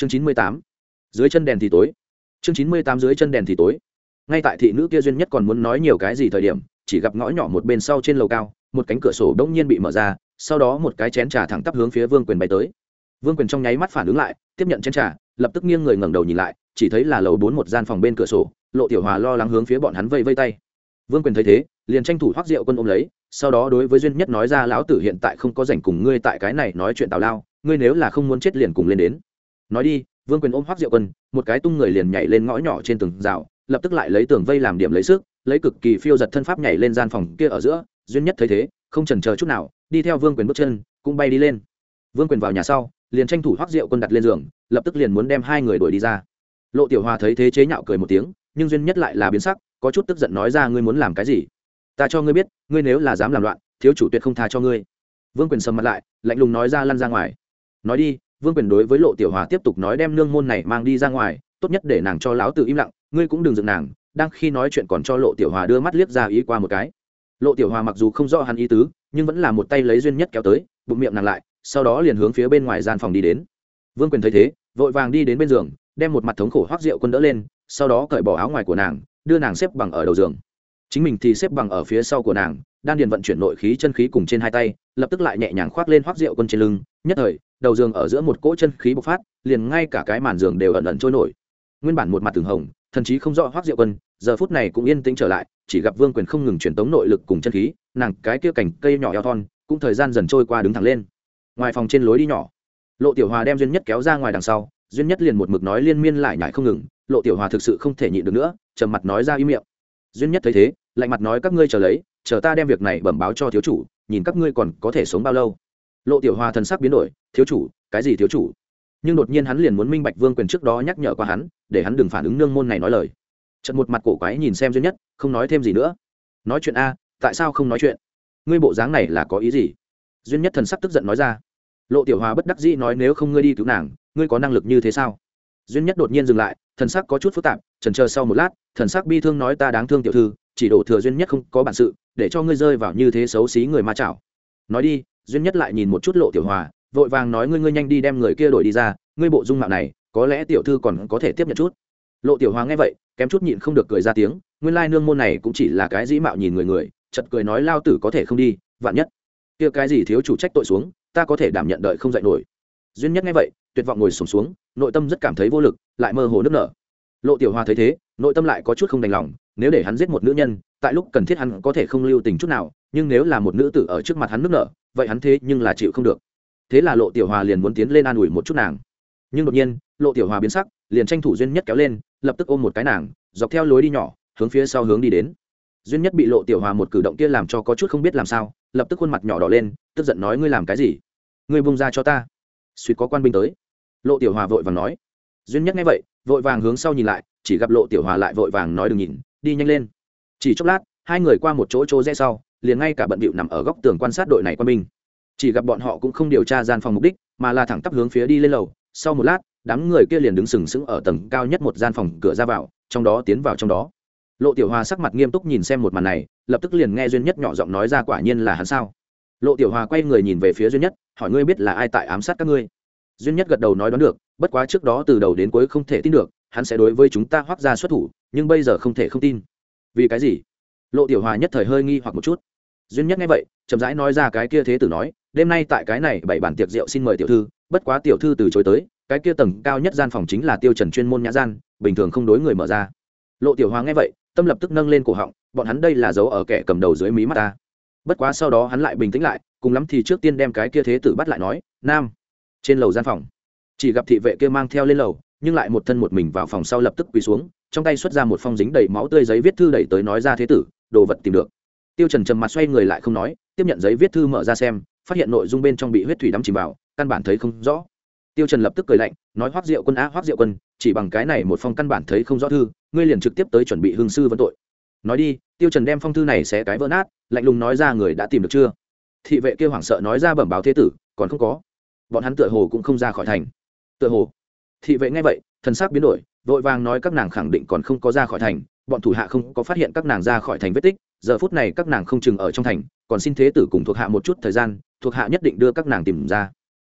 chương chín mươi tám. Dưới chân đèn thì tối. Chương chín mươi tám dưới chân đèn thì tối. Ngay tại thị nữ kia duyên nhất còn muốn nói nhiều cái gì thời điểm, chỉ gặp ngõ nhỏ một bên sau trên lầu cao, một cánh cửa sổ đông nhiên bị mở ra, sau đó một cái chén trà thẳng tắp hướng phía vương quyền bay tới. Vương quyền trong nháy mắt phản ứng lại, tiếp nhận chén trà, lập tức nghiêng người ngẩng đầu nhìn lại, chỉ thấy là lầu bốn một gian phòng bên cửa sổ, lộ tiểu hòa lo lắng hướng phía bọn hắn vây vây tay. Vương quyền thấy thế, liền tranh thủ thoát rượu quân ôm lấy, sau đó đối với duyên nhất nói ra, lão tử hiện tại không có rảnh cùng ngươi tại cái này nói chuyện tào lao, ngươi nếu là không muốn chết liền cùng lên đến nói đi, vương quyền ôm hoác diệu quân, một cái tung người liền nhảy lên ngõ nhỏ trên tường rào, lập tức lại lấy tường vây làm điểm lấy sức, lấy cực kỳ phiêu giật thân pháp nhảy lên gian phòng kia ở giữa, duyên nhất thấy thế, không trần chờ chút nào, đi theo vương quyền bước chân, cũng bay đi lên. Vương quyền vào nhà sau, liền tranh thủ hoác diệu quân đặt lên giường, lập tức liền muốn đem hai người đuổi đi ra. Lộ tiểu hòa thấy thế chế nhạo cười một tiếng, nhưng duyên nhất lại là biến sắc, có chút tức giận nói ra ngươi muốn làm cái gì? Ta cho ngươi biết, ngươi nếu là dám làm loạn, thiếu chủ tuyệt không tha cho ngươi. Vương quyền sầm mặt lại, lạnh lùng nói ra lăn ra ngoài. Nói đi vương quyền đối với lộ tiểu hòa tiếp tục nói đem nương môn này mang đi ra ngoài, tốt nhất để nàng cho lão tử im lặng, ngươi cũng đừng dựng nàng, đang khi nói chuyện còn cho lộ tiểu hòa đưa mắt liếc ra ý qua một cái. Lộ tiểu hòa mặc dù không rõ hắn ý tứ, nhưng vẫn là một tay lấy duyên nhất kéo tới, bụng miệng nàng lại, sau đó liền hướng phía bên ngoài gian phòng đi đến. Vương quyền thấy thế, vội vàng đi đến bên giường, đem một mặt thống khổ hoác rượu quân đỡ lên, sau đó cởi bỏ áo ngoài của nàng, đưa nàng xếp bằng ở đầu giường. Chính mình thì xếp bằng ở phía sau của nàng, đan điền vận chuyển nội khí chân khí cùng trên hai tay, lập tức lại nhẹ nhàng khoác lên hoác rượu quân trên lưng nhất thời, đầu giường ở giữa một cỗ chân khí bộc phát, liền ngay cả cái màn giường đều ẩn ẩn trôi nổi. Nguyên bản một mặt từng hồng, thần chí không rõ hoác diệu quân, giờ phút này cũng yên tĩnh trở lại, chỉ gặp vương quyền không ngừng truyền tống nội lực cùng chân khí, nàng cái kia cảnh cây nhỏ eo thon, cũng thời gian dần trôi qua đứng thẳng lên. Ngoài phòng trên lối đi nhỏ, lộ tiểu hòa đem duyên nhất kéo ra ngoài đằng sau, duyên nhất liền một mực nói liên miên lại nhải không ngừng, lộ tiểu hòa thực sự không thể nhịn được nữa, trầm mặt nói ra im miệng. Duyên nhất thấy thế, lạnh mặt nói các ngươi chờ lấy, chờ ta đem việc này bẩm báo cho thiếu chủ, nhìn các ngươi còn có thể sống bao lâu lộ tiểu hòa thần sắc biến đổi, thiếu chủ, cái gì thiếu chủ? Nhưng đột nhiên hắn liền muốn minh bạch vương quyền trước đó nhắc nhở qua hắn, để hắn đừng phản ứng nương môn này nói lời. Trận một mặt cổ quái nhìn xem duy nhất, không nói thêm gì nữa. Nói chuyện a, tại sao không nói chuyện? Ngươi bộ dáng này là có ý gì? Duyên nhất thần sắc tức giận nói ra. Lộ tiểu hòa bất đắc dĩ nói, nếu không ngươi đi cứu nàng, ngươi có năng lực như thế sao? Duyên nhất đột nhiên dừng lại, thần sắc có chút phức tạp trần chờ sau một lát, thần sắc bi thương nói, ta đáng thương tiểu thư, chỉ đổ thừa duy nhất không có bản sự, để cho ngươi rơi vào như thế xấu xí người ma chảo. Nói đi duyên nhất lại nhìn một chút lộ tiểu hòa vội vàng nói ngươi ngươi nhanh đi đem người kia đổi đi ra ngươi bộ dung mạo này có lẽ tiểu thư còn có thể tiếp nhận chút. Lộ tiểu hòa nghe vậy kém chút nhịn không được cười ra tiếng nguyên lai nương môn này cũng chỉ là cái dĩ mạo nhìn người người chật cười nói lao tử có thể không đi vạn nhất. Kia cái gì thiếu chủ trách tội xuống ta có thể đảm nhận đợi không dạy nổi. Duyên nhất nghe vậy tuyệt vọng ngồi sùng xuống, xuống nội tâm rất cảm thấy vô lực lại mơ hồ nức nở. Lộ tiểu hòa thấy thế nội tâm lại có chút không đành lòng nếu để hắn giết một nữ nhân tại lúc cần thiết hắn có thể không lưu tình chút nào nhưng nếu là một nữ tử ở trước mặt hắn nức nở vậy hắn thế nhưng là chịu không được. Thế là lộ tiểu hòa liền muốn tiến lên an ủi một chút nàng. Nhưng đột nhiên, lộ tiểu hòa biến sắc, liền tranh thủ duyên nhất kéo lên, lập tức ôm một cái nàng, dọc theo lối đi nhỏ, hướng phía sau hướng đi đến. Duyên nhất bị lộ tiểu hòa một cử động kia làm cho có chút không biết làm sao, lập tức khuôn mặt nhỏ đỏ lên, tức giận nói ngươi làm cái gì? Ngươi bung ra cho ta. Suýt có quan binh tới. Lộ tiểu hòa vội vàng nói. Duyên nhất nghe vậy, vội vàng hướng sau nhìn lại, chỉ gặp lộ tiểu hòa lại vội vàng nói đừng nhìn, đi nhanh lên. Chỉ chốc lát hai người qua một chỗ chỗ rẽ sau, liền ngay cả bận bịu nằm ở góc tường quan sát đội này quan binh. Chỉ gặp bọn họ cũng không điều tra gian phòng mục đích, mà là thẳng tắp hướng phía đi lên lầu. Sau một lát, đám người kia liền đứng sừng sững ở tầng cao nhất một gian phòng cửa ra vào, trong đó tiến vào trong đó. Lộ tiểu hòa sắc mặt nghiêm túc nhìn xem một màn này, lập tức liền nghe duyên nhất nhỏ giọng nói ra quả nhiên là hắn sao. Lộ tiểu hòa quay người nhìn về phía duyên nhất, hỏi ngươi biết là ai tại ám sát các ngươi? Duyên nhất gật đầu nói đoán được, bất quá trước đó từ đầu đến cuối không thể tin được, hắn sẽ đối với chúng ta hoác ra xuất thủ, nhưng bây giờ không thể không tin. Vì cái gì? Lộ tiểu hòa nhất thời hơi nghi hoặc một chút. Duyên nhất nghe vậy, chậm rãi nói ra cái kia thế tử nói, đêm nay tại cái này bảy bản tiệc rượu xin mời tiểu thư, bất quá tiểu thư từ chối tới, cái kia tầng cao nhất gian phòng chính là tiêu trần chuyên môn nhã gian, bình thường không đối người mở ra. Lộ tiểu hòa nghe vậy, tâm lập tức nâng lên cổ họng, bọn hắn đây là dấu ở kẻ cầm đầu dưới mí mắt ta. Bất quá sau đó hắn lại bình tĩnh lại, cùng lắm thì trước tiên đem cái kia thế tử bắt lại nói, nam, trên lầu gian phòng. Chỉ gặp thị vệ kia mang theo lên lầu, nhưng lại một thân một mình vào phòng sau lập tức quỳ xuống, trong tay xuất ra một phong dính đầy máu tươi giấy viết thư đẩy tới nói ra thế tử đồ vật tìm được. Tiêu trần trầm mặt xoay người lại không nói, tiếp nhận giấy viết thư mở ra xem, phát hiện nội dung bên trong bị huyết thủy đắm chìm vào, căn bản thấy không rõ. Tiêu trần lập tức cười lạnh, nói hoắc diệu quân á, hoắc diệu quân, chỉ bằng cái này một phong căn bản thấy không rõ thư, ngươi liền trực tiếp tới chuẩn bị hương sư vấn tội. Nói đi, tiêu trần đem phong thư này xé cái vỡ nát, lạnh lùng nói ra người đã tìm được chưa? Thị vệ kia hoảng sợ nói ra bẩm báo thế tử, còn không có. Bọn hắn tựa hồ cũng không ra khỏi thành. Tựa hồ. Thị vệ nghe vậy, thần sắc biến đổi, vội vàng nói các nàng khẳng định còn không có ra khỏi thành bọn thủ hạ không có phát hiện các nàng ra khỏi thành vết tích, giờ phút này các nàng không chừng ở trong thành, còn xin thế tử cùng thuộc hạ một chút thời gian, thuộc hạ nhất định đưa các nàng tìm ra.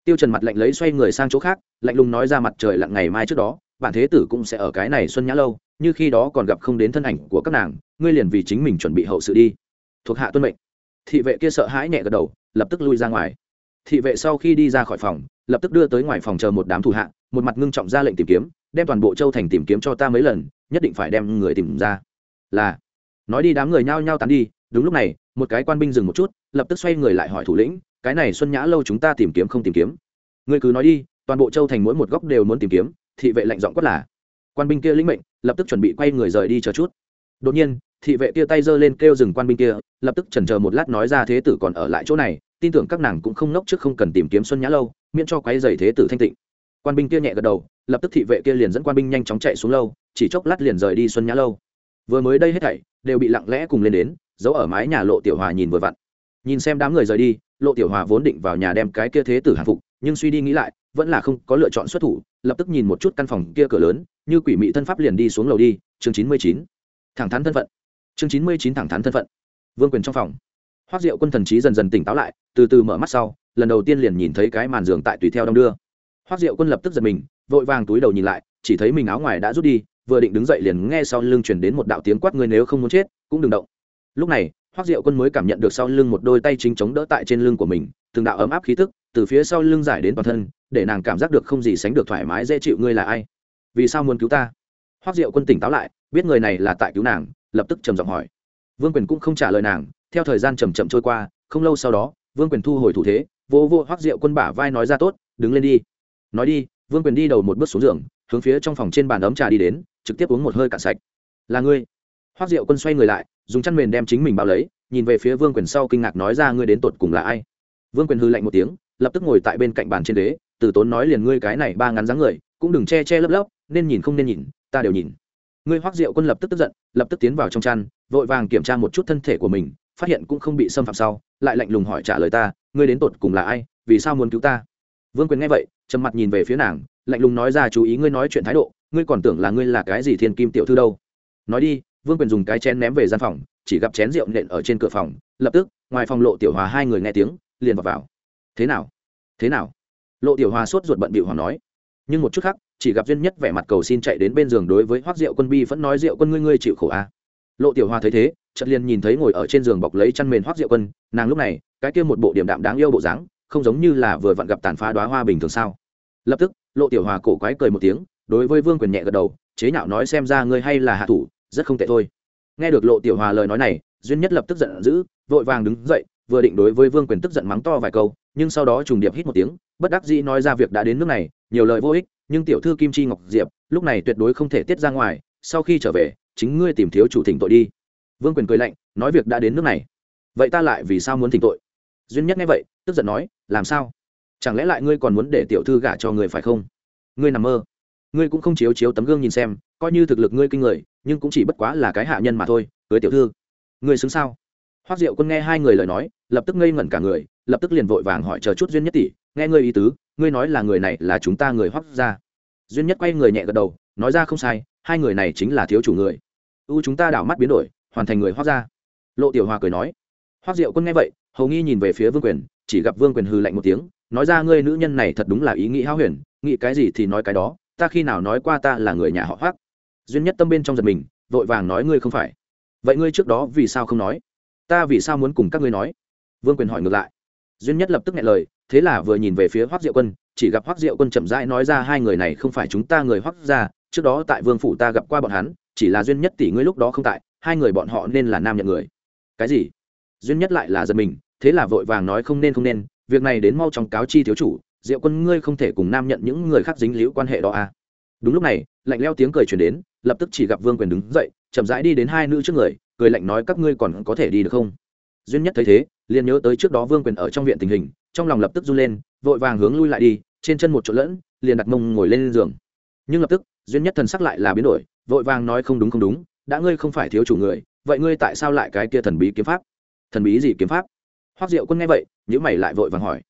Tiêu trần mặt lạnh lấy xoay người sang chỗ khác, lạnh lùng nói ra mặt trời lặn ngày mai trước đó, bản thế tử cũng sẽ ở cái này xuân nhã lâu, như khi đó còn gặp không đến thân ảnh của các nàng, ngươi liền vì chính mình chuẩn bị hậu sự đi. Thuộc hạ tuân mệnh. Thị vệ kia sợ hãi nhẹ gật đầu, lập tức lui ra ngoài. Thị vệ sau khi đi ra khỏi phòng, lập tức đưa tới ngoài phòng chờ một đám thủ hạ, một mặt ngưng trọng ra lệnh tìm kiếm đem toàn bộ châu thành tìm kiếm cho ta mấy lần, nhất định phải đem người tìm ra. Là, nói đi, đám người nhao nhao tán đi, đúng lúc này, một cái quan binh dừng một chút, lập tức xoay người lại hỏi thủ lĩnh, cái này xuân nhã lâu chúng ta tìm kiếm không tìm kiếm? Người cứ nói đi, toàn bộ châu thành mỗi một góc đều muốn tìm kiếm, thị vệ lệnh giọng quất là. Quan binh kia lĩnh mệnh, lập tức chuẩn bị quay người rời đi chờ chút. Đột nhiên, thị vệ kia tay giơ lên kêu dừng quan binh kia, lập tức chần chờ một lát nói ra thế tử còn ở lại chỗ này, tin tưởng các nàng cũng không nốc trước không cần tìm kiếm xuân nhã lâu, miễn cho quay dày thế tử thanh tịnh quan binh kia nhẹ gật đầu, lập tức thị vệ kia liền dẫn quan binh nhanh chóng chạy xuống lâu, chỉ chốc lát liền rời đi xuân nhã lâu. Vừa mới đây hết thảy, đều bị lặng lẽ cùng lên đến giấu ở mái nhà lộ tiểu hòa nhìn vừa vặn. Nhìn xem đám người rời đi, lộ tiểu hòa vốn định vào nhà đem cái kia thế tử hàng phục, nhưng suy đi nghĩ lại, vẫn là không có lựa chọn xuất thủ, lập tức nhìn một chút căn phòng kia cửa lớn, như quỷ mị thân pháp liền đi xuống lầu đi, chương chín mươi chín. Thẳng thắn thân phận. Chương chín mươi chín thẳng thắn thân phận. Vương quyền trong phòng. Hoác diệu quân thần trí dần dần tỉnh táo lại, từ từ mở mắt sau, lần đầu tiên liền nhìn thấy cái màn giường tại tùy theo đong đưa hoác diệu quân lập tức giật mình, vội vàng túi đầu nhìn lại, chỉ thấy mình áo ngoài đã rút đi, vừa định đứng dậy liền nghe sau lưng chuyển đến một đạo tiếng quát người nếu không muốn chết, cũng đừng động. Lúc này hoác diệu quân mới cảm nhận được sau lưng một đôi tay chính chống đỡ tại trên lưng của mình, từng đạo ấm áp khí tức từ phía sau lưng giải đến toàn thân, để nàng cảm giác được không gì sánh được thoải mái dễ chịu ngươi là ai. Vì sao muốn cứu ta? Hoác diệu quân tỉnh táo lại, biết người này là tại cứu nàng, lập tức trầm giọng hỏi. Vương quyền cũng không trả lời nàng, theo thời gian chầm chậm trôi qua, không lâu sau đó, vương quyền thu hồi thủ thế vô vô hoác diệu quân bả vai nói ra tốt, đứng lên đi nói đi, vương quyền đi đầu một bước xuống giường, hướng phía trong phòng trên bàn ấm trà đi đến, trực tiếp uống một hơi cạn sạch. Là ngươi. Hoác diệu quân xoay người lại, dùng chăn mền đem chính mình bao lấy, nhìn về phía vương quyền sau kinh ngạc nói ra ngươi đến tột cùng là ai? Vương quyền hư lạnh một tiếng, lập tức ngồi tại bên cạnh bàn trên đế từ tốn nói liền ngươi cái này ba ngắn dáng người, cũng đừng che che lấp lấp, nên nhìn không nên nhìn, ta đều nhìn. Ngươi hoác diệu quân lập tức tức giận, lập tức tiến vào trong chăn, vội vàng kiểm tra một chút thân thể của mình, phát hiện cũng không bị xâm phạm sau, lại lạnh lùng hỏi trả lời ta, ngươi đến tột cùng là ai? Vì sao muốn cứu ta? Vương quyền nghe vậy, trầm mặt nhìn về phía nàng, lạnh lùng nói ra chú ý ngươi nói chuyện thái độ, ngươi còn tưởng là ngươi là cái gì thiên kim tiểu thư đâu. Nói đi, vương quyền dùng cái chén ném về gian phòng, chỉ gặp chén rượu nện ở trên cửa phòng, lập tức, ngoài phòng lộ tiểu hòa hai người nghe tiếng, liền vào vào. Thế nào? Thế nào? Lộ tiểu hòa sốt ruột bận bịu hòa nói. Nhưng một chút khác, chỉ gặp duyên nhất vẻ mặt cầu xin chạy đến bên giường đối với hoác rượu quân bi vẫn nói rượu quân ngươi ngươi chịu khổ a à. lộ tiểu hòa thấy thế, chợt liền nhìn thấy ngồi ở trên giường bọc lấy chăn mền hoác rượu quân, nàng lúc này, cái kia một bộ điểm đạm đáng yêu bộ dáng không giống như là vừa vặn gặp tàn phá đoá hoa bình thường sao? Lập tức, lộ tiểu hòa cổ quái cười một tiếng, đối với vương quyền nhẹ gật đầu, chế nhạo nói xem ra ngươi hay là hạ thủ, rất không tệ thôi. Nghe được lộ tiểu hòa lời nói này, duyên nhất lập tức giận dữ, vội vàng đứng dậy, vừa định đối với vương quyền tức giận mắng to vài câu, nhưng sau đó trùng điệp hít một tiếng, bất đắc dĩ nói ra việc đã đến nước này, nhiều lời vô ích, nhưng tiểu thư kim chi ngọc diệp, lúc này tuyệt đối không thể tiết ra ngoài, sau khi trở về, chính ngươi tìm thiếu chủ thỉnh tội đi. Vương quyền cười lạnh, nói việc đã đến nước này. Vậy ta lại vì sao muốn thỉnh tội? Duyên nhất nghe vậy, tức giận nói, làm sao? Chẳng lẽ lại ngươi còn muốn để tiểu thư gả cho người phải không? Ngươi nằm mơ. Ngươi cũng không chiếu chiếu tấm gương nhìn xem, coi như thực lực ngươi kinh người, nhưng cũng chỉ bất quá là cái hạ nhân mà thôi, cưới tiểu thư. Ngươi xứng sao? Hoác diệu quân nghe hai người lời nói, lập tức ngây ngẩn cả người, lập tức liền vội vàng hỏi chờ chút duyên nhất tỷ, nghe ngươi ý tứ, ngươi nói là người này là chúng ta người hoác ra duyên nhất quay người nhẹ gật đầu, nói ra không sai, hai người này chính là thiếu chủ người. U chúng ta đảo mắt biến đổi, hoàn thành người hoác ra lộ tiểu hòa cười nói. Hoác diệu quân nghe vậy hầu nghi nhìn về phía vương quyền, chỉ gặp vương quyền hư lạnh một tiếng, nói ra ngươi nữ nhân này thật đúng là ý nghĩ háo huyền, nghĩ cái gì thì nói cái đó, ta khi nào nói qua ta là người nhà họ hoác duyên nhất tâm bên trong giật mình, vội vàng nói ngươi không phải. Vậy ngươi trước đó vì sao không nói? Ta vì sao muốn cùng các ngươi nói? Vương quyền hỏi ngược lại. Duyên nhất lập tức nghe lời, thế là vừa nhìn về phía hoác diệu quân, chỉ gặp hoác diệu quân chậm rãi nói ra hai người này không phải chúng ta người hoác ra trước đó tại vương phủ ta gặp qua bọn hắn, chỉ là duyên nhất tỷ ngươi lúc đó không tại, hai người bọn họ nên là nam nhận người. Cái gì? Duyên nhất lại là giật mình, thế là vội vàng nói không nên không nên, việc này đến mau trong cáo chi thiếu chủ, diệu quân ngươi không thể cùng nam nhận những người khác dính liễu quan hệ đó à. Đúng lúc này, lạnh leo tiếng cười chuyển đến, lập tức chỉ gặp vương quyền đứng dậy, chậm rãi đi đến hai nữ trước người, cười lạnh nói các ngươi còn có thể đi được không? Duyên nhất thấy thế, liền nhớ tới trước đó vương quyền ở trong viện tình hình, trong lòng lập tức run lên, vội vàng hướng lui lại đi, trên chân một chỗ lẫn, liền đặt mông ngồi lên giường. Nhưng lập tức, duyên nhất thần sắc lại là biến đổi, vội vàng nói không đúng không đúng, đã ngươi không phải thiếu chủ người, vậy ngươi tại sao lại cái kia thần bí kiếm pháp? Thần bí gì kiếm pháp? Hoác diệu quân nghe vậy nhữ mày lại vội vàng hỏi.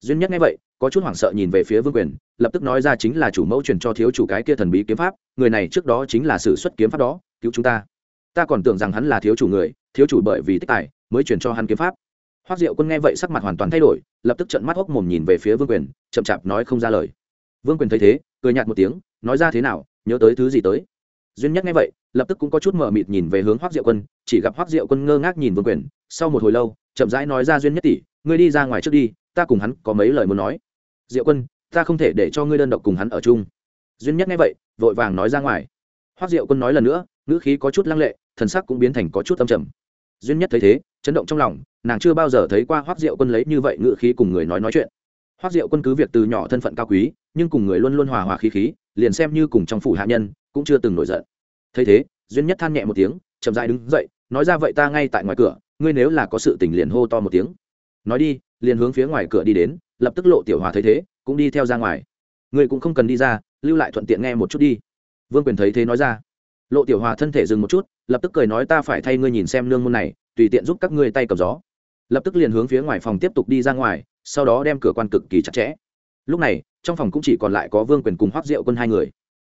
Duyên nhất nghe vậy, có chút hoảng sợ nhìn về phía vương quyền, lập tức nói ra chính là chủ mẫu truyền cho thiếu chủ cái kia thần bí kiếm pháp, người này trước đó chính là sử xuất kiếm pháp đó, cứu chúng ta. Ta còn tưởng rằng hắn là thiếu chủ người, thiếu chủ bởi vì tích tài, mới truyền cho hắn kiếm pháp. Hoác diệu quân nghe vậy sắc mặt hoàn toàn thay đổi, lập tức trận mắt hốc mồm nhìn về phía vương quyền, chậm chạp nói không ra lời. Vương quyền thấy thế, cười nhạt một tiếng, nói ra thế nào, nhớ tới thứ gì tới? Duyên nhất nghe vậy, lập tức cũng có chút mờ mịt nhìn về hướng hoác diệu quân, chỉ gặp hoác diệu quân ngơ ngác nhìn vương quyền, sau một hồi lâu, chậm rãi nói ra duyên nhất tỷ, ngươi đi ra ngoài trước đi, ta cùng hắn có mấy lời muốn nói. Diệu quân, ta không thể để cho ngươi đơn độc cùng hắn ở chung. Duyên nhất nghe vậy, vội vàng nói ra ngoài. Hoác diệu quân nói lần nữa, ngữ khí có chút lăng lệ, thần sắc cũng biến thành có chút âm trầm. Duyên nhất thấy thế, chấn động trong lòng, nàng chưa bao giờ thấy qua hoác diệu quân lấy như vậy ngữ khí cùng người nói nói chuyện. Hoác diệu quân cứ việc từ nhỏ thân phận cao quý, nhưng cùng người luôn luôn hòa hòa khí khí, liền xem như cùng trong phủ hạ nhân cũng chưa từng nổi giận. Thấy thế, duyên nhất than nhẹ một tiếng, chậm dại đứng dậy, nói ra vậy ta ngay tại ngoài cửa, ngươi nếu là có sự tình liền hô to một tiếng. Nói đi, liền hướng phía ngoài cửa đi đến, lập tức lộ tiểu hòa thấy thế, cũng đi theo ra ngoài. Ngươi cũng không cần đi ra, lưu lại thuận tiện nghe một chút đi. Vương quyền thấy thế nói ra. Lộ tiểu hòa thân thể dừng một chút, lập tức cười nói ta phải thay ngươi nhìn xem nương môn này, tùy tiện giúp các ngươi tay cầm gió. Lập tức liền hướng phía ngoài phòng tiếp tục đi ra ngoài, sau đó đem cửa quan cực kỳ chặt chẽ. Lúc này, trong phòng cũng chỉ còn lại có vương quyền cùng hoác diệu quân hai người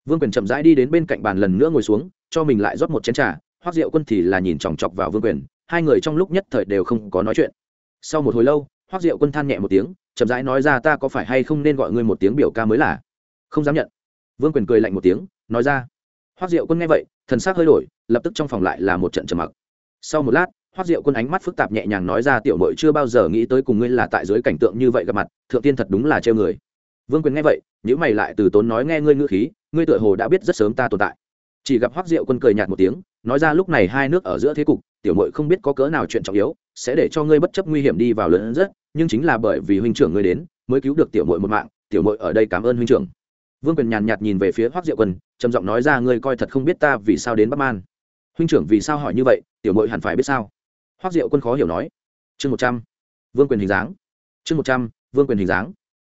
vương quyền chậm rãi đi đến bên cạnh bàn lần nữa ngồi xuống, cho mình lại rót một chén t r à hoác diệu quân thì là nhìn chòng chọc vào vương quyền, hai người trong lúc nhất thời đều không có nói chuyện. Sau một hồi lâu, hoác diệu quân than nhẹ một tiếng, chậm rãi nói ra ta có phải hay không nên gọi ngươi một tiếng biểu ca mới là? Không dám nhận. Vương quyền cười lạnh một tiếng, nói ra. Hoác diệu quân nghe vậy, thần s ắ c hơi đổi, lập tức trong phòng lại là một trận trầm mặc. Sau một lát, hoác diệu quân ánh mắt phức tạp nhẹ nhàng nói ra, tiểu mội chưa bao giờ nghĩ tới cùng ngươi là tại dưới cảnh tượng như vậy gặp mặt, thượng tiên thật đúng là treo người. Vương quyền nghe vậy nếu mày lại từ tốn nói nghe ngươi ngữ khí ngươi tựa hồ đã biết rất sớm ta tồn tại. Chỉ gặp hoác diệu quân cười nhạt một tiếng, nói ra lúc này hai nước ở giữa thế cục, tiểu mội không biết có cỡ nào chuyện trọng yếu, sẽ để cho ngươi bất chấp nguy hiểm đi vào lớn rất, nhưng chính là bởi vì huynh trưởng ngươi đến, mới cứu được tiểu mội một mạng, tiểu mội ở đây cảm ơn huynh trưởng. Vương quyền nhàn nhạt nhìn về phía hoác diệu quân, trầm giọng nói ra, ngươi coi thật không biết ta vì sao đến bắc man. Huynh trưởng vì sao hỏi như vậy, tiểu mội hẳn phải biết sao? Hoác diệu quân khó hiểu nói. Chương một trăm. Vương quyền hình dáng. Chương một trăm, vương quyền hình dáng.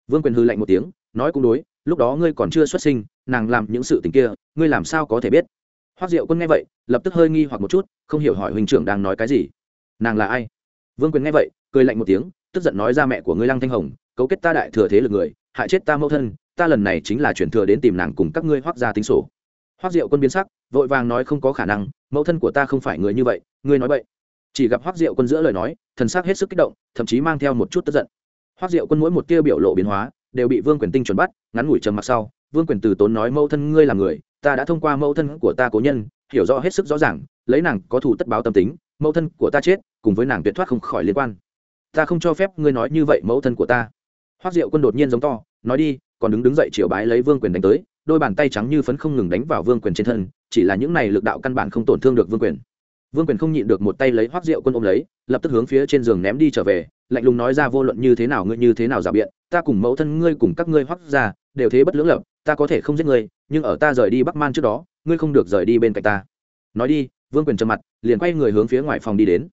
Vương quyền hư lạnh một tiếng, nói cũng đối, lúc đó ngươi còn chưa xuất sinh nàng làm những sự tình kia, ngươi làm sao có thể biết? Hoác diệu quân nghe vậy, lập tức hơi nghi hoặc một chút, không hiểu hỏi huynh trưởng đang nói cái gì. Nàng là ai? Vương quyền nghe vậy, cười lạnh một tiếng, tức giận nói ra mẹ của ngươi lăng thanh hồng, cấu kết ta đại thừa thế lực người, hại chết ta mẫu thân, ta lần này chính là chuyển thừa đến tìm nàng cùng các ngươi hoác ra tính sổ. Hoác diệu quân biến sắc, vội vàng nói không có khả năng, mẫu thân của ta không phải người như vậy, ngươi nói vậy chỉ gặp hoác diệu quân giữa lời nói, thần sắc hết sức kích động, thậm chí mang theo một chút tức giận. Hoác diệu quân mỗi một tia biểu lộ biến hóa, đều bị vương quyền tinh chuẩn bắt, ngắn ngủi trầm mặc sau vương quyền từ tốn nói mẫu thân ngươi là người, ta đã thông qua mẫu thân của ta cố nhân, hiểu rõ hết sức rõ ràng, lấy nàng có thủ tất báo tâm tính, mẫu thân của ta chết, cùng với nàng tuyệt thoát không khỏi liên quan. Ta không cho phép ngươi nói như vậy mẫu thân của ta. Hoác diệu quân đột nhiên giống to, nói đi, còn đứng đứng dậy chiều bái lấy vương quyền đánh tới, đôi bàn tay trắng như phấn không ngừng đánh vào vương quyền trên thân, chỉ là những này lực đạo căn bản không tổn thương được vương quyền. Vương quyền không nhịn được một tay lấy hoác rượu quân ôm lấy, lập tức hướng phía trên giường ném đi trở về, lạnh lùng nói ra vô luận như thế nào ngươi như thế nào giả biện, ta cùng mẫu thân ngươi cùng các ngươi hoác ra đều thế bất lưỡng lập ta có thể không giết ngươi, nhưng ở ta rời đi bắc man trước đó, ngươi không được rời đi bên cạnh ta. Nói đi, vương quyền trầm mặt, liền quay người hướng phía ngoài phòng đi đến.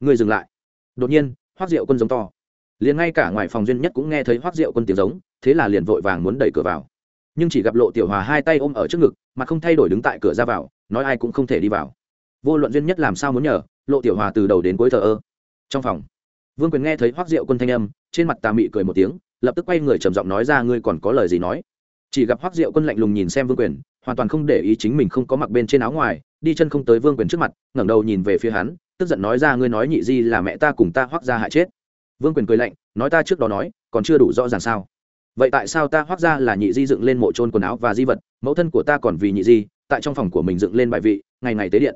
Ngươi dừng lại. Đột nhiên hoác rượu quân giống to. Liền ngay cả ngoài phòng duyên nhất cũng nghe thấy hoác rượu quân tiếng giống, thế là liền vội vàng muốn đẩy cửa vào. Nhưng chỉ gặp lộ tiểu hòa hai tay ôm ở trước ngực, mà không thay đổi đứng tại cửa ra vào, nói ai cũng không thể đi vào. Vô luận duyên nhất làm sao muốn nhờ, lộ tiểu hòa từ đầu đến cuối thờ ơ. Trong phòng, vương quyền nghe thấy hoác diệu quân thanh âm, trên mặt tà mị cười một tiếng, lập tức quay người trầm giọng nói ra, ngươi còn có lời gì nói? Chỉ gặp hoác diệu quân lạnh lùng nhìn xem vương quyền, hoàn toàn không để ý chính mình không có mặc bên trên áo ngoài, đi chân không tới vương quyền trước mặt, ngẩng đầu nhìn về phía hắn, tức giận nói ra, ngươi nói nhị di là mẹ ta cùng ta hoác ra hại chết. Vương quyền cười lạnh, nói ta trước đó nói, còn chưa đủ rõ ràng sao? Vậy tại sao ta hoác ra là nhị di dựng lên mộ trôn quần áo và di vật, mẫu thân của ta còn vì nhị di, tại trong phòng của mình dựng lên bài vị, ngày ngày tế điện.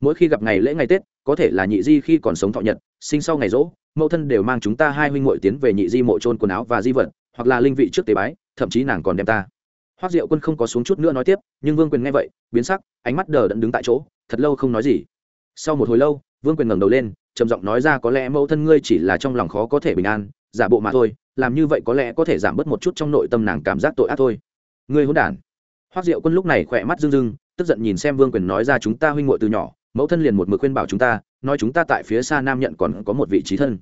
Mỗi khi gặp ngày lễ ngày tết, có thể là nhị di khi còn sống thọ nhật, sinh sau ngày rỗ, mẫu thân đều mang chúng ta hai huynh ngội tiến về nhị di mộ trôn quần áo và di vật, hoặc là linh vị trước tế bái, thậm chí nàng còn đem ta hoác diệu quân không có xuống chút nữa nói tiếp, nhưng vương quyền nghe vậy, biến sắc, ánh mắt đờ đẫn đứng tại chỗ, thật lâu không nói gì. Sau một hồi lâu, vương quyền ngẩng đầu lên, trầm giọng nói ra có lẽ mẫu thân ngươi chỉ là trong lòng khó có thể bình an, giả bộ mà thôi, làm như vậy có lẽ có thể giảm bớt một chút trong nội tâm nàng cảm giác tội ác thôi. Ngươi hôn đản. Hoác diệu quân lúc này khỏe mắt rưng rưng, tức giận nhìn xem vương quyền nói ra chúng ta huynh ngội từ nhỏ, mẫu thân liền một mực khuyên bảo chúng ta, nói chúng ta tại phía xa nam nhận còn có một vị trí thân.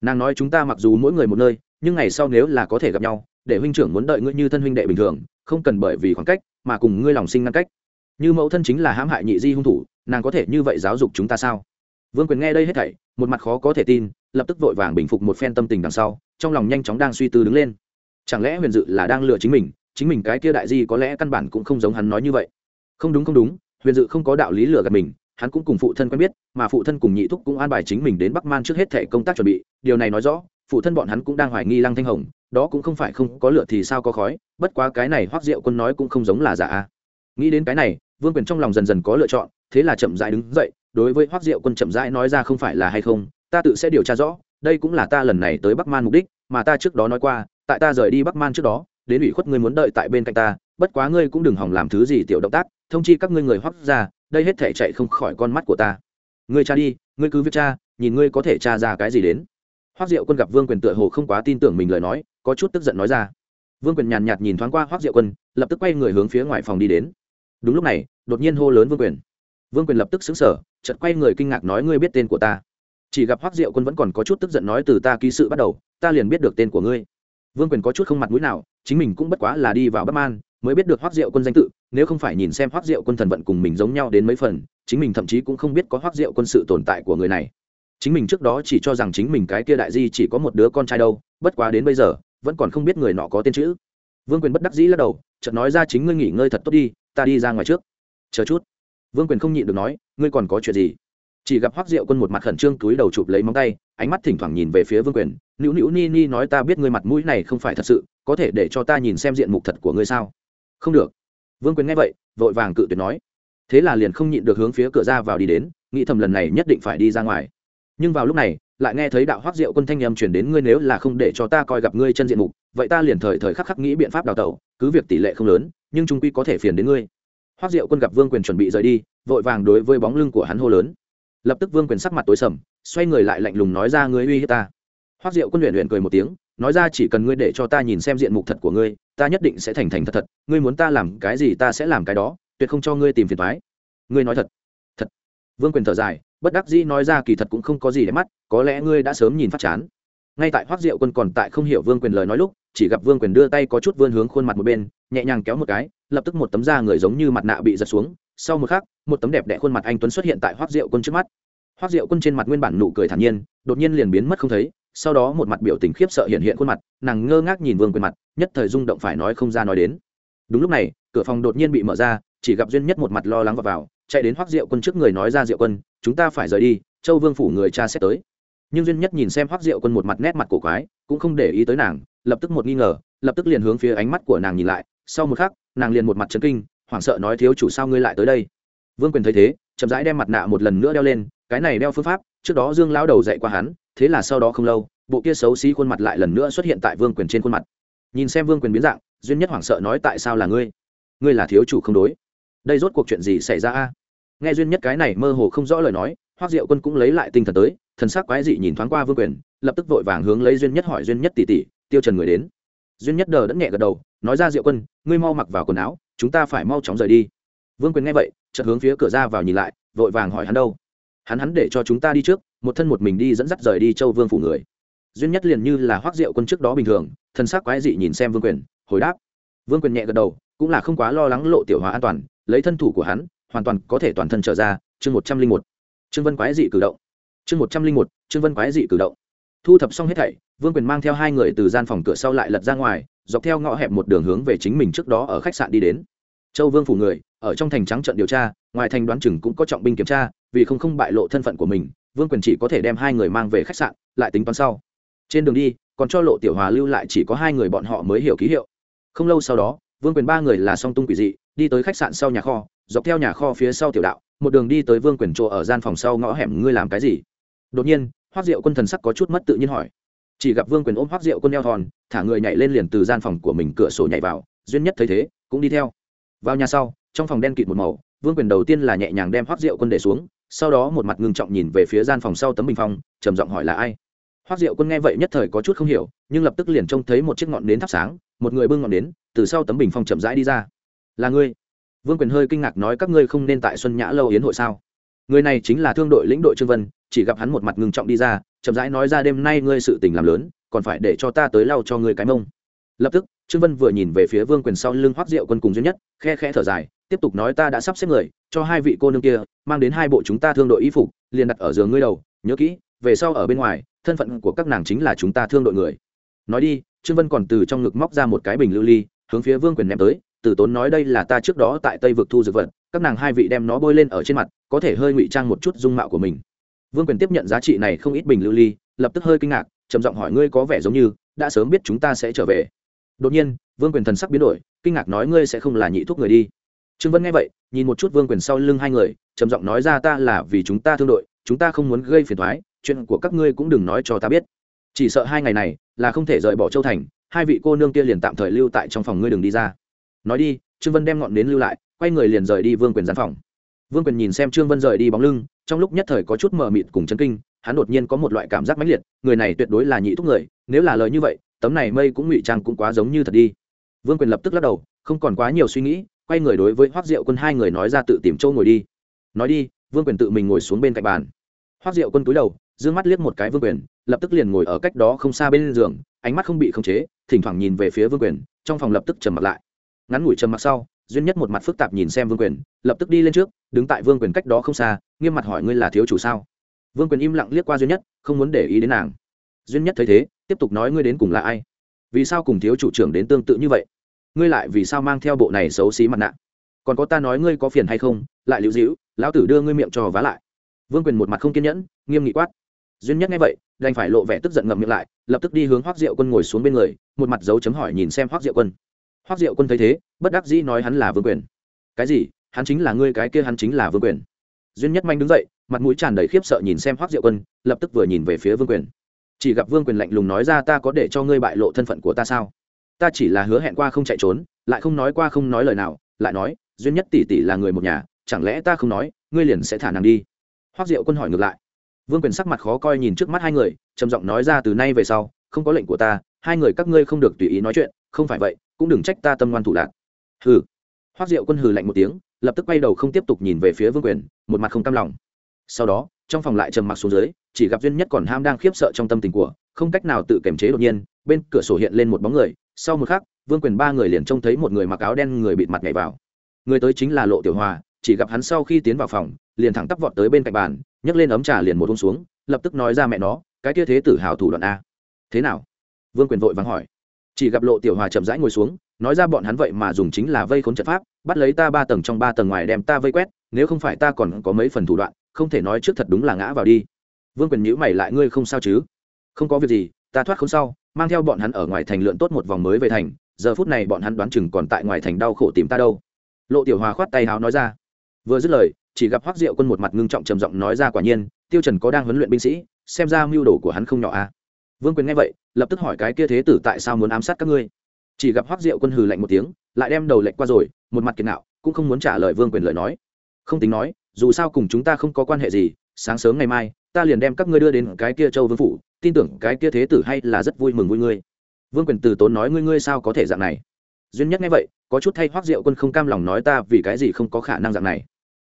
Nàng nói chúng ta mặc dù mỗi người một nơi, nhưng ngày sau nếu là có thể gặp nhau, để huynh trưởng muốn đợi ngươi như thân huynh đệ bình thường không cần bởi vì khoảng cách mà cùng ngươi lòng sinh ngăn cách. Như mẫu thân chính là hãm hại nhị di hung thủ, nàng có thể như vậy giáo dục chúng ta sao? Vương quyền nghe đây hết thảy, một mặt khó có thể tin, lập tức vội vàng bình phục một phen tâm tình đằng sau, trong lòng nhanh chóng đang suy tư đứng lên. Chẳng lẽ huyền dự là đang lừa chính mình? Chính mình cái kia đại di có lẽ căn bản cũng không giống hắn nói như vậy. Không đúng không đúng, huyền dự không có đạo lý lừa gạt mình, hắn cũng cùng phụ thân quen biết, mà phụ thân cùng nhị thúc cũng an bài chính mình đến bắc man trước hết thể công tác chuẩn bị. Điều này nói rõ, phụ thân bọn hắn cũng đang hoài nghi lăng thanh hồng đó cũng không phải không có lửa thì sao có khói, bất quá cái này hoác diệu quân nói cũng không giống là giả nghĩ đến cái này, vương quyền trong lòng dần dần có lựa chọn, thế là chậm rãi đứng dậy, đối với hoác diệu quân chậm rãi nói ra không phải là hay không, ta tự sẽ điều tra rõ, đây cũng là ta lần này tới bắc man mục đích, mà ta trước đó nói qua, tại ta rời đi bắc man trước đó, đến ủy khuất ngươi muốn đợi tại bên cạnh ta, bất quá ngươi cũng đừng hỏng làm thứ gì tiểu động tác, thông chi các ngươi người hoác ra, đây hết thể chạy không khỏi con mắt của ta. Ngươi cha đi, ngươi cứ viết cha nhìn ngươi có thể tra ra cái gì đến hoác diệu quân gặp vương quyền tựa hồ không quá tin tưởng mình lời nói có chút tức giận nói ra. Vương quyền nhàn nhạt nhìn thoáng qua hoác diệu quân lập tức quay người hướng phía ngoài phòng đi đến. Đúng lúc này đột nhiên hô lớn vương quyền. Vương quyền lập tức xứng sở chợt quay người kinh ngạc nói ngươi biết tên của ta? Chỉ gặp hoác diệu quân vẫn còn có chút tức giận nói từ ta ký sự bắt đầu ta liền biết được tên của ngươi. Vương quyền có chút không mặt mũi nào chính mình cũng bất quá là đi vào bắc an, mới biết được hoác diệu quân danh tự nếu không phải nhìn xem hoác diệu quân thần vận cùng mình giống nhau đến mấy phần chính mình thậm chí cũng không biết có hoác diệu quân sự tồn tại của người này chính mình trước đó chỉ cho rằng chính mình cái kia đại di chỉ có một đứa con trai đâu, bất quá đến bây giờ, vẫn còn không biết người nọ có tên chữ. Vương quyền bất đắc dĩ lắc đầu, chợt nói ra chính ngươi nghỉ ngơi thật tốt đi, ta đi ra ngoài trước. Chờ chút. Vương quyền không nhịn được nói, ngươi còn có chuyện gì? Chỉ gặp hoác diệu quân một mặt khẩn trương túi đầu chụp lấy móng tay, ánh mắt thỉnh thoảng nhìn về phía vương quyền. Nữu nữu ni ni nói ta biết ngươi mặt mũi này không phải thật sự, có thể để cho ta nhìn xem diện mục thật của ngươi sao? Không được. Vương quyền nghe vậy, vội vàng cự tuyệt nói. Thế là liền không nhịn được hướng phía cửa ra vào đi đến, nghĩ thầm lần này nhất định phải đi ra ngoài nhưng vào lúc này, lại nghe thấy đạo hoác diệu quân thanh â m chuyển đến, ngươi nếu là không để cho ta coi gặp ngươi chân diện mục, vậy ta liền thời thời khắc khắc nghĩ biện pháp đào tẩu, cứ việc tỷ lệ không lớn, nhưng trung quy có thể phiền đến ngươi. Hoác diệu quân gặp vương quyền chuẩn bị rời đi, vội vàng đối với bóng lưng của hắn hô lớn. Lập tức vương quyền sắc mặt tối sầm, xoay người lại lạnh lùng nói ra, ngươi uy hiếp ta. Hoác diệu quân luyện luyện cười một tiếng, nói ra, chỉ cần ngươi để cho ta nhìn xem diện mục thật của ngươi, ta nhất định sẽ thành thành thật thật, ngươi muốn ta làm cái gì ta sẽ làm cái đó, tuyệt không cho ngươi tìm phiền thoái ngươi nói thật. Thật. Vương quyền thở dài bất đắc dĩ nói ra kỳ thật cũng không có gì để mắt có lẽ ngươi đã sớm nhìn phát chán. Ngay tại hoác diệu quân còn tại không hiểu vương quyền lời nói lúc chỉ gặp vương quyền đưa tay có chút vươn hướng khuôn mặt một bên nhẹ nhàng kéo một cái lập tức một tấm da người giống như mặt nạ bị giật xuống sau một khắc một tấm đẹp đẽ khuôn mặt anh tuấn xuất hiện tại hoác diệu quân trước mắt. Hoác diệu quân trên mặt nguyên bản nụ cười thản nhiên đột nhiên liền biến mất không thấy sau đó một mặt biểu tình khiếp sợ hiện hiện khuôn mặt nàng ngơ ngác nhìn vương quyền mặt nhất thời rung động phải nói không ra nói đến. Đúng lúc này cửa phòng đột nhiên bị mở ra chỉ gặp duyên nhất một mặt lo lắng vào, vào chạy đến hoắc diệu quân trước người nói ra diệu quân, chúng ta phải rời đi, châu vương phủ người cha sẽ tới. Nhưng duyên nhất nhìn xem hoắc diệu quân một mặt nét mặt cổ quái, cũng không để ý tới nàng, lập tức một nghi ngờ, lập tức liền hướng phía ánh mắt của nàng nhìn lại. Sau một khắc, nàng liền một mặt chấn kinh, hoảng sợ nói, thiếu chủ sao ngươi lại tới đây? Vương quyền thấy thế, chậm rãi đem mặt nạ một lần nữa đeo lên, cái này đeo phương pháp, trước đó dương lão đầu dạy qua hắn, thế là sau đó không lâu, bộ kia xấu xí khuôn mặt lại lần nữa xuất hiện tại vương quyền trên khuôn mặt. Nhìn xem vương quyền biến dạng, duyên nhất hoảng sợ nói, tại sao là ngươi? Ngươi là thiếu chủ không đối đây rốt cuộc chuyện gì xảy ra a? Nghe duyên nhất cái này mơ hồ không rõ lời nói hoác diệu quân cũng lấy lại tinh thần tới, thần sắc quái dị nhìn thoáng qua vương quyền, lập tức vội vàng hướng lấy duyên nhất hỏi duyên nhất tỷ tỷ, tiêu trần người đến. Duyên nhất đờ đẫn nhẹ gật đầu, nói ra diệu quân, ngươi mau mặc vào quần áo, chúng ta phải mau chóng rời đi. Vương quyền nghe vậy, chợt hướng phía cửa ra vào nhìn lại, vội vàng hỏi hắn đâu. Hắn hắn để cho chúng ta đi trước, một thân một mình đi dẫn dắt rời đi châu vương phủ người. Duyên nhất liền như là hoác diệu quân trước đó bình thường, thần sắc quái dị nhìn xem vương quyền, hồi đáp. Vương quyền nhẹ gật đầu, cũng là không quá lo lắng lộ tiểu hóa an toàn lấy thân thủ của hắn, hoàn toàn có thể toàn thân trở ra, chương một trăm linh một. Trương vân quái dị cử động. Chương một trăm linh một, trương vân quái dị cử động. Thu thập xong hết thảy, vương quyền mang theo hai người từ gian phòng cửa sau lại lật ra ngoài, dọc theo ngõ hẹp một đường hướng về chính mình trước đó ở khách sạn đi đến. Châu vương phủ người, ở trong thành trắng trận điều tra, ngoài thành đoán chừng cũng có trọng binh kiểm tra, vì không không bại lộ thân phận của mình, vương quyền chỉ có thể đem hai người mang về khách sạn, lại tính toán sau. Trên đường đi, còn cho lộ tiểu hòa lưu lại chỉ có hai người bọn họ mới hiểu ký hiệu. Không lâu sau đó, vương quyền ba người là song tung quỷ dị đi tới khách sạn sau nhà kho, dọc theo nhà kho phía sau tiểu đạo, một đường đi tới vương quyền chỗ ở gian phòng sau ngõ hẻm, ngươi làm cái gì? Đột nhiên hoác diệu quân thần sắc có chút mất tự nhiên hỏi. Chỉ gặp vương quyền ôm hoác diệu quân eo thòn thả người nhảy lên liền từ gian phòng của mình cửa sổ nhảy vào, duyên nhất thấy thế, cũng đi theo. Vào nhà sau, trong phòng đen kịt một màu, vương quyền đầu tiên là nhẹ nhàng đem hoác diệu quân để xuống, sau đó một mặt ngưng trọng nhìn về phía gian phòng sau tấm bình phong, trầm giọng hỏi là ai. Hoác diệu quân nghe vậy nhất thời có chút không hiểu, nhưng lập tức liền trông thấy một chiếc ngọn nến thắp sáng, một người bưng ngọn nến, từ sau tấm bình phong chậm rãi đi ra là ngươi. Vương quyền hơi kinh ngạc nói các ngươi không nên tại xuân nhã lâu yến hội sao? Người này chính là thương đội lĩnh đội trương vân, chỉ gặp hắn một mặt ngưng trọng đi ra, chậm rãi nói ra đêm nay ngươi sự tình làm lớn, còn phải để cho ta tới lau cho ngươi cái mông. Lập tức, trương vân vừa nhìn về phía vương quyền sau lưng hoác diệu quân cùng duy nhất, khe khẽ thở dài, tiếp tục nói ta đã sắp xếp người, cho hai vị cô nương kia, mang đến hai bộ chúng ta thương đội y phục, liền đặt ở giường ngươi đầu, nhớ kỹ, về sau ở bên ngoài, thân phận của các nàng chính là chúng ta thương đội người. Nói đi, trương vân còn từ trong ngực móc ra một cái bình lưu ly, hướng phía vương quyền ném tới Tử tốn nói đây là ta trước đó tại tây vực thu dược vật, các nàng hai vị đem nó bôi lên ở trên mặt, có thể hơi ngụy trang một chút dung mạo của mình. Vương quyền tiếp nhận giá trị này không ít bình lưu ly, lập tức hơi kinh ngạc, trầm giọng hỏi ngươi có vẻ giống như, đã sớm biết chúng ta sẽ trở về. Đột nhiên, vương quyền thần sắc biến đổi, kinh ngạc nói ngươi sẽ không là nhị thuốc người đi. Trương vân nghe vậy, nhìn một chút vương quyền sau lưng hai người, trầm giọng nói ra ta là vì chúng ta thương đội, chúng ta không muốn gây phiền thoái chuyện của các ngươi cũng đừng nói cho ta biết. Chỉ sợ hai ngày này là không thể rời bỏ châu thành, hai vị cô nương kia liền tạm thời lưu tại trong phòng ngươi đừng đi ra nói đi, trương vân đem ngọn nến lưu lại, quay người liền rời đi vương quyền gián phòng. Vương quyền nhìn xem trương vân rời đi bóng lưng, trong lúc nhất thời có chút mờ mịt cùng chấn kinh, hắn đột nhiên có một loại cảm giác mãnh liệt, người này tuyệt đối là nhị thúc người, nếu là lời như vậy, tấm này mây cũng ngụy trang cũng quá giống như thật đi. Vương quyền lập tức lắc đầu, không còn quá nhiều suy nghĩ, quay người đối với hoác diệu quân hai người nói ra tự tìm châu ngồi đi. Nói đi, vương quyền tự mình ngồi xuống bên cạnh bàn. Hoác diệu quân cúi đầu d ư ơ n g mắt liếc một cái vương quyền, lập tức liền ngồi ở cách đó không xa bên giường, ánh mắt không bị khống chế, thỉnh thoảng nhìn về phía vương quyền, trong phòng lập tức trầm mặt lại ngắn ngủi trầm mặc sau duyên nhất một mặt phức tạp nhìn xem vương quyền, lập tức đi lên trước, đứng tại vương quyền cách đó không xa, nghiêm mặt hỏi ngươi là thiếu chủ sao? Vương quyền im lặng liếc qua duyên nhất, không muốn để ý đến nàng. Duyên nhất thấy thế, tiếp tục nói ngươi đến cùng là ai? Vì sao cùng thiếu chủ trưởng đến tương tự như vậy? Ngươi lại vì sao mang theo bộ này xấu xí mặt nạ? Còn có ta nói ngươi có phiền hay không? Lại lưu dĩu lão tử đưa ngươi miệng cho vá lại. Vương quyền một mặt không kiên nhẫn, nghiêm nghị quát. Duyên nhất nghe vậy, đành phải lộ vẻ tức giận ngậm miệng lại, lập tức đi hướng hoác diệu quân ngồi xuống bên người, một mặt dấu chấm hỏi nhìn xem hoác diệu quân hoác diệu quân thấy thế, bất đắc dĩ nói hắn là vương quyền. Cái gì? Hắn chính là ngươi, cái kia hắn chính là vương quyền. Duyên nhất manh đứng dậy, mặt mũi tràn đầy khiếp sợ nhìn xem hoác diệu quân, lập tức vừa nhìn về phía vương quyền. Chỉ gặp vương quyền lạnh lùng nói ra, ta có để cho ngươi bại lộ thân phận của ta sao? Ta chỉ là hứa hẹn qua không chạy trốn, lại không nói qua không nói lời nào, lại nói, duyên nhất tỷ tỷ là người một nhà, chẳng lẽ ta không nói, ngươi liền sẽ thả nàng đi? Hoác diệu quân hỏi ngược lại. Vương quyền sắc mặt khó coi nhìn trước mắt hai người, trầm giọng nói ra, từ nay về sau, không có lệnh của ta, hai người các ngươi không được tùy ý nói chuyện, không phải vậy cũng đừng trách ta tâm ngoan thủ lạc. Hừ. Hoác diệu quân hừ lạnh một tiếng, lập tức quay đầu không tiếp tục nhìn về phía vương quyền, một mặt không cam lòng. Sau đó, trong phòng lại trầm mặc xuống dưới, chỉ gặp duyên nhất còn ham đang khiếp sợ trong tâm tình của, không cách nào tự kiềm chế đột nhiên, bên cửa sổ hiện lên một bóng người, sau một khắc, vương quyền ba người liền trông thấy một người mặc áo đen người bịt mặt nhảy vào. Người tới chính là lộ tiểu hòa, chỉ gặp hắn sau khi tiến vào phòng, liền thẳng tắp vọt tới bên cạnh bàn, nhấc lên ấm trà liền một hông xuống, lập tức nói ra mẹ nó, cái kia thế tử hào thủ đoạn a. Thế nào? Vương quyền vội vắng hỏi chỉ gặp lộ tiểu hòa chậm rãi ngồi xuống, nói ra bọn hắn vậy mà dùng chính là vây khốn trận pháp, bắt lấy ta ba tầng trong ba tầng ngoài đem ta vây quét, nếu không phải ta còn có mấy phần thủ đoạn, không thể nói trước thật đúng là ngã vào đi. Vương quyền nhữ mày lại, ngươi không sao chứ? Không có việc gì, ta thoát không sau, mang theo bọn hắn ở ngoài thành lượn tốt một vòng mới về thành, giờ phút này bọn hắn đoán chừng còn tại ngoài thành đau khổ tìm ta đâu. Lộ tiểu hòa khoát tay háo nói ra. Vừa dứt lời, chỉ gặp hoác diệu quân một mặt ngưng trọng trầm giọng nói ra quả nhiên, tiêu trần có đang huấn luyện binh sĩ, xem ra mưu đồ của hắn không nhỏ a à vương quyền nghe vậy, lập tức hỏi cái kia thế tử tại sao muốn ám sát các ngươi? Chỉ gặp hoác diệu quân hừ lạnh một tiếng, lại đem đầu lệnh qua rồi, một mặt kiệt nạo, cũng không muốn trả lời vương quyền lời nói. Không tính nói, dù sao cùng chúng ta không có quan hệ gì, sáng sớm ngày mai, ta liền đem các ngươi đưa đến cái kia châu vương phủ, tin tưởng cái kia thế tử hay là rất vui mừng vui ngươi. Vương quyền từ tốn nói ngươi ngươi sao có thể dạng này? Duyên nhất nghe vậy, có chút thay hoác diệu quân không cam lòng nói ta vì cái gì không có khả năng dạng này.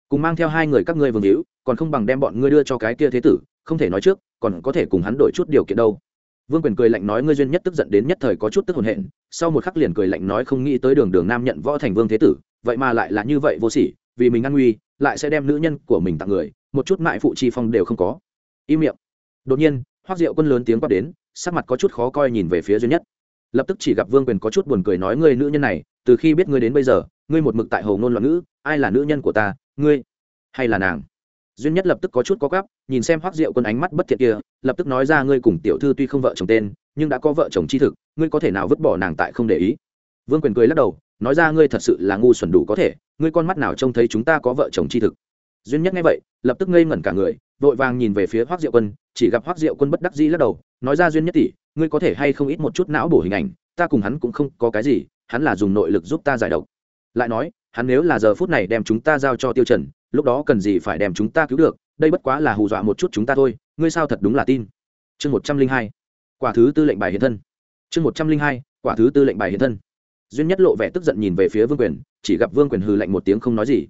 Cùng mang theo hai người các ngươi vương hữu, còn không bằng đem bọn ngươi đưa cho cái kia thế tử, không thể nói trước, còn có thể cùng hắn đổi chút điều kiện đâu vương quyền cười lạnh nói ngươi duyên nhất tức giận đến nhất thời có chút tức hồn hện, sau một khắc liền cười lạnh nói không nghĩ tới đường đường nam nhận võ thành vương thế tử, vậy mà lại là như vậy vô sỉ, vì mình ăn nguy, lại sẽ đem nữ nhân của mình tặng người, một chút mại phụ chi phong đều không có. Im miệng. Đột nhiên hoác diệu quân lớn tiếng quát đến, sắc mặt có chút khó coi nhìn về phía duyên nhất. Lập tức chỉ gặp vương quyền có chút buồn cười nói ngươi nữ nhân này, từ khi biết ngươi đến bây giờ, ngươi một mực tại hầu ngôn loạn ngữ, ai là nữ nhân của ta, ngươi hay là nàng? Duyên nhất lập tức có chút có gắp, nhìn xem hoác diệu quân ánh mắt bất thiện kia, lập tức nói ra ngươi cùng tiểu thư tuy không vợ chồng tên, nhưng đã có vợ chồng chi thực, ngươi có thể nào vứt bỏ nàng tại không để ý? Vương quyền cười lắc đầu, nói ra ngươi thật sự là ngu xuẩn đủ có thể, ngươi con mắt nào trông thấy chúng ta có vợ chồng chi thực? Duyên nhất nghe vậy, lập tức ngây ngẩn cả người, vội vàng nhìn về phía hoác diệu quân, chỉ gặp hoác diệu quân bất đắc dĩ lắc đầu, nói ra duyên nhất tỷ, ngươi có thể hay không ít một chút não bổ hình ảnh, ta cùng hắn cũng không có cái gì, hắn là dùng nội lực giúp ta giải độc. Lại nói, hắn nếu là giờ phút này đem chúng ta giao cho tiêu trần lúc đó cần gì phải đem chúng ta cứu được, đây bất quá là hù dọa một chút chúng ta thôi, ngươi sao thật đúng là tin? Chương một trăm linh hai, quả thứ tư lệnh bài hiện thân. Chương một trăm linh hai, quả thứ tư lệnh bài hiện thân. Duyên nhất lộ vẻ tức giận nhìn về phía vương quyền, chỉ gặp vương quyền hừ lạnh một tiếng không nói gì.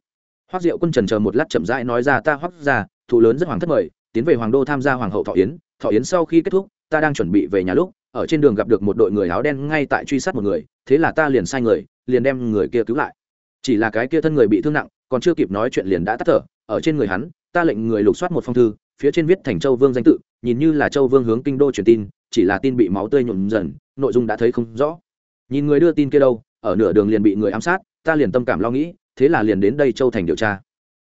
Hoác diệu quân trần chờ một lát chậm rãi nói ra, ta hoác ra thủ lớn rất hoàng thất mời, tiến về hoàng đô tham gia hoàng hậu thọ yến thọ yến sau khi kết thúc, ta đang chuẩn bị về nhà lúc, ở trên đường gặp được một đội người áo đen ngay tại truy sát một người, thế là ta liền sai người, liền đem người kia cứu lại chỉ là cái kia thân người bị thương nặng, còn chưa kịp nói chuyện liền đã tắt thở, ở trên người hắn, ta lệnh người lục soát một phong thư, phía trên viết thành châu vương danh tự, nhìn như là châu vương hướng kinh đô truyền tin, chỉ là tin bị máu tươi nhuộm dần, nội dung đã thấy không rõ. Nhìn người đưa tin kia đâu, ở nửa đường liền bị người ám sát, ta liền tâm cảm lo nghĩ, thế là liền đến đây châu thành điều tra.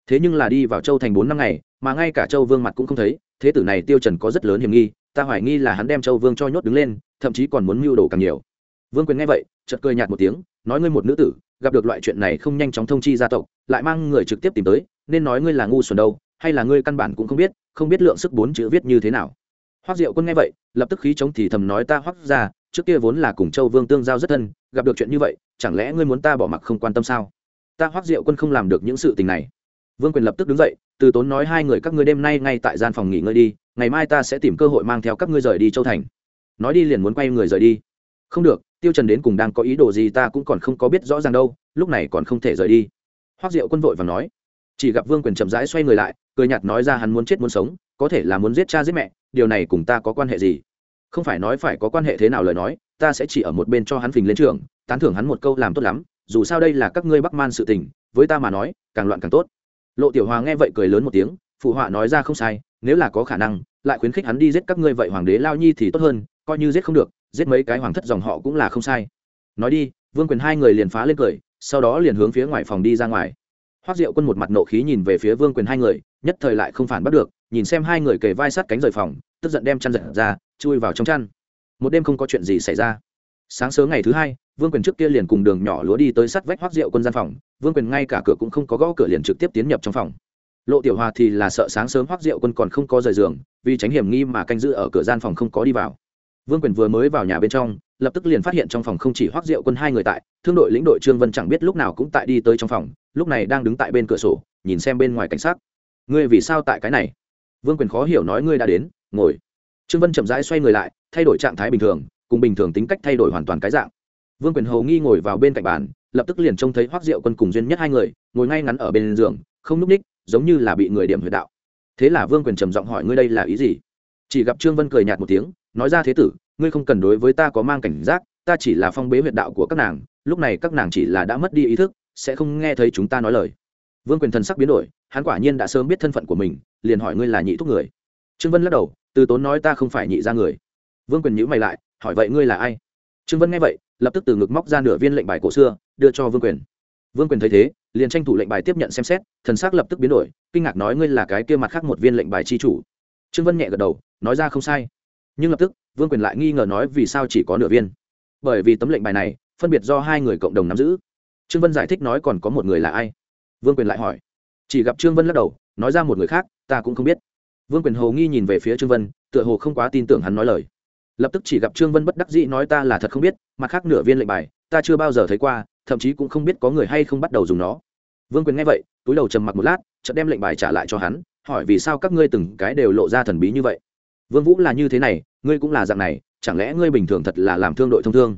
Thế nhưng là đi vào châu thành bốn năm ngày, mà ngay cả châu vương mặt cũng không thấy, thế tử này tiêu trần có rất lớn hiểm nghi, ta hoài nghi là hắn đem châu vương cho nhốt đứng lên, thậm chí còn muốn mưu đồ càng nhiều. Vương quyền nghe vậy chợt cười nhạt một tiếng, nói ngươi một nữ tử, gặp được loại chuyện này không nhanh chóng thông chi gia tộc, lại mang người trực tiếp tìm tới, nên nói ngươi là ngu xuẩn đâu, hay là ngươi căn bản cũng không biết không biết lượng sức bốn chữ viết như thế nào. Hoắc diệu quân nghe vậy, lập tức khí chống thì thầm nói ta hoắc ra, trước kia vốn là cùng châu vương tương giao rất thân, gặp được chuyện như vậy, chẳng lẽ ngươi muốn ta bỏ mặc không quan tâm sao? Ta hoắc diệu quân không làm được những sự tình này. Vương quyền lập tức đứng dậy, từ tốn nói hai người các ngươi đêm nay ngay tại gian phòng nghỉ ngơi đi, ngày mai ta sẽ tìm cơ hội mang theo các ngươi rời đi châu thành. Nói đi liền muốn quay người rời đi. Không được tiêu trần đến cùng đang có ý đồ gì ta cũng còn không có biết rõ ràng đâu, lúc này còn không thể rời đi. Hoắc diệu quân vội và nói, chỉ gặp vương quyền chậm rãi xoay người lại, cười nhạt nói ra hắn muốn chết muốn sống, có thể là muốn giết cha giết mẹ, điều này cùng ta có quan hệ gì? Không phải nói phải có quan hệ thế nào lời nói, ta sẽ chỉ ở một bên cho hắn phình lên trường, tán thưởng hắn một câu làm tốt lắm, dù sao đây là các ngươi bắc man sự tình, với ta mà nói, càng loạn càng tốt. Lộ tiểu hòa nghe vậy cười lớn một tiếng, phụ họa nói ra không sai, nếu là có khả năng, lại khuyến khích hắn đi giết các ngươi vậy hoàng đế lao nhi thì tốt hơn, coi như giết không được giết mấy cái hoàng thất dòng họ cũng là không sai. Nói đi, vương quyền hai người liền phá lên cười, sau đó liền hướng phía ngoài phòng đi ra ngoài. Hoác diệu quân một mặt nộ khí nhìn về phía vương quyền hai người, nhất thời lại không phản bắt được, nhìn xem hai người kề vai sát cánh rời phòng, tức giận đem chăn giật ra, chui vào trong chăn. Một đêm không có chuyện gì xảy ra. Sáng sớm ngày thứ hai, vương quyền trước kia liền cùng đường nhỏ lúa đi tới sắt vách hoác rượu quân gian phòng, vương quyền ngay cả cửa cũng không có gõ cửa liền trực tiếp tiến nhập trong phòng. Lộ tiểu hòa thì là sợ sáng sớm hoác rượu quân còn không có rời giường, vì tránh hiểm nghi mà canh giữ ở cửa gian phòng không có đi vào vương quyền vừa mới vào nhà bên trong, lập tức liền phát hiện trong phòng không chỉ hoác Diệu quân hai người tại, thương đội lĩnh đội trương vân chẳng biết lúc nào cũng tại đi tới trong phòng, lúc này đang đứng tại bên cửa sổ, nhìn xem bên ngoài cảnh sát ngươi vì sao tại cái này? Vương quyền khó hiểu nói, ngươi đã đến, ngồi. Trương vân chậm rãi xoay người lại, thay đổi trạng thái bình thường, cùng bình thường tính cách thay đổi hoàn toàn cái dạng. Vương quyền hầu nghi ngồi vào bên cạnh bàn, lập tức liền trông thấy hoác diệu quân cùng duyên nhất hai người, ngồi ngay ngắn ở bên giường, không núp ních, giống như là bị người điểm huyệt đạo. Thế là vương quyền trầm giọng hỏi, ngươi đây là ý gì? Chỉ gặp trương vân cười nhạt một tiếng nói ra thế tử, ngươi không cần đối với ta có mang cảnh giác, ta chỉ là phong bế huyệt đạo của các nàng, lúc này các nàng chỉ là đã mất đi ý thức, sẽ không nghe thấy chúng ta nói lời. Vương quyền thần sắc biến đổi, hắn quả nhiên đã sớm biết thân phận của mình, liền hỏi ngươi là nhị thúc người. Trương vân lắc đầu, từ tốn nói ta không phải nhị ra người. Vương quyền nhữ mày lại, hỏi vậy ngươi là ai? Trương vân nghe vậy, lập tức từ ngực móc ra nửa viên lệnh bài cổ xưa, đưa cho vương quyền. Vương quyền thấy thế, liền tranh thủ lệnh bài tiếp nhận xem xét, thần sắc lập tức biến đổi, kinh ngạc nói ngươi là cái kia mặt khác một viên lệnh bài chi chủ. Trương vân nhẹ gật đầu, nói ra không sai nhưng lập tức, vương quyền lại nghi ngờ nói vì sao chỉ có nửa viên. Bởi vì tấm lệnh bài này, phân biệt do hai người cộng đồng nắm giữ. Trương vân giải thích nói còn có một người là ai? Vương quyền lại hỏi. Chỉ gặp trương vân lắc đầu, nói ra một người khác, ta cũng không biết. Vương quyền hồ nghi nhìn về phía trương vân, tựa hồ không quá tin tưởng hắn nói lời. Lập tức chỉ gặp trương vân bất đắc dĩ nói ta là thật không biết, mặt khác nửa viên lệnh bài, ta chưa bao giờ thấy qua, thậm chí cũng không biết có người hay không bắt đầu dùng nó. Vương quyền nghe vậy, túi đầu trầm mặc một lát, chợt đem lệnh bài trả lại cho hắn, hỏi vì sao các ngươi từng cái đều lộ ra thần bí như vậy? Vương vũ là như thế này, ngươi cũng là dạng này, chẳng lẽ ngươi bình thường thật là làm thương đội thông thương?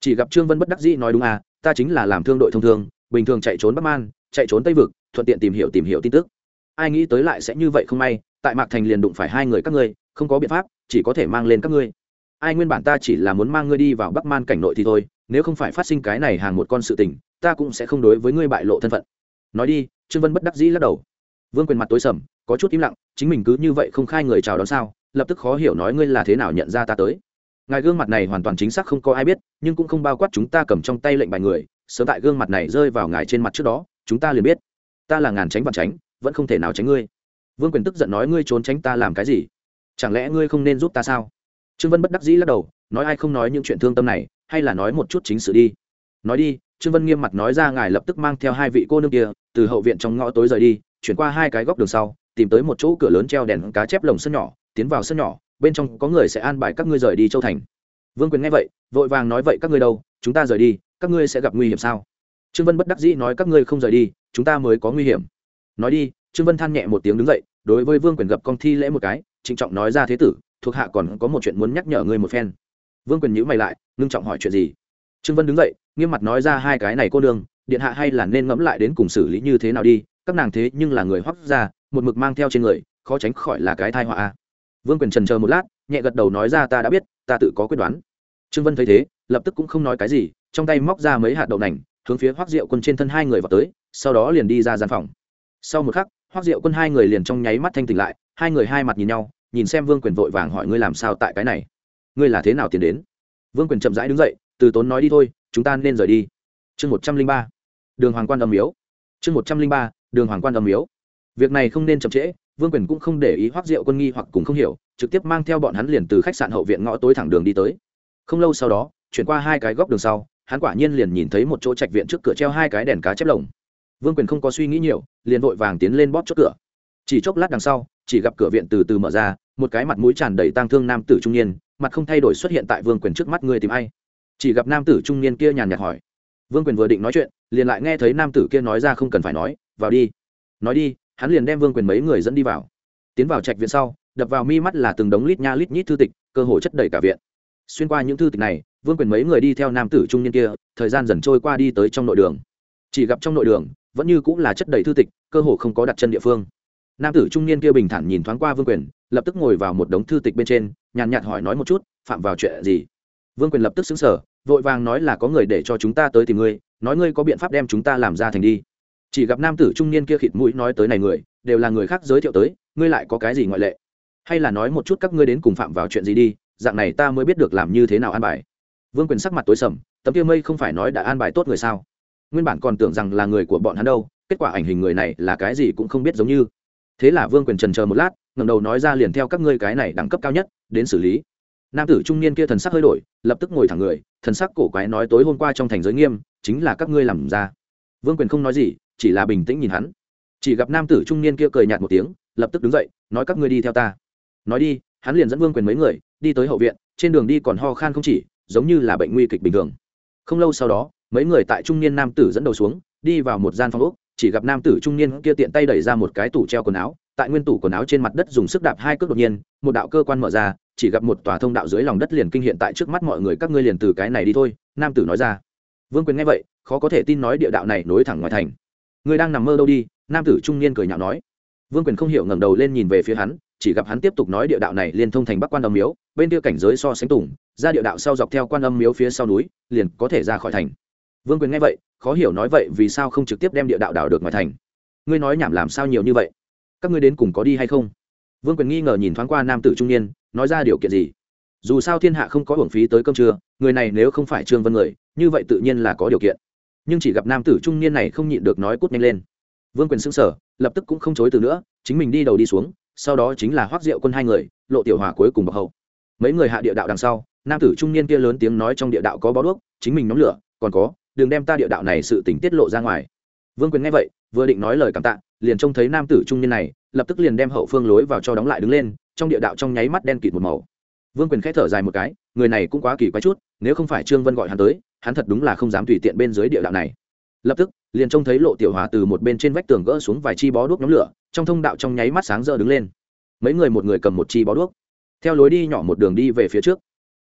Chỉ gặp trương vân bất đắc dĩ nói đúng à ta chính là làm thương đội thông thương, bình thường chạy trốn bắc man, chạy trốn tây vực, thuận tiện tìm hiểu tìm hiểu tin tức. Ai nghĩ tới lại sẽ như vậy không may, tại mạc thành liền đụng phải hai người các ngươi, không có biện pháp, chỉ có thể mang lên các ngươi. Ai nguyên bản ta chỉ là muốn mang ngươi đi vào bắc man cảnh nội thì thôi, nếu không phải phát sinh cái này hàng một con sự tình, ta cũng sẽ không đối với ngươi bại lộ thân phận. Nói đi, trương vân bất đắc dĩ lắc đầu. Vương quyền mặt tối sầm, có chút im lặng, chính mình cứ như vậy không khai người chào đón sao? Lập tức khó hiểu nói ngươi là thế nào nhận ra ta tới. Ngài gương mặt này hoàn toàn chính xác không có ai biết, nhưng cũng không bao quát chúng ta cầm trong tay lệnh bài người, sớm tại gương mặt này rơi vào ngài trên mặt trước đó, chúng ta liền biết. Ta là ngàn tránh vạn tránh, vẫn không thể nào tránh ngươi. Vương quyền tức giận nói ngươi trốn tránh ta làm cái gì? Chẳng lẽ ngươi không nên giúp ta sao? Trương vân bất đắc dĩ lắc đầu, nói ai không nói những chuyện thương tâm này, hay là nói một chút chính sự đi. Nói đi, trương vân nghiêm mặt nói ra ngài lập tức mang theo hai vị cô nương kia, từ hậu viện trong ngõ tối rời đi, chuyển qua hai cái góc đường sau, tìm tới một chỗ cửa lớn treo đèn cá chép lồng sân nhỏ tiến vào sân nhỏ, bên trong có người sẽ an bài các ngươi rời đi châu thành. Vương quyền nghe vậy, vội vàng nói vậy các ngươi đâu, chúng ta rời đi, các ngươi sẽ gặp nguy hiểm sao? Trương vân bất đắc dĩ nói các ngươi không rời đi, chúng ta mới có nguy hiểm. Nói đi, trương vân than nhẹ một tiếng đứng dậy, đối với vương quyền gặp con thi lễ một cái, trịnh trọng nói ra thế tử, thuộc hạ còn có một chuyện muốn nhắc nhở ngươi một phen. Vương quyền nhữ mày lại, ngưng trọng hỏi chuyện gì? Trương vân đứng dậy, nghiêm mặt nói ra hai cái này cô đường điện hạ hay là nên ngẫm lại đến cùng xử lý như thế nào đi, các nàng thế nhưng là người hoắc ra một mực mang theo trên người, khó tránh khỏi là cái thai họa vương quyền trần chờ một lát, nhẹ gật đầu nói ra, ta đã biết, ta tự có quyết đoán. Trương vân thấy thế, lập tức cũng không nói cái gì, trong tay móc ra mấy hạt đậu nành, hướng phía hoắc diệu quân trên thân hai người vào tới, sau đó liền đi ra gian phòng. Sau một khắc, hoắc diệu quân hai người liền trong nháy mắt thanh tỉnh lại, hai người hai mặt nhìn nhau, nhìn xem vương quyền vội vàng hỏi, ngươi làm sao tại cái này? Ngươi là thế nào tiến đến? Vương quyền chậm rãi đứng dậy, từ tốn nói đi thôi, chúng ta nên rời đi. Chương một trăm linh ba, đường hoàng quan âm miếu. Chương một trăm linh ba, đường hoàng quan âm miếu việc này không nên chậm trễ, vương quyền cũng không để ý hoắc diệu quân nghi hoặc cùng không hiểu, trực tiếp mang theo bọn hắn liền từ khách sạn hậu viện ngõ tối thẳng đường đi tới. Không lâu sau đó, chuyển qua hai cái góc đường sau, hắn quả nhiên liền nhìn thấy một chỗ trạch viện trước cửa treo hai cái đèn cá chép lồng. Vương quyền không có suy nghĩ nhiều, liền vội vàng tiến lên bóp chốt cửa. Chỉ chốc lát đằng sau, chỉ gặp cửa viện từ từ mở ra, một cái mặt mũi tràn đầy tang thương nam tử trung niên, mặt không thay đổi xuất hiện tại vương quyền trước mắt người tìm ai. Chỉ gặp nam tử trung niên kia nhàn nhạt hỏi. Vương quyền vừa định nói chuyện, liền lại nghe thấy nam tử kia nói ra không cần phải nói, vào đi. Nói đi hắn liền đem vương quyền mấy người dẫn đi vào. Tiến vào trạch viện sau, đập vào mi mắt là từng đống lít nha lít nhít thư tịch, cơ hồ chất đầy cả viện. Xuyên qua những thư tịch này, vương quyền mấy người đi theo nam tử trung niên kia, thời gian dần trôi qua đi tới trong nội đường. Chỉ gặp trong nội đường, vẫn như cũng là chất đầy thư tịch, cơ hồ không có đặt chân địa phương. Nam tử trung niên kia bình thản nhìn thoáng qua vương quyền, lập tức ngồi vào một đống thư tịch bên trên, nhàn nhạt hỏi nói một chút, phạm vào chuyện gì? Vương quyền lập tức xứng sở vội vàng nói là có người để cho chúng ta tới tìm ngươi, nói ngươi có biện pháp đem chúng ta làm ra thành đi chỉ gặp nam tử trung niên kia khịt mũi nói tới này người, đều là người khác giới thiệu tới, ngươi lại có cái gì ngoại lệ? Hay là nói một chút các ngươi đến cùng phạm vào chuyện gì đi, dạng này ta mới biết được làm như thế nào an bài. Vương quyền sắc mặt tối sầm, tấm kia mây không phải nói đã an bài tốt người sao? Nguyên bản còn tưởng rằng là người của bọn hắn đâu, kết quả ảnh hình người này là cái gì cũng không biết giống như. Thế là vương quyền trần chờ một lát, ngẩng đầu nói ra liền theo các ngươi cái này đẳng cấp cao nhất, đến xử lý. Nam tử trung niên kia thần sắc hơi đổi, lập tức ngồi thẳng người, thần sắc cổ quái nói tối hôm qua trong thành giới nghiêm, chính là các ngươi làm ra. Vương quyền không nói gì chỉ là bình tĩnh nhìn hắn. Chỉ gặp nam tử trung niên kia cười nhạt một tiếng, lập tức đứng dậy, nói các ngươi đi theo ta. Nói đi, hắn liền dẫn vương quyền mấy người, đi tới hậu viện, trên đường đi còn ho khan không chỉ, giống như là bệnh nguy kịch bình thường. Không lâu sau đó, mấy người tại trung niên nam tử dẫn đầu xuống, đi vào một gian phòng úc chỉ gặp nam tử trung niên kia tiện tay đẩy ra một cái tủ treo quần áo, tại nguyên tủ quần áo trên mặt đất dùng sức đạp hai cước đột nhiên, một đạo cơ quan mở ra, chỉ gặp một tòa thông đạo dưới lòng đất liền kinh hiện tại trước mắt mọi người, các ngươi liền từ cái này đi thôi, nam tử nói ra. Vương quyền nghe vậy, khó có thể tin nói địa đạo này nối thẳng ngoài thành ngươi đang nằm mơ đâu đi, nam tử trung niên cười nhạo nói. Vương quyền không hiểu ngẩng đầu lên nhìn về phía hắn, chỉ gặp hắn tiếp tục nói địa đạo này liên thông thành bắc quan âm miếu, bên kia cảnh giới so sánh tùng, ra địa đạo sau dọc theo quan âm miếu phía sau núi, liền có thể ra khỏi thành. Vương quyền nghe vậy, khó hiểu nói vậy vì sao không trực tiếp đem địa đạo đảo được ngoài thành. Ngươi nói nhảm làm sao nhiều như vậy? Các ngươi đến cùng có đi hay không? Vương quyền nghi ngờ nhìn thoáng qua nam tử trung niên, nói ra điều kiện gì? Dù sao thiên hạ không có hưởng phí tới cơm trưa, người này nếu không phải trương vân người, như vậy tự nhiên là có điều kiện nhưng chỉ gặp nam tử trung niên này không nhịn được nói cút nhanh lên. Vương quyền xưng sở lập tức cũng không chối từ nữa, chính mình đi đầu đi xuống, sau đó chính là hoác diệu quân hai người, lộ tiểu hòa cuối cùng bọc hậu. Mấy người hạ địa đạo đằng sau, nam tử trung niên kia lớn tiếng nói trong địa đạo có bó đuốc, chính mình nhóm lửa, còn có, đừng đem ta địa đạo này sự tỉnh tiết lộ ra ngoài. Vương quyền nghe vậy, vừa định nói lời cảm tạ, liền trông thấy nam tử trung niên này, lập tức liền đem hậu phương lối vào cho đóng lại đứng lên, trong địa đạo trong nháy mắt đen kịt một màu. Vương quyền khẽ thở dài một cái, người này cũng quá kỳ quái chút, nếu không phải trương vân gọi hắn tới hắn thật đúng là không dám tùy tiện bên dưới địa đạo này. Lập tức, liền trông thấy lộ tiểu hòa từ một bên trên vách tường gỡ xuống vài chi bó đuốc nhóm lửa, trong thông đạo trong nháy mắt sáng rỡ đứng lên. Mấy người một người cầm một chi bó đuốc, theo lối đi nhỏ một đường đi về phía trước.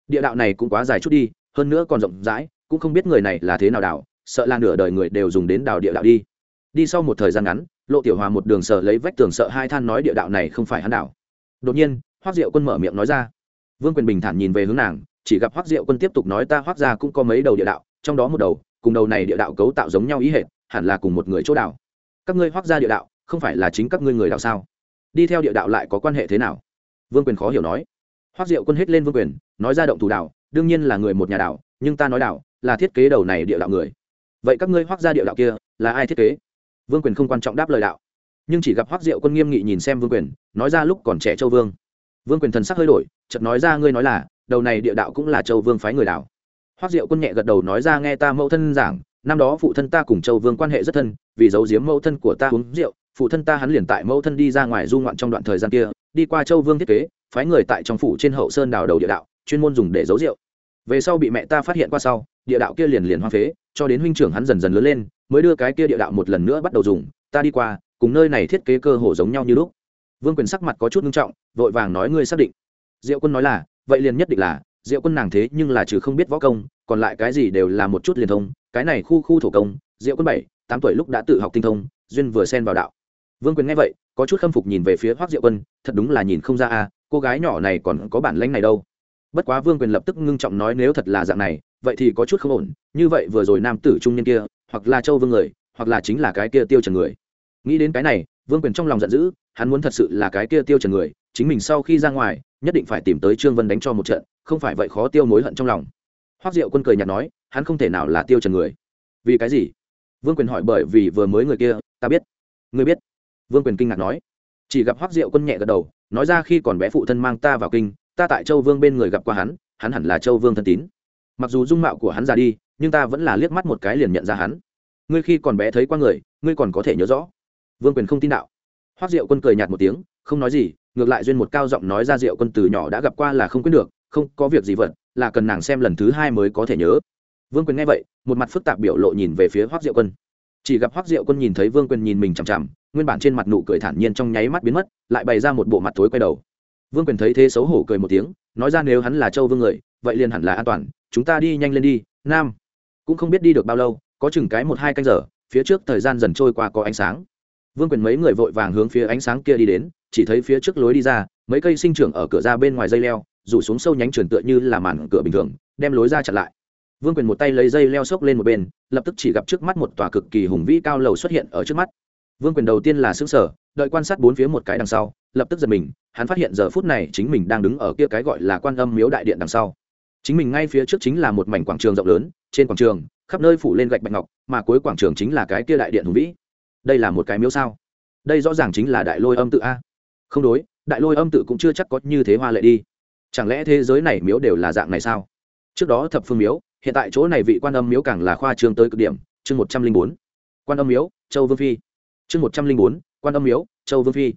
Địa đạo này cũng quá dài chút đi, hơn nữa còn rộng rãi, cũng không biết người này là thế nào đảo, sợ là nửa đời người đều dùng đến đào địa đạo đi. Đi sau một thời gian ngắn, lộ tiểu hòa một đường sợ lấy vách tường sợ hai than nói địa đạo này không phải hắn đảo. Đột nhiên, hoác diệu quân mở miệng nói ra. Vương quyền bình thản nhìn về hướng nàng chỉ gặp hoác diệu quân tiếp tục nói ta hoác ra cũng có mấy đầu địa đạo, trong đó một đầu, cùng đầu này địa đạo cấu tạo giống nhau ý hệ hẳn là cùng một người chỗ đạo các ngươi hoác ra địa đạo, không phải là chính các ngươi người đạo sao? Đi theo địa đạo lại có quan hệ thế nào? Vương quyền khó hiểu nói. Hoác diệu quân hết lên vương quyền, nói ra động thủ đạo đương nhiên là người một nhà đạo nhưng ta nói đạo là thiết kế đầu này địa đạo người. Vậy các ngươi hoác ra địa đạo kia, là ai thiết kế? Vương quyền không quan trọng đáp lời đạo. Nhưng chỉ gặp hoác diệu quân nghiêm nghị nhìn xem vương quyền, nói ra lúc còn trẻ châu vương. Vương quyền thần sắc hơi đổi, chợt nói ra ngươi nói là đầu này địa đạo cũng là châu vương phái người đạo hoác diệu quân nhẹ gật đầu nói ra nghe ta mẫu thân giảng, năm đó phụ thân ta cùng châu vương quan hệ rất thân, vì giấu giếm mẫu thân của ta uống rượu, phụ thân ta hắn liền tại mẫu thân đi ra ngoài du ngoạn trong đoạn thời gian kia, đi qua châu vương thiết kế, phái người tại trong phủ trên hậu sơn đào đầu địa đạo, chuyên môn dùng để giấu rượu. Về sau bị mẹ ta phát hiện qua sau, địa đạo kia liền liền hoa phế, cho đến huynh trưởng hắn dần dần lớn lên, mới đưa cái kia địa đạo một lần nữa bắt đầu dùng, ta đi qua, cùng nơi này thiết kế cơ hồ giống nhau như lúc. Vương quyền sắc mặt có chút nghiêm trọng, vội vàng nói ngươi xác định. Diệu quân nói là vậy liền nhất định là, diệu quân nàng thế nhưng là trừ không biết võ công, còn lại cái gì đều là một chút liền thông, cái này khu khu thổ công, diệu quân bảy, tám tuổi lúc đã tự học tinh thông, duyên vừa xen vào đạo. Vương quyền nghe vậy, có chút khâm phục nhìn về phía hoác diệu quân, thật đúng là nhìn không ra à cô gái nhỏ này còn có bản lãnh này đâu. Bất quá vương quyền lập tức ngưng trọng nói nếu thật là dạng này, vậy thì có chút không ổn, như vậy vừa rồi nam tử trung niên kia, hoặc là châu vương người, hoặc là chính là cái kia tiêu trần người. Nghĩ đến cái này, vương quyền trong lòng giận dữ, hắn muốn thật sự là cái kia tiêu trần người, chính mình sau khi ra ngoài nhất định phải tìm tới trương vân đánh cho một trận, không phải vậy khó tiêu mối hận trong lòng. Hoắc diệu quân cười nhạt nói, hắn không thể nào là tiêu trần người. Vì cái gì? Vương quyền hỏi bởi vì vừa mới người kia, ta biết. Ngươi biết. Vương quyền kinh ngạc nói. Chỉ gặp hoắc diệu quân nhẹ gật đầu, nói ra khi còn bé phụ thân mang ta vào kinh, ta tại châu vương bên người gặp qua hắn hắn hẳn là châu vương thân tín. Mặc dù dung mạo của hắn già đi, nhưng ta vẫn là liếc mắt một cái liền nhận ra hắn. Ngươi khi còn bé thấy qua người, ngươi còn có thể nhớ rõ. Vương quyền không tin đạo. Hoác diệu quân cười nhạt một tiếng, không nói gì ngược lại duyên một cao giọng nói ra diệu quân từ nhỏ đã gặp qua là không quyết được, không có việc gì vật là cần nàng xem lần thứ hai mới có thể nhớ. Vương quyền nghe vậy, một mặt phức tạp biểu lộ nhìn về phía hoác diệu quân. Chỉ gặp hoác diệu quân nhìn thấy vương quyền nhìn mình chằm chằm, nguyên bản trên mặt nụ cười thản nhiên trong nháy mắt biến mất, lại bày ra một bộ mặt thối quay đầu. Vương quyền thấy thế xấu hổ cười một tiếng, nói ra nếu hắn là châu vương người, vậy liền hẳn là an toàn, chúng ta đi nhanh lên đi, nam. Cũng không biết đi được bao lâu, có chừng cái một hai canh giờ, phía trước thời gian dần trôi qua có ánh sáng. Vương quyền mấy người vội vàng hướng phía ánh sáng kia đi đến chỉ thấy phía trước lối đi ra, mấy cây sinh trưởng ở cửa ra bên ngoài dây leo, rủ xuống sâu nhánh trườn tựa như là màn cửa bình thường, đem lối ra chặn lại. Vương quyền một tay lấy dây leo xốc lên một bên, lập tức chỉ gặp trước mắt một tòa cực kỳ hùng vĩ cao lầu xuất hiện ở trước mắt. Vương quyền đầu tiên là xứng sở đợi quan sát bốn phía một cái đằng sau, lập tức giật mình, hắn phát hiện giờ phút này chính mình đang đứng ở kia cái gọi là quan âm miếu đại điện đằng sau. Chính mình ngay phía trước chính là một mảnh quảng trường rộng lớn, trên quảng trường, khắp nơi phủ lên gạch bạch ngọc, mà cuối quảng trường chính là cái kia đại điện hùng vĩ. Đây là một cái miếu sao? Đây rõ ràng chính là đại lôi âm tự a không đối, đại lôi âm tự cũng chưa chắc có như thế hoa lệ đi. Chẳng lẽ thế giới này miếu đều là dạng này sao? Trước đó thập phương miếu, hiện tại chỗ này vị quan âm miếu càng là khoa trương tới cực điểm, chương một trăm linh bốn. Quan âm miếu, châu vương phi. Chương một trăm linh bốn, quan âm miếu, châu vương phi.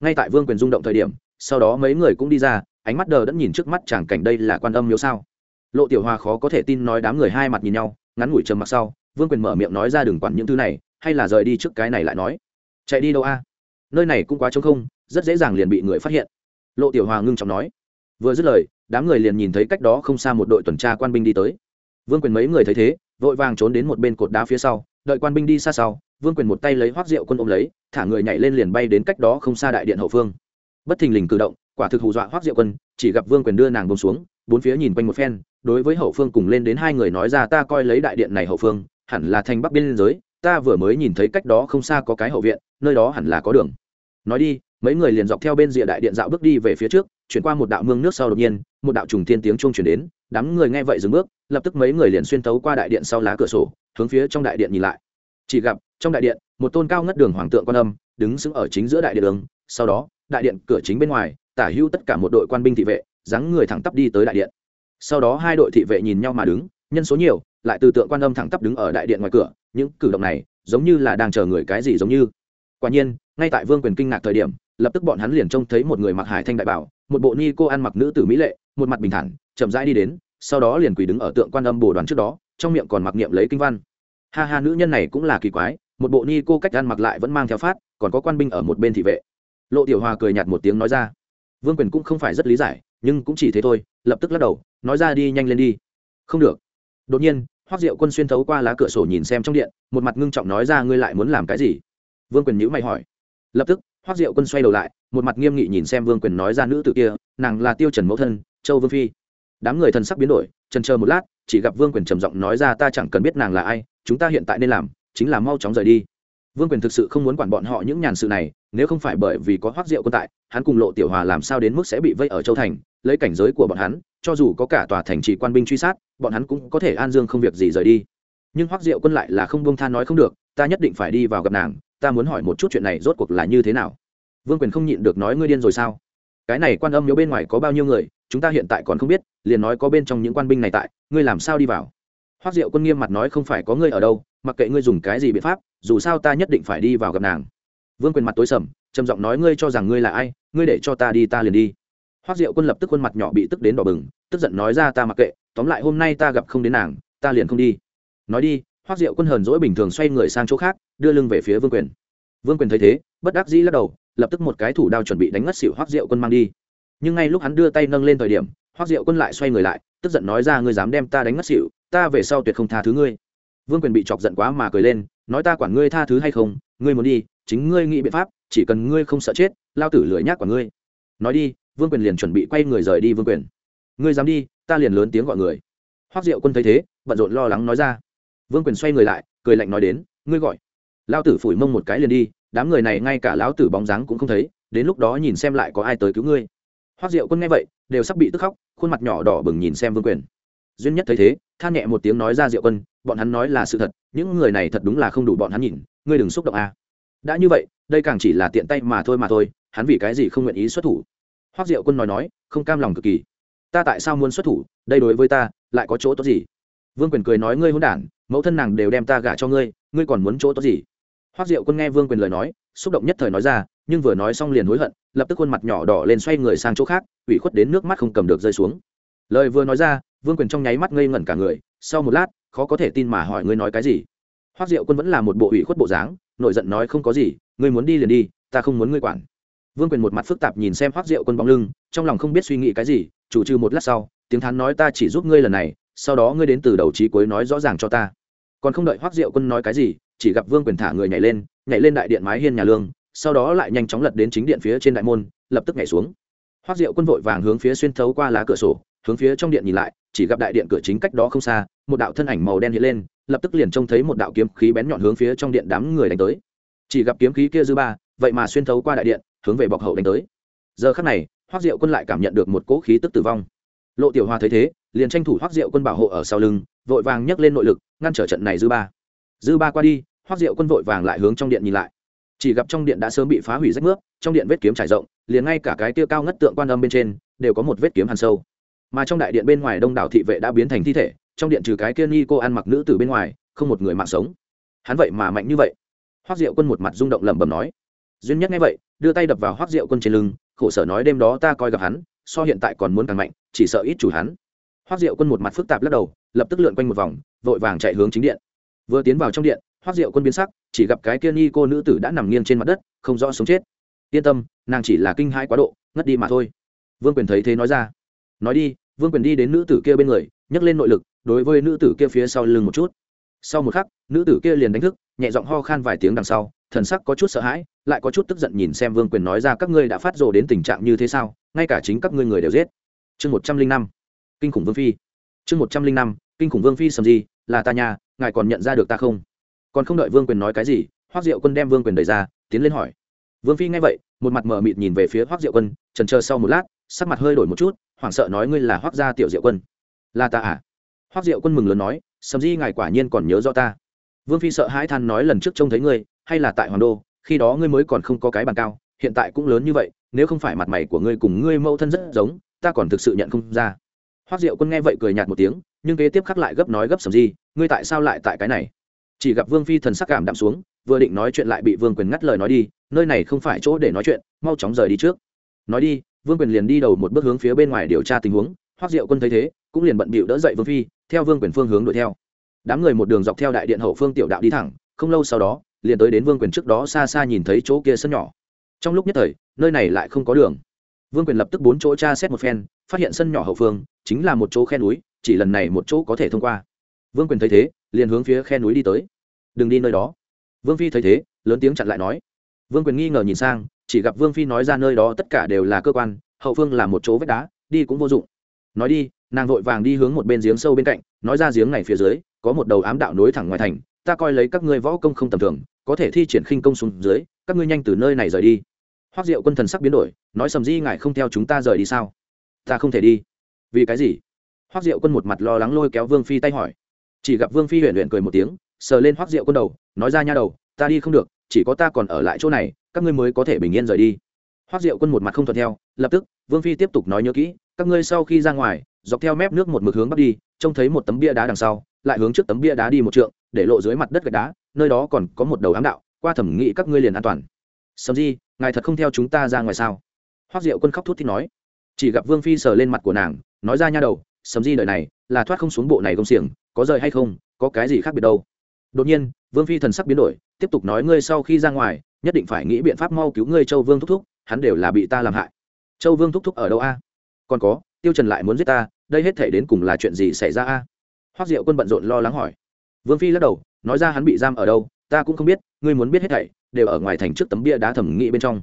Ngay tại vương quyền rung động thời điểm, sau đó mấy người cũng đi ra, ánh mắt đờ đẫn nhìn trước mắt chẳng cảnh đây là quan âm miếu sao? Lộ tiểu hoa khó có thể tin nói đám người hai mặt nhìn nhau, ngắn ngủi trầm mặc sau, vương quyền mở miệng nói ra đừng quản những thứ này, hay là rời đi trước cái này lại nói. Chạy đi đâu a? Nơi này cũng quá trống không rất dễ dàng liền bị người phát hiện. Lộ tiểu hòa ngưng trọng nói. Vừa dứt lời, đám người liền nhìn thấy cách đó không xa một đội tuần tra quan binh đi tới. Vương quyền mấy người thấy thế, vội vàng trốn đến một bên cột đá phía sau, đợi quan binh đi xa sau, vương quyền một tay lấy hoác rượu quân ôm lấy, thả người nhảy lên liền bay đến cách đó không xa đại điện hậu phương. Bất thình lình cử động, quả thực hù dọa hoác diệu quân, chỉ gặp vương quyền đưa nàng bông xuống, bốn phía nhìn quanh một phen, đối với hậu phương cùng lên đến hai người nói ra ta coi lấy đại điện này hậu phương, hẳn là thành bắc biên giới, ta vừa mới nhìn thấy cách đó không xa có cái hậu viện, nơi đó hẳn là có đường. Nói đi mấy người liền dọc theo bên rìa đại điện dạo bước đi về phía trước, chuyển qua một đạo mương nước sau đột nhiên, một đạo trùng thiên tiếng chuông chuyển đến, đám người nghe vậy dừng bước, lập tức mấy người liền xuyên tấu qua đại điện sau lá cửa sổ, hướng phía trong đại điện nhìn lại. Chỉ gặp, trong đại điện, một tôn cao ngất đường hoàng tượng quan âm, đứng sững ở chính giữa đại điện đường, sau đó, đại điện cửa chính bên ngoài, tả hữu tất cả một đội quan binh thị vệ, dáng người thẳng tắp đi tới đại điện. Sau đó hai đội thị vệ nhìn nhau mà đứng, nhân số nhiều, lại từ tượng quan âm thẳng tắp đứng ở đại điện ngoài cửa, những cử động này giống như là đang chờ người cái gì giống như. Quả nhiên, ngay tại vương quyền kinh ngạc thời điểm lập tức bọn hắn liền trông thấy một người mặc hải thanh đại bảo, một bộ ni cô ăn mặc nữ tử mỹ lệ, một mặt bình thản, chậm rãi đi đến, sau đó liền quỳ đứng ở tượng quan âm bồ đoàn trước đó, trong miệng còn mặc niệm lấy kinh văn. Ha ha, nữ nhân này cũng là kỳ quái, một bộ ni cô cách ăn mặc lại vẫn mang theo phát, còn có quan binh ở một bên thị vệ. Lộ tiểu hòa cười nhạt một tiếng nói ra, vương quyền cũng không phải rất lý giải, nhưng cũng chỉ thế thôi. Lập tức lắc đầu, nói ra, đi, nhanh lên đi. Không được. Đột nhiên hoác diệu quân xuyên thấu qua lá cửa sổ nhìn xem trong điện, một mặt ngưng trọng nói ra, ngươi lại muốn làm cái gì? Vương quyền nhữ mày hỏi. Lập tức hoác diệu quân xoay đầu lại, một mặt nghiêm nghị nhìn xem vương quyền nói ra nữ tử kia, nàng là tiêu trần mẫu thân, châu vương phi. Đám người thần sắc biến đổi, trần chờ một lát, chỉ gặp vương quyền trầm giọng nói ra ta chẳng cần biết nàng là ai, chúng ta hiện tại nên làm, chính là mau chóng rời đi. Vương quyền thực sự không muốn quản bọn họ những nhàn sự này, nếu không phải bởi vì có hoác Diệu quân tại, hắn cùng lộ tiểu hòa làm sao đến mức sẽ bị vây ở châu thành, lấy cảnh giới của bọn hắn, cho dù có cả tòa thành trì quan binh truy sát, bọn hắn cũng có thể an dương không việc gì rời đi. Nhưng hoác diệu quân lại là không buông tha nói không được ta nhất định phải đi vào gặp nàng, ta muốn hỏi một chút chuyện này rốt cuộc là như thế nào? Vương quyền không nhịn được nói ngươi điên rồi sao? Cái này quan âm nếu bên ngoài có bao nhiêu người, chúng ta hiện tại còn không biết, liền nói có bên trong những quan binh này tại, ngươi làm sao đi vào? Hoác diệu quân nghiêm mặt nói không phải có ngươi ở đâu, mặc kệ ngươi dùng cái gì biện pháp, dù sao ta nhất định phải đi vào gặp nàng. Vương quyền mặt tối sầm, trầm giọng nói ngươi cho rằng ngươi là ai, ngươi để cho ta đi ta liền đi. Hoác diệu quân lập tức khuôn mặt nhỏ bị tức đến đỏ bừng, tức giận nói ra ta mặc kệ, tóm lại hôm nay ta gặp không đến nàng, ta liền không đi. Nói đi hoác diệu quân hờn dỗi bình thường xoay người sang chỗ khác, đưa lưng về phía vương quyền. Vương quyền thấy thế, bất đắc dĩ lắc đầu, lập tức một cái thủ đao chuẩn bị đánh ngất xỉu hoác diệu quân mang đi. Nhưng ngay lúc hắn đưa tay nâng lên thời điểm hoác diệu quân lại xoay người lại, tức giận nói ra, ngươi dám đem ta đánh ngất xỉu, ta về sau tuyệt không tha thứ ngươi. Vương quyền bị chọc giận quá mà cười lên, nói, ta quản ngươi tha thứ hay không, ngươi muốn đi, chính ngươi nghĩ biện pháp, chỉ cần ngươi không sợ chết, lao tử lười nhác quả ngươi. Nói đi, vương quyền liền chuẩn bị quay người rời đi vương quyền. Ngươi dám đi, ta liền lớn tiếng gọi người. Hoác diệu quân thấy thế, bận rộn lo lắng nói ra vương quyền xoay người lại, cười lạnh nói đến, ngươi gọi. Lao tử phủi mông một cái liền đi, đám người này ngay cả lão tử bóng dáng cũng không thấy, đến lúc đó nhìn xem lại có ai tới cứu ngươi. Hoác diệu quân nghe vậy, đều sắp bị tức khóc, khuôn mặt nhỏ đỏ bừng nhìn xem vương quyền. Duyên nhất thấy thế, than nhẹ một tiếng nói ra diệu quân, bọn hắn nói là sự thật, những người này thật đúng là không đủ bọn hắn nhìn, ngươi đừng xúc động a. À. đã như vậy, đây càng chỉ là tiện tay mà thôi mà thôi, hắn vì cái gì không nguyện ý xuất thủ? Hoác diệu quân nói nói, không cam lòng cực kỳ. Ta tại sao muốn xuất thủ? Đây đối với ta, lại có chỗ tốt gì? Vương quyền cười nói, ngươi hôn đản mẫu thân nàng đều đem ta gả cho ngươi ngươi còn muốn chỗ tốt gì? Hoác diệu quân nghe vương quyền lời nói, xúc động nhất thời nói ra, nhưng vừa nói xong liền hối hận, lập tức khuôn mặt nhỏ đỏ lên xoay người sang chỗ khác, ủy khuất đến nước mắt không cầm được rơi xuống. Lời vừa nói ra, vương quyền trong nháy mắt ngây ngẩn cả người, sau một lát, khó có thể tin mà hỏi ngươi nói cái gì? Hoác diệu quân vẫn là một bộ ủy khuất bộ dáng nội giận nói không có gì, ngươi muốn đi liền đi, ta không muốn ngươi quản. Vương quyền một mặt phức tạp nhìn xem hoác diệu quân bóng lưng, trong lòng không biết suy nghĩ cái gì, chủ trừ một lát sau, tiếng thán nói ta chỉ giúp ngươi lần này sau đó ngươi đến từ đầu trí cuối nói rõ ràng cho ta. Còn không đợi hoác diệu quân nói cái gì, chỉ gặp vương quyền thả người nhảy lên nhảy lên đại điện mái hiên nhà lương, sau đó lại nhanh chóng lật đến chính điện phía trên đại môn, lập tức nhảy xuống. Hoác diệu quân vội vàng hướng phía xuyên thấu qua lá cửa sổ, hướng phía trong điện nhìn lại, chỉ gặp đại điện cửa chính cách đó không xa, một đạo thân ảnh màu đen hiện lên, lập tức liền trông thấy một đạo kiếm khí bén nhọn hướng phía trong điện đám người đánh tới. Chỉ gặp kiếm khí kia dư ba, vậy mà xuyên thấu qua đại điện, hướng về bọc hậu đánh tới. Giờ khắc này hoác diệu quân lại cảm nhận được một cỗ khí tức tử vong. Lộ tiểu hoa thấy thế liền tranh thủ hoác diệu quân bảo hộ ở sau lưng, vội vàng nhấc lên nội lực, ngăn trở trận này dư ba. Dư ba qua đi hoác diệu quân vội vàng lại hướng trong điện nhìn lại. Chỉ gặp trong điện đã sớm bị phá hủy rách nước, trong điện vết kiếm trải rộng, liền ngay cả cái tiêu cao ngất tượng quan âm bên trên, đều có một vết kiếm hàn sâu. Mà trong đại điện bên ngoài đông đảo thị vệ đã biến thành thi thể, trong điện trừ cái kia ni cô ăn mặc nữ từ bên ngoài, không một người mạng sống. Hắn vậy mà mạnh như vậy. Hoác diệu quân một mặt rung động lẩm bẩm nói. Duyên nhất nghe vậy, đưa tay đập vào hoác diệu quân trên lưng, khổ sở nói đêm đó ta coi gặp hắn, so hiện tại còn muốn càng mạnh, chỉ sợ ít chủ hắn hoác diệu quân một mặt phức tạp lắc đầu, lập tức lượn quanh một vòng, vội vàng chạy hướng chính điện. Vừa tiến vào trong điện, hoác diệu quân biến sắc, chỉ gặp cái kia ni cô nữ tử đã nằm nghiêng trên mặt đất, không rõ sống chết. Yên tâm, nàng chỉ là kinh hãi quá độ, ngất đi mà thôi. Vương quyền thấy thế nói ra. Nói đi, vương quyền đi đến nữ tử kia bên người, nhấc lên nội lực, đối với nữ tử kia phía sau lưng một chút. Sau một khắc, nữ tử kia liền đánh thức, nhẹ giọng ho khan vài tiếng đằng sau, thần sắc có chút sợ hãi, lại có chút tức giận nhìn xem vương quyền nói ra các ngươi đã phát rồ đến tình trạng như thế sao, ngay cả chính các ngươi người đều giết. Chương một trăm linh năm kinh khủng vương phi. Chương một trăm linh năm, kinh khủng vương phi sầm gì, là ta nhà ngài còn nhận ra được ta không? Còn không đợi vương quyền nói cái gì hoác diệu quân đem vương quyền đẩy ra, tiến lên hỏi. Vương phi nghe vậy, một mặt mờ mịt nhìn về phía hoác diệu quân trần chờ sau một lát, sắc mặt hơi đổi một chút, hoảng sợ nói ngươi là hoác gia tiểu diệu quân. Là ta à? Hoác diệu quân mừng lớn nói, sầm di ngài quả nhiên còn nhớ rõ ta. Vương phi sợ hãi than nói lần trước trông thấy ngươi, hay là tại hoàng đô, khi đó ngươi mới còn không có cái bàn cao, hiện tại cũng lớn như vậy, nếu không phải mặt mày của ngươi cùng ngươi mẫu thân rất giống, ta còn thực sự nhận không ra hoác diệu quân nghe vậy cười nhạt một tiếng nhưng kế tiếp khắc lại gấp nói gấp sầm gì, ngươi tại sao lại tại cái này? Chỉ gặp vương phi thần sắc cảm đạm xuống vừa định nói chuyện lại bị vương quyền ngắt lời nói đi nơi này không phải chỗ để nói chuyện mau chóng rời đi trước. Nói đi vương quyền liền đi đầu một bước hướng phía bên ngoài điều tra tình huống hoác diệu quân thấy thế cũng liền bận bịu đỡ dậy vương phi theo vương quyền phương hướng đuổi theo. Đám người một đường dọc theo đại điện hậu phương tiểu đạo đi thẳng không lâu sau đó liền tới đến vương quyền trước đó xa xa nhìn thấy chỗ kia sân nhỏ. Trong lúc nhất thời nơi này lại không có đường. Vương quyền lập tức bốn chỗ tra xét một phen phát hiện sân nhỏ hậu phương chính là một chỗ khe núi, chỉ lần này một chỗ có thể thông qua. Vương quyền thấy thế, liền hướng phía khe núi đi tới. Đừng đi nơi đó. Vương phi thấy thế, lớn tiếng chặn lại nói. Vương quyền nghi ngờ nhìn sang, chỉ gặp vương phi nói ra nơi đó tất cả đều là cơ quan, hậu phương là một chỗ vách đá, đi cũng vô dụng. Nói đi, nàng vội vàng đi hướng một bên giếng sâu bên cạnh, nói ra giếng này phía dưới, có một đầu ám đạo nối thẳng ngoài thành, ta coi lấy các ngươi võ công không tầm thường, có thể thi triển khinh công xuống dưới, các ngươi nhanh từ nơi này rời đi. Hoác diệu quân thần sắc biến đổi, nói, sầm di ngài không theo chúng ta rời đi sao? Ta không thể đi. Vì cái gì? Hoác diệu quân một mặt lo lắng lôi kéo vương phi tay hỏi. Chỉ gặp vương phi huyện huyện cười một tiếng, sờ lên hoác diệu quân đầu, nói ra nha đầu, ta đi không được, chỉ có ta còn ở lại chỗ này, các ngươi mới có thể bình yên rời đi. Hoác diệu quân một mặt không thuận theo, lập tức, vương phi tiếp tục nói nhớ kỹ, các ngươi sau khi ra ngoài, dọc theo mép nước một mực hướng bắc đi, trông thấy một tấm bia đá đằng sau, lại hướng trước tấm bia đá đi một trượng, để lộ dưới mặt đất gạch đá, nơi đó còn có một đầu ám đạo, qua thẩm nghị các ngươi liền an toàn. Sầm di, ngài thật không theo chúng ta ra ngoài sao? Hoác diệu quân khóc thút thì nói chỉ gặp vương phi sờ lên mặt của nàng, nói ra nha đầu, sầm di đời này là thoát không xuống bộ này công xiềng, có rời hay không, có cái gì khác biệt đâu? Đột nhiên, vương phi thần sắc biến đổi, tiếp tục nói, ngươi sau khi ra ngoài, nhất định phải nghĩ biện pháp mau cứu ngươi châu vương thúc thúc, hắn đều là bị ta làm hại. Châu vương thúc thúc ở đâu a? Còn có, tiêu trần lại muốn giết ta, đây hết thể đến cùng là chuyện gì xảy ra a? Hoắc diệu quân bận rộn lo lắng hỏi. Vương phi lắc đầu, nói ra, hắn bị giam ở đâu, ta cũng không biết, ngươi muốn biết hết thảy, đều ở ngoài thành trước tấm bia đá thẩm nghị bên trong.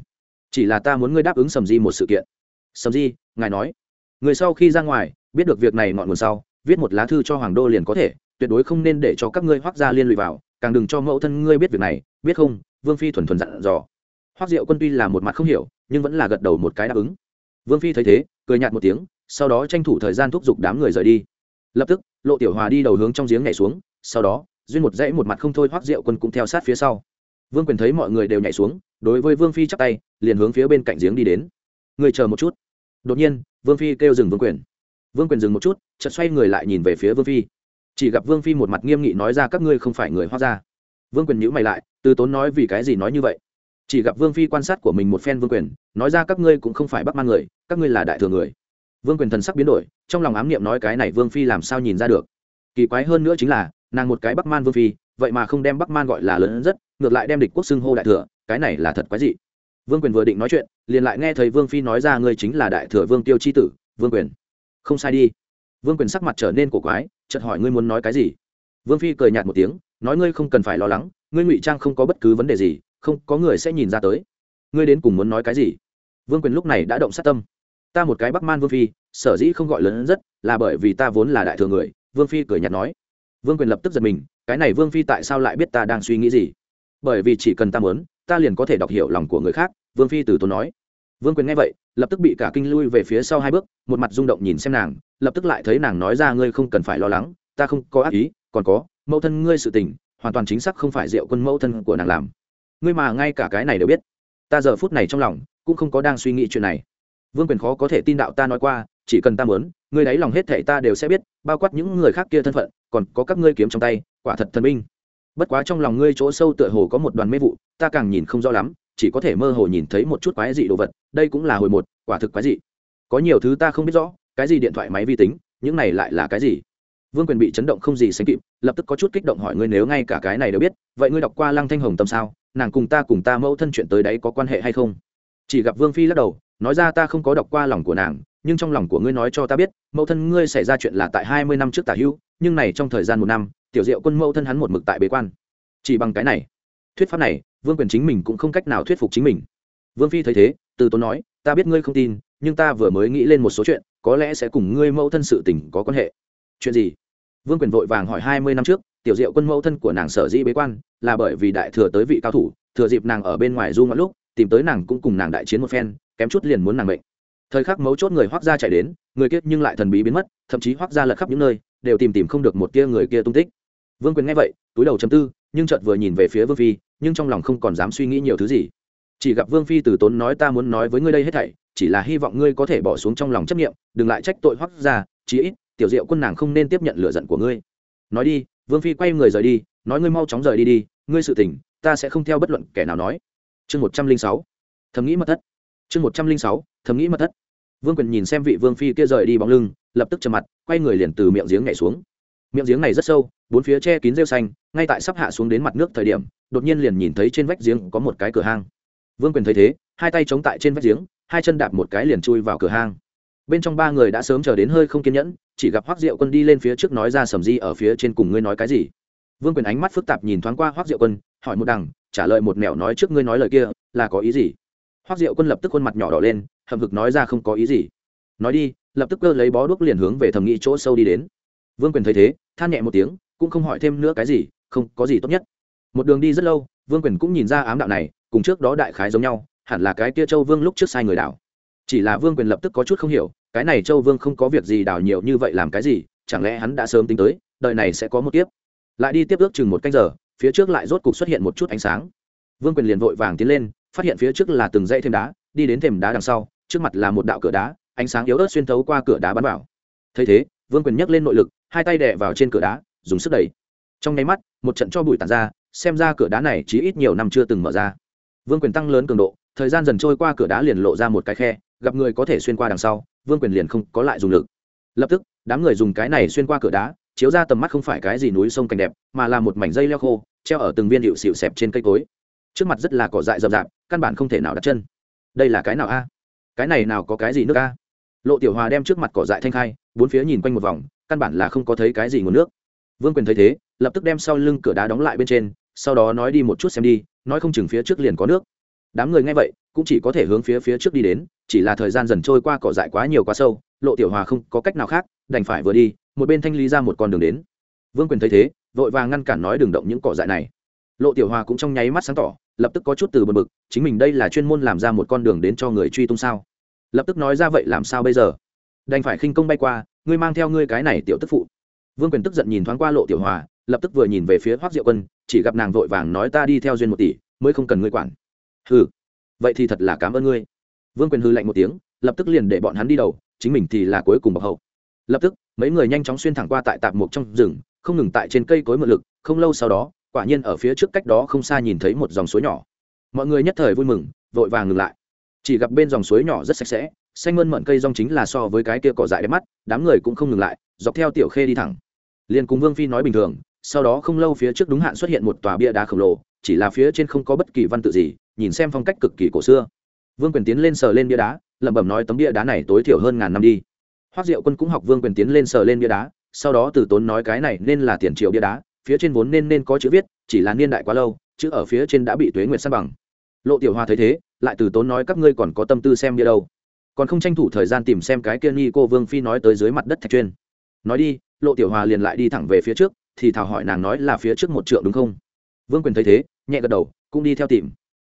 Chỉ là ta muốn ngươi đáp ứng sầm di một sự kiện sầm di, ngài nói. Người sau khi ra ngoài, biết được việc này ngọn nguồn sau, viết một lá thư cho hoàng đô liền có thể, tuyệt đối không nên để cho các ngươi hoác gia liên lụy vào, càng đừng cho mẫu thân ngươi biết việc này, biết không? Vương phi thuần thuần dặn dò. Hoác diệu quân tuy là một mặt không hiểu, nhưng vẫn là gật đầu một cái đáp ứng. Vương phi thấy thế, cười nhạt một tiếng, sau đó tranh thủ thời gian thúc giục đám người rời đi. Lập tức, lộ tiểu hòa đi đầu hướng trong giếng nhảy xuống, sau đó, duyên một dãy một mặt không thôi hoác diệu quân cũng theo sát phía sau. Vương quyền thấy mọi người đều nhảy xuống, đối với vương phi chắp tay, liền hướng phía bên cạnh giếng đi đến người chờ một chút. Đột nhiên, vương phi kêu dừng vương quyền. Vương quyền dừng một chút, chợt xoay người lại nhìn về phía vương phi. Chỉ gặp vương phi một mặt nghiêm nghị nói ra các ngươi không phải người hoa gia. Vương quyền nhữ mày lại, từ tốn nói vì cái gì nói như vậy? Chỉ gặp vương phi quan sát của mình một phen vương quyền, nói ra các ngươi cũng không phải bắc man người, các ngươi là đại thừa người. Vương quyền thần sắc biến đổi, trong lòng ám niệm nói cái này vương phi làm sao nhìn ra được? Kỳ quái hơn nữa chính là, nàng một cái bắc man vương phi, vậy mà không đem bắc man gọi là lớn rất ngược lại đem địch quốc xưng hô đại thừa, cái này là thật quái dị vương quyền vừa định nói chuyện, liền lại nghe thấy vương phi nói ra ngươi chính là đại thừa vương tiêu c h i tử, vương quyền. Không sai đi. Vương quyền sắc mặt trở nên cổ quái, chợt hỏi ngươi muốn nói cái gì? Vương phi cười nhạt một tiếng, nói ngươi không cần phải lo lắng, ngươi ngụy trang không có bất cứ vấn đề gì, không, có người sẽ nhìn ra tới. Ngươi đến cùng muốn nói cái gì? Vương quyền lúc này đã động sát tâm. Ta một cái bắc man vương phi, sở dĩ không gọi lớn rất, là bởi vì ta vốn là đại thừa người, vương phi cười nhạt nói. Vương quyền lập tức giật mình, cái này vương phi tại sao lại biết ta đang suy nghĩ gì? Bởi vì chỉ cần ta muốn ta liền có thể đọc hiểu lòng của người khác, vương phi từ tốn nói. Vương quyền nghe vậy, lập tức bị cả kinh lui về phía sau hai bước, một mặt rung động nhìn xem nàng, lập tức lại thấy nàng nói ra ngươi không cần phải lo lắng, ta không có ác ý, còn có, mẫu thân ngươi sự tình, hoàn toàn chính xác không phải diệu quân mẫu thân của nàng làm. Ngươi mà ngay cả cái này đều biết. Ta giờ phút này trong lòng, cũng không có đang suy nghĩ chuyện này. Vương quyền khó có thể tin đạo ta nói qua, chỉ cần ta muốn, ngươi đáy lòng hết thảy ta đều sẽ biết, bao quát những người khác kia thân phận, còn có các ngươi kiếm trong tay, quả thật thần minh bất quá trong lòng ngươi chỗ sâu tựa hồ có một đoàn mê vụ, ta càng nhìn không rõ lắm, chỉ có thể mơ hồ nhìn thấy một chút quái dị đồ vật, đây cũng là hồi một, quả thực quái dị. Có nhiều thứ ta không biết rõ, cái gì điện thoại máy vi tính, những này lại là cái gì? Vương quyền bị chấn động không gì sánh kịp, lập tức có chút kích động hỏi ngươi nếu ngay cả cái này đều biết, vậy ngươi đọc qua lăng thanh hồng tâm sao? Nàng cùng ta cùng ta mẫu thân chuyện tới đấy có quan hệ hay không? Chỉ gặp vương phi lắc đầu, nói ra ta không có đọc qua lòng của nàng, nhưng trong lòng của ngươi nói cho ta biết, mẫu thân ngươi xảy ra chuyện là tại hai mươi năm trước tả hữu, nhưng này trong thời gian một năm tiểu diệu quân mẫu thân hắn một mực tại bế quan. Chỉ bằng cái này, thuyết pháp này, vương quyền chính mình cũng không cách nào thuyết phục chính mình. Vương phi thấy thế, từ tốn nói, ta biết ngươi không tin, nhưng ta vừa mới nghĩ lên một số chuyện, có lẽ sẽ cùng ngươi mẫu thân sự tình có quan hệ. Chuyện gì? Vương quyền vội vàng hỏi hai mươi năm trước, tiểu diệu quân mẫu thân của nàng sở dĩ bế quan, là bởi vì đại thừa tới vị cao thủ, thừa dịp nàng ở bên ngoài du ngoạn lúc, tìm tới nàng cũng cùng nàng đại chiến một phen, kém chút liền muốn nàng bệnh thời khắc mấu chốt người hoác gia chạy đến, người kia nhưng lại thần bí biến mất, thậm chí hoác gia lật khắp những nơi, đều tìm tìm không được một tia người kia tung tích vương quyền nghe vậy túi đầu chấm tư nhưng chợt vừa nhìn về phía vương phi nhưng trong lòng không còn dám suy nghĩ nhiều thứ gì. Chỉ gặp vương phi từ tốn nói ta muốn nói với ngươi đây hết thảy chỉ là hy vọng ngươi có thể bỏ xuống trong lòng chấp nghiệm đừng lại trách tội hoắc ra, chí ít tiểu diệu quân nàng không nên tiếp nhận lựa giận của ngươi. Nói đi vương phi quay người rời đi nói ngươi mau chóng rời đi đi ngươi sự tình ta sẽ không theo bất luận kẻ nào nói. Chương một trăm linh sáu thầm nghĩ mật thất. Chương một trăm linh sáu thầm nghĩ mật thất. Vương quyền nhìn xem vị vương phi kia rời đi bóng lưng lập tức trầm mặt quay người liền từ miệng giếng nhảy xuống miệng giếng này rất sâu, bốn phía che kín rêu xanh, ngay tại sắp hạ xuống đến mặt nước thời điểm, đột nhiên liền nhìn thấy trên vách giếng có một cái cửa hang. Vương quyền thấy thế, hai tay chống tại trên vách giếng, hai chân đạp một cái liền chui vào cửa hang. Bên trong ba người đã sớm chờ đến hơi không kiên nhẫn, chỉ gặp hoác diệu quân đi lên phía trước nói ra sầm di ở phía trên cùng ngươi nói cái gì. Vương quyền ánh mắt phức tạp nhìn thoáng qua hoác diệu quân, hỏi một đằng, trả lời một mẹo nói trước ngươi nói lời kia, là có ý gì? Hoác diệu quân lập tức khuôn mặt nhỏ đỏ lên, hậm hực nói ra không có ý gì. Nói đi, lập tức cơ lấy bó đuốc liền hướng về thầm nghĩ chỗ sâu đi đến vương quyền thấy thế, than nhẹ một tiếng, cũng không hỏi thêm nữa cái gì, không, có gì tốt nhất. Một đường đi rất lâu, vương quyền cũng nhìn ra ám đạo này, cùng trước đó đại khái giống nhau, hẳn là cái kia châu vương lúc trước sai người đảo. Chỉ là vương quyền lập tức có chút không hiểu, cái này châu vương không có việc gì đào nhiều như vậy làm cái gì, chẳng lẽ hắn đã sớm tính tới đợi này sẽ có một tiếp lại đi tiếp ước chừng một canh giờ, phía trước lại rốt cục xuất hiện một chút ánh sáng. Vương quyền liền vội vàng tiến lên, phát hiện phía trước là từng dãy thêm đá, đi đến thềm đá đằng sau, trước mặt là một đạo cửa đá, ánh sáng yếu ớt xuyên thấu qua cửa đá bắn vào. Thấy thế, vương quyền nhấc lên nội lực hai tay đè vào trên cửa đá, dùng sức đẩy. Trong nháy mắt, một trận cho bụi tàn ra, xem ra cửa đá này chỉ ít nhiều năm chưa từng mở ra. Vương quyền tăng lớn cường độ, thời gian dần trôi qua cửa đá liền lộ ra một cái khe, gặp người có thể xuyên qua đằng sau, vương quyền liền không có lại dùng lực. Lập tức, đám người dùng cái này xuyên qua cửa đá, chiếu ra tầm mắt không phải cái gì núi sông cảnh đẹp, mà là một mảnh dây leo khô, treo ở từng viên hiệu xịu xẹp trên cây cối. Trước mặt rất là cỏ dại rậm rạp, căn bản không thể nào đặt chân. Đây là cái nào a? Cái này nào có cái gì nước a? Lộ tiểu hòa đem trước mặt cỏ dại thanh khai, bốn phía nhìn quanh một vòng căn bản là không có thấy cái gì nguồn nước. Vương quyền thấy thế, lập tức đem sau lưng cửa đá đóng lại bên trên, sau đó nói đi một chút xem đi, nói không chừng phía trước liền có nước. Đám người nghe vậy, cũng chỉ có thể hướng phía phía trước đi đến, chỉ là thời gian dần trôi qua cỏ dại quá nhiều quá sâu, lộ tiểu hòa không có cách nào khác, đành phải vừa đi, một bên thanh lý ra một con đường đến. Vương quyền thấy thế, vội vàng ngăn cản nói đừng động những cỏ dại này. Lộ tiểu hòa cũng trong nháy mắt sáng tỏ, lập tức có chút từ bực bực, chính mình đây là chuyên môn làm ra một con đường đến cho người truy tung sao? Lập tức nói ra vậy làm sao bây giờ? Đành phải khinh công bay qua ngươi mang theo ngươi cái này tiểu tức phụ. Vương quyền tức giận nhìn thoáng qua lộ tiểu hòa, lập tức vừa nhìn về phía hoác diệu quân, chỉ gặp nàng vội vàng nói ta đi theo duyên một tỷ, mới không cần ngươi quản. Hừ, vậy thì thật là cảm ơn ngươi. Vương quyền hư lạnh một tiếng, lập tức liền để bọn hắn đi đầu, chính mình thì là cuối cùng bọc hậu. Lập tức, mấy người nhanh chóng xuyên thẳng qua tại tạp mục trong rừng, không ngừng tại trên cây cối mượn lực, không lâu sau đó, quả nhiên ở phía trước cách đó không xa nhìn thấy một dòng suối nhỏ. Mọi người nhất thời vui mừng, vội vàng ngừng lại. Chỉ gặp bên dòng suối nhỏ rất sạch sẽ xanh mơn mận cây rong chính là so với cái kia cỏ dại đẹp mắt, đám người cũng không ngừng lại, dọc theo tiểu khê đi thẳng. Liền cùng vương phi nói bình thường, sau đó không lâu phía trước đúng hạn xuất hiện một tòa bia đá khổng lồ, chỉ là phía trên không có bất kỳ văn tự gì, nhìn xem phong cách cực kỳ cổ xưa. Vương quyền tiến lên sờ lên bia đá, lẩm bẩm nói tấm bia đá này tối thiểu hơn ngàn năm đi. Hoác diệu quân cũng học vương quyền tiến lên sờ lên bia đá, sau đó từ tốn nói cái này nên là tiền triệu bia đá, phía trên vốn nên nên có chữ viết, chỉ là niên đại quá lâu, chữ ở phía trên đã bị tuế nguyệt san bằng. Lộ tiểu hoa thấy thế, lại từ tốn nói các ngươi còn có tâm tư xem bia đâu còn không tranh thủ thời gian tìm xem cái kia nghi cô vương phi nói tới dưới mặt đất thạch chuyên. Nói đi, lộ tiểu hòa liền lại đi thẳng về phía trước, thì thảo hỏi nàng nói là phía trước một trượng đúng không? Vương quyền thấy thế, nhẹ gật đầu, cũng đi theo tìm.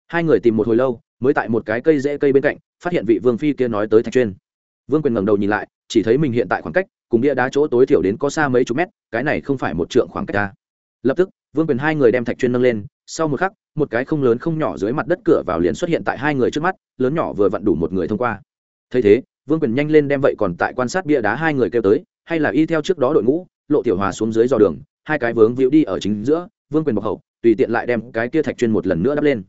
Hai người tìm một hồi lâu, mới tại một cái cây rễ cây bên cạnh, phát hiện vị vương phi kia nói tới thạch chuyên. Vương quyền ngẩng đầu nhìn lại, chỉ thấy mình hiện tại khoảng cách, cùng bia đá chỗ tối thiểu đến có xa mấy chục mét, cái này không phải một trượng khoảng cách ta lập tức, vương quyền hai người đem thạch chuyên nâng lên, sau một khắc, một cái không lớn không nhỏ dưới mặt đất cửa vào liền xuất hiện tại hai người trước mắt, lớn nhỏ vừa vặn đủ một người thông qua thấy thế, vương quyền nhanh lên đem vậy còn tại quan sát bia đá hai người kêu tới, hay là y theo trước đó đội ngũ, lộ tiểu hòa xuống dưới dò đường, hai cái vướng víu đi ở chính giữa, vương quyền bọc hậu, tùy tiện lại đem cái kia thạch chuyên một lần nữa đắp lên.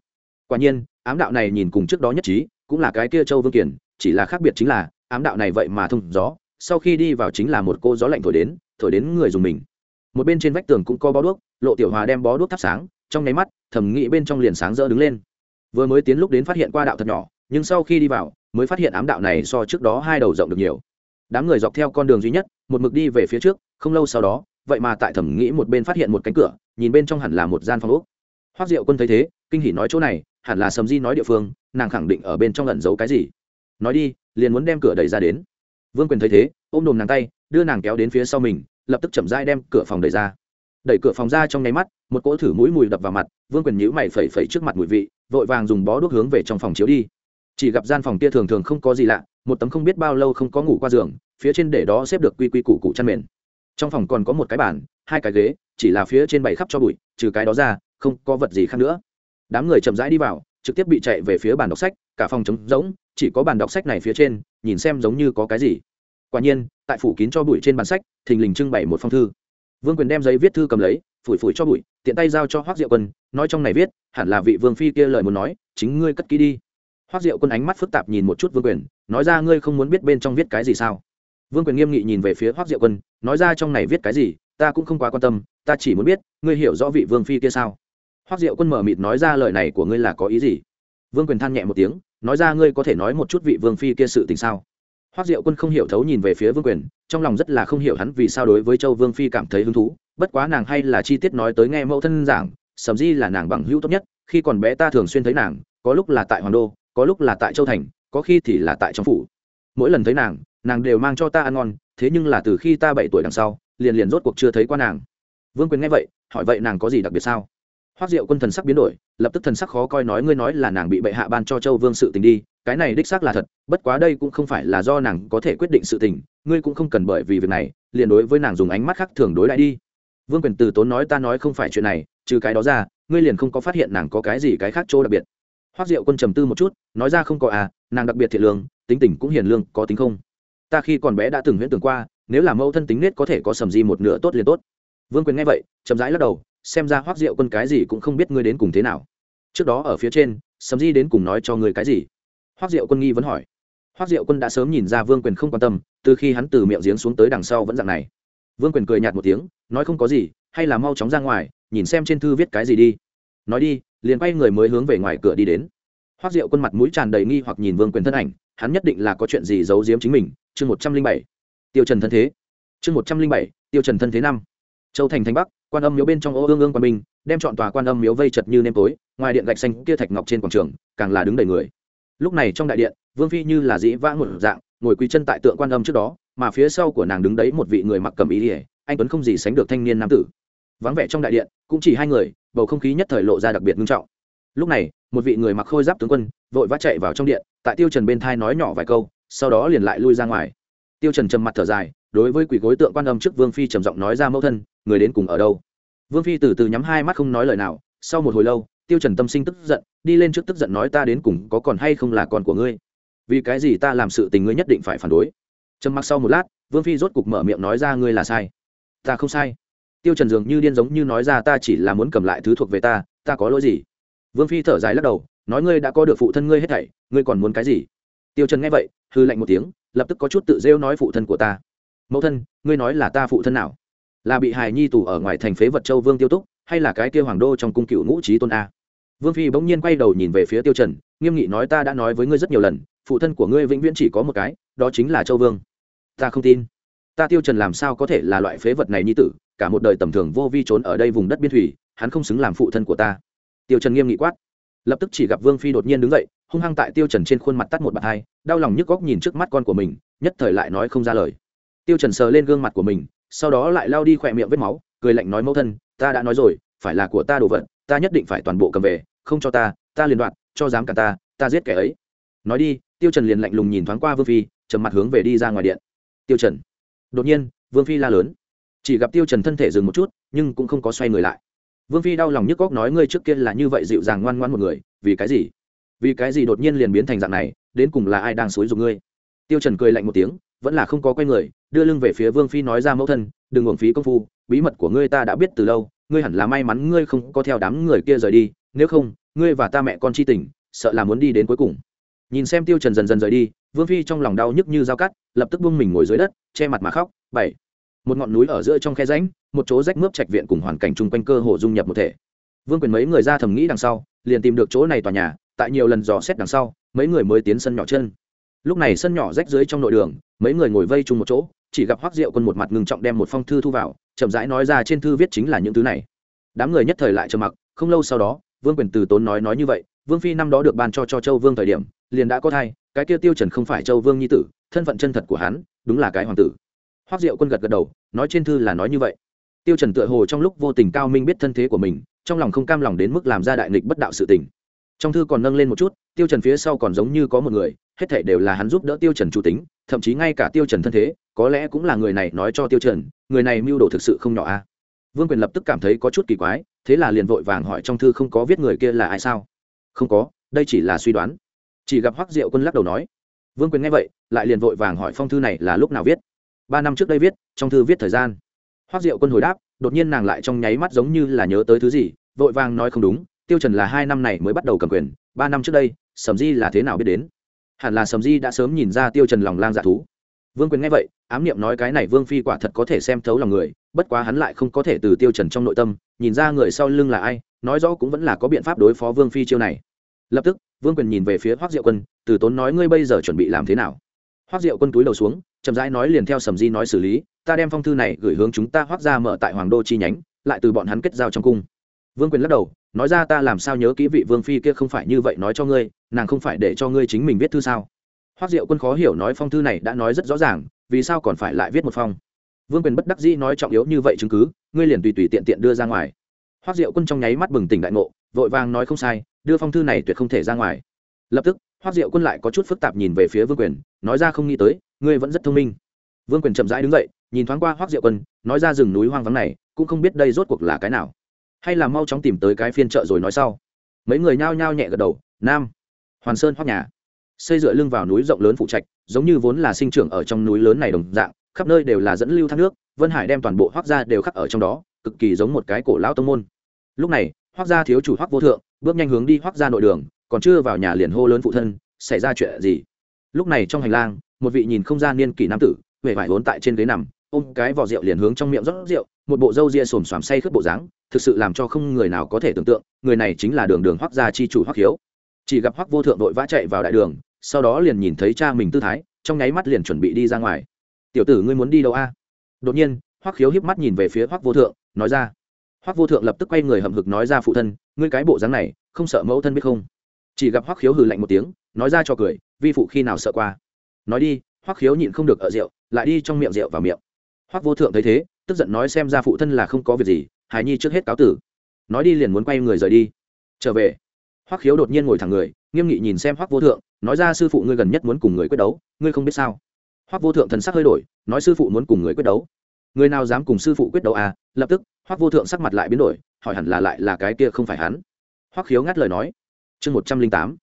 Quả nhiên, ám đạo này nhìn cùng trước đó nhất trí, cũng là cái kia châu vương kiển chỉ là khác biệt chính là, ám đạo này vậy mà thông gió, sau khi đi vào chính là một cô gió lạnh thổi đến thổi đến người dùng mình. Một bên trên vách tường cũng có bó đuốc, lộ tiểu hòa đem bó đuốc thắp sáng, trong nháy mắt, thẩm nghĩ bên trong liền sáng rỡ đứng lên. Vừa mới tiến lúc đến phát hiện qua đạo thật nhỏ, nhưng sau khi đi vào mới phát hiện ám đạo này so trước đó hai đầu rộng được nhiều. Đám người dọc theo con đường duy nhất, một mực đi về phía trước, không lâu sau đó, vậy mà tại thẩm nghĩ một bên phát hiện một cánh cửa, nhìn bên trong hẳn là một gian phòng úc hoác diệu quân thấy thế, kinh hỉ nói chỗ này, hẳn là sầm di nói địa phương, nàng khẳng định ở bên trong lẩn giấu cái gì. Nói đi, liền muốn đem cửa đẩy ra đến. Vương quyền thấy thế, ôm đồm nàng tay, đưa nàng kéo đến phía sau mình, lập tức chậm rãi đem cửa phòng đẩy ra. Đẩy cửa phòng ra trong nháy mắt, một cỗ thử mũi mùi đập vào mặt, vương quyền nhíu mày phẩy phẩy trước mặt mùi vị, vội vàng dùng bó đuốc hướng về trong phòng chiếu đi chỉ gặp gian phòng kia thường thường không có gì lạ, một tấm không biết bao lâu không có ngủ qua giường, phía trên để đó xếp được quy quy củ cụ chăn mền. Trong phòng còn có một cái bàn, hai cái ghế, chỉ là phía trên bày khắp cho bụi, trừ cái đó ra, không có vật gì khác nữa. Đám người chậm rãi đi vào, trực tiếp bị chạy về phía bàn đọc sách, cả phòng trống rỗng, chỉ có bàn đọc sách này phía trên, nhìn xem giống như có cái gì. Quả nhiên, tại phủ kín cho bụi trên bàn sách, thình lình trưng bày một phong thư. Vương quyền đem giấy viết thư cầm lấy, phủi phủi cho bụi, tiện tay giao cho hoác diệu quân, nói trong này viết, hẳn là vị vương phi kia lời muốn nói, chính ngươi cất kỹ đi hoác diệu quân ánh mắt phức tạp nhìn một chút vương quyền, nói ra, ngươi không muốn biết bên trong viết cái gì sao? Vương quyền nghiêm nghị nhìn về phía hoác diệu quân, nói ra, trong này viết cái gì, ta cũng không quá quan tâm, ta chỉ muốn biết, ngươi hiểu rõ vị vương phi kia sao? Hoác diệu quân mở mịt nói ra, lời này của ngươi là có ý gì? Vương quyền than nhẹ một tiếng, nói ra, ngươi có thể nói một chút vị vương phi kia sự tình sao? Hoác diệu quân không hiểu thấu nhìn về phía vương quyền, trong lòng rất là không hiểu hắn vì sao đối với châu vương phi cảm thấy hứng thú, bất quá nàng hay là chi tiết nói tới nghe mẫu thân giảng, sầm di là nàng bằng hữu tốt nhất, khi còn bé ta thường xuyên thấy nàng, có lúc là tại hoàng đô có lúc là tại châu thành, có khi thì là tại trong phủ. Mỗi lần thấy nàng nàng đều mang cho ta ăn ngon, thế nhưng là từ khi ta bảy tuổi đằng sau, liền liền rốt cuộc chưa thấy qua nàng. Vương quyền nghe vậy, hỏi vậy nàng có gì đặc biệt sao? Hoác diệu quân thần sắc biến đổi, lập tức thần sắc khó coi nói ngươi nói là nàng bị bệ hạ ban cho châu vương sự tình đi, cái này đích xác là thật, bất quá đây cũng không phải là do nàng có thể quyết định sự tình, ngươi cũng không cần bởi vì việc này, liền đối với nàng dùng ánh mắt khác thường đối lại đi. Vương quyền từ tốn nói ta nói không phải chuyện này, trừ cái đó ra, ngươi liền không có phát hiện nàng có cái gì cái khác chỗ đặc biệt hoác diệu quân trầm tư một chút, nói ra không có à nàng đặc biệt thiện lương, tính tình cũng hiền lương, có tính không? Ta khi còn bé đã từng huyễn tưởng qua, nếu là mẫu thân tính nết có thể có sầm di một nửa tốt liền tốt. Vương quyền nghe vậy, chậm rãi lắc đầu, xem ra hoác diệu quân cái gì cũng không biết ngươi đến cùng thế nào. Trước đó ở phía trên, sầm di đến cùng nói cho ngươi cái gì? Hoác diệu quân nghi vấn hỏi. Hoác diệu quân đã sớm nhìn ra vương quyền không quan tâm, từ khi hắn từ miệng giếng xuống tới đằng sau vẫn dạng này. Vương quyền cười nhạt một tiếng, nói không có gì, hay là mau chóng ra ngoài, nhìn xem trên thư viết cái gì đi nói đi, liền quay người mới hướng về ngoài cửa đi đến. Hoác diệu quân mặt mũi tràn đầy nghi hoặc nhìn vương quyền thân ảnh, hắn nhất định là có chuyện gì giấu giếm chính mình. Chương một trăm linh bảy. Tiêu trần thân thế. Chương một trăm linh bảy, tiêu trần thân thế năm. Châu thành thành bắc, quan âm miếu bên trong ô ương ương quan minh, đem chọn tòa quan âm miếu vây chật như nêm tối, ngoài điện gạch xanh kia thạch ngọc trên quảng trường, càng là đứng đầy người. Lúc này trong đại điện, vương phi như là dĩ vã một dạng, ngồi quỳ chân tại tượng quan âm trước đó, mà phía sau của nàng đứng đấy một vị người mặc cầm ý ỉa anh tuấn không gì sánh được thanh niên nam tử vắng vẻ trong đại điện, cũng chỉ hai người, bầu không khí nhất thời lộ ra đặc biệt nghiêm trọng. Lúc này, một vị người mặc khôi giáp tướng quân, vội vã chạy vào trong điện, tại tiêu trần bên thai nói nhỏ vài câu, sau đó liền lại lui ra ngoài. Tiêu trần trầm mặt thở dài, đối với quỷ gối tượng quan âm trước vương phi trầm giọng nói ra mẫu thân, người đến cùng ở đâu? Vương phi từ từ nhắm hai mắt không nói lời nào, sau một hồi lâu, tiêu trần tâm sinh tức giận, đi lên trước tức giận nói ta đến cùng có còn hay không là con của ngươi? Vì cái gì ta làm sự tình ngươi nhất định phải phản đối? Trầm mặc sau một lát, vương phi rốt cục mở miệng nói ra ngươi là sai. Ta không sai tiêu trần dường như điên giống như nói ra, ta chỉ là muốn cầm lại thứ thuộc về ta ta có lỗi gì? Vương phi thở dài lắc đầu, nói ngươi đã có được phụ thân ngươi hết thảy, ngươi còn muốn cái gì? Tiêu trần nghe vậy, hư lạnh một tiếng, lập tức có chút tự rêu nói, phụ thân của ta. Mẫu thân, ngươi nói là ta phụ thân nào? Là bị hài nhi tù ở ngoài thành phế vật châu vương tiêu túc, hay là cái kia hoàng đô trong cung cựu ngũ trí tôn a? Vương phi bỗng nhiên quay đầu nhìn về phía tiêu trần, nghiêm nghị nói, ta đã nói với ngươi rất nhiều lần, phụ thân của ngươi vĩnh viễn chỉ có một cái, đó chính là châu vương. Ta không tin ta tiêu trần làm sao có thể là loại phế vật này nhi tử, cả một đời tầm thường vô vi trốn ở đây vùng đất biên thủy, hắn không xứng làm phụ thân của ta. Tiêu trần nghiêm nghị quát. Lập tức chỉ gặp vương phi đột nhiên đứng dậy, hung hăng tại tiêu trần trên khuôn mặt tắt một bạt hai, đau lòng nhức góc nhìn trước mắt con của mình, nhất thời lại nói không ra lời. Tiêu trần sờ lên gương mặt của mình, sau đó lại lao đi khỏe miệng vết máu, cười lạnh nói mẫu thân, ta đã nói rồi, phải là của ta đồ vật, ta nhất định phải toàn bộ cầm về, không cho ta ta liền đoạt, cho dám cả ta ta giết kẻ ấy. Nói đi, tiêu trần liền lạnh lùng nhìn thoáng qua vương phi, trầm mặt hướng về đi ra ngoài điện. Tiêu trần đột nhiên, vương phi la lớn. Chỉ gặp tiêu trần thân thể dừng một chút, nhưng cũng không có xoay người lại. Vương phi đau lòng nhức góc nói, ngươi trước kia là như vậy dịu dàng ngoan ngoãn một người, vì cái gì? Vì cái gì đột nhiên liền biến thành dạng này, đến cùng là ai đang xúi dục ngươi? Tiêu trần cười lạnh một tiếng, vẫn là không có quay người, đưa lưng về phía vương phi nói ra mẫu thân, đừng uổng phí công phu, bí mật của ngươi ta đã biết từ lâu, ngươi hẳn là may mắn ngươi không có theo đám người kia rời đi, nếu không, ngươi và ta mẹ con chi tình, sợ là muốn đi đến cuối cùng. Nhìn xem tiêu trần dần dần rời đi vương phi trong lòng đau nhức như dao cắt, lập tức buông mình ngồi dưới đất, che mặt mà khóc. Bảy. Một ngọn núi ở giữa trong khe rãnh, một chỗ rách mướp trạch viện cùng hoàn cảnh chung quanh cơ hồ dung nhập một thể. Vương quyền mấy người ra thầm nghĩ đằng sau, liền tìm được chỗ này tòa nhà, tại nhiều lần dò xét đằng sau, mấy người mới tiến sân nhỏ chân. Lúc này sân nhỏ rách dưới trong nội đường, mấy người ngồi vây chung một chỗ, chỉ gặp hoắc diệu quân một mặt ngưng trọng đem một phong thư thu vào, chậm rãi nói ra trên thư viết chính là những thứ này. Đám người nhất thời lại trầm mặc, không lâu sau đó, vương quyền từ tốn nói nói như vậy, vương phi năm đó được ban cho cho châu vương thời điểm, liền đã có thai cái kia tiêu trần không phải châu vương nhi tử, thân phận chân thật của hắn, đúng là cái hoàng tử. Hoắc diệu quân gật gật đầu, nói trên thư là nói như vậy. Tiêu trần tựa hồ trong lúc vô tình cao minh biết thân thế của mình, trong lòng không cam lòng đến mức làm ra đại nghịch bất đạo sự tình. Trong thư còn nâng lên một chút, tiêu trần phía sau còn giống như có một người, hết thảy đều là hắn giúp đỡ tiêu trần chủ tính, thậm chí ngay cả tiêu trần thân thế, có lẽ cũng là người này nói cho tiêu trần, người này mưu đồ thực sự không nhỏ a. Vương quyền lập tức cảm thấy có chút kỳ quái, thế là liền vội vàng hỏi trong thư không có viết người kia là ai sao? Không có, đây chỉ là suy đoán chỉ gặp hoắc diệu quân lắc đầu nói, vương quyền nghe vậy, lại liền vội vàng hỏi phong thư này là lúc nào viết? Ba năm trước đây viết, trong thư viết thời gian. Hoắc diệu quân hồi đáp, đột nhiên nàng lại trong nháy mắt giống như là nhớ tới thứ gì, vội vàng nói không đúng, tiêu trần là hai năm này mới bắt đầu cầm quyền, ba năm trước đây, sầm di là thế nào biết đến? Hẳn là sầm di đã sớm nhìn ra tiêu trần lòng lang dạ thú. Vương quyền nghe vậy, ám niệm nói cái này vương phi quả thật có thể xem thấu lòng người, bất quá hắn lại không có thể từ tiêu trần trong nội tâm, nhìn ra người sau lưng là ai, nói rõ cũng vẫn là có biện pháp đối phó vương phi chiêu này lập tức, vương quyền nhìn về phía hoắc diệu quân, từ tốn nói, ngươi bây giờ chuẩn bị làm thế nào? Hoắc diệu quân túi đầu xuống, chậm rãi nói liền theo sầm di nói xử lý, ta đem phong thư này gửi hướng chúng ta hoác ra mở tại hoàng đô chi nhánh, lại từ bọn hắn kết giao trong cung. Vương quyền lắc đầu, nói ra ta làm sao nhớ kỹ vị vương phi kia không phải như vậy nói cho ngươi, nàng không phải để cho ngươi chính mình viết thư sao? Hoắc diệu quân khó hiểu nói, phong thư này đã nói rất rõ ràng, vì sao còn phải lại viết một phong? Vương quyền bất đắc dĩ nói, trọng yếu như vậy chứng cứ, ngươi liền tùy tùy tiện tiện đưa ra ngoài. Hoắc diệu quân trong nháy mắt bừng tỉnh đại ngộ vội vàng nói không sai, đưa phong thư này tuyệt không thể ra ngoài. Lập tức, hoắc diệu quân lại có chút phức tạp nhìn về phía vương quyền, nói ra không nghĩ tới, ngươi vẫn rất thông minh. Vương quyền chậm rãi đứng dậy, nhìn thoáng qua hoắc diệu quân, nói ra rừng núi hoang vắng này, cũng không biết đây rốt cuộc là cái nào. Hay là mau chóng tìm tới cái phiên chợ rồi nói sau. Mấy người nhao nhao nhẹ gật đầu, nam, hoàn sơn hoắc nhà. Xây dựa lưng vào núi rộng lớn phụ trạch, giống như vốn là sinh trưởng ở trong núi lớn này đồng dạng, khắp nơi đều là dẫn lưu thác nước, vân hải đem toàn bộ hoác gia đều khắc ở trong đó, cực kỳ giống một cái cổ lão tông môn. Lúc này hoác gia thiếu chủ hoác vô thượng, bước nhanh hướng đi hoác gia nội đường, còn chưa vào nhà liền hô lớn phụ thân, xảy ra chuyện gì? Lúc này trong hành lang, một vị nhìn không gian niên kỷ nam tử huệ vải vốn tại trên ghế nằm, ôm cái vỏ rượu liền hướng trong miệng rót rượu, một bộ râu ria xồm xoàm say khướt bộ dáng, thực sự làm cho không người nào có thể tưởng tượng, người này chính là đường đường hoác gia chi chủ hoác hiếu. Chỉ gặp hoác vô thượng đội vã chạy vào đại đường, sau đó liền nhìn thấy cha mình tư thái, trong nháy mắt liền chuẩn bị đi ra ngoài. Tiểu tử ngươi muốn đi đâu a? Đột nhiên, hoắc khiếu hiếp mắt nhìn về phía hoắc vô thượng, nói ra hoắc vô thượng lập tức quay người hậm hực nói ra phụ thân, ngươi cái bộ dáng này, không sợ mẫu thân biết không? Chỉ gặp hoắc khiếu hừ lạnh một tiếng, nói ra cho cười, vi phụ khi nào sợ qua? Nói đi. Hoắc khiếu nhịn không được ở rượu, lại đi trong miệng rượu vào miệng. Hoắc vô thượng thấy thế, tức giận nói xem ra phụ thân là không có việc gì, hài nhi trước hết cáo tử. Nói đi liền muốn quay người rời đi. Trở về. Hoắc khiếu đột nhiên ngồi thẳng người, nghiêm nghị nhìn xem hoắc vô thượng, nói ra, sư phụ ngươi gần nhất muốn cùng người quyết đấu, ngươi không biết sao? Hoắc vô thượng thần sắc hơi đổi, nói, sư phụ muốn cùng người quyết đấu người nào dám cùng sư phụ quyết đấu à? Lập tức, hoắc vô thượng sắc mặt lại biến đổi, hỏi hẳn là lại là cái kia không phải hắn. Hoắc khiếu ngắt lời nói. Chương một trăm linh tám.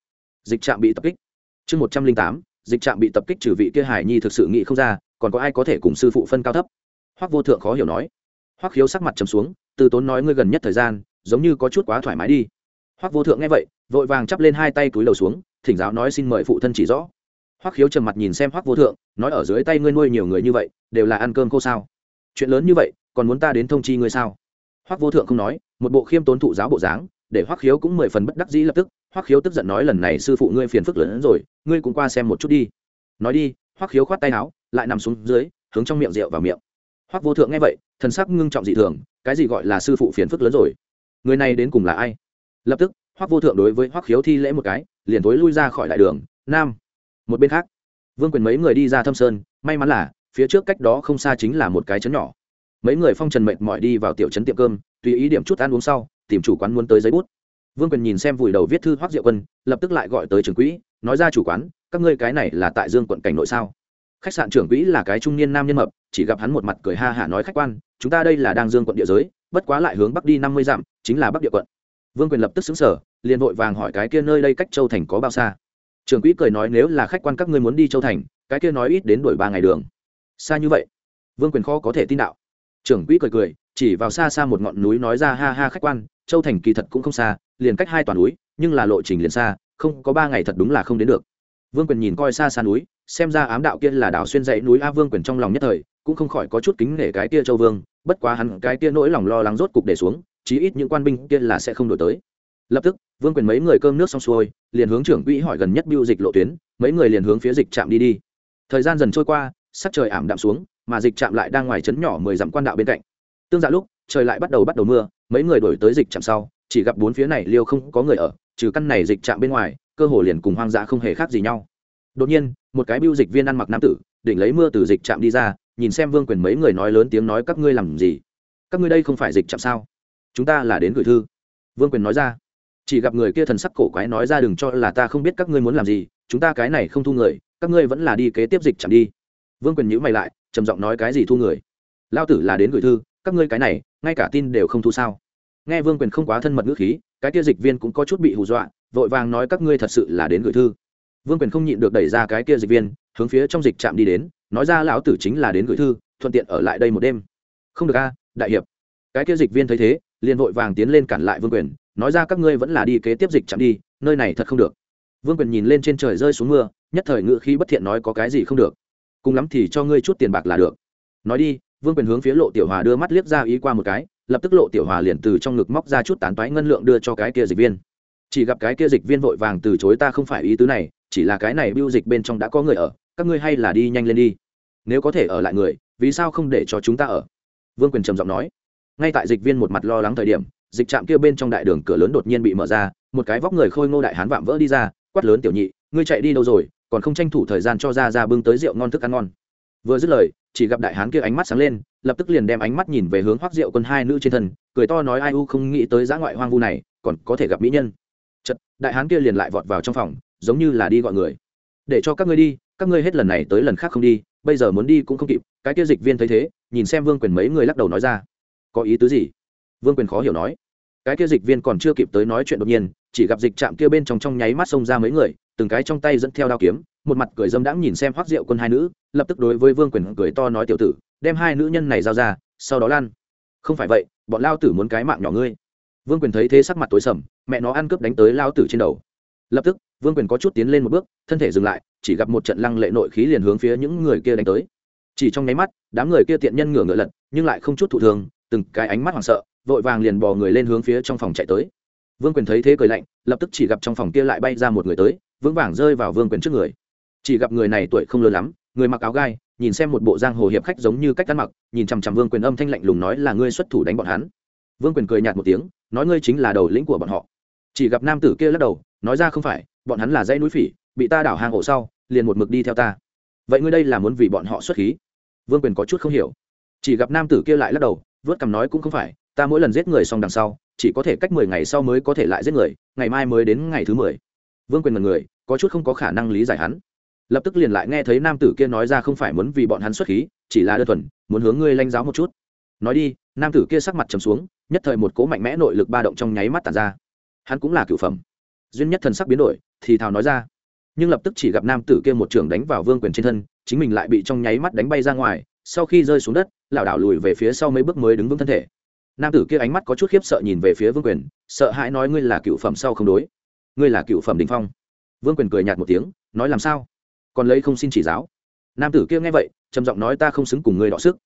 Dịch trạm bị tập kích. Chương một trăm linh tám. Dịch trạm bị tập kích trừ vị kia hải nhi thực sự nghĩ không ra, còn có ai có thể cùng sư phụ phân cao thấp? Hoắc vô thượng khó hiểu nói. Hoắc khiếu sắc mặt trầm xuống, từ tốn nói ngươi gần nhất thời gian, giống như có chút quá thoải mái đi. Hoắc vô thượng nghe vậy, vội vàng chắp lên hai tay túi đầu xuống, thỉnh giáo nói xin mời phụ thân chỉ rõ. Hoắc khiếu trầm mặt nhìn xem hoắc vô thượng, nói ở dưới tay ngươi nuôi nhiều người như vậy, đều là ăn cơm khô sao? Chuyện lớn như vậy, còn muốn ta đến thông chi ngươi sao? Hoắc vô thượng không nói, một bộ khiêm tốn thụ giáo bộ dáng, để hoắc khiếu cũng mười phần bất đắc dĩ lập tức. Hoắc khiếu tức giận nói, lần này sư phụ ngươi phiền phức lớn hơn rồi, ngươi cũng qua xem một chút đi. Nói đi, hoắc khiếu khoát tay áo, lại nằm xuống dưới, hướng trong miệng rượu vào miệng. Hoắc vô thượng nghe vậy, thần sắc ngưng trọng dị thường, cái gì gọi là sư phụ phiền phức lớn rồi? Người này đến cùng là ai? Lập tức, hoắc vô thượng đối với hoắc khiếu thi lễ một cái, liền tối lui ra khỏi đại đường, nam, một bên khác. Vương quyền mấy người đi ra thâm sơn, may mắn là phía trước cách đó không xa chính là một cái chấn nhỏ. Mấy người phong trần mệt mỏi đi vào tiểu trấn tiệm cơm, tùy ý điểm chút ăn uống sau, tìm chủ quán muốn tới giấy bút. Vương quyền nhìn xem vùi đầu viết thư hoắc diệu quân, lập tức lại gọi tới trưởng quỹ, nói ra chủ quán, các ngươi cái này là tại dương quận cảnh nội sao? Khách sạn trưởng quỹ là cái trung niên nam nhân mập, chỉ gặp hắn một mặt cười ha hả nói khách quan, chúng ta đây là đang dương quận địa giới, bất quá lại hướng bắc đi năm mươi dặm, chính là bắc địa quận. Vương quyền lập tức xứng sở liền vội vàng hỏi cái kia nơi đây cách châu thành có bao xa? Trưởng quỹ cười nói, nếu là khách quan các ngươi muốn đi châu thành, cái kia nói ít đến đổi ba ngày đường xa như vậy, vương quyền khó có thể tin đạo. Trưởng quỹ cười cười, chỉ vào xa xa một ngọn núi nói ra ha ha khách quan, châu thành kỳ thật cũng không xa, liền cách hai toàn núi, nhưng là lộ trình liền xa, không có ba ngày thật đúng là không đến được. Vương quyền nhìn coi xa xa núi, xem ra ám đạo kia là đảo xuyên dãy núi a vương quyền trong lòng nhất thời, cũng không khỏi có chút kính nể cái kia châu vương, bất quá hắn cái kia nỗi lòng lo lắng rốt cục để xuống, chí ít những quan binh kia là sẽ không đổi tới. Lập tức, vương quyền mấy người cơm nước xong xuôi, liền hướng trưởng quỹ hỏi gần nhất biêu dịch lộ tuyến, mấy người liền hướng phía dịch trạm đi đi. Thời gian dần trôi qua sắc trời ảm đạm xuống, mà dịch trạm lại đang ngoài trấn nhỏ mười dặm quan đạo bên cạnh. Tương dạ lúc, trời lại bắt đầu bắt đầu mưa, mấy người đổi tới dịch trạm sau, chỉ gặp bốn phía này liêu không có người ở, trừ căn này dịch trạm bên ngoài, cơ hồ liền cùng hoang dã không hề khác gì nhau. Đột nhiên, một cái biêu dịch viên ăn mặc nam tử, định lấy mưa từ dịch trạm đi ra, nhìn xem vương quyền mấy người nói lớn tiếng nói các ngươi làm gì? Các ngươi đây không phải dịch trạm sao? Chúng ta là đến gửi thư. Vương quyền nói ra. Chỉ gặp người kia thần sắc cổ quái nói ra đừng cho là ta không biết các ngươi muốn làm gì, chúng ta cái này không thu người, các ngươi vẫn là đi kế tiếp dịch chạm đi vương quyền nhữ mày lại, trầm giọng nói cái gì thu người? Lao tử là đến gửi thư, các ngươi cái này, ngay cả tin đều không thu sao? Nghe vương quyền không quá thân mật ngữ khí, cái kia dịch viên cũng có chút bị hù dọa, vội vàng nói các ngươi thật sự là đến gửi thư. Vương quyền không nhịn được đẩy ra cái kia dịch viên, hướng phía trong dịch trạm đi đến, nói ra lão tử chính là đến gửi thư, thuận tiện ở lại đây một đêm. Không được a, đại hiệp. Cái kia dịch viên thấy thế, liền vội vàng tiến lên cản lại vương quyền, nói ra các ngươi vẫn là đi kế tiếp dịch chạm đi, nơi này thật không được. Vương quyền nhìn lên trên trời rơi xuống mưa, nhất thời ngự khí bất thiện nói có cái gì không được cùng lắm thì cho ngươi chút tiền bạc là được. Nói đi, vương quyền hướng phía lộ tiểu hòa đưa mắt liếc ra ý qua một cái, lập tức lộ tiểu hòa liền từ trong ngực móc ra chút tán toái ngân lượng đưa cho cái kia dịch viên. Chỉ gặp cái kia dịch viên vội vàng từ chối ta không phải ý tứ này, chỉ là cái này biêu dịch bên trong đã có người ở, các ngươi hay là đi nhanh lên đi. Nếu có thể ở lại người, vì sao không để cho chúng ta ở? Vương quyền trầm giọng nói. Ngay tại dịch viên một mặt lo lắng thời điểm, dịch trạm kia bên trong đại đường cửa lớn đột nhiên bị mở ra, một cái vóc người khôi ngô đại hán vạm vỡ đi ra, quát lớn, tiểu nhị, ngươi chạy đi đâu rồi? Còn không tranh thủ thời gian cho ra ra bưng tới rượu ngon thức ăn ngon. Vừa dứt lời, chỉ gặp đại hán kia ánh mắt sáng lên, lập tức liền đem ánh mắt nhìn về hướng hoác rượu quân hai nữ trên thân, cười to nói ai u không nghĩ tới giã ngoại hoang vu này, còn có thể gặp mỹ nhân. Chật đại hán kia liền lại vọt vào trong phòng, giống như là đi gọi người. Để cho các ngươi đi, các ngươi hết lần này tới lần khác không đi, bây giờ muốn đi cũng không kịp. Cái kia dịch viên thấy thế, nhìn xem vương quyền mấy người lắc đầu nói ra. Có ý tứ gì? Vương quyền khó hiểu nói cái kia dịch viên còn chưa kịp tới nói chuyện đột nhiên, chỉ gặp dịch trạm kia bên trong trong nháy mắt xông ra mấy người, từng cái trong tay dẫn theo đao kiếm, một mặt cười dâm đãng nhìn xem hoác rượu quân hai nữ, lập tức đối với vương quyền cười to nói tiểu tử, đem hai nữ nhân này giao ra, sau đó lan. Không phải vậy, bọn lao tử muốn cái mạng nhỏ ngươi. Vương quyền thấy thế sắc mặt tối sầm, mẹ nó ăn cướp đánh tới lao tử trên đầu. Lập tức, vương quyền có chút tiến lên một bước, thân thể dừng lại, chỉ gặp một trận lăng lệ nội khí liền hướng phía những người kia đánh tới. Chỉ trong nháy mắt, đám người kia tiện nhân ngửa ngựa lật, nhưng lại không chút thụ thường từng cái ánh mắt hoảng sợ, vội vàng liền bò người lên hướng phía trong phòng chạy tới. Vương quyền thấy thế cười lạnh, lập tức chỉ gặp trong phòng kia lại bay ra một người tới, vững vàng rơi vào vương quyền trước người. Chỉ gặp người này tuổi không lớn lắm, người mặc áo gai, nhìn xem một bộ giang hồ hiệp khách giống như cách ăn mặc, nhìn chằm chằm vương quyền âm thanh lạnh lùng nói là ngươi xuất thủ đánh bọn hắn. Vương quyền cười nhạt một tiếng, nói ngươi chính là đầu lĩnh của bọn họ. Chỉ gặp nam tử kia lắc đầu, nói ra không phải, bọn hắn là dãy núi phỉ, bị ta đảo hàng ổ sau, liền một mực đi theo ta. Vậy ngươi đây là muốn vì bọn họ xuất khí? Vương quyền có chút không hiểu. Chỉ gặp nam tử kia lại lắc đầu vớt cằm nói cũng không phải, ta mỗi lần giết người xong đằng sau, chỉ có thể cách mười ngày sau mới có thể lại giết người, ngày mai mới đến ngày thứ mười. Vương quyền mật người, có chút không có khả năng lý giải hắn. Lập tức liền lại nghe thấy nam tử kia nói ra không phải muốn vì bọn hắn xuất khí, chỉ là đơn thuần, muốn hướng ngươi lanh giáo một chút. Nói đi, nam tử kia sắc mặt trầm xuống, nhất thời một cố mạnh mẽ nội lực ba động trong nháy mắt tàn ra. Hắn cũng là cửu phẩm. Duyên nhất thần sắc biến đổi, thì thào nói ra. Nhưng lập tức chỉ gặp nam tử kia một trường đánh vào vương quyền trên thân, chính mình lại bị trong nháy mắt đánh bay ra ngoài sau khi rơi xuống đất, lảo đảo lùi về phía sau mấy bước mới đứng vững thân thể. Nam tử kia ánh mắt có chút khiếp sợ nhìn về phía vương quyền, sợ hãi nói ngươi là cựu phẩm sau không đối. Ngươi là cựu phẩm đình phong. Vương quyền cười nhạt một tiếng, nói làm sao? Còn lấy không xin chỉ giáo. Nam tử kia nghe vậy, trầm giọng nói ta không xứng cùng ngươi đọ sức.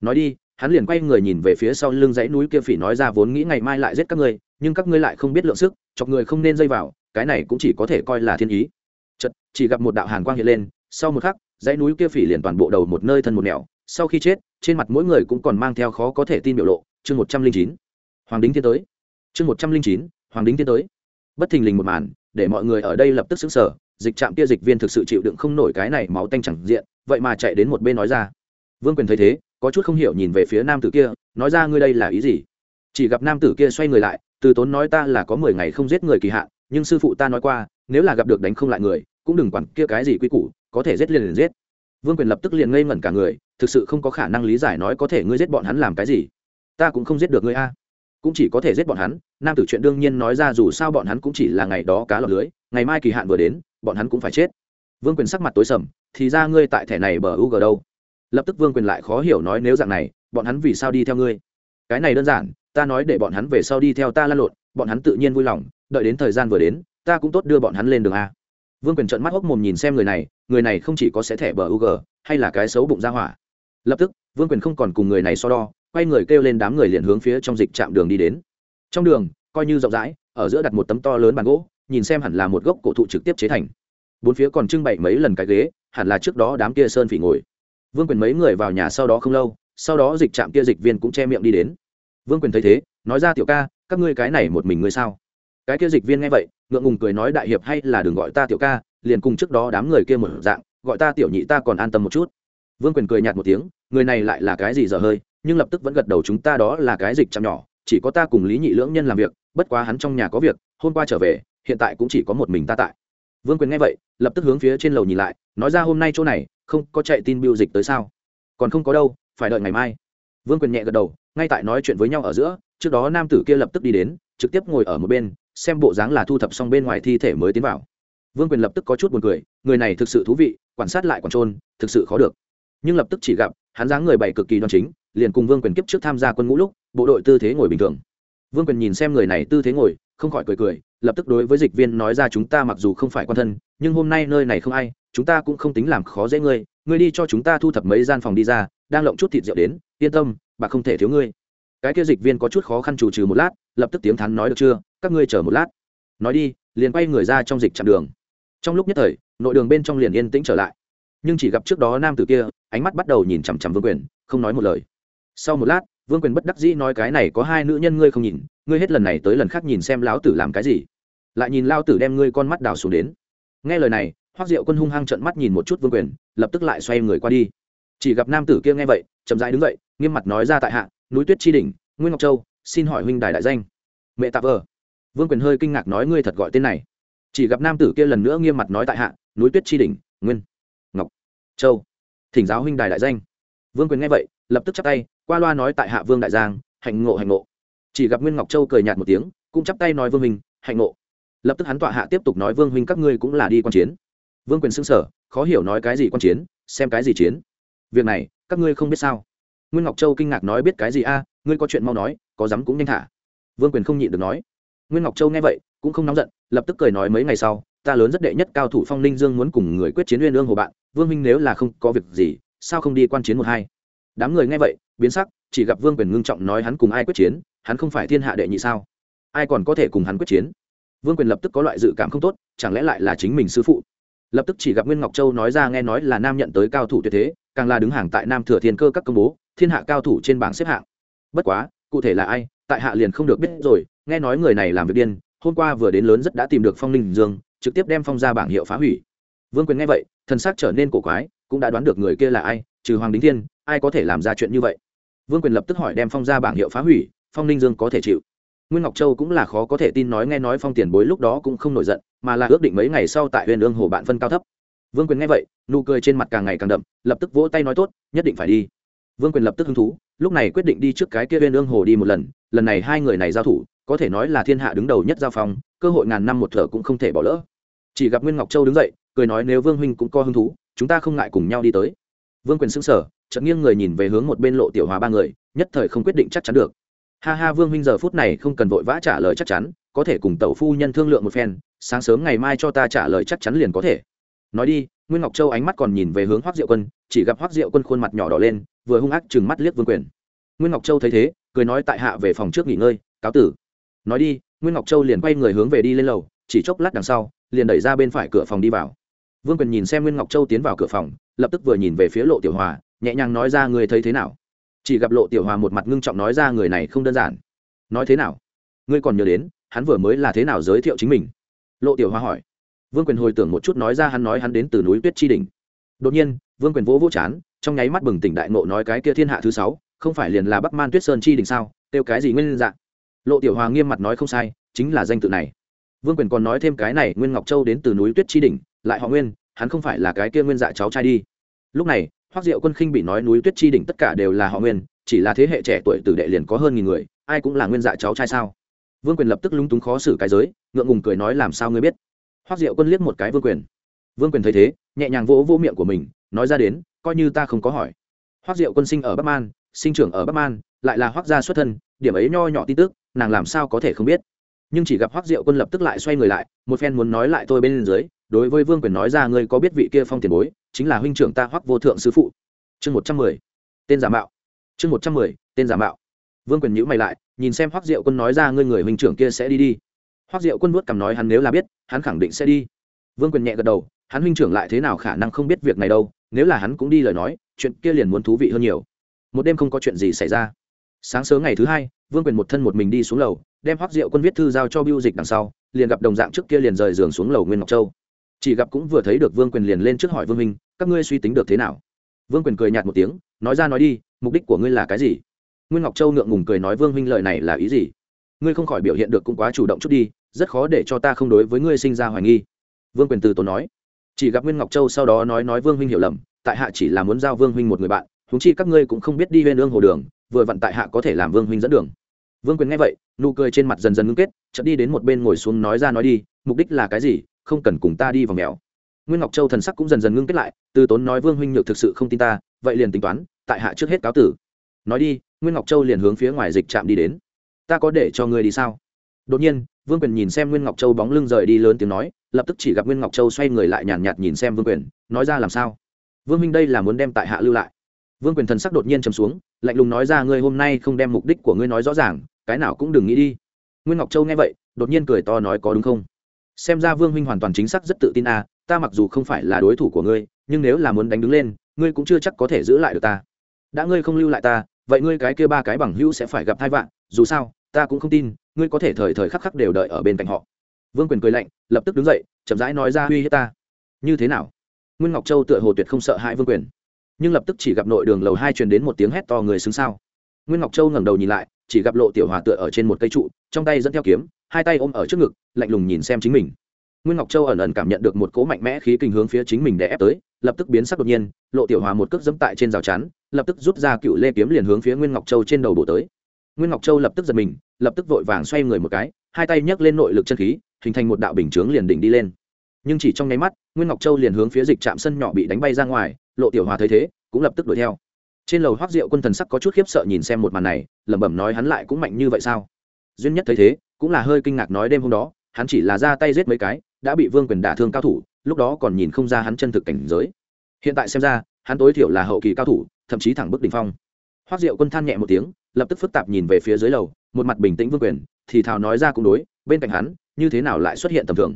Nói đi, hắn liền quay người nhìn về phía sau lưng dãy núi kia phỉ nói ra vốn nghĩ ngày mai lại giết các ngươi, nhưng các ngươi lại không biết lượng sức, chọc người không nên dây vào, cái này cũng chỉ có thể coi là thiên ý. Chật chỉ gặp một đạo hàn quang hiện lên, sau một khắc, dãy núi kia phỉ liền toàn bộ đầu một nơi thân một nẻo sau khi chết, trên mặt mỗi người cũng còn mang theo khó có thể tin biểu lộ, chương một trăm linh chín. Hoàng đính thiên tới. Chương một trăm linh chín, hoàng đính thiên tới. Bất thình lình một màn, để mọi người ở đây lập tức xứng sở dịch trạm kia dịch viên thực sự chịu đựng không nổi cái này máu tanh chẳng diện, vậy mà chạy đến một bên nói ra. Vương quyền thấy thế, có chút không hiểu nhìn về phía nam tử kia, nói ra ngươi đây là ý gì? Chỉ gặp nam tử kia xoay người lại, từ tốn nói ta là có mười ngày không giết người kỳ hạn, nhưng sư phụ ta nói qua, nếu là gặp được đánh không lại người, cũng đừng quản kia cái gì quy củ, có thể giết liền liền giết. Vương quyền lập tức liền ngây ngẩn cả người thực sự không có khả năng lý giải nói có thể ngươi giết bọn hắn làm cái gì. Ta cũng không giết được ngươi a. Cũng chỉ có thể giết bọn hắn, nam tử chuyện đương nhiên nói ra dù sao bọn hắn cũng chỉ là ngày đó cá lọc lưới, ngày mai kỳ hạn vừa đến, bọn hắn cũng phải chết. Vương quyền sắc mặt tối sầm, thì ra ngươi tại thẻ này bờ u g đâu? Lập tức vương quyền lại khó hiểu nói nếu dạng này, bọn hắn vì sao đi theo ngươi? Cái này đơn giản, ta nói để bọn hắn về sau đi theo ta lan lộn, bọn hắn tự nhiên vui lòng, đợi đến thời gian vừa đến, ta cũng tốt đưa bọn hắn lên đường a. Vương quyền trợn mắt hốc mồm nhìn xem người này người này không chỉ có sẽ thẻ bờ u g hay là cái xấu bụng ra hỏa lập tức, vương quyền không còn cùng người này so đo, quay người kêu lên đám người liền hướng phía trong dịch trạm đường đi đến. Trong đường, coi như rộng rãi, ở giữa đặt một tấm to lớn bàn gỗ, nhìn xem hẳn là một gốc cổ thụ trực tiếp chế thành. Bốn phía còn trưng bày mấy lần cái ghế, hẳn là trước đó đám kia sơn phỉ ngồi. Vương quyền mấy người vào nhà sau đó không lâu, sau đó dịch trạm kia dịch viên cũng che miệng đi đến. Vương quyền thấy thế, nói ra, tiểu ca, các ngươi cái này một mình ngươi sao? Cái kia dịch viên nghe vậy, ngượng ngùng cười nói, đại hiệp hay là đừng gọi ta tiểu ca, liền cùng trước đó đám người kia một dạng, gọi ta tiểu nhị ta còn an tâm một chút vương quyền cười nhạt một tiếng, người này lại là cái gì dở hơi, nhưng lập tức vẫn gật đầu chúng ta đó là cái dịch chăm nhỏ, chỉ có ta cùng lý nhị lưỡng nhân làm việc, bất quá hắn trong nhà có việc, hôm qua trở về, hiện tại cũng chỉ có một mình ta tại. Vương quyền nghe vậy, lập tức hướng phía trên lầu nhìn lại, nói ra hôm nay chỗ này, không có chạy tin biêu dịch tới sao? Còn không có đâu, phải đợi ngày mai. Vương quyền nhẹ gật đầu, ngay tại nói chuyện với nhau ở giữa, trước đó nam tử kia lập tức đi đến, trực tiếp ngồi ở một bên, xem bộ dáng là thu thập xong bên ngoài thi thể mới tiến vào. Vương quyền lập tức có chút buồn cười, người này thực sự thú vị, quan sát lại còn trôn thực sự khó được nhưng lập tức chỉ gặp hắn dáng người bày cực kỳ đoan chính, liền cùng vương quyền kiếp trước tham gia quân ngũ lúc, bộ đội tư thế ngồi bình thường. Vương quyền nhìn xem người này tư thế ngồi, không khỏi cười cười, lập tức đối với dịch viên nói ra chúng ta mặc dù không phải quan thân, nhưng hôm nay nơi này không ai, chúng ta cũng không tính làm khó dễ ngươi ngươi đi cho chúng ta thu thập mấy gian phòng đi ra, đang lộng chút thịt rượu đến, yên tâm, bà không thể thiếu ngươi. Cái kia dịch viên có chút khó khăn chủ trừ một lát, lập tức tiếng thắn nói được chưa, các ngươi chờ một lát. Nói đi, liền quay người ra trong dịch chặn đường. Trong lúc nhất thời, nội đường bên trong liền yên tĩnh trở lại. Nhưng chỉ gặp trước đó nam tử kia ánh mắt bắt đầu nhìn chằm chằm vương quyền, không nói một lời. Sau một lát, vương quyền bất đắc dĩ nói cái này có hai nữ nhân ngươi không nhìn, ngươi hết lần này tới lần khác nhìn xem lão tử làm cái gì. Lại nhìn lao tử đem ngươi con mắt đào xuống đến. Nghe lời này hoác diệu quân hung hăng trận mắt nhìn một chút vương quyền, lập tức lại xoay người qua đi. Chỉ gặp nam tử kia nghe vậy, chậm rãi đứng dậy, nghiêm mặt nói ra tại hạ, núi tuyết tri đình nguyên ngọc châu, xin hỏi huynh đài đại danh. Mẹ tạp vờ vương quyền hơi kinh ngạc nói, ngươi thật gọi tên này. Chỉ gặp nam tử kia lần nữa nghiêm mặt nói tại hạ, núi tuyết tri đình nguyên ngọc châu thỉnh giáo huynh đài đại danh. Vương quyền nghe vậy, lập tức chắp tay, qua loa nói tại hạ vương đại giang, hạnh ngộ hạnh ngộ. Chỉ gặp nguyên ngọc châu cười nhạt một tiếng, cũng chắp tay nói vương huynh, hạnh ngộ. Lập tức hắn tọa hạ tiếp tục nói vương huynh các ngươi cũng là đi quan chiến. Vương quyền xưng sở khó hiểu nói cái gì quan chiến, xem cái gì chiến. Việc này, các ngươi không biết sao. Nguyên ngọc châu kinh ngạc nói biết cái gì a, ngươi có chuyện mau nói, có dám cũng nhanh thả. Vương quyền không nhịn được nói. Nguyên ngọc châu nghe vậy, cũng không nóng giận, lập tức cười nói mấy ngày sau, ta lớn rất đệ nhất cao thủ phong ninh dương muốn cùng người quyết chiến uyên ương hồ bạn vương minh nếu là không có việc gì, sao không đi quan chiến một hai? Đám người nghe vậy, biến sắc, chỉ gặp vương quyền ngưng trọng nói hắn cùng ai quyết chiến, hắn không phải thiên hạ đệ nhị sao? Ai còn có thể cùng hắn quyết chiến? Vương quyền lập tức có loại dự cảm không tốt, chẳng lẽ lại là chính mình sư phụ? Lập tức chỉ gặp nguyên ngọc châu nói ra nghe nói là nam nhận tới cao thủ tuyệt thế, càng là đứng hàng tại nam thừa thiên cơ các công bố, thiên hạ cao thủ trên bảng xếp hạng. Bất quá, cụ thể là ai, tại hạ liền không được biết rồi, nghe nói người này làm việc điên, hôm qua vừa đến lớn rất đã tìm được phong ninh dương, trực tiếp đem phong ra bảng hiệu phá hủy. Vương quyền nghe vậy thân xác trở nên cổ quái, cũng đã đoán được người kia là ai, trừ hoàng đính thiên, ai có thể làm ra chuyện như vậy? Vương quyền lập tức hỏi đem phong ra bảng hiệu phá hủy, phong ninh dương có thể chịu. Nguyên ngọc châu cũng là khó có thể tin nói nghe nói phong tiền bối lúc đó cũng không nổi giận, mà là ước định mấy ngày sau tại huyền ương hồ bạn phân cao thấp. Vương quyền nghe vậy, nụ cười trên mặt càng ngày càng đậm, lập tức vỗ tay nói tốt, nhất định phải đi. Vương quyền lập tức hứng thú, lúc này quyết định đi trước cái kia huyền ương hồ đi một lần lần này hai người này giao thủ, có thể nói là thiên hạ đứng đầu nhất giao phong, cơ hội ngàn năm một thở cũng không thể bỏ lỡ. Chỉ gặp nguyên ngọc châu đứng dậy cười nói nếu vương huynh cũng có hứng thú, chúng ta không ngại cùng nhau đi tới. Vương quyền xứng sở chợt nghiêng người nhìn về hướng một bên lộ tiểu hòa ba người, nhất thời không quyết định chắc chắn được. Ha ha, vương huynh giờ phút này không cần vội vã trả lời chắc chắn, có thể cùng tẩu phu nhân thương lượng một phen, sáng sớm ngày mai cho ta trả lời chắc chắn liền có thể. Nói đi, nguyên ngọc châu ánh mắt còn nhìn về hướng hoác diệu quân, chỉ gặp hoác diệu quân khuôn mặt nhỏ đỏ lên, vừa hung ác chừng mắt liếc vương quyền. Nguyên ngọc châu thấy thế, cười nói tại hạ về phòng trước nghỉ ngơi, cáo tử. Nói đi, nguyên ngọc châu liền quay người hướng về đi lên lầu, chỉ chốc lát đằng sau, liền đẩy ra bên phải cửa phòng đi vào vương quyền nhìn xem nguyên ngọc châu tiến vào cửa phòng, lập tức vừa nhìn về phía lộ tiểu hòa, nhẹ nhàng nói ra người thấy thế nào? Chỉ gặp lộ tiểu hòa một mặt ngưng trọng nói ra người này không đơn giản. Nói thế nào? Ngươi còn nhớ đến, hắn vừa mới là thế nào giới thiệu chính mình? Lộ tiểu hòa hỏi. Vương quyền hồi tưởng một chút nói ra hắn nói hắn đến từ núi tuyết chi đỉnh. Đột nhiên, vương quyền vỗ vỗ chán, trong nháy mắt bừng tỉnh đại ngộ nói cái kia thiên hạ thứ sáu, không phải liền là bắc man tuyết sơn chi đỉnh sao? Kêu cái gì nguyên dạng? Lộ tiểu hòa nghiêm mặt nói không sai, chính là danh tự này. Vương quyền còn nói thêm cái này nguyên ngọc châu đến từ núi tuyết chi đỉnh lại họ nguyên, hắn không phải là cái kia nguyên dạ cháu trai đi. Lúc này hoác diệu quân khinh bị nói núi tuyết chi đỉnh tất cả đều là họ nguyên, chỉ là thế hệ trẻ tuổi tử đệ liền có hơn nghìn người, ai cũng là nguyên dạ cháu trai sao? Vương quyền lập tức lúng túng khó xử cái giới, ngượng ngùng cười nói làm sao ngươi biết? Hoác diệu quân liếc một cái vương quyền. Vương quyền thấy thế, nhẹ nhàng vỗ vỗ miệng của mình, nói ra đến, coi như ta không có hỏi. Hoác diệu quân sinh ở bắc man, sinh trưởng ở bắc man, lại là hoác gia xuất thân, điểm ấy nho nhỏ tin tức, nàng làm sao có thể không biết? Nhưng chỉ gặp hoác diệu quân lập tức lại xoay người lại, một phen muốn nói lại tôi bên dưới đối với vương quyền nói ra ngươi có biết vị kia phong tiền bối, chính là huynh trưởng ta hoắc vô thượng sứ phụ. Chương một trăm mười, tên giả mạo. Chương một trăm mười, tên giả mạo. Vương quyền nhữ mày lại, nhìn xem hoắc diệu quân nói ra ngươi người huynh trưởng kia sẽ đi đi. Hoắc diệu quân vuốt cằm nói hắn nếu là biết, hắn khẳng định sẽ đi. Vương quyền nhẹ gật đầu, hắn huynh trưởng lại thế nào khả năng không biết việc này đâu, nếu là hắn cũng đi lời nói, chuyện kia liền muốn thú vị hơn nhiều. Một đêm không có chuyện gì xảy ra. Sáng sớm ngày thứ hai, vương quyền một thân một mình đi xuống lầu, đem hoắc diệu quân viết thư giao cho biêu dịch đằng sau, liền gặp đồng dạng trước kia liền rời giường xuống lầu nguyên ngọc châu chỉ gặp cũng vừa thấy được vương quyền liền lên trước hỏi vương minh, các ngươi suy tính được thế nào? Vương quyền cười nhạt một tiếng, nói ra nói đi, mục đích của ngươi là cái gì? Nguyên ngọc châu ngượng ngùng cười nói, vương minh lợi này là ý gì? Ngươi không khỏi biểu hiện được cũng quá chủ động chút đi, rất khó để cho ta không đối với ngươi sinh ra hoài nghi. Vương quyền từ tốn nói. Chỉ gặp nguyên ngọc châu sau đó nói nói vương minh hiểu lầm, tại hạ chỉ là muốn giao vương huynh một người bạn húng chi các ngươi cũng không biết đi huyên ương hồ đường, vừa vặn tại hạ có thể làm vương huynh dẫn đường. Vương quyền nghe vậy, nụ cười trên mặt dần dần ngưng kết, chợt đi đến một bên ngồi xuống nói ra nói đi, mục đích là cái gì? Không cần cùng ta đi vào mèo. Nguyên ngọc châu thần sắc cũng dần dần ngưng kết lại từ tốn nói vương huynh nhược thực sự không tin ta vậy liền tính toán tại hạ trước hết cáo tử. Nói đi nguyên ngọc châu liền hướng phía ngoài dịch trạm đi đến. Ta có để cho ngươi đi sao? Đột nhiên vương quyền nhìn xem nguyên ngọc châu bóng lưng rời đi lớn tiếng nói lập tức chỉ gặp nguyên ngọc châu xoay người lại nhàn nhạt, nhạt nhìn xem vương quyền nói ra làm sao? Vương minh đây là muốn đem tại hạ lưu lại. Vương quyền thần sắc đột nhiên chấm xuống lạnh lùng nói ra ngươi hôm nay không đem mục đích của ngươi nói rõ ràng cái nào cũng đừng nghĩ đi. Nguyên ngọc châu nghe vậy đột nhiên cười to nói có đúng không? Xem ra vương huynh hoàn toàn chính xác rất tự tin à ta mặc dù không phải là đối thủ của ngươi, nhưng nếu là muốn đánh đứng lên, ngươi cũng chưa chắc có thể giữ lại được ta. Đã ngươi không lưu lại ta, vậy ngươi cái kia ba cái bằng hữu sẽ phải gặp hai vạn dù sao, ta cũng không tin, ngươi có thể thời thời khắc khắc đều đợi ở bên cạnh họ. Vương quyền cười lạnh, lập tức đứng dậy, chậm rãi nói ra, uy hiếp ta. Như thế nào? Nguyên ngọc châu tựa hồ tuyệt không sợ hãi vương quyền. Nhưng lập tức chỉ gặp nội đường lầu hai truyền đến một tiếng hét to người xứng sao. Nguyên ngọc châu ngẩng đầu nhìn lại, chỉ gặp lộ tiểu hòa tựa ở trên một cây trụ, trong tay dẫn theo kiếm hai tay ôm ở trước ngực, lạnh lùng nhìn xem chính mình. Nguyên ngọc châu ẩn ẩn cảm nhận được một cỗ mạnh mẽ khí kinh hướng phía chính mình để ép tới, lập tức biến sắc đột nhiên, lộ tiểu hòa một cước dẫm tại trên rào chắn, lập tức rút ra cựu lê kiếm liền hướng phía nguyên ngọc châu trên đầu bổ tới. Nguyên ngọc châu lập tức giật mình, lập tức vội vàng xoay người một cái, hai tay nhấc lên nội lực chân khí, hình thành một đạo bình chướng liền đỉnh đi lên. Nhưng chỉ trong nháy mắt, nguyên ngọc châu liền hướng phía dịch trạm sân nhỏ bị đánh bay ra ngoài, lộ tiểu hòa thấy thế, cũng lập tức đuổi theo. Trên lầu hoác rượu quân thần sắc có chút khiếp sợ nhìn xem một màn này, lẩm bẩm nói hắn lại cũng mạnh như vậy sao? Duyên nhất thấy thế cũng là hơi kinh ngạc nói đêm hôm đó, hắn chỉ là ra tay giết mấy cái, đã bị vương quyền đả thương cao thủ, lúc đó còn nhìn không ra hắn chân thực cảnh giới. Hiện tại xem ra, hắn tối thiểu là hậu kỳ cao thủ, thậm chí thẳng bức đ ỉ n h phong. Hoác diệu quân than nhẹ một tiếng, lập tức phức tạp nhìn về phía dưới lầu, một mặt bình tĩnh vương quyền, thì thào nói ra cũng đối, bên cạnh hắn, như thế nào lại xuất hiện tầm thường?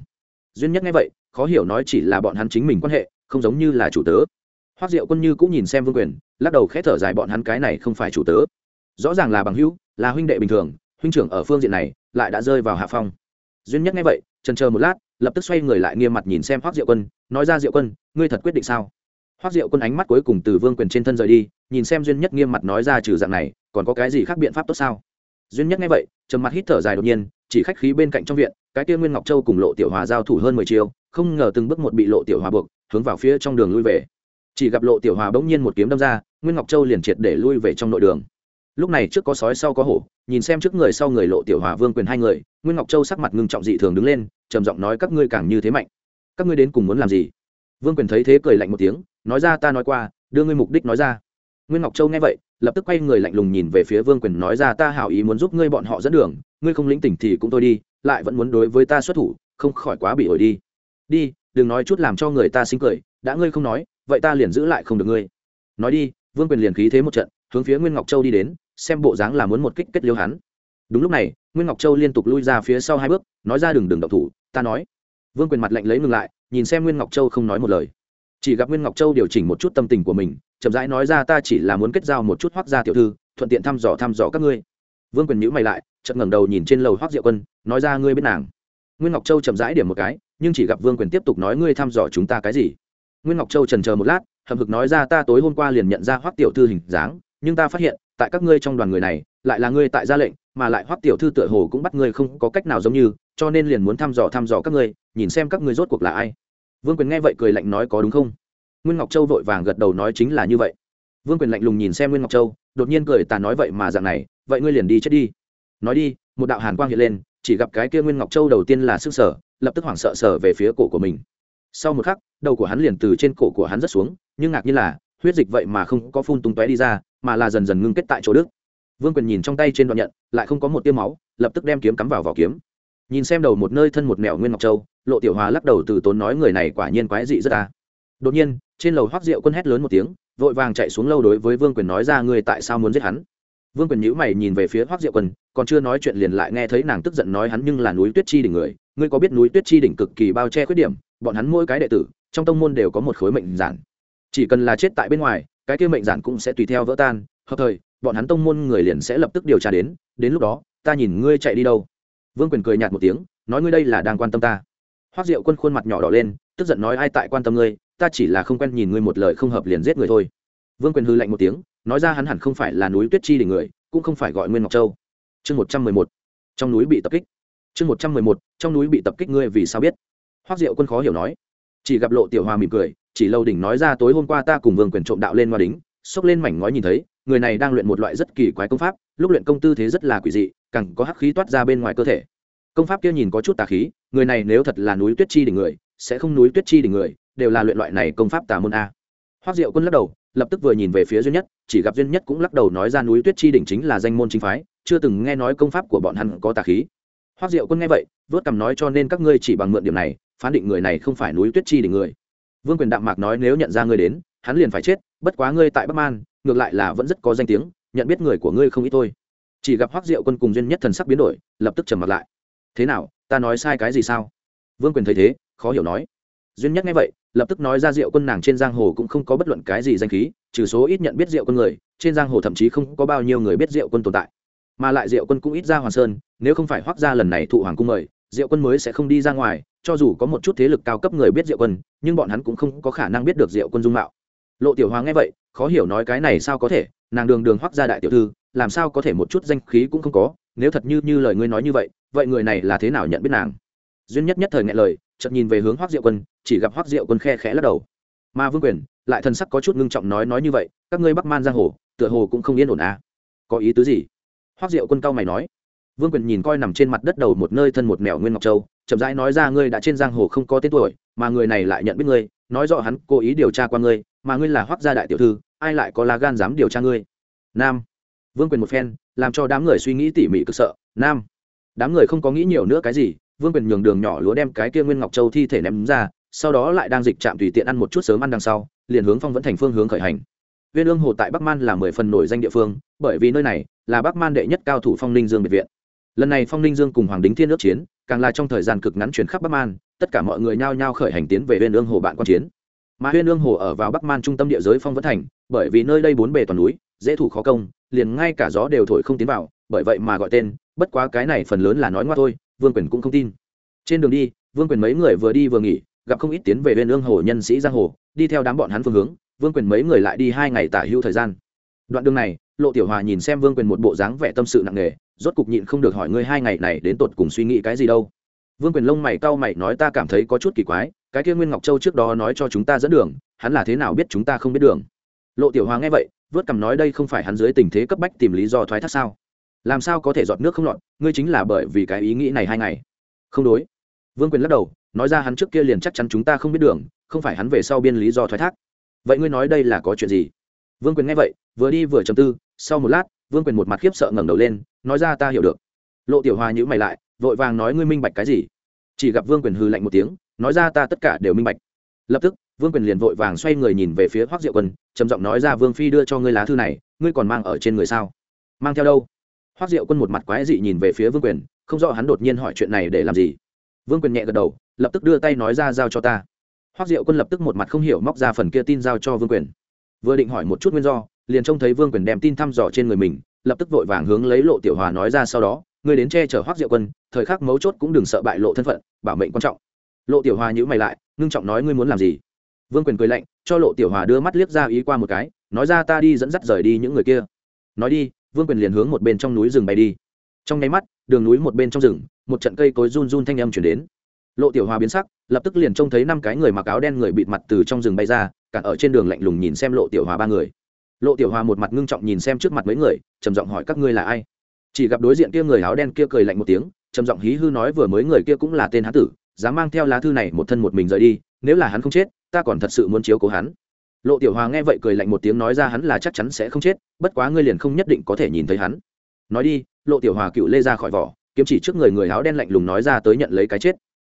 Duyên nhất nghe vậy, khó hiểu nói chỉ là bọn hắn chính mình quan hệ, không giống như là chủ tớ. Hoác diệu quân như cũng nhìn xem vương quyền, lắc đầu khẽ thở dài bọn hắn cái này không phải chủ tớ. Rõ ràng là bằng hữu, là huynh đệ bình thường huynh trưởng ở phương diện này lại đã rơi vào hạ phong. Duyên nhất nghe vậy trần chờ một lát, lập tức xoay người lại nghiêm mặt nhìn xem hoác diệu quân, nói ra, diệu quân, ngươi thật quyết định sao? Hoác diệu quân ánh mắt cuối cùng từ vương quyền trên thân rời đi, nhìn xem duyên nhất nghiêm mặt nói ra, trừ dạng này, còn có cái gì khác biện pháp tốt sao? Duyên nhất nghe vậy, trầm mặt hít thở dài đột nhiên, chỉ khách khí bên cạnh trong viện, cái kia nguyên ngọc châu cùng lộ tiểu hòa giao thủ hơn mười chiêu, không ngờ từng bước một bị lộ tiểu hòa buộc, hướng vào phía trong đường lui về. Chỉ gặp lộ tiểu hòa bỗng nhiên một kiếm đâm ra, nguyên ngọc châu liền triệt để lui về trong nội đường lúc này trước có sói sau có hổ, nhìn xem trước người sau người lộ tiểu hòa vương quyền hai người, nguyên ngọc châu sắc mặt ngưng trọng dị thường đứng lên, trầm giọng nói các ngươi càng như thế mạnh. Các ngươi đến cùng muốn làm gì? Vương quyền thấy thế cười lạnh một tiếng, nói ra ta nói qua, đưa ngươi mục đích nói ra. Nguyên ngọc châu nghe vậy, lập tức quay người lạnh lùng nhìn về phía vương quyền nói ra ta hảo ý muốn giúp ngươi bọn họ dẫn đường, ngươi không lĩnh tỉnh thì cũng thôi đi, lại vẫn muốn đối với ta xuất thủ, không khỏi quá bị ổi đi. Đi, đừng nói chút làm cho người ta sinh cười, đã ngươi không nói, vậy ta liền giữ lại không được ngươi. Nói đi, vương quyền liền khí thế một trận, hướng phía nguyên ngọc châu đi đến xem bộ dáng là muốn một kích kết liêu hắn. Đúng lúc này, nguyên ngọc châu liên tục lui ra phía sau hai bước, nói ra đừng đừng đậu thủ, ta nói. Vương quyền mặt lạnh lấy ngừng lại, nhìn xem nguyên ngọc châu không nói một lời. Chỉ gặp nguyên ngọc châu điều chỉnh một chút tâm tình của mình, chậm rãi nói ra ta chỉ là muốn kết giao một chút hoác gia tiểu thư, thuận tiện thăm dò thăm dò các ngươi. Vương quyền nhữ mày lại chậm ngẩng đầu nhìn trên lầu hoác diệu quân, nói ra ngươi biết nàng. Nguyên ngọc châu chậm rãi điểm một cái, nhưng chỉ gặp vương quyền tiếp tục nói ngươi thăm dò chúng ta cái gì. Nguyên ngọc châu trần chờ một lát, hậm hực nói ra ta tối hôm qua liền nhận ra hoác tiểu thư hình dáng, nhưng ta phát hiện tại các ngươi trong đoàn người này, lại là ngươi tại ra lệnh, mà lại hoắc tiểu thư tựa hồ cũng bắt ngươi không có cách nào giống như, cho nên liền muốn thăm dò thăm dò các ngươi, nhìn xem các ngươi rốt cuộc là ai. Vương quyền nghe vậy cười lạnh nói có đúng không? Nguyên ngọc châu vội vàng gật đầu nói chính là như vậy. Vương quyền lạnh lùng nhìn xem nguyên ngọc châu, đột nhiên cười, ta nói vậy mà dạng này, vậy ngươi liền đi chết đi. Nói đi. Một đạo hàn quang hiện lên, chỉ gặp cái kia nguyên ngọc châu đầu tiên là sức sở lập tức hoảng sợ sở về phía cổ của mình. Sau một khắc, đầu của hắn liền từ trên cổ của hắn rất xuống, nhưng ngạc nhiên là, huyết dịch vậy mà không có phun tung tóe đi ra mà là dần dần ngưng kết tại chỗ đức. Vương quyền nhìn trong tay trên đoạn nhận, lại không có một tiêu máu, lập tức đem kiếm cắm vào vỏ kiếm. Nhìn xem đầu một nơi thân một mẹo nguyên ngọc châu, lộ tiểu hòa lắc đầu từ tốn nói người này quả nhiên quái dị rất ta. Đột nhiên, trên lầu hoác rượu quân hét lớn một tiếng, vội vàng chạy xuống lâu đối với vương quyền nói ra ngươi tại sao muốn giết hắn. Vương quyền nhữ mày nhìn về phía hoác diệu quân, còn chưa nói chuyện liền lại nghe thấy nàng tức giận nói hắn nhưng là núi tuyết chi đỉnh người, ngươi có biết núi tuyết chi đỉnh cực kỳ bao che khuyết điểm, bọn hắn mỗi cái đệ tử, trong tông môn đều có một khối mệnh giản. Chỉ cần là chết tại bên ngoài cái kia mệnh giản cũng sẽ tùy theo vỡ tan, hợp thời, bọn hắn tông môn người liền sẽ lập tức điều tra đến đến lúc đó, ta nhìn ngươi chạy đi đâu. Vương quyền cười nhạt một tiếng, nói ngươi đây là đang quan tâm ta. Hoác diệu quân khuôn mặt nhỏ đỏ lên, tức giận nói ai tại quan tâm ngươi, ta chỉ là không quen nhìn ngươi một lời không hợp liền giết người thôi. Vương quyền hư lạnh một tiếng, nói ra hắn hẳn không phải là núi tuyết chi đỉnh người, cũng không phải gọi nguyên ngọc châu. Chương một trăm mười một, trong núi bị tập kích. Chương một trăm mười một, trong núi bị tập kích ngươi vì sao biết? Hoác diệu quân khó hiểu nói. Chỉ gặp lộ tiểu hòa mỉm cười chỉ lâu đỉnh nói ra tối hôm qua ta cùng vương quyền trộm đạo lên ngoa đính xốc lên mảnh ngói nhìn thấy, người này đang luyện một loại rất kỳ quái công pháp, lúc luyện công tư thế rất là quỷ dị, càng có hắc khí toát ra bên ngoài cơ thể. Công pháp kia nhìn có chút tà khí, người này nếu thật là núi tuyết chi đỉnh người, sẽ không núi tuyết chi đỉnh người, đều là luyện loại này công pháp tà môn a. Hoác diệu quân lắc đầu, lập tức vừa nhìn về phía duy nhất, chỉ gặp duy nhất cũng lắc đầu nói ra núi tuyết chi đỉnh chính là danh môn chính phái, chưa từng nghe nói công pháp của bọn hắn có tà khí. Hoác diệu quân nghe vậy, vớt cằm nói cho nên các ngươi chỉ bằng mượn điểm này, phán định người này không phải núi tuyết chi đỉnh người vương quyền đạm mạc nói nếu nhận ra ngươi đến, hắn liền phải chết, bất quá ngươi tại bắc man, ngược lại là vẫn rất có danh tiếng, nhận biết người của ngươi không ít thôi. Chỉ gặp hoác diệu quân cùng duyên nhất thần sắc biến đổi, lập tức trầm mặt lại. Thế nào, ta nói sai cái gì sao? Vương quyền thấy thế, khó hiểu nói. Duyên nhất nghe vậy, lập tức nói ra Diệu quân nàng trên giang hồ cũng không có bất luận cái gì danh khí, trừ số ít nhận biết Diệu quân người, trên giang hồ thậm chí không có bao nhiêu người biết Diệu quân tồn tại. Mà lại Diệu quân cũng ít ra hoàn sơn, nếu không phải hoác ra lần này thụ hoàng cung mời, Diệu quân mới sẽ không đi ra ngoài cho dù có một chút thế lực cao cấp người biết Diệu quân, nhưng bọn hắn cũng không có khả năng biết được Diệu quân dung mạo. Lộ tiểu Hoa nghe vậy, khó hiểu nói cái này sao có thể, nàng đường đường hoác ra đại tiểu thư, làm sao có thể một chút danh khí cũng không có, nếu thật như như lời ngươi nói như vậy vậy người này là thế nào nhận biết nàng? Duyên nhất nhất thời nghe lời, chợt nhìn về hướng hoác diệu quân, chỉ gặp hoác diệu quân khe khẽ lắc đầu. Mà vương quyền, lại thần sắc có chút ngưng trọng nói nói như vậy, các ngươi bắc man giang hồ, tựa hồ cũng không yên ổn à? Có ý tứ gì? Hoác diệu quân cao mày nói. Vương quyền nhìn coi nằm trên mặt đất đầu một nơi thân một mèo nguyên ngọc châu chậm rãi nói ra ngươi đã trên giang hồ không có tên tuổi, mà người này lại nhận biết ngươi, nói rõ hắn cố ý điều tra qua ngươi, mà ngươi là hoác gia đại tiểu thư, ai lại có lá gan dám điều tra ngươi? Nam. Vương quyền một phen, làm cho đám người suy nghĩ tỉ mỉ cực sợ. Nam. Đám người không có nghĩ nhiều nữa cái gì, vương quyền nhường đường nhỏ lúa đem cái kia nguyên ngọc châu thi thể ném ra, sau đó lại đang dịch trạm tùy tiện ăn một chút sớm ăn đằng sau, liền hướng phong vẫn thành phương hướng khởi hành. Viên ương hồ tại bắc man là mười phần nổi danh địa phương, bởi vì nơi này là bắc man đệ nhất cao thủ phong ninh dương biệt viện. Lần này phong ninh dương cùng hoàng đính thiên nước chiến càng là trong thời gian cực ngắn chuyển khắp bắc man, tất cả mọi người nhao nhao khởi hành tiến về huyên ương hồ bạn quan chiến. Mà huyên ương hồ ở vào bắc man trung tâm địa giới phong vẫn thành, bởi vì nơi đây bốn bề toàn núi, dễ thủ khó công, liền ngay cả gió đều thổi không tiến vào, bởi vậy mà gọi tên, bất quá cái này phần lớn là nói ngoa thôi, vương quyền cũng không tin. Trên đường đi, vương quyền mấy người vừa đi vừa nghỉ, gặp không ít tiến về huyên ương hồ nhân sĩ giang hồ, đi theo đám bọn hắn phương hướng, vương quyền mấy người lại đi hai ngày tả hữu thời gian. Đoạn đường này lộ tiểu hòa nhìn xem vương quyền một bộ dáng vẻ tâm sự nặng nề, rốt cục nhịn không được hỏi ngươi hai ngày này đến tột cùng suy nghĩ cái gì đâu. Vương quyền lông mày cau mày nói ta cảm thấy có chút kỳ quái, cái kia nguyên ngọc châu trước đó nói cho chúng ta dẫn đường, hắn là thế nào biết chúng ta không biết đường? Lộ tiểu hòa nghe vậy, vớt cằm nói đây không phải hắn dưới tình thế cấp bách tìm lý do thoái thác sao? Làm sao có thể giọt nước không lọt, ngươi chính là bởi vì cái ý nghĩ này hai ngày. Không đối. Vương quyền lắc đầu, nói ra hắn trước kia liền chắc chắn chúng ta không biết đường, không phải hắn về sau biên lý do thoái thác. Vậy ngươi nói đây là có chuyện gì? Vương quyền nghe vậy, vừa đi vừa chầm tư, sau một lát, vương quyền một mặt khiếp sợ ngẩng đầu lên, nói ra ta hiểu được. Lộ tiểu hòa nhữ mày lại, vội vàng nói ngươi minh bạch cái gì? Chỉ gặp vương quyền hư lạnh một tiếng, nói ra ta tất cả đều minh bạch. Lập tức, vương quyền liền vội vàng xoay người nhìn về phía hoác diệu quân, trầm giọng nói ra vương phi đưa cho ngươi lá thư này, ngươi còn mang ở trên người sao? Mang theo đâu? Hoác diệu quân một mặt quái dị nhìn về phía vương quyền, không rõ hắn đột nhiên hỏi chuyện này để làm gì. Vương quyền nhẹ gật đầu, lập tức đưa tay nói ra giao cho ta. Hoác diệu quân lập tức một mặt không hiểu móc ra phần kia tin giao cho vương quyền vừa định hỏi một chút nguyên do, liền trông thấy vương quyền đem tin thăm dò trên người mình, lập tức vội vàng hướng lấy lộ tiểu hòa nói ra sau đó, ngươi đến che chở hoác diệu quân, thời khắc mấu chốt cũng đừng sợ bại lộ thân phận, bảo mệnh quan trọng. Lộ tiểu hòa nhữ mày lại, ngưng trọng nói, ngươi muốn làm gì? Vương quyền cười lạnh, cho lộ tiểu hòa đưa mắt liếc ra ý qua một cái, nói ra, ta đi dẫn dắt rời đi những người kia. Nói đi, vương quyền liền hướng một bên trong núi rừng bay đi. Trong nháy mắt, đường núi một bên trong rừng, một trận cây cối run run thanh âm chuyển đến lộ tiểu hòa biến sắc, lập tức liền trông thấy năm cái người mặc áo đen người bịt mặt từ trong rừng bay ra cản ở trên đường lạnh lùng nhìn xem lộ tiểu hòa ba người. Lộ tiểu hòa một mặt ngưng trọng nhìn xem trước mặt mấy người, trầm giọng hỏi các ngươi là ai? Chỉ gặp đối diện kia người áo đen kia cười lạnh một tiếng, trầm giọng hí hư nói vừa mới người kia cũng là tên hán tử, dám mang theo lá thư này một thân một mình rời đi, nếu là hắn không chết, ta còn thật sự muốn chiếu cố hắn. Lộ tiểu hòa nghe vậy cười lạnh một tiếng nói ra hắn là chắc chắn sẽ không chết, bất quá ngươi liền không nhất định có thể nhìn thấy hắn. Nói đi, lộ tiểu hòa cựu lê ra khỏi vỏ, kiếm chỉ trước người người áo đen lạnh lùng nói ra tới nhận lấy cái chết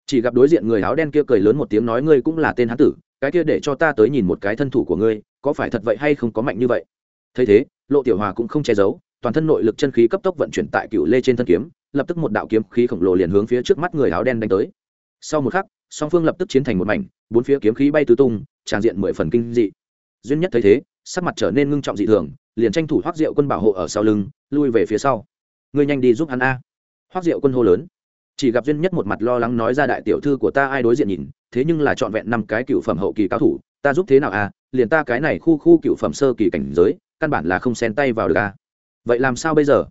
chỉ gặp đối diện người áo đen kia cười lớn một tiếng nói, ngươi cũng là tên hán tử, cái kia để cho ta tới nhìn một cái thân thủ của ngươi, có phải thật vậy hay không có mạnh như vậy? Thấy thế, lộ tiểu hòa cũng không che giấu, toàn thân nội lực chân khí cấp tốc vận chuyển tại cựu lê trên thân kiếm, lập tức một đạo kiếm khí khổng lồ liền hướng phía trước mắt người áo đen đánh tới. Sau một khắc, song phương lập tức chiến thành một mảnh, bốn phía kiếm khí bay tứ tung, tràn diện mười phần kinh dị. Duyên nhất thấy thế, sắc mặt trở nên ngưng trọng dị thường, liền tranh thủ hoác diệu quân bảo hộ ở sau lưng, lui về phía sau. Ngươi nhanh đi giúp hắn a. Hoác diệu quân hô lớn chỉ gặp duyên nhất một mặt lo lắng nói ra đại tiểu thư của ta ai đối diện nhìn, thế nhưng là trọn vẹn năm cái cựu phẩm hậu kỳ cao thủ, ta giúp thế nào à liền ta cái này khu khu cựu phẩm sơ kỳ cảnh giới, căn bản là không xen tay vào được à. Vậy làm sao bây giờ?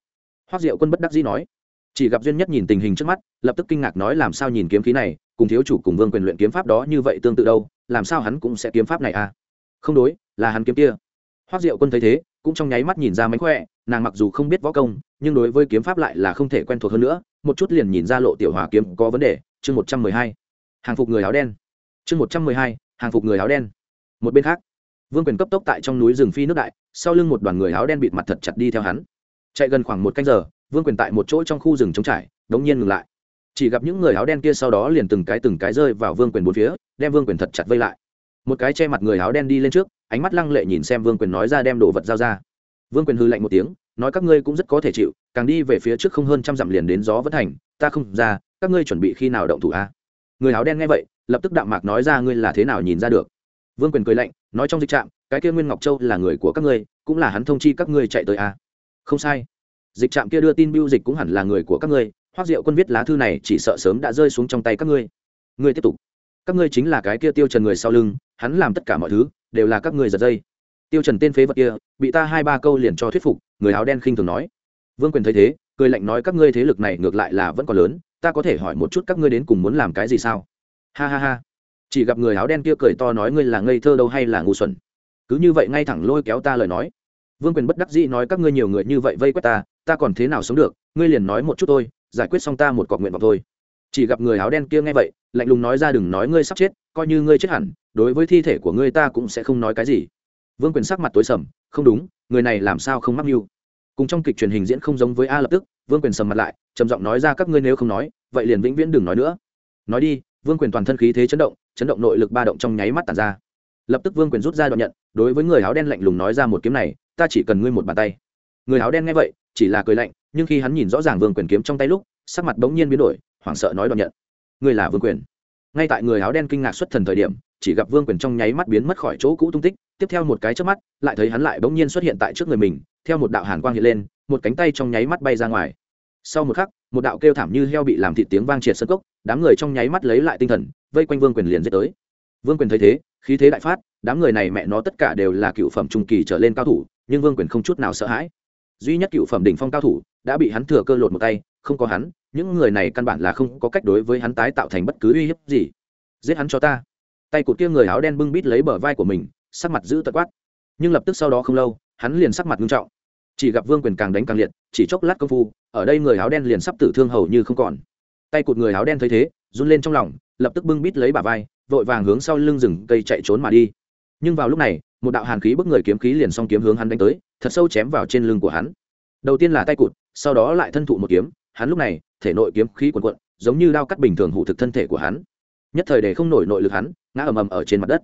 Hoác diệu quân bất đắc dĩ nói. Chỉ gặp duyên nhất nhìn tình hình trước mắt, lập tức kinh ngạc nói làm sao nhìn kiếm khí này, cùng thiếu chủ cùng vương quyền luyện kiếm pháp đó như vậy tương tự đâu, làm sao hắn cũng sẽ kiếm pháp này à? Không đối, là hắn kiếm kia. Hoác diệu quân thấy thế, cũng trong nháy mắt nhìn ra mánh khỏe, nàng mặc dù không biết võ công, nhưng đối với kiếm pháp lại là không thể quen thuộc hơn nữa một chút liền nhìn ra lộ tiểu hòa kiếm có vấn đề, chương một trăm mười hai. Hàng phục người áo đen. Chương một trăm mười hai, hàng phục người áo đen. Một bên khác, vương quyền cấp tốc tại trong núi rừng phi nước đại, sau lưng một đoàn người áo đen bịt mặt thật chặt đi theo hắn. Chạy gần khoảng một canh giờ, vương quyền tại một chỗ trong khu rừng trống trải, đống nhiên ngừng lại. Chỉ gặp những người áo đen kia sau đó liền từng cái từng cái rơi vào vương quyền bốn phía, đem vương quyền thật chặt vây lại. Một cái che mặt người áo đen đi lên trước, ánh mắt lăng lệ nhìn xem vương quyền nói ra đem đồ vật giao ra. Vương quyền hư lạnh một tiếng nói các ngươi cũng rất có thể chịu, càng đi về phía trước không hơn trăm dặm liền đến gió vẫn thành, ta không ra, các ngươi chuẩn bị khi nào động thủ a? Người áo đen nghe vậy, lập tức đạm mạc nói ra ngươi là thế nào nhìn ra được. Vương quyền cười lạnh, nói trong dịch trạm cái kia nguyên ngọc châu là người của các ngươi, cũng là hắn thông chi các ngươi chạy tới a. Không sai. Dịch trạm kia đưa tin biêu dịch cũng hẳn là người của các ngươi hoác diệu quân viết lá thư này chỉ sợ sớm đã rơi xuống trong tay các ngươi. Ngươi tiếp tục. Các ngươi chính là cái kia tiêu trần người sau lưng, hắn làm tất cả mọi thứ, đều là các ngươi giật dây. Tiêu trần tên phế vật kia, bị ta hai ba câu liền cho thuyết phục người áo đen khinh thường nói. Vương quyền thấy thế, cười lạnh nói, các ngươi thế lực này ngược lại là vẫn còn lớn, ta có thể hỏi một chút các ngươi đến cùng muốn làm cái gì sao? Ha ha ha. Chỉ gặp người áo đen kia cười to nói, ngươi là ngây thơ đâu hay là ngu xuẩn? Cứ như vậy ngay thẳng lôi kéo ta lời nói. Vương quyền bất đắc dĩ nói, các ngươi nhiều người như vậy vây quét ta ta còn thế nào sống được? Ngươi liền nói một chút thôi, giải quyết xong ta một cọc nguyện vọng thôi. Chỉ gặp người áo đen kia nghe vậy, lạnh lùng nói ra, đừng nói ngươi sắp chết, coi như ngươi chết hẳn, đối với thi thể của ngươi ta cũng sẽ không nói cái gì. Vương quyền sắc mặt tối sầm không đúng, người này làm sao không mắc mưu? Cùng trong kịch truyền hình diễn không giống với a lập tức, vương quyền sầm mặt lại, trầm giọng nói ra các ngươi nếu không nói, vậy liền vĩnh viễn đừng nói nữa. Nói đi, vương quyền toàn thân khí thế chấn động chấn động nội lực ba động trong nháy mắt tàn ra. Lập tức vương quyền rút ra đoạn nhận, đối với người áo đen lạnh lùng nói ra một kiếm này, ta chỉ cần ngươi một bàn tay. Người áo đen nghe vậy, chỉ là cười lạnh, nhưng khi hắn nhìn rõ ràng vương quyền kiếm trong tay lúc, sắc mặt bỗng nhiên biến đổi, hoảng sợ nói đoạn nhận, ngươi là vương quyền. Ngay tại người áo đen kinh ngạc xuất thần thời điểm chỉ gặp vương quyền trong nháy mắt biến mất khỏi chỗ cũ tung tích, tiếp theo một cái trước mắt, lại thấy hắn lại bỗng nhiên xuất hiện tại trước người mình, theo một đạo hàn quang hiện lên, một cánh tay trong nháy mắt bay ra ngoài. Sau một khắc, một đạo kêu thảm như heo bị làm thịt tiếng vang triệt sân cốc, đám người trong nháy mắt lấy lại tinh thần, vây quanh vương quyền liền giết tới. Vương quyền thấy thế, khí thế đại phát, đám người này mẹ nó tất cả đều là cựu phẩm trung kỳ trở lên cao thủ, nhưng vương quyền không chút nào sợ hãi. Duy nhất cựu phẩm đỉnh phong cao thủ, đã bị hắn thừa cơ lột một tay, không có hắn, những người này căn bản là không có cách đối với hắn tái tạo thành bất cứ uy hiếp gì. Giết hắn cho ta tay cụt kia người áo đen bưng bít lấy bờ vai của mình, sắc mặt giữ tật quát. Nhưng lập tức sau đó không lâu, hắn liền sắc mặt nghiêm trọng. Chỉ gặp vương quyền càng đánh càng liệt, chỉ chốc lát công phu, ở đây người áo đen liền sắp tử thương hầu như không còn. Tay cụt người áo đen thấy thế, run lên trong lòng, lập tức bưng bít lấy bà vai, vội vàng hướng sau lưng rừng cây chạy trốn mà đi. Nhưng vào lúc này, một đạo hàn khí bức người kiếm khí liền xong kiếm hướng hắn đánh tới, thật sâu chém vào trên lưng của hắn. Đầu tiên là tay cụt, sau đó lại thân thụ một kiếm, hắn lúc này, thể nội kiếm khí quần quận giống như đao cắt bình thường hủ thực thân thể của hắn nhất thời để không nổi nội lực hắn, ngã ầm ầm ở trên mặt đất.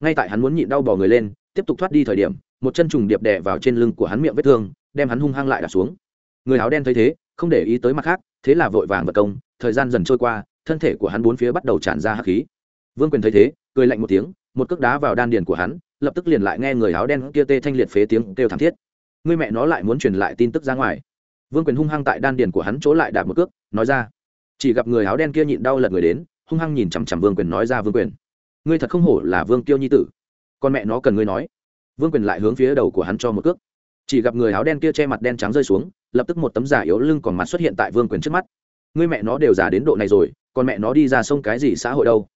Ngay tại hắn muốn nhịn đau bỏ người lên, tiếp tục thoát đi thời điểm, một chân trùng điệp đè vào trên lưng của hắn miệng vết thương, đem hắn hung hăng lại đạp xuống. Người áo đen thấy thế, không để ý tới mặt khác, thế là vội vàng vật công, thời gian dần trôi qua, thân thể của hắn bốn phía bắt đầu tràn ra hắc khí. Vương quyền thấy thế, cười lạnh một tiếng, một cước đá vào đan điền của hắn, lập tức liền lại nghe người áo đen kia tê thanh liệt phế tiếng kêu thảm thiết. Người mẹ nó lại muốn truyền lại tin tức ra ngoài. Vương quyền hung hăng tại đan điền của hắn chỗ lại đạp một cước, nói ra, chỉ gặp người áo đen kia nhịn đau lật người đến hung hăng nhìn chằm chằm vương quyền nói ra vương quyền ngươi thật không hổ là vương tiêu nhi tử con mẹ nó cần ngươi nói vương quyền lại hướng phía đầu của hắn cho một cước chỉ gặp người áo đen kia che mặt đen trắng rơi xuống lập tức một tấm giả yếu lưng còn mặt xuất hiện tại vương quyền trước mắt ngươi mẹ nó đều già đến độ này rồi còn mẹ nó đi ra sông cái gì xã hội đâu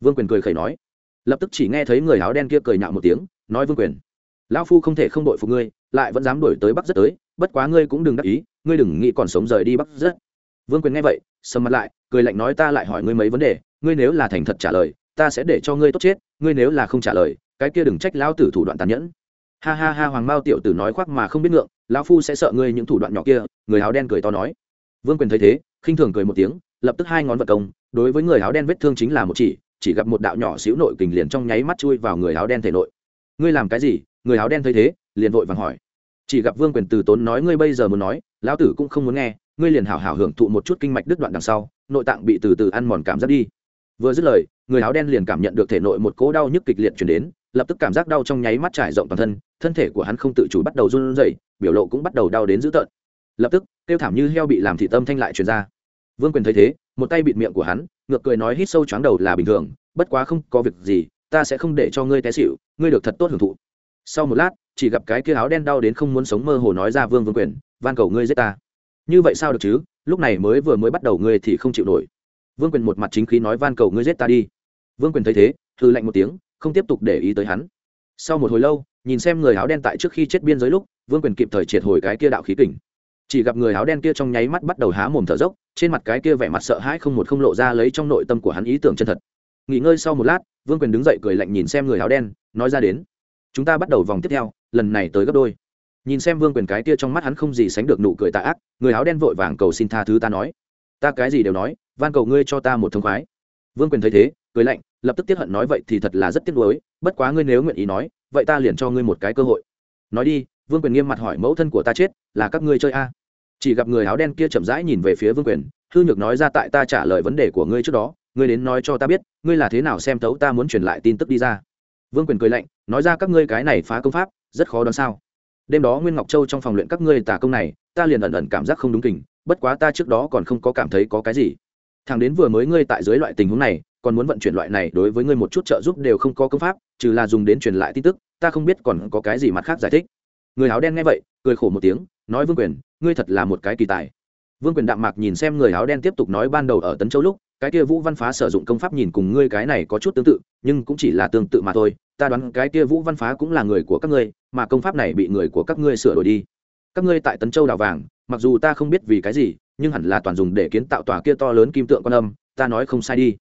vương quyền cười khẩy nói lập tức chỉ nghe thấy người áo đen kia cười nhạo một tiếng nói vương quyền lão phu không thể không đội phục ngươi lại vẫn dám đổi tới bắc rất tới bất quá ngươi cũng đừng đắc ý ngươi đừng nghĩ còn sống rời đi bắc rất vương quyền nghe vậy, sầm mặt lại, cười lạnh nói ta lại hỏi ngươi mấy vấn đề, ngươi nếu là thành thật trả lời, ta sẽ để cho ngươi tốt chết, ngươi nếu là không trả lời, cái kia đừng trách lão tử thủ đoạn tàn nhẫn. Ha ha ha, hoàng mao tiểu tử nói khoác mà không biết ngượng, lão phu sẽ sợ ngươi những thủ đoạn nhỏ kia, người áo đen cười to nói. Vương quyền thấy thế, khinh thường cười một tiếng, lập tức hai ngón vật công, đối với người áo đen vết thương chính là một chỉ chỉ gặp một đạo nhỏ xíu nội kình liền trong nháy mắt chui vào người áo đen thể nội. Ngươi làm cái gì? Người áo đen thấy thế, liền vội vàng hỏi. Chỉ gặp vương quyền từ tốn nói, ngươi bây giờ muốn nói, lão tử cũng không muốn nghe ngươi liền hảo hảo hưởng thụ một chút kinh mạch đứt đoạn đằng sau, nội tạng bị từ từ ăn mòn cảm giác đi. Vừa dứt lời, người áo đen liền cảm nhận được thể nội một cỗ đau nhức kịch liệt chuyển đến, lập tức cảm giác đau trong nháy mắt trải rộng toàn thân thân thể của hắn không tự chủ bắt đầu run rẩy, biểu lộ cũng bắt đầu đau đến dữ tợn. Lập tức, kêu thảm như heo bị làm thị tâm thanh lại truyền ra. Vương quyền thấy thế, một tay bịt miệng của hắn, ngược cười nói hít sâu choáng đầu là bình thường, bất quá không có việc gì, ta sẽ không để cho ngươi té xỉu, ngươi được thật tốt hưởng thụ. Sau một lát, chỉ gặp cái kia áo đen đau đến không muốn sống mơ hồ nói ra vương vương quyền, van cầu ngươi giết ta như vậy sao được chứ? Lúc này mới vừa mới bắt đầu ngươi thì không chịu nổi. Vương quyền một mặt chính khí nói van cầu ngươi giết ta đi. Vương quyền thấy thế thư lạnh một tiếng, không tiếp tục để ý tới hắn. Sau một hồi lâu, nhìn xem người áo đen tại trước khi chết biên giới lúc, vương quyền kịp thời triệt hồi cái kia đạo khí kình. Chỉ gặp người áo đen kia trong nháy mắt bắt đầu há mồm thở dốc, trên mặt cái kia vẻ mặt sợ hãi không một không lộ ra lấy trong nội tâm của hắn ý tưởng chân thật. Nghỉ ngơi sau một lát, vương quyền đứng dậy cười lạnh nhìn xem người áo đen, nói ra đến. Chúng ta bắt đầu vòng tiếp theo, lần này tới gấp đôi nhìn xem vương quyền cái kia trong mắt hắn không gì sánh được nụ cười tạ ác, người áo đen vội vàng cầu xin tha thứ ta nói. Ta cái gì đều nói, van cầu ngươi cho ta một thông khoái. Vương quyền thấy thế, cười lạnh, lập tức tiếp hận nói vậy thì thật là rất tiếc nuối, bất quá ngươi nếu nguyện ý nói, vậy ta liền cho ngươi một cái cơ hội. Nói đi, vương quyền nghiêm mặt hỏi mẫu thân của ta chết, là các ngươi chơi a? Chỉ gặp người áo đen kia chậm rãi nhìn về phía vương quyền, hư nhược nói ra tại ta trả lời vấn đề của ngươi trước đó, ngươi đến nói cho ta biết, ngươi là thế nào xem thấu ta muốn truyền lại tin tức đi ra. Vương quyền cười lạnh, nói ra các ngươi cái này phá công pháp, rất khó đoán sao đêm đó nguyên ngọc châu trong phòng luyện các ngươi tả công này, ta liền ẩn ẩn cảm giác không đúng kình, bất quá ta trước đó còn không có cảm thấy có cái gì. Thằng đến vừa mới ngươi tại dưới loại tình huống này, còn muốn vận chuyển loại này đối với ngươi một chút trợ giúp đều không có công pháp, trừ là dùng đến truyền lại tin tức, ta không biết còn có cái gì mặt khác giải thích. Người áo đen nghe vậy, cười khổ một tiếng, nói vương quyền, ngươi thật là một cái kỳ tài. Vương quyền đạm mạc nhìn xem người áo đen tiếp tục nói ban đầu ở tấn châu lúc, cái kia vũ văn phá sử dụng công pháp nhìn cùng ngươi cái này có chút tương tự, nhưng cũng chỉ là tương tự mà thôi ta đoán cái kia vũ văn phá cũng là người của các ngươi, mà công pháp này bị người của các ngươi sửa đổi đi. Các ngươi tại tấn châu đào vàng, mặc dù ta không biết vì cái gì, nhưng hẳn là toàn dùng để kiến tạo tòa kia to lớn kim tượng quan âm, ta nói không sai đi.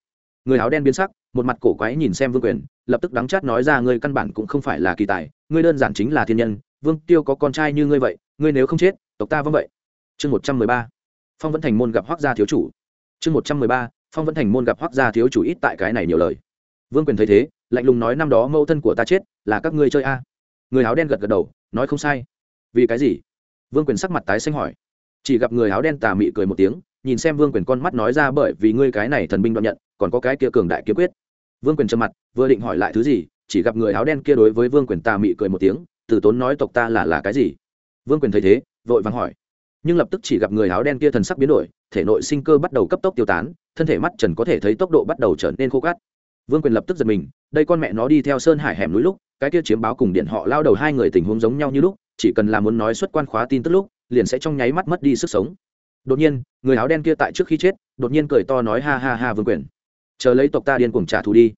Người áo đen biến sắc, một mặt cổ quái nhìn xem vương quyền, lập tức đắng chát nói ra ngươi căn bản cũng không phải là kỳ tài, ngươi đơn giản chính là thiên nhân, vương tiêu có con trai như ngươi vậy, ngươi nếu không chết, tộc ta vẫn vậy. Chương một trăm mười ba, phong vẫn thành môn gặp hoác gia thiếu chủ. Chương một trăm mười ba, phong vẫn thành môn gặp hoác gia thiếu chủ ít tại cái này nhiều lời. Vương quyền thấy thế lạnh lùng nói năm đó mẫu thân của ta chết, là các ngươi chơi a. Người áo đen gật gật đầu, nói không sai. Vì cái gì? Vương quyền sắc mặt tái xanh hỏi. Chỉ gặp người áo đen tà mị cười một tiếng, nhìn xem vương quyền con mắt nói ra bởi vì ngươi cái này thần binh đoạn nhận, còn có cái kia cường đại kiếm quyết. Vương quyền trầm mặt, vừa định hỏi lại thứ gì, chỉ gặp người áo đen kia đối với vương quyền tà mị cười một tiếng, từ tốn nói tộc ta là là cái gì? Vương quyền thấy thế, vội vàng hỏi. Nhưng lập tức chỉ gặp người áo đen kia thần sắc biến đổi, thể nội sinh cơ bắt đầu cấp tốc tiêu tán, thân thể mắt trần có thể thấy tốc độ bắt đầu trở nên khô cát vương quyền lập tức giật mình, đây con mẹ nó đi theo sơn hải hẻm núi lúc, cái kia chiếm báo cùng điện họ lao đầu hai người tình huống giống nhau như lúc, chỉ cần là muốn nói xuất quan khóa tin tức lúc, liền sẽ trong nháy mắt mất đi sức sống. Đột nhiên, người áo đen kia tại trước khi chết, đột nhiên cười to nói ha ha ha vương quyền. Chờ lấy tộc ta điên cuồng trả thù đi.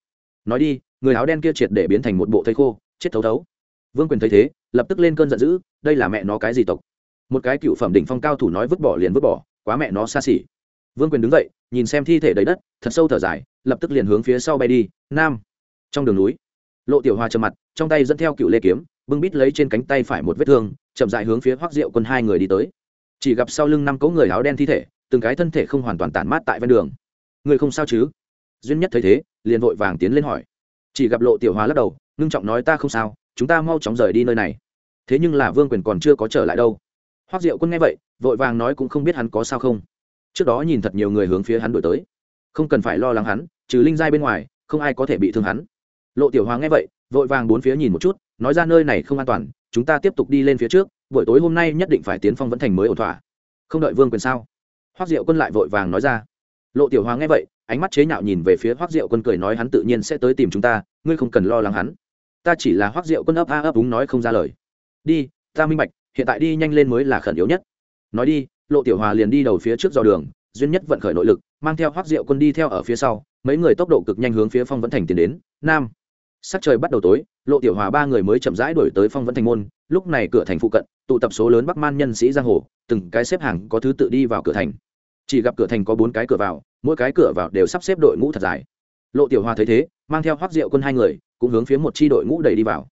Nói đi, người áo đen kia triệt để biến thành một bộ thây khô, chết thấu thấu. Vương quyền thấy thế, lập tức lên cơn giận dữ, đây là mẹ nó cái gì tộc? Một cái cựu phẩm đỉnh phong cao thủ nói vứt bỏ liền vứt bỏ, quá mẹ nó xa xỉ vương quyền đứng dậy, nhìn xem thi thể đầy đất, thật sâu thở dài, lập tức liền hướng phía sau bay đi, nam! Trong đường núi, lộ tiểu hoa trầm mặt, trong tay dẫn theo cựu lê kiếm, bưng bít lấy trên cánh tay phải một vết thương, chậm dại hướng phía hoác diệu quân hai người đi tới. Chỉ gặp sau lưng năm cấu người áo đen thi thể, từng cái thân thể không hoàn toàn tản mát tại ven đường. Người không sao chứ? Duyên nhất thấy thế, liền vội vàng tiến lên hỏi. Chỉ gặp lộ tiểu hoa lắc đầu, ngưng trọng nói, ta không sao, chúng ta mau chóng rời đi nơi này. Thế nhưng là vương quyền còn chưa có trở lại đâu. Hoác diệu quân nghe vậy, vội vàng nói, cũng không biết hắn có sao không? Trước đó nhìn thật nhiều người hướng phía hắn đổi tới. Không cần phải lo lắng hắn, trừ linh giai bên ngoài, không ai có thể bị thương hắn. Lộ tiểu hoàng nghe vậy, vội vàng bốn phía nhìn một chút, nói ra nơi này không an toàn, chúng ta tiếp tục đi lên phía trước, buổi tối hôm nay nhất định phải tiến phong vẫn thành mới ổn thỏa. Không đợi vương quyền sao? Hoác diệu quân lại vội vàng nói ra. Lộ tiểu hoàng nghe vậy, ánh mắt chế nhạo nhìn về phía hoác diệu quân cười nói hắn tự nhiên sẽ tới tìm chúng ta, ngươi không cần lo lắng hắn. Ta chỉ là hoác diệu quân ấp a ấp úng nói không ra lời. Đi, ta minh bạch, hiện tại đi nhanh lên mới là khẩn yếu nhất. Nói đi lộ tiểu hòa liền đi đầu phía trước dò đường, duyên nhất vận khởi nội lực, mang theo hoác diệu quân đi theo ở phía sau, mấy người tốc độ cực nhanh hướng phía phong vẫn thành tiến đến. Nam. Sắc trời bắt đầu tối, lộ tiểu hòa ba người mới chậm rãi đổi tới phong vẫn thành môn, lúc này cửa thành phụ cận, tụ tập số lớn bắc man nhân sĩ giang hồ, từng cái xếp hàng có thứ tự đi vào cửa thành. Chỉ gặp cửa thành có bốn cái cửa vào, mỗi cái cửa vào đều sắp xếp đội ngũ thật dài. Lộ tiểu hòa thấy thế, mang theo hoác diệu quân hai người, cũng hướng phía một chi đội ngũ đầy đi vào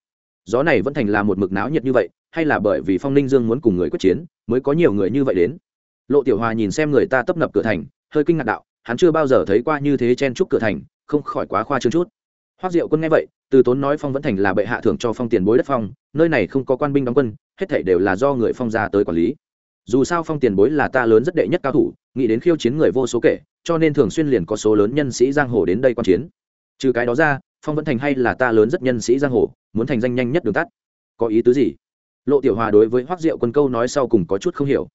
gió này vẫn thành là một mực náo nhiệt như vậy, hay là bởi vì phong ninh dương muốn cùng người quyết chiến, mới có nhiều người như vậy đến? Lộ tiểu hòa nhìn xem người ta tấp nập cửa thành, hơi kinh ngạc đạo, hắn chưa bao giờ thấy qua như thế chen trúc cửa thành, không khỏi quá khoa trương chút. Hoác diệu quân nghe vậy, từ tốn nói phong vẫn thành là bệ hạ thưởng cho phong tiền bối đất phong, nơi này không có quan binh đóng quân, hết thảy đều là do người phong ra tới quản lý. Dù sao phong tiền bối là ta lớn rất đệ nhất cao thủ, nghĩ đến khiêu chiến người vô số kể, cho nên thường xuyên liền có số lớn nhân sĩ giang hồ đến đây quan chiến. Trừ cái đó ra, phong vẫn thành hay là ta lớn rất nhân sĩ giang hồ? Muốn thành danh nhanh nhất đường tắt. Có ý tứ gì? Lộ tiểu hòa đối với hoác diệu quân câu nói sau cùng có chút không hiểu.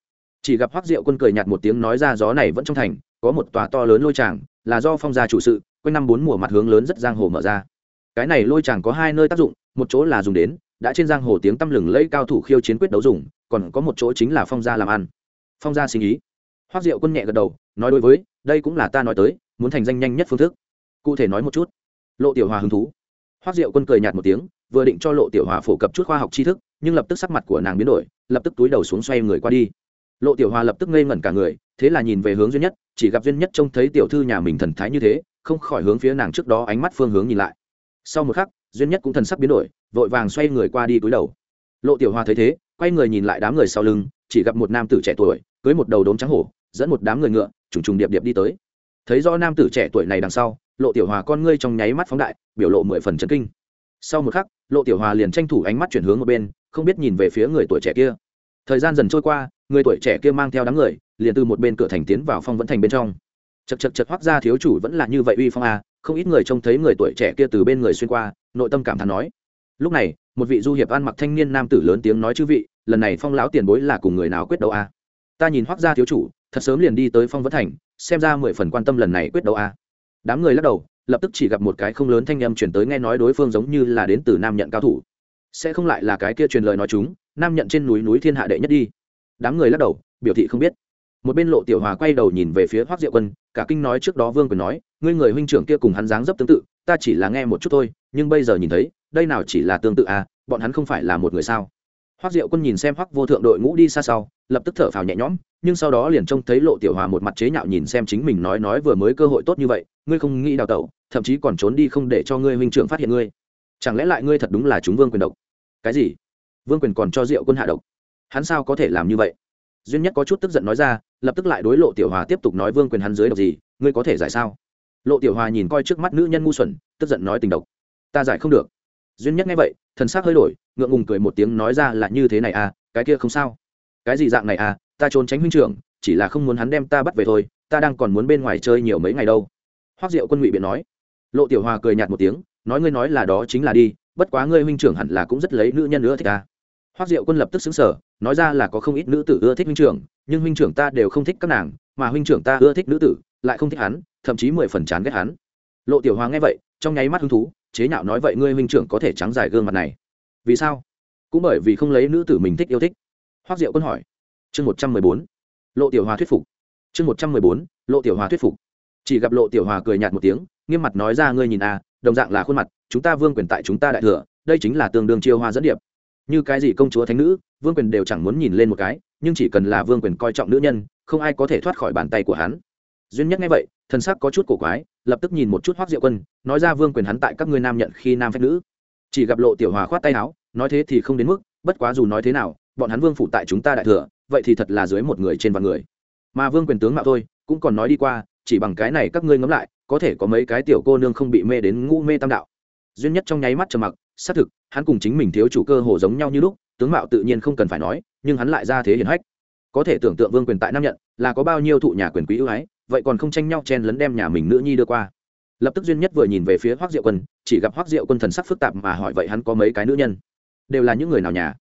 Chỉ gặp hoác diệu quân cười nhạt một tiếng nói ra gió này vẫn trong thành, có một tòa to lớn lôi tràng, là do phong gia chủ sự, quanh năm bốn mùa mặt hướng lớn rất giang hồ mở ra. Cái này lôi tràng có hai nơi tác dụng, một chỗ là dùng đến, đã trên giang hồ tiếng tăm lừng lẫy cao thủ khiêu chiến quyết đấu dùng, còn có một chỗ chính là phong gia làm ăn. Phong gia sinh ý. Hoác diệu quân nhẹ gật đầu, nói đối với, đây cũng là ta nói tới, muốn thành danh nhanh nhất phương thức. Cụ thể nói một chút. Lộ tiểu hòa hứng thú. Hoác diệu quân cười nhạt một tiếng vừa định cho lộ tiểu hòa phổ cập chút khoa học tri thức, nhưng lập tức sắc mặt của nàng biến đổi, lập tức túi đầu xuống xoay người qua đi. Lộ tiểu hòa lập tức ngây ngẩn cả người, thế là nhìn về hướng duy nhất, chỉ gặp duyên nhất trông thấy tiểu thư nhà mình thần thái như thế, không khỏi hướng phía nàng trước đó ánh mắt phương hướng nhìn lại. Sau một khắc, duyên nhất cũng thần sắc biến đổi, vội vàng xoay người qua đi cúi đầu. Lộ tiểu hòa thấy thế, quay người nhìn lại đám người sau lưng, chỉ gặp một nam tử trẻ tuổi, cưới một đầu đốm trắng hổ, dẫn một đám người ngựa, trùng trùng điệp điệp đi tới. Thấy do nam tử trẻ tuổi này đằng sau, lộ tiểu hòa con ngươi trong nháy mắt phóng đại, biểu lộ mười phần chân kinh sau một khắc, lộ tiểu hòa liền tranh thủ ánh mắt chuyển hướng một bên, không biết nhìn về phía người tuổi trẻ kia. Thời gian dần trôi qua, người tuổi trẻ kia mang theo đám người, liền từ một bên cửa thành tiến vào phong vẫn thành bên trong. Chật chật chật hoác ra thiếu chủ vẫn là như vậy uy phong a không ít người trông thấy người tuổi trẻ kia từ bên người xuyên qua, nội tâm cảm thán nói. Lúc này, một vị du hiệp ăn mặc thanh niên nam tử lớn tiếng nói chư vị, lần này phong lão tiền bối là cùng người nào quyết đấu a ta nhìn hoác ra thiếu chủ, thật sớm liền đi tới phong vẫn thành, xem ra mười phần quan tâm lần này quyết đấu a đám người lắc đầu lập tức chỉ gặp một cái không lớn thanh âm chuyển tới nghe nói đối phương giống như là đến từ nam nhận cao thủ. Sẽ không lại là cái kia truyền lời nói chúng, nam nhận trên núi núi thiên hạ đệ nhất đi. Đám người lắc đầu, biểu thị không biết. Một bên lộ tiểu hòa quay đầu nhìn về phía hoác diệu quân, cả kinh nói trước đó vương quyền nói, ngươi người huynh trưởng kia cùng hắn dáng dấp tương tự, ta chỉ là nghe một chút thôi, nhưng bây giờ nhìn thấy, đây nào chỉ là tương tự à bọn hắn không phải là một người sao? Hoắc diệu quân nhìn xem Hoắc vô thượng đội ngũ đi xa sau, lập tức thở phào nhẹ nhõm, nhưng sau đó liền trông thấy lộ tiểu hòa một mặt chế nhạo nhìn xem chính mình nói nói vừa mới cơ hội tốt như vậy, ngươi không nghĩ đào tẩu, thậm chí còn trốn đi không để cho ngươi huynh trưởng phát hiện ngươi. Chẳng lẽ lại ngươi thật đúng là chúng vương quyền độc? Cái gì? Vương quyền còn cho diệu quân hạ độc? Hắn sao có thể làm như vậy? Duyên nhất có chút tức giận nói ra, lập tức lại đối lộ tiểu hòa tiếp tục nói vương quyền hắn dưới độc gì, ngươi có thể giải sao? Lộ tiểu hòa nhìn coi trước mắt nữ nhân ngu xuẩn, tức giận nói tình độc. Ta giải không được duyên nhất nghe vậy, thần sắc hơi đổi, ngượng ngùng cười một tiếng nói ra là như thế này à cái kia không sao. Cái gì dạng này à ta trốn tránh huynh trưởng, chỉ là không muốn hắn đem ta bắt về thôi, ta đang còn muốn bên ngoài chơi nhiều mấy ngày đâu. Hoác diệu quân ngụy biện nói. Lộ tiểu hòa cười nhạt một tiếng, nói ngươi nói là đó chính là đi, bất quá ngươi huynh trưởng hẳn là cũng rất lấy nữ nhân nữa thích ta. Hoác diệu quân lập tức xứng sở nói ra là có không ít nữ tử ưa thích huynh trưởng, nhưng huynh trưởng ta đều không thích các nàng, mà huynh trưởng ta ưa thích nữ tử, lại không thích hắn, thậm chí mười phần chán ghét hắn. Lộ tiểu hòa nghe vậy, trong nháy mắt hứng thú chế nhạo nói vậy ngươi huynh trưởng có thể trắng dài gương mặt này. Vì sao? Cũng bởi vì không lấy nữ tử mình thích yêu thích. Hoác diệu quân hỏi. Chương một trăm mười bốn. Lộ tiểu hòa thuyết phục. Chương một trăm mười bốn. Lộ tiểu hòa thuyết phục. Chỉ gặp lộ tiểu hòa cười nhạt một tiếng, nghiêm mặt nói ra ngươi nhìn à đồng dạng là khuôn mặt, chúng ta vương quyền tại chúng ta đại thừa, đây chính là tương đương chiêu hoa dẫn điệp. Như cái gì công chúa thánh nữ, vương quyền đều chẳng muốn nhìn lên một cái, nhưng chỉ cần là vương quyền coi trọng nữ nhân, không ai có thể thoát khỏi bàn tay của hắn. Duyên nhất nghe vậy thân sắc có chút cổ quái lập tức nhìn một chút hoác diệu quân, nói ra vương quyền hắn tại các ngươi nam nhận khi nam phép nữ. Chỉ gặp lộ tiểu hòa khoát tay áo, nói thế thì không đến mức, bất quá dù nói thế nào, bọn hắn vương phụ tại chúng ta đại thừa, vậy thì thật là dưới một người trên vạn người. Mà vương quyền tướng mạo thôi, cũng còn nói đi qua, chỉ bằng cái này các ngươi ngẫm lại, có thể có mấy cái tiểu cô nương không bị mê đến ngũ mê tam đạo. Duy nhất trong nháy mắt trầm mặc, xác thực, hắn cùng chính mình thiếu chủ cơ hồ giống nhau như lúc, tướng mạo tự nhiên không cần phải nói, nhưng hắn lại ra thế hiển hách. Có thể tưởng tượng vương quyền tại nam nhận, là có bao nhiêu thụ nhà quyền quý ưu ái vậy còn không tranh nhau chen lấn đem nhà mình nữ nhi đưa qua. Lập tức duyên nhất vừa nhìn về phía hoác diệu quân, chỉ gặp hoác diệu quân thần sắc phức tạp mà hỏi vậy hắn có mấy cái nữ nhân? Đều là những người nào nhà?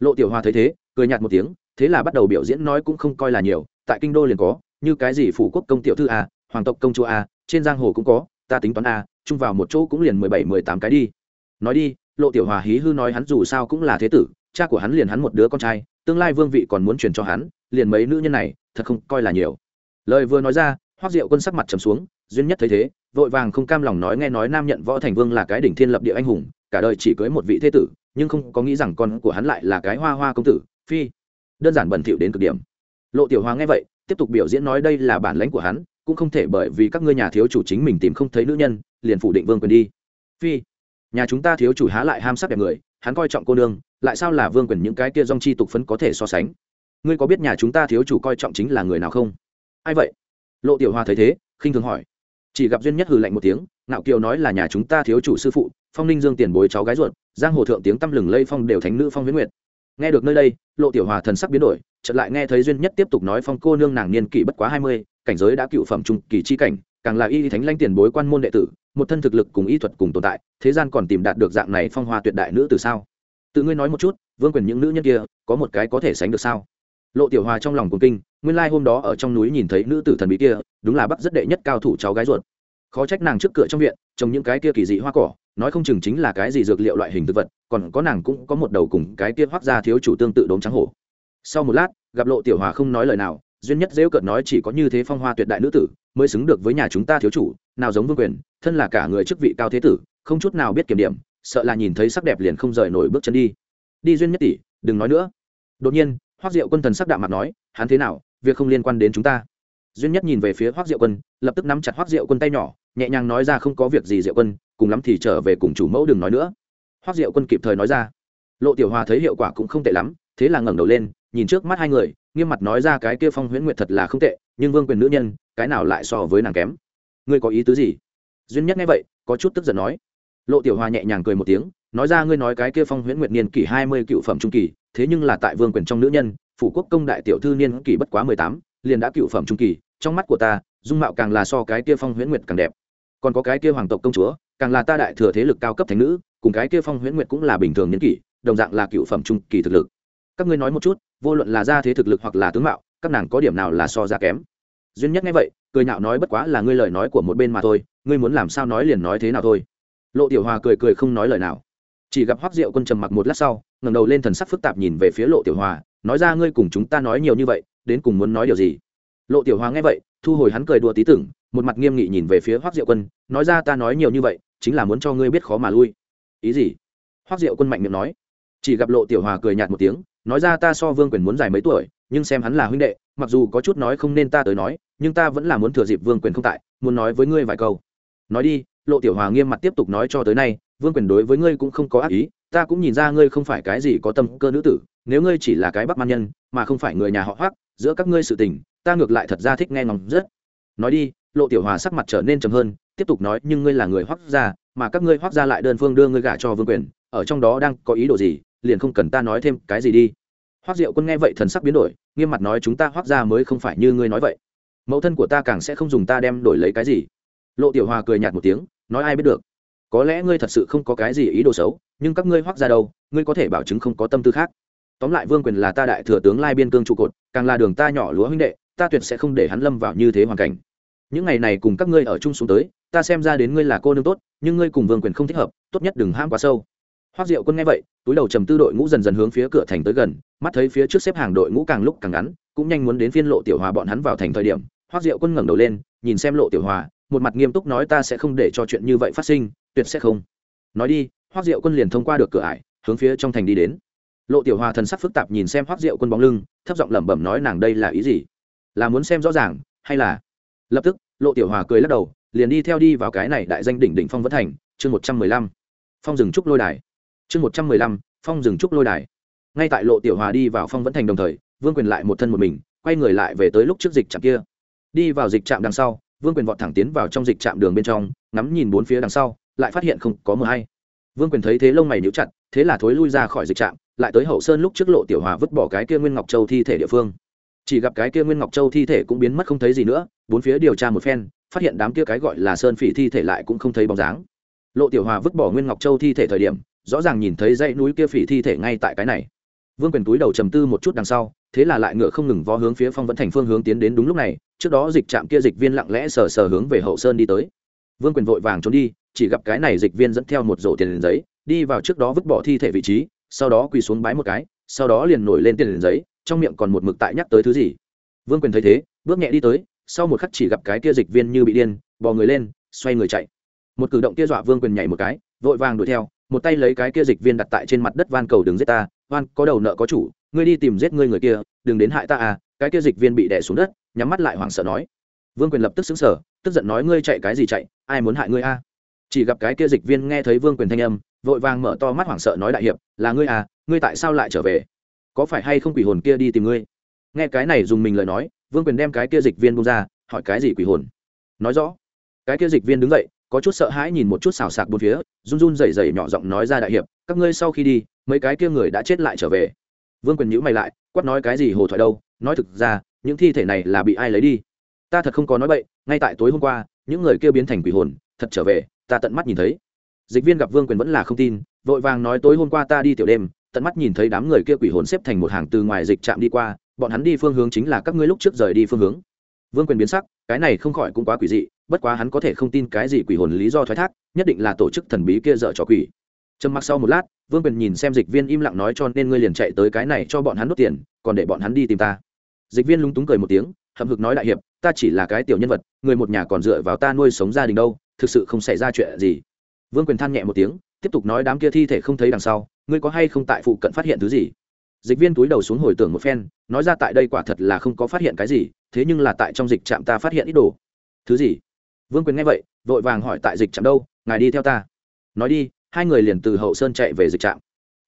Lộ tiểu hoa thấy thế, cười nhạt một tiếng, thế là bắt đầu biểu diễn nói cũng không coi là nhiều, tại kinh đô liền có, như cái gì phủ quốc công tiểu thư a, hoàng tộc công chúa a, trên giang hồ cũng có, ta tính toán a, chung vào một chỗ cũng liền mười bảy, mười tám cái đi. Nói đi, lộ tiểu hòa hí hư nói hắn dù sao cũng là thế tử, cha của hắn liền hắn một đứa con trai, tương lai vương vị còn muốn truyền cho hắn, liền mấy nữ nhân này, thật không coi là nhiều lời vừa nói ra hoác diệu quân sắc mặt trầm xuống, duyên nhất thấy thế, vội vàng không cam lòng nói nghe nói nam nhận võ thành vương là cái đỉnh thiên lập địa anh hùng, cả đời chỉ cưới một vị thế tử, nhưng không có nghĩ rằng con của hắn lại là cái hoa hoa công tử, phi. Đơn giản bẩn thỉu đến cực điểm. Lộ tiểu hoa nghe vậy, tiếp tục biểu diễn nói đây là bản lãnh của hắn, cũng không thể bởi vì các ngươi nhà thiếu chủ chính mình tìm không thấy nữ nhân, liền phủ định vương quyền đi. Phi. Nhà chúng ta thiếu chủ há lại ham sắc đẹp người, hắn coi trọng cô nương, lại sao là vương quyền những cái kia dong chi tục phấn có thể so sánh? Ngươi có biết nhà chúng ta thiếu chủ coi trọng chính là người nào không? Ai vậy? Lộ tiểu hoa thấy thế, khinh thường hỏi. Chỉ gặp duyên nhất hừ lạnh một tiếng, ngạo kiều nói là nhà chúng ta thiếu chủ sư phụ, phong ninh dương tiền bối cháu gái ruột, giang hồ thượng tiếng tăm lừng lây phong đều thánh nữ phong huyễn nguyệt. Nghe được nơi đây, lộ tiểu hòa thần sắc biến đổi, chợt lại nghe thấy duyên nhất tiếp tục nói phong cô nương nàng niên kỷ bất quá hai mươi, cảnh giới đã cựu phẩm trung kỳ chi cảnh, càng là y thánh lanh tiền bối quan môn đệ tử, một thân thực lực cùng y thuật cùng tồn tại, thế gian còn tìm đạt được dạng này phong hoa tuyệt đại nữ từ sao? Tự ngươi nói một chút, vương quyền những nữ nhân kia, có một cái có thể sánh được sao? Lộ tiểu hòa trong lòng cùng kinh, nguyên lai hôm đó ở trong núi nhìn thấy nữ tử thần bí kia, đúng là bắt rất đệ nhất cao thủ cháu gái ruột. Khó trách nàng trước cửa trong viện trồng những cái kia kỳ dị hoa cỏ, nói không chừng chính là cái gì dược liệu loại hình thực vật, còn có nàng cũng có một đầu cùng cái kia hoác ra thiếu chủ tương tự đốm trắng hổ. Sau một lát, gặp lộ tiểu hòa không nói lời nào duyên nhất dễu cợt nói chỉ có như thế phong hoa tuyệt đại nữ tử, mới xứng được với nhà chúng ta thiếu chủ, nào giống vương quyền, thân là cả người chức vị cao thế tử, không chút nào biết kiểm điểm, sợ là nhìn thấy sắc đẹp liền không rời nổi bước chân đi. Đi duyên nhất tỷ, đừng nói nữa. Đột nhiên hoác diệu quân thần sắc đạm mặt nói, hắn thế nào? Việc không liên quan đến chúng ta. Duyên nhất nhìn về phía hoác diệu quân, lập tức nắm chặt hoác diệu quân tay nhỏ, nhẹ nhàng nói ra không có việc gì diệu quân, cùng lắm thì trở về cùng chủ mẫu đừng nói nữa. Hoác diệu quân kịp thời nói ra. Lộ tiểu hòa thấy hiệu quả cũng không tệ lắm, thế là ngẩng đầu lên, nhìn trước mắt hai người, nghiêm mặt nói ra cái kia phong huyễn nguyệt thật là không tệ, nhưng vương quyền nữ nhân, cái nào lại so với nàng kém? Ngươi có ý tứ gì? Duyên nhất nghe vậy, có chút tức giận nói. Lộ tiểu hòa nhẹ nhàng cười một tiếng nói ra ngươi nói cái kia phong huyễn nguyệt niên kỷ hai mươi cựu phẩm trung kỳ, thế nhưng là tại vương quyền trong nữ nhân, phủ quốc công đại tiểu thư niên kỷ bất quá mười tám, liền đã cựu phẩm trung kỳ, trong mắt của ta, dung mạo càng là so cái kia phong huyễn nguyệt càng đẹp. Còn có cái kia hoàng tộc công chúa, càng là ta đại thừa thế lực cao cấp thành nữ, cùng cái kia phong huyễn nguyệt cũng là bình thường niên kỷ, đồng dạng là cựu phẩm trung kỳ thực lực. Các ngươi nói một chút, vô luận là gia thế thực lực hoặc là tướng mạo, các nàng có điểm nào là so ra kém? Duyên nhất nghe vậy, cười nhạo nói bất quá là ngươi lời nói của một bên mà thôi, ngươi muốn làm sao nói liền nói thế nào thôi. Lộ tiểu hòa cười cười không nói lời nào chỉ gặp hoác diệu quân trầm mặc một lát sau, ngẩng đầu lên thần sắc phức tạp nhìn về phía lộ tiểu hòa, nói ra ngươi cùng chúng ta nói nhiều như vậy, đến cùng muốn nói điều gì? Lộ tiểu hòa nghe vậy, thu hồi hắn cười đùa tí tưởng, một mặt nghiêm nghị nhìn về phía hoác diệu quân, nói ra ta nói nhiều như vậy, chính là muốn cho ngươi biết khó mà lui. Ý gì? Hoác diệu quân mạnh miệng nói. Chỉ gặp lộ tiểu hòa cười nhạt một tiếng, nói ra ta so vương quyền muốn dài mấy tuổi, nhưng xem hắn là huynh đệ, mặc dù có chút nói không nên ta tới nói, nhưng ta vẫn là muốn thừa dịp vương quyền không tại, muốn nói với ngươi vài câu. Nói đi, lộ tiểu hòa nghiêm mặt tiếp tục nói cho tới nay vương quyền đối với ngươi cũng không có ác ý, ta cũng nhìn ra ngươi không phải cái gì có tâm cơ nữ tử, nếu ngươi chỉ là cái bắc man nhân, mà không phải người nhà họ hoác giữa các ngươi sự tình, ta ngược lại thật ra thích nghe ngóng rất. Nói đi, lộ tiểu hòa sắc mặt trở nên trầm hơn, tiếp tục nói, nhưng ngươi là người hoác gia, mà các ngươi hoác gia lại đơn phương đưa ngươi gả cho vương quyền, ở trong đó đang có ý đồ gì, liền không cần ta nói thêm cái gì đi. Hoác diệu quân nghe vậy thần sắc biến đổi, nghiêm mặt nói, chúng ta hoác gia mới không phải như ngươi nói vậy. Mẫu thân của ta càng sẽ không dùng ta đem đổi lấy cái gì. Lộ tiểu hòa cười nhạt một tiếng, nói, ai biết được có lẽ ngươi thật sự không có cái gì ý đồ xấu, nhưng các ngươi hoác ra đâu, ngươi có thể bảo chứng không có tâm tư khác. Tóm lại vương quyền là ta đại thừa tướng lai biên cương trụ cột, càng là đường ta nhỏ lúa huynh đệ, ta tuyệt sẽ không để hắn lâm vào như thế hoàn cảnh. Những ngày này cùng các ngươi ở chung xuống tới, ta xem ra đến ngươi là cô nương tốt, nhưng ngươi cùng vương quyền không thích hợp, tốt nhất đừng ham quá sâu. Hoác diệu quân nghe vậy, túi đầu trầm tư đội ngũ dần dần hướng phía cửa thành tới gần, mắt thấy phía trước xếp hàng đội ngũ càng lúc càng ngắn, cũng nhanh muốn đến phiên lộ tiểu hòa bọn hắn vào thành thời điểm hoác diệu quân ngẩng đầu lên, nhìn xem lộ tiểu hòa, một mặt nghiêm túc nói ta sẽ không để cho chuyện như vậy phát sinh tuyệt sẽ không. Nói đi hoác diệu quân liền thông qua được cửa ải, hướng phía trong thành đi đến. Lộ tiểu hòa thần sắc phức tạp nhìn xem hoác diệu quân bóng lưng, thấp giọng lẩm bẩm nói nàng đây là ý gì? Là muốn xem rõ ràng, hay là? Lập tức, lộ tiểu hòa cười lắc đầu, liền đi theo đi vào cái này đại danh đỉnh đỉnh phong vẫn thành, chương một trăm mười lăm. Phong rừng trúc lôi đài. Chương một trăm mười lăm, phong rừng trúc lôi đài. Ngay tại lộ tiểu hòa đi vào phong vẫn thành đồng thời, vương quyền lại một thân một mình, quay người lại về tới lúc trước dịch trạm kia. Đi vào dịch trạm đằng sau, vương quyền vọt thẳng tiến vào trong dịch trạm đường bên trong, ngắm nhìn bốn phía đằng sau lại phát hiện không có mờ hay. Vương quyền thấy thế lông mày níu chặt, thế là thối lui ra khỏi dịch trạm, lại tới hậu sơn lúc trước lộ tiểu hòa vứt bỏ cái kia nguyên ngọc châu thi thể địa phương. Chỉ gặp cái kia nguyên ngọc châu thi thể cũng biến mất không thấy gì nữa, bốn phía điều tra một phen, phát hiện đám kia cái gọi là sơn phỉ thi thể lại cũng không thấy bóng dáng. Lộ tiểu hòa vứt bỏ nguyên ngọc châu thi thể thời điểm, rõ ràng nhìn thấy dãy núi kia phỉ thi thể ngay tại cái này. Vương quyền túi đầu trầm tư một chút đằng sau, thế là lại ngựa không ngừng vó hướng phía phong vẫn thành phương hướng tiến đến đúng lúc này, trước đó dịch trạm kia dịch viên lặng lẽ sờ sờ hướng về hậu sơn đi tới. Vương quyền vội vàng trốn đi chỉ gặp cái này dịch viên dẫn theo một rổ tiền liền giấy, đi vào trước đó vứt bỏ thi thể vị trí, sau đó quỳ xuống bái một cái, sau đó liền nổi lên tiền liền giấy, trong miệng còn một mực tại nhắc tới thứ gì. Vương quyền thấy thế, bước nhẹ đi tới, sau một khắc chỉ gặp cái kia dịch viên như bị điên, bò người lên, xoay người chạy. Một cử động kia dọa vương quyền nhảy một cái, vội vàng đuổi theo, một tay lấy cái kia dịch viên đặt tại trên mặt đất van cầu đừng giết ta van có đầu nợ có chủ, ngươi đi tìm giết ngươi người kia, đừng đến hại ta à. Cái kia dịch viên bị đè xuống đất, nhắm mắt lại hoảng sợ nói. Vương quyền lập tức xứng sở tức giận nói, ngươi chạy cái gì chạy? Ai muốn hại ngươi a? à? Chỉ gặp cái kia dịch viên nghe thấy vương quyền thanh âm, vội vàng mở to mắt hoảng sợ nói đại hiệp, là ngươi à ngươi tại sao lại trở về? Có phải hay không quỷ hồn kia đi tìm ngươi? Nghe cái này dùng mình lời nói, vương quyền đem cái kia dịch viên bông ra, hỏi cái gì quỷ hồn? Nói rõ. Cái kia dịch viên đứng dậy, có chút sợ hãi nhìn một chút xào sạc bốn phía, run run rẩy rẩy nhỏ giọng nói ra đại hiệp, các ngươi sau khi đi, mấy cái kia người đã chết lại trở về. Vương quyền nhữ mày lại, quát nói cái gì hồ thoại đâu, nói thực ra, những thi thể này là bị ai lấy đi? Ta thật không có nói bậy, ngay tại tối hôm qua, những người kia biến thành quỷ hồn, thật trở về ta tận mắt nhìn thấy. Dịch viên gặp vương quyền vẫn là không tin, vội vàng nói tối hôm qua ta đi tiểu đêm, tận mắt nhìn thấy đám người kia quỷ hồn xếp thành một hàng từ ngoài dịch trạm đi qua, bọn hắn đi phương hướng chính là các ngươi lúc trước rời đi phương hướng. Vương quyền biến sắc, cái này không khỏi cũng quá quỷ dị, bất quá hắn có thể không tin cái gì quỷ hồn lý do thoái thác, nhất định là tổ chức thần bí kia dợ trò quỷ. Trầm mặc sau một lát, vương quyền nhìn xem dịch viên im lặng nói cho nên ngươi liền chạy tới cái này cho bọn hắn nốt tiền, còn để bọn hắn đi tìm ta. Dịch viên lúng túng cười một tiếng, hậm hực nói đại hiệp, ta chỉ là cái tiểu nhân vật, người một nhà còn dựa vào ta nuôi sống gia đình đâu thực sự không xảy ra chuyện gì. Vương quyền than nhẹ một tiếng, tiếp tục nói đám kia thi thể không thấy đằng sau, ngươi có hay không tại phụ cận phát hiện thứ gì? Dịch viên túi đầu xuống hồi tưởng một phen, nói ra tại đây quả thật là không có phát hiện cái gì, thế nhưng là tại trong dịch trạm ta phát hiện ít đồ. Thứ gì? Vương quyền nghe vậy, vội vàng hỏi tại dịch trạm đâu, ngài đi theo ta. Nói đi, hai người liền từ hậu sơn chạy về dịch trạm.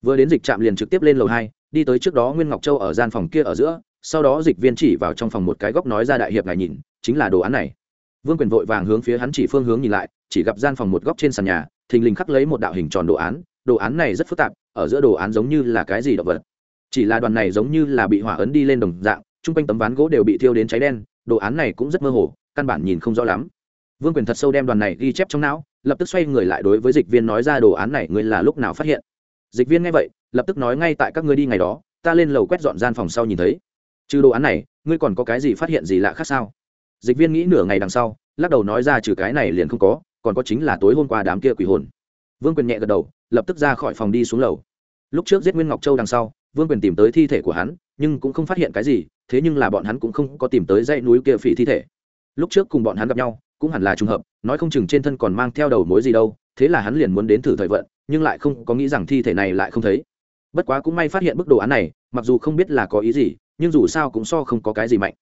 Vừa đến dịch trạm liền trực tiếp lên lầu hai, đi tới trước đó nguyên ngọc châu ở gian phòng kia ở giữa, sau đó dịch viên chỉ vào trong phòng một cái góc nói ra đại hiệp ngài nhìn, chính là đồ án này vương quyền vội vàng hướng phía hắn chỉ phương hướng nhìn lại, chỉ gặp gian phòng một góc trên sàn nhà, thình lình khắc lấy một đạo hình tròn đồ án. Đồ án này rất phức tạp, ở giữa đồ án giống như là cái gì động vật. Chỉ là đoàn này giống như là bị hỏa ấn đi lên đồng dạng, chung quanh tấm ván gỗ đều bị thiêu đến cháy đen, đồ án này cũng rất mơ hồ, căn bản nhìn không rõ lắm. Vương quyền thật sâu đem đoàn này ghi chép trong não, lập tức xoay người lại đối với dịch viên nói ra đồ án này ngươi là lúc nào phát hiện. Dịch viên nghe vậy, lập tức nói ngay tại các ngươi đi ngày đó, ta lên lầu quét dọn gian phòng sau nhìn thấy. Trừ đồ án này, ngươi còn có cái gì phát hiện gì lạ khác sao? Dịch viên nghĩ nửa ngày đằng sau, lắc đầu nói ra trừ cái này liền không có, còn có chính là tối hôm qua đám kia quỷ hồn. Vương quyền nhẹ gật đầu, lập tức ra khỏi phòng đi xuống lầu. Lúc trước giết nguyên ngọc châu đằng sau, vương quyền tìm tới thi thể của hắn, nhưng cũng không phát hiện cái gì, thế nhưng là bọn hắn cũng không có tìm tới dãy núi kia phỉ thi thể. Lúc trước cùng bọn hắn gặp nhau, cũng hẳn là trùng hợp, nói không chừng trên thân còn mang theo đầu mối gì đâu, thế là hắn liền muốn đến thử thời vận, nhưng lại không có nghĩ rằng thi thể này lại không thấy. Bất quá cũng may phát hiện bức đồ án này, mặc dù không biết là có ý gì, nhưng dù sao cũng so không có cái gì mạnh.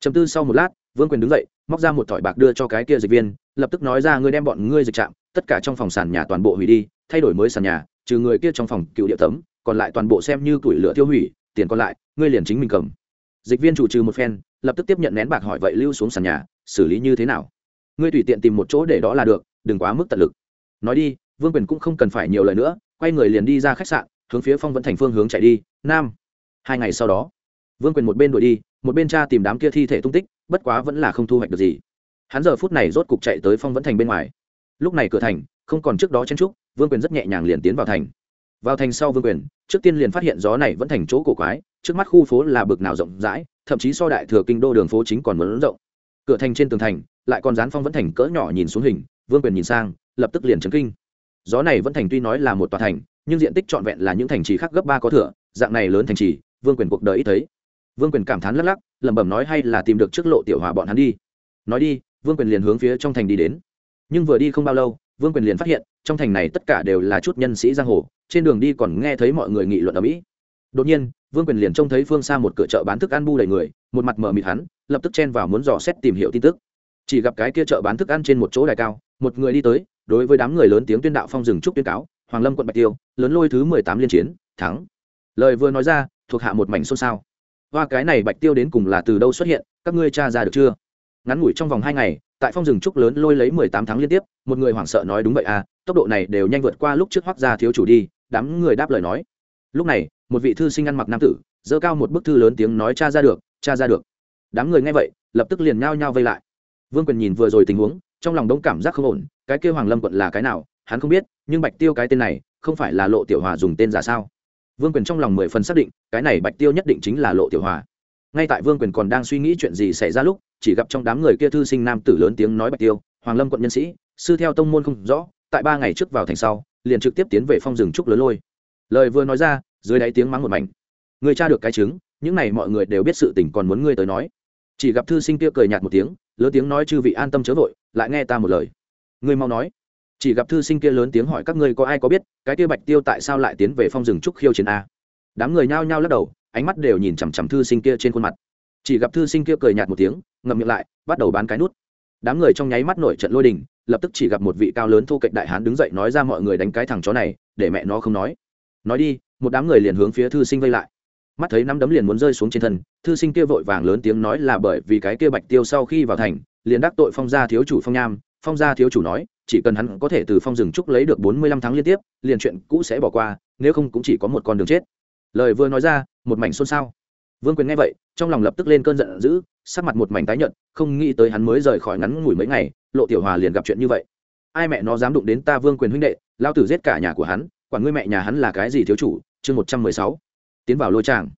Chấm tư sau một lát vương quyền đứng dậy, móc ra một thỏi bạc đưa cho cái kia dịch viên, lập tức nói ra ngươi đem bọn ngươi dịch trạm, tất cả trong phòng sàn nhà toàn bộ hủy đi, thay đổi mới sàn nhà, trừ người kia trong phòng cựu địa tấm, còn lại toàn bộ xem như tuổi lửa tiêu hủy, tiền còn lại, ngươi liền chính mình cầm. Dịch viên chủ trừ một phen, lập tức tiếp nhận nén bạc hỏi vậy lưu xuống sàn nhà, xử lý như thế nào? Ngươi tùy tiện tìm một chỗ để đó là được, đừng quá mức tận lực. Nói đi, vương quyền cũng không cần phải nhiều lời nữa, quay người liền đi ra khách sạn, hướng phía phong vẫn thành phương hướng chạy đi. Nam, hai ngày sau đó, vương quyền một bên đuổi đi, một bên cha tìm đám kia thi thể tung tích bất quá vẫn là không thu hoạch được gì. Hắn giờ phút này rốt cục chạy tới phong vẫn thành bên ngoài. Lúc này cửa thành, không còn trước đó chen trúc, vương quyền rất nhẹ nhàng liền tiến vào thành. Vào thành sau vương quyền, trước tiên liền phát hiện gió này vẫn thành chỗ cổ quái, trước mắt khu phố là bực nào rộng rãi, thậm chí so đại thừa kinh đô đường phố chính còn muốn rộng. Cửa thành trên tường thành, lại còn dán phong vẫn thành cỡ nhỏ nhìn xuống hình, vương quyền nhìn sang, lập tức liền chấn kinh. Gió này vẫn thành tuy nói là một tòa thành, nhưng diện tích trọn vẹn là những thành trì khác gấp ba có thừa dạng này lớn thành trì, vương quyền cuộc đời ít thấy. Vương quyền cảm thán lắc lắc lẩm bẩm nói hay là tìm được trước lộ tiểu hòa bọn hắn đi. Nói đi, vương quyền liền hướng phía trong thành đi đến. Nhưng vừa đi không bao lâu, vương quyền liền phát hiện, trong thành này tất cả đều là chút nhân sĩ giang hồ, trên đường đi còn nghe thấy mọi người nghị luận ở mỹ. Đột nhiên, vương quyền liền trông thấy phương xa một cửa chợ bán thức ăn bu đầy người, một mặt mờ mịt hắn, lập tức chen vào muốn dò xét tìm hiểu tin tức. Chỉ gặp cái kia chợ bán thức ăn trên một chỗ đài cao, một người đi tới, đối với đám người lớn tiếng tuyên đạo phong rừng trúc tuyên cáo, hoàng lâm quận bạch tiêu, lớn lôi thứ mười tám liên chiến, thắng. Lời vừa nói ra, thuộc hạ một mảnh xôn xao và cái này bạch tiêu đến cùng là từ đâu xuất hiện, các ngươi tra ra được chưa? Ngắn ngủi trong vòng hai ngày, tại phong rừng trúc lớn lôi lấy mười tám tháng liên tiếp, một người hoảng sợ nói đúng vậy à tốc độ này đều nhanh vượt qua lúc trước hoác gia thiếu chủ đi, đám người đáp lời nói. Lúc này, một vị thư sinh ăn mặc nam tử dơ cao một bức thư lớn tiếng nói cha ra được cha ra được. Đám người nghe vậy, lập tức liền nhao nhao vây lại. Vương quyền nhìn vừa rồi tình huống, trong lòng đông cảm giác không ổn, cái kêu hoàng lâm quận là cái nào, hắn không biết, nhưng bạch tiêu cái tên này, không phải là lộ tiểu hòa dùng tên giả sao? Vương quyền trong lòng mười phần xác định, cái này bạch tiêu nhất định chính là lộ tiểu hòa. Ngay tại vương quyền còn đang suy nghĩ chuyện gì xảy ra lúc, chỉ gặp trong đám người kia thư sinh nam tử lớn tiếng nói bạch tiêu, hoàng lâm quận nhân sĩ, sư theo tông môn không rõ, tại ba ngày trước vào thành sau, liền trực tiếp tiến về phong rừng trúc lớn lôi. Lời vừa nói ra, dưới đáy tiếng mắng một mảnh. Người cha được cái chứng, những này mọi người đều biết sự tình còn muốn ngươi tới nói. Chỉ gặp thư sinh kia cười nhạt một tiếng, lớn tiếng nói chư vị an tâm chớ vội, lại nghe ta một lời. Ngươi mau nói chỉ gặp thư sinh kia lớn tiếng hỏi các ngươi có ai có biết, cái kia bạch tiêu tại sao lại tiến về phong rừng trúc khiêu chiến a? Đám người nhao nhao lắc đầu, ánh mắt đều nhìn chằm chằm thư sinh kia trên khuôn mặt. Chỉ gặp thư sinh kia cười nhạt một tiếng, ngậm miệng lại, bắt đầu bán cái nút. Đám người trong nháy mắt nổi trận lôi đình, lập tức chỉ gặp một vị cao lớn thu cạnh đại hán đứng dậy nói ra mọi người đánh cái thằng chó này, để mẹ nó không nói. Nói đi, một đám người liền hướng phía thư sinh vây lại. Mắt thấy nắm đấm liền muốn rơi xuống trên thân, thư sinh kia vội vàng lớn tiếng nói là bởi vì cái kia bạch tiêu sau khi vào thành, liền đắc tội phong gia thiếu chủ phong nham, phong gia thiếu chủ nói chỉ cần hắn có thể từ phong rừng trúc lấy được bốn mươi lăm tháng liên tiếp, liền chuyện cũ sẽ bỏ qua, nếu không cũng chỉ có một con đường chết. Lời vừa nói ra, một mảnh xôn xao. Vương quyền nghe vậy, trong lòng lập tức lên cơn giận dữ, sắc mặt một mảnh tái nhợt, không nghĩ tới hắn mới rời khỏi ngắn ngủi mấy ngày, lộ tiểu hòa liền gặp chuyện như vậy. Ai mẹ nó dám đụng đến ta vương quyền huynh đệ, lao tử giết cả nhà của hắn, quản ngươi mẹ nhà hắn là cái gì thiếu chủ? Chương một trăm mười sáu. Tiến vào lôi tràng.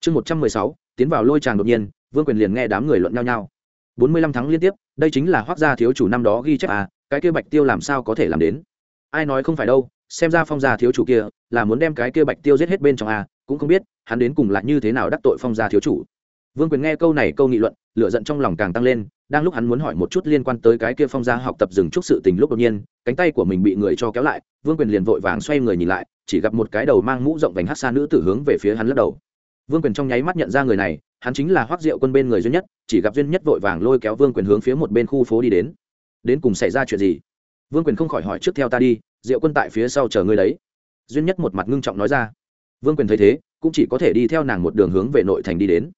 Chương một trăm mười sáu, tiến vào lôi tràng đột nhiên, vương quyền liền nghe đám người luận nhau nhau. Bốn mươi lăm tháng liên tiếp, đây chính là hoác gia thiếu chủ năm đó ghi chép à cái kia bạch tiêu làm sao có thể làm đến? Ai nói không phải đâu, xem ra phong gia thiếu chủ kia là muốn đem cái kia bạch tiêu giết hết bên trong à cũng không biết hắn đến cùng là như thế nào đắc tội phong gia thiếu chủ. Vương quyền nghe câu này, câu nghị luận, lửa giận trong lòng càng tăng lên, đang lúc hắn muốn hỏi một chút liên quan tới cái kia phong gia học tập dừng chút sự tình lúc đột nhiên, cánh tay của mình bị người cho kéo lại, vương quyền liền vội vàng xoay người nhìn lại, chỉ gặp một cái đầu mang mũ rộng vành hát xa nữ tử hướng về phía hắn lắc đầu. Vương quyền trong nháy mắt nhận ra người này, hắn chính là hoác diệu quân bên người duy nhất, chỉ gặp duy nhất vội vàng lôi kéo vương quyền hướng phía một bên khu phố đi đến đến cùng xảy ra chuyện gì? Vương quyền không khỏi hỏi trước theo ta đi, diệu quân tại phía sau chờ ngươi đấy. Duyên nhất một mặt ngưng trọng nói ra. Vương quyền thấy thế, cũng chỉ có thể đi theo nàng một đường hướng về nội thành đi đến.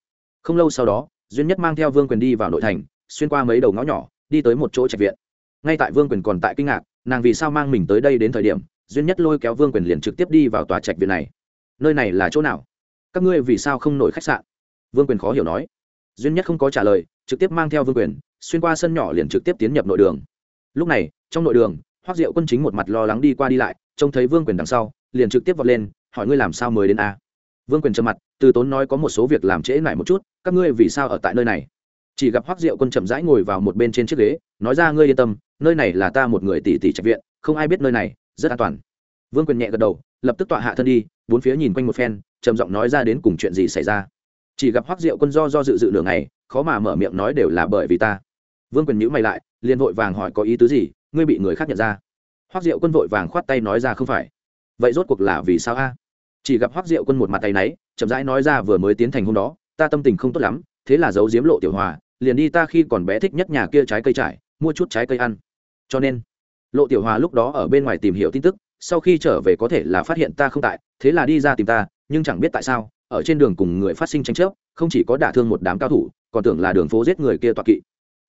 Không lâu sau đó, duyên nhất mang theo vương quyền đi vào nội thành, xuyên qua mấy đầu ngõ nhỏ, đi tới một chỗ trạch viện. Ngay tại vương quyền còn tại kinh ngạc, nàng vì sao mang mình tới đây đến thời điểm, duyên nhất lôi kéo vương quyền liền trực tiếp đi vào tòa trạch viện này. Nơi này là chỗ nào? Các ngươi vì sao không nổi khách sạn? Vương quyền khó hiểu nói. Duyên nhất không có trả lời, trực tiếp mang theo vương quyền xuyên qua sân nhỏ liền trực tiếp tiến nhập nội đường. Lúc này, trong nội đường hoác diệu quân chính một mặt lo lắng đi qua đi lại, trông thấy vương quyền đằng sau, liền trực tiếp vọt lên, hỏi ngươi làm sao mới đến a? Vương quyền trầm mặt, từ tốn nói có một số việc làm trễ lại một chút, các ngươi vì sao ở tại nơi này? Chỉ gặp hoác diệu quân chậm rãi ngồi vào một bên trên chiếc ghế, nói ra ngươi yên tâm, nơi này là ta một người tỷ tỷ trạch viện, không ai biết nơi này, rất an toàn. Vương quyền nhẹ gật đầu, lập tức tọa hạ thân đi, bốn phía nhìn quanh một phen, trầm giọng nói ra đến cùng chuyện gì xảy ra. Chỉ gặp hoác diệu quân do do dự dự lửa này khó mà mở miệng nói đều là bởi vì ta vương quyền nhữ mày lại, liền vội vàng hỏi có ý tứ gì, ngươi bị người khác nhận ra. Hoác diệu quân vội vàng khoát tay nói ra không phải. Vậy rốt cuộc là vì sao a? Chỉ gặp hoác diệu quân một mặt tay náy, chậm rãi nói ra vừa mới tiến thành hôm đó, ta tâm tình không tốt lắm, thế là giấu diếm lộ tiểu hòa, liền đi ta khi còn bé thích nhất nhà kia trái cây trải, mua chút trái cây ăn. Cho nên, lộ tiểu hòa lúc đó ở bên ngoài tìm hiểu tin tức, sau khi trở về có thể là phát hiện ta không tại, thế là đi ra tìm ta, nhưng chẳng biết tại sao, ở trên đường cùng người phát sinh tranh chấp, không chỉ có đả thương một đám cao thủ, còn tưởng là đường phố giết người kia toạc kỵ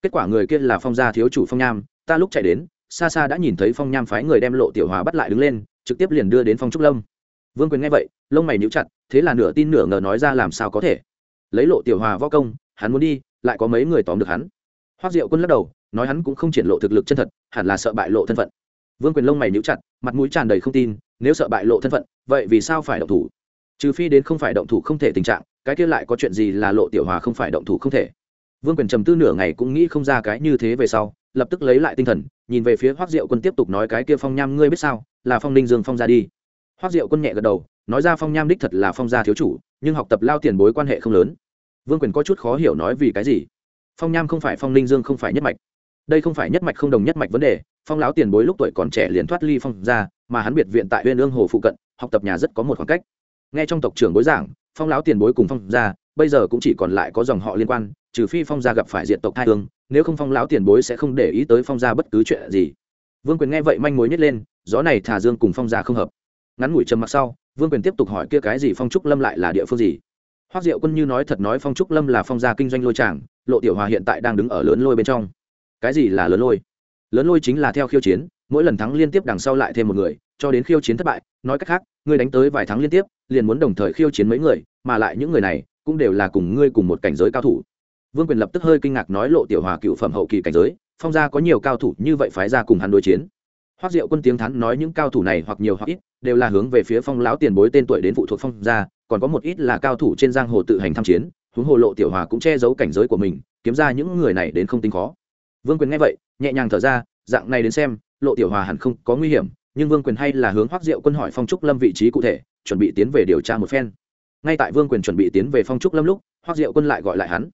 kết quả người kia là phong gia thiếu chủ phong nham ta lúc chạy đến xa xa đã nhìn thấy phong nham phái người đem lộ tiểu hòa bắt lại đứng lên trực tiếp liền đưa đến phong trúc lâm vương quyền nghe vậy lông mày níu chặt thế là nửa tin nửa ngờ nói ra làm sao có thể lấy lộ tiểu hòa võ công hắn muốn đi lại có mấy người tóm được hắn hoác diệu quân lắc đầu nói hắn cũng không triển lộ thực lực chân thật hẳn là sợ bại lộ thân phận vương quyền lông mày níu chặt mặt mũi tràn đầy không tin nếu sợ bại lộ thân phận vậy vì sao phải động thủ trừ phi đến không phải động thủ không thể tình trạng cái kia lại có chuyện gì là lộ tiểu hòa không phải động thủ không thể vương quyền trầm tư nửa ngày cũng nghĩ không ra cái như thế về sau, lập tức lấy lại tinh thần, nhìn về phía hoác diệu quân tiếp tục nói cái kia phong nham ngươi biết sao, là phong ninh dương phong ra đi. Hoác diệu quân nhẹ gật đầu, nói ra phong nham đích thật là phong gia thiếu chủ, nhưng học tập lao tiền bối quan hệ không lớn. Vương quyền có chút khó hiểu nói vì cái gì? Phong nham không phải phong ninh dương không phải nhất mạch. Đây không phải nhất mạch không đồng nhất mạch vấn đề, phong lão tiền bối lúc tuổi còn trẻ liền thoát ly phong ra mà hắn biệt viện tại huyện ương hồ phụ cận, học tập nhà rất có một khoảng cách. Nghe trong tộc trưởng bối giảng, phong lão tiền bối cùng phong ra bây giờ cũng chỉ còn lại có dòng họ liên quan, trừ phi phong gia gặp phải diện tộc hai hương, nếu không phong lão tiền bối sẽ không để ý tới phong gia bất cứ chuyện gì. Vương quyền nghe vậy manh mối nhét lên, gió này thả dương cùng phong gia không hợp. Ngắn ngủi trầm mặc sau, vương quyền tiếp tục hỏi kia cái gì phong trúc lâm lại là địa phương gì? Hoác diệu quân như nói thật nói phong trúc lâm là phong gia kinh doanh lôi tràng, lộ tiểu hòa hiện tại đang đứng ở lớn lôi bên trong. Cái gì là lớn lôi? Lớn lôi chính là theo khiêu chiến, mỗi lần thắng liên tiếp đằng sau lại thêm một người, cho đến khiêu chiến thất bại, nói cách khác ngươi đánh tới vài tháng liên tiếp, liền muốn đồng thời khiêu chiến mấy người, mà lại những người này cũng đều là cùng ngươi cùng một cảnh giới cao thủ. Vương quyền lập tức hơi kinh ngạc nói lộ tiểu hòa cựu phẩm hậu kỳ cảnh giới, phong gia có nhiều cao thủ như vậy phái ra cùng hắn đối chiến. Hoác diệu quân tiếng thắn nói những cao thủ này hoặc nhiều hoặc ít, đều là hướng về phía phong lão tiền bối tên tuổi đến phụ thuộc phong gia, còn có một ít là cao thủ trên giang hồ tự hành tham chiến, huống hồ lộ tiểu hòa cũng che giấu cảnh giới của mình, kiếm ra những người này đến không tính khó. Vương quyền nghe vậy, nhẹ nhàng thở ra, dạng này đến xem, lộ tiểu hòa hẳn không có nguy hiểm, nhưng vương quyền hay là hướng hoác diệu quân hỏi phong trúc lâm vị trí cụ thể, chuẩn bị tiến về điều tra một phen ngay tại vương quyền chuẩn bị tiến về phong trúc lâm lúc hoác diệu quân lại gọi lại hắn.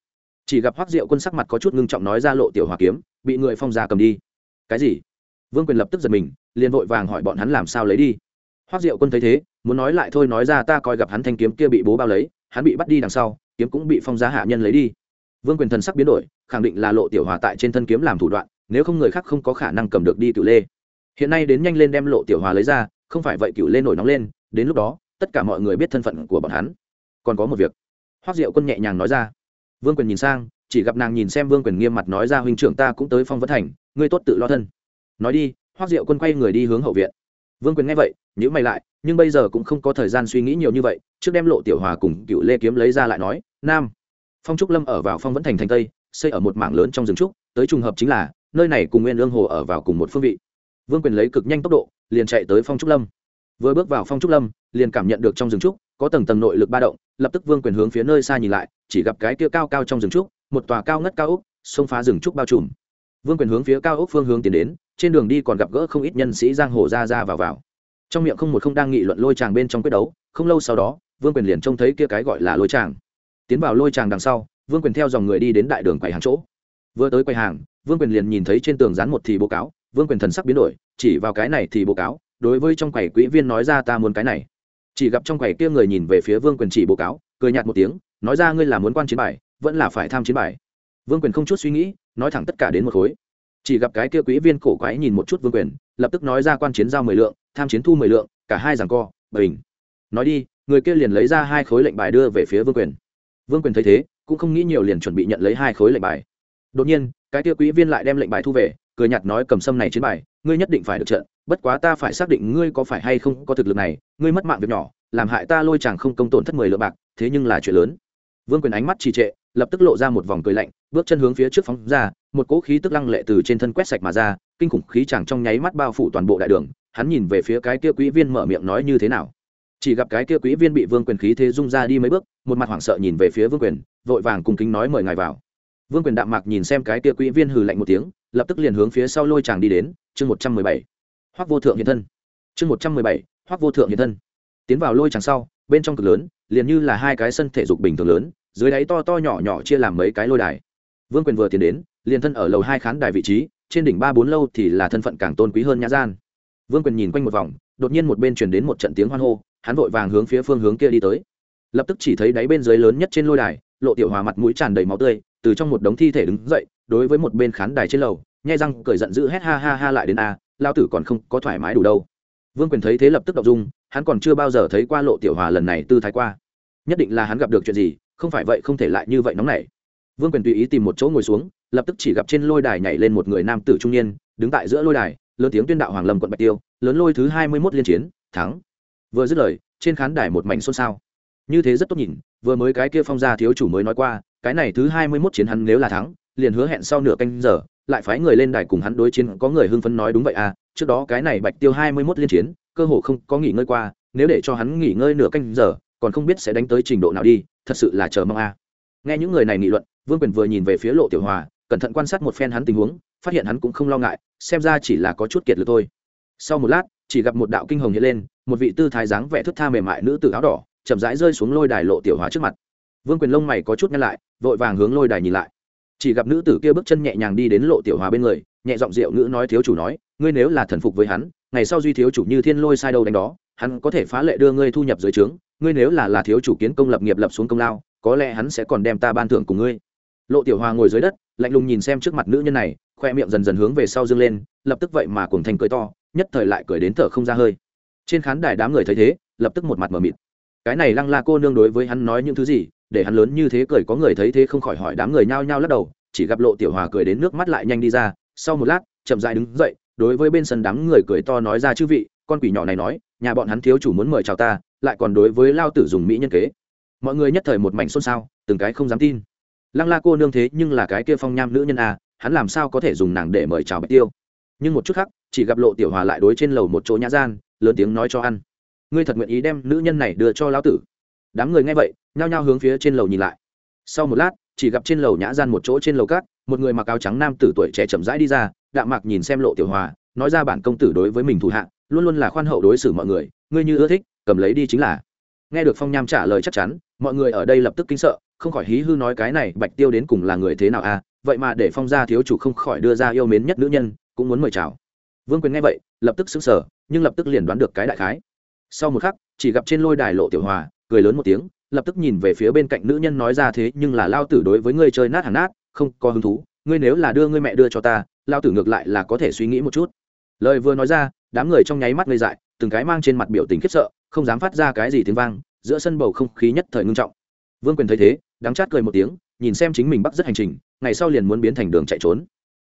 Chỉ gặp hoác diệu quân sắc mặt có chút ngưng trọng nói ra lộ tiểu hòa kiếm, bị người phong già cầm đi. Cái gì? Vương quyền lập tức giật mình, liền vội vàng hỏi bọn hắn làm sao lấy đi. Hoác diệu quân thấy thế, muốn nói lại thôi nói ra ta coi gặp hắn thanh kiếm kia bị bố bao lấy, hắn bị bắt đi đằng sau, kiếm cũng bị phong giá hạ nhân lấy đi. Vương quyền thần sắc biến đổi, khẳng định là lộ tiểu hòa tại trên thân kiếm làm thủ đoạn, nếu không người khác không có khả năng cầm được đi cựu lê. Hiện nay đến nhanh lên đem lộ tiểu hòa lấy ra, không phải vậy cựu lê nổi nóng lên, đến lúc đó, tất cả mọi người biết thân phận của bọn hắn còn có một việc. Hoác diệu quân nhẹ nhàng nói ra. Vương quyền nhìn sang, chỉ gặp nàng nhìn xem vương quyền nghiêm mặt nói ra huynh trưởng ta cũng tới phong vân thành, ngươi tốt tự lo thân. Nói đi hoác diệu quân quay người đi hướng hậu viện. Vương quyền nghe vậy nhữ mày lại, nhưng bây giờ cũng không có thời gian suy nghĩ nhiều như vậy, trước đem lộ tiểu hòa cùng cựu lê kiếm lấy ra lại nói, nam. Phong trúc lâm ở vào phong vẫn thành thành tây, xây ở một mảng lớn trong rừng trúc, tới trùng hợp chính là, nơi này cùng nguyên lương hồ ở vào cùng một phương vị. Vương quyền lấy cực nhanh tốc độ, liền chạy tới phong trúc lâm. Vừa bước vào phong trúc lâm, liền cảm nhận được trong rừng trúc có tầng tầng nội lực ba động, lập tức vương quyền hướng phía nơi xa nhìn lại, chỉ gặp cái kia cao cao trong rừng trúc, một tòa cao ngất cao ốc, xông phá rừng trúc bao trùm. Vương quyền hướng phía cao ốc phương hướng tiến đến, trên đường đi còn gặp gỡ không ít nhân sĩ giang hồ ra ra vào vào. Trong miệng không một không đang nghị luận lôi tràng bên trong quyết đấu, không lâu sau đó, vương quyền liền trông thấy kia cái gọi là lôi tràng tiến vào lôi tràng đằng sau, vương quyền theo dòng người đi đến đại đường quầy hàng chỗ. Vừa tới quầy hàng, vương quyền liền nhìn thấy trên tường dán một thì bố cáo, vương quyền thần sắc biến đổi, chỉ vào cái này thì bố cáo, đối với trong quầy quỹ viên nói ra ta muốn cái này chỉ gặp trong quầy kia người nhìn về phía vương quyền chỉ bố cáo, cười nhạt một tiếng, nói ra ngươi là muốn quan chiến bài, vẫn là phải tham chiến bài. Vương quyền không chút suy nghĩ, nói thẳng tất cả đến một khối. Chỉ gặp cái kia quỹ viên cổ quái nhìn một chút vương quyền, lập tức nói ra quan chiến giao mười lượng, tham chiến thu mười lượng, cả hai rằng co, bình. Nói đi, người kia liền lấy ra hai khối lệnh bài đưa về phía vương quyền. Vương quyền thấy thế, cũng không nghĩ nhiều liền chuẩn bị nhận lấy hai khối lệnh bài. Đột nhiên, cái kia quỹ viên lại đem lệnh bài thu về, cười nhạt nói cầm sâm này chiến bài, ngươi nhất định phải được trận bất quá ta phải xác định ngươi có phải hay không có thực lực này, ngươi mất mạng việc nhỏ, làm hại ta lôi chàng không công tổn thất mười lượng bạc, thế nhưng là chuyện lớn. Vương quyền ánh mắt trì trệ, lập tức lộ ra một vòng cười lạnh, bước chân hướng phía trước phóng ra, một cỗ khí tức lăng lệ từ trên thân quét sạch mà ra, kinh khủng khí chàng trong nháy mắt bao phủ toàn bộ đại đường, hắn nhìn về phía cái kia quỹ viên mở miệng nói như thế nào. Chỉ gặp cái kia quỹ viên bị vương quyền khí thế rung ra đi mấy bước, một mặt hoảng sợ nhìn về phía vương quyền, vội vàng cùng kính nói mời ngài vào. Vương quyền đạm mạc nhìn xem cái kia quỹ viên hừ lạnh một tiếng, lập tức liền hướng phía sau lôi chàng đi đến, chương một trăm mười bảy hoắc vô thượng hiện thân chương một trăm mười bảy hoắc vô thượng hiện thân tiến vào lôi tràng sau bên trong cực lớn liền như là hai cái sân thể dục bình thường lớn dưới đáy to to nhỏ nhỏ chia làm mấy cái lôi đài vương quyền vừa tiến đến liền thân ở lầu hai khán đài vị trí trên đỉnh ba bốn lâu thì là thân phận càng tôn quý hơn nhã gian vương quyền nhìn quanh một vòng đột nhiên một bên truyền đến một trận tiếng hoan hô hắn vội vàng hướng phía phương hướng kia đi tới lập tức chỉ thấy đáy bên dưới lớn nhất trên lôi đài lộ tiểu hòa mặt mũi tràn đầy máu tươi từ trong một đống thi thể đứng dậy đối với một bên khán đài trên lầu nhai răng cười giận dữ hét ha ha ha lại đến a lao tử còn không có thoải mái đủ đâu. Vương quyền thấy thế lập tức đ ộ n g dung, hắn còn chưa bao giờ thấy qua lộ tiểu hòa lần này tư thái qua. Nhất định là hắn gặp được chuyện gì, không phải vậy không thể lại như vậy nóng nảy. Vương quyền tùy ý tìm một chỗ ngồi xuống, lập tức chỉ gặp trên lôi đài nhảy lên một người nam tử trung niên, đứng tại giữa lôi đài, lớn tiếng tuyên đạo hoàng lâm quận bạch tiêu, lớn lôi thứ hai mươi mốt liên chiến, thắng. Vừa dứt lời, trên khán đài một mảnh xôn xao. Như thế rất tốt nhìn, vừa mới cái kia phong gia thiếu chủ mới nói qua, cái này thứ hai mươi mốt chiến hắn nếu là thắng, liền hứa hẹn sau nửa canh giờ lại phái người lên đài cùng hắn đối chiến, có người hưng phấn nói đúng vậy à trước đó cái này bạch tiêu hai mươi mốt liên chiến, cơ hồ không có nghỉ ngơi qua, nếu để cho hắn nghỉ ngơi nửa canh giờ, còn không biết sẽ đánh tới trình độ nào đi, thật sự là chờ mong à. nghe những người này nghị luận, vương quyền vừa nhìn về phía lộ tiểu hòa, cẩn thận quan sát một phen hắn tình huống, phát hiện hắn cũng không lo ngại, xem ra chỉ là có chút kiệt lực thôi. Sau một lát, chỉ gặp một đạo kinh hồng hiện lên, một vị tư thái dáng vẻ thức tha mềm mại nữ tử áo đỏ, chậm rãi rơi xuống lôi đài lộ tiểu hòa trước mặt. Vương quyền lông mày có chút nhăn lại, vội vàng hướng lôi đài nhìn lại chỉ gặp nữ tử kia bước chân nhẹ nhàng đi đến lộ tiểu hòa bên người, nhẹ giọng rượu ngữ nói, thiếu chủ nói, ngươi nếu là thần phục với hắn, ngày sau duy thiếu chủ như thiên lôi sai đâu đánh đó, hắn có thể phá lệ đưa ngươi thu nhập dưới trướng, ngươi nếu là là thiếu chủ kiến công lập nghiệp lập xuống công lao, có lẽ hắn sẽ còn đem ta ban thưởng cùng ngươi. Lộ tiểu hòa ngồi dưới đất, lạnh lùng nhìn xem trước mặt nữ nhân này, khoe miệng dần dần hướng về sau dương lên, lập tức vậy mà cùng thành cười to, nhất thời lại cười đến thở không ra hơi. Trên khán đài đám người thấy thế, lập tức một mặt mờ mịt. Cái này lăng la cô nương đối với hắn nói những thứ gì để hắn lớn như thế cười có người thấy thế không khỏi hỏi đám người nhao nhao lắc đầu, chỉ gặp lộ tiểu hòa cười đến nước mắt lại nhanh đi ra, sau một lát, chậm dại đứng dậy, đối với bên sân đám người cười to nói ra chư vị, con quỷ nhỏ này nói, nhà bọn hắn thiếu chủ muốn mời chào ta, lại còn đối với lao tử dùng mỹ nhân kế. Mọi người nhất thời một mảnh xôn xao, từng cái không dám tin. Lăng la cô nương thế nhưng là cái kia phong nham nữ nhân à hắn làm sao có thể dùng nàng để mời chào bạch tiêu? Nhưng một chút khác, chỉ gặp lộ tiểu hòa lại đối trên lầu một chỗ nhã gian, lớn tiếng nói cho ăn. Ngươi thật nguyện ý đem nữ nhân này đưa cho lão tử? Đám người nghe vậy nhao nhao hướng phía trên lầu nhìn lại. Sau một lát, chỉ gặp trên lầu nhã gian một chỗ trên lầu cát, một người mặc áo trắng nam tử tuổi trẻ chậm rãi đi ra, đạm mạc nhìn xem lộ tiểu hòa, nói ra bản công tử đối với mình thủ hạ, luôn luôn là khoan hậu đối xử mọi người, ngươi như ưa thích, cầm lấy đi chính là. Nghe được phong nham trả lời chắc chắn, mọi người ở đây lập tức kinh sợ, không khỏi hí hư nói cái này, bạch tiêu đến cùng là người thế nào à? Vậy mà để phong gia thiếu chủ không khỏi đưa ra yêu mến nhất nữ nhân, cũng muốn mời chào. Vương quyền nghe vậy, lập tức xứng sở nhưng lập tức liền đoán được cái đại khái. Sau một khắc, chỉ gặp trên lôi đài lộ tiểu hòa, cười lớn một tiếng lập tức nhìn về phía bên cạnh nữ nhân nói ra thế nhưng là lao tử đối với ngươi chơi nát hẳn nát, không có hứng thú, ngươi nếu là đưa ngươi mẹ đưa cho ta, lao tử ngược lại là có thể suy nghĩ một chút. Lời vừa nói ra, đám người trong nháy mắt ngây dại, từng cái mang trên mặt biểu tình khiếp sợ, không dám phát ra cái gì tiếng vang, giữa sân bầu không khí nhất thời ngưng trọng. Vương quyền thấy thế, đắng chát cười một tiếng, nhìn xem chính mình bắt rất hành trình, ngày sau liền muốn biến thành đường chạy trốn.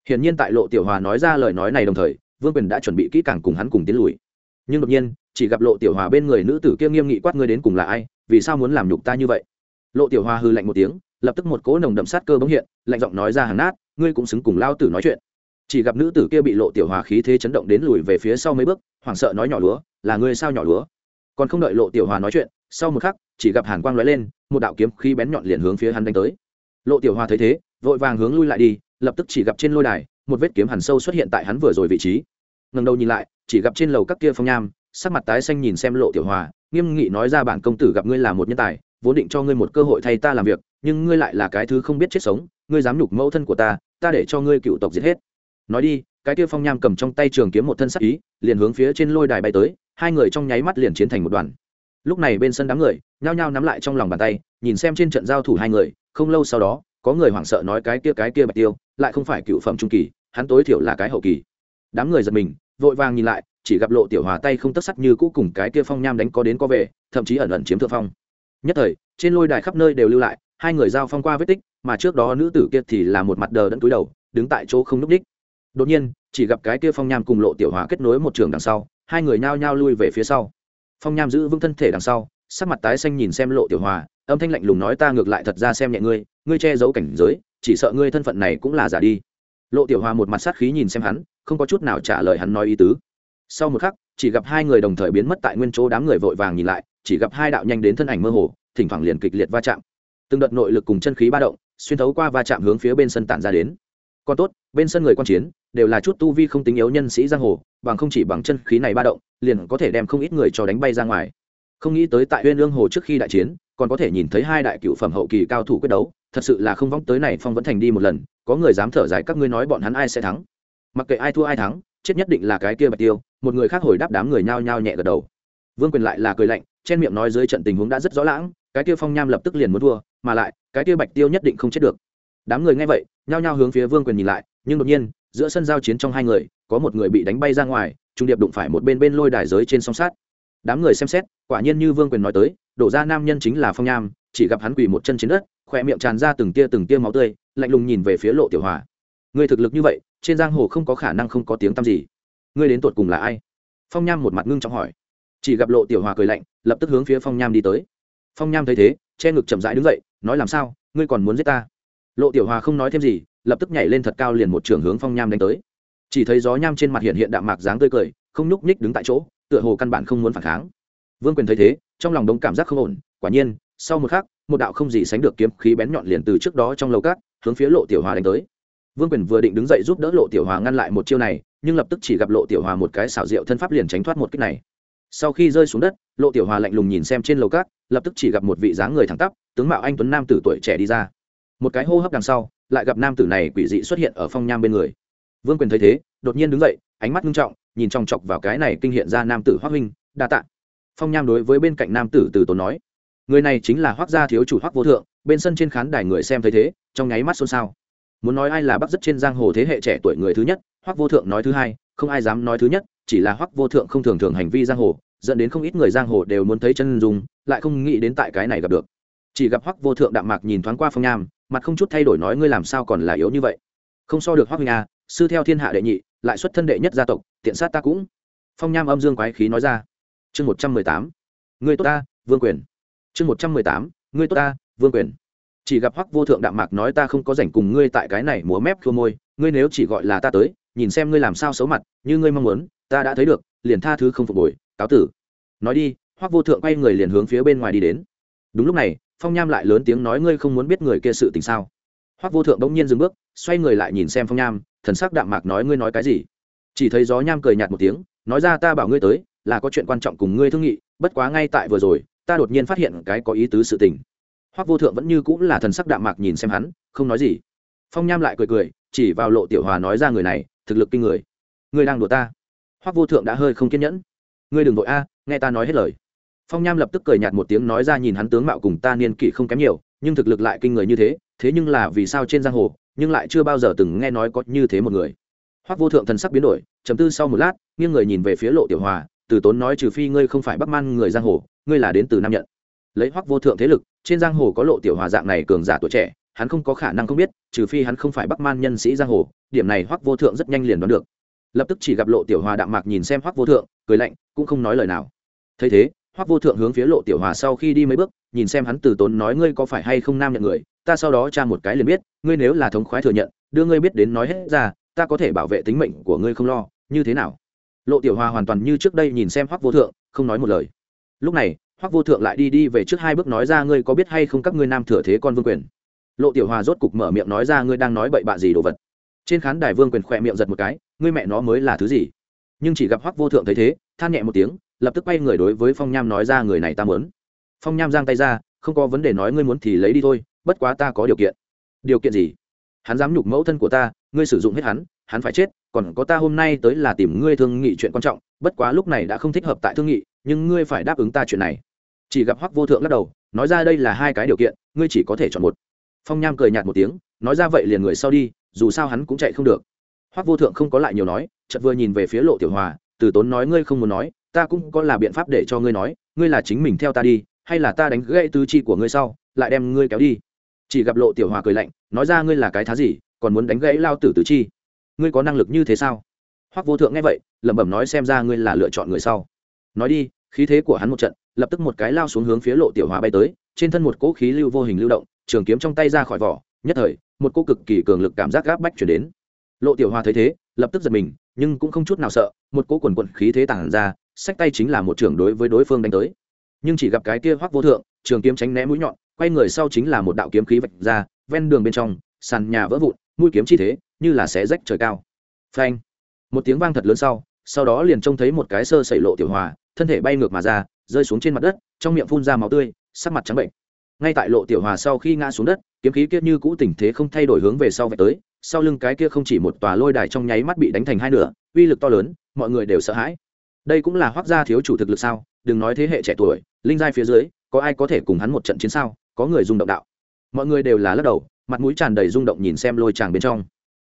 Hiển nhiên tại lộ tiểu hòa nói ra lời nói này đồng thời, vương quyền đã chuẩn bị kỹ càng cùng hắn cùng tiến lùi. Nhưng đột nhiên, chỉ gặp lộ tiểu hòa bên người nữ tử kia nghiêm nghị quát ngươi đến cùng là ai vì sao muốn làm nhục ta như vậy? Lộ tiểu Hoa hư lạnh một tiếng, lập tức một cỗ nồng đậm sát cơ bỗng hiện, lạnh giọng nói ra hàng nát, ngươi cũng xứng cùng lao tử nói chuyện. Chỉ gặp nữ tử kia bị lộ tiểu hòa khí thế chấn động đến lùi về phía sau mấy bước, hoảng sợ nói nhỏ lúa, là ngươi sao nhỏ lúa? Còn không đợi lộ tiểu hòa nói chuyện, sau một khắc, chỉ gặp hàn quang lóe lên, một đạo kiếm khí bén nhọn liền hướng phía hắn đánh tới. Lộ tiểu hòa thấy thế, vội vàng hướng lui lại đi, lập tức chỉ gặp trên lôi đài, một vết kiếm hàn sâu xuất hiện tại hắn vừa rồi vị trí. Ngần đầu nhìn lại, chỉ gặp trên lầu các kia phong nham, sắc mặt tái xanh nhìn xem lộ tiểu hòa nghiêm nghị nói ra bản công tử gặp ngươi là một nhân tài, vốn định cho ngươi một cơ hội thay ta làm việc, nhưng ngươi lại là cái thứ không biết chết sống, ngươi dám nhục mẫu thân của ta ta để cho ngươi cựu tộc giết hết. Nói đi, cái kia phong nham cầm trong tay trường kiếm một thân sắc ý, liền hướng phía trên lôi đài bay tới, hai người trong nháy mắt liền chiến thành một đoàn. Lúc này bên sân đám người, nhao nhao nắm lại trong lòng bàn tay, nhìn xem trên trận giao thủ hai người, không lâu sau đó, có người hoảng sợ nói cái kia cái kia bạch tiêu, lại không phải cựu phẩm trung kỳ, hắn tối thiểu là cái hậu kỳ. Đám người giật mình, vội vàng nhìn lại chỉ gặp lộ tiểu hòa tay không tất sắc như cũ cùng cái kia phong nham đánh có đến có về, thậm chí ẩn ẩn chiếm thượng phong. Nhất thời, trên lôi đài khắp nơi đều lưu lại, hai người giao phong qua vết tích, mà trước đó nữ tử kia thì là một mặt đờ đẫn túi đầu, đứng tại chỗ không núp đích. Đột nhiên, chỉ gặp cái kia phong nham cùng lộ tiểu hòa kết nối một trường đằng sau, hai người nhao nhao lui về phía sau. Phong nham giữ vững thân thể đằng sau, sắc mặt tái xanh nhìn xem lộ tiểu hòa, âm thanh lạnh lùng nói ta ngược lại thật ra xem nhẹ ngươi ngươi che giấu cảnh giới, chỉ sợ ngươi thân phận này cũng là giả đi. Lộ tiểu hòa một mặt sát khí nhìn xem hắn, không có chút nào trả lời hắn nói ý tứ sau một khắc, chỉ gặp hai người đồng thời biến mất tại nguyên chỗ đám người vội vàng nhìn lại, chỉ gặp hai đạo nhanh đến thân ảnh mơ hồ, thỉnh thoảng liền kịch liệt va chạm. Từng đợt nội lực cùng chân khí ba động, xuyên thấu qua va chạm hướng phía bên sân tản ra đến. Còn tốt, bên sân người quan chiến, đều là chút tu vi không tính yếu nhân sĩ giang hồ, bằng không chỉ bằng chân khí này ba động, liền có thể đem không ít người cho đánh bay ra ngoài. Không nghĩ tới tại huyên lương hồ trước khi đại chiến, còn có thể nhìn thấy hai đại cựu phẩm hậu kỳ cao thủ quyết đấu, thật sự là không vong tới này phong vẫn thành đi một lần, có người dám thở dài các ngươi nói bọn hắn ai sẽ thắng. Mặc kệ ai thua ai thắng, chết nhất định là cái kia bạch tiêu một người khác hồi đáp đám người nhao nhao nhẹ gật đầu. Vương quyền lại là cười lạnh, trên miệng nói dưới trận tình huống đã rất rõ lãng, cái kia phong nham lập tức liền muốn thua, mà lại, cái kia bạch tiêu nhất định không chết được. Đám người nghe vậy, nhao nhao hướng phía vương quyền nhìn lại, nhưng đột nhiên, giữa sân giao chiến trong hai người, có một người bị đánh bay ra ngoài, trung điệp đụng phải một bên bên lôi đài giới trên song sát. Đám người xem xét, quả nhiên như vương quyền nói tới, đổ ra nam nhân chính là phong nham, chỉ gặp hắn quỳ một chân trên đất khỏe miệng tràn ra từng tia từng tia máu tươi, lạnh lùng nhìn về phía lộ tiểu hòa. Người thực lực như vậy, trên giang hồ không có khả năng không có tiếng tăm gì ngươi đến tột cùng là ai? Phong nham một mặt ngưng trọng hỏi. Chỉ gặp lộ tiểu hòa cười lạnh, lập tức hướng phía phong nham đi tới. Phong nham thấy thế, che ngực chậm rãi đứng dậy, nói làm sao, ngươi còn muốn giết ta? Lộ tiểu hòa không nói thêm gì, lập tức nhảy lên thật cao liền một trường hướng phong nham đánh tới. Chỉ thấy gió nham trên mặt hiện hiện đạm mạc dáng tươi cười, không nhúc nhích đứng tại chỗ, tựa hồ căn bản không muốn phản kháng. Vương quyền thấy thế, trong lòng đống cảm giác không ổn, quả nhiên, sau một khắc, một đạo không gì sánh được kiếm khí bén nhọn liền từ trước đó trong lầu cát, hướng phía lộ tiểu hòa đánh tới vương quyền vừa định đứng dậy giúp đỡ lộ tiểu hòa ngăn lại một chiêu này, nhưng lập tức chỉ gặp lộ tiểu hòa một cái xảo diệu thân pháp liền tránh thoát một kích này. Sau khi rơi xuống đất, lộ tiểu hòa lạnh lùng nhìn xem trên lầu cát lập tức chỉ gặp một vị dáng người thẳng tắp, tướng mạo anh tuấn nam tử tuổi trẻ đi ra. Một cái hô hấp đằng sau, lại gặp nam tử này quỷ dị xuất hiện ở phong nham bên người. Vương quyền thấy thế, đột nhiên đứng dậy, ánh mắt nghiêm trọng, nhìn chòng chọc vào cái này kinh hiện ra nam tử hoác huynh, đa tạ. Phong nham đối với bên cạnh nam tử từ tốn nói, người này chính là hoác gia thiếu chủ hoác vô thượng, bên sân trên khán đài người xem thấy thế, trong nháy mắt xôn xao muốn nói ai là bắc rất trên giang hồ thế hệ trẻ tuổi người thứ nhất, hoắc vô thượng nói thứ hai, không ai dám nói thứ nhất, chỉ là hoắc vô thượng không thường thường hành vi giang hồ, dẫn đến không ít người giang hồ đều muốn thấy chân dung, lại không nghĩ đến tại cái này gặp được. Chỉ gặp hoắc vô thượng đạm mạc nhìn thoáng qua phong nham, mặt không chút thay đổi nói ngươi làm sao còn là yếu như vậy? Không so được hoắc huynh a sư theo thiên hạ đệ nhị, lại xuất thân đệ nhất gia tộc, tiện sát ta cũng. Phong nham âm dương quái khí nói ra. Chương một trăm mười tám. Người tốt ta, vương quyền. Chương một trăm mười tám. Người tốt ta, vương quyền chỉ gặp hoắc vô thượng đạm mạc nói ta không có rảnh cùng ngươi tại cái này múa mép khua môi, ngươi nếu chỉ gọi là ta tới, nhìn xem ngươi làm sao xấu mặt, như ngươi mong muốn, ta đã thấy được, liền tha thứ không phục hồi, cáo tử. Nói đi, hoắc vô thượng quay người liền hướng phía bên ngoài đi đến. Đúng lúc này, phong nham lại lớn tiếng nói ngươi không muốn biết người kia sự tình sao. Hoắc vô thượng bỗng nhiên dừng bước, xoay người lại nhìn xem phong nham, thần sắc đạm mạc nói ngươi nói cái gì? Chỉ thấy gió nham cười nhạt một tiếng, nói ra ta bảo ngươi tới, là có chuyện quan trọng cùng ngươi thương nghị, bất quá ngay tại vừa rồi, ta đột nhiên phát hiện cái có ý tứ sự tình hoắc vô thượng vẫn như cũng là thần sắc đạm mạc nhìn xem hắn, không nói gì. Phong nham lại cười cười, chỉ vào lộ tiểu hòa nói ra người này, thực lực kinh người. Ngươi đang đùa ta. Hoắc vô thượng đã hơi không kiên nhẫn. Ngươi đừng vội a, nghe ta nói hết lời. Phong nham lập tức cười nhạt một tiếng nói ra nhìn hắn tướng mạo cùng ta niên kỷ không kém nhiều, nhưng thực lực lại kinh người như thế thế nhưng là vì sao trên giang hồ, nhưng lại chưa bao giờ từng nghe nói có như thế một người. Hoắc vô thượng thần sắc biến đổi chấm tư sau một lát, nghiêng người nhìn về phía lộ tiểu hòa, từ tốn nói trừ phi ngươi không phải bắc man người giang hồ, ngươi là đến từ nam nhận lấy hoắc vô thượng thế lực trên giang hồ có lộ tiểu hòa dạng này cường giả tuổi trẻ, hắn không có khả năng không biết, trừ phi hắn không phải bắc man nhân sĩ giang hồ, điểm này hoắc vô thượng rất nhanh liền đoán được. Lập tức chỉ gặp lộ tiểu hòa đạm mạc nhìn xem hoắc vô thượng, cười lạnh, cũng không nói lời nào. Thấy thế, hoắc vô thượng hướng phía lộ tiểu hòa sau khi đi mấy bước, nhìn xem hắn từ tốn nói ngươi có phải hay không nam nhận người, ta sau đó tra một cái liền biết, ngươi nếu là thống khoái thừa nhận, đưa ngươi biết đến nói hết ra, ta có thể bảo vệ tính mệnh của ngươi không lo, như thế nào? Lộ tiểu hòa hoàn toàn như trước đây nhìn xem hoắc vô thượng, không nói một lời. Lúc này hoắc vô thượng lại đi đi về trước hai bước nói ra, ngươi có biết hay không các ngươi nam thừa thế con vương quyền? Lộ tiểu hòa rốt cục mở miệng nói ra, ngươi đang nói bậy bạ gì đồ vật? Trên khán đài vương quyền khỏe miệng giật một cái, ngươi mẹ nó mới là thứ gì? Nhưng chỉ gặp hoắc vô thượng thấy thế, than nhẹ một tiếng, lập tức quay người đối với phong nham nói ra, người này ta muốn. Phong nham giang tay ra, không có vấn đề nói ngươi muốn thì lấy đi thôi, bất quá ta có điều kiện. Điều kiện gì? Hắn dám nhục mẫu thân của ta, ngươi sử dụng hết hắn hắn phải chết, còn có ta hôm nay tới là tìm ngươi thương nghị chuyện quan trọng, bất quá lúc này đã không thích hợp tại thương nghị, nhưng ngươi phải đáp ứng ta chuyện này chỉ gặp hoắc vô thượng lắc đầu, nói ra đây là hai cái điều kiện, ngươi chỉ có thể chọn một. Phong nham cười nhạt một tiếng, nói ra vậy liền người sau đi, dù sao hắn cũng chạy không được. Hoắc vô thượng không có lại nhiều nói, chợt vừa nhìn về phía lộ tiểu hòa, từ tốn nói ngươi không muốn nói, ta cũng có là biện pháp để cho ngươi nói, ngươi là chính mình theo ta đi, hay là ta đánh gãy tứ chi của ngươi sau, lại đem ngươi kéo đi. Chỉ gặp lộ tiểu hòa cười lạnh, nói ra ngươi là cái thá gì, còn muốn đánh gãy lao tử tứ chi? Ngươi có năng lực như thế sao? Hoắc vô thượng nghe vậy, lẩm bẩm nói xem ra ngươi là lựa chọn người sau. Nói đi, khí thế của hắn một trận lập tức một cái lao xuống hướng phía lộ tiểu hóa bay tới, trên thân một cỗ khí lưu vô hình lưu động, trường kiếm trong tay ra khỏi vỏ, nhất thời, một cô cực kỳ cường lực cảm giác gáp bách chuyển đến. Lộ tiểu hòa thấy thế, lập tức giật mình, nhưng cũng không chút nào sợ, một cỗ quần quận khí thế tản ra, sách tay chính là một trường đối với đối phương đánh tới. Nhưng chỉ gặp cái kia hoắc vô thượng, trường kiếm tránh né mũi nhọn, quay người sau chính là một đạo kiếm khí vạch ra, ven đường bên trong, sàn nhà vỡ vụn, mũi kiếm chi thế, như là xé rách trời cao. Phanh! Một tiếng vang thật lớn sau sau đó liền trông thấy một cái sơ sẩy lộ tiểu hòa, thân thể bay ngược mà ra rơi xuống trên mặt đất, trong miệng phun ra máu tươi, sắc mặt trắng bệnh. Ngay tại lộ tiểu hòa sau khi ngã xuống đất, kiếm khí kia như cũ tình thế không thay đổi hướng về sau vạch tới, sau lưng cái kia không chỉ một tòa lôi đài trong nháy mắt bị đánh thành hai nửa, uy lực to lớn, mọi người đều sợ hãi. Đây cũng là hoác gia thiếu chủ thực lực sao? Đừng nói thế hệ trẻ tuổi, linh giai phía dưới, có ai có thể cùng hắn một trận chiến sao? Có người rung động đạo. Mọi người đều là lắc đầu, mặt mũi tràn đầy rung động nhìn xem lôi tràng bên trong.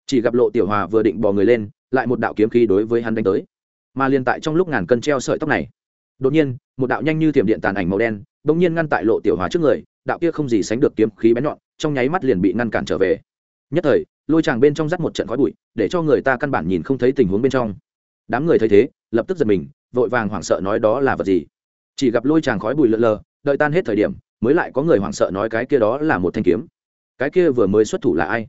Chỉ gặp lộ tiểu hòa vừa định bò người lên, lại một đạo kiếm khí đối với hắn đánh tới. Mà liên tại trong lúc ngàn cân treo sợi tóc này đột nhiên, một đạo nhanh như thiểm điện tàn ảnh màu đen đ ỗ n g nhiên ngăn tại lộ tiểu hòa trước người, đạo kia không gì sánh được kiếm khí bén nhọn, trong nháy mắt liền bị ngăn cản trở về. Nhất thời, lôi tràng bên trong dắt một trận khói bụi, để cho người ta căn bản nhìn không thấy tình huống bên trong. Đám người thấy thế, lập tức giật mình, vội vàng hoảng sợ nói đó là vật gì. Chỉ gặp lôi tràng khói bụi lợn lờ, đợi tan hết thời điểm, mới lại có người hoảng sợ nói cái kia đó là một thanh kiếm. Cái kia vừa mới xuất thủ là ai?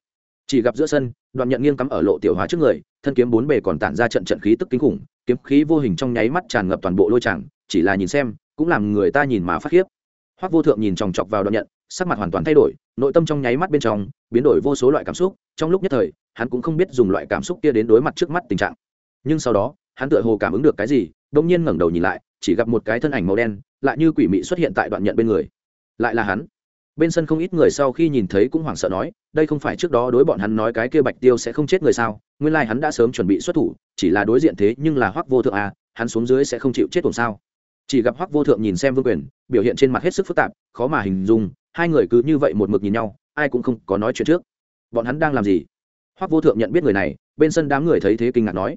Chỉ gặp giữa sân, đoạn nhận nghiêng cắm ở lộ tiểu hóa trước người, thân kiếm bốn bề còn tản ra trận trận khí tức kinh khủng, kiếm khí vô hình trong nháy mắt tràn ngập toàn bộ lôi tràng chỉ là nhìn xem, cũng làm người ta nhìn mà phát khiếp. Hoắc vô thượng nhìn chòng chọc vào đoạn nhận, sắc mặt hoàn toàn thay đổi, nội tâm trong nháy mắt bên trong, biến đổi vô số loại cảm xúc, trong lúc nhất thời, hắn cũng không biết dùng loại cảm xúc kia đến đối mặt trước mắt tình trạng. Nhưng sau đó, hắn tựa hồ cảm ứng được cái gì đông nhiên ngẩng đầu nhìn lại, chỉ gặp một cái thân ảnh màu đen, lại như quỷ mị xuất hiện tại đoạn nhận bên người. Lại là hắn. Bên sân không ít người sau khi nhìn thấy cũng hoảng sợ nói, đây không phải trước đó đối bọn hắn nói cái kia bạch tiêu sẽ không chết người sao? Nguyên lai、like、hắn đã sớm chuẩn bị xuất thủ, chỉ là đối diện thế nhưng là hoắc vô thượng à hắn xuống dưới sẽ không chịu chết tuồng sao? Chỉ gặp hoắc vô thượng nhìn xem vương quyền, biểu hiện trên mặt hết sức phức tạp, khó mà hình dung, hai người cứ như vậy một mực nhìn nhau, ai cũng không có nói chuyện trước. Bọn hắn đang làm gì? Hoắc vô thượng nhận biết người này, bên sân đám người thấy thế kinh ngạc nói.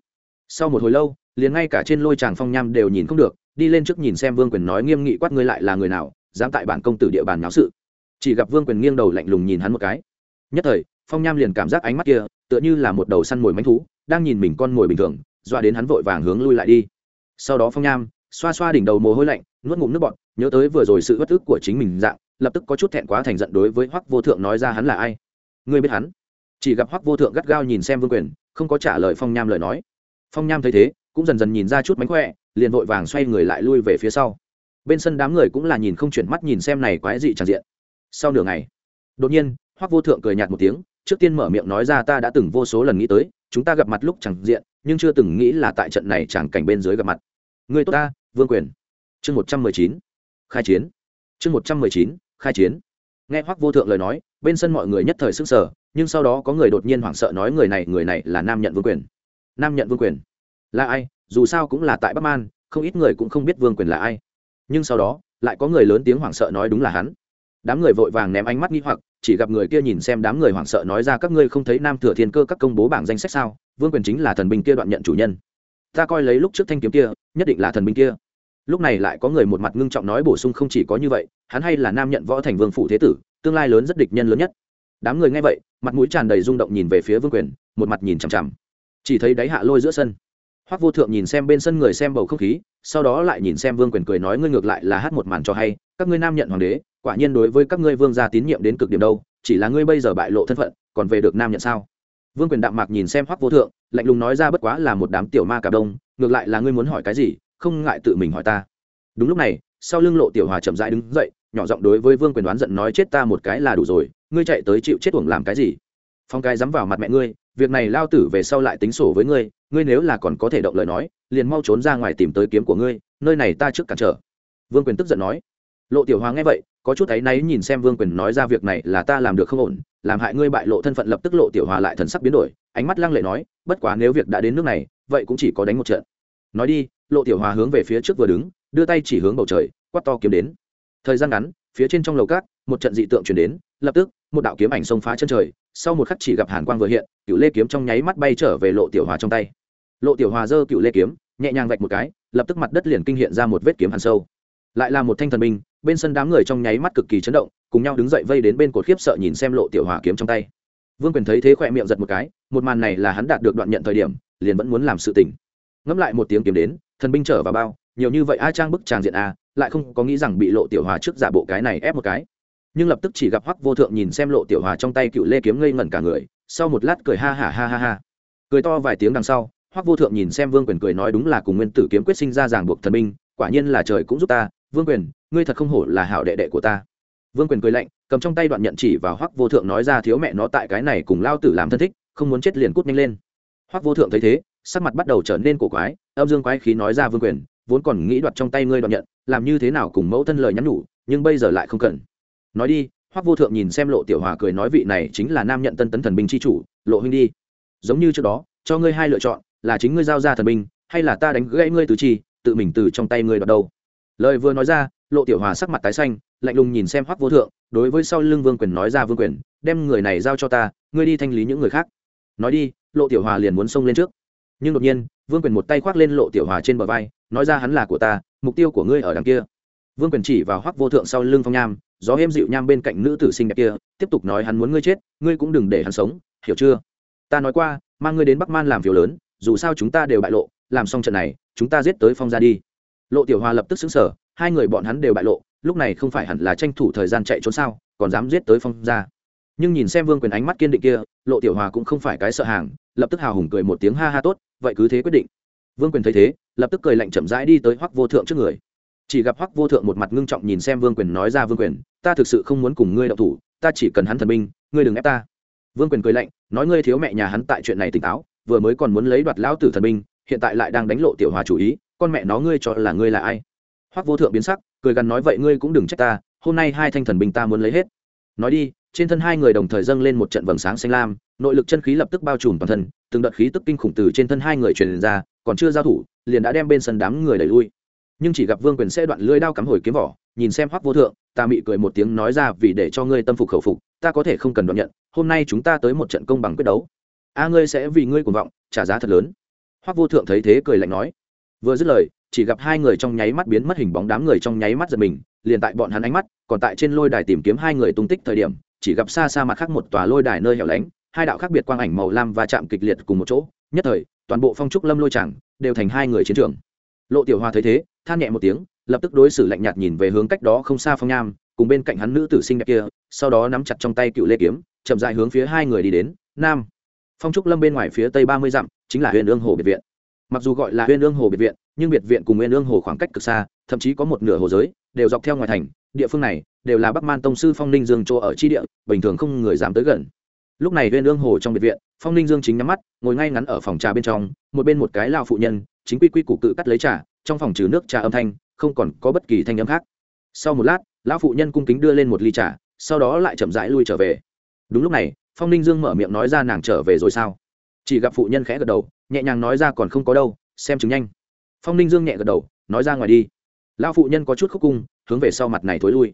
Sau một hồi lâu, liền ngay cả trên lôi tràng phong nham đều nhìn không được, đi lên trước nhìn xem vương quyền nói nghiêm nghị quát ngươi lại là người nào, dám tại bản công tử địa bàn náo sự. Chỉ gặp vương quyền nghiêng đầu lạnh lùng nhìn hắn một cái. Nhất thời, phong nham liền cảm giác ánh mắt kia, tựa như là một đầu săn mồi mánh thú, đang nhìn mình con mồi bình thường, dọa đến hắn vội vàng hướng lui lại đi. Sau đó phong nham xoa xoa đỉnh đầu mồ hôi lạnh, nuốt ngụm nước bọt, nhớ tới vừa rồi sự bất ức của chính mình dạng, lập tức có chút thẹn quá thành giận đối với hoắc vô thượng nói ra hắn là ai. Ngươi biết hắn? Chỉ gặp hoắc vô thượng gắt gao nhìn xem vương quyền, không có trả lời phong nham lời nói. Phong nham thấy thế, cũng dần dần nhìn ra chút mánh khỏe, liền vội vàng xoay người lại lui về phía sau. Bên sân đám người cũng là nhìn không chuyển mắt nhìn xem này quái dị tràn diện. Sau nửa ngày, đột nhiên, hoắc vô thượng cười nhạt một tiếng, trước tiên mở miệng nói ra ta đã từng vô số lần nghĩ tới, chúng ta gặp mặt lúc chẳng diện, nhưng chưa từng nghĩ là tại trận này chẳng cảnh bên dưới gặp mặt. Người tốt ta vương quyền. Chương một trăm mười chín. Khai chiến. Chương một trăm mười chín. Khai chiến. Nghe hoắc vô thượng lời nói, bên sân mọi người nhất thời sững sở nhưng sau đó có người đột nhiên hoảng sợ nói người này người này là nam nhận vương quyền. Nam nhận vương quyền. Là ai? Dù sao cũng là tại bắc man, không ít người cũng không biết vương quyền là ai. Nhưng sau đó, lại có người lớn tiếng hoảng sợ nói đúng là hắn. Đám người vội vàng ném ánh mắt nghi hoặc, chỉ gặp người kia nhìn xem đám người hoảng sợ nói ra các ngươi không thấy nam thừa thiên cơ các công bố bảng danh sách sao? Vương quyền chính là thần binh kia đoạn nhận chủ nhân. Ta coi lấy lúc trước thanh kiếm kia, nhất định là thần binh kia lúc này lại có người một mặt ngưng trọng nói bổ sung không chỉ có như vậy, hắn hay là nam nhận võ thành vương phủ thế tử, tương lai lớn rất địch nhân lớn nhất. Đám người nghe vậy, mặt mũi tràn đầy rung động nhìn về phía vương quyền, một mặt nhìn chằm chằm. Chỉ thấy đáy hạ lôi giữa sân. Hoắc vô thượng nhìn xem bên sân người xem bầu không khí, sau đó lại nhìn xem vương quyền cười nói ngươi ngược lại là hát một màn cho hay, các ngươi nam nhận hoàng đế, quả nhiên đối với các ngươi vương gia tín nhiệm đến cực điểm đâu, chỉ là ngươi bây giờ bại lộ thân phận, còn về được nam nhận sao? Vương quyền đạm mạc nhìn xem hoắc vô thượng, lạnh lùng nói ra bất quá là một đám tiểu ma cả đông, ngược lại là ngươi muốn hỏi cái gì không ngại tự mình hỏi ta. Đúng lúc này, sau lưng lộ tiểu hòa chậm rãi đứng dậy, nhỏ giọng đối với vương quyền đoán giận nói chết ta một cái là đủ rồi, ngươi chạy tới chịu chết uổng làm cái gì? Phong cái dám vào mặt mẹ ngươi, việc này lao tử về sau lại tính sổ với ngươi ngươi nếu là còn có thể động lời nói, liền mau trốn ra ngoài tìm tới kiếm của ngươi, nơi này ta trước cản trở. Vương quyền tức giận nói. Lộ tiểu hòa nghe vậy, có chút áy náy nhìn xem vương quyền nói ra việc này là ta làm được không ổn, làm hại ngươi bại lộ thân phận lập tức lộ tiểu hòa lại thần sắc biến đổi, ánh mắt lăng lệ nói, bất quá nếu việc đã đến nước này, vậy cũng chỉ có đánh một trận. Nói đi lộ tiểu hòa hướng về phía trước vừa đứng, đưa tay chỉ hướng bầu trời, quát to kiếm đến. Thời gian ngắn, phía trên trong lầu cát một trận dị tượng chuyển đến, lập tức, một đạo kiếm ảnh xông phá chân trời, sau một khắc chỉ gặp hàn quang vừa hiện, cựu lê kiếm trong nháy mắt bay trở về lộ tiểu hòa trong tay. Lộ tiểu hòa giơ cựu lê kiếm, nhẹ nhàng vạch một cái, lập tức mặt đất liền kinh hiện ra một vết kiếm hàn sâu. Lại là một thanh thần binh, bên sân đám người trong nháy mắt cực kỳ chấn động, cùng nhau đứng dậy vây đến bên cột khiếp sợ nhìn xem lộ tiểu hòa kiếm trong tay. Vương quyền thấy thế khỏe miệng giật một cái, một màn này là hắn đạt được đoạn nhận thời điểm, liền vẫn muốn làm sự tình. Ngẫm lại một tiếng kiếm đến thần binh trở vào bao, nhiều như vậy a trang bức tràng diện a, lại không có nghĩ rằng bị lộ tiểu hòa trước giả bộ cái này ép một cái. Nhưng lập tức chỉ gặp hoắc vô thượng nhìn xem lộ tiểu hòa trong tay cựu lê kiếm ngây ngẩn cả người, sau một lát cười ha ha ha ha ha. Cười to vài tiếng đằng sau, hoắc vô thượng nhìn xem vương quyền cười nói đúng là cùng nguyên tử kiếm quyết sinh ra ràng buộc thần binh, quả nhiên là trời cũng giúp ta. Vương quyền, ngươi thật không hổ là hảo đệ đệ của ta. Vương quyền cười lạnh, cầm trong tay đoạn nhận chỉ và hoắc vô thượng nói ra thiếu mẹ nó tại cái này cùng lao tử làm thân thích, không muốn chết liền cút nhanh lên. Hoắc vô thượng thấy thế sắc mặt bắt đầu trở nên cổ quái, âm dương quái khí nói ra vương quyền, vốn còn nghĩ đoạt trong tay ngươi đoạt nhận, làm như thế nào cùng mẫu thân lời nhắn nhủ, nhưng bây giờ lại không cần. Nói đi, hoắc vô thượng nhìn xem lộ tiểu hòa cười nói vị này chính là nam nhận tân tấn thần binh c h i chủ, lộ huynh đi. Giống như trước đó, cho ngươi hai lựa chọn, là chính ngươi giao ra thần binh, hay là ta đánh gãy ngươi từ chi, tự mình từ trong tay ngươi đoạt đâu. Lời vừa nói ra, lộ tiểu hòa sắc mặt tái xanh, lạnh lùng nhìn xem hoắc vô thượng, đối với sau lưng vương quyền nói ra vương quyền, đem người này giao cho ta, ngươi đi thanh lý những người khác. Nói đi, lộ tiểu hòa liền muốn xông lên trước nhưng đột nhiên, vương quyền một tay khoác lên lộ tiểu hòa trên bờ vai, nói ra hắn là của ta, mục tiêu của ngươi ở đằng kia. Vương quyền chỉ vào hoắc vô thượng sau lưng phong nham, gió êm dịu nham bên cạnh nữ tử sinh đẹp kia, tiếp tục nói hắn muốn ngươi chết, ngươi cũng đừng để hắn sống, hiểu chưa? Ta nói qua, mang ngươi đến bắc man làm việc lớn, dù sao chúng ta đều bại lộ, làm xong trận này, chúng ta giết tới phong ra đi. Lộ tiểu hòa lập tức xứng sở hai người bọn hắn đều bại lộ, lúc này không phải hẳn là tranh thủ thời gian chạy trốn sao, còn dám giết tới phong ra nhưng nhìn xem vương quyền ánh mắt kiên định kia, lộ tiểu hòa cũng không phải cái sợ hàng, lập tức hào hùng cười một tiếng ha ha tốt, vậy cứ thế quyết định. Vương quyền thấy thế, lập tức cười lạnh chậm rãi đi tới hoắc vô thượng trước người. Chỉ gặp hoắc vô thượng một mặt ngưng trọng nhìn xem vương quyền nói ra, vương quyền, ta thực sự không muốn cùng ngươi đậu thủ, ta chỉ cần hắn thần minh ngươi đừng ép ta. Vương quyền cười lạnh, nói, ngươi thiếu mẹ nhà hắn tại chuyện này tỉnh táo, vừa mới còn muốn lấy đoạt lão tử thần minh hiện tại lại đang đánh lộ tiểu hòa chủ ý, con mẹ nó ngươi cho là ngươi là ai? Hoắc vô thượng biến sắc, cười gằn nói, vậy ngươi cũng đừng trách ta, hôm nay hai thanh thần binh ta muốn lấy hết. Nói đi trên thân hai người đồng thời dâng lên một trận vầng sáng xanh lam, nội lực chân khí lập tức bao trùm toàn thân, từng đợt khí tức kinh khủng từ trên thân hai người truyền ra, còn chưa giao thủ, liền đã đem bên sân đám người đẩy lui. Nhưng chỉ gặp vương quyền sẽ đoạn lưỡi đao cắm hồi kiếm vỏ, nhìn xem hoắc vô thượng, ta mị cười một tiếng nói ra vì để cho ngươi tâm phục khẩu phục, ta có thể không cần đoạn nhận, hôm nay chúng ta tới một trận công bằng quyết đấu. A ngươi sẽ vì ngươi cuồng vọng, trả giá thật lớn. Hoắc vô thượng thấy thế cười lạnh nói. Vừa dứt lời, chỉ gặp hai người trong nháy mắt biến mất hình bóng đám người trong nháy mắt giật mình, liền tại bọn hắn ánh mắt, còn tại trên lôi đài tìm kiếm hai người tung tích thời điểm chỉ gặp xa xa mặt khác một tòa lôi đài nơi hẻo lánh, hai đạo khác biệt quang ảnh màu lam và chạm kịch liệt cùng một chỗ, nhất thời, toàn bộ phong trúc lâm lôi chẳng đều thành hai người chiến trường. Lộ tiểu hoa thấy thế, than nhẹ một tiếng, lập tức đối xử lạnh nhạt nhìn về hướng cách đó không xa phong nham, cùng bên cạnh hắn nữ tử sinh đẹp kia, sau đó nắm chặt trong tay cựu lê kiếm, chậm dại hướng phía hai người đi đến, nam. Phong trúc lâm bên ngoài phía tây ba mươi dặm, chính là huyện ương hồ biệt viện. Mặc dù gọi là huyện ương hồ biệt viện, nhưng biệt viện cùng huyện ương hồ khoảng cách cực xa thậm chí có một nửa hồ giới đều dọc theo ngoài thành, địa phương này đều là bắc man tông sư phong ninh dương chỗ ở chi địa, bình thường không người dám tới gần. Lúc này bên ương hồ trong biệt viện, phong ninh dương chính nhắm mắt, ngồi ngay ngắn ở phòng trà bên trong, một bên một cái lao phụ nhân, chính quy quy củ cự cắt lấy trà, trong phòng trừ nước trà âm thanh, không còn có bất kỳ thanh âm khác. Sau một lát, lão phụ nhân cung kính đưa lên một ly trà, sau đó lại chậm rãi lui trở về. Đúng lúc này, phong ninh dương mở miệng nói ra nàng trở về rồi sao? Chỉ gặp phụ nhân khẽ gật đầu, nhẹ nhàng nói ra còn không có đâu, xem chứng nhanh. Phong ninh dương nhẹ gật đầu, nói ra ngoài đi lão phụ nhân có chút khúc cung, hướng về sau mặt này thối lui.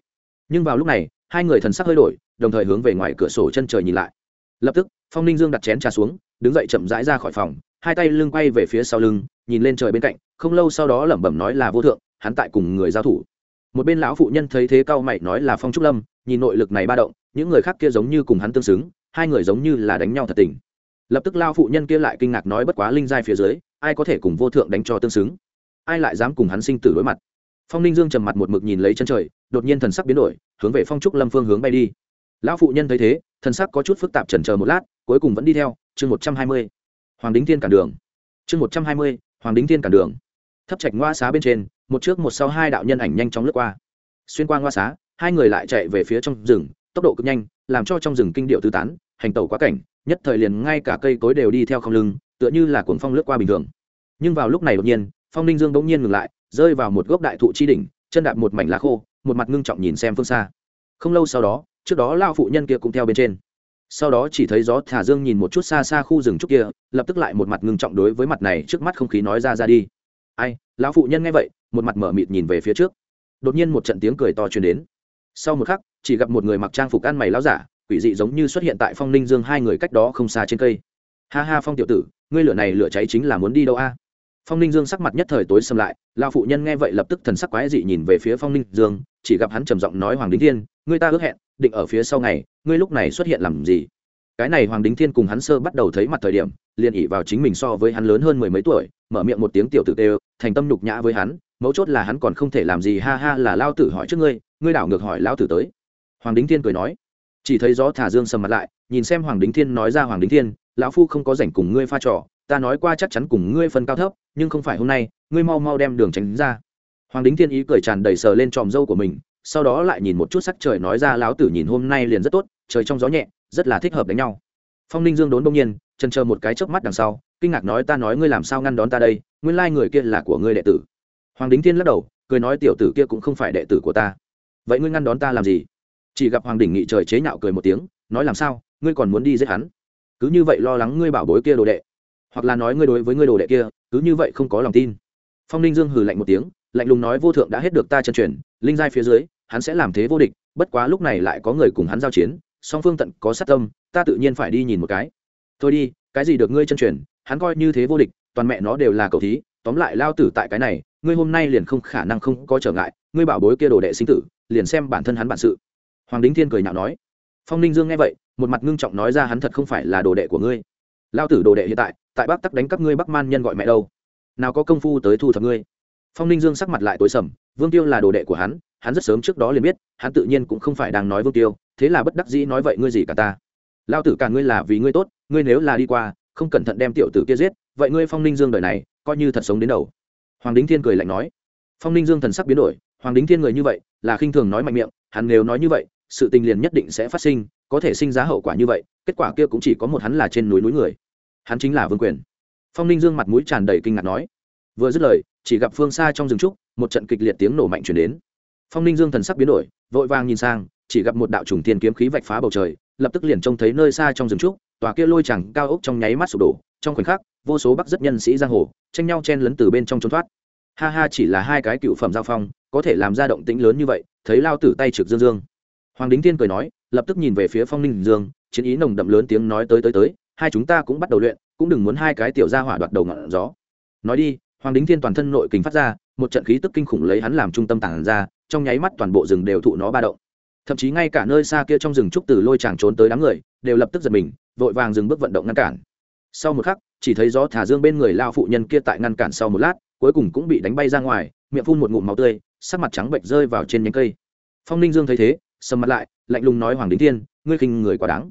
Nhưng vào lúc này, hai người thần sắc hơi đổi, đồng thời hướng về ngoài cửa sổ chân trời nhìn lại. Lập tức, phong ninh dương đặt chén trà xuống, đứng dậy chậm rãi ra khỏi phòng, hai tay lưng quay về phía sau lưng, nhìn lên trời bên cạnh, không lâu sau đó lẩm bẩm nói là vô thượng, hắn tại cùng người giao thủ. Một bên lão phụ nhân thấy thế cao mày nói là phong trúc lâm, nhìn nội lực này ba động, những người khác kia giống như cùng hắn tương xứng, hai người giống như là đánh nhau thật tình. Lập tức lao phụ nhân kia lại kinh ngạc nói bất quá linh giai phía dưới, ai có thể cùng vô thượng đánh cho tương xứng? Ai lại dám cùng hắn sinh tử đối mặt? Phong ninh dương trầm mặt một mực nhìn lấy chân trời, đột nhiên thần sắc biến đổi, hướng về phong trúc lâm phương hướng bay đi. Lão phụ nhân thấy thế, thần sắc có chút phức tạp chần chờ một lát, cuối cùng vẫn đi theo, chương một trăm hai mươi. Hoàng đính thiên cản đường. Chương một trăm hai mươi, hoàng đính thiên cản đường. Thấp trạch ngoa xá bên trên, một trước một sau hai đạo nhân ảnh nhanh chóng lướt qua. Xuyên qua ngoa xá, hai người lại chạy về phía trong rừng, tốc độ cực nhanh, làm cho trong rừng kinh điệu tứ tán, hành tẩu quá cảnh, nhất thời liền ngay cả cây cối đều đi theo không lưng, tựa như là cuồng phong lướt qua bình thường. Nhưng vào lúc này đột nhiên phong ninh dương bỗng nhiên ngừng lại, rơi vào một gốc đại thụ chi đỉnh, chân đạp một mảnh lá khô, một mặt ngưng trọng nhìn xem phương xa. Không lâu sau đó, trước đó lao phụ nhân kia cũng theo bên trên. Sau đó chỉ thấy gió thả dương nhìn một chút xa xa khu rừng trúc kia, lập tức lại một mặt ngưng trọng đối với mặt này trước mắt không khí nói ra ra đi. Ai, lão phụ nhân nghe vậy, một mặt mở mịt nhìn về phía trước. Đột nhiên một trận tiếng cười to truyền đến. Sau một khắc, chỉ gặp một người mặc trang phục ăn mày lão giả, quỷ dị giống như xuất hiện tại phong ninh dương hai người cách đó không xa trên cây. Ha ha phong tiểu tử, ngươi lửa này lửa cháy chính là muốn đi đâu a? Phong ninh dương sắc mặt nhất thời tối xâm lại lao phụ nhân nghe vậy lập tức thần sắc quái dị nhìn về phía phong ninh dương chỉ gặp hắn trầm giọng nói hoàng đính thiên ngươi ta ước hẹn định ở phía sau này, ngươi lúc này xuất hiện làm gì? Cái này hoàng đính thiên cùng hắn sơ bắt đầu thấy mặt thời điểm liền ỉ vào chính mình so với hắn lớn hơn mười mấy tuổi mở miệng một tiếng tiểu tử tê thành tâm nhục nhã với hắn mấu chốt là hắn còn không thể làm gì ha ha là lao tử hỏi trước ngươi ngươi đảo ngược hỏi lao tử tới. Hoàng đính thiên cười nói chỉ thấy gió thả dương sầm mặt lại nhìn xem hoàng đính thiên nói ra hoàng đính thiên lão phu không có rảnh cùng ngươi pha trò, ta nói qua chắc chắn cùng ngươi phân cao thấp, nhưng không phải hôm nay, ngươi mau mau đem đường tránh ra. Hoàng đính thiên ý cười tràn đầy sờ lên tròm dâu của mình, sau đó lại nhìn một chút sắc trời nói ra lão tử nhìn hôm nay liền rất tốt, trời trong gió nhẹ, rất là thích hợp đánh nhau. Phong ninh dương đốn đông nhiên chân chờ một cái chớp mắt đằng sau, kinh ngạc nói ta nói ngươi làm sao ngăn đón ta đây, nguyên lai người kia là của ngươi đệ tử. Hoàng đính thiên lắc đầu, cười nói tiểu tử kia cũng không phải đệ tử của ta. Vậy ngươi ngăn đón ta làm gì? Chỉ gặp hoàng đỉnh nghị trời chế nhạo cười một tiếng, nói làm sao? Ngươi còn muốn đi giết hắn? Cứ như vậy lo lắng ngươi bảo bối kia đồ đệ. Hoặc là nói ngươi đối với ngươi đồ đệ kia, cứ như vậy không có lòng tin. Phong ninh dương hừ lạnh một tiếng, lạnh lùng nói vô thượng đã hết được ta chân truyền, linh giai phía dưới, hắn sẽ làm thế vô địch, bất quá lúc này lại có người cùng hắn giao chiến, song phương tận có sát tâm, ta tự nhiên phải đi nhìn một cái. Thôi đi, cái gì được ngươi chân truyền, hắn coi như thế vô địch, toàn mẹ nó đều là cầu thí, tóm lại lao tử tại cái này, ngươi hôm nay liền không khả năng không có trở ngại, ngươi bảo bối kia đồ đệ sinh tử, liền xem bản thân hắn bản sự. Hoàng đính thiên cười nhạo nói. Phong ninh dương nghe vậy một mặt ngưng trọng nói ra hắn thật không phải là đồ đệ của ngươi. Lao tử đồ đệ hiện tại tại bắc tắc đánh cắp ngươi bắc man nhân gọi mẹ đâu? Nào có công phu tới thu thập ngươi? Phong ninh dương sắc mặt lại tối sầm, vương tiêu là đồ đệ của hắn hắn rất sớm trước đó liền biết, hắn tự nhiên cũng không phải đang nói vương tiêu, thế là bất đắc dĩ nói vậy ngươi gì cả ta? Lao tử cả ngươi là vì ngươi tốt, ngươi nếu là đi qua, không cẩn thận đem tiểu tử kia giết, vậy ngươi phong ninh dương đời này, coi như thật sống đến đầu. Hoàng đính thiên cười lạnh nói. Phong ninh dương thần sắc biến đổi, hoàng đính thiên người như vậy, là khinh thường nói mạnh miệng, hắn nếu nói như vậy, sự tình liền nhất định sẽ phát sinh có thể sinh ra hậu quả như vậy, kết quả kia cũng chỉ có một hắn là trên núi núi người. Hắn chính là vương quyền. Phong ninh dương mặt mũi tràn đầy kinh ngạc nói. Vừa dứt lời, chỉ gặp phương xa trong rừng trúc, một trận kịch liệt tiếng nổ mạnh chuyển đến. Phong ninh dương thần sắc biến đổi, vội vàng nhìn sang, chỉ gặp một đạo trùng thiên kiếm khí vạch phá bầu trời, lập tức liền trông thấy nơi xa trong rừng trúc, tòa kia lôi chẳng cao ốc trong nháy mắt sụp đổ, trong khoảnh khắc, vô số bắc rất nhân sĩ giang hồ, tranh nhau chen lấn từ bên trong trốn thoát. Ha ha, chỉ là hai cái cựu phẩm giao phong, có thể làm ra động tĩnh lớn như vậy, thấy lao tử tay trực dương dương hoàng đính thiên cười nói, lập tức nhìn về phía phong ninh dương, chiến ý nồng đậm lớn tiếng nói tới tới tới, hai chúng ta cũng bắt đầu luyện, cũng đừng muốn hai cái tiểu ra hỏa đoạt đầu ngọn gió. Nói đi, hoàng đính thiên toàn thân nội kình phát ra, một trận khí tức kinh khủng lấy hắn làm trung tâm tản ra, trong nháy mắt toàn bộ rừng đều thụ nó ba động. Thậm chí ngay cả nơi xa kia trong rừng trúc từ lôi chàng trốn tới đám người, đều lập tức giật mình, vội vàng dừng bước vận động ngăn cản. Sau một khắc, chỉ thấy gió thả dương bên người lao phụ nhân kia tại ngăn cản sau một lát, cuối cùng cũng bị đánh bay ra ngoài, miệng phun một ngụm máu tươi, sắc mặt trắng bệnh rơi vào trên nhánh cây. Phong ninh dương thấy thế sầm mặt lại, lạnh lùng nói, hoàng đính thiên, ngươi khinh người quá đáng.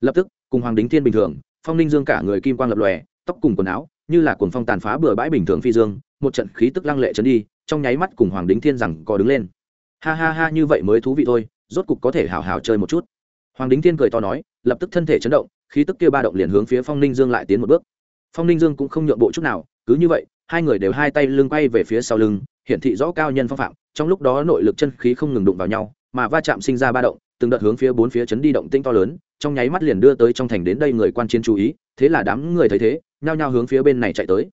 Lập tức, cùng hoàng đính thiên bình thường, phong ninh dương cả người kim quang lập lòe, tóc cùng quần áo, như là cuồng phong tàn phá bừa bãi bình thường phi dương, một trận khí tức lăng lệ trấn đi, trong nháy mắt cùng hoàng đính thiên rằng có đứng lên. Ha ha ha, như vậy mới thú vị thôi, rốt cục có thể hào hào chơi một chút. Hoàng đính thiên cười to nói, lập tức thân thể chấn động, khí tức kia ba động liền hướng phía phong ninh dương lại tiến một bước. Phong ninh dương cũng không nhượng bộ chút nào, cứ như vậy, hai người đều hai tay lưng quay về phía sau lưng, hiển thị rõ cao nhân phong phạm, trong lúc đó nội lực chân khí không ngừng đụng vào nhau mà va chạm sinh ra ba động, từng đợt hướng phía bốn phía chấn đi động tinh to lớn, trong nháy mắt liền đưa tới trong thành đến đây người quan chiến chú ý, thế là đám người thấy thế, nhao nhao hướng phía bên này chạy tới.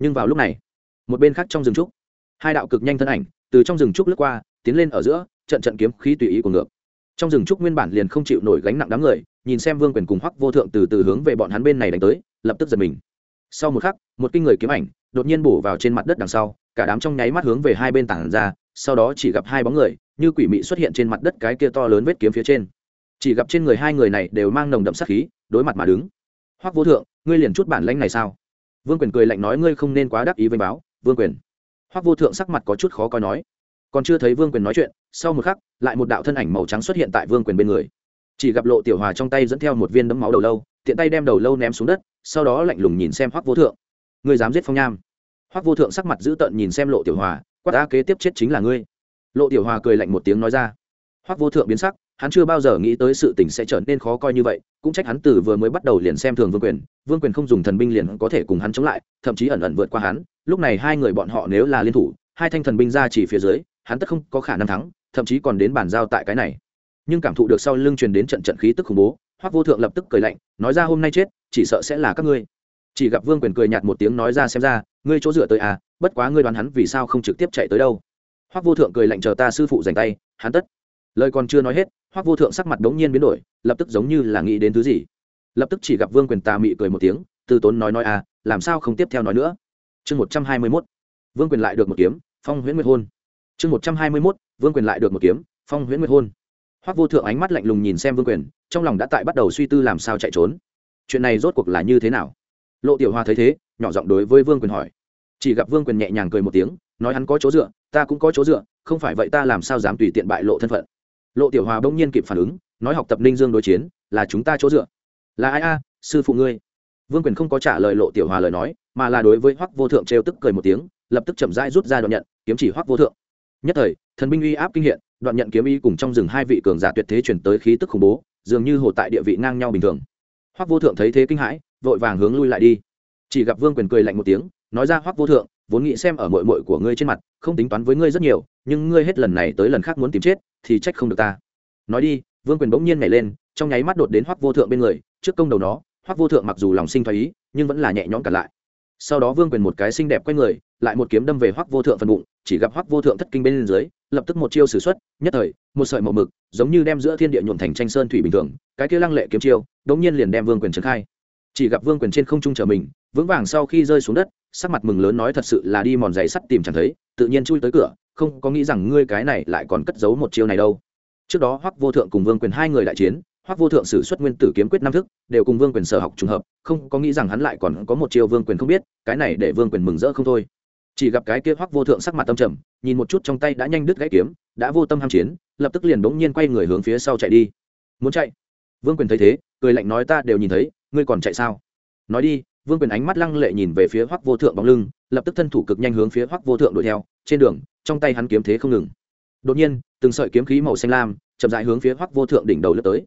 Nhưng vào lúc này, một bên khác trong rừng trúc, hai đạo cực nhanh thân ảnh, từ trong rừng trúc lướt qua, tiến lên ở giữa, trận trận kiếm khí tùy ý của ngược. Trong rừng trúc nguyên bản liền không chịu nổi gánh nặng đám người, nhìn xem vương quyền cùng hoắc vô thượng từ từ hướng về bọn hắn bên này đánh tới, lập tức giật mình. Sau một khắc, một kinh người kiếm ảnh đột nhiên bổ vào trên mặt đất đằng sau, cả đám trong nháy mắt hướng về hai bên tảng ra, sau đó chỉ gặp hai bóng người như quỷ mị xuất hiện trên mặt đất cái kia to lớn vết kiếm phía trên. Chỉ gặp trên người hai người này đều mang nồng đậm sát khí, đối mặt mà đứng. Hoắc vô thượng, ngươi liền chút bản lãnh này sao? Vương quyền cười lạnh nói, ngươi không nên quá đắc ý với báo, vương quyền. Hoắc vô thượng sắc mặt có chút khó coi nói. Còn chưa thấy vương quyền nói chuyện, sau một khắc, lại một đạo thân ảnh màu trắng xuất hiện tại vương quyền bên người. Chỉ gặp lộ tiểu hòa trong tay dẫn theo một viên đấm máu đầu lâu, tiện tay đem đầu lâu ném xuống đất, sau đó lạnh lùng nhìn xem hoắc vô thượng. Ngươi dám giết phong nham? Hoắc vô thượng sắc mặt dữ tợn nhìn xem lộ tiểu hòa, quát đã kế tiếp chết chính là ngươi lộ tiểu hòa cười lạnh một tiếng nói ra. Hoắc vô thượng biến sắc, hắn chưa bao giờ nghĩ tới sự tình sẽ trở nên khó coi như vậy, cũng trách hắn từ vừa mới bắt đầu liền xem thường vương quyền vương quyền không dùng thần binh liền có thể cùng hắn chống lại, thậm chí ẩn ẩn vượt qua hắn, lúc này hai người bọn họ nếu là liên thủ, hai thanh thần binh ra chỉ phía dưới, hắn tất không có khả năng thắng, thậm chí còn đến bàn giao tại cái này. Nhưng cảm thụ được sau lưng truyền đến trận trận khí tức khủng bố, hoắc vô thượng lập tức cười lạnh, nói ra hôm nay chết, chỉ sợ sẽ là các ngươi. Chỉ gặp vương quyền cười nhạt một tiếng nói ra xem ra, ngươi chỗ dựa tới à bất quá ngươi đoán hắn vì sao không trực tiếp chạy tới đâu hoắc vô thượng cười lạnh chờ ta sư phụ dành tay, hắn tất. Lời còn chưa nói hết, hoắc vô thượng sắc mặt đống nhiên biến đổi, lập tức giống như là nghĩ đến thứ gì. Lập tức chỉ gặp vương quyền tà mị cười một tiếng, từ tốn nói nói à làm sao không tiếp theo nói nữa. Chương một trăm hai mươi mốt. Vương quyền lại được một kiếm, phong huyễn nguyệt hôn. Chương một trăm hai mươi mốt, vương quyền lại được một kiếm, phong huyễn nguyệt hôn. Hoắc vô thượng ánh mắt lạnh lùng nhìn xem vương quyền, trong lòng đã tại bắt đầu suy tư làm sao chạy trốn. Chuyện này rốt cuộc là như thế nào? Lộ tiểu hoa thấy thế, nhỏ giọng đối với vương quyền hỏi chỉ gặp vương quyền nhẹ nhàng cười một tiếng, nói hắn có chỗ dựa, ta cũng có chỗ dựa, không phải vậy ta làm sao dám tùy tiện bại lộ thân phận. Lộ tiểu hòa bỗng nhiên kịp phản ứng, nói học tập ninh dương đối chiến, là chúng ta chỗ dựa. Là ai a, sư phụ ngươi? Vương quyền không có trả lời lộ tiểu hòa lời nói, mà là đối với hoắc vô thượng trêu tức cười một tiếng, lập tức chậm rãi rút ra đoạn nhận, kiếm chỉ hoắc vô thượng. Nhất thời, thần binh uy áp kinh hiện, đoạn nhận kiếm y cùng trong rừng hai vị cường giả tuyệt thế chuyển tới khí tức khủng bố, dường như hồ tại địa vị ngang nhau bình thường. Hoắc vô thượng thấy thế kinh hãi, vội vàng hướng lui lại đi. Chỉ gặp vương quyền cười lạnh một tiếng nói ra hoắc vô thượng, vốn nghĩ xem ở mội mội của ngươi trên mặt, không tính toán với ngươi rất nhiều, nhưng ngươi hết lần này tới lần khác muốn tìm chết, thì trách không được ta. Nói đi, vương quyền bỗng nhiên nhảy lên, trong nháy mắt đột đến hoắc vô thượng bên người, trước công đầu nó, hoắc vô thượng mặc dù lòng sinh thoái ý, nhưng vẫn là nhẹ nhõm cả lại. Sau đó vương quyền một cái xinh đẹp quay người, lại một kiếm đâm về hoắc vô thượng phần bụng, chỉ gặp hoắc vô thượng thất kinh bên dưới, lập tức một chiêu sử xuất, nhất thời, một sợi màu mực, giống như đem giữa thiên địa nhuộm thành tranh sơn thủy bình thường, cái kia lăng lệ kiếm chiêu đống nhiên liền đem vương quyền trấn khai chỉ gặp vương quyền trên không trung chờ mình, vững vàng sau khi rơi xuống đất, sắc mặt mừng lớn nói thật sự là đi mòn giày sắt tìm chẳng thấy, tự nhiên chui tới cửa, không có nghĩ rằng ngươi cái này lại còn cất giấu một chiêu này đâu. Trước đó hoắc vô thượng cùng vương quyền hai người đại chiến, hoắc vô thượng sử xuất nguyên tử kiếm quyết năm thức, đều cùng vương quyền sở học trùng hợp, không có nghĩ rằng hắn lại còn có một chiêu vương quyền không biết, cái này để vương quyền mừng rỡ không thôi. Chỉ gặp cái kia hoắc vô thượng sắc mặt tâm trầm, nhìn một chút trong tay đã nhanh đứt gãy kiếm, đã vô tâm ham chiến, lập tức liền bỗng nhiên quay người hướng phía sau chạy đi. Muốn chạy? Vương quyền thấy thế, cười lạnh nói ta đều nhìn thấy ngươi còn chạy sao? Nói đi, vương quyền ánh mắt lăng lệ nhìn về phía hoắc vô thượng bóng lưng, lập tức thân thủ cực nhanh hướng phía hoắc vô thượng đuổi theo, trên đường, trong tay hắn kiếm thế không ngừng. Đột nhiên, từng sợi kiếm khí màu xanh lam chậm rãi hướng phía hoắc vô thượng đỉnh đầu lướt tới.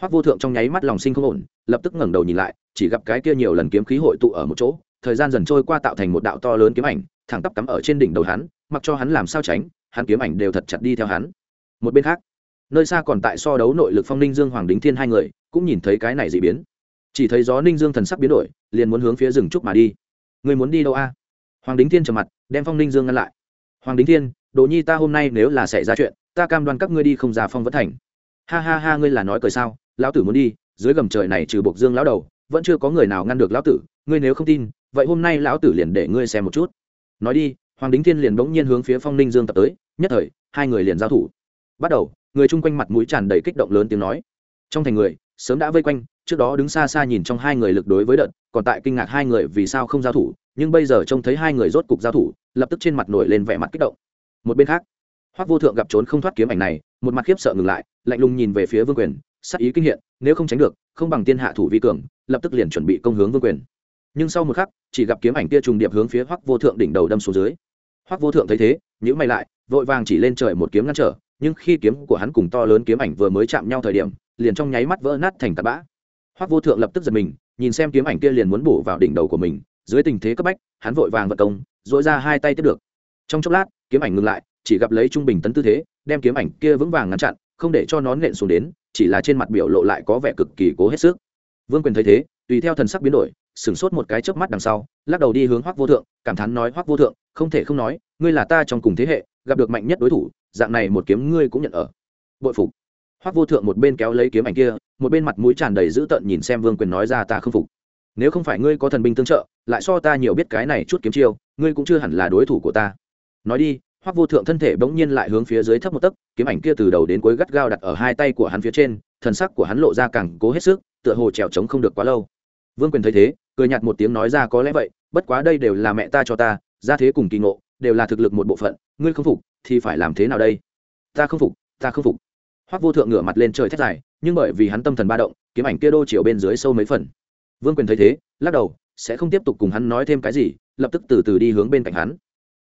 Hoắc vô thượng trong nháy mắt lòng sinh không ổn, lập tức ngẩng đầu nhìn lại, chỉ gặp cái kia nhiều lần kiếm khí hội tụ ở một chỗ, thời gian dần trôi qua tạo thành một đạo to lớn kiếm ảnh, thẳng tắp cắm ở trên đỉnh đầu hắn, mặc cho hắn làm sao tránh, hắn kiếm ảnh đều thật chặt đi theo hắn. Một bên khác, nơi xa còn tại so đấu nội lực phong ninh dương hoàng đính thiên hai người, cũng nhìn thấy cái này dị biến chỉ thấy gió ninh dương thần sắc biến đổi, liền muốn hướng phía rừng trúc mà đi. Người muốn đi đâu a? Hoàng đính thiên trầm mặt, đem phong ninh dương ngăn lại. Hoàng đính thiên, đồ nhi ta hôm nay nếu là xảy ra chuyện, ta cam đoan các ngươi đi không ra phong vẫn thành. Ha ha ha, ngươi là nói cười sao? Lão tử muốn đi, dưới gầm trời này trừ buộc dương lão đầu, vẫn chưa có người nào ngăn được lão tử. Ngươi nếu không tin, vậy hôm nay lão tử liền để ngươi xem một chút. Nói đi, hoàng đính thiên liền bỗng nhiên hướng phía phong ninh dương tập tới, nhất thời, hai người liền giao thủ. Bắt đầu, người chung quanh mặt mũi tràn đầy kích động lớn tiếng nói. Trong thành người sớm đã vây quanh, trước đó đứng xa xa nhìn trong hai người lực đối với đợt, còn tại kinh ngạc hai người vì sao không giao thủ, nhưng bây giờ trông thấy hai người rốt cục giao thủ, lập tức trên mặt nổi lên vẻ mặt kích động. Một bên khác, hoắc vô thượng gặp trốn không thoát kiếm ảnh này, một mặt khiếp sợ ngừng lại, lạnh lùng nhìn về phía vương quyền, sắc ý kinh hiện, nếu không tránh được, không bằng tiên hạ thủ vi cường, lập tức liền chuẩn bị công hướng vương quyền. Nhưng sau một khắc, chỉ gặp kiếm ảnh kia trùng điệp hướng phía hoắc vô thượng đỉnh đầu đâm xuống dưới. Hoắc vô thượng thấy thế nhữ mày lại, vội vàng chỉ lên trời một kiếm ngăn trở, nhưng khi kiếm của hắn cùng to lớn kiếm ảnh vừa mới chạm nhau thời điểm liền trong nháy mắt vỡ nát thành tạt bã. Hoắc vô thượng lập tức giật mình, nhìn xem kiếm ảnh kia liền muốn bổ vào đỉnh đầu của mình, dưới tình thế cấp bách, hắn vội vàng vận công dội ra hai tay tiếp được. Trong chốc lát, kiếm ảnh ngừng lại, chỉ gặp lấy trung bình tấn tư thế, đem kiếm ảnh kia vững vàng ngăn chặn, không để cho nó nện xuống đến, chỉ là trên mặt biểu lộ lại có vẻ cực kỳ cố hết sức. Vương quyền thấy thế, tùy theo thần sắc biến đổi, sửng sốt một cái chớp mắt đằng sau, lắc đầu đi hướng hoắc vô thượng, cảm thán nói, hoắc vô thượng, không thể không nói, ngươi là ta trong cùng thế hệ, gặp được mạnh nhất đối thủ, dạng này một kiếm ngươi cũng nhận ở. Bội phục hoắc vô thượng một bên kéo lấy kiếm ảnh kia, một bên mặt mũi tràn đầy dữ tợn nhìn xem vương quyền nói ra ta không phục. Nếu không phải ngươi có thần binh tương trợ, lại so ta nhiều biết cái này chút kiếm chiêu, ngươi cũng chưa hẳn là đối thủ của ta. Nói đi, hoắc vô thượng thân thể bỗng nhiên lại hướng phía dưới thấp một tấc, kiếm ảnh kia từ đầu đến cuối gắt gao đặt ở hai tay của hắn phía trên, thần sắc của hắn lộ ra càng cố hết sức, tựa hồ trèo trống không được quá lâu. Vương quyền thấy thế, cười nhạt một tiếng nói ra có lẽ vậy, bất quá đây đều là mẹ ta cho ta ra thế cùng kỳ ngộ, đều là thực lực một bộ phận, ngươi không phục thì phải làm thế nào đây? Ta không phục, ta không phục hoắc vô thượng ngửa mặt lên trời thét dài, nhưng bởi vì hắn tâm thần ba động, kiếm ảnh kia đô chiều bên dưới sâu mấy phần. Vương quyền thấy thế, lắc đầu, sẽ không tiếp tục cùng hắn nói thêm cái gì, lập tức từ từ đi hướng bên cạnh hắn.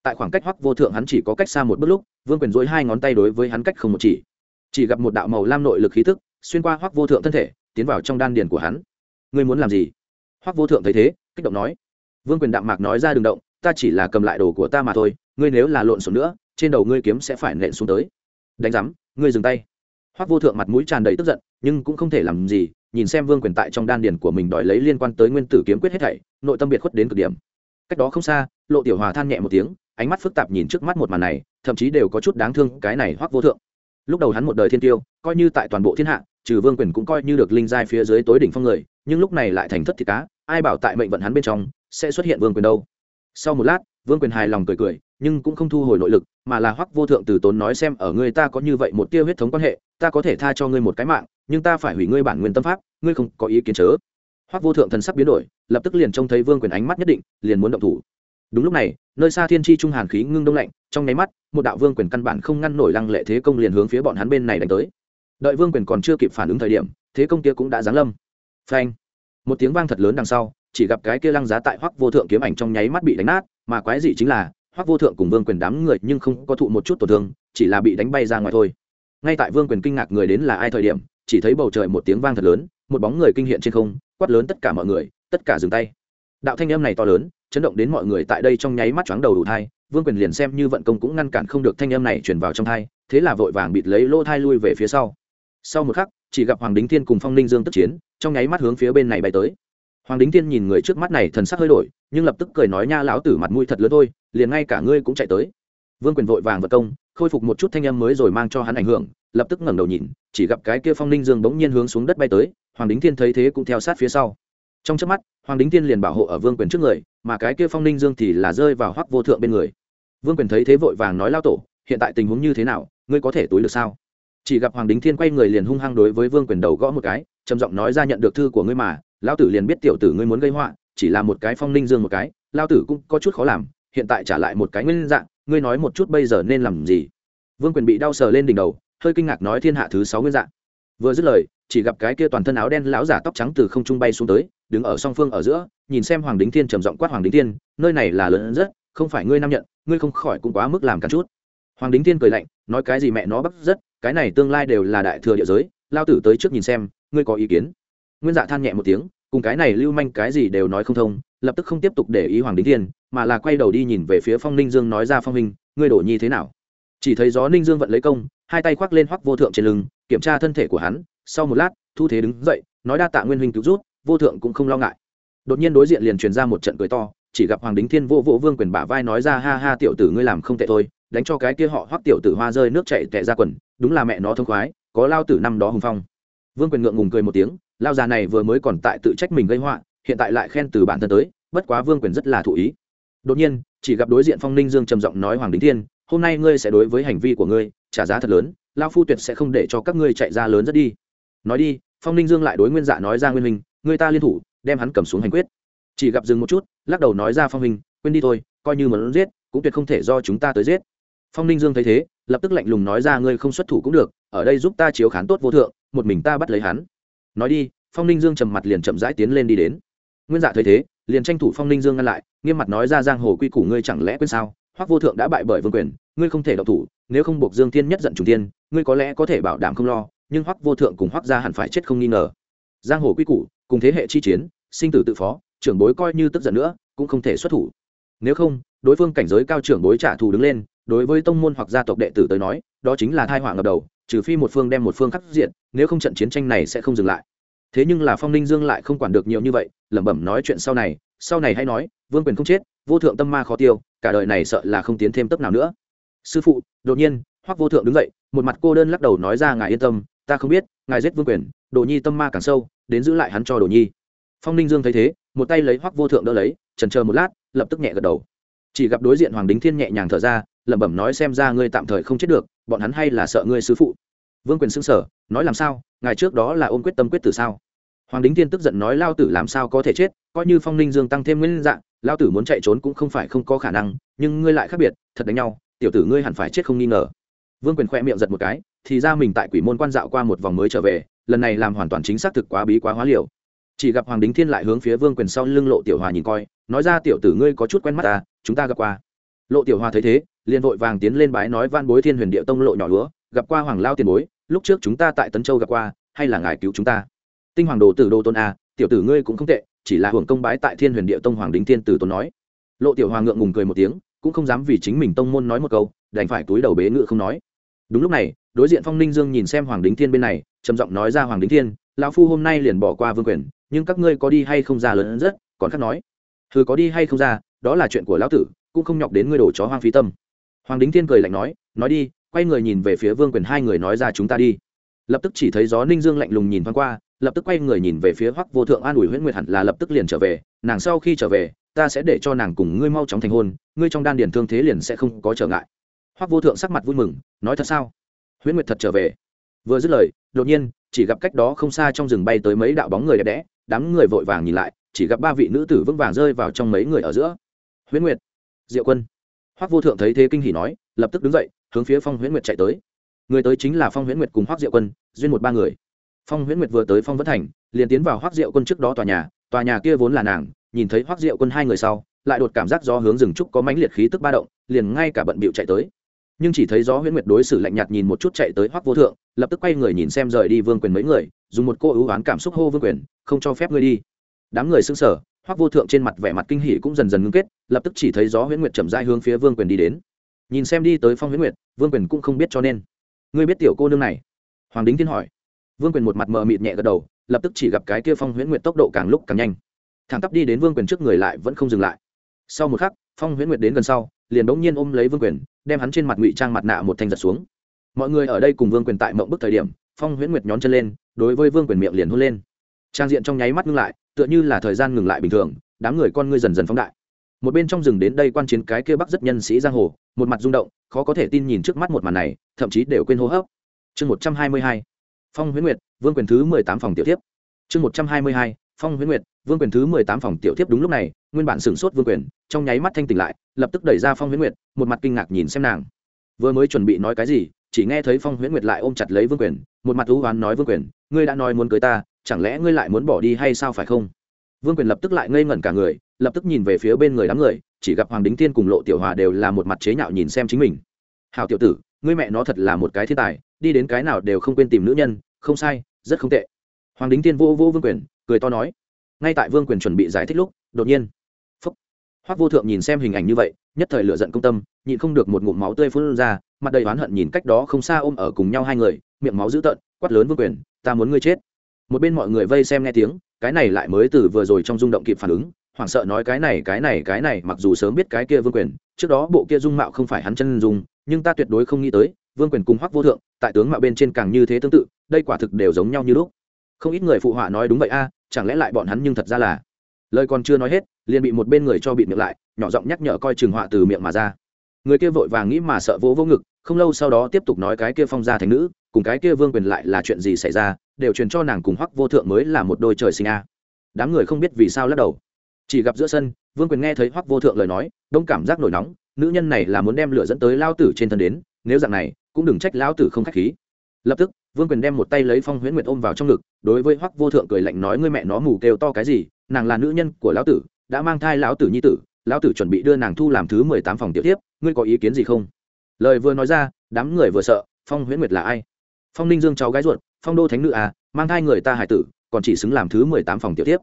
Tại khoảng cách hoắc vô thượng hắn chỉ có cách xa một bước lúc, vương quyền dối hai ngón tay đối với hắn cách không một chỉ. Chỉ gặp một đạo màu lam nội lực khí thức xuyên qua hoắc vô thượng thân thể, tiến vào trong đan điền của hắn. Ngươi muốn làm gì? Hoắc vô thượng thấy thế, kích động nói. Vương quyền đạm mạc nói ra đường động, ta chỉ là cầm lại đồ của ta mà thôi, ngươi nếu là lộn xộn nữa, trên đầu ngươi kiếm sẽ phải nện xuống tới. Đánh giám, ngươi dừng tay hoắc vô thượng mặt mũi tràn đầy tức giận, nhưng cũng không thể làm gì, nhìn xem vương quyền tại trong đan điền của mình đòi lấy liên quan tới nguyên tử kiếm quyết hết thảy, nội tâm biệt khuất đến cực điểm. Cách đó không xa, lộ tiểu hòa than nhẹ một tiếng, ánh mắt phức tạp nhìn trước mắt một màn này, thậm chí đều có chút đáng thương cái này hoắc vô thượng. Lúc đầu hắn một đời thiên tiêu, coi như tại toàn bộ thiên hạ, trừ vương quyền cũng coi như được linh giai phía dưới tối đỉnh phong người, nhưng lúc này lại thành thất thịt cá, ai bảo tại mệnh vận hắn bên trong, sẽ xuất hiện vương quyền đâu? Sau một lát, vương quyền hài lòng cười cười nhưng cũng không thu hồi nội lực, mà là hoắc vô thượng từ tốn nói xem, ở ngươi ta có như vậy một tia huyết thống quan hệ, ta có thể tha cho ngươi một cái mạng, nhưng ta phải hủy ngươi bản nguyên tâm pháp, ngươi không có ý kiến chớ. Hoắc vô thượng thần sắc biến đổi, lập tức liền trông thấy vương quyền ánh mắt nhất định, liền muốn động thủ. Đúng lúc này, nơi xa thiên tri trung hàn khí ngưng đông lạnh, trong nháy mắt, một đạo vương quyền căn bản không ngăn nổi lăng lệ thế công liền hướng phía bọn hắn bên này đánh tới. Đợi vương quyền còn chưa kịp phản ứng thời điểm, thế công kia cũng đã giáng lâm. Phanh! Một tiếng vang thật lớn đằng sau, chỉ gặp cái kia lăng giá tại hoắc vô thượng kiếm ảnh trong nháy mắt bị đánh nát, mà quái dị chính là hoắc vô thượng cùng vương quyền đám người nhưng không có thụ một chút tổn thương, chỉ là bị đánh bay ra ngoài thôi. Ngay tại vương quyền kinh ngạc người đến là ai thời điểm, chỉ thấy bầu trời một tiếng vang thật lớn, một bóng người kinh hiện trên không, quát lớn tất cả mọi người, tất cả dừng tay. Đạo thanh âm này to lớn, chấn động đến mọi người tại đây trong nháy mắt chóng đầu đủ thai, vương quyền liền xem như vận công cũng ngăn cản không được thanh âm này truyền vào trong thai, thế là vội vàng bịt lấy lỗ thai lui về phía sau. Sau một khắc, chỉ gặp hoàng đính thiên cùng phong ninh dương tức chiến, trong nháy mắt hướng phía bên này bay tới. Hoàng đính thiên nhìn người trước mắt này thần sắc hơi đổi nhưng lập tức cười nói nha lão tử mặt mũi thật lớn thôi, liền ngay cả ngươi cũng chạy tới. Vương quyền vội vàng vật công, khôi phục một chút thanh âm mới rồi mang cho hắn ảnh hưởng, lập tức ngẩng đầu nhìn, chỉ gặp cái kia phong ninh dương bỗng nhiên hướng xuống đất bay tới, hoàng đính thiên thấy thế cũng theo sát phía sau. Trong trước mắt, hoàng đính thiên liền bảo hộ ở vương quyền trước người, mà cái kia phong ninh dương thì là rơi vào hoắc vô thượng bên người. Vương quyền thấy thế vội vàng nói lao tổ, hiện tại tình huống như thế nào, ngươi có thể túi được sao? Chỉ gặp hoàng đính thiên quay người liền hung hăng đối với vương quyền đầu gõ một cái, trầm giọng nói, ra nhận được thư của ngươi mà, lão tử liền biết tiểu tử ngươi muốn gây họa chỉ là một cái phong ninh dương một cái, lao tử cũng có chút khó làm, hiện tại trả lại một cái nguyên dạng, ngươi nói một chút bây giờ nên làm gì? Vương quyền bị đau sờ lên đỉnh đầu, hơi kinh ngạc nói thiên hạ thứ sáu nguyên dạng. Vừa dứt lời, chỉ gặp cái kia toàn thân áo đen lão giả tóc trắng từ không trung bay xuống tới, đứng ở song phương ở giữa, nhìn xem hoàng đính thiên trầm giọng quát hoàng đính thiên, nơi này là lớn rất, không phải ngươi nam nhận, ngươi không khỏi cũng quá mức làm cắn chút. Hoàng đính thiên cười lạnh, nói cái gì mẹ nó bắt rất, cái này tương lai đều là đại thừa địa giới, lao tử tới trước nhìn xem, ngươi có ý kiến? Nguyên dạ than nhẹ một tiếng cùng cái này lưu manh cái gì đều nói không thông, lập tức không tiếp tục để ý hoàng đính thiên, mà là quay đầu đi nhìn về phía phong ninh dương nói ra phong hình ngươi đổ nhi thế nào? Chỉ thấy gió ninh dương vận lấy công, hai tay khoác lên hoắc vô thượng trên lưng, kiểm tra thân thể của hắn, sau một lát, thu thế đứng dậy, nói đa tạ nguyên huynh cứu rút vô thượng cũng không lo ngại. Đột nhiên đối diện liền truyền ra một trận cười to, chỉ gặp hoàng đính thiên vô vô vương quyền bả vai nói ra, ha ha tiểu tử ngươi làm không tệ thôi, đánh cho cái kia họ hoắc tiểu tử hoa rơi nước chảy tệ ra quần, đúng là mẹ nó thông khoái, có lao tử năm đó hùng phong. Vương quyền ngượng ngùng cười một tiếng lao già này vừa mới còn tại tự trách mình gây họa, hiện tại lại khen từ bản thân tới, bất quá vương quyền rất là thụ ý. Đột nhiên, chỉ gặp đối diện phong ninh dương trầm giọng nói hoàng đính thiên, hôm nay ngươi sẽ đối với hành vi của ngươi trả giá thật lớn lao phu tuyệt sẽ không để cho các ngươi chạy ra lớn rất đi. Nói đi, phong ninh dương lại đối nguyên dạ nói ra nguyên minh người ta liên thủ, đem hắn cầm xuống hành quyết. Chỉ gặp dừng một chút, lắc đầu nói ra phong minh, quên đi thôi, coi như muốn giết, cũng tuyệt không thể do chúng ta tới giết. Phong ninh dương thấy thế, lập tức lạnh lùng nói ra, ngươi không xuất thủ cũng được, ở đây giúp ta chiếu khán tốt vô thượng, một mình ta bắt lấy hắn nói đi, phong ninh dương trầm mặt liền chậm rãi tiến lên đi đến. Nguyên dạ thấy thế, liền tranh thủ phong ninh dương ngăn lại, nghiêm mặt nói ra giang hồ quy củ ngươi chẳng lẽ quên sao? Hoắc vô thượng đã bại bởi vương quyền, ngươi không thể độc thủ, nếu không buộc dương thiên nhất giận chủ tiên ngươi có lẽ có thể bảo đảm không lo, nhưng hoắc vô thượng cùng hoắc gia hẳn phải chết không nghi ngờ. Giang hồ quy củ, cùng thế hệ chi chiến, sinh tử tự phó, trưởng bối coi như tức giận nữa, cũng không thể xuất thủ. Nếu không, đối phương cảnh giới cao trưởng bối trả thù đứng lên, đối với tông môn hoặc gia tộc đệ tử tới nói, đó chính là thai họa ngập đầu trừ phi một phương đem một phương khắc diện nếu không trận chiến tranh này sẽ không dừng lại. Thế nhưng là phong ninh dương lại không quản được nhiều như vậy, lẩm bẩm nói chuyện sau này sau này hay nói, vương quyền không chết, vô thượng tâm ma khó tiêu, cả đời này sợ là không tiến thêm tấp nào nữa. Sư phụ, đột nhiên, hoắc vô thượng đứng dậy, một mặt cô đơn lắc đầu nói ra, ngài yên tâm, ta không biết, ngài giết vương quyền, đồ nhi tâm ma càng sâu, đến giữ lại hắn cho đồ nhi. Phong ninh dương thấy thế, một tay lấy hoắc vô thượng đỡ lấy trần chờ một lát, lập tức nhẹ gật đầu. Chỉ gặp đối diện hoàng đính thiên nhẹ nhàng thở ra, lẩm bẩm nói xem ra ngươi tạm thời không chết được bọn hắn hay là sợ ngươi sư phụ? Vương quyền xưng sở nói làm sao? Ngài trước đó là ôm quyết tâm quyết tử sao? Hoàng đính thiên tức giận nói lao tử làm sao có thể chết? Coi như phong ninh dương tăng thêm nguyên dạng, lao tử muốn chạy trốn cũng không phải không có khả năng, nhưng ngươi lại khác biệt, thật đánh nhau, tiểu tử ngươi hẳn phải chết không nghi ngờ. Vương quyền khoe miệng giật một cái, thì ra mình tại quỷ môn quan dạo qua một vòng mới trở về, lần này làm hoàn toàn chính xác thực quá bí quá hóa liều. Chỉ gặp hoàng đính thiên lại hướng phía vương quyền sau lưng lộ tiểu hòa nhìn coi, nói ra tiểu tử ngươi có chút quen mắt ta chúng ta gặp qua. Lộ tiểu hòa thấy thế liền vội vàng tiến lên bái nói van bối thiên huyền địa tông lộ nhỏ lúa, gặp qua hoàng lao tiền bối, lúc trước chúng ta tại tấn châu gặp qua, hay là ngài cứu chúng ta? Tinh hoàng đồ tử đô tôn a tiểu tử ngươi cũng không tệ, chỉ là hưởng công bái tại thiên huyền địa tông hoàng đính thiên tử tôn nói. Lộ tiểu hoàng ngượng ngùng cười một tiếng, cũng không dám vì chính mình tông môn nói một câu, đành phải túi đầu bế ngự không nói. Đúng lúc này, đối diện phong ninh dương nhìn xem hoàng đính thiên bên này, trầm giọng nói ra, hoàng đính thiên, lão phu hôm nay liền bỏ qua vương quyền, nhưng các ngươi có đi hay không ra lớn rất? Còn khác nói thử có đi hay không ra, đó là chuyện của lão tử, cũng không nhọc đến ngươi đổ chó hoang phí tâm hoàng đính thiên cười lạnh nói nói đi, quay người nhìn về phía vương quyền hai người nói ra chúng ta đi. Lập tức chỉ thấy gió ninh dương lạnh lùng nhìn thoáng qua, lập tức quay người nhìn về phía hoắc vô thượng an ủi huyễn nguyệt hẳn là lập tức liền trở về, nàng sau khi trở về, ta sẽ để cho nàng cùng ngươi mau chóng thành hôn, ngươi trong đan điền thương thế liền sẽ không có trở ngại. Hoắc vô thượng sắc mặt vui mừng, nói thật sao? Huyễn nguyệt thật trở về. Vừa dứt lời, đột nhiên, chỉ gặp cách đó không xa trong rừng bay tới mấy đạo bóng người đẹp đẽ, đám người vội vàng nhìn lại, chỉ gặp ba vị nữ tử vững vàng rơi vào trong mấy người ở giữa. Huyễn nguyệt, diệu quân hoắc vô thượng thấy thế kinh hỉ nói, lập tức đứng dậy, hướng phía phong huyễn nguyệt chạy tới. Người tới chính là phong huyễn nguyệt cùng hoắc diệu quân, duyên một ba người. Phong huyễn nguyệt vừa tới phong vân thành, liền tiến vào hoắc diệu quân trước đó tòa nhà tòa nhà kia vốn là nàng, nhìn thấy hoắc diệu quân hai người sau, lại đột cảm giác do hướng rừng trúc có mãnh liệt khí tức ba động, liền ngay cả bận bịu chạy tới. Nhưng chỉ thấy gió huyễn nguyệt đối xử lạnh nhạt nhìn một chút chạy tới hoắc vô thượng, lập tức quay người nhìn xem rời đi vương quyền mấy người, dùng một cô ưu oán cảm xúc hô vương quyền, không cho phép ngươi đi. Đám người sững sở hoắc vô thượng trên mặt vẻ mặt kinh hỉ cũng dần dần ngưng kết, lập tức chỉ thấy gió huyễn nguyệt chậm rãi hướng phía vương quyền đi đến. Nhìn xem đi tới phong huyễn nguyệt, vương quyền cũng không biết cho nên. Ngươi biết tiểu cô nương này? Hoàng đính thiên hỏi. Vương quyền một mặt mờ mịt nhẹ gật đầu, lập tức chỉ gặp cái kia phong huyễn nguyệt tốc độ càng lúc càng nhanh. Thẳng tắp đi đến vương quyền trước người lại vẫn không dừng lại. Sau một khắc, phong huyễn nguyệt đến gần sau, liền bỗng nhiên ôm lấy vương quyền, đem hắn trên mặt ngụy trang mặt nạ một thanh giật xuống. Mọi người ở đây cùng vương quyền tại mộng bức thời điểm, phong huyễn nguyệt nhón chân lên, đối với vương quyền miệng liền hôn lên trang diện trong nháy mắt ngưng lại, tựa như là thời gian ngừng lại bình thường, đám người con ngươi dần dần phóng đại. Một bên trong rừng đến đây quan chiến cái kia bắc rất nhân sĩ giang hồ, một mặt rung động, khó có thể tin nhìn trước mắt một màn này, thậm chí đều quên hô hấp. Chương một trăm hai mươi hai, phong huyễn nguyệt, vương quyền thứ mười tám phòng tiểu tiếp chương một trăm hai mươi hai, phong huyễn nguyệt, vương quyền thứ mười tám phòng tiểu tiếp đúng lúc này, nguyên bản sửng sốt vương quyền, trong nháy mắt thanh tỉnh lại, lập tức đẩy ra phong huyễn nguyệt, một mặt kinh ngạc nhìn xem nàng. Vừa mới chuẩn bị nói cái gì, chỉ nghe thấy phong huyễn nguyệt lại ôm chặt lấy vương quyền, một mặt thú oán nói vương quyền, ngươi đã nói muốn cưới ta chẳng lẽ ngươi lại muốn bỏ đi hay sao phải không? Vương quyền lập tức lại ngây ngẩn cả người, lập tức nhìn về phía bên người đám người, chỉ gặp hoàng đính thiên cùng lộ tiểu hòa đều là một mặt chế nhạo nhìn xem chính mình. Hào tiểu tử, ngươi mẹ nó thật là một cái thiên tài, đi đến cái nào đều không quên tìm nữ nhân, không sai, rất không tệ. Hoàng đính thiên vô vô vương quyền, cười to nói. Ngay tại vương quyền chuẩn bị giải thích lúc, đột nhiên, phúc, hoắc vô thượng nhìn xem hình ảnh như vậy, nhất thời lựa giận công tâm, nhịn không được một ngụm máu tươi phun ra, mặt đầy oán hận nhìn cách đó không xa ôm ở cùng nhau hai người, miệng máu dữ tợn, quát lớn vương quyền, ta muốn ngươi chết một bên mọi người vây xem nghe tiếng, cái này lại mới từ vừa rồi trong rung động kịp phản ứng, hoảng sợ nói cái này cái này cái này, mặc dù sớm biết cái kia vương quyền, trước đó bộ kia dung mạo không phải hắn chân dung, nhưng ta tuyệt đối không nghĩ tới, vương quyền cùng hoắc vô thượng, tại tướng mạo bên trên càng như thế tương tự, đây quả thực đều giống nhau như lúc. Không ít người phụ họa nói đúng vậy a, chẳng lẽ lại bọn hắn nhưng thật ra là? Lời còn chưa nói hết, liền bị một bên người cho bị miệng lại, nhỏ giọng nhắc nhở coi chừng họa từ miệng mà ra người kia vội vàng nghĩ mà sợ vỗ vỗ ngực, không lâu sau đó tiếp tục nói cái kia phong gia thành nữ, cùng cái kia vương quyền lại là chuyện gì xảy ra, đều truyền cho nàng cùng hoắc vô thượng mới là một đôi trời sinh a. Đám người không biết vì sao lắc đầu. Chỉ gặp giữa sân, vương quyền nghe thấy hoắc vô thượng lời nói, đông cảm giác nổi nóng, nữ nhân này là muốn đem lửa dẫn tới lao tử trên thân đến, nếu dạng này, cũng đừng trách lao tử không khách khí. Lập tức, vương quyền đem một tay lấy phong huyễn nguyệt ôm vào trong ngực, đối với hoắc vô thượng cười lạnh nói, ngươi mẹ nó mù kêu to cái gì, nàng là nữ nhân của lão tử, đã mang thai lão tử nhi tử lão tử chuẩn bị đưa nàng thu làm thứ mười tám phòng tiểu tiếp, ngươi có ý kiến gì không? Lời vừa nói ra, đám người vừa sợ, phong huyễn nguyệt là ai? Phong ninh dương cháu gái ruột, phong đô thánh nữ à mang thai người ta hải tử, còn chỉ xứng làm thứ mười tám phòng tiểu tiếp.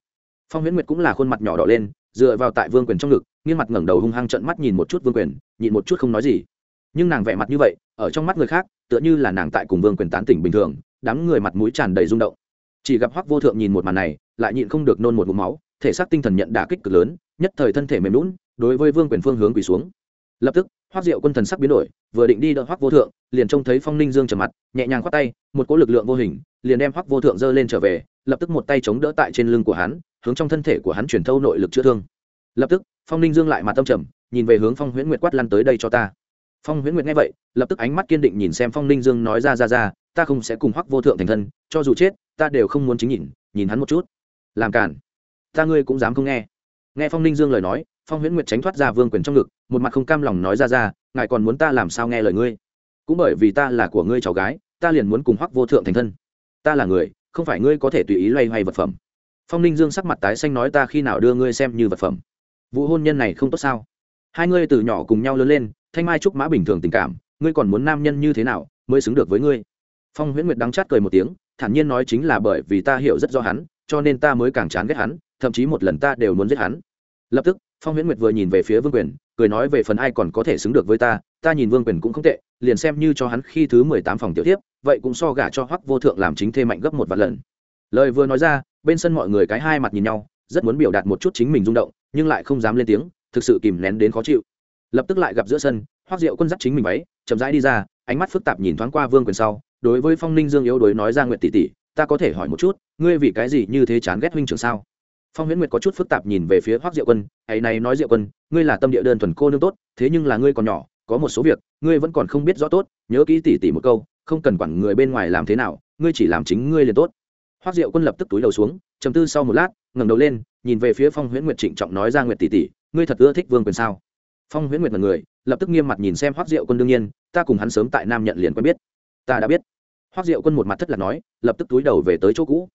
Phong huyễn nguyệt cũng là khuôn mặt nhỏ đỏ lên, dựa vào tại vương quyền trong ngực, nghiêng mặt ngẩng đầu hung hăng trận mắt nhìn một chút vương quyền, nhịn một chút không nói gì. Nhưng nàng vẻ mặt như vậy, ở trong mắt người khác, tựa như là nàng tại cùng vương quyền tán tỉnh bình thường, đám người mặt mũi tràn đầy rung động. Chỉ gặp hoắc vô thượng nhìn một màn này, lại nhịn không được nôn một ngụm máu thể xác tinh thần nhận đả kích cực lớn, nhất thời thân thể mềm lún đối với vương quyền phương hướng quỳ xuống. Lập tức, hoắc diệu quân thần sắc biến đổi, vừa định đi đỡ hoắc vô thượng, liền trông thấy phong ninh dương trầm mặt, nhẹ nhàng khoát tay, một cỗ lực lượng vô hình, liền đem hoắc vô thượng giơ lên trở về, lập tức một tay chống đỡ tại trên lưng của hắn, hướng trong thân thể của hắn chuyển thâu nội lực chữa thương. Lập tức, phong ninh dương lại mặt tâm trầm, nhìn về hướng phong huyễn nguyệt quát lăn tới đây cho ta. Phong huyễn nguyệt nghe vậy, lập tức ánh mắt kiên định nhìn xem phong ninh dương nói ra ra ra, ta không sẽ cùng hoắc vô thượng thành thân, cho dù chết, ta đều không muốn chính nhìn nhìn hắn một chút. Làm cản ta ngươi cũng dám không nghe. Nghe phong ninh dương lời nói, phong huyễn nguyệt tránh thoát ra vương quyền trong ngực, một mặt không cam lòng nói ra ra, ngài còn muốn ta làm sao nghe lời ngươi? Cũng bởi vì ta là của ngươi cháu gái, ta liền muốn cùng hoắc vô thượng thành thân. Ta là người, không phải ngươi có thể tùy ý loay hoay vật phẩm. Phong ninh dương sắc mặt tái xanh nói ta khi nào đưa ngươi xem như vật phẩm? Vụ hôn nhân này không tốt sao? Hai ngươi từ nhỏ cùng nhau lớn lên, thanh mai trúc mã bình thường tình cảm, ngươi còn muốn nam nhân như thế nào mới xứng được với ngươi? Phong huyễn nguyệt đắng chát cười một tiếng, thản nhiên nói chính là bởi vì ta hiểu rất rõ hắn, cho nên ta mới càng chán ghét hắn thậm chí một lần ta đều muốn giết hắn. Lập tức, phong huyễn nguyệt vừa nhìn về phía vương quyền, cười nói về phần ai còn có thể xứng được với ta ta nhìn vương quyền cũng không tệ, liền xem như cho hắn khi thứ mười tám phòng tiểu tiếp vậy cũng so gả cho hoắc vô thượng làm chính thê mạnh gấp một vạn lần. Lời vừa nói ra, bên sân mọi người cái hai mặt nhìn nhau, rất muốn biểu đạt một chút chính mình rung động, nhưng lại không dám lên tiếng, thực sự kìm nén đến khó chịu. Lập tức lại gặp giữa sân, hoắc diệu quân dắt chính mình váy, chậm rãi đi ra, ánh mắt phức tạp nhìn thoáng qua vương quyền sau, đối với phong ninh dương yếu đối nói ra nguyện tỷ tỷ, ta có thể hỏi một chút, ngươi vì cái gì như thế chán ghét huynh trưởng sao? Phong huyễn nguyệt có chút phức tạp nhìn về phía hoắc diệu quân ấy này nói diệu quân ngươi là tâm địa đơn thuần cô nương tốt thế nhưng là ngươi còn nhỏ có một số việc ngươi vẫn còn không biết rõ tốt nhớ kỹ tỉ tỉ một câu không cần quản người bên ngoài làm thế nào ngươi chỉ làm chính ngươi liền tốt hoắc diệu quân lập tức túi đầu xuống trầm tư sau một lát ngẩng đầu lên nhìn về phía phong huyễn nguyệt trịnh trọng nói ra nguyệt tỷ tỷ ngươi thật ưa thích vương quyền sao phong huyễn nguyệt là người lập tức nghiêm mặt nhìn xem hoắc diệu quân đương nhiên ta cùng hắn sớm tại nam nhận liền quen biết ta đã biết hoắc diệu quân một mặt thất là nói lập tức túi đầu về tới chỗ cũ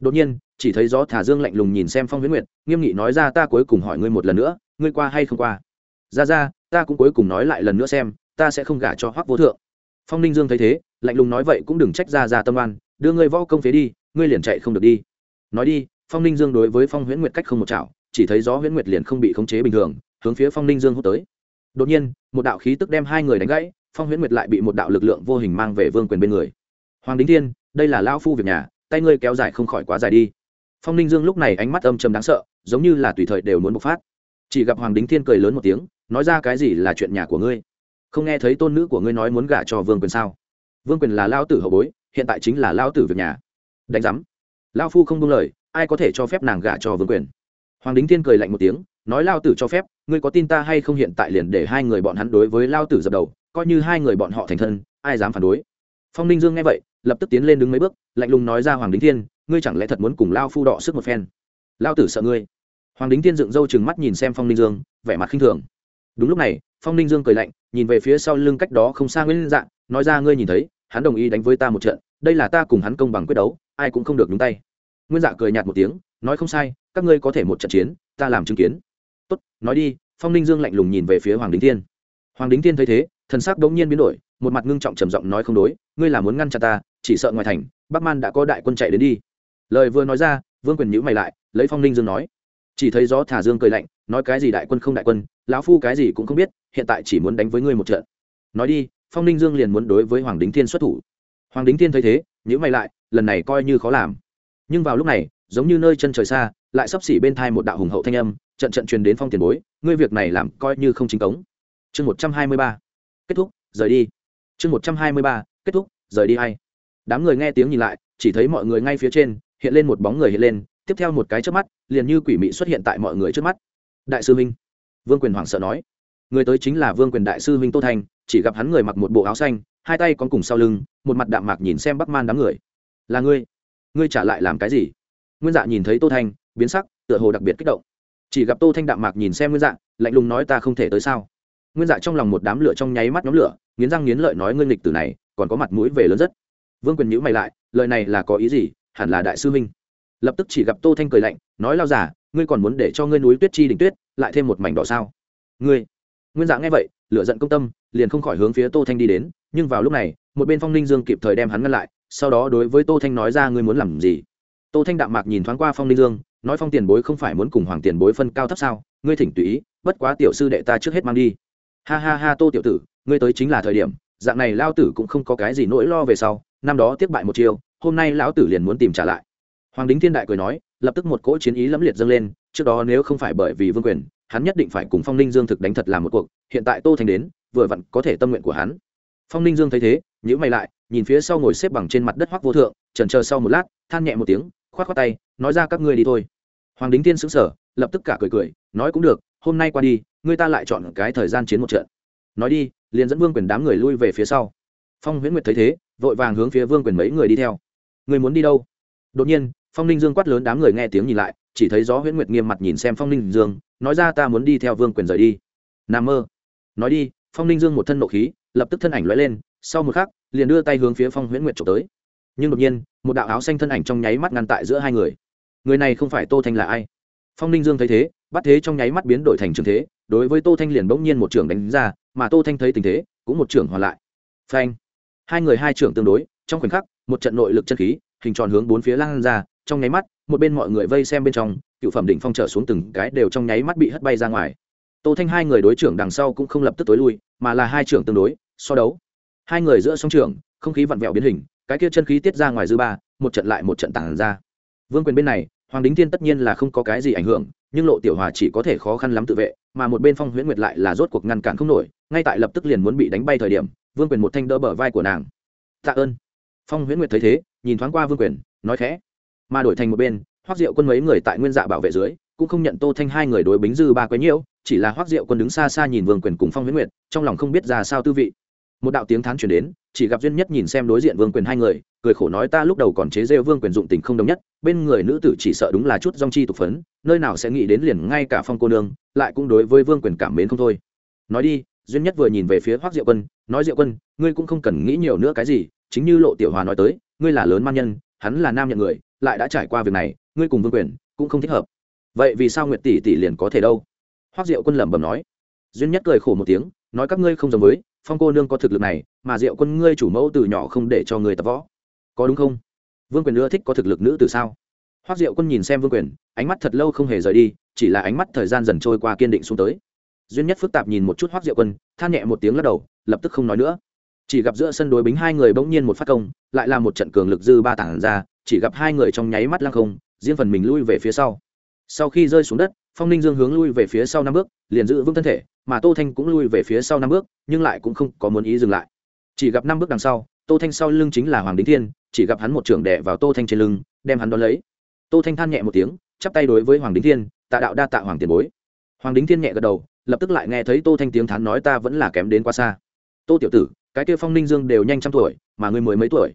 đột nhiên, chỉ thấy gió thả dương lạnh lùng nhìn xem phong huyễn nguyệt, nghiêm nghị nói ra ta cuối cùng hỏi ngươi một lần nữa, ngươi qua hay không qua? Ra ra, ta cũng cuối cùng nói lại lần nữa xem, ta sẽ không gả cho hoắc vô thượng. Phong ninh dương thấy thế, lạnh lùng nói vậy cũng đừng trách ra ra tâm oan, đưa ngươi võ công phế đi, ngươi liền chạy không được đi. Nói đi, phong ninh dương đối với phong huyễn nguyệt cách không một chảo, chỉ thấy gió huyễn nguyệt liền không bị khống chế bình thường, hướng phía phong ninh dương hút tới. Đột nhiên, một đạo khí tức đem hai người đánh gãy, phong huyễn nguyệt lại bị một đạo lực lượng vô hình mang về vương quyền bên người. Hoàng đính thiên, đây là lao phu việc nhà tay ngươi kéo dài không khỏi quá dài đi. Phong ninh dương lúc này ánh mắt âm trầm đáng sợ, giống như là tùy thời đều muốn bộc phát. Chỉ gặp hoàng đính thiên cười lớn một tiếng, nói ra cái gì là chuyện nhà của ngươi? Không nghe thấy tôn nữ của ngươi nói muốn gả cho vương quyền sao? Vương quyền là lao tử hậu bối, hiện tại chính là lao tử việc nhà. Đánh giám. Lao phu không buông lời, ai có thể cho phép nàng gả cho vương quyền? Hoàng đính thiên cười lạnh một tiếng, nói lao tử cho phép, ngươi có tin ta hay không hiện tại liền để hai người bọn hắn đối với lao tử dập đầu, coi như hai người bọn họ thành thân, ai dám phản đối? Phong ninh dương nghe vậy lập tức tiến lên đứng mấy bước, lạnh lùng nói ra, hoàng đính thiên, ngươi chẳng lẽ thật muốn cùng lao phu đọ sức một phen? Lao tử sợ ngươi. Hoàng đính thiên dựng râu chừng mắt nhìn xem phong ninh dương, vẻ mặt khinh thường. Đúng lúc này, phong ninh dương cười lạnh, nhìn về phía sau lưng cách đó không xa nguyên dạng nói ra, ngươi nhìn thấy, hắn đồng ý đánh với ta một trận, đây là ta cùng hắn công bằng quyết đấu, ai cũng không được nhúng tay. Nguyên dạ cười nhạt một tiếng, nói, không sai, các ngươi có thể một trận chiến, ta làm chứng kiến. Tốt, nói đi. Phong ninh dương lạnh lùng nhìn về phía hoàng đính thiên. Hoàng đính thiên thấy thế, thần sắc đống nhiên biến đổi, một mặt ngưng trọng trầm giọng nói, không đối, ngươi là muốn ngăn chặn ta chỉ sợ ngoài thành, bắc man đã có đại quân chạy đến đi. Lời vừa nói ra, vương quyền nhữ mày lại, lấy phong ninh dương nói. Chỉ thấy gió thả dương cười lạnh, nói cái gì đại quân không đại quân, lão phu cái gì cũng không biết, hiện tại chỉ muốn đánh với ngươi một trận. Nói đi, phong ninh dương liền muốn đối với hoàng đính thiên xuất thủ. Hoàng đính thiên thấy thế nhữ mày lại, lần này coi như khó làm. Nhưng vào lúc này, giống như nơi chân trời xa, lại sắp xỉ bên thai một đạo hùng hậu thanh âm, trận trận truyền đến phong tiền bối, ngươi việc này làm coi như không chính cống. Chương một trăm hai mươi ba, kết thúc, rời đi. Chương một trăm hai mươi ba, kết thúc, rời đi hay đám người nghe tiếng nhìn lại chỉ thấy mọi người ngay phía trên hiện lên một bóng người hiện lên tiếp theo một cái trước mắt liền như quỷ mị xuất hiện tại mọi người trước mắt. Đại sư huynh, vương quyền hoảng sợ nói. Người tới chính là vương quyền đại sư huynh tô thanh chỉ gặp hắn người mặc một bộ áo xanh hai tay còn cùng sau lưng một mặt đạm mạc nhìn xem bắc man đám người. Là ngươi? Ngươi trả lại làm cái gì? Nguyên dạ nhìn thấy tô thanh biến sắc tựa hồ đặc biệt kích động. Chỉ gặp tô thanh đạm mạc nhìn xem nguyên dạ lạnh lùng nói ta không thể tới sao? Nguyên dạ trong lòng một đám lửa trong nháy mắt nhóm lửa nghiến răng nghiến lợi nói ngươi nghịch tử này còn có mặt mũi về lớn rất vương quyền nhữ mày lại, lời này là có ý gì? Hẳn là đại sư minh lập tức chỉ gặp tô thanh cười lạnh, nói lao giả, ngươi còn muốn để cho ngươi núi tuyết chi đỉnh tuyết, lại thêm một mảnh đỏ sao? Ngươi, nguyên dạng nghe vậy, lửa giận công tâm, liền không khỏi hướng phía tô thanh đi đến, nhưng vào lúc này, một bên phong ninh dương kịp thời đem hắn ngăn lại, sau đó đối với tô thanh nói ra ngươi muốn làm gì? Tô thanh đạm mạc nhìn thoáng qua phong ninh dương, nói phong tiền bối không phải muốn cùng hoàng tiền bối phân cao thấp sao? Ngươi thỉnh tùy ý, bất quá tiểu sư đệ ta trước hết mang đi. Ha ha ha tô tiểu tử, ngươi tới chính là thời điểm, dạng này lao tử cũng không có cái gì nỗi lo về sau năm đó tiếp bại một chiều hôm nay lão tử liền muốn tìm trả lại. Hoàng đính thiên đại cười nói lập tức một cỗ chiến ý lẫm liệt dâng lên trước đó nếu không phải bởi vì vương quyền hắn nhất định phải cùng phong ninh dương thực đánh thật làm một cuộc hiện tại tô thành đến vừa vặn có thể tâm nguyện của hắn. Phong ninh dương thấy thế nhữ mày lại nhìn phía sau ngồi xếp bằng trên mặt đất hoắc vô thượng trần chờ sau một lát than nhẹ một tiếng khoát khoát tay nói ra các ngươi đi thôi. Hoàng đính tiên sững sờ, lập tức cả cười cười nói cũng được hôm nay qua đi ngươi ta lại chọn cái thời gian chiến một trận. Nói đi liền dẫn vương quyền đám người lui về phía sau. Phong huyễn nguyệt thấy thế vội vàng hướng phía vương quyền mấy người đi theo. Người muốn đi đâu? Đột nhiên, phong ninh dương quát lớn đám người nghe tiếng nhìn lại, chỉ thấy gió huyễn nguyệt nghiêm mặt nhìn xem phong ninh dương, nói ra ta muốn đi theo vương quyền rời đi. N a mơ. Nói đi, phong ninh dương một thân nộ khí, lập tức thân ảnh lóe lên, sau một khắc, liền đưa tay hướng phía phong huyễn nguyệt trộm tới. Nhưng đột nhiên, một đạo áo xanh thân ảnh trong nháy mắt ngăn tại giữa hai người. Người này không phải tô thanh là ai? Phong ninh dương thấy thế, bắt thế trong nháy mắt biến đổi thành trường thế, đối với tô thanh liền bỗng nhiên một trường đánh ra, mà tô thanh thấy tình thế, cũng một trường hoàn lại. Phanh hai người hai trưởng tương đối, trong khoảnh khắc, một trận nội lực chân khí, hình tròn hướng bốn phía lan ra, trong nháy mắt, một bên mọi người vây xem bên trong, cựu phẩm đỉnh phong trở xuống từng cái đều trong nháy mắt bị hất bay ra ngoài. Tô thanh hai người đối trưởng đằng sau cũng không lập tức tối lui, mà là hai trưởng tương đối, so đấu. Hai người giữa song trưởng, không khí vặn vẹo biến hình, cái kia chân khí tiết ra ngoài dư ba, một trận lại một trận tản ra. Vương quyền bên này, hoàng đính thiên tất nhiên là không có cái gì ảnh hưởng, nhưng lộ tiểu hòa chỉ có thể khó khăn lắm tự vệ, mà một bên phong huyễn nguyệt lại là rốt cuộc ngăn cản không nổi, ngay tại lập tức liền muốn bị đánh bay thời điểm vương quyền một thanh đỡ bờ vai của nàng. Tạ ơn. Phong huyễn nguyệt thấy thế, nhìn thoáng qua vương quyền, nói khẽ. Mà đổi thành một bên hoác diệu quân mấy người tại nguyên dạ bảo vệ dưới, cũng không nhận tô thanh hai người đối bính dư ba quấy nhiễu, chỉ là hoác diệu quân đứng xa xa nhìn vương quyền cùng phong huyễn nguyệt, trong lòng không biết ra sao tư vị. Một đạo tiếng thán chuyển đến, chỉ gặp duyên nhất nhìn xem đối diện vương quyền hai người, cười khổ nói ta lúc đầu còn chế rêu vương quyền dụng tình không đồng nhất, bên người nữ tử chỉ sợ đúng là chút dong chi tục phấn, nơi nào sẽ nghĩ đến liền ngay cả phong cô nương, lại cũng đối với vương quyền cảm mến không thôi. Nói đi duyên nhất vừa nhìn về phía hoác diệu quân, nói diệu quân, ngươi cũng không cần nghĩ nhiều nữa cái gì, chính như lộ tiểu hòa nói tới, ngươi là lớn man nhân, hắn là nam nhận người, lại đã trải qua việc này, ngươi cùng vương quyền, cũng không thích hợp. Vậy vì sao nguyệt tỷ tỷ liền có thể đâu? Hoác diệu quân lẩm bẩm nói. Duyên nhất cười khổ một tiếng, nói các ngươi không giống với, phong cô nương có thực lực này, mà diệu quân ngươi chủ mẫu từ nhỏ không để cho người tập võ. Có đúng không? Vương quyền ưa thích có thực lực nữ từ sao? Hoác diệu quân nhìn xem vương quyền, ánh mắt thật lâu không hề rời đi, chỉ là ánh mắt thời gian dần trôi qua kiên định xuống tới duyên nhất phức tạp nhìn một chút hoác diệu quân, than nhẹ một tiếng lắc đầu, lập tức không nói nữa. Chỉ gặp giữa sân đối bính hai người bỗng nhiên một phát công, lại là một trận cường lực dư ba tảng ra, chỉ gặp hai người trong nháy mắt lăng không, riêng phần mình lui về phía sau. Sau khi rơi xuống đất, phong ninh dương hướng lui về phía sau năm bước, liền giữ vững thân thể, mà tô thanh cũng lui về phía sau năm bước, nhưng lại cũng không có muốn ý dừng lại. Chỉ gặp năm bước đằng sau, tô thanh sau lưng chính là hoàng đính thiên, chỉ gặp hắn một trưởng đẻ vào tô thanh trên lưng, đem hắn đón lấy. Tô thanh than nhẹ một tiếng, chắp tay đối với hoàng đính thiên, tạ đạo đa tạ hoàng tiền bối. Hoàng đính thiên nhẹ gật đầu lập tức lại nghe thấy tô thanh tiếng thán nói ta vẫn là kém đến quá xa. Tô tiểu tử, cái kia phong ninh dương đều nhanh trăm tuổi, mà ngươi mới mấy tuổi.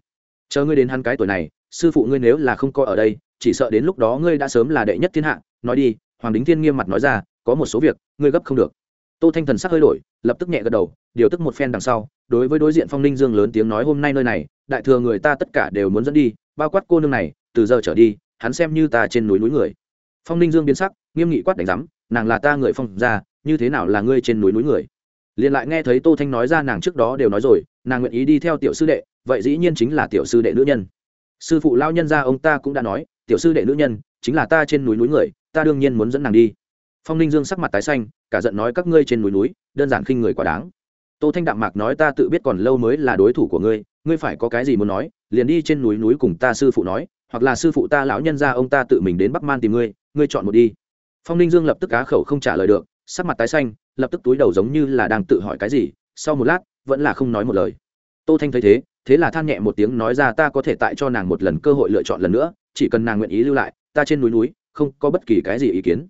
Chờ ngươi đến hắn cái tuổi này, sư phụ ngươi nếu là không coi ở đây, chỉ sợ đến lúc đó ngươi đã sớm là đệ nhất thiên hạ. Nói đi, hoàng đính thiên nghiêm mặt nói ra, có một số việc, ngươi gấp không được. Tô thanh thần sắc hơi đổi, lập tức nhẹ gật đầu, điều tức một phen đằng sau, đối với đối diện phong ninh dương lớn tiếng nói hôm nay nơi này, đại thừa người ta tất cả đều muốn dẫn đi, bao quát cô nương này, từ giờ trở đi, hắn xem như ta trên núi núi người. Phong ninh dương biến sắc, nghiêm nghị quát đánh giám, nàng là ta người phong ra như thế nào là ngươi trên núi núi người? Liền lại nghe thấy tô thanh nói ra nàng trước đó đều nói rồi, nàng nguyện ý đi theo tiểu sư đệ, vậy dĩ nhiên chính là tiểu sư đệ nữ nhân. Sư phụ lao nhân ra ông ta cũng đã nói, tiểu sư đệ nữ nhân, chính là ta trên núi núi người, ta đương nhiên muốn dẫn nàng đi. Phong ninh dương sắc mặt tái xanh, cả giận nói các ngươi trên núi núi, đơn giản khinh người quá đáng. Tô thanh đạm mạc nói ta tự biết còn lâu mới là đối thủ của ngươi ngươi phải có cái gì muốn nói, liền đi trên núi núi cùng ta sư phụ nói, hoặc là sư phụ ta lão nhân ra ông ta tự mình đến bắc man tìm ngươi ngươi chọn một đi. Phong ninh dương lập tức cá khẩu không trả lời được sắc mặt tái xanh, lập tức túi đầu giống như là đang tự hỏi cái gì, sau một lát, vẫn là không nói một lời. Tô thanh thấy thế thế là than nhẹ một tiếng nói ra ta có thể tại cho nàng một lần cơ hội lựa chọn lần nữa, chỉ cần nàng nguyện ý lưu lại, ta trên núi núi, không có bất kỳ cái gì ý kiến.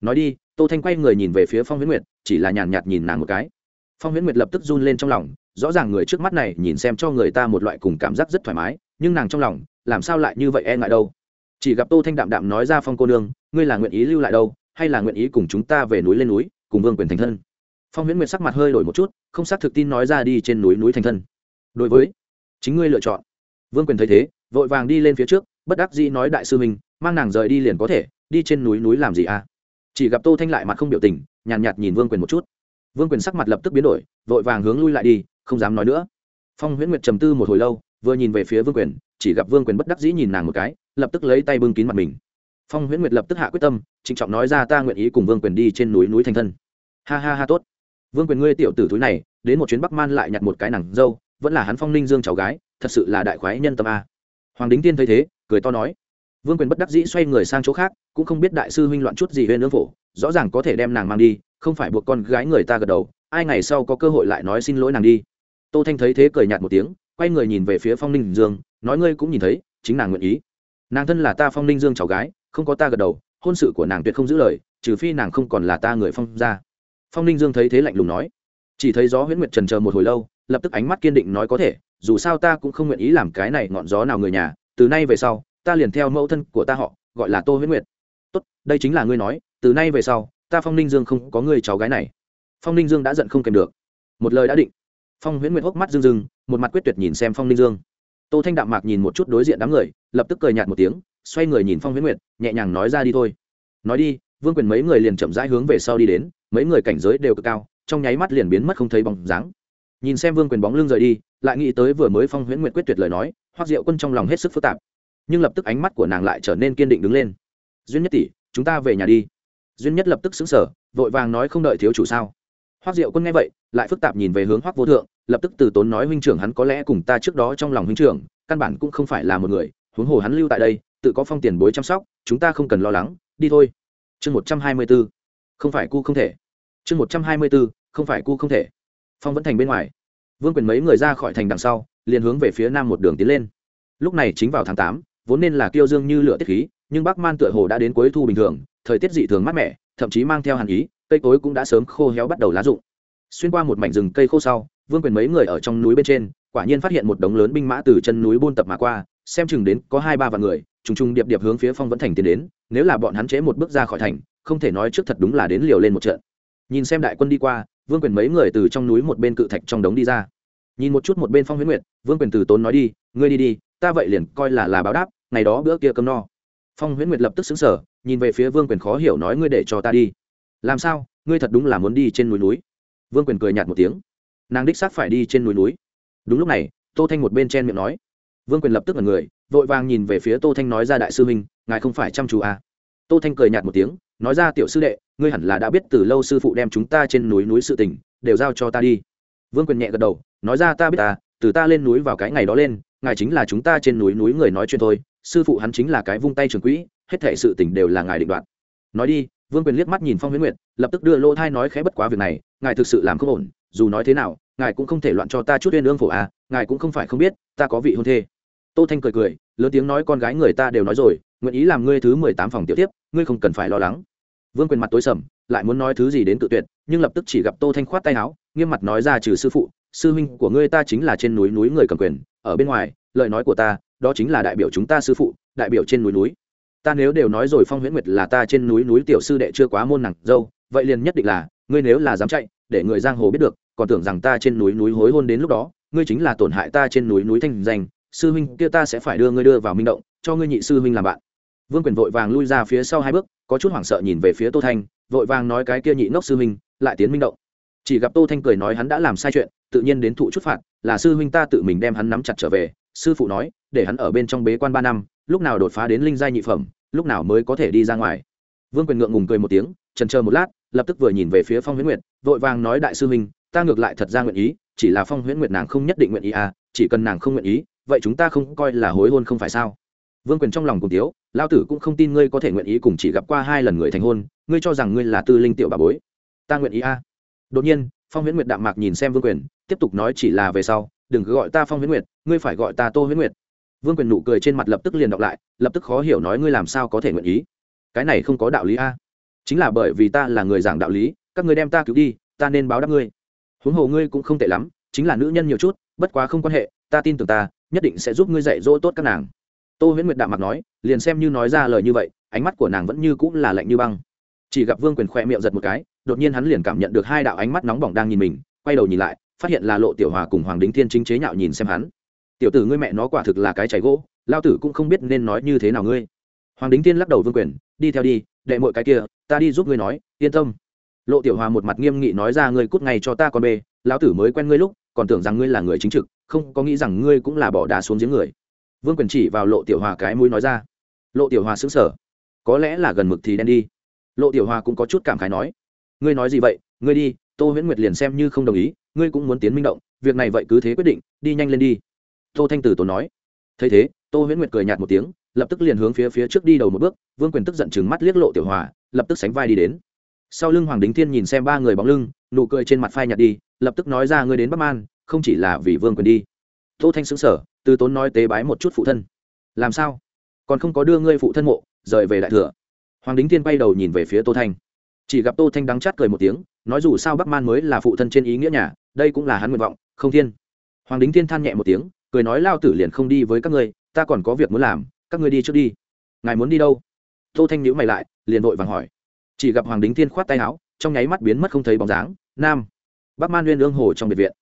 Nói đi, tô thanh quay người nhìn về phía phong huyễn nguyệt, chỉ là nhàn nhạt nhìn nàng một cái. Phong huyễn nguyệt lập tức run lên trong lòng, rõ ràng người trước mắt này nhìn xem cho người ta một loại cùng cảm giác rất thoải mái, nhưng nàng trong lòng, làm sao lại như vậy e ngại đâu? Chỉ gặp tô thanh đạm đạm nói ra phong cô nương, ngươi là nguyện ý lưu lại đâu? Hay là nguyện ý cùng chúng ta về núi lên núi cùng vương quyền thành thân? Phong huyễn nguyệt sắc mặt hơi đổi một chút không xác thực tin nói ra đi trên núi núi thành thân. Đối với chính ngươi lựa chọn. Vương quyền thấy thế vội vàng đi lên phía trước bất đắc dĩ nói đại sư mình mang nàng rời đi liền có thể đi trên núi núi làm gì à? Chỉ gặp tô thanh lại mặt không biểu tình nhàn nhạt, nhạt nhìn vương quyền một chút. Vương quyền sắc mặt lập tức biến đổi vội vàng hướng lui lại đi không dám nói nữa. Phong huyễn nguyệt trầm tư một hồi lâu vừa nhìn về phía vương quyền chỉ gặp vương quyền bất đắc dĩ nhìn nàng một cái lập tức lấy tay bưng kín mặt mình phong huyễn nguyệt lập tức hạ quyết tâm, trịnh trọng nói ra ta nguyện ý cùng vương quyền đi trên núi núi thành thân. Ha ha ha, tốt. Vương quyền ngươi tiểu tử túi này, đến một chuyến bắc man lại nhặt một cái nàng dâu, vẫn là hắn phong ninh dương cháu gái, thật sự là đại khoái nhân tâm a. Hoàng đính tiên thấy thế, cười to nói. Vương quyền bất đắc dĩ xoay người sang chỗ khác, cũng không biết đại sư huynh loạn chút gì huyên ương phổ, rõ ràng có thể đem nàng mang đi, không phải buộc con gái người ta gật đầu, ai ngày sau có cơ hội lại nói xin lỗi nàng đi. Tô thanh thấy thế cười nhạt một tiếng, quay người nhìn về phía phong ninh dương, nói ngươi cũng nhìn thấy, chính nàng nguyện ý. Nàng thân là ta phong ninh dương cháu gái không có ta gật đầu, hôn sự của nàng tuyệt không giữ lời, trừ phi nàng không còn là ta người phong ra phong ninh dương thấy thế lạnh lùng nói. Chỉ thấy gió huyễn nguyệt trần chờ một hồi lâu, lập tức ánh mắt kiên định nói có thể, dù sao ta cũng không nguyện ý làm cái này ngọn gió nào người nhà, từ nay về sau, ta liền theo mẫu thân của ta họ, gọi là tô huyễn nguyệt. Tốt, đây chính là ngươi nói, từ nay về sau, ta phong ninh dương không có người cháu gái này. Phong ninh dương đã giận không kèm được. Một lời đã định. Phong huyễn nguyệt hốc mắt rưng rưng, một mặt quyết tuyệt nhìn xem phong ninh dương tô thanh đạm mạc nhìn một chút đối diện đám người, lập tức cười nhạt một tiếng, xoay người nhìn phong huyễn nguyệt, nhẹ nhàng nói ra đi thôi. Nói đi, vương quyền mấy người liền chậm rãi hướng về sau đi đến, mấy người cảnh giới đều cực cao, trong nháy mắt liền biến mất không thấy bóng dáng. Nhìn xem vương quyền bóng lưng rời đi, lại nghĩ tới vừa mới phong huyễn nguyệt quyết tuyệt lời nói hoặc diệu quân trong lòng hết sức phức tạp. Nhưng lập tức ánh mắt của nàng lại trở nên kiên định đứng lên. Duyên nhất tỷ, chúng ta về nhà đi. Duyên nhất lập tức xứng sở vội vàng nói, không đợi thiếu chủ sao? Hoác diệu quân nghe vậy, lại phức tạp nhìn về hướng hoác vô thượng lập tức từ tốn nói huynh trưởng hắn có lẽ cùng ta trước đó trong lòng huynh trưởng, căn bản cũng không phải là một người, huống hồ hắn lưu tại đây, tự có phong tiền bối chăm sóc, chúng ta không cần lo lắng, đi thôi. Chương một trăm hai mươi b ố không phải cu không thể. Chương một trăm hai mươi b ố không phải cu không thể. Phong vẫn thành bên ngoài. Vương quyền mấy người ra khỏi thành đằng sau, liền hướng về phía nam một đường tiến lên. Lúc này chính vào tháng tám, vốn nên là kiêu dương như lửa tiết khí, nhưng bắc man tựa hồ đã đến cuối thu bình thường, thời tiết dị thường mát mẻ, thậm chí mang theo hàn ý, cây cối cũng đã sớm khô héo bắt đầu lá rụng. Xuyên qua một mảnh rừng cây khô sau vương quyền mấy người ở trong núi bên trên, quả nhiên phát hiện một đống lớn binh mã từ chân núi buôn tập mà qua, xem chừng đến có hai ba vạn người, trùng trùng điệp điệp hướng phía phong vẫn thành tiến đến, nếu là bọn hắn chế một bước ra khỏi thành, không thể nói trước thật đúng là đến liều lên một trận. Nhìn xem đại quân đi qua, vương quyền mấy người từ trong núi một bên cự thạch trong đống đi ra. Nhìn một chút một bên phong huyễn nguyệt, vương quyền từ tốn nói đi, ngươi đi đi, ta vậy liền coi là là báo đáp, ngày đó bữa kia cơm no. Phong huyễn nguyệt lập tức xứng sở nhìn về phía vương quyền khó hiểu nói, ngươi để cho ta đi. Làm sao? Ngươi thật đúng là muốn đi trên núi núi? Vương quyền cười nhạt một tiếng nàng đích xác phải đi trên núi núi. Đúng lúc này, tô thanh một bên chen miệng nói. Vương quyền lập tức là người, vội vàng nhìn về phía tô thanh nói ra đại sư huynh, ngài không phải chăm chú à. tô thanh cười nhạt một tiếng, nói ra tiểu sư đệ, ngươi hẳn là đã biết từ lâu sư phụ đem chúng ta trên núi núi sự tình, đều giao cho ta đi. Vương quyền nhẹ gật đầu, nói ra ta biết ta từ ta lên núi vào cái ngày đó lên, ngài chính là chúng ta trên núi núi người nói chuyện thôi, sư phụ hắn chính là cái vung tay trường quỹ, hết thể sự tình đều là ngài định đoạt. Nói đi, vương quyền liếc mắt nhìn phong huyễn nguyệt, lập tức đưa lỗ thai nói khẽ bất quá việc này, ngài thực sự làm không ổn dù nói thế nào, ngài cũng không thể loạn cho ta chút uyên ương phổ à ngài cũng không phải không biết, ta có vị hôn thê. Tô thanh cười cười, lớn tiếng nói con gái người ta đều nói rồi, nguyện ý làm ngươi thứ mười tám phòng tiểu tiếp, ngươi không cần phải lo lắng. Vương quyền mặt tối sầm, lại muốn nói thứ gì đến tự tuyệt, nhưng lập tức chỉ gặp tô thanh khoát tay áo, nghiêm mặt nói ra trừ sư phụ, sư huynh của ngươi ta chính là trên núi núi người cầm quyền, ở bên ngoài, lời nói của ta, đó chính là đại biểu chúng ta sư phụ, đại biểu trên núi núi. Ta nếu đều nói rồi phong huyễn nguyệt là ta trên núi núi tiểu sư đệ chưa quá môn nặng dâu, vậy liền nhất định là, ngươi nếu là dám chạy để người giang hồ biết được, còn tưởng rằng ta trên núi núi hối hôn đến lúc đó, ngươi chính là tổn hại ta trên núi núi thanh danh, sư huynh kia ta sẽ phải đưa ngươi đưa vào minh động, cho ngươi nhị sư huynh làm bạn. Vương quyền vội vàng lui ra phía sau hai bước, có chút hoảng sợ nhìn về phía tô thanh, vội vàng nói cái kia nhị ngốc sư huynh, lại tiến minh động. Chỉ gặp tô thanh cười nói hắn đã làm sai chuyện, tự nhiên đến thụ chút phạt, là sư huynh ta tự mình đem hắn nắm chặt trở về, sư phụ nói, để hắn ở bên trong bế quan ba năm, lúc nào đột phá đến linh giai nhị phẩm, lúc nào mới có thể đi ra ngoài. Vương quyền ngượng ngùng cười một tiếng trần chờ một lát, lập tức vừa nhìn về phía phong huyễn nguyệt, vội vàng nói, đại sư huynh, ta ngược lại thật ra nguyện ý, chỉ là phong huyễn nguyệt nàng không nhất định nguyện ý à chỉ cần nàng không nguyện ý, vậy chúng ta không coi là hối hôn không phải sao? Vương quyền trong lòng cùng tiếu lao tử cũng không tin ngươi có thể nguyện ý cùng chỉ gặp qua hai lần người thành hôn, ngươi cho rằng ngươi là tư linh tiểu bà bối. Ta nguyện ý a đột nhiên, phong huyễn nguyệt đạm mạc nhìn xem vương quyền, tiếp tục nói, chỉ là về sau, đừng cứ gọi ta phong huyễn nguyệt, ngươi phải gọi ta tô huyễn nguyệt. Vương quyền nụ cười trên mặt lập tức liền đọc lại, lập tức khó hiểu nói, ngươi làm sao có thể nguyện ý? Cái này không có đạo lý a chính là bởi vì ta là người giảng đạo lý, các người đem ta cứu đi, ta nên báo đáp ngươi. Huống hồ ngươi cũng không tệ lắm, chính là nữ nhân nhiều chút, bất quá không quan hệ, ta tin tưởng ta, nhất định sẽ giúp ngươi dạy dỗ tốt các nàng. Tô huyễn nguyệt đạm mặt nói, liền xem như nói ra lời như vậy, ánh mắt của nàng vẫn như cũng là lạnh như băng. Chỉ gặp vương quyền khoe miệng giật một cái, đột nhiên hắn liền cảm nhận được hai đạo ánh mắt nóng bỏng đang nhìn mình, quay đầu nhìn lại, phát hiện là lộ tiểu hòa cùng hoàng đính thiên chính chế nhạo nhìn xem hắn. Tiểu tử ngươi mẹ nó quả thực là cái chảy gỗ, lao tử cũng không biết nên nói như thế nào ngươi. Hoàng đính thiên lắc đầu vương quyền, đi theo đi đệ mọi cái kia, ta đi giúp ngươi nói, yên tâm. Lộ tiểu hòa một mặt nghiêm nghị nói ra, ngươi cút ngay cho ta con bê, lão tử mới quen ngươi lúc, còn tưởng rằng ngươi là người chính trực, không có nghĩ rằng ngươi cũng là bỏ đá xuống giếng người. Vương quyền chỉ vào lộ tiểu hòa cái mũi nói ra. Lộ tiểu hòa xứng sở có lẽ là gần mực thì đen đi. Lộ tiểu hòa cũng có chút cảm khái nói. Ngươi nói gì vậy? Ngươi đi, tô huyễn nguyệt liền xem như không đồng ý, ngươi cũng muốn tiến minh động, việc này vậy cứ thế quyết định, đi nhanh lên đi. Tô thanh tử tốn nói. Thấy thế, tô huyễn nguyệt cười nhạt một tiếng lập tức liền hướng phía phía trước đi đầu một bước, vương quyền tức giận chừng mắt liếc lộ tiểu hòa, lập tức sánh vai đi đến. Sau lưng hoàng đính thiên nhìn xem ba người bóng lưng, nụ cười trên mặt phai nhạt đi, lập tức nói ra ngươi đến bắc man, không chỉ là vì vương quyền đi. Tô thanh xứng sở từ tốn nói tế bái một chút phụ thân. Làm sao? Còn không có đưa ngươi phụ thân mộ, rời về đại thừa. Hoàng đính thiên bay đầu nhìn về phía tô thanh. Chỉ gặp tô thanh đắng chát cười một tiếng, nói dù sao bắc man mới là phụ thân trên ý nghĩa nhà, đây cũng là hắn nguyện vọng, không thiên. Hoàng đính thiên than nhẹ một tiếng, cười nói lao tử liền không đi với các ngươi, ta còn có việc muốn làm các ngươi đi trước đi. Ngài muốn đi đâu? Tô thanh nhữ mày lại, liền vội vàng hỏi. Chỉ gặp hoàng đính thiên khoát tay áo, trong nháy mắt biến mất không thấy bóng dáng. Nam. Bắc man nguyên ương hồ trong biệt viện.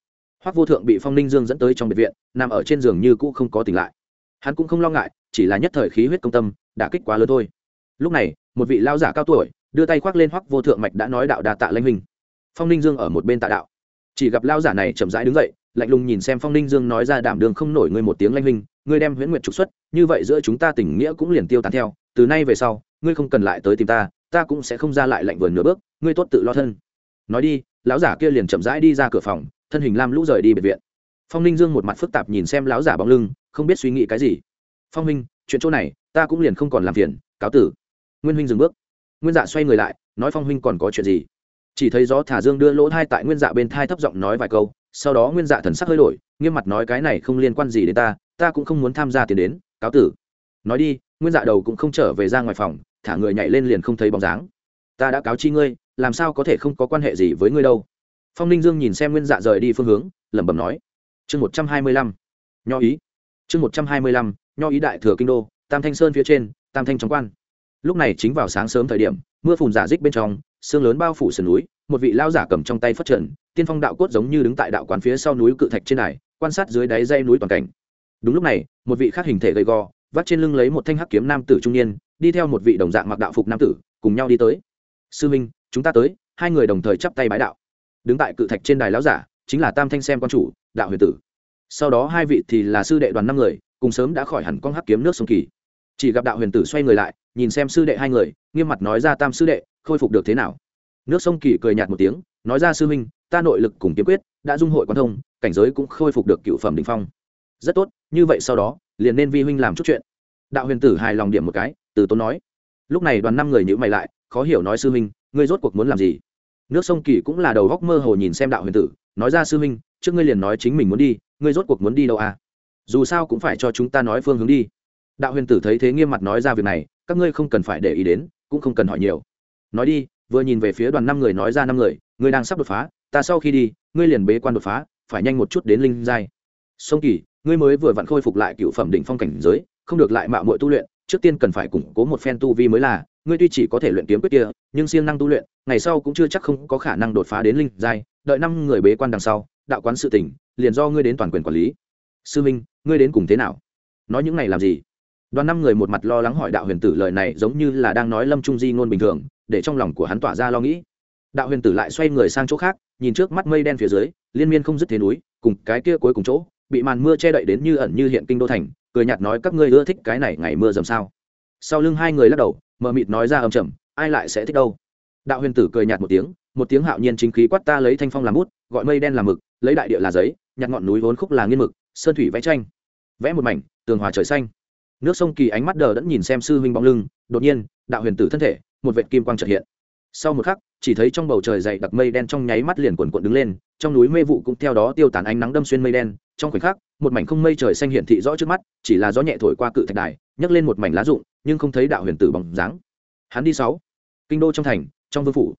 Hoắc vô thượng bị phong ninh dương dẫn tới trong biệt viện, nằm ở trên giường như cũ không có tỉnh lại. Hắn cũng không lo ngại, chỉ là nhất thời khí huyết công tâm, đã kích quá lớn thôi. Lúc này, một vị lao giả cao tuổi, đưa tay khoác lên hoắc vô thượng mạch đã nói đạo đà tạ lanh hình phong ninh dương ở một bên tạ đạo. Chỉ gặp lao giả này chậm rãi đứng dậy lạnh lùng nhìn xem phong ninh dương nói ra đảm đường không nổi ngươi một tiếng lanh huynh, ngươi đem huyễn Nguyệt trục xuất, như vậy giữa chúng ta tình nghĩa cũng liền tiêu tán theo, từ nay về sau, ngươi không cần lại tới tìm ta ta cũng sẽ không ra lại lạnh vườn nửa bước, ngươi tốt tự lo thân. Nói đi, lão giả kia liền chậm rãi đi ra cửa phòng, thân hình lam lũ rời đi biệt viện. Phong ninh dương một mặt phức tạp nhìn xem lão giả bóng lưng, không biết suy nghĩ cái gì. Phong huynh, chuyện chỗ này, ta cũng liền không còn làm phiền, cáo tử. Nguyên huynh dừng bước. Nguyên dạ xoay người lại, nói phong huynh còn có chuyện gì? Chỉ thấy gió thả dương đưa lỗ thai tại nguyên dạ bên thai thấp giọng nói vài câu sau đó nguyên dạ thần sắc hơi đổi, nghiêm mặt nói cái này không liên quan gì đến ta ta cũng không muốn tham gia tiền đến, cáo tử. Nói đi, nguyên dạ đầu cũng không trở về ra ngoài phòng, thả người nhảy lên liền không thấy bóng dáng. Ta đã cáo chi ngươi, làm sao có thể không có quan hệ gì với ngươi đâu? Phong ninh dương nhìn xem nguyên dạ rời đi phương hướng, lẩm bẩm nói. Chương một trăm hai mươi lăm, nho ý. Chương một trăm hai mươi lăm, nho ý đại thừa kinh đô, tam thanh sơn phía trên, tam thanh trong quan. Lúc này chính vào sáng sớm thời điểm, mưa phùn giả dích bên trong, sương lớn bao phủ sườn núi, một vị lao giả cầm trong tay phát trần tiên phong đạo cốt giống như đứng tại đạo quán phía sau núi cự thạch trên này, quan sát dưới đáy dây núi toàn cảnh. Đúng lúc này, một vị khác hình thể gầy gò, vắt trên lưng lấy một thanh hắc kiếm nam tử trung niên, đi theo một vị đồng dạng mặc đạo phục nam tử, cùng nhau đi tới. Sư minh, chúng ta tới. Hai người đồng thời chắp tay bái đạo. Đứng tại cự thạch trên đài lão giả, chính là tam thanh xem quan chủ, đạo huyền tử. Sau đó hai vị thì là sư đệ đoàn năm người, cùng sớm đã khỏi hẳn con hắc kiếm nước sông kỳ. Chỉ gặp đạo huyền tử xoay người lại, nhìn xem sư đệ hai người, nghiêm mặt nói ra, tam sư đệ, khôi phục được thế nào? Nước sông kỳ cười nhạt một tiếng, nói ra, sư huynh ta nội lực cùng kiếm quyết đã dung hội quan thông, cảnh giới cũng khôi phục được cựu phẩm đình phong. Rất tốt, như vậy sau đó, liền nên vi huynh làm chút chuyện. Đạo huyền tử hài lòng điểm một cái, từ tốn nói. Lúc này đoàn năm người nhữ mày lại, khó hiểu nói sư huynh, ngươi rốt cuộc muốn làm gì? Nước sông kỳ cũng là đầu góc mơ hồ nhìn xem đạo huyền tử, nói ra sư huynh, trước ngươi liền nói chính mình muốn đi, ngươi rốt cuộc muốn đi đâu à? Dù sao cũng phải cho chúng ta nói phương hướng đi. Đạo huyền tử thấy thế nghiêm mặt nói ra việc này, các ngươi không cần phải để ý đến, cũng không cần hỏi nhiều. Nói đi, vừa nhìn về phía đoàn năm người nói ra năm người, ngươi đang sắp đột phá ta sau khi đi, ngươi liền bế quan đột phá, phải nhanh một chút đến linh giai. Sông kỳ, ngươi mới vừa vặn khôi phục lại cựu phẩm đỉnh phong cảnh giới, không được lại mạo muội tu luyện, trước tiên cần phải củng cố một phen tu vi mới là, ngươi tuy chỉ có thể luyện kiếm quyết kia, nhưng siêng năng tu luyện, ngày sau cũng chưa chắc không có khả năng đột phá đến linh giai, đợi năm người bế quan đằng sau, đạo quán sự tỉnh liền do ngươi đến toàn quyền quản lý. Sư minh, ngươi đến cùng thế nào? Nói những này làm gì? Đoàn năm người một mặt lo lắng hỏi đạo huyền tử lời này giống như là đang nói lâm trung di ngôn bình thường, để trong lòng của hắn tỏa ra lo nghĩ đạo huyền tử lại xoay người sang chỗ khác, nhìn trước mắt mây đen phía dưới, liên miên không dứt thế núi, cùng cái kia cuối cùng chỗ, bị màn mưa che đậy đến như ẩn như hiện kinh đô thành, cười nhạt nói các ngươi ưa thích cái này ngày mưa dầm sao. Sau lưng hai người lắc đầu, mờ mịt nói ra âm trầm, ai lại sẽ thích đâu. Đạo huyền tử cười nhạt một tiếng một tiếng hạo nhiên chính khí quát ta lấy thanh phong làm bút, gọi mây đen làm mực, lấy đại địa là giấy, nhặt ngọn núi vốn khúc là nghiên mực, sơn thủy vẽ tranh, vẽ một mảnh, tường hòa trời xanh. Nước sông kỳ ánh mắt đờ đẫn nhìn xem sư huynh bóng lưng, đột nhiên, đạo huyền tử thân thể, một vệt kim quang trợ hiện sau một khắc, chỉ thấy trong bầu trời dày đặc mây đen trong nháy mắt liền quần quận đứng lên, trong núi mê vụ cũng theo đó tiêu tán ánh nắng đâm xuyên mây đen. Trong khoảnh khắc, một mảnh không mây trời xanh hiện thị rõ trước mắt, chỉ là gió nhẹ thổi qua cự thạch đài, nhấc lên một mảnh lá rụng, nhưng không thấy đạo huyền tử bóng dáng. Hắn đi sáu. Kinh đô trong thành, trong vương phủ.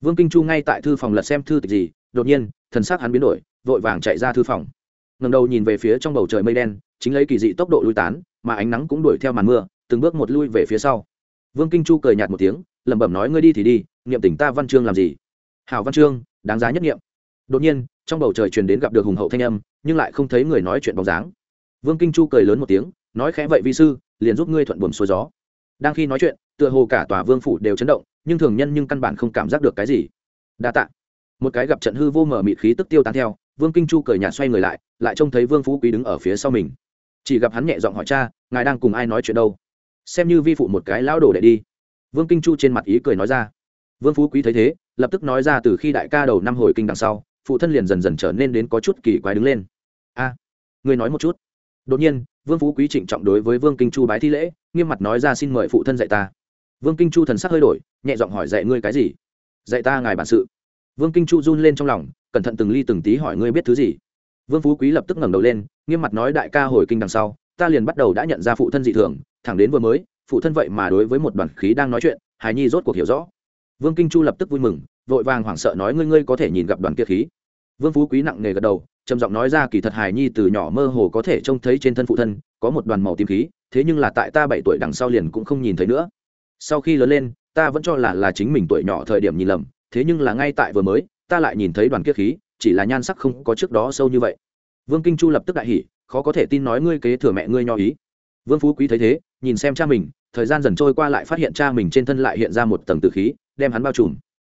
Vương kinh chu ngay tại thư phòng lật xem thư tịch gì, đột nhiên, thần sắc hắn biến đổi, vội vàng chạy ra thư phòng. Ngầm đầu nhìn về phía trong bầu trời mây đen, chính lấy kỳ dị tốc độ lui tán, mà ánh nắng cũng đuổi theo màn mưa, từng bước một lui về phía sau. Vương kinh chu cười nhạt một tiếng, lẩm bẩm nói, ngươi đi thì đi niệm tình ta văn chương làm gì? Hảo văn chương, đáng giá nhất niệm. Đột nhiên, trong bầu trời truyền đến gặp được hùng hậu thanh âm, nhưng lại không thấy người nói chuyện bóng dáng. Vương kinh chu cười lớn một tiếng, nói khẽ vậy vi sư, liền giúp ngươi thuận buồm xuôi gió. Đang khi nói chuyện, tựa hồ cả tòa vương phủ đều chấn động, nhưng thường nhân nhưng căn bản không cảm giác được cái gì. Đa tạ. Một cái gặp trận hư vô mở mịt khí tức tiêu tán theo, vương kinh chu cười nhạt xoay người lại lại trông thấy vương phú quý đứng ở phía sau mình. Chỉ gặp hắn nhẹ giọng hỏi cha, ngài đang cùng ai nói chuyện đâu? Xem như vi phụ một cái lão đồ để đi. Vương kinh chu trên mặt ý cười nói ra vương phú quý thấy thế lập tức nói ra từ khi đại ca đầu năm hồi kinh đằng sau phụ thân liền dần dần trở nên đến có chút kỳ quái đứng lên. A à, người nói một chút. Đột nhiên vương phú quý trịnh trọng đối với vương kinh chu bái thi lễ nghiêm mặt nói ra xin mời phụ thân dạy ta. Vương kinh chu thần sắc hơi đổi nhẹ giọng hỏi dạy ngươi cái gì? Dạy ta ngài bản sự. Vương kinh chu run lên trong lòng cẩn thận từng ly từng tí hỏi ngươi biết thứ gì. Vương phú quý lập tức ngẩng đầu lên nghiêm mặt nói đại ca hồi kinh đằng sau ta liền bắt đầu đã nhận ra phụ thân dị thường thẳng đến vừa mới phụ thân vậy mà đối với một đoàn khí đang nói chuyện hài nhi rốt cuộc hiểu rõ vương kinh chu lập tức vui mừng, vội vàng hoảng sợ nói, ngươi ngươi có thể nhìn gặp đoàn kia khí. Vương phú quý nặng nề gật đầu, trầm giọng nói ra, kỳ thật hài nhi từ nhỏ mơ hồ có thể trông thấy trên thân phụ thân, có một đoàn màu tím khí, thế nhưng là tại ta bảy tuổi đằng sau liền cũng không nhìn thấy nữa. Sau khi lớn lên, ta vẫn cho là là chính mình tuổi nhỏ thời điểm nhìn lầm, thế nhưng là ngay tại vừa mới, ta lại nhìn thấy đoàn kia khí, chỉ là nhan sắc không có trước đó sâu như vậy. Vương kinh chu lập tức đại hỉ, khó có thể tin nói ngươi kế thừa mẹ ngươi nho ý vương phú quý thấy thế, nhìn xem cha mình, thời gian dần trôi qua lại phát hiện cha mình trên thân lại hiện ra một tầng tử khí, đem hắn bao trùm.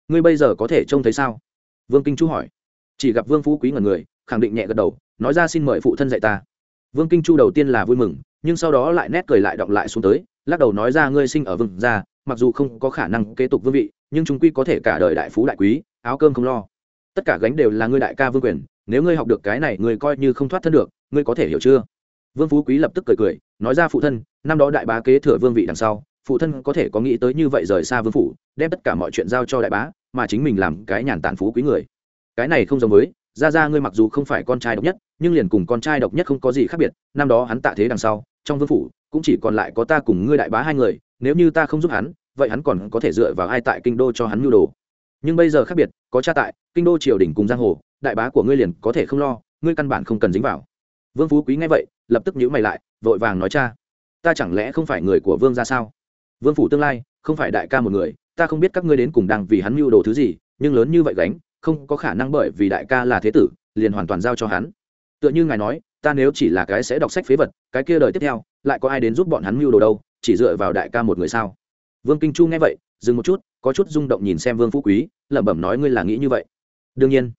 Ngươi bây giờ có thể trông thấy sao? Vương kinh chu hỏi. Chỉ gặp vương phú quý ngần người, khẳng định nhẹ gật đầu, nói ra xin mời phụ thân dạy ta. Vương kinh chu đầu tiên là vui mừng, nhưng sau đó lại nét cười lại động lại xuống tới, lắc đầu nói ra ngươi sinh ở vương gia, mặc dù không có khả năng kế tục vương vị, nhưng chúng quy có thể cả đời đại phú đại quý, áo cơm không lo. Tất cả gánh đều là ngươi đại ca vương quyền, nếu ngươi học được cái này, ngươi coi như không thoát thân được, ngươi có thể hiểu chưa? Vương phú quý lập tức cười cười nói ra phụ thân, năm đó đại bá kế thừa vương vị đằng sau, phụ thân có thể có nghĩ tới như vậy rời xa vương phủ, đem tất cả mọi chuyện giao cho đại bá, mà chính mình làm cái nhàn tản phú quý người. Cái này không giống với, ra ra ngươi mặc dù không phải con trai độc nhất, nhưng liền cùng con trai độc nhất không có gì khác biệt, năm đó hắn tạ thế đằng sau, trong vương phủ, cũng chỉ còn lại có ta cùng ngươi đại bá hai người, nếu như ta không giúp hắn, vậy hắn còn có thể dựa vào ai tại kinh đô cho hắn nhu đồ. Nhưng bây giờ khác biệt, có cha tại, kinh đô triều đình cùng giang hồ, đại bá của ngươi liền có thể không lo, ngươi căn bản không cần dính vào. Vương phú quý nghe vậy lập tức nhíu mày lại, vội vàng nói, cha, ta chẳng lẽ không phải người của vương ra sao? Vương phủ tương lai, không phải đại ca một người, ta không biết các ngươi đến cùng đang vì hắn mưu đồ thứ gì, nhưng lớn như vậy gánh, không có khả năng bởi vì đại ca là thế tử, liền hoàn toàn giao cho hắn. Tựa như ngài nói, ta nếu chỉ là cái sẽ đọc sách phế vật, cái kia đời tiếp theo, lại có ai đến giúp bọn hắn mưu đồ đâu, chỉ dựa vào đại ca một người sao? Vương kinh chu nghe vậy, dừng một chút, có chút rung động nhìn xem vương phú quý, lẩm bẩm nói, ngươi là nghĩ như vậy? Đương nhiên.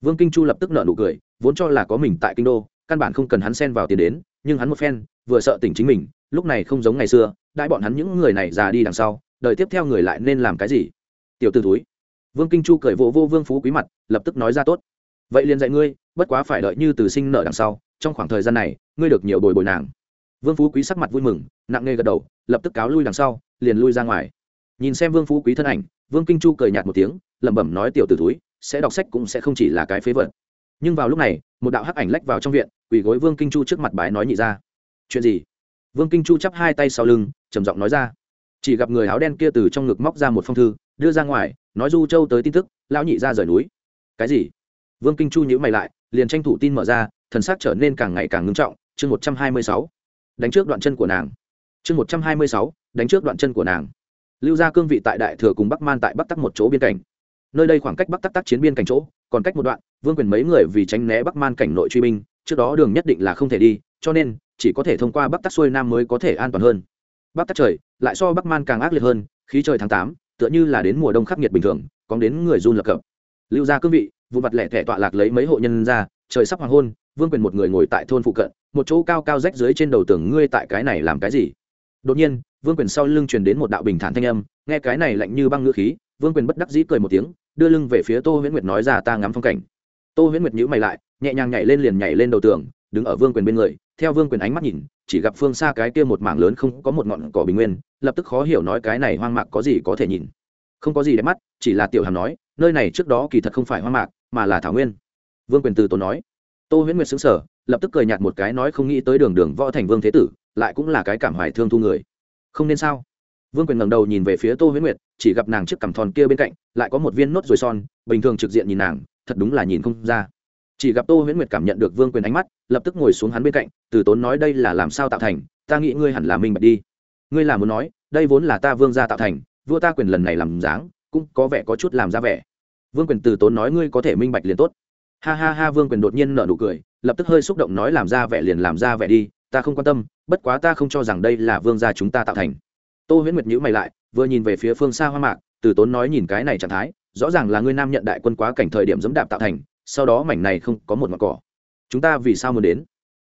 Vương kinh chu lập tức nợ nụ cười, vốn cho là có mình tại kinh đô căn bản không cần hắn xen vào tiền đến, nhưng hắn một phen, vừa sợ tỉnh chính mình, lúc này không giống ngày xưa đại bọn hắn những người này già đi đằng sau đợi tiếp theo người lại nên làm cái gì? Tiểu t ử túi vương kinh chu cười vỗ vô vương phú quý mặt, lập tức nói ra tốt. Vậy liền dạy ngươi, bất quá phải đợi như từ sinh nợ đằng sau, trong khoảng thời gian này, ngươi được nhiều bồi bồi nàng. Vương phú quý sắc mặt vui mừng, nặng nề gật đầu, lập tức cáo lui đằng sau, liền lui ra ngoài. Nhìn xem vương phú quý thân ảnh, vương kinh chu cười nhạt một tiếng, lẩm bẩm nói tiểu t ử túi sẽ đọc sách cũng sẽ không chỉ là cái phế vật nhưng vào lúc này, một đạo hắc ảnh lách vào trong viện, quỳ gối vương kinh chu trước mặt bái nói nhị ra. Chuyện gì? Vương kinh chu chắp hai tay sau lưng, trầm giọng nói ra. Chỉ gặp người áo đen kia từ trong ngực móc ra một phong thư, đưa ra ngoài, nói du châu tới tin tức, lão nhị ra rời núi. Cái gì? Vương kinh chu nhữ mày lại, liền tranh thủ tin mở ra, thần sắc trở nên càng ngày càng ngưng trọng. Chương một trăm hai mươi sáu, đánh trước đoạn chân của nàng. Chương một trăm hai mươi sáu, đánh trước đoạn chân của nàng. Lưu ra cương vị tại đại thừa cùng bắc man tại bắc tắc một chỗ biên cảnh. Nơi đây khoảng cách bắc tắc tắc chiến biên cảnh chỗ, còn cách một đoạn vương quyền mấy người vì tránh né bắc man cảnh nội truy binh, trước đó đường nhất định là không thể đi, cho nên chỉ có thể thông qua bắc tắc xuôi nam mới có thể an toàn hơn. Bắc tắc trời lại so bắc man càng ác liệt hơn, khí trời tháng tám, tựa như là đến mùa đông khắc nghiệt bình thường còn đến người run lập cập. Lưu ra cương vị, vụ mặt lẻ thẻ tọa lạc lấy mấy hộ nhân ra, trời sắp hoàng hôn, vương quyền một người ngồi tại thôn phụ cận, một chỗ cao cao rách dưới trên đầu tường ngươi tại cái này làm cái gì? Đột nhiên, vương quyền sau lưng truyền đến một đạo bình thản thanh âm, nghe cái này lạnh như băng ngựa khí, vương quyền bất đắc dĩ cười một tiếng, đưa lưng về phía tô huyễn nguyệt nói ra ta ngắm phong cảnh tô huyễn nguyệt nhữ mày lại, nhẹ nhàng nhảy lên liền nhảy lên đầu tường, đứng ở vương quyền bên người, theo vương quyền ánh mắt nhìn, chỉ gặp phương xa cái kia một mảng lớn không có một ngọn cỏ bình nguyên, lập tức khó hiểu nói cái này hoang mạc có gì có thể nhìn. Không có gì đẹp mắt, chỉ là tiểu hàm nói, nơi này trước đó kỳ thật không phải hoang mạc, mà là thảo nguyên. Vương quyền từ tốn nói. Tô huyễn nguyệt xứng sở lập tức cười nhạt một cái nói không nghĩ tới đường đường võ thành vương thế tử, lại cũng là cái cảm hoài thương thu người. Không nên sao? Vương quyền ngẩng đầu nhìn về phía tô huyễn nguyệt, chỉ gặp nàng trước cằm thòn kia bên cạnh, lại có một viên nốt ruồi son bình thường trực diện nhìn nàng, thật đúng là nhìn không ra. Chỉ gặp tô huyễn nguyệt cảm nhận được vương quyền ánh mắt, lập tức ngồi xuống hắn bên cạnh, từ tốn nói đây là làm sao tạo thành, ta nghĩ ngươi hẳn là minh bạch đi. Ngươi là muốn nói, đây vốn là ta vương gia tạo thành, vua ta quyền lần này làm dáng, cũng có vẻ có chút làm ra vẻ. Vương quyền từ tốn nói ngươi có thể minh bạch liền tốt. Ha ha ha, vương quyền đột nhiên nở nụ cười, lập tức hơi xúc động nói làm ra vẻ liền làm ra vẻ đi, ta không quan tâm, bất quá ta không cho rằng đây là vương gia chúng ta tạo thành. Tô huyễn nguyệt nhữ mày lại, vừa nhìn về phía phương xa hoa mạc, từ tốn nói nhìn cái này trạng thái rõ ràng là ngươi nam nhận đại quân quá cảnh thời điểm dẫm đạp tạo thành, sau đó mảnh này không có một mặt cỏ. Chúng ta vì sao muốn đến?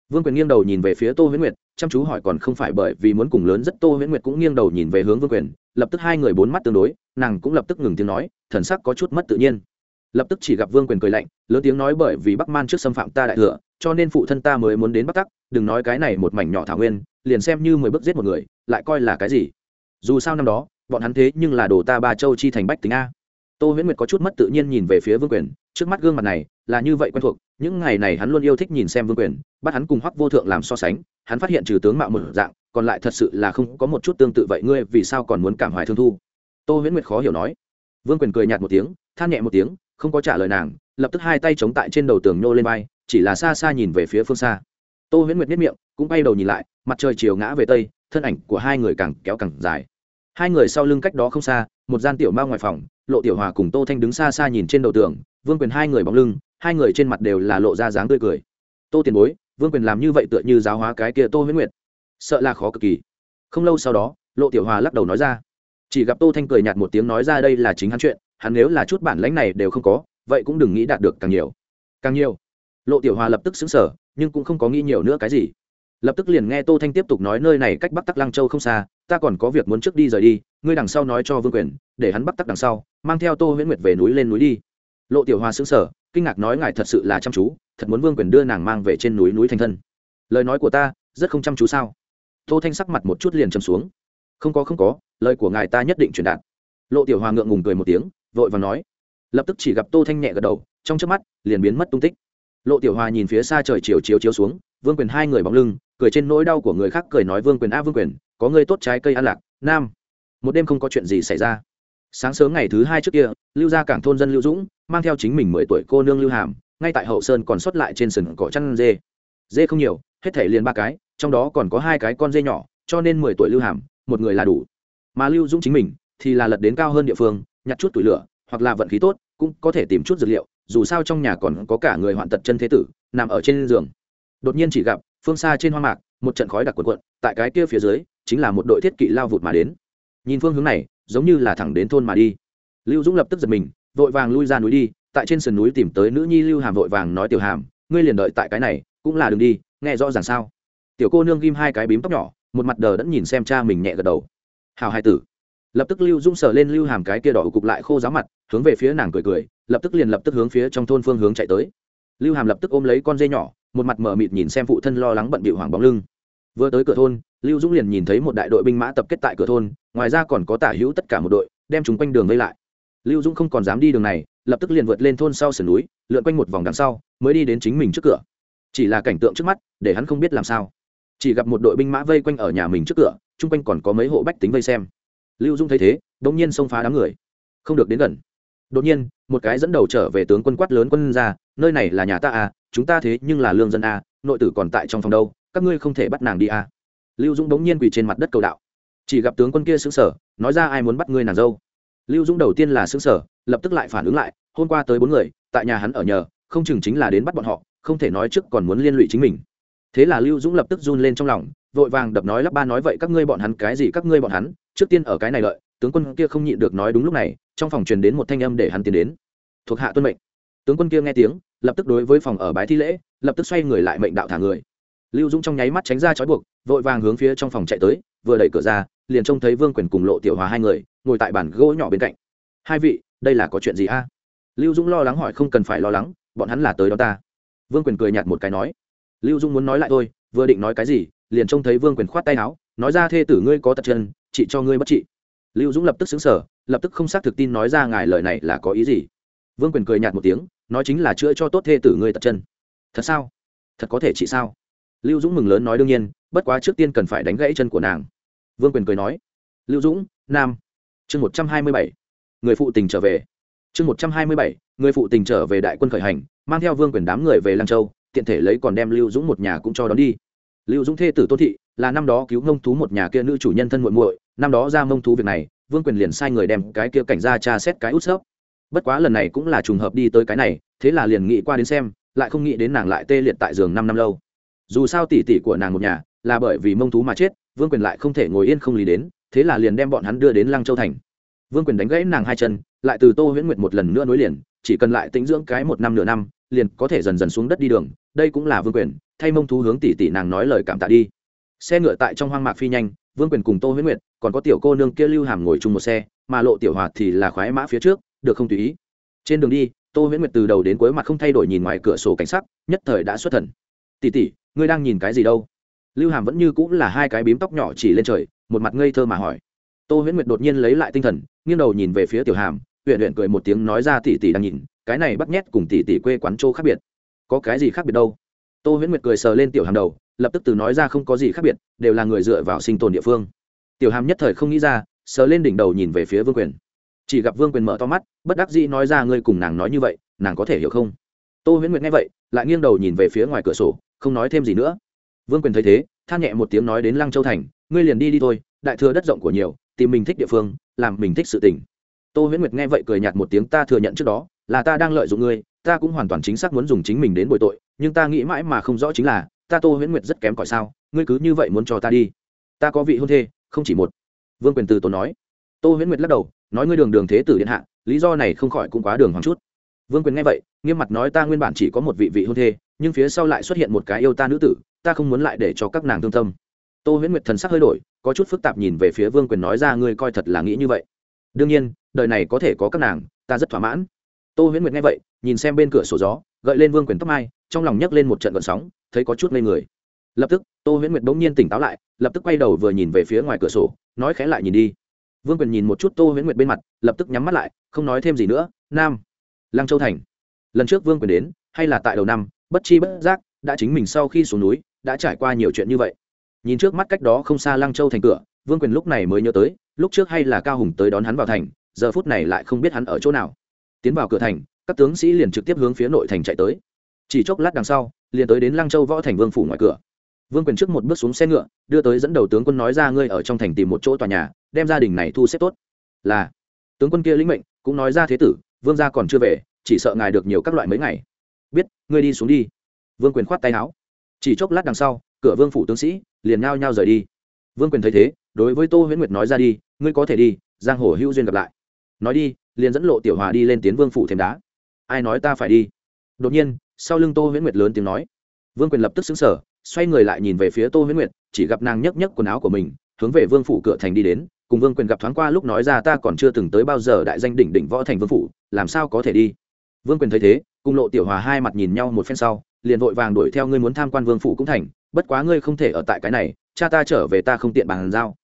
Vương quyền nghiêng đầu nhìn về phía tô huyễn nguyệt, chăm chú hỏi còn không phải bởi vì muốn cùng lớn rất tô huyễn nguyệt cũng nghiêng đầu nhìn về hướng vương quyền, lập tức hai người bốn mắt tương đối, nàng cũng lập tức ngừng tiếng nói, thần sắc có chút mất tự nhiên. Lập tức chỉ gặp vương quyền cười lạnh, lớn tiếng nói bởi vì bắc man trước xâm phạm ta đại thừa, cho nên phụ thân ta mới muốn đến bắc tắc, đừng nói cái này một mảnh nhỏ thảo nguyên, liền xem như mười bước giết một người, lại coi là cái gì? Dù sao năm đó, bọn hắn thế nhưng là đồ ta ba châu chi thành bách tính a tô huyễn nguyệt có chút mất tự nhiên nhìn về phía vương quyền, trước mắt gương mặt này là như vậy quen thuộc, những ngày này hắn luôn yêu thích nhìn xem vương quyền, bắt hắn cùng hoắc vô thượng làm so sánh, hắn phát hiện trừ tướng mạo một dạng, còn lại thật sự là không có một chút tương tự vậy, ngươi vì sao còn muốn cảm hoài thương thu? Tô huyễn nguyệt khó hiểu nói. Vương quyền cười nhạt một tiếng, than nhẹ một tiếng, không có trả lời nàng, lập tức hai tay chống tại trên đầu tường nhô lên vai, chỉ là xa xa nhìn về phía phương xa. Tô huyễn nguyệt nhất miệng, cũng bay đầu nhìn lại, mặt trời chiều ngã về tây, thân ảnh của hai người càng kéo càng dài hai người sau lưng cách đó không xa, một gian tiểu mao ngoài phòng, lộ tiểu hòa cùng tô thanh đứng xa xa nhìn trên đầu tường, vương quyền hai người bóng lưng, hai người trên mặt đều là lộ ra dáng tươi cười. Tô tiền bối, vương quyền làm như vậy tựa như giáo hóa cái kia tô huyễn nguyệt. Sợ là khó cực kỳ. Không lâu sau đó, lộ tiểu hòa lắc đầu nói ra. Chỉ gặp tô thanh cười nhạt một tiếng nói ra đây là chính hắn chuyện, hắn nếu là chút bản lãnh này đều không có, vậy cũng đừng nghĩ đạt được càng nhiều. Càng nhiều. Lộ tiểu hòa lập tức xứng sở nhưng cũng không có nghĩ nhiều nữa cái gì lập tức liền nghe tô thanh tiếp tục nói nơi này cách bắc tắc lăng châu không xa, ta còn có việc muốn trước đi rời đi, ngươi đằng sau nói cho vương quyền, để hắn bắc tắc đằng sau, mang theo tô huyễn nguyệt về núi lên núi đi. Lộ tiểu hoa xứng sở kinh ngạc nói ngài thật sự là chăm chú, thật muốn vương quyền đưa nàng mang về trên núi núi thành thân. Lời nói của ta, rất không chăm chú sao? Tô thanh sắc mặt một chút liền chầm xuống. Không có không có, lời của ngài ta nhất định truyền đạt. Lộ tiểu hoa ngượng ngùng cười một tiếng, vội và nói. Lập tức chỉ gặp tô thanh nhẹ gật đầu, trong trước mắt, liền biến mất tung tích lộ tiểu hòa nhìn phía xa trời chiều chiếu chiếu xuống, vương quyền hai người bóng lưng, cười trên nỗi đau của người khác cười nói vương quyền a vương quyền, có người tốt trái cây ăn lạc, nam. Một đêm không có chuyện gì xảy ra. Sáng sớm ngày thứ hai trước kia, lưu ra cảng thôn dân lưu dũng, mang theo chính mình mười tuổi cô nương lưu hàm, ngay tại hậu sơn còn xuất lại trên sừng cỏ chăn dê. Dê không nhiều, hết thể liền ba cái, trong đó còn có hai cái con dê nhỏ, cho nên mười tuổi lưu hàm, một người là đủ. Mà lưu dũng chính mình, thì là lật đến cao hơn địa phương, nhặt chút tủi lửa, hoặc là vận khí tốt, cũng có thể tìm chút dược liệu dù sao trong nhà còn có cả người hoạn tật chân thế tử, nằm ở trên giường. Đột nhiên chỉ gặp, phương xa trên hoa mạc, một trận khói đặc quần quận tại cái kia phía dưới, chính là một đội thiết kỵ lao vụt mà đến. Nhìn phương hướng này, giống như là thẳng đến thôn mà đi. Lưu dũng lập tức giật mình, vội vàng lui ra núi đi, tại trên sườn núi tìm tới nữ nhi lưu hàm vội vàng nói, tiểu hàm, ngươi liền đợi tại cái này, cũng là đường đi, nghe rõ ràng sao? Tiểu cô nương ghim hai cái bím tóc nhỏ, một mặt đờ đẫn nhìn xem cha mình nhẹ gật đầu. Hào hai tử. Lập tức lưu dũng sờ lên lưu hàm cái kia đỏ cục lại khô giáo mặt, hướng về phía nàng cười cười lập tức liền lập tức hướng phía trong thôn phương hướng chạy tới. Lưu hàm lập tức ôm lấy con dê nhỏ, một mặt mờ mịt nhìn xem phụ thân lo lắng bận bịu hoàng bóng lưng. Vừa tới cửa thôn, lưu dũng liền nhìn thấy một đại đội binh mã tập kết tại cửa thôn, ngoài ra còn có tả hữu tất cả một đội, đem chúng quanh đường vây lại. Lưu dũng không còn dám đi đường này, lập tức liền vượt lên thôn sau sườn núi, lượn quanh một vòng đằng sau, mới đi đến chính mình trước cửa. Chỉ là cảnh tượng trước mắt, để hắn không biết làm sao. Chỉ gặp một đội binh mã vây quanh ở nhà mình trước cửa, chung quanh còn có mấy hộ bách tính vây xem. Lưu dung thấy thế đ ỗ n g nhiên xông phá đám người. Không được đến gần đột nhiên, một cái dẫn đầu trở về tướng quân quát lớn quân ra, nơi này là nhà ta à chúng ta thế nhưng là lương dân à nội tử còn tại trong phòng đâu, các ngươi không thể bắt nàng đi à. Lưu dũng đống nhiên quỳ trên mặt đất cầu đạo. Chỉ gặp tướng quân kia xứng sở nói ra ai muốn bắt ngươi nàng dâu? Lưu dũng đầu tiên là xứng sở lập tức lại phản ứng lại, hôm qua tới bốn người, tại nhà hắn ở nhờ, không chừng chính là đến bắt bọn họ, không thể nói trước còn muốn liên lụy chính mình. Thế là lưu dũng lập tức run lên trong lòng, vội vàng đập nói lắp ba nói vậy các ngươi bọn hắn cái gì các ngươi bọn hắn, trước tiên ở cái này lợi tướng quân kia không nhịn được nói đúng lúc này trong phòng truyền đến một thanh âm để hắn tiến đến. Thuộc hạ tuân mệnh. Tướng quân kia nghe tiếng, lập tức đối với phòng ở bái thi lễ, lập tức xoay người lại mệnh đạo thả người. Lưu dũng trong nháy mắt tránh ra trói buộc, vội vàng hướng phía trong phòng chạy tới, vừa đẩy cửa ra, liền trông thấy vương quyền cùng lộ tiểu hòa hai người, ngồi tại bàn gỗ nhỏ bên cạnh. Hai vị, đây là có chuyện gì a? Lưu dũng lo lắng hỏi, không cần phải lo lắng, bọn hắn là tới đó ta. Vương quyền cười nhạt một cái nói. Lưu dũng muốn nói lại thôi, vừa định nói cái gì, liền trông thấy vương quyền khoát tay áo, nói ra, thê tử ngươi có tật chân, chị cho ngươi bất trị lưu dũng lập tức xứng sở lập tức không xác thực tin nói ra ngài lời này là có ý gì. Vương quyền cười nhạt một tiếng, nói chính là chữa cho tốt thê tử ngươi tật chân. Thật sao? Thật có thể chị sao? Lưu dũng mừng lớn nói đương nhiên, bất quá trước tiên cần phải đánh gãy chân của nàng. Vương quyền cười nói, lưu dũng, nam. Chương một trăm hai mươi bảy, người phụ tình trở về. Chương một trăm hai mươi bảy, người phụ tình trở về đại quân khởi hành, mang theo vương quyền đám người về lang châu, tiện thể lấy còn đem lưu dũng một nhà cũng cho đón đi. Lưu dũng thê tử tôn thị, là năm đó cứu Ngông thú một nhà kia nữ chủ nhân thân muội muội năm đó ra mông thú việc này, vương quyền liền sai người đem cái kia cảnh ra tra xét cái út sấp bất quá lần này cũng là trùng hợp đi tới cái này, thế là liền nghĩ qua đến xem, lại không nghĩ đến nàng lại tê liệt tại giường năm năm lâu. Dù sao tỷ tỷ của nàng một nhà, là bởi vì mông thú mà chết, vương quyền lại không thể ngồi yên không lý đến, thế là liền đem bọn hắn đưa đến lăng châu thành. Vương quyền đánh gãy nàng hai chân, lại từ tô huyễn nguyệt một lần nữa nối liền, chỉ cần lại tĩnh dưỡng cái một năm nửa năm, liền có thể dần dần xuống đất đi đường, đây cũng là vương quyền, thay mông thú hướng tỷ tỷ nàng nói lời cảm tạ đi xe ngựa tại trong hoang mạc phi nhanh, vương quyền cùng tô huyễn nguyệt, còn có tiểu cô nương kia lưu hàm ngồi chung một xe, mà lộ tiểu hòa thì là khoái mã phía trước, được không tùy ý. Trên đường đi, tô huyễn nguyệt từ đầu đến cuối mặt không thay đổi nhìn ngoài cửa sổ cảnh sắc, nhất thời đã xuất thần. Tỷ tỷ, ngươi đang nhìn cái gì đâu? Lưu hàm vẫn như cũng là hai cái bím tóc nhỏ chỉ lên trời, một mặt ngây thơ mà hỏi. Tô huyễn nguyệt đột nhiên lấy lại tinh thần, nghiêng đầu nhìn về phía tiểu hàm huyện huyện cười một tiếng nói ra tỷ tỷ đang nhìn, cái này bắt nhét cùng tỷ tỷ quê quán châu khác biệt. Có cái gì khác biệt đâu? Tô huyễn nguyệt cười sờ lên tiểu hàm đầu lập tức từ nói ra không có gì khác biệt, đều là người dựa vào sinh tồn địa phương. Tiểu hàm nhất thời không nghĩ ra, sờ lên đỉnh đầu nhìn về phía vương quyền. Chỉ gặp vương quyền mở to mắt, bất đắc dĩ nói ra ngươi cùng nàng nói như vậy, nàng có thể hiểu không? Tô huyễn nguyệt nghe vậy, lại nghiêng đầu nhìn về phía ngoài cửa sổ, không nói thêm gì nữa. Vương quyền thấy thế, than nhẹ một tiếng nói đến lăng châu thành, ngươi liền đi đi thôi, đại thừa đất rộng của nhiều, tìm mình thích địa phương, làm mình thích sự tình. Tô huyễn nguyệt nghe vậy cười nhạt một tiếng, ta thừa nhận trước đó, là ta đang lợi dụng ngươi, ta cũng hoàn toàn chính xác muốn dùng chính mình đến bồi tội, nhưng ta nghĩ mãi mà không rõ chính là ta tô huyễn nguyệt rất kém cỏi sao, ngươi cứ như vậy muốn cho ta đi. Ta có vị hôn thê, không chỉ một. Vương quyền từ tốn nói. Tô huyễn nguyệt lắc đầu, nói ngươi đường đường thế tử điện hạ, lý do này không khỏi cũng quá đường hoàng chút. Vương quyền nghe vậy, nghiêm mặt nói ta nguyên bản chỉ có một vị vị hôn thê, nhưng phía sau lại xuất hiện một cái yêu ta nữ tử, ta không muốn lại để cho các nàng thương tâm. Tô huyễn nguyệt thần sắc hơi đổi, có chút phức tạp nhìn về phía vương quyền nói ra ngươi coi thật là nghĩ như vậy. Đương nhiên, đời này có thể có các nàng, ta rất thỏa mãn. Tô huyễn nguyệt nghe vậy, nhìn xem bên cửa sổ gió, gợi lên vương quyền tóc mai, trong lòng nhấc lên một trận gợn sóng thấy có chút ngây người. Lập tức, tô huyễn nguyệt bỗng nhiên tỉnh táo lại, lập tức quay đầu vừa nhìn về phía ngoài cửa sổ, nói khẽ lại nhìn đi. Vương quyền nhìn một chút tô huyễn nguyệt bên mặt, lập tức nhắm mắt lại, không nói thêm gì nữa, nam, lăng châu thành. Lần trước vương quyền đến, hay là tại đầu năm, bất chi bất giác, đã chính mình sau khi xuống núi, đã trải qua nhiều chuyện như vậy. Nhìn trước mắt cách đó không xa lăng châu thành cửa, vương quyền lúc này mới nhớ tới, lúc trước hay là cao hùng tới đón hắn vào thành, giờ phút này lại không biết hắn ở chỗ nào. Tiến vào cửa thành, các tướng sĩ liền trực tiếp hướng phía nội thành chạy tới. Chỉ chốc lát đằng sau liền tới đến lăng châu võ thành vương phủ ngoài cửa. Vương quyền trước một bước xuống xe ngựa, đưa tới dẫn đầu tướng quân nói ra, ngươi ở trong thành tìm một chỗ tòa nhà, đem gia đình này thu xếp tốt. Là. Tướng quân kia lĩnh mệnh, cũng nói ra, thế tử, vương gia còn chưa về, chỉ sợ ngài được nhiều các loại mấy ngày. Biết, ngươi đi xuống đi. Vương quyền khoát tay áo. Chỉ chốc lát đằng sau, cửa vương phủ tướng sĩ liền nhao nhao rời đi. Vương quyền thấy thế, đối với tô huyễn nguyệt nói ra, đi, ngươi có thể đi, giang hồ hữu duyên gặp lại. Nói đi, liền dẫn lộ tiểu hòa đi lên tiến vương phủ thêm đá. Ai nói ta phải đi? Đột nhiên sau lưng tô huyễn nguyệt lớn tiếng nói. Vương quyền lập tức xứng sở xoay người lại nhìn về phía tô huyễn nguyệt, chỉ gặp nàng nhấc nhấc quần áo của mình, hướng về vương phủ cửa thành đi đến, cùng vương quyền gặp thoáng qua lúc nói ra ta còn chưa từng tới bao giờ đại danh đỉnh đỉnh võ thành vương phủ, làm sao có thể đi? Vương quyền thấy thế, cùng lộ tiểu hòa hai mặt nhìn nhau một phen sau, liền vội vàng đuổi theo ngươi muốn tham quan vương phủ cũng thành, bất quá ngươi không thể ở tại cái này, cha ta trở về ta không tiện bàn giao.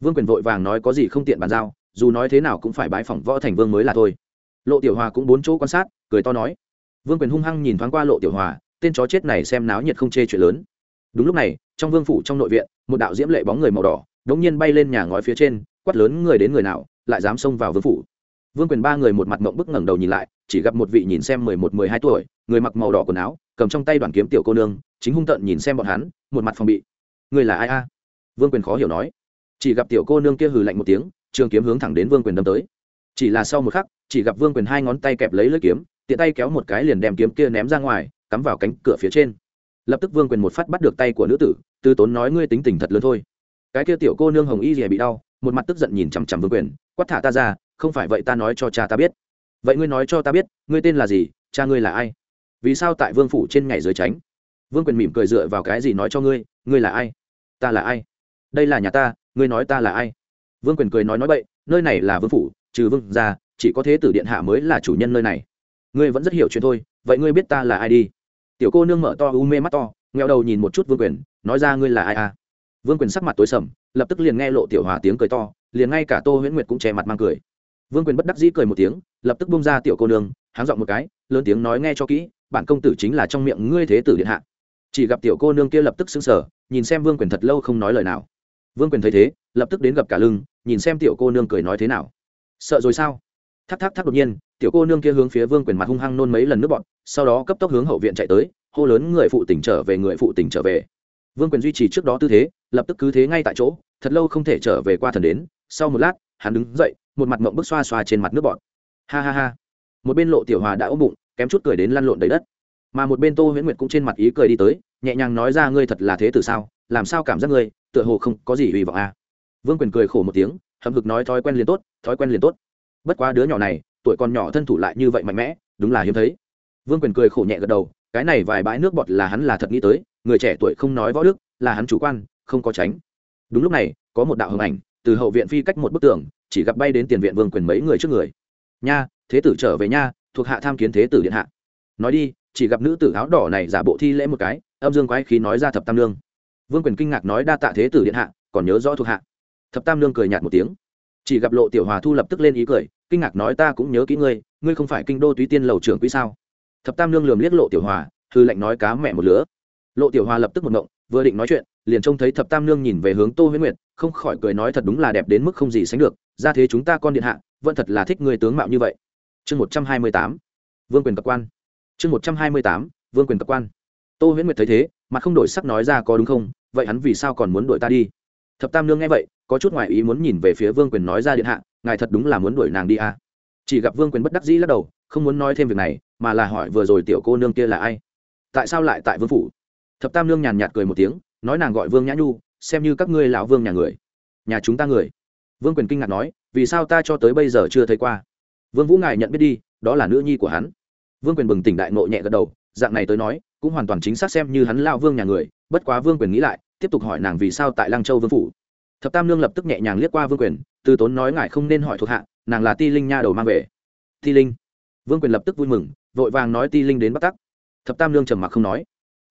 Vương quyền vội vàng nói có gì không tiện bàn giao, dù nói thế nào cũng phải bãi phỏng võ thành vương mới là thôi. Lộ tiểu hòa cũng bốn chỗ quan sát, cười to nói vương quyền hung hăng nhìn thoáng qua lộ tiểu hòa, tên chó chết này xem náo nhiệt không chê chuyện lớn. Đúng lúc này, trong vương phủ trong nội viện, một đạo diễm lệ bóng người màu đỏ đống nhiên bay lên nhà ngói phía trên, quát lớn người đến người nào, lại dám xông vào vương phủ. Vương quyền ba người một mặt mộng bức ngẩng đầu nhìn lại, chỉ gặp một vị nhìn xem mười một, mười hai tuổi, người mặc màu đỏ quần áo, cầm trong tay đoàn kiếm tiểu cô nương, chính hung tợn nhìn xem bọn hắn, một mặt phòng bị. Người là ai a? Vương quyền khó hiểu nói. Chỉ gặp tiểu cô nương kia hừ lạnh một tiếng, trường kiếm hướng thẳng đến vương quyền đâm tới. Chỉ là sau một khắc, chỉ gặp vương quyền hai ngón tay kẹp lấy lưỡi kiếm tiện tay kéo một cái liền đem kiếm kia ném ra ngoài, cắm vào cánh cửa phía trên. Lập tức vương quyền một phát bắt được tay của nữ tử tư tốn nói ngươi tính tình thật lớn thôi. Cái kia tiểu cô nương hồng y rìa bị đau, một mặt tức giận nhìn chằm chằm vương quyền, quát thả ta ra, không phải vậy ta nói cho cha ta biết. Vậy ngươi nói cho ta biết, ngươi tên là gì, cha ngươi là ai? Vì sao tại vương phủ trên ngày dưới tránh? Vương quyền mỉm cười dựa vào cái gì nói cho ngươi ngươi là ai? Ta là ai? Đây là nhà ta, ngươi nói ta là ai? Vương quyền cười nói nói vậy nơi này là vương phủ, trừ vương ra chỉ có thế tử điện hạ mới là chủ nhân nơi này ngươi vẫn rất hiểu chuyện thôi, vậy ngươi biết ta là ai đi? Tiểu cô nương mở to, u mê mắt to ngheo đầu nhìn một chút vương quyền, nói ra ngươi là ai à? Vương quyền sắc mặt tối sầm, lập tức liền nghe lộ tiểu hòa tiếng cười to, liền ngay cả tô huyễn nguyệt cũng che mặt mang cười. Vương quyền bất đắc dĩ cười một tiếng, lập tức bung ra tiểu cô nương, háng dọn một cái, lớn tiếng nói nghe cho kỹ, bản công tử chính là trong miệng ngươi thế tử điện hạ. Chỉ gặp tiểu cô nương kia lập tức xứng sở nhìn xem vương quyền thật lâu không nói lời nào. Vương quyền thấy thế, lập tức đến gặp cả lưng, nhìn xem tiểu cô nương cười nói thế nào. Sợ rồi sao? Thác thác thác đột nhiên, tiểu cô nương kia hướng phía vương quyền mặt hung hăng nôn mấy lần nước bọn, sau đó cấp tốc hướng hậu viện chạy tới, hô lớn người phụ tỉnh trở về, người phụ tỉnh trở về. Vương quyền duy trì trước đó tư thế, lập tức cứ thế ngay tại chỗ, thật lâu không thể trở về qua thần đến, sau một lát, hắn đứng dậy, một mặt mộng bức xoa xoa trên mặt nước bọn. Ha ha ha. Một bên lộ tiểu hòa đã ôm bụng, kém chút cười đến lăn lộn đầy đất. Mà một bên tô huyễn nguyệt cũng trên mặt ý cười đi tới, nhẹ nhàng nói ra ngươi thật là thế từ sao, làm sao cảm giác ngươi, tựa hồ không có gì hy vọng à. vương quyền cười khổ một tiếng, hậm hực nói thói quen liền tốt, thói quen liền tốt bất quá đứa nhỏ này, tuổi còn nhỏ thân thủ lại như vậy mạnh mẽ, đúng là hiếm thấy. Vương quyền cười khổ nhẹ gật đầu, cái này vài bãi nước bọt là hắn là thật nghĩ tới, người trẻ tuổi không nói võ đức, là hắn chủ quan, không có tránh. Đúng lúc này, có một đạo hình ảnh, từ hậu viện phi cách một bức tường, chỉ gặp bay đến tiền viện vương quyền mấy người trước người. Nha, thế tử trở về nha, thuộc hạ tham kiến thế tử điện hạ. Nói đi, chỉ gặp nữ tử áo đỏ này giả bộ thi lễ một cái, âm dương quái khí nói ra thập tam lương vương quyền kinh ngạc nói đa tạ thế tử điện hạ, còn nhớ rõ thuộc hạ. Thập tam lương cười nhạt một tiếng chỉ gặp lộ tiểu hòa thu lập tức lên ý cười, kinh ngạc nói ta cũng nhớ kỹ ngươi ngươi không phải kinh đô túy tiên lầu trưởng quý sao? Thập tam lương lườm liếc lộ tiểu hòa thư lệnh nói cá mẹ một lứa. Lộ tiểu hòa lập tức một ngộng, vừa định nói chuyện, liền trông thấy thập tam lương nhìn về hướng tô huyễn nguyệt, không khỏi cười nói thật đúng là đẹp đến mức không gì sánh được, ra thế chúng ta con điện hạ, vẫn thật là thích người tướng mạo như vậy. Chương một trăm hai mươi tám, vương quyền tập quan. Chương một trăm hai mươi tám, vương quyền tập quan. Tô huyễn nguyệt thấy thế mà không đổi sắc nói ra có đúng không, vậy hắn vì sao còn muốn đuổi ta đi? Thập tam nương nghe vậy có chút ngoại ý muốn nhìn về phía vương quyền nói ra điện hạ, ngài thật đúng là muốn đuổi nàng đi à. chỉ gặp vương quyền bất đắc dĩ lắc đầu, không muốn nói thêm việc này, mà là hỏi vừa rồi tiểu cô nương kia là ai? Tại sao lại tại vương phủ? Thập tam nương nhàn nhạt cười một tiếng, nói nàng gọi vương nhã nhu, xem như các ngươi lão vương nhà người. Nhà chúng ta người. Vương quyền kinh ngạc nói, vì sao ta cho tới bây giờ chưa thấy qua? Vương vũ ngài nhận biết đi, đó là nữ nhi của hắn. Vương quyền bừng tỉnh đại nộ nhẹ gật đầu, dạng này tới nói, cũng hoàn toàn chính xác xem như hắn lao vương nhà người, bất quá vương quyền nghĩ lại, tiếp tục hỏi nàng vì sao tại lăng châu vương phủ thập tam lương lập tức nhẹ nhàng liếc qua vương quyền, từ tốn nói ngài không nên hỏi thuộc hạ, nàng là ti linh nha đầu mang về. Ti linh. Vương quyền lập tức vui mừng, vội vàng nói ti linh đến bắt tắc. Thập tam lương trầm mặc không nói.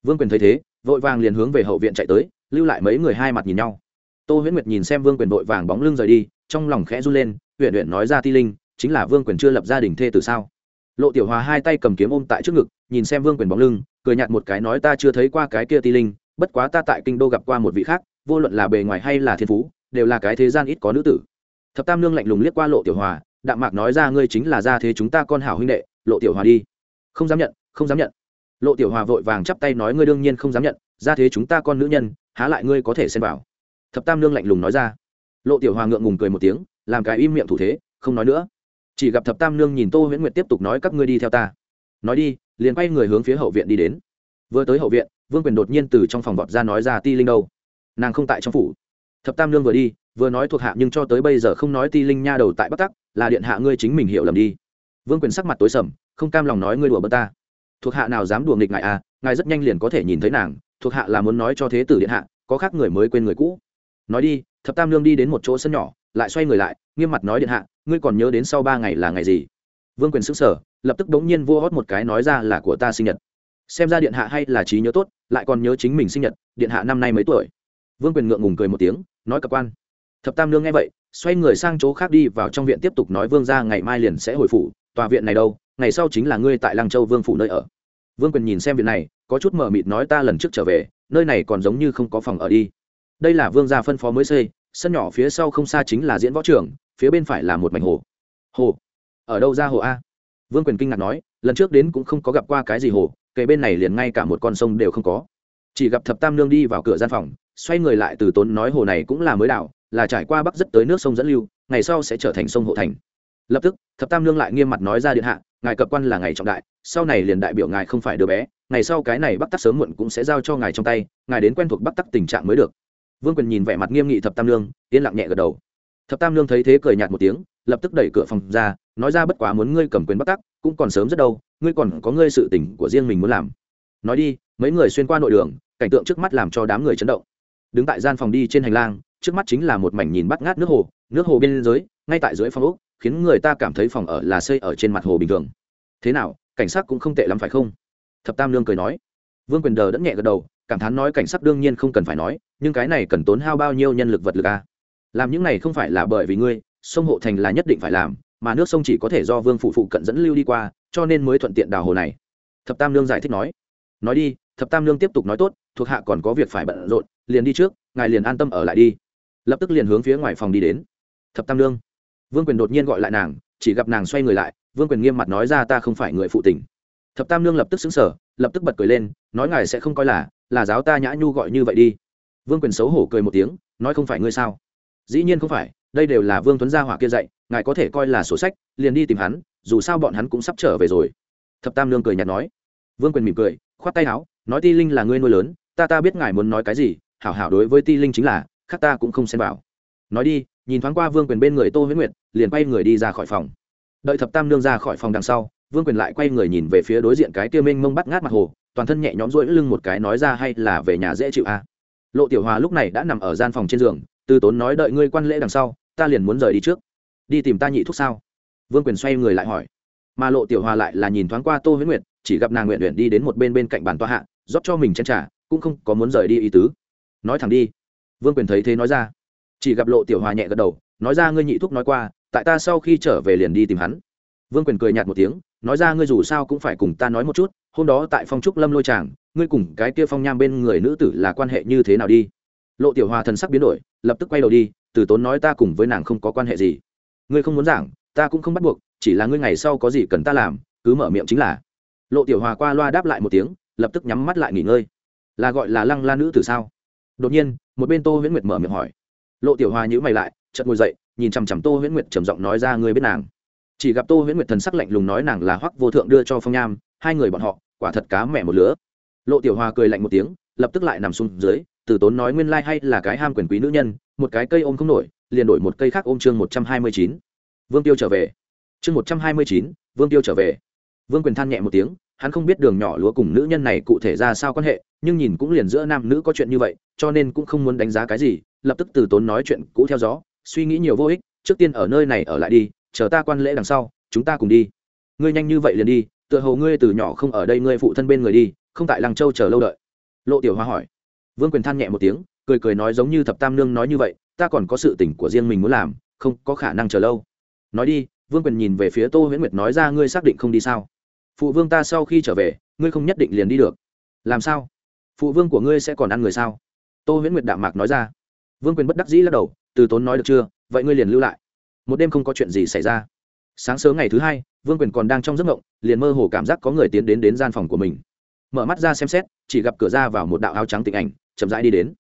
Vương quyền thấy thế, vội vàng liền hướng về hậu viện chạy tới, lưu lại mấy người hai mặt nhìn nhau. Tô huyễn nguyệt nhìn xem vương quyền vội vàng bóng lưng rời đi, trong lòng khẽ run lên huyện huyện nói ra ti linh, chính là vương quyền chưa lập gia đình thê từ sao? Lộ tiểu hòa hai tay cầm kiếm ôm tại trước ngực, nhìn xem vương quyền bóng lưng, cười nhạt một cái nói ta chưa thấy qua cái kia ti linh, bất quá ta tại kinh đô gặp qua một vị khác vô luận là bề ngoài hay là thiên phú, đều là cái thế gian ít có nữ tử. Thập tam nương lạnh lùng liếc qua lộ tiểu hòa, đạm mạc nói ra, ngươi chính là gia thế chúng ta con hảo huynh đệ, lộ tiểu hòa đi. Không dám nhận, không dám nhận. Lộ tiểu hòa vội vàng chắp tay nói, ngươi đương nhiên không dám nhận, gia thế chúng ta con nữ nhân, há lại ngươi có thể xem vào? Thập tam nương lạnh lùng nói ra. Lộ tiểu hòa ngượng ngùng cười một tiếng, làm cái im miệng thủ thế, không nói nữa. Chỉ gặp thập tam nương nhìn tô huyễn nguyệt tiếp tục nói, các ngươi đi theo ta. Nói đi, liền quay người hướng phía hậu viện đi đến. Vừa tới hậu viện, vương quyền đột nhiên từ trong phòng vọt ra nói ra, ti linh đâu? Nàng không tại trong phủ. Thập tam lương vừa đi, vừa nói thuộc hạ nhưng cho tới bây giờ không nói ti linh nha đầu tại bắc tắc, là điện hạ ngươi chính mình hiểu lầm đi. Vương quyền sắc mặt tối sầm, không cam lòng nói ngươi đùa bơ ta. Thuộc hạ nào dám đùa nghịch ngại à ngài rất nhanh liền có thể nhìn thấy nàng, thuộc hạ là muốn nói cho thế tử điện hạ, có khác người mới quên người cũ. Nói đi, thập tam lương đi đến một chỗ sân nhỏ, lại xoay người lại, nghiêm mặt nói điện hạ, ngươi còn nhớ đến sau ba ngày là ngày gì? Vương quyền xứng sở lập tức đống nhiên vua hót một cái nói ra là của ta sinh nhật. Xem ra điện hạ hay là trí nhớ tốt, lại còn nhớ chính mình sinh nhật, điện hạ năm nay mấy tuổi? Vương quyền ngượng ngùng cười một tiếng, nói cập quan. Thập tam nương nghe vậy, xoay người sang chỗ khác đi vào trong viện tiếp tục nói vương ra ngày mai liền sẽ hồi phủ, tòa viện này đâu, ngày sau chính là ngươi tại lăng châu vương phủ nơi ở. Vương quyền nhìn xem viện này, có chút mờ mịt nói ta lần trước trở về, nơi này còn giống như không có phòng ở đi. Đây là vương gia phân phó mới xây, sân nhỏ phía sau không xa chính là diễn võ trường, phía bên phải là một mảnh hồ. Hồ? Ở đâu ra hồ a? Vương quyền kinh ngạc nói, lần trước đến cũng không có gặp qua cái gì hồ kể bên này liền ngay cả một con sông đều không có. Chỉ gặp thập tam nương đi vào cửa gian phòng xoay người lại từ tốn nói hồ này cũng là mới đảo, là trải qua bắc rất tới nước sông dẫn lưu, ngày sau sẽ trở thành sông hộ thành. Lập tức, thập tam nương lại nghiêm mặt nói ra điện hạ, ngài cập quan là ngày trọng đại, sau này liền đại biểu ngài không phải đứa bé, ngày sau cái này bắc tắc sớm muộn cũng sẽ giao cho ngài trong tay, ngài đến quen thuộc bắc tắc tình trạng mới được. Vương quyền nhìn vẻ mặt nghiêm nghị thập tam nương, yên lặng nhẹ gật đầu. Thập tam nương thấy thế cười nhạt một tiếng, lập tức đẩy cửa phòng ra, nói ra bất quá muốn ngươi cầm quyền bắc tắc, cũng còn sớm rất đâu, ngươi còn có ngươi sự tỉnh của riêng mình muốn làm. Nói đi, mấy người xuyên qua nội đường, cảnh tượng trước mắt làm cho đám người chấn động đứng tại gian phòng đi trên hành lang, trước mắt chính là một mảnh nhìn bắt ngát nước hồ nước hồ bên dưới, ngay tại dưới phòng úc khiến người ta cảm thấy phòng ở là xây ở trên mặt hồ bình thường. Thế nào, cảnh sát cũng không tệ lắm phải không? Thập tam lương cười nói. Vương quyền đờ đẫn nhẹ gật đầu, cảm thán nói cảnh sát đương nhiên không cần phải nói, nhưng cái này cần tốn hao bao nhiêu nhân lực vật lực à? làm những này không phải là bởi vì ngươi, sông hộ thành là nhất định phải làm, mà nước sông chỉ có thể do vương phụ phụ cận dẫn lưu đi qua, cho nên mới thuận tiện đào hồ này. Thập tam lương giải thích nói. Nói đi thập tam lương tiếp tục nói tốt, thuộc hạ còn có việc phải bận rộn, liền đi trước, ngài liền an tâm ở lại đi. Lập tức liền hướng phía ngoài phòng đi đến. Thập tam lương. Vương quyền đột nhiên gọi lại nàng, chỉ gặp nàng xoay người lại, vương quyền nghiêm mặt nói ra ta không phải người phụ tình. Thập tam lương lập tức xứng sở lập tức bật cười lên, nói ngài sẽ không coi là là giáo ta nhã nhu gọi như vậy đi. Vương quyền xấu hổ cười một tiếng, nói không phải ngươi sao? Dĩ nhiên không phải, đây đều là vương tuấn gia hỏa kia dạy, ngài có thể coi là sổ sách, liền đi tìm hắn, dù sao bọn hắn cũng sắp trở về rồi. Thập tam lương cười nhạt nói. Vương quyền mỉm cười, khoát tay áo nói ti linh là ngươi nuôi lớn, ta ta biết ngài muốn nói cái gì, hảo hảo đối với ti linh chính là, khác ta cũng không xem vào. Nói đi, nhìn thoáng qua vương quyền bên người tô huyễn nguyệt, liền quay người đi ra khỏi phòng. Đợi thập tam nương ra khỏi phòng đằng sau, vương quyền lại quay người nhìn về phía đối diện cái tiêu minh mông bắt ngát mặt hồ, toàn thân nhẹ nhõm rỗi lưng một cái nói ra hay là về nhà dễ chịu a. À. lộ tiểu hòa lúc này đã nằm ở gian phòng trên giường, từ tốn nói đợi ngươi quan lễ đằng sau, ta liền muốn rời đi trước. Đi tìm ta nhị thuốc sao? Vương quyền xoay người lại hỏi. Mà lộ tiểu hòa lại là nhìn thoáng qua tô huyễn nguyệt, chỉ gặp nàng nguyện nguyện đi đến một bên bên cạnh bàn tòa hạ rót cho mình chén trà, cũng không có muốn rời đi ý tứ. Nói thẳng đi. Vương quyền thấy thế nói ra. Chỉ gặp lộ tiểu hòa nhẹ gật đầu, nói ra ngươi nhị thúc nói qua, tại ta sau khi trở về liền đi tìm hắn. Vương quyền cười nhạt một tiếng, nói ra ngươi dù sao cũng phải cùng ta nói một chút, hôm đó tại phong trúc lâm lôi tràng, ngươi cùng cái kia phong nham bên người nữ tử là quan hệ như thế nào đi? Lộ tiểu hòa thần sắc biến đổi, lập tức quay đầu đi, từ tốn nói ta cùng với nàng không có quan hệ gì. Ngươi không muốn giảng, ta cũng không bắt buộc, chỉ là ngươi ngày sau có gì cần ta làm, cứ mở miệng chính là. Lộ tiểu hòa qua loa đáp lại một tiếng lập tức nhắm mắt lại nghỉ ngơi. Là gọi là lăng la nữ tử sao? Đột nhiên, một bên tô huyễn nguyệt mở miệng hỏi. Lộ tiểu hoa nhữ mày lại, chợt ngồi dậy, nhìn chằm chằm tô huyễn nguyệt trầm giọng nói ra, ngươi biết nàng? Chỉ gặp tô huyễn nguyệt thần sắc lạnh lùng nói nàng là hoắc vô thượng đưa cho phong nham, hai người bọn họ, quả thật cá mẹ một lứa. Lộ tiểu hoa cười lạnh một tiếng, lập tức lại nằm xuống dưới, từ tốn nói nguyên lai hay là cái ham quyền quý nữ nhân, một cái cây ôm không nổi, liền đổi một cây khác ôm chương một trăm hai mươi chín. Vương tiêu trở về. Chương một trăm hai mươi chín, vương tiêu trở về. Vương quyền than nhẹ một tiếng hắn không biết đường nhỏ lúa cùng nữ nhân này cụ thể ra sao quan hệ, nhưng nhìn cũng liền giữa nam nữ có chuyện như vậy, cho nên cũng không muốn đánh giá cái gì, lập tức từ tốn nói chuyện cũ theo gió, suy nghĩ nhiều vô ích, trước tiên ở nơi này ở lại đi, chờ ta quan lễ đằng sau, chúng ta cùng đi. Ngươi nhanh như vậy liền đi, tựa hồ ngươi từ nhỏ không ở đây ngươi phụ thân bên người đi, không tại làng châu chờ lâu đợi. Lộ tiểu hoa hỏi. Vương quyền than nhẹ một tiếng, cười cười nói giống như thập tam nương nói như vậy, ta còn có sự tỉnh của riêng mình muốn làm, không có khả năng chờ lâu. Nói đi, vương quyền nhìn về phía tô huyễn nguyệt nói ra ngươi xác định không đi sao? Phụ vương ta sau khi trở về, ngươi không nhất định liền đi được. Làm sao? Phụ vương của ngươi sẽ còn ăn người sao? Tô huyễn nguyệt đạm mạc nói ra. Vương quyền bất đắc dĩ lắc đầu, từ tốn nói được chưa, vậy ngươi liền lưu lại. Một đêm không có chuyện gì xảy ra. Sáng sớm ngày thứ hai, vương quyền còn đang trong giấc ngộng liền mơ hồ cảm giác có người tiến đến đến gian phòng của mình. Mở mắt ra xem xét, chỉ gặp cửa ra vào một đạo áo trắng tịnh ảnh, chậm rãi đi đến.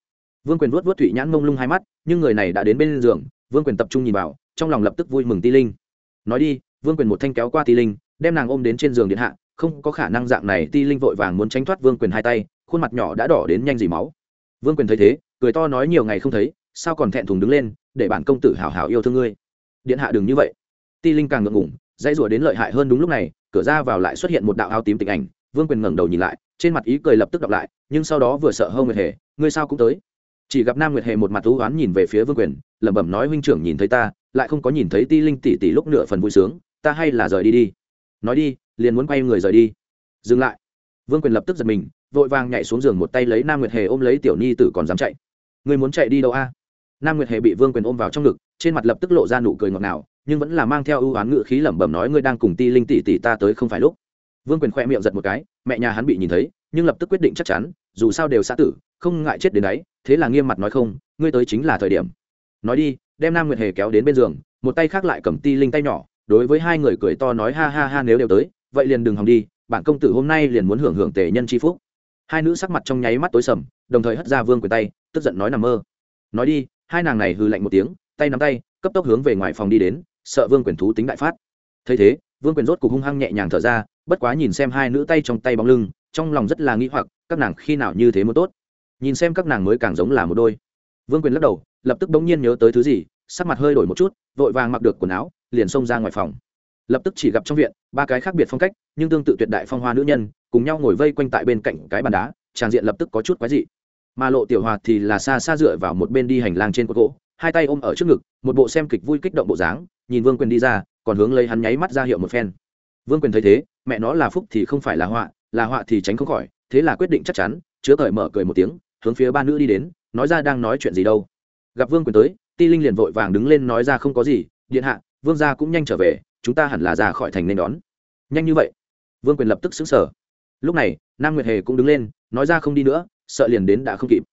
Vương quyền vuốt vuốt thủy nhãn mông lung hai mắt, nhưng người này đã đến bên giường, vương quyền tập trung nhìn vào, trong lòng lập tức vui mừng ti linh. Nói đi, vương quyền một thanh kéo qua ti linh đem nàng ôm đến trên giường điện hạ, không có khả năng dạng này ti linh vội vàng muốn tránh thoát vương quyền hai tay, khuôn mặt nhỏ đã đỏ đến nhanh dì máu. Vương quyền thấy thế, cười to nói nhiều ngày không thấy, sao còn thẹn thùng đứng lên, để bản công tử hảo hảo yêu thương ngươi. Điện hạ đừng như vậy. Ti linh càng ngượng ngủng dãy rủa đến lợi hại hơn đúng lúc này, cửa ra vào lại xuất hiện một đạo áo tím tịch ảnh. Vương quyền ngẩng đầu nhìn lại, trên mặt ý cười lập tức đọc lại, nhưng sau đó vừa sợ hơn nguyệt hề, ngươi sao cũng tới? Chỉ gặp nam nguyệt hề một mặt thú oán nhìn về phía vương quyền, lẩm bẩm nói, huynh trưởng nhìn thấy ta, lại không có nhìn thấy ti linh tỷ tỷ lúc nửa phần vui sướng, ta hay là rời đi đi nói đi, liền muốn quay người rời đi. Dừng lại. Vương quyền lập tức giật mình, vội vàng nhảy xuống giường một tay lấy nam nguyệt hề ôm lấy tiểu nhi tử còn dám chạy. Người muốn chạy đi đâu a? Nam nguyệt hề bị vương quyền ôm vào trong ngực, trên mặt lập tức lộ ra nụ cười ngọt ngào, nhưng vẫn là mang theo ưu oán ngự khí lẩm bẩm nói ngươi đang cùng ti linh tỷ tỷ ta tới không phải lúc. Vương quyền khoe miệng giật một cái, mẹ nhà hắn bị nhìn thấy, nhưng lập tức quyết định chắc chắn, dù sao đều xã tử, không ngại chết đến đấy, thế là nghiêm mặt nói không, ngươi tới chính là thời điểm. Nói đi, đem nam nguyệt hề kéo đến bên giường, một tay khác lại cầm ti linh tay nhỏ đối với hai người cười to nói ha ha ha nếu đều tới, vậy liền đừng hòng đi, bản công tử hôm nay liền muốn hưởng hưởng tề nhân c h i phúc. Hai nữ sắc mặt trong nháy mắt tối sầm, đồng thời hất ra vương quyền tay, tức giận nói nằm mơ. Nói đi, hai nàng này hư lạnh một tiếng, tay nắm tay, cấp tốc hướng về ngoài phòng đi đến, sợ vương quyền thú tính đại phát. Thấy thế, vương quyền rốt cục hung hăng nhẹ nhàng thở ra, bất quá nhìn xem hai nữ tay trong tay bóng lưng, trong lòng rất là nghĩ hoặc, các nàng khi nào như thế mới tốt? Nhìn xem các nàng mới càng giống là một đôi. Vương quyền lắc đầu, lập tức bỗng nhiên nhớ tới thứ gì, sắc mặt hơi đổi một chút, vội vàng mặc được quần áo liền xông ra ngoài phòng. Lập tức chỉ gặp trong viện, ba cái khác biệt phong cách, nhưng tương tự tuyệt đại phong hoa nữ nhân, cùng nhau ngồi vây quanh tại bên cạnh cái bàn đá, tràng diện lập tức có chút quái dị. Mà lộ tiểu hòa thì là xa xa dựa vào một bên đi hành lang trên cột gỗ, hai tay ôm ở trước ngực, một bộ xem kịch vui kích động bộ dáng, nhìn vương quyền đi ra, còn hướng lấy hắn nháy mắt ra hiệu một phen. Vương quyền thấy thế, mẹ nó là phúc thì không phải là họa là họa thì tránh không khỏi, thế là quyết định chắc chắn, chứa cởi mở cười một tiếng, hướng phía ba nữ đi đến, nói ra đang nói chuyện gì đâu. Gặp vương quyền tới, ti linh liền vội vàng đứng lên nói ra không có gì, điện hạ vương gia cũng nhanh trở về, chúng ta hẳn là ra khỏi thành nên đón. Nhanh như vậy? Vương quyền lập tức xứng sở lúc này, nam nguyệt hề cũng đứng lên, nói ra không đi nữa, sợ liền đến đã không kịp.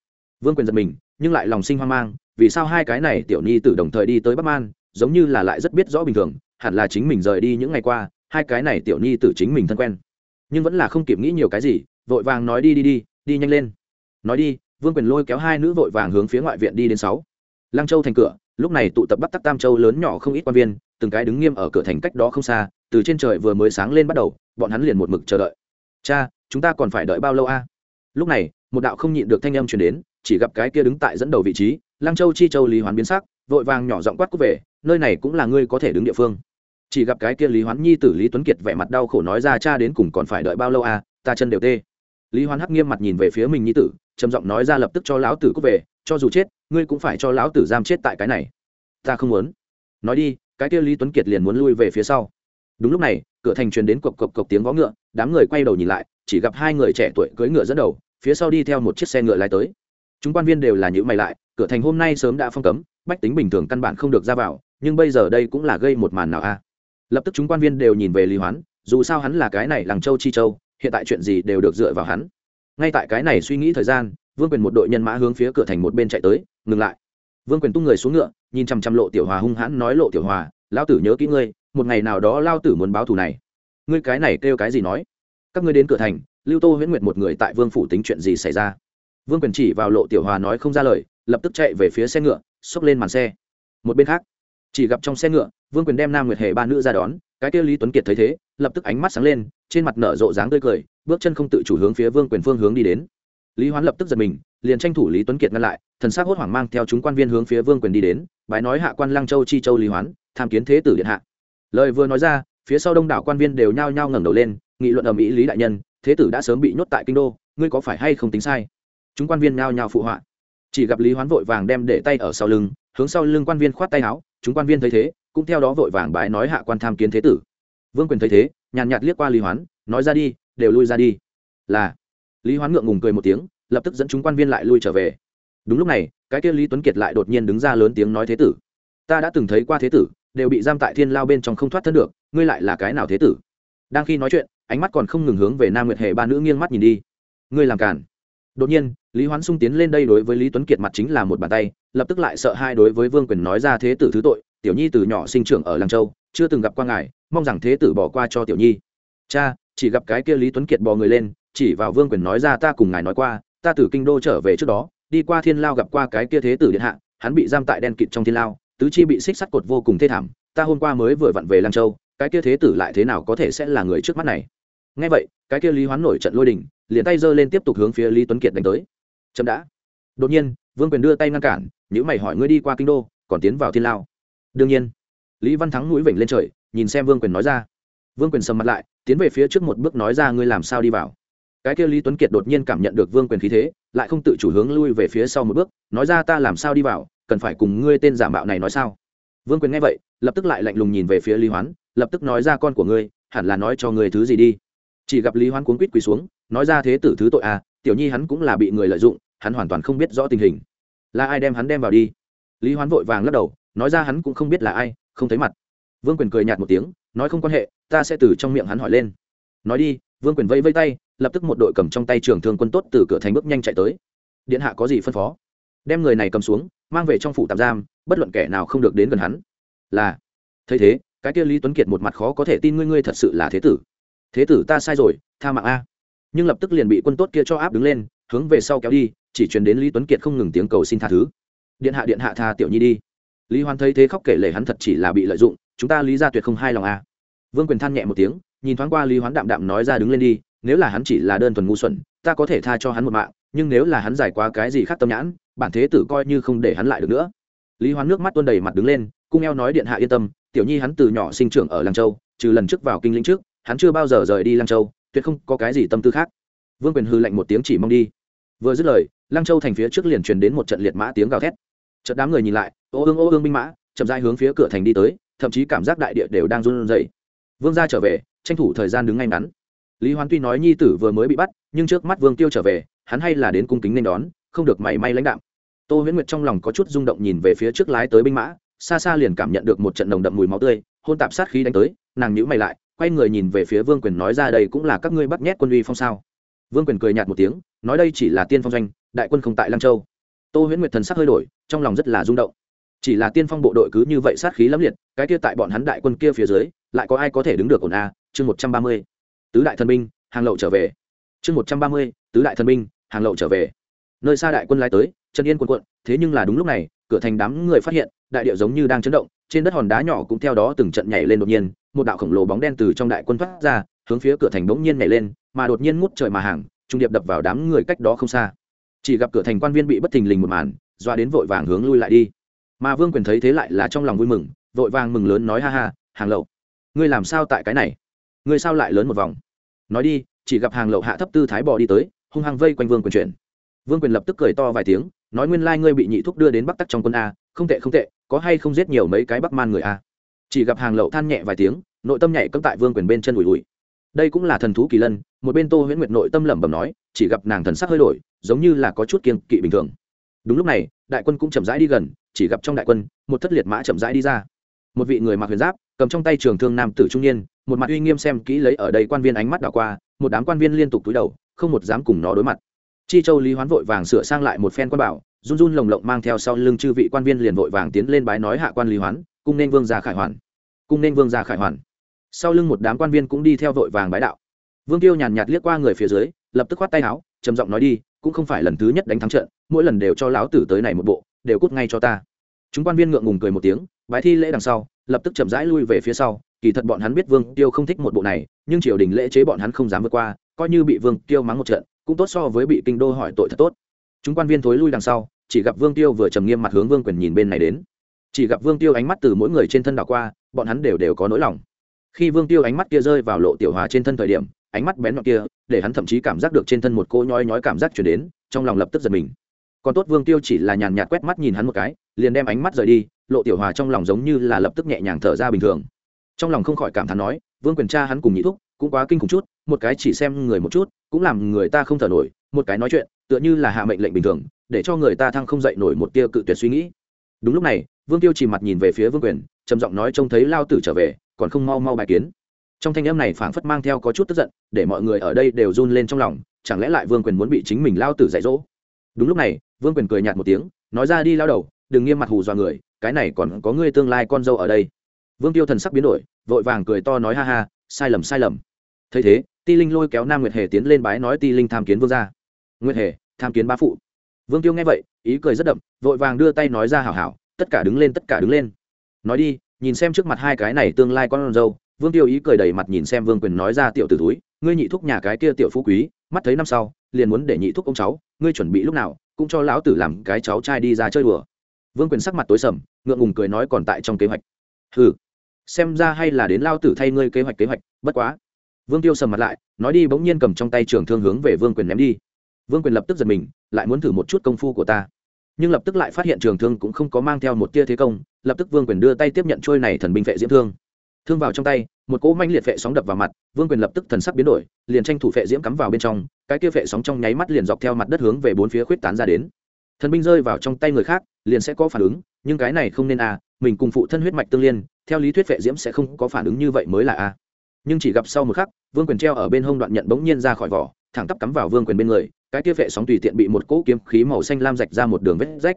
Vương quyền giật mình, nhưng lại lòng sinh hoang mang, vì sao hai cái này tiểu nhi tử đồng thời đi tới bắc man, giống như là lại rất biết rõ bình thường, hẳn là chính mình rời đi những ngày qua, hai cái này tiểu nhi tử chính mình thân quen. Nhưng vẫn là không kịp nghĩ nhiều cái gì, vội vàng nói đi đi đi đi nhanh lên. Nói đi, vương quyền lôi kéo hai nữ vội vàng hướng phía ngoại viện đi đến sáu. Lăng châu thành cửa, lúc này tụ tập bắt tắc tam châu lớn nhỏ không ít quan viên từng cái đứng nghiêm ở cửa thành cách đó không xa, từ trên trời vừa mới sáng lên bắt đầu, bọn hắn liền một mực chờ đợi. Cha, chúng ta còn phải đợi bao lâu a? Lúc này, một đạo không nhịn được thanh âm truyền đến, chỉ gặp cái kia đứng tại dẫn đầu vị trí Lang châu chi châu lý hoán biến sắc, vội vàng nhỏ giọng quát cút về, nơi này cũng là ngươi có thể đứng địa phương. Chỉ gặp cái kia lý hoán nhi tử lý tuấn kiệt vẻ mặt đau khổ nói ra, cha đến cùng còn phải đợi bao lâu à ta chân đều tê. Lý hoán hắc nghiêm mặt nhìn về phía mình nhi tử, trầm giọng nói ra lập tức cho lão tử cút về, cho dù chết, ngươi cũng phải cho lão tử giam chết tại cái này. Ta không muốn. Nói đi cái kia lý tuấn kiệt liền muốn lui về phía sau. Đúng lúc này, cửa thành truyền đến cộc cộc cộc tiếng vó ngựa, đám người quay đầu nhìn lại, chỉ gặp hai người trẻ tuổi cưỡi ngựa dẫn đầu, phía sau đi theo một chiếc xe ngựa lái tới. Chúng quan viên đều là những mày lại, cửa thành hôm nay sớm đã phong cấm, bách tính bình thường căn bản không được ra vào, nhưng bây giờ đây cũng là gây một màn nào a. Lập tức chúng quan viên đều nhìn về lý hoán, dù sao hắn là cái này làng châu chi châu, hiện tại chuyện gì đều được dựa vào hắn. Ngay tại cái này suy nghĩ thời gian, vương quyền một đội nhân mã hướng phía cửa thành một bên chạy tới, ngừng lại. Vương quyền tung người xuống ngựa nhìn chằm chằm lộ tiểu hòa hung hãn nói, lộ tiểu hòa lao tử nhớ kỹ ngươi, một ngày nào đó lao tử muốn báo thù này. Ngươi cái này kêu cái gì nói? Các ngươi đến cửa thành, lưu tô huyễn nguyệt một người tại vương phủ tính chuyện gì xảy ra? Vương quyền chỉ vào lộ tiểu hòa nói không ra lời, lập tức chạy về phía xe ngựa, xốc lên màn xe. Một bên khác, chỉ gặp trong xe ngựa, vương quyền đem nam nguyệt hề ba nữ ra đón, cái kia lý tuấn kiệt thấy thế, lập tức ánh mắt sáng lên, trên mặt nở rộ dáng tươi cười, bước chân không tự chủ hướng phía vương quyền phương hướng đi đến lý hoán lập tức giật mình, liền tranh thủ lý tuấn kiệt ngăn lại, thần s ắ c hốt hoảng mang theo chúng quan viên hướng phía vương quyền đi đến, bái nói hạ quan lăng châu chi châu lý hoán, tham kiến thế tử điện hạ. Lời vừa nói ra, phía sau đông đảo quan viên đều nhao nhao ngẩng đầu lên, nghị luận ầm ĩ lý đại nhân, thế tử đã sớm bị nhốt tại kinh đô, ngươi có phải hay không tính sai? Chúng quan viên nhao nhao phụ họa. Chỉ gặp lý hoán vội vàng đem để tay ở sau lưng, hướng sau lưng quan viên khoát tay áo, chúng quan viên thấy thế, cũng theo đó vội vàng bái nói hạ quan tham kiến thế tử. Vương quyền thấy thế, nhàn nhạt liếc qua lý hoán, nói ra đi, đều lui ra đi. Là lý hoán ngượng ngùng cười một tiếng, lập tức dẫn chúng quan viên lại lui trở về. Đúng lúc này, cái kia lý tuấn kiệt lại đột nhiên đứng ra lớn tiếng nói thế tử. Ta đã từng thấy qua thế tử, đều bị giam tại thiên lao bên trong không thoát thân được, ngươi lại là cái nào thế tử? Đang khi nói chuyện, ánh mắt còn không ngừng hướng về nam nguyệt hề ba nữ nghiêng mắt nhìn đi. Ngươi làm cản đột nhiên, lý hoán sung tiến lên đây đối với lý tuấn kiệt mặt chính là một bàn tay, lập tức lại sợ hai đối với vương quyền nói ra thế tử thứ tội, tiểu nhi từ nhỏ sinh trưởng ở làng châu, chưa từng gặp quan ngài, mong rằng thế tử bỏ qua cho tiểu nhi. Cha, chỉ gặp cái kia lý tuấn kiệt bò người lên chỉ vào vương quyền nói ra, ta cùng ngài nói qua, ta từ kinh đô trở về trước đó, đi qua thiên lao gặp qua cái kia thế tử điện hạ, hắn bị giam tại đen kịt trong thiên lao, tứ chi bị xích sắt cột vô cùng thê thảm, ta hôm qua mới vừa vặn về lang châu, cái kia thế tử lại thế nào có thể sẽ là người trước mắt này? Ngay vậy, cái kia lý hoán nổi trận lôi đình, liền tay giơ lên tiếp tục hướng phía lý tuấn kiệt đánh tới. Chậm đã. Đột nhiên, vương quyền đưa tay ngăn cản những mày hỏi, ngươi đi qua kinh đô, còn tiến vào thiên lao? Đương nhiên. Lý văn thắng mũi vểnh lên trời, nhìn xem vương quyền nói ra. Vương quyền sầm mặt lại, tiến về phía trước một bước nói ra, ngươi làm sao đi vào? Cái kia lý tuấn kiệt đột nhiên cảm nhận được vương quyền khí thế, lại không tự chủ hướng lui về phía sau một bước, nói ra ta làm sao đi vào, cần phải cùng ngươi tên giả mạo này nói sao? Vương quyền nghe vậy, lập tức lại lạnh lùng nhìn về phía lý hoán, lập tức nói ra con của ngươi, hẳn là nói cho ngươi thứ gì đi. Chỉ gặp lý hoán cuốn quýt quỳ xuống, nói ra thế tử thứ tội à tiểu nhi hắn cũng là bị người lợi dụng, hắn hoàn toàn không biết rõ tình hình. Là ai đem hắn đem vào đi? Lý hoán vội vàng lắc đầu, nói ra hắn cũng không biết là ai, không thấy mặt. Vương quyền cười nhạt một tiếng, nói không quan hệ, ta sẽ từ trong miệng hắn hỏi lên. Nói đi, vương quyền vây vây tay lập tức một đội cầm trong tay trường thương quân tốt từ cửa thành bước nhanh chạy tới. Điện hạ có gì phân phó? Đem người này cầm xuống, mang về trong phủ tạm giam, bất luận kẻ nào không được đến gần hắn. Là. Thấy thế, cái kia lý tuấn kiệt một mặt khó có thể tin ngươi ngươi thật sự là thế tử. Thế tử ta sai rồi, tha mạng a. Nhưng lập tức liền bị quân tốt kia cho áp đứng lên, hướng về sau kéo đi, chỉ truyền đến lý tuấn kiệt không ngừng tiếng cầu xin tha thứ. Điện hạ điện hạ tha tiểu nhi đi. Lý hoan thấy thế khóc kể lể hắn thật chỉ là bị lợi dụng, chúng ta lý ra tuyệt không hai lòng a. Vương quyền than nhẹ một tiếng, nhìn thoáng qua lý hoán đạm đạm nói ra đứng lên đi nếu là hắn chỉ là đơn thuần ngu xuẩn, ta có thể tha cho hắn một mạng, nhưng nếu là hắn giải qua cái gì khác tâm nhãn, bản thế tử coi như không để hắn lại được nữa. Lý hoán nước mắt tuôn đầy mặt đứng lên, cung eo nói điện hạ yên tâm, tiểu nhi hắn từ nhỏ sinh trưởng ở lang châu, trừ lần trước vào kinh lĩnh trước, hắn chưa bao giờ rời đi lang châu, tuyệt không có cái gì tâm tư khác. Vương quyền hư lạnh một tiếng chỉ mong đi. Vừa dứt lời lang châu thành phía trước liền truyền đến một trận liệt mã tiếng gào thét. Chợt đám người nhìn lại, ô ương ô ương binh mã, chậm rãi hướng phía cửa thành đi tới, thậm chí cảm giác đại địa đều đang run rẩy. Vương gia trở về, tranh thủ thời gian đứng ngay ngắn lý hoán tuy nói nhi tử vừa mới bị bắt, nhưng trước mắt vương tiêu trở về, hắn hay là đến cung kính nên đón, không được mảy may lãnh đạm. Tô huyễn nguyệt trong lòng có chút rung động nhìn về phía trước lái tới binh mã, xa xa liền cảm nhận được một trận nồng đậm mùi máu tươi, hôn tạp sát khí đánh tới, nàng nhữ mày lại, quay người nhìn về phía vương quyền nói ra đây cũng là các ngươi bắt nhét quân uy phong sao. Vương quyền cười nhạt một tiếng, nói đây chỉ là tiên phong doanh, đại quân không tại lăng châu. Tô huyễn nguyệt thần sắc hơi đổi, trong lòng rất là rung động. Chỉ là tiên phong bộ đội cứ như vậy sát khí lắm liệt, cái kia tại bọn hắn đại quân kia phía dưới, lại có ai có thể đứng được ổn a? Chương một trăm ba mươi tứ đại thần binh, hàng lậu trở về. Chương một trăm ba mươi, tứ đại thần binh, hàng lậu trở về. Nơi xa đại quân lai tới, chân yên quân quận thế nhưng là đúng lúc này, cửa thành đám người phát hiện, đại điệu giống như đang chấn động, trên đất hòn đá nhỏ cũng theo đó từng trận nhảy lên đột nhiên, một đạo khổng lồ bóng đen từ trong đại quân thoát ra, hướng phía cửa thành bỗng nhiên nhảy lên, mà đột nhiên ngút trời mà hàng, trung điệp đập vào đám người cách đó không xa. Chỉ gặp cửa thành quan viên bị bất thình lình một màn, doa đến vội vàng hướng lui lại đi. Mà vương quyền thấy thế lại là trong lòng vui mừng, vội vàng mừng lớn nói ha ha, hàng lậu, ngươi làm sao tại cái này? Người sao lại lớn một vòng? Nói đi, chỉ gặp hàng lậu hạ thấp tư thái bò đi tới, hung hăng vây quanh vương quyền chuyển. Vương quyền lập tức cười to vài tiếng, nói nguyên lai ngươi bị nhị thúc đưa đến bắc tắc trong quân a, không tệ không tệ, có hay không giết nhiều mấy cái bắc man người a? Chỉ gặp hàng lậu than nhẹ vài tiếng, nội tâm nhảy cấm tại vương quyền bên chân ủi ủi. Đây cũng là thần thú kỳ lân, một bên tô huyễn nguyệt nội tâm lẩm bẩm nói, chỉ gặp nàng thần sắc hơi đổi, giống như là có chút kiên kỵ bình thường. Đúng lúc này, đại quân cũng chậm rãi đi gần, chỉ gặp trong đại quân, một thất liệt mã chậm rãi đi ra. Một vị người mặc huyền giáp cầm trong tay trường thương nam tử trung niên, một mặt uy nghiêm xem kỹ lấy ở đây quan viên ánh mắt đảo qua, một đám quan viên liên tục túi đầu, không một dám cùng nó đối mặt. Chi châu lý hoán vội vàng sửa sang lại một phen quan bảo, run run lồng lộng mang theo sau lưng chư vị quan viên liền vội vàng tiến lên bái nói hạ quan lý hoán, cung nên vương gia khải hoàn. Cung nên vương gia khải hoàn. Sau lưng một đám quan viên cũng đi theo vội vàng bái đạo. Vương tiêu nhàn nhạt liếc qua người phía dưới, lập tức khoát tay áo, trầm giọng nói đi, cũng không phải lần thứ nhất đánh thắng trận, mỗi lần đều cho lão tử tới này một bộ, đều cút ngay cho ta. Chúng quan viên ngượng ngùng cười một tiếng, bái thi lễ đằng sau lập tức chậm rãi lui về phía sau, kỳ thật bọn hắn biết vương tiêu không thích một bộ này, nhưng triều đình lễ chế bọn hắn không dám vượt qua, coi như bị vương tiêu mắng một trận, cũng tốt so với bị kinh đô hỏi tội thật tốt. Chúng quan viên thối lui đằng sau, chỉ gặp vương tiêu vừa trầm nghiêm mặt hướng vương quyền nhìn bên này đến. Chỉ gặp vương tiêu ánh mắt từ mỗi người trên thân đảo qua, bọn hắn đều đều có nỗi lòng. Khi vương tiêu ánh mắt kia rơi vào lộ tiểu hòa trên thân thời điểm, ánh mắt bén nhọn kia, để hắn thậm chí cảm giác được trên thân một cô nhói nhói cảm giác chuyển đến, trong lòng lập tức giật mình. Còn tốt vương tiêu chỉ là nhàn nhạt quét mắt nhìn hắn một cái, liền đem ánh mắt rời đi lộ tiểu hòa trong lòng giống như là lập tức nhẹ nhàng thở ra bình thường. Trong lòng không khỏi cảm thán nói, vương quyền cha hắn cùng nhị thúc cũng quá kinh khủng chút, một cái chỉ xem người một chút, cũng làm người ta không thở nổi, một cái nói chuyện, tựa như là hạ mệnh lệnh bình thường, để cho người ta thăng không dậy nổi một tia cự tuyệt suy nghĩ. Đúng lúc này, vương tiêu chỉ mặt nhìn về phía vương quyền, trầm giọng nói trông thấy lao tử trở về, còn không mau mau bài kiến. Trong thanh âm này phảng phất mang theo có chút tức giận, để mọi người ở đây đều run lên trong lòng, chẳng lẽ lại vương quyền muốn bị chính mình lao tử dạy dỗ? Đúng lúc này, vương quyền cười nhạt một tiếng, nói ra đi lao đầu, đừng nghiêm mặt hù dọa người cái này còn có ngươi tương lai con dâu ở đây. Vương tiêu thần sắc biến đổi, vội vàng cười to nói ha ha, sai lầm sai lầm. Thấy thế, ti linh lôi kéo nam nguyệt hề tiến lên bái nói ti linh tham kiến vương gia. Nguyệt hề, tham kiến ba phụ. Vương tiêu nghe vậy, ý cười rất đậm, vội vàng đưa tay nói ra hảo hảo, tất cả đứng lên, tất cả đứng lên. Nói đi, nhìn xem trước mặt hai cái này tương lai con dâu. Vương tiêu ý cười đầy mặt nhìn xem vương quyền nói ra tiểu t ử túi, ngươi nhị thúc nhà cái kia tiểu phú quý, mắt thấy năm sau, liền muốn để nhị thúc ông cháu, ngươi chuẩn bị lúc nào, cũng cho lão tử làm cái cháu trai đi ra chơi đùa vương quyền sắc mặt tối sầm ngượng ngùng cười nói còn tại trong kế hoạch. Hừ, xem ra hay là đến lao tử thay ngươi kế hoạch kế hoạch bất quá. Vương tiêu sầm mặt lại nói đi bỗng nhiên cầm trong tay trường thương hướng về vương quyền ném đi. Vương quyền lập tức giật mình lại muốn thử một chút công phu của ta. Nhưng lập tức lại phát hiện trường thương cũng không có mang theo một tia thế công lập tức vương quyền đưa tay tiếp nhận trôi này thần binh vệ diễm thương. Thương vào trong tay một cỗ manh liệt vệ sóng đập vào mặt vương quyền lập tức thần sắc biến đổi liền tranh thủ vệ diễm cắm vào bên trong cái kia vệ sóng trong nháy mắt liền dọc theo mặt đất hướng về bốn phía khuyết tán ra đến. Thần binh rơi vào trong tay người khác liền sẽ có phản ứng, nhưng cái này không nên à mình cùng phụ thân huyết mạch tương liên, theo lý thuyết vệ diễm sẽ không có phản ứng như vậy mới là a nhưng chỉ gặp sau một khắc, vương quyền treo ở bên hông đoạn nhận bỗng nhiên ra khỏi vỏ, thẳng tắp cắm vào vương quyền bên người, cái kia vệ sóng tùy tiện bị một cỗ kiếm khí màu xanh lam rạch ra một đường vết rách.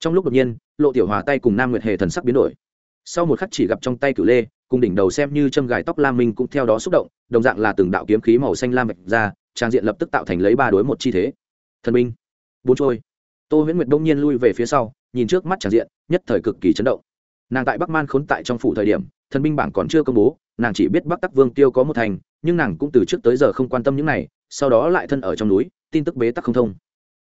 Trong lúc đột nhiên, lộ tiểu hòa tay cùng nam nguyệt hề thần sắc biến đổi. Sau một khắc chỉ gặp trong tay cửu lê, cùng đỉnh đầu xem như châm gài tóc lam minh cũng theo đó xúc động, đồng dạng là từng đạo kiếm khí màu xanh lam vạch ra, trang diện lập tức tạo thành lấy ba đối một chi thế. Thần minh bốn trôi. Tô huyễn nguyệt đông nhiên lui về phía sau nhìn trước mắt tràn diện, nhất thời cực kỳ chấn động. Nàng tại bắc man khốn tại trong phủ thời điểm, thần binh bảng còn chưa công bố, nàng chỉ biết bắc tắc vương tiêu có một thành, nhưng nàng cũng từ trước tới giờ không quan tâm những này, sau đó lại thân ở trong núi, tin tức bế tắc không thông.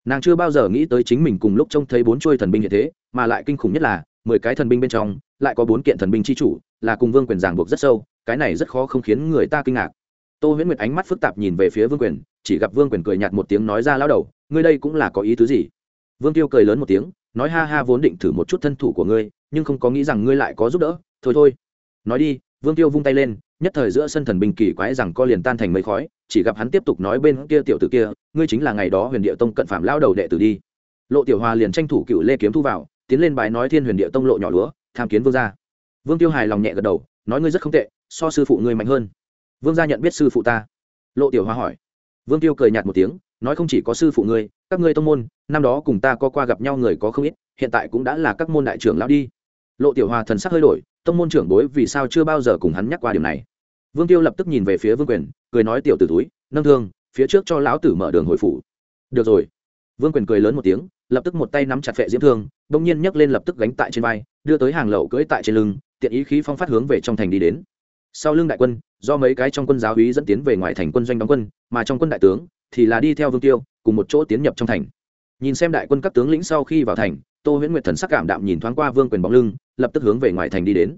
Nàng chưa bao giờ nghĩ tới chính mình cùng lúc trông thấy bốn chuôi thần binh như thế, mà lại kinh khủng nhất là, mười cái thần binh bên trong, lại có bốn kiện thần binh c h i chủ, là cùng vương quyền giảng buộc rất sâu, cái này rất khó không khiến người ta kinh ngạc. Tô huyễn nguyệt ánh mắt phức tạp nhìn về phía vương quyền, chỉ gặp vương quyền cười nhạt một tiếng nói ra lao đầu, ngươi đây cũng là có ý tứ gì? Vương tiêu cười lớn một tiếng nói ha ha vốn định thử một chút thân thủ của ngươi, nhưng không có nghĩ rằng ngươi lại có giúp đỡ. Thôi thôi. Nói đi, vương tiêu vung tay lên, nhất thời giữa sân thần binh kỳ quái rằng co liền tan thành mấy khói, chỉ gặp hắn tiếp tục nói bên kia tiểu tử kia, ngươi chính là ngày đó huyền địa tông cận phạm lao đầu đệ tử đi. Lộ tiểu hòa liền tranh thủ cựu lê kiếm thu vào, tiến lên bài nói thiên huyền địa tông lộ nhỏ lúa, tham kiến vương gia. Vương tiêu hài lòng nhẹ gật đầu, nói ngươi rất không tệ, so sư phụ ngươi mạnh hơn. Vương gia nhận biết sư phụ ta. Lộ tiểu hòa hỏi. Vương tiêu cười nhạt một tiếng, nói không chỉ có sư phụ ngươi các ngươi tông môn, năm đó cùng ta có qua gặp nhau người có không ít, hiện tại cũng đã là các môn đại trưởng lão đi. Lộ tiểu hòa thần sắc hơi đổi, tông môn trưởng bối vì sao chưa bao giờ cùng hắn nhắc qua điều này? Vương tiêu lập tức nhìn về phía vương quyền, cười nói tiểu tử túi, nâng thương, phía trước cho lão tử mở đường hồi phủ. Được rồi. Vương quyền cười lớn một tiếng, lập tức một tay nắm chặt phệ diễm thương, bỗng nhiên nhấc lên lập tức gánh tại trên vai, đưa tới hàng lậu cưỡi tại trên lưng, tiện ý khí phong phát hướng về trong thành đi đến. Sau lưng đại quân, do mấy cái trong quân giáo úy dẫn tiến về ngoài thành quân doanh đóng quân, mà trong quân đại tướng thì là đi theo vương tiêu cùng một chỗ tiến nhập trong thành. Nhìn xem đại quân các tướng lĩnh sau khi vào thành, tô huyễn nguyệt thần sắc cảm đạm nhìn thoáng qua vương quyền bóng lưng, lập tức hướng về ngoài thành đi đến.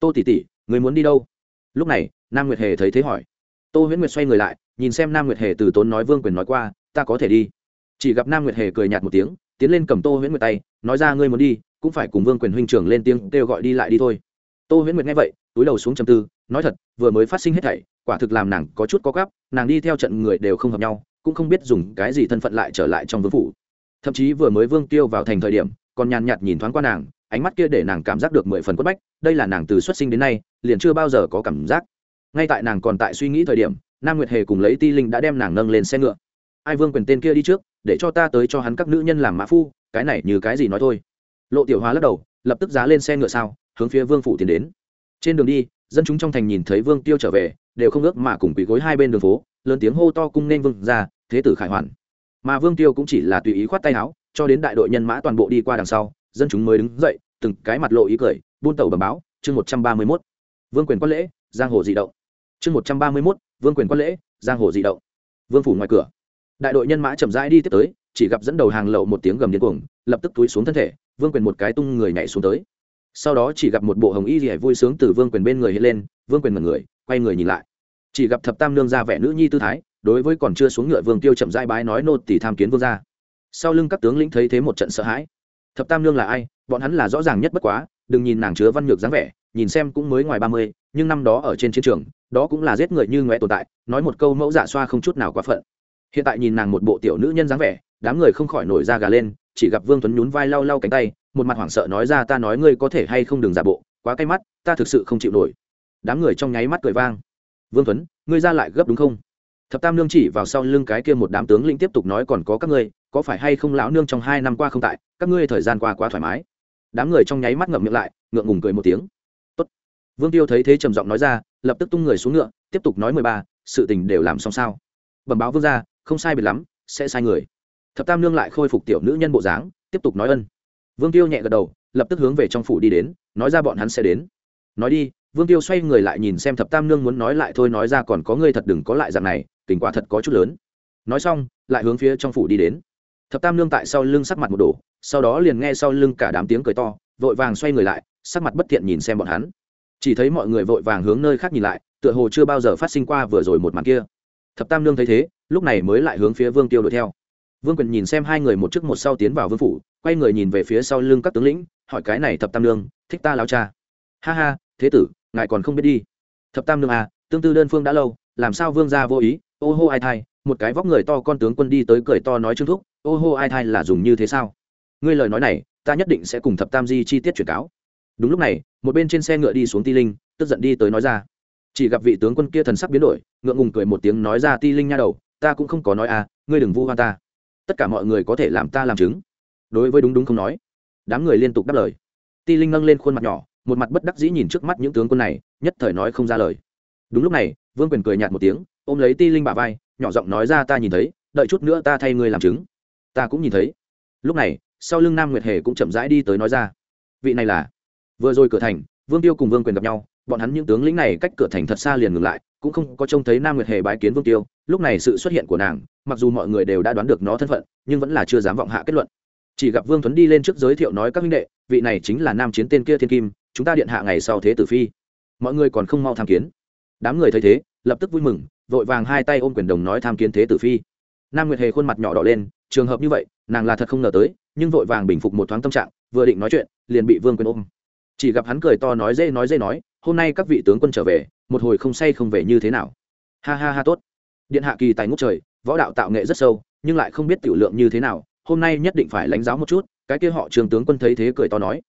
Tô tỷ tỷ, người muốn đi đâu? Lúc này, nam nguyệt hề thấy thế hỏi. Tô huyễn nguyệt xoay người lại, nhìn xem nam nguyệt hề từ tốn nói vương quyền nói qua, ta có thể đi. Chỉ gặp nam nguyệt hề cười nhạt một tiếng, tiến lên cầm tô huyễn nguyệt tay, nói ra, ngươi muốn đi, cũng phải cùng vương quyền huynh trưởng lên tiếng kêu gọi đi lại đi thôi. Tô huyễn nguyệt nghe vậy, túi đầu xuống chầm tư, nói thật, vừa mới phát sinh hết thảy, quả thực làm nàng có chút có gắp nàng đi theo trận người đều không hợp nhau cũng không biết dùng cái gì thân phận lại trở lại trong vương phủ. Thậm chí vừa mới vương tiêu vào thành thời điểm, còn nhàn nhạt nhìn thoáng qua nàng, ánh mắt kia để nàng cảm giác được mười phần quất bách, đây là nàng từ xuất sinh đến nay, liền chưa bao giờ có cảm giác. Ngay tại nàng còn tại suy nghĩ thời điểm, nam nguyệt hề cùng lấy ti linh đã đem nàng nâng lên xe ngựa. Ai vương quyền tên kia đi trước, để cho ta tới cho hắn các nữ nhân làm mã phu, cái này như cái gì nói thôi? Lộ tiểu hóa lắc đầu, lập tức giá lên xe ngựa sao hướng phía vương phủ tiến đến. Trên đường đi, dân chúng trong thành nhìn thấy vương tiêu trở về, đều không ước mà cùng quỳ gối hai bên đường phố, lớn tiếng hô to cung nên vương ra thế tử khải hoàn. Mà vương tiêu cũng chỉ là tùy ý khoát tay áo, cho đến đại đội nhân mã toàn bộ đi qua đằng sau, dân chúng mới đứng dậy, từng cái mặt lộ ý cười, buôn tàu bầm báo, chương một trăm ba mươi mốt. Vương quyền quan lễ, giang hồ di động. Chương một trăm ba mươi mốt, vương quyền quan lễ, giang hồ di động. Vương phủ ngoài cửa. Đại đội nhân mã chậm rãi đi tiếp tới, chỉ gặp dẫn đầu hàng lậu một tiếng gầm điên cuồng, lập tức túi xuống thân thể, vương quyền một cái tung người nhảy xuống tới. Sau đó chỉ gặp một bộ hồng y rỉa vui sướng từ vương quyền bên người hiện lên, vương quyền mật người, quay người nhìn lại. Chỉ gặp thập tam nương ra vẻ nữ nhi tư thái đối với còn chưa xuống ngựa vương tiêu chậm rãi bái nói nô tỷ tham kiến vương gia. Sau lưng các tướng lĩnh thấy thế một trận sợ hãi. Thập tam nương là ai? Bọn hắn là rõ ràng nhất bất quá, đừng nhìn nàng chứa văn nhược dáng vẻ, nhìn xem cũng mới ngoài ba mươi, nhưng năm đó ở trên chiến trường, đó cũng là giết người như ngoé tồn tại, nói một câu mẫu giả xoa không chút nào quá phận. Hiện tại nhìn nàng một bộ tiểu nữ nhân dáng vẻ, đám người không khỏi nổi da gà lên, chỉ gặp vương tuấn nhún vai lau lau cánh tay, một mặt hoảng sợ nói ra ta nói ngươi có thể hay không đừng giả bộ, quá cay mắt, ta thực sự không chịu nổi. Đám người trong nháy mắt cười vang. Vương tuấn, ngươi ra lại gấp đúng không? Thập tam nương chỉ vào sau lưng cái kia một đám tướng lĩnh tiếp tục nói còn có các ngươi, có phải hay không lão nương trong hai năm qua không tại, các ngươi thời gian qua quá thoải mái. Đám người trong nháy mắt ngậm miệng lại, ngượng ngùng cười một tiếng. Tốt. vương tiêu thấy thế trầm giọng nói ra, lập tức tung người xuống ngựa, tiếp tục nói mười ba, sự tình đều làm xong sao. Bẩm báo vương ra không sai biệt lắm, sẽ sai người. Thập tam nương lại khôi phục tiểu nữ nhân bộ dáng, tiếp tục nói ân. Vương tiêu nhẹ gật đầu, lập tức hướng về trong phủ đi đến, nói ra bọn hắn sẽ đến. Nói đi vương tiêu xoay người lại nhìn xem thập tam nương muốn nói lại thôi, nói ra còn có người thật đừng có lại dạng này, tình quả thật có chút lớn. Nói xong, lại hướng phía trong phủ đi đến. Thập tam nương tại sau lưng sắc mặt một đổ, sau đó liền nghe sau lưng cả đám tiếng cười to, vội vàng xoay người lại, sắc mặt bất thiện nhìn xem bọn hắn. Chỉ thấy mọi người vội vàng hướng nơi khác nhìn lại, tựa hồ chưa bao giờ phát sinh qua vừa rồi một màn kia. Thập tam nương thấy thế, lúc này mới lại hướng phía vương tiêu đuổi theo. Vương quyền nhìn xem hai người một trước một sau tiến vào vương phủ, quay người nhìn về phía sau lưng các tướng lĩnh, hỏi cái này thập tam nương, thích ta lao cha? Ha ha, thế tử ngài còn không biết đi. Thập tam nương à tương tư đơn phương đã lâu, làm sao vương gia vô ý? Ô hô ai thai, một cái vóc người to con tướng quân đi tới cười to nói trương thúc, ô hô ai thai là dùng như thế sao? Ngươi lời nói này, ta nhất định sẽ cùng thập tam di chi tiết chuyển cáo. Đúng lúc này, một bên trên xe ngựa đi xuống ti linh, tức giận đi tới nói ra. Chỉ gặp vị tướng quân kia thần sắc biến đổi, ngượng ngùng cười một tiếng nói ra ti linh nha đầu, ta cũng không có nói à ngươi đừng vu hoa ta. Tất cả mọi người có thể làm ta làm chứng. Đối với đúng đúng không nói, đám người liên tục đáp lời. Ti linh nâng lên khuôn mặt nhỏ một mặt bất đắc dĩ nhìn trước mắt những tướng quân này, nhất thời nói không ra lời. Đúng lúc này, vương quyền cười nhạt một tiếng, ôm lấy ti linh bà vai, nhỏ giọng nói ra ta nhìn thấy, đợi chút nữa ta thay ngươi làm chứng. Ta cũng nhìn thấy. Lúc này, sau lưng nam nguyệt hề cũng chậm rãi đi tới nói ra, vị này là. Vừa rồi cửa thành, vương tiêu cùng vương quyền gặp nhau, bọn hắn những tướng lĩnh này cách cửa thành thật xa liền ngừng lại, cũng không có trông thấy nam nguyệt hề bái kiến vương tiêu. Lúc này sự xuất hiện của nàng, mặc dù mọi người đều đã đoán được nó thân phận, nhưng vẫn là chưa dám vọng hạ kết luận. Chỉ gặp vương tuấn đi lên trước giới thiệu nói các minh đệ, vị này chính là nam chiến tên kia thiên kim chúng ta điện hạ ngày sau thế tử phi. Mọi người còn không mau tham kiến. Đám người thấy thế, lập tức vui mừng, vội vàng hai tay ôm quyền đồng nói tham kiến thế tử phi. Nam nguyệt hề khuôn mặt nhỏ đỏ lên, trường hợp như vậy, nàng là thật không ngờ tới, nhưng vội vàng bình phục một thoáng tâm trạng, vừa định nói chuyện, liền bị vương quyền ôm. Chỉ gặp hắn cười to nói dễ nói dễ nói, hôm nay các vị tướng quân trở về, một hồi không say không về như thế nào? Ha ha ha, tốt. Điện hạ kỳ tài ngút trời, võ đạo tạo nghệ rất sâu, nhưng lại không biết tiểu lượng như thế nào, hôm nay nhất định phải lãnh giáo một chút, cái kia họ trường tướng quân thấy thế cười to nói.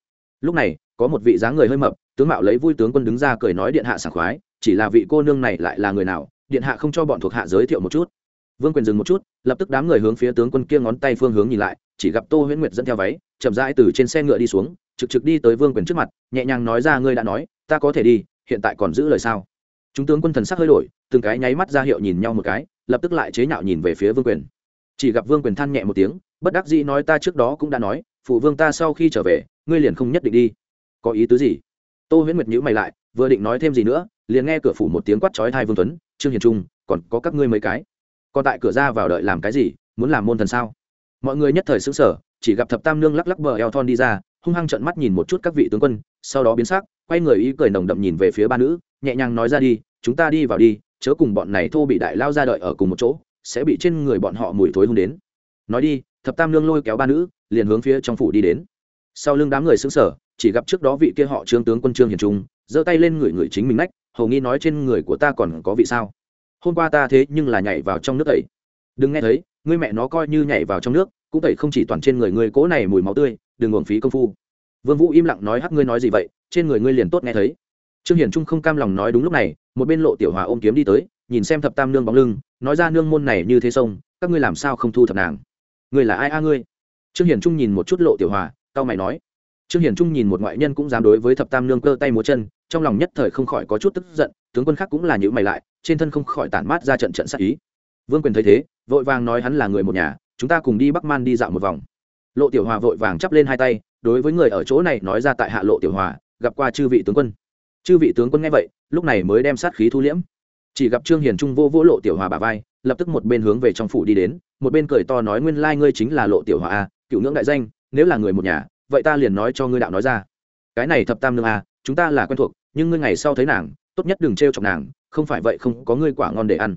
Lúc này có một vị dáng người hơi mập, tướng mạo lấy vui tướng quân đứng ra cười nói điện hạ sảng khoái, chỉ là vị cô nương này lại là người nào, điện hạ không cho bọn thuộc hạ giới thiệu một chút. Vương quyền dừng một chút, lập tức đám người hướng phía tướng quân kia ngón tay phương hướng nhìn lại, chỉ gặp tô huyễn nguyệt dẫn theo váy, chậm rãi từ trên xe ngựa đi xuống, trực trực đi tới vương quyền trước mặt, nhẹ nhàng nói ra ngươi đã nói, ta có thể đi, hiện tại còn giữ lời sao? Chúng tướng quân thần sắc hơi đổi, từng cái nháy mắt ra hiệu nhìn nhau một cái, lập tức lại chế nhạo nhìn về phía vương quyền. Chỉ gặp vương quyền than nhẹ một tiếng, bất đắc dĩ nói ta trước đó cũng đã nói, phụ vương ta sau khi trở về, ngươi liền không nhất định đi có ý tứ gì? Tô huyễn nguyệt nhữ mày lại, vừa định nói thêm gì nữa, liền nghe cửa phủ một tiếng quát chói thai vương tuấn, trương hiền trung, còn có các ngươi mấy cái? Còn tại cửa ra vào đợi làm cái gì? Muốn làm môn thần sao? Mọi người nhất thời xứng sở chỉ gặp thập tam nương lắc lắc bờ eo thon đi ra, hung hăng trợn mắt nhìn một chút các vị tướng quân, sau đó biến sắc, quay người ý cười nồng đậm nhìn về phía ba nữ, nhẹ nhàng nói ra đi, chúng ta đi vào đi, chớ cùng bọn này thô bị đại lao ra đợi ở cùng một chỗ, sẽ bị trên người bọn họ mùi thối hung đến. Nói đi, thập tam nương lôi kéo ba nữ, liền hướng phía trong phủ đi đến. Sau lưng đám người xứng sở chỉ gặp trước đó vị kia họ trương tướng quân trương hiền trung, giơ tay lên người người chính mình nách, hầu nghi nói trên người của ta còn có vị sao? Hôm qua ta thế nhưng là nhảy vào trong nước tẩy. Đừng nghe thấy, ngươi mẹ nó coi như nhảy vào trong nước, cũng tẩy không chỉ toàn trên người ngươi cố này mùi máu tươi, đừng uổng phí công phu. Vương vũ im lặng nói hắc ngươi nói gì vậy, trên người ngươi liền tốt nghe thấy. Trương hiển trung không cam lòng nói đúng lúc này, một bên lộ tiểu hòa ôm kiếm đi tới, nhìn xem thập tam nương bóng lưng, nói ra nương môn này như thế sông, các ngươi làm sao không thu thập nàng? Ngươi là ai a ngươi? Trương hiển trung nhìn một chút lộ tiểu hòa tao mày nói trương hiển trung nhìn một ngoại nhân cũng dám đối với thập tam nương cơ tay múa chân, trong lòng nhất thời không khỏi có chút tức giận, tướng quân khác cũng là những mày lại, trên thân không khỏi tản mát ra trận trận sát ý. Vương quyền thấy thế, vội vàng nói hắn là người một nhà, chúng ta cùng đi bắc man đi dạo một vòng. Lộ tiểu hòa vội vàng chắp lên hai tay, đối với người ở chỗ này nói ra tại hạ lộ tiểu hòa, gặp qua chư vị tướng quân. Chư vị tướng quân nghe vậy, lúc này mới đem sát khí thu liễm. Chỉ gặp trương hiền trung vô vỗ lộ tiểu hòa bà vai, lập tức một bên hướng về trong phủ đi đến, một bên cười to nói nguyên lai ngươi chính là lộ tiểu hòa a, cựu ngưỡng đại danh, nếu là người một nhà vậy ta liền nói cho ngươi đạo nói ra. Cái này thập tam nương à, chúng ta là quen thuộc nhưng ngươi ngày sau thấy nàng tốt nhất đừng t r chọc nàng không phải vậy không có ngươi quả ngon để ăn.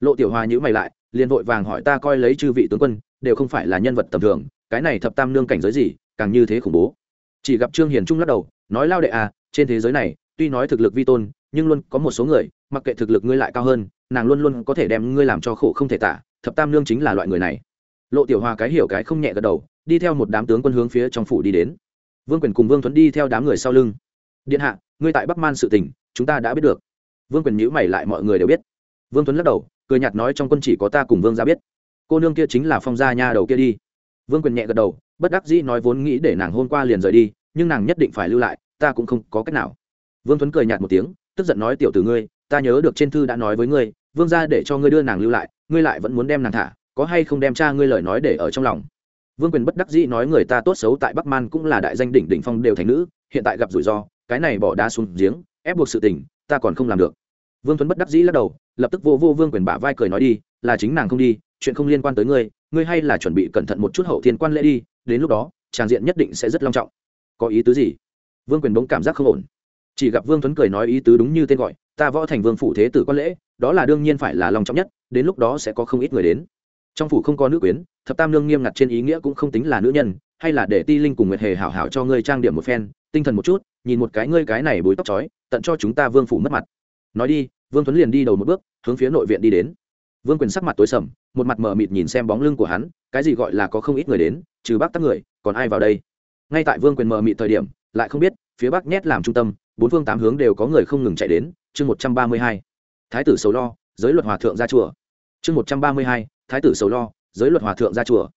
Lộ tiểu hoa nhữ mày lại liền vội vàng hỏi ta coi lấy chư vị tướng quân đều không phải là nhân vật tầm thường cái này thập tam nương cảnh giới gì càng như thế khủng bố. Chỉ gặp trương hiền trung lắc đầu nói lao đệ à trên thế giới này tuy nói thực lực vi tôn nhưng luôn có một số người mặc kệ thực lực ngươi lại cao hơn nàng luôn luôn có thể đem ngươi làm cho khổ không thể tả thập tam nương chính là loại người này. Lộ tiểu hoa cái hiểu cái không nhẹ gật đầu đi theo một đám tướng quân hướng phía trong phủ đi đến. Vương quyền cùng vương Thuấn đi theo đám người sau lưng. Điện hạ, ngươi tại bắc man sự tình chúng ta đã biết được. Vương quyền nhữ mày lại mọi người đều biết. Vương Thuấn lắc đầu, cười nhạt nói trong quân chỉ có ta cùng vương gia biết. Cô nương kia chính là phong gia nha đầu kia đi. Vương quyền nhẹ gật đầu, bất đắc dĩ nói vốn nghĩ để nàng hôm qua liền rời đi, nhưng nàng nhất định phải lưu lại, ta cũng không có cách nào. Vương Thuấn cười nhạt một tiếng, tức giận nói, tiểu tử ngươi, ta nhớ được trên thư đã nói với ngươi, vương gia để cho ngươi đưa nàng lưu lại, ngươi lại vẫn muốn đem nàng thả, có hay không đem cha ngươi lời nói để ở trong lòng? Vương quyền bất đắc dĩ nói người ta tốt xấu tại bắc man cũng là đại danh đỉnh đỉnh phong đều thành nữ, hiện tại gặp rủi ro, cái này bỏ đá xuống giếng, ép buộc sự tình, ta còn không làm được. Vương tuấn bất đắc dĩ lắc đầu, lập tức vô vô vương quyền bả vai cười nói đi, là chính nàng không đi, chuyện không liên quan tới ngươi ngươi hay là chuẩn bị cẩn thận một chút hậu thiên quan lễ đi, đến lúc đó, tràng diện nhất định sẽ rất long trọng. Có ý tứ gì? Vương quyền bỗng cảm giác không ổn. Chỉ gặp vương tuấn cười nói ý tứ đúng như tên gọi, ta võ thành vương phủ thế tử quan lễ, đó là đương nhiên phải là long trọng nhất, đến lúc đó sẽ có không ít người đến trong phủ không có nữ quyến, thập tam lương nghiêm ngặt trên ý nghĩa cũng không tính là nữ nhân, hay là để ti linh cùng nguyệt hề hảo hảo cho ngươi trang điểm một phen, tinh thần một chút, nhìn một cái ngươi cái này bối tóc chói, tận cho chúng ta vương phủ mất mặt. Nói đi, vương tuấn liền đi đầu một bước, hướng phía nội viện đi đến. Vương quyền sắc mặt tối sầm, một mặt mờ mịt nhìn xem bóng lưng của hắn, cái gì gọi là có không ít người đến, trừ bác tắc người, còn ai vào đây? Ngay tại vương quyền mờ mịt thời điểm, lại không biết, phía bắc nhét làm trung tâm, bốn phương tám hướng đều có người không ngừng chạy đến, chương một trăm ba mươi hai. Thái tử sầu lo, giới luật hòa thượng ra chùa. Chương một trăm ba mươi hai thái tử sầu lo, giới luật hòa thượng ra chùa.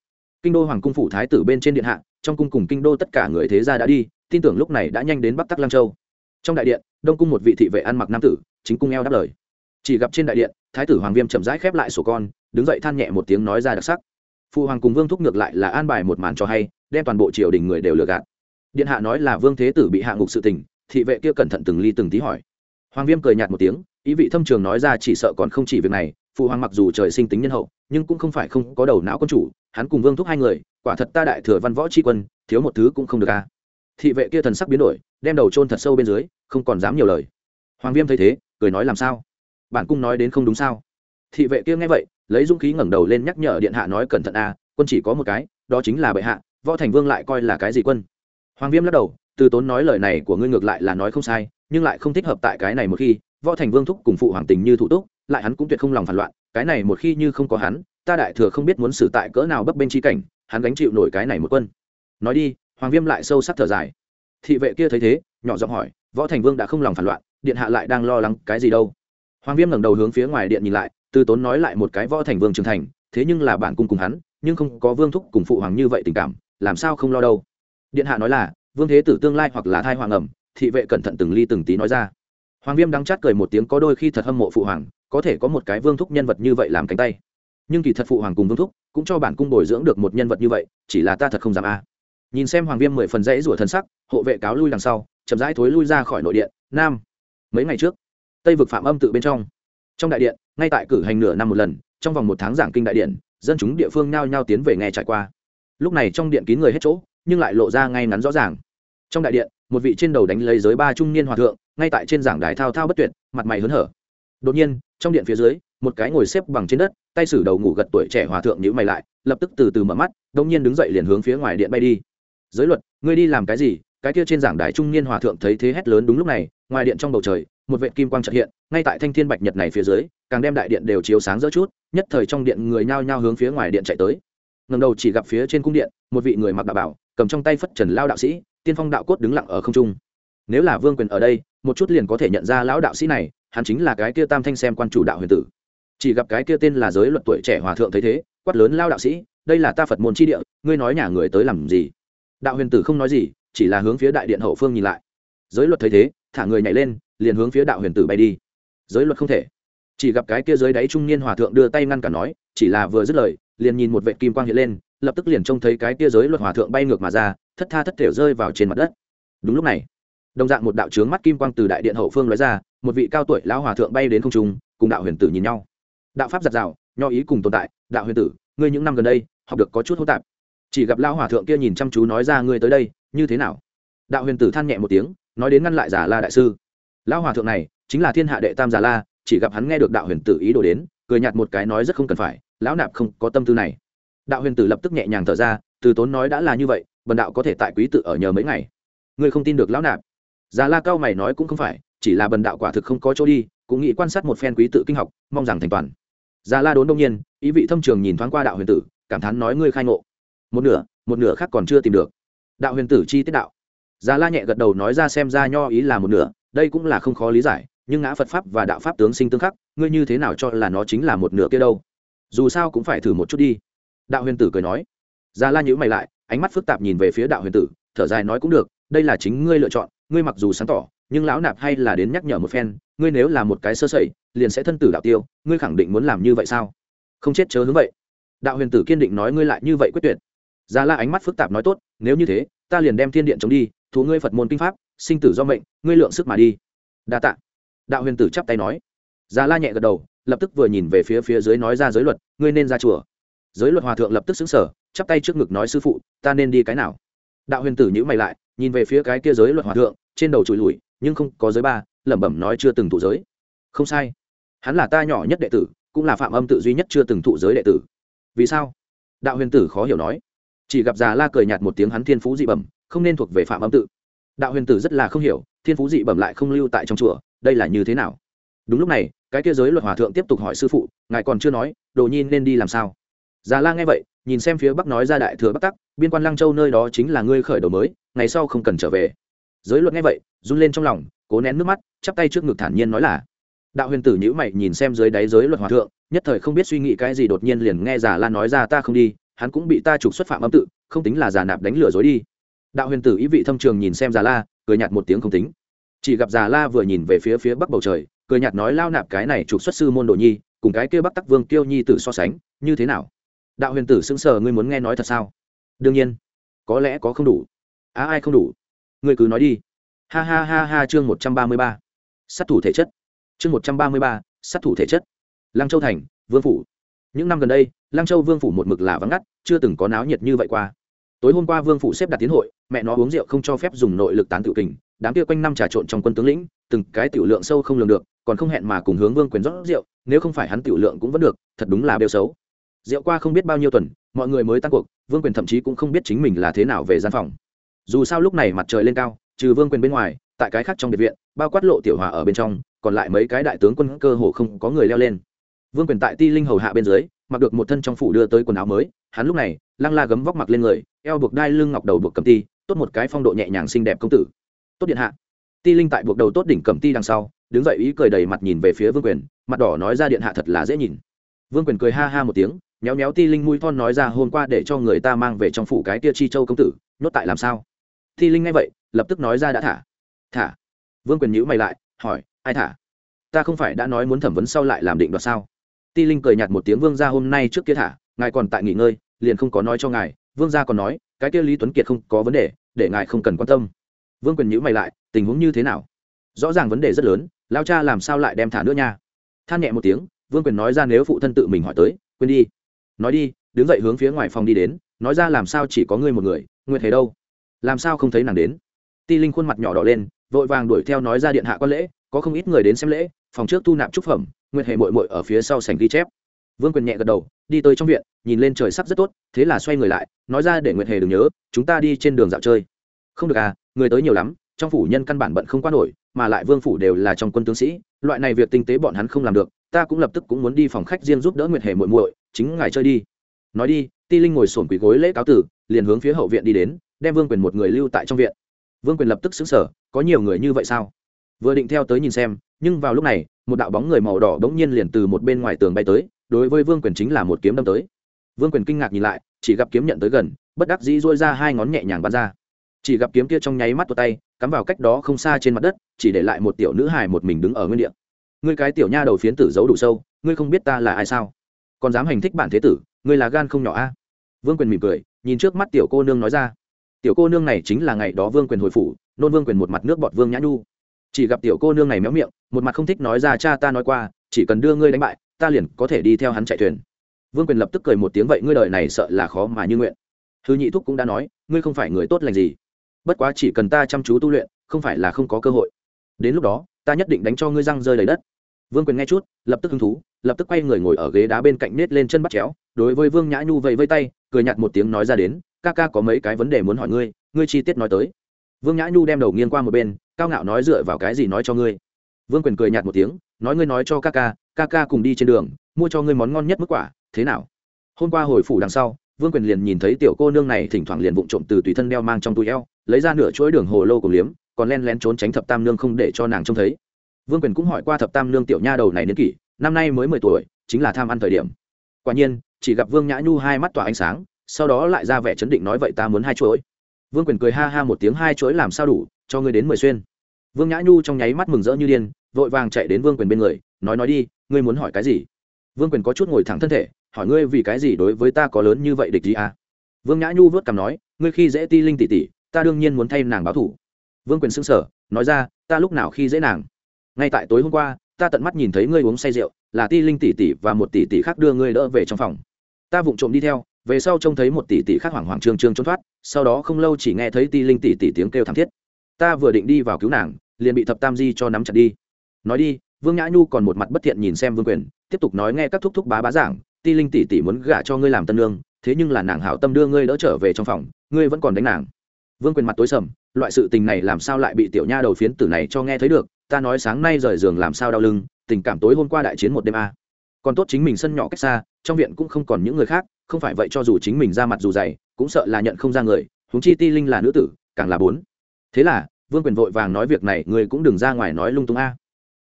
Kinh đô hoàng cung phủ thái tử bên trên điện hạ, trong cung cùng kinh đô tất cả người thế gia đã đi, tin tưởng lúc này đã nhanh đến bắc tắc lang châu. Trong đại điện, đông cung một vị thị vệ ăn mặc nam tử, chính cung eo đáp lời. Chỉ gặp trên đại điện, thái tử hoàng viêm chậm rãi khép lại sổ con, đứng dậy than nhẹ một tiếng nói ra đặc sắc. Phụ hoàng cùng vương thúc ngược lại là an bài một màn cho hay, đem toàn bộ triều đình người đều lừa gạt. Điện hạ nói là vương thế tử bị hạ ngục sự tình, thị vệ kia cẩn thận từng ly từng tí hỏi. Hoàng viêm cười nhạt một tiếng, ý vị thâm trường nói ra chỉ sợ còn không chỉ việc này phụ hoàng mặc dù trời sinh tính nhân hậu nhưng cũng không phải không có đầu não quân chủ, hắn cùng vương thúc hai người, quả thật ta đại thừa văn võ tri quân, thiếu một thứ cũng không được a. Thị vệ kia thần sắc biến đổi, đem đầu trôn thật sâu bên dưới, không còn dám nhiều lời. Hoàng viêm thấy thế, cười nói làm sao? Bản cung nói đến không đúng sao? Thị vệ kia nghe vậy, lấy dũng khí ngẩng đầu lên nhắc nhở điện hạ nói cẩn thận a, quân chỉ có một cái, đó chính là bệ hạ, võ thành vương lại coi là cái gì quân? Hoàng viêm lắc đầu, từ tốn nói lời này của ngươi ngược lại là nói không sai, nhưng lại không thích hợp tại cái này một khi, võ thành vương thúc cùng phụ hoàng tình như thủ túc, lại hắn cũng tuyệt không lòng phản loạn cái này một khi như không có hắn, ta đại thừa không biết muốn xử tại cỡ nào bấp bên chi cảnh, hắn gánh chịu nổi cái này một quân. Nói đi, hoàng viêm lại sâu sắc thở dài. Thị vệ kia thấy thế, nhỏ giọng hỏi, võ thành vương đã không lòng phản loạn, điện hạ lại đang lo lắng cái gì đâu? Hoàng viêm ngẩng đầu hướng phía ngoài điện nhìn lại từ tốn nói lại một cái võ thành vương trưởng thành, thế nhưng là bản cung cùng hắn, nhưng không có vương thúc cùng phụ hoàng như vậy tình cảm, làm sao không lo đâu? Điện hạ nói là, vương thế tử tương lai hoặc là thai hoàng ẩm, thị vệ cẩn thận từng ly từng tí nói ra. Hoàng viêm đắng chát cười một tiếng có đôi khi thật hâm mộ phụ hoàng có thể có một cái vương thúc nhân vật như vậy làm cánh tay. Nhưng kỳ thật phụ hoàng cùng vương thúc cũng cho bản cung bồi dưỡng được một nhân vật như vậy, chỉ là ta thật không dám a. Nhìn xem hoàng viêm mười phần dãy rủa thân sắc, hộ vệ cáo lui đằng sau, chậm rãi thối lui ra khỏi nội điện, nam. Mấy ngày trước, tây vực phạm âm tự bên trong. Trong đại điện, ngay tại cử hành nửa năm một lần, trong vòng một tháng giảng kinh đại điện, dân chúng địa phương nhao nhao tiến về nghe trải qua. Lúc này trong điện kín người hết chỗ, nhưng lại lộ ra ngay ngắn rõ ràng. Trong đại điện, một vị trên đầu đánh lấy giới ba trung niên hòa thượng, ngay tại trên giảng đài thao thao bất tuyệt, mặt mày hớn hở đột nhiên, trong điện phía dưới, một cái ngồi xếp bằng trên đất, tay sử đầu ngủ gật tuổi trẻ hòa thượng nhữ mày lại, lập tức từ từ mở mắt đông nhiên đứng dậy liền hướng phía ngoài điện bay đi. Giới luật, ngươi đi làm cái gì? Cái kia trên giảng đài trung niên hòa thượng thấy thế hét lớn đúng lúc này, ngoài điện trong bầu trời, một vệ kim quang trợ hiện, ngay tại thanh thiên bạch nhật này phía dưới, càng đem đại điện đều chiếu sáng rỡ chút, nhất thời trong điện người nhao nhao hướng phía ngoài điện chạy tới. Ngầm đầu chỉ gặp phía trên cung điện, một vị người mặc đạo bảo, cầm trong tay phất trần lao đạo sĩ, tiên phong đạo cốt đứng lặng ở không trung. Nếu là vương quyền ở đây, một chút liền có thể nhận ra lão đạo sĩ này hắn chính là cái kia tam thanh xem quan chủ đạo huyền tử. Chỉ gặp cái kia tên là giới luật tuổi trẻ hòa thượng thấy thế, quát lớn, lao đạo sĩ, đây là ta phật môn chi địa, ngươi nói nhà người tới làm gì? Đạo huyền tử không nói gì, chỉ là hướng phía đại điện hậu phương nhìn lại. Giới luật thấy thế, thả người nhảy lên, liền hướng phía đạo huyền tử bay đi. Giới luật không thể. Chỉ gặp cái kia dưới đáy trung niên hòa thượng đưa tay ngăn cả nói, chỉ là vừa dứt lời, liền nhìn một vệ kim quang hiện lên, lập tức liền trông thấy cái kia giới luật hòa thượng bay ngược mà ra, thất tha thất thể rơi vào trên mặt đất. Đúng lúc này đồng dạng một đạo trướng mắt kim quang từ đại điện hậu phương lóe ra, một vị cao tuổi lão hòa thượng bay đến không trung, cùng đạo huyền tử nhìn nhau. Đạo pháp giặt rào, nho ý cùng tồn tại, đạo huyền tử, ngươi những năm gần đây, học được có chút hỗn tạp. Chỉ gặp lão hòa thượng kia nhìn chăm chú nói ra ngươi tới đây, như thế nào? Đạo huyền tử than nhẹ một tiếng, nói đến ngăn lại giả la đại sư. Lão hòa thượng này, chính là thiên hạ đệ tam giả la, chỉ gặp hắn nghe được đạo huyền tử ý đồ đến, cười nhạt một cái nói rất không cần phải, lão nạp không có tâm tư này. Đạo huyền tử lập tức nhẹ nhàng thở ra, từ tốn nói đã là như vậy, bần đạo có thể tại quý tự ở nhờ mấy ngày. Ngươi không tin được lão nạp già la cao mày nói cũng không phải, chỉ là bần đạo quả thực không có chỗ đi, cũng nghĩ quan sát một phen quý tự kinh học, mong rằng thành toàn. Già la đốn đông nhiên, ý vị thâm trường nhìn thoáng qua đạo huyền tử, cảm thán nói ngươi khai ngộ. Một nửa một nửa khác còn chưa tìm được. Đạo huyền tử chi tiết đạo. Già la nhẹ gật đầu nói ra xem ra nho ý là một nửa, đây cũng là không khó lý giải, nhưng ngã phật pháp và đạo pháp tướng sinh tương khắc, ngươi như thế nào cho là nó chính là một nửa kia đâu? Dù sao cũng phải thử một chút đi. Đạo huyền tử cười nói. Già la nhữ mày lại, ánh mắt phức tạp nhìn về phía đạo huyền tử, thở dài nói cũng được, đây là chính ngươi lựa chọn ngươi mặc dù sáng tỏ, nhưng lão nạp hay là đến nhắc nhở một phen, ngươi nếu là một cái sơ sẩy, liền sẽ thân tử đạo tiêu, ngươi khẳng định muốn làm như vậy sao? Không chết chớ hướng vậy. Đạo huyền tử kiên định nói ngươi lại như vậy quyết tuyệt. Già la ánh mắt phức tạp nói tốt, nếu như thế, ta liền đem thiên điện chống đi thú ngươi phật môn kinh pháp, sinh tử do mệnh, ngươi lượng sức mà đi. Đa tạ. Đạo huyền tử chắp tay nói. Già la nhẹ gật đầu, lập tức vừa nhìn về phía phía dưới nói ra giới luật, ngươi nên ra chùa. Giới luật hòa thượng lập tức xứng sở chắp tay trước ngực nói, sư phụ, ta nên đi cái nào? Đạo huyền tử nhữ mày lại nhìn về phía cái kia giới luật hòa thượng, trên đầu trụi lùi, nhưng không có giới ba, lẩm bẩm nói chưa từng thụ giới. Không sai. Hắn là ta nhỏ nhất đệ tử, cũng là phạm âm tự duy nhất chưa từng thụ giới đệ tử. Vì sao? Đạo huyền tử khó hiểu nói. Chỉ gặp già la cười nhạt một tiếng hắn thiên phú dị bẩm, không nên thuộc về phạm âm tự. Đạo huyền tử rất là không hiểu, thiên phú dị bẩm lại không lưu tại trong chùa, đây là như thế nào? Đúng lúc này, cái kia giới luật hòa thượng tiếp tục hỏi sư phụ, ngài còn chưa nói, đồ nhi nên đi làm sao? Già la nghe vậy, nhìn xem phía bắc nói ra đại thừa bắc tắc, biên quan lăng châu nơi đó chính là ngươi khởi đầu mới ngày sau không cần trở về. Giới luật nghe vậy, run lên trong lòng, cố nén nước mắt, chắp tay trước ngực thản nhiên nói là, đạo huyền tử nhữ mày nhìn xem dưới đáy giới luật hòa thượng, nhất thời không biết suy nghĩ cái gì đột nhiên liền nghe giả la nói ra ta không đi, hắn cũng bị ta trục xuất phạm âm tự, không tính là giả nạp đánh lừa dối đi. Đạo huyền tử ý vị thâm trường nhìn xem giả la, cười nhạt một tiếng không tính. Chỉ gặp giả la vừa nhìn về phía phía bắc bầu trời, cười nhạt nói lao nạp cái này trục xuất sư môn đồ nhi, cùng cái kia bắc tắc vương tiêu nhi tử so sánh, như thế nào? Đạo huyền tử sững sờ, ngươi muốn nghe nói thật sao? Đương nhiên, có lẽ có không đủ á ai không đủ? Ngươi cứ nói đi. Ha ha ha ha, chương một trăm ba mươi ba. Sát thủ thể chất. Chương một trăm ba mươi ba, sát thủ thể chất. Lăng châu thành, vương phủ. Những năm gần đây, lăng châu vương phủ một mực là vắng ngắt, chưa từng có náo nhiệt như vậy qua. Tối hôm qua vương phủ xếp đặt tiến hội, mẹ nó uống rượu không cho phép dùng nội lực tán tự kình, đám kia quanh năm trà trộn trong quân tướng lĩnh, từng cái tiểu lượng sâu không lường được, còn không hẹn mà cùng hướng vương quyền rót rượu, nếu không phải hắn tiểu lượng cũng vẫn được, thật đúng là bêu xấu. Rượu qua không biết bao nhiêu tuần, mọi người mới tan cuộc, vương quyền thậm chí cũng không biết chính mình là thế nào về gian phòng dù sao lúc này mặt trời lên cao, trừ vương quyền bên ngoài, tại cái khác trong biệt viện, bao quát lộ tiểu hòa ở bên trong, còn lại mấy cái đại tướng quân cơ hồ không có người leo lên. Vương quyền tại ti linh hầu hạ bên dưới, mặc được một thân trong phủ đưa tới quần áo mới, hắn lúc này, lăng la gấm vóc mặc lên người, eo buộc đai lưng ngọc đầu buộc cầm ti, tốt một cái phong độ nhẹ nhàng xinh đẹp công tử. Tốt điện hạ. Ti linh tại buộc đầu tốt đỉnh cầm ti đằng sau, đứng dậy ý cười đầy mặt nhìn về phía vương quyền, mặt đỏ nói ra điện hạ thật là dễ nhìn. Vương quyền cười ha ha một tiếng nhéo nhéo ti linh mũi thon nói ra hôm qua để cho người ta mang về trong phủ cái tia chi châu công tử, nhốt tại làm sao? Thi linh nghe vậy, lập tức nói ra đã thả. Thả? Vương quyền nhữ mày lại, hỏi, ai thả? Ta không phải đã nói muốn thẩm vấn sau lại làm định đoạt sao? Ti linh cười nhạt một tiếng, vương gia hôm nay trước kia thả, ngài còn tại nghỉ ngơi, liền không có nói cho ngài. Vương gia còn nói, cái kia lý tuấn kiệt không có vấn đề, để ngài không cần quan tâm. Vương quyền nhữ mày lại, tình huống như thế nào? Rõ ràng vấn đề rất lớn, lao cha làm sao lại đem thả nữa nha? Than nhẹ một tiếng, vương quyền nói ra nếu phụ thân tự mình hỏi tới, quên đi. Nói đi, đứng dậy hướng phía ngoài phòng đi đến, nói ra làm sao chỉ có ngươi một người, nguyệt hề đâu? Làm sao không thấy nàng đến? Ti linh khuôn mặt nhỏ đỏ lên, vội vàng đuổi theo nói ra điện hạ quan lễ, có không ít người đến xem lễ, phòng trước thu nạp trúc phẩm, nguyệt hề mội mội ở phía sau sành ghi chép. Vương quyền nhẹ gật đầu, đi tới trong viện, nhìn lên trời sắc rất tốt, thế là xoay người lại, nói ra để nguyệt hề đừng nhớ, chúng ta đi trên đường dạo chơi. Không được à người tới nhiều lắm, trong phủ nhân căn bản bận không qua nổi, mà lại vương phủ đều là trong quân tướng sĩ, loại này việc tinh tế bọn hắn không làm được, ta cũng lập tức cũng muốn đi phòng khách riêng giúp đỡ nguyệt hề muội muội, chính ngài chơi đi. Nói đi, ti linh ngồi sổn quỳ gối lễ cáo tử, liền hướng phía hậu viện đi đến đem vương quyền một người lưu tại trong viện. Vương quyền lập tức xứng sở có nhiều người như vậy sao? Vừa định theo tới nhìn xem, nhưng vào lúc này, một đạo bóng người màu đỏ đ ố n g nhiên liền từ một bên ngoài tường bay tới, đối với vương quyền chính là một kiếm đâm tới. Vương quyền kinh ngạc nhìn lại, chỉ gặp kiếm nhận tới gần, bất đắc dĩ dôi ra hai ngón nhẹ nhàng bắn ra. Chỉ gặp kiếm kia trong nháy mắt tuột tay, cắm vào cách đó không xa trên mặt đất, chỉ để lại một tiểu nữ hài một mình đứng ở nguyên đ ị a ngươi cái tiểu nha đầu phiến tử giấu đủ sâu, ngươi không biết ta là ai sao? Còn dám hành thích bản thế tử, ngươi là gan không nhỏ a. Vương quyền mỉm cười, nhìn trước mắt tiểu cô nương nói ra tiểu cô nương này chính là ngày đó vương quyền hồi phủ, nôn vương quyền một mặt nước bọt vương nhã nhu. Chỉ gặp tiểu cô nương này méo miệng, một mặt không thích nói ra, cha ta nói qua, chỉ cần đưa ngươi đánh bại, ta liền có thể đi theo hắn chạy thuyền. Vương quyền lập tức cười một tiếng, vậy ngươi đời này sợ là khó mà như nguyện. Hư nhị thúc cũng đã nói, ngươi không phải người tốt lành gì. Bất quá chỉ cần ta chăm chú tu luyện, không phải là không có cơ hội. Đến lúc đó, ta nhất định đánh cho ngươi răng rơi đầy đất. Vương quyền nghe chút, lập tức hứng thú, lập tức quay người ngồi ở ghế đá bên cạnh nết lên chân bắt chéo, đối với vương nhã nhu vẫy vây tay, cười nhạt một tiếng nói ra đến ca ca có mấy cái vấn đề muốn hỏi ngươi ngươi chi tiết nói tới. Vương nhã nhu đem đầu nghiêng qua một bên, cao ngạo nói dựa vào cái gì nói cho ngươi. Vương quyền cười nhạt một tiếng, nói ngươi nói cho ca ca ca ca cùng đi trên đường, mua cho ngươi món ngon nhất mức quả, thế nào? Hôm qua hồi phủ đằng sau, vương quyền liền nhìn thấy tiểu cô nương này thỉnh thoảng liền vụng trộm từ tùy thân đeo mang trong túi eo, lấy ra nửa chuỗi đường hồ lô cùng liếm, còn len lén trốn tránh thập tam nương không để cho nàng trông thấy. Vương quyền cũng hỏi qua thập tam nương tiểu nha đầu này niên kỷ, năm nay mới mười tuổi, chính là tham ăn thời điểm. Quả nhiên, chỉ gặp vương nhã nhu hai mắt tỏa ánh sáng sau đó lại ra vẻ chấn định nói vậy ta muốn hai chuỗi. Vương quyền cười ha ha một tiếng, hai chuỗi làm sao đủ, cho ngươi đến mười xuyên. Vương nhã nhu trong nháy mắt mừng rỡ như điên, vội vàng chạy đến vương quyền bên người, nói nói đi, ngươi muốn hỏi cái gì? Vương quyền có chút ngồi thẳng thân thể, hỏi ngươi vì cái gì đối với ta có lớn như vậy địch gì à? Vương nhã nhu vớt cằm nói, ngươi khi dễ ti linh tỷ tỷ, ta đương nhiên muốn thay nàng báo thủ. Vương quyền xưng sở nói ra, ta lúc nào khi dễ nàng? Ngay tại tối hôm qua, ta tận mắt nhìn thấy ngươi uống say rượu, là ti linh tỷ tỷ và một tỷ tỷ khác đưa ngươi đỡ về trong phòng. Ta vụng trộm đi theo về sau trông thấy một tỷ tỷ khác hoảng hoảng trương trương trốn thoát, sau đó không lâu chỉ nghe thấy ti linh tỷ tỷ tiếng kêu thảm thiết. Ta vừa định đi vào cứu nàng, liền bị thập tam di cho nắm chặt đi. Nói đi, vương nhã nhu còn một mặt bất thiện nhìn xem vương quyền, tiếp tục nói nghe các thúc thúc bá bá giảng, ti linh tỷ tỷ muốn gả cho ngươi làm tân lương thế nhưng là nàng hảo tâm đưa ngươi đỡ trở về trong phòng, ngươi vẫn còn đánh nàng. Vương quyền mặt tối sầm, loại sự tình này làm sao lại bị tiểu nha đầu phiến tử này cho nghe thấy được, ta nói sáng nay rời giường làm sao đau lưng, tình cảm tối hôm qua đại chiến một đêm a. Còn tốt chính mình sân nhỏ cách xa, trong viện cũng không còn những người khác không phải vậy cho dù chính mình ra mặt dù dày, cũng sợ là nhận không ra người, huống chi ti linh là nữ tử, càng là bốn. Thế là, vương quyền vội vàng nói việc này, người cũng đừng ra ngoài nói lung tung a.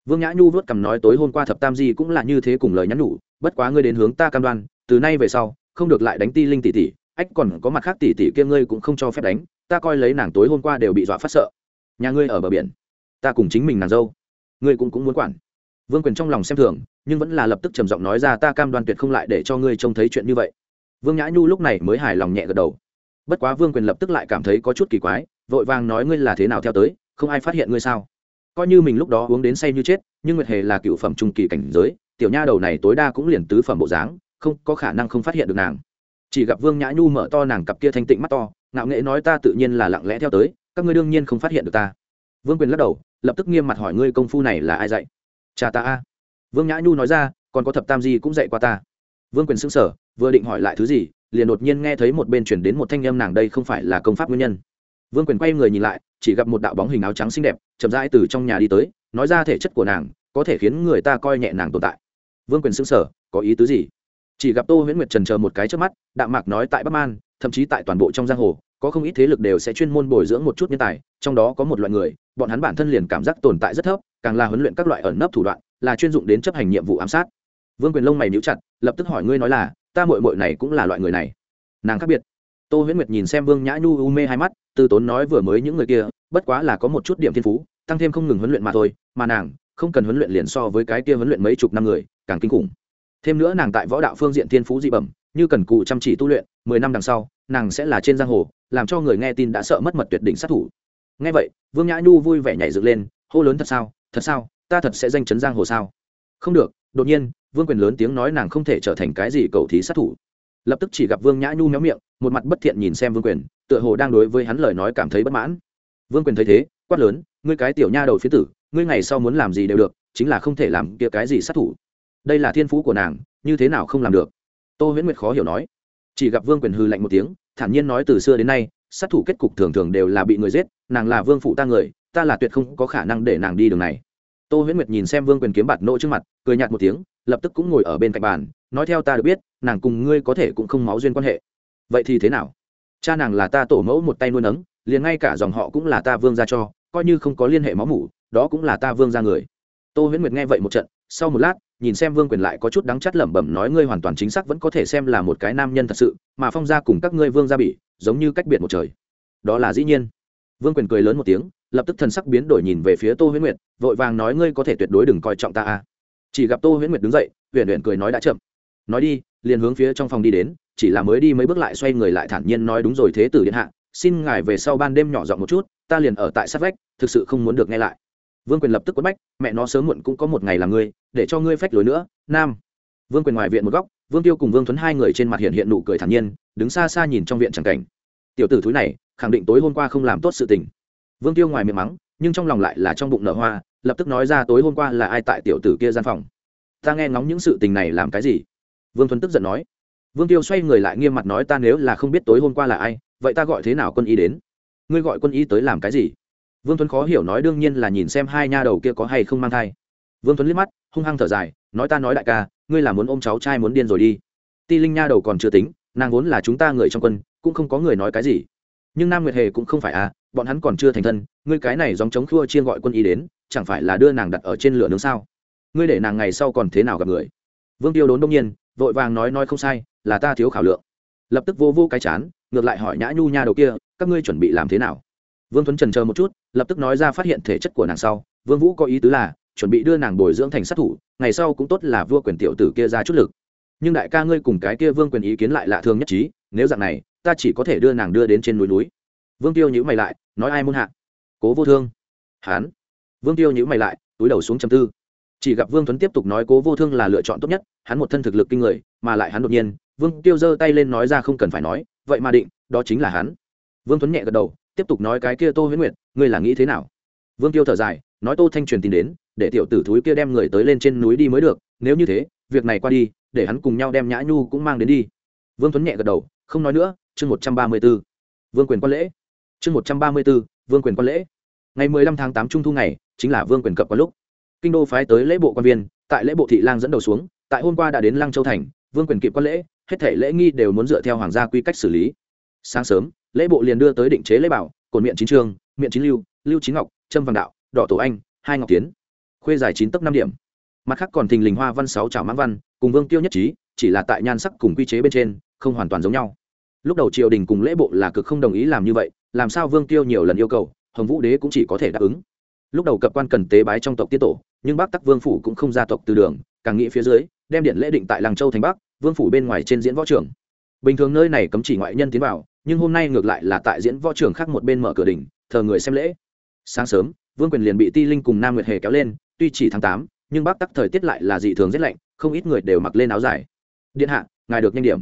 Vương nhã nhu vớt cằm nói tối hôm qua thập tam di cũng là như thế cùng lời nhắn nhủ, bất quá ngươi đến hướng ta cam đoan, từ nay về sau, không được lại đánh ti linh tỷ tỷ, ách còn có mặt khác tỷ tỷ kia ngươi cũng không cho phép đánh, ta coi lấy nàng tối hôm qua đều bị dọa phát sợ. Nhà ngươi ở bờ biển, ta cùng chính mình nàng dâu, ngươi cũng cũng muốn quản. Vương quyền trong lòng xem thường, nhưng vẫn là lập tức trầm giọng nói ra ta cam đoan tuyệt không lại để cho ngươi trông thấy chuyện như vậy vương nhã nhu lúc này mới hài lòng nhẹ gật đầu. Bất quá vương quyền lập tức lại cảm thấy có chút kỳ quái, vội vàng nói ngươi là thế nào theo tới, không ai phát hiện ngươi sao? Coi như mình lúc đó uống đến say như chết, nhưng nguyệt hề là cựu phẩm trung kỳ cảnh giới, tiểu nha đầu này tối đa cũng liền tứ phẩm bộ dáng, không có khả năng không phát hiện được nàng. Chỉ gặp vương nhã nhu mở to nàng cặp kia thanh tịnh mắt to, ngạo nghễ nói ta tự nhiên là lặng lẽ theo tới, các ngươi đương nhiên không phát hiện được ta. Vương quyền lắc đầu, lập tức nghiêm mặt hỏi ngươi công phu này là ai dạy? Cha ta a. Vương nhã nhu nói ra, còn có thập tam di cũng dạy qua ta vương quyền xưng sở vừa định hỏi lại thứ gì liền đột nhiên nghe thấy một bên chuyển đến một thanh em nàng đây không phải là công pháp nguyên nhân. Vương quyền quay người nhìn lại chỉ gặp một đạo bóng hình áo trắng xinh đẹp chậm rãi từ trong nhà đi tới nói ra thể chất của nàng có thể khiến người ta coi nhẹ nàng tồn tại. Vương quyền xưng sở có ý tứ gì? Chỉ gặp tô huyễn nguyệt trần chờ một cái trước mắt đạm mạc nói tại bắc An, thậm chí tại toàn bộ trong giang hồ có không ít thế lực đều sẽ chuyên môn bồi dưỡng một chút nhân tài trong đó có một loại người bọn hắn bản thân liền cảm giác tồn tại rất thấp càng là huấn luyện các loại ẩn nấp thủ đoạn là chuyên dụng đến chấp hành nhiệm vụ ám sát vương quyền lông mày níu chặt, lập tức hỏi ngươi nói là, ta mội mội này cũng là loại người này. Nàng khác biệt. Tô huyễn nguyệt nhìn xem vương nhã nhu u mê hai mắt, từ tốn nói vừa mới những người kia, bất quá là có một chút điểm thiên phú, tăng thêm không ngừng huấn luyện mà thôi, mà nàng, không cần huấn luyện liền so với cái kia huấn luyện mấy chục năm người, càng kinh khủng. Thêm nữa nàng tại võ đạo phương diện thiên phú dị bẩm, như cần cụ chăm chỉ tu luyện, mười năm đằng sau, nàng sẽ là trên giang hồ, làm cho người nghe tin đã sợ mất mật tuyệt đỉnh sát thủ. Nghe vậy, vương nhã nhu vui vẻ nhảy dựng lên, hô lớn thật sao thật sao, ta thật sẽ danh chấn giang hồ sao? Không được, đột nhiên, vương quyền lớn tiếng nói nàng không thể trở thành cái gì cầu thí sát thủ. Lập tức chỉ gặp vương nhã nhu méo miệng, một mặt bất thiện nhìn xem vương quyền, tựa hồ đang đối với hắn lời nói cảm thấy bất mãn. Vương quyền thấy thế, quát lớn, ngươi cái tiểu nha đầu phía tử, ngươi ngày sau muốn làm gì đều được, chính là không thể làm kia cái gì sát thủ. Đây là thiên phú của nàng, như thế nào không làm được? Tô huyễn nguyệt khó hiểu nói. Chỉ gặp vương quyền hư lạnh một tiếng, thản nhiên nói từ xưa đến nay, sát thủ kết cục thường thường đều là bị người giết, nàng là vương phụ ta người, ta là tuyệt không có khả năng để nàng đi đường này tô huyễn nguyệt nhìn xem vương quyền kiếm bạt nỗ trước mặt, cười nhạt một tiếng, lập tức cũng ngồi ở bên cạnh bàn, nói theo ta được biết, nàng cùng ngươi có thể cũng không máu duyên quan hệ. Vậy thì thế nào? Cha nàng là ta tổ mẫu một tay nuôi nấng, liền ngay cả dòng họ cũng là ta vương ra cho, coi như không có liên hệ máu mủ, đó cũng là ta vương ra người. Tô huyễn nguyệt nghe vậy một trận, sau một lát, nhìn xem vương quyền lại có chút đắng chắt lẩm bẩm nói ngươi hoàn toàn chính xác vẫn có thể xem là một cái nam nhân thật sự, mà phong gia cùng các ngươi vương gia bị, giống như cách biệt một trời. Đó là dĩ nhiên. Vương quyền cười lớn một tiếng lập tức thần sắc biến đổi nhìn về phía tô huyễn nguyệt, vội vàng nói, ngươi có thể tuyệt đối đừng coi trọng ta a chỉ gặp tô huyễn nguyệt đứng dậy huyện huyện cười nói, đã chậm. Nói đi, liền hướng phía trong phòng đi đến, chỉ là mới đi mấy bước lại xoay người lại thản nhiên nói, đúng rồi, thế tử điện hạ, xin ngài về sau ban đêm nhỏ giọng một chút, ta liền ở tại sát vách, thực sự không muốn được nghe lại. Vương quyền lập tức quất bách, mẹ nó sớm muộn cũng có một ngày là ngươi, để cho ngươi phách lối nữa, nam. Vương quyền ngoài viện một góc, vương tiêu cùng vương thuấn hai người trên mặt hiện hiện nụ cười thản nhiên, đứng xa xa nhìn trong viện chẳng cảnh. Tiểu tử thúi này, khẳng định tối hôm qua không làm tốt sự tình vương tiêu ngoài miệng mắng, nhưng trong lòng lại là trong bụng nở hoa, lập tức nói ra tối hôm qua là ai tại tiểu tử kia gian phòng. Ta nghe ngóng những sự tình này làm cái gì? Vương thuấn tức giận nói. Vương tiêu xoay người lại nghiêm mặt nói ta nếu là không biết tối hôm qua là ai, vậy ta gọi thế nào quân y đến? Ngươi gọi quân y tới làm cái gì? Vương Thuấn khó hiểu nói đương nhiên là nhìn xem hai nha đầu kia có hay không mang thai. Vương Thuấn liếc mắt, hung hăng thở dài, nói ta nói đại ca, ngươi là muốn ôm cháu trai muốn điên rồi đi. Ti linh nha đầu còn chưa tính, nàng vốn là chúng ta người trong quân, cũng không có người nói cái gì nhưng nam nguyệt hề cũng không phải à bọn hắn còn chưa thành thân, ngươi cái này dòng chống khua chiên gọi quân y đến, chẳng phải là đưa nàng đặt ở trên lửa nướng sao? Ngươi để nàng ngày sau còn thế nào gặp người? Vương tiêu đốn đông nhiên, vội vàng nói nói không sai, là ta thiếu khảo lượng. Lập tức vô vô cái chán, ngược lại hỏi nhã nhu nha đầu kia, các ngươi chuẩn bị làm thế nào? Vương tuấn trần chờ một chút, lập tức nói ra phát hiện thể chất của nàng sau, vương vũ có ý tứ là, chuẩn bị đưa nàng bồi dưỡng thành sát thủ, ngày sau cũng tốt là vua quyền tiểu tử kia ra chút lực. Nhưng đại ca ngươi cùng cái kia vương quyền ý kiến lại lạ thường nhất trí, nếu dạng này ta chỉ có thể đưa nàng đưa đến trên núi núi. Vương tiêu nhữ mày lại, nói ai muốn hạ? Cố vô thương. Hán. Vương tiêu nhữ mày lại, túi đầu xuống chầm tư. Chỉ gặp vương tuấn tiếp tục nói cố vô thương là lựa chọn tốt nhất, hắn một thân thực lực kinh người, mà lại hắn đột nhiên, vương tiêu giơ tay lên nói ra không cần phải nói, vậy mà định, đó chính là hắn. Vương tuấn nhẹ gật đầu, tiếp tục nói cái kia tô huyễn nguyệt, ngươi là nghĩ thế nào? Vương tiêu thở dài, nói tô thanh truyền tin đến, để tiểu tử thúi kia đem người tới lên trên núi đi mới được, nếu như thế, việc này qua đi, để hắn cùng nhau đem nhã nhu cũng mang đến đi. Vương tuấn nhẹ gật đầu, không nói nữa chương một trăm ba mươi b ố vương quyền quan lễ. Chương một trăm ba mươi b ố vương quyền quan lễ. Ngày mười lăm tháng tám trung thu ngày, chính là vương quyền cập có lúc. Kinh đô phái tới lễ bộ quan viên, tại lễ bộ thị lang dẫn đầu xuống, tại hôm qua đã đến lăng châu thành, vương quyền kịp quan lễ, hết thể lễ nghi đều muốn dựa theo hoàng gia quy cách xử lý. Sáng sớm, lễ bộ liền đưa tới định chế lễ bảo cồn miệng chín trường, miệng chín lưu lưu chín ngọc trâm vàng đạo, đỏ tổ anh, hai ngọc tiến. Khuê dài chín tấc năm điểm. Mặt khác còn thình lình hoa văn sáu trào mãng văn, cùng vương tiêu nhất trí, chỉ là tại nhan sắc cùng quy chế bên trên, không hoàn toàn giống nhau lúc đầu triều đình cùng lễ bộ là cực không đồng ý làm như vậy, làm sao vương tiêu nhiều lần yêu cầu, hồng vũ đế cũng chỉ có thể đáp ứng. Lúc đầu cập quan cần tế bái trong tộc tiết tổ, nhưng bác tắc vương phủ cũng không gia tộc từ đường, càng nghĩ phía dưới, đem điện lễ định tại làng châu thành bắc, vương phủ bên ngoài trên diễn võ trường. Bình thường nơi này cấm chỉ ngoại nhân tiến vào, nhưng hôm nay ngược lại là tại diễn võ trường khác một bên mở cửa đỉnh, thờ người xem lễ. Sáng sớm, vương quyền liền bị ti linh cùng nam nguyệt hề kéo lên, tuy chỉ tháng tám, nhưng bác tắc thời tiết lại là dị thường rét lạnh, không ít người đều mặc lên áo dài. Điện hạ, ngài được nhanh điểm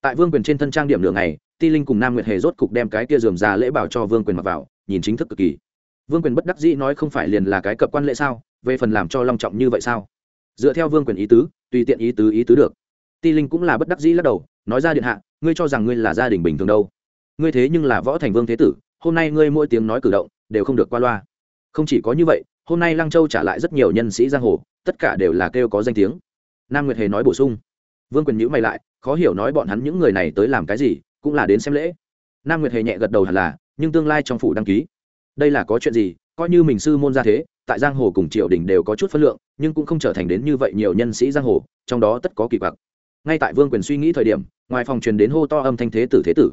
tại vương quyền trên thân trang điểm lửa này ti linh cùng nam nguyệt hề rốt cục đem cái kia dườm ra lễ bảo cho vương quyền mặc vào, nhìn chính thức cực kỳ. Vương quyền bất đắc dĩ nói không phải liền là cái cập quan lễ sao, về phần làm cho long trọng như vậy sao? Dựa theo vương quyền ý tứ, tùy tiện ý tứ ý tứ được. Ti linh cũng là bất đắc dĩ lắc đầu, nói ra điện hạ, ngươi cho rằng ngươi là gia đình bình thường đâu. Ngươi thế nhưng là võ thành vương thế tử, hôm nay ngươi mỗi tiếng nói cử động, đều không được qua loa. Không chỉ có như vậy, hôm nay lăng châu trả lại rất nhiều nhân sĩ giang hồ, tất cả đều là kêu có danh tiếng. Nam nguyệt hề nói bổ sung vương quyền nhữ mày lại, khó hiểu nói bọn hắn những người này tới làm cái gì, cũng là đến xem lễ. Nam nguyệt hề nhẹ gật đầu hẳn là, nhưng tương lai trong phủ đăng ký. Đây là có chuyện gì, coi như mình sư môn ra thế, tại giang hồ cùng triều đình đều có chút phân lượng, nhưng cũng không trở thành đến như vậy nhiều nhân sĩ giang hồ, trong đó tất có kỳ quặc. Ngay tại vương quyền suy nghĩ thời điểm, ngoài phòng truyền đến hô to âm thanh thế tử thế tử.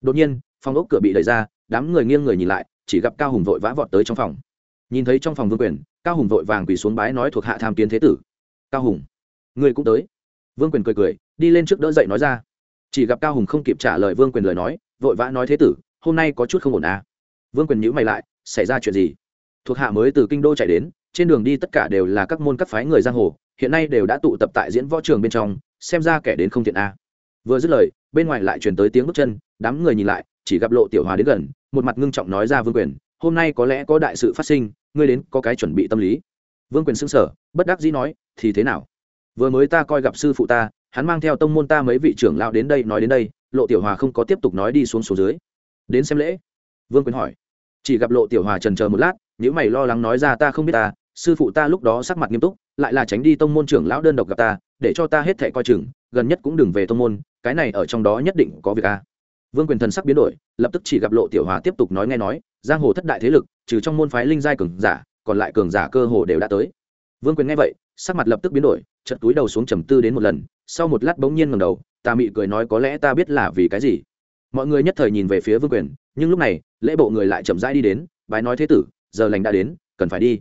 Đột nhiên, phòng ốc cửa bị đẩy ra, đám người nghiêng người nhìn lại, chỉ gặp cao hùng vội vã vọt tới trong phòng. Nhìn thấy trong phòng vương quyền, cao hùng vội vàng quỳ xuống bái nói thuộc hạ tham kiến thế tử. Cao hùng, người cũng tới vương quyền cười cười, đi lên trước đỡ dậy nói ra. Chỉ gặp cao hùng không kịp trả lời vương quyền lời nói, vội vã nói thế tử, hôm nay có chút không ổn à. Vương quyền nhữ mày lại, xảy ra chuyện gì? Thuộc hạ mới từ kinh đô chạy đến, trên đường đi tất cả đều là các môn các phái người giang hồ, hiện nay đều đã tụ tập tại diễn võ trường bên trong, xem ra kẻ đến không thiện a à. vừa dứt lời, bên ngoài lại truyền tới tiếng bước chân, đám người nhìn lại, chỉ gặp lộ tiểu hòa đến gần, một mặt ngưng trọng nói ra vương quyền, hôm nay có lẽ có đại sự phát sinh, ngươi đến có cái chuẩn bị tâm lý. Vương quyền xưng sở bất đắc dĩ nói, thì thế nào? Vừa mới ta coi gặp sư phụ ta, hắn mang theo tông môn ta mấy vị trưởng lão đến đây nói đến đây, lộ tiểu hòa không có tiếp tục nói đi xuống số dưới. Đến xem lễ. Vương quyền hỏi. Chỉ gặp lộ tiểu hòa trần chờ một lát nếu mày lo lắng nói ra ta không biết ta, sư phụ ta lúc đó sắc mặt nghiêm túc, lại là tránh đi tông môn trưởng lão đơn độc gặp ta, để cho ta hết thẻ coi chừng, gần nhất cũng đừng về tông môn, cái này ở trong đó nhất định có việc a. Vương quyền thần sắc biến đổi, lập tức chỉ gặp lộ tiểu hòa tiếp tục nói nghe nói, giang hồ thất đại thế lực, trừ trong môn phái linh giai cường giả, còn lại cường giả cơ hồ đều đã tới vương quyền nghe vậy, sắc mặt lập tức biến đổi chật túi đầu xuống trầm tư đến một lần, sau một lát bỗng nhiên ngầm đầu ta mị cười nói có lẽ ta biết là vì cái gì? Mọi người nhất thời nhìn về phía vương quyền, nhưng lúc này, lễ bộ người lại chậm rãi đi đến, bái nói thế tử, giờ lành đã đến, cần phải đi.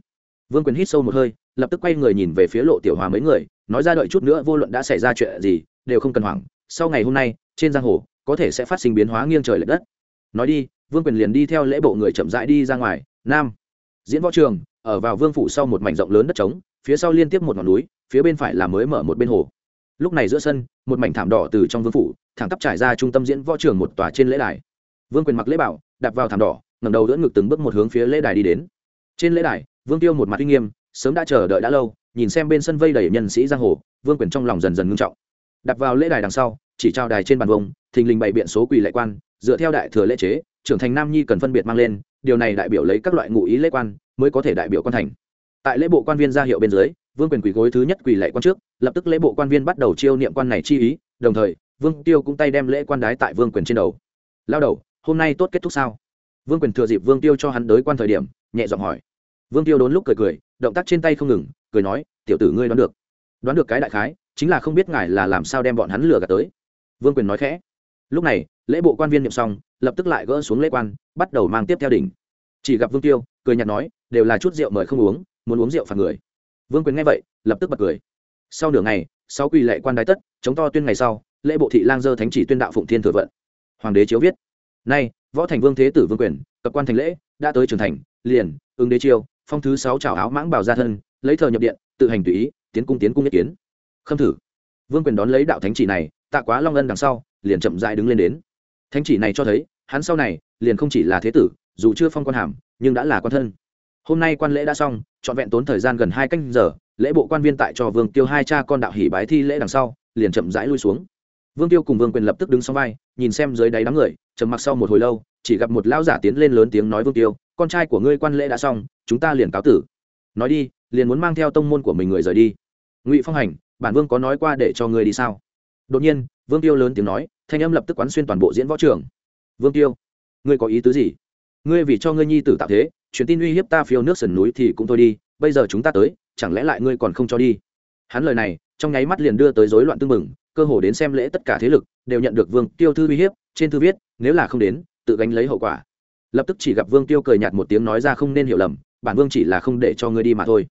Vương quyền hít sâu một hơi, lập tức quay người nhìn về phía lộ tiểu hòa mấy người, nói ra đợi chút nữa vô luận đã xảy ra chuyện gì, đều không cần hoảng, sau ngày hôm nay, trên giang hồ, có thể sẽ phát sinh biến hóa nghiêng trời lệch đất. Nói đi, vương quyền liền đi theo lễ bộ người chậm rãi đi ra ngoài. Nam, diễn võ trường ở vào vương phủ sau một mảnh rộng lớn đất trống, phía sau liên tiếp một ngọn núi, phía bên phải là mới mở một bên hồ. Lúc này giữa sân, một mảnh thảm đỏ từ trong vương phủ, thẳng tắp trải ra trung tâm diễn võ trường một tòa trên lễ đài. Vương quyền mặc lễ bảo, đạp vào thảm đỏ ngầm đầu đỡ ngực từng bước một hướng phía lễ đài đi đến. Trên lễ đài, vương tiêu một mặt uy nghiêm, sớm đã chờ đợi đã lâu, nhìn xem bên sân vây đầy nhân sĩ giang hồ, vương quyền trong lòng dần dần ngưng trọng. Đặt vào lễ đài đằng sau, chỉ trao đài trên bàn vông, thình lình bày biện số quỳ lệ quan, dựa theo đại thừa lễ chế, trưởng thành nam nhi cần phân biệt mang lên, điều này đại biểu lấy các loại ngụ ý lễ quan mới có thể đại biểu quan thành. Tại lễ bộ quan viên ra hiệu bên dưới, vương quyền quỳ gối thứ nhất quỳ lệ quan trước, lập tức lễ bộ quan viên bắt đầu chiêu niệm quan này chi ý, đồng thời, vương tiêu cũng tay đem lễ quan đái tại vương quyền trên đầu. Lao đầu, hôm nay tốt kết thúc sao? Vương quyền thừa dịp vương tiêu cho hắn đới quan thời điểm, nhẹ giọng hỏi. Vương tiêu đốn lúc cười cười, động tác trên tay không ngừng, cười nói, tiểu tử ngươi đoán được. Đoán được cái đại khái, chính là không biết ngài là làm sao đem bọn hắn lừa gạt tới. Vương quyền nói khẽ. Lúc này, lễ bộ quan viên niệm xong, lập tức lại gỡ xuống lễ quan, bắt đầu mang tiếp theo đỉnh. Chỉ gặp vương tiêu, cười nhạt nói đều là chút rượu mời không uống, muốn uống rượu phạt người. Vương quyền nghe vậy, lập tức bật cười. Sau nửa ngày sau quỳ lệ quan đái tất, chống to tuyên ngày sau, lễ bộ thị lang dơ thánh chỉ tuyên đạo phụng thiên thừa vận. Hoàng đế chiếu viết. Nay, võ thành vương thế tử vương quyền, cập quan thành lễ, đã tới trưởng thành, liền, ứng đế chiêu, phong thứ sáu trào áo mãng bào ra thân, lấy thờ nhập điện, tự hành tùy ý, tiến cung tiến cung nhất kiến. Khâm thử. Vương quyền đón lấy đạo thánh chỉ này, tạ quá long ân đằng sau, liền chậm dại đứng lên đến. Thánh chỉ này cho thấy, hắn sau này, liền không chỉ là thế tử, dù chưa phong quan hàm, nhưng đã là quan thân hôm nay quan lễ đã xong, trọn vẹn tốn thời gian gần hai canh giờ, lễ bộ quan viên tại cho vương tiêu hai cha con đạo hỉ bái thi lễ đằng sau, liền chậm rãi lui xuống. Vương tiêu cùng vương quyền lập tức đứng sau vai, nhìn xem dưới đáy đám người, trầm mặc sau một hồi lâu, chỉ gặp một lão giả tiến lên lớn tiếng nói vương tiêu, con trai của ngươi quan lễ đã xong, chúng ta liền cáo tử. Nói đi, liền muốn mang theo tông môn của mình người rời đi. Ngụy phong hành, bản vương có nói qua để cho ngươi đi sao? Đột nhiên, vương tiêu lớn tiếng nói, thanh âm lập tức quán xuyên toàn bộ diễn võ trường. Vương tiêu, ngươi có ý tứ gì? Ngươi vì cho ngươi nhi tử tạo thế truyền tin uy hiếp ta phiêu nước sườn núi thì cũng thôi đi, bây giờ chúng ta tới, chẳng lẽ lại ngươi còn không cho đi? Hắn lời này, trong nháy mắt liền đưa tới rối loạn tương mừng cơ hồ đến xem lễ tất cả thế lực, đều nhận được vương tiêu thư uy hiếp, trên thư viết, nếu là không đến, tự gánh lấy hậu quả. Lập tức chỉ gặp vương tiêu cười nhạt một tiếng nói ra không nên hiểu lầm, bản vương chỉ là không để cho ngươi đi mà thôi.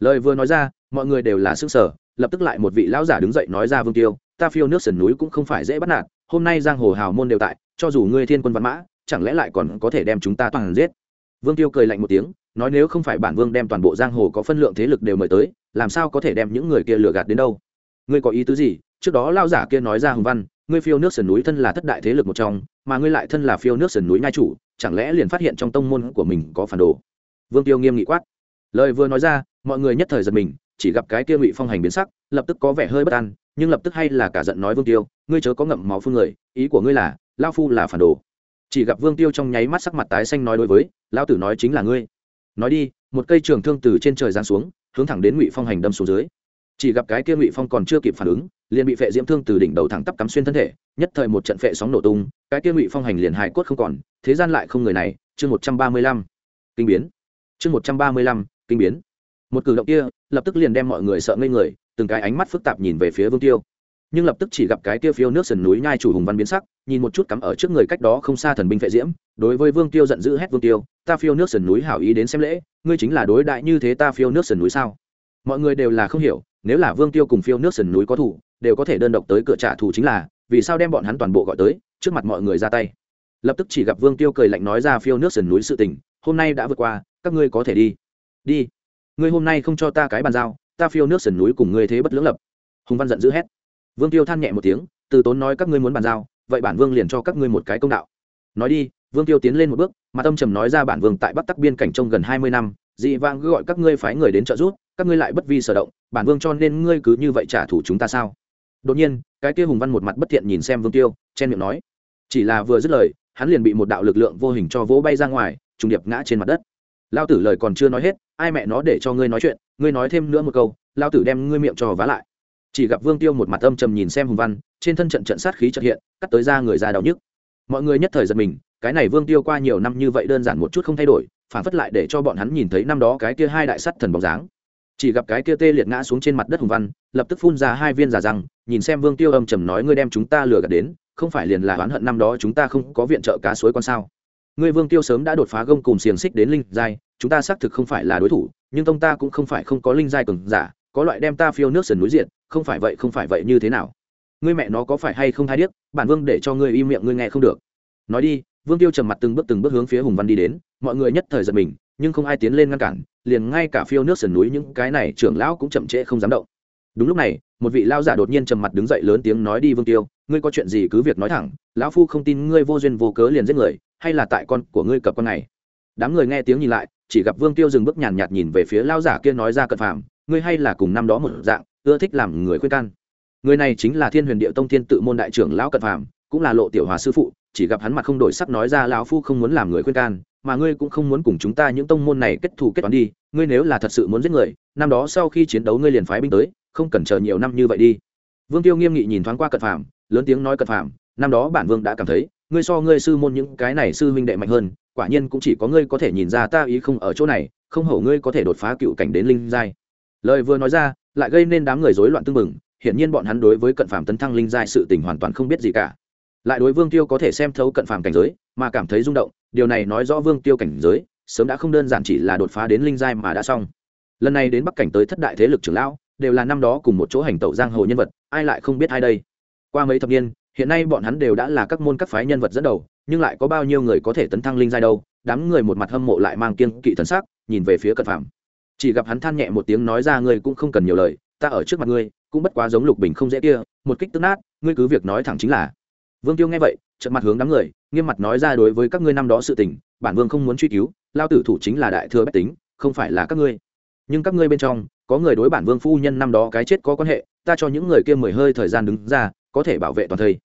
Lời vừa nói ra, mọi người đều là sức sở lập tức lại một vị lão giả đứng dậy nói ra vương tiêu, ta phiêu nước sườn núi cũng không phải dễ bắt nạt, hôm nay giang hồ hào môn đều tại, cho dù ngươi thiên quân văn mã, chẳng lẽ lại còn có thể đem chúng ta toàn giết? Vương tiêu cười lạnh một tiếng, nói nếu không phải bản vương đem toàn bộ giang hồ có phân lượng thế lực đều mời tới, làm sao có thể đem những người kia lừa gạt đến đâu? Ngươi có ý tứ gì? Trước đó lao giả kia nói ra hùng văn, ngươi phiêu nước sườn núi thân là thất đại thế lực một trong, mà ngươi lại thân là phiêu nước sườn núi ngai chủ, chẳng lẽ liền phát hiện trong tông môn của mình có phản đồ? Vương tiêu nghiêm nghị quát. Lời vừa nói ra, mọi người nhất thời giật mình, chỉ gặp cái kia ngụy phong hành biến sắc, lập tức có vẻ hơi bất an, nhưng lập tức hay là cả giận nói vương tiêu, ngươi chớ có ngậm máu phương người ý của ngươi là lao phu là phản đồ chỉ gặp vương tiêu trong nháy mắt sắc mặt tái xanh nói đối với, lão tử nói chính là ngươi. Nói đi, một cây trường thương từ trên trời giáng xuống, hướng thẳng đến ngụy phong hành đâm xuống dưới. Chỉ gặp cái kia ngụy phong còn chưa kịp phản ứng, liền bị phệ diễm thương từ đỉnh đầu thẳng tắp cắm xuyên thân thể, nhất thời một trận phệ sóng nổ tung, cái kia ngụy phong hành liền hài cốt không còn, thế gian lại không người này, chương một trăm ba mươi lăm. Kinh biến. Chương một trăm ba mươi lăm, kinh biến. Một cử động kia, lập tức liền đem mọi người sợ ngây người, từng cái ánh mắt phức tạp nhìn về phía vương tiêu nhưng lập tức chỉ gặp cái kia phiêu nước sườn núi nhai chủ hùng văn biến sắc, nhìn một chút cắm ở trước người cách đó không xa thần binh phệ diễm, đối với vương tiêu giận dữ hét vương tiêu, ta phiêu nước sườn núi hảo ý đến xem lễ, ngươi chính là đối đại như thế ta phiêu nước sườn núi sao? Mọi người đều là không hiểu, nếu là vương tiêu cùng phiêu nước sườn núi có thủ, đều có thể đơn độc tới cửa trả thù chính là, vì sao đem bọn hắn toàn bộ gọi tới, trước mặt mọi người ra tay. Lập tức chỉ gặp vương tiêu cười lạnh nói ra phiêu nước sườn núi sự tình, hôm nay đã vượt qua, các ngươi có thể đi. Đi? Ngươi hôm nay không cho ta cái bàn giao, ta phiêu nước sườn núi cùng ngươi thế bất lưỡng lập. Hùng văn giận dữ hét vương tiêu than nhẹ một tiếng, từ tốn nói các ngươi muốn bàn giao, vậy bản vương liền cho các ngươi một cái công đạo. Nói đi, vương tiêu tiến lên một bước, mà tâm trầm nói ra bản vương tại bắc tắc biên cảnh trong gần hai mươi năm, dị vang gọi các ngươi phái người đến trợ giúp, các ngươi lại bất vi sở động, bản vương cho nên ngươi cứ như vậy trả thù chúng ta sao? Đột nhiên, cái kia hùng văn một mặt bất thiện nhìn xem vương tiêu, chen miệng nói. Chỉ là vừa dứt lời, hắn liền bị một đạo lực lượng vô hình cho vỗ bay ra ngoài, trùng điệp ngã trên mặt đất. Lao tử lời còn chưa nói hết, ai mẹ nó để cho ngươi nói chuyện, ngươi nói thêm nữa một câu, lao tử đem ngươi miệng cho vá lại chỉ gặp vương tiêu một mặt âm trầm nhìn xem hùng văn, trên thân trận trận sát khí trật hiện, cắt tới ra người ra đau nhức. Mọi người nhất thời giật mình, cái này vương tiêu qua nhiều năm như vậy đơn giản một chút không thay đổi, phản phất lại để cho bọn hắn nhìn thấy năm đó cái kia hai đại sắt thần bóng dáng. Chỉ gặp cái kia tê liệt ngã xuống trên mặt đất hùng văn, lập tức phun ra hai viên giả răng, nhìn xem vương tiêu âm trầm nói ngươi đem chúng ta lừa gạt đến, không phải liền là oán hận năm đó chúng ta không có viện trợ cá suối con sao. Ngươi vương tiêu sớm đã đột phá gông cùng xiềng xích đến linh giai, chúng ta xác thực không phải là đối thủ, nhưng tông ta cũng không phải không có linh giai cường giả, có loại đem ta phiêu nước sườn núi diện không phải vậy, không phải vậy như thế nào? Ngươi mẹ nó có phải hay không hay điếc? Bản vương để cho ngươi im miệng ngươi nghe không được. Nói đi, vương tiêu trầm mặt từng bước từng bước hướng phía hùng văn đi đến, mọi người nhất thời giật mình, nhưng không ai tiến lên ngăn cản, liền ngay cả phiêu nước sườn núi những cái này trưởng lão cũng chậm trễ không dám động. Đúng lúc này, một vị lao giả đột nhiên trầm mặt đứng dậy lớn tiếng nói đi, vương tiêu, ngươi có chuyện gì cứ việc nói thẳng, lão phu không tin ngươi vô duyên vô cớ liền giết người, hay là tại con của ngươi cập con này? Đám người nghe tiếng nhìn lại, chỉ gặp vương tiêu dừng bước nhàn nhạt nhìn về phía lao giả kia nói ra cận phàm, ngươi hay là cùng năm đó một dạng ưa thích làm người khuyên can. Người này chính là thiên huyền địa tông thiên tự môn đại trưởng lão cận phàm, cũng là lộ tiểu hòa sư phụ, chỉ gặp hắn mặt không đổi sắc nói ra lão phu không muốn làm người khuyên can, mà ngươi cũng không muốn cùng chúng ta những tông môn này kết thù kết toán đi, ngươi nếu là thật sự muốn giết người, năm đó sau khi chiến đấu ngươi liền phái binh tới, không cần chờ nhiều năm như vậy đi. Vương tiêu nghiêm nghị nhìn thoáng qua cận phàm, lớn tiếng nói cận phàm, năm đó bản vương đã cảm thấy, ngươi so ngươi sư môn những cái này sư huynh đệ mạnh hơn, quả nhiên cũng chỉ có ngươi có thể nhìn ra ta ý không ở chỗ này, không hổ ngươi có thể đột phá cựu cảnh đến linh giai. Lời vừa nói ra lại gây nên đám người rối loạn tương mừng hiển nhiên bọn hắn đối với cận phàm tấn thăng linh giai sự tình hoàn toàn không biết gì cả. Lại đối vương tiêu có thể xem thấu cận phàm cảnh giới, mà cảm thấy rung động, điều này nói rõ vương tiêu cảnh giới, sớm đã không đơn giản chỉ là đột phá đến linh giai mà đã xong. Lần này đến bắc cảnh tới thất đại thế lực trưởng lão, đều là năm đó cùng một chỗ hành tẩu giang hồ nhân vật, ai lại không biết ai đây? Qua mấy thập niên, hiện nay bọn hắn đều đã là các môn các phái nhân vật dẫn đầu, nhưng lại có bao nhiêu người có thể tấn thăng linh giai đâu? Đám người một mặt hâm mộ lại mang kiên kỵ thần sắc, nhìn về phía cận phàm chỉ gặp hắn than nhẹ một tiếng nói ra, ngươi cũng không cần nhiều lời, ta ở trước mặt ngươi, cũng bất quá giống lục bình không dễ kia, một kích tức nát, ngươi cứ việc nói thẳng chính là. Vương tiêu nghe vậy trận mặt hướng đám người, nghiêm mặt nói ra đối với các ngươi năm đó sự tình, bản vương không muốn truy cứu, lao tử thủ chính là đại thừa bách tính, không phải là các ngươi. Nhưng các ngươi bên trong, có người đối bản vương phu nhân năm đó cái chết có quan hệ, ta cho những người kia mười hơi thời gian đứng ra, có thể bảo vệ toàn thây.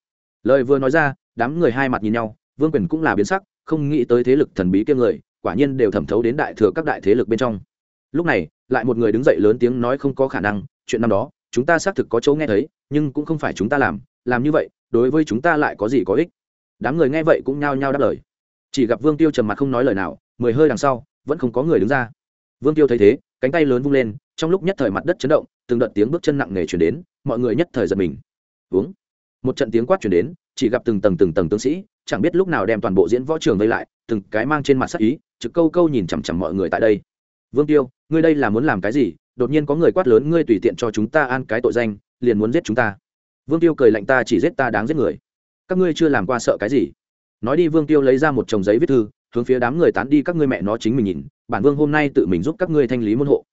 Lời vừa nói ra, đám người hai mặt nhìn nhau, vương quyền cũng là biến sắc, không nghĩ tới thế lực thần bí kia người, quả nhiên đều thẩm thấu đến đại thừa các đại thế lực bên trong lúc này, lại một người đứng dậy lớn tiếng nói không có khả năng, chuyện năm đó, chúng ta xác thực có chỗ nghe thấy, nhưng cũng không phải chúng ta làm làm như vậy, đối với chúng ta lại có gì có ích? Đám người nghe vậy cũng nhao nhao đáp lời. Chỉ gặp vương tiêu trầm mặt không nói lời nào, mười hơi đằng sau, vẫn không có người đứng ra. Vương tiêu thấy thế, cánh tay lớn vung lên, trong lúc nhất thời mặt đất chấn động, từng đợt tiếng bước chân nặng nề chuyển đến, mọi người nhất thời giật mình. Uống. Một trận tiếng quát chuyển đến, chỉ gặp từng tầng từng tầng tướng sĩ, chẳng biết lúc nào đem toàn bộ diễn võ trường vây lại, từng cái mang trên mặt sắc ý, trực câu câu nhìn chằm chằm mọi người tại đây. Vương tiêu ngươi đây là muốn làm cái gì? Đột nhiên có người quát lớn, ngươi tùy tiện cho chúng ta an cái tội danh, liền muốn giết chúng ta. Vương tiêu cười lạnh, ta chỉ giết ta đáng giết người. Các ngươi chưa làm qua sợ cái gì? Nói đi, vương tiêu lấy ra một chồng giấy viết thư, hướng phía đám người tán đi, các ngươi mẹ nó chính mình nhìn, bản vương hôm nay tự mình giúp các ngươi thanh lý môn hộ.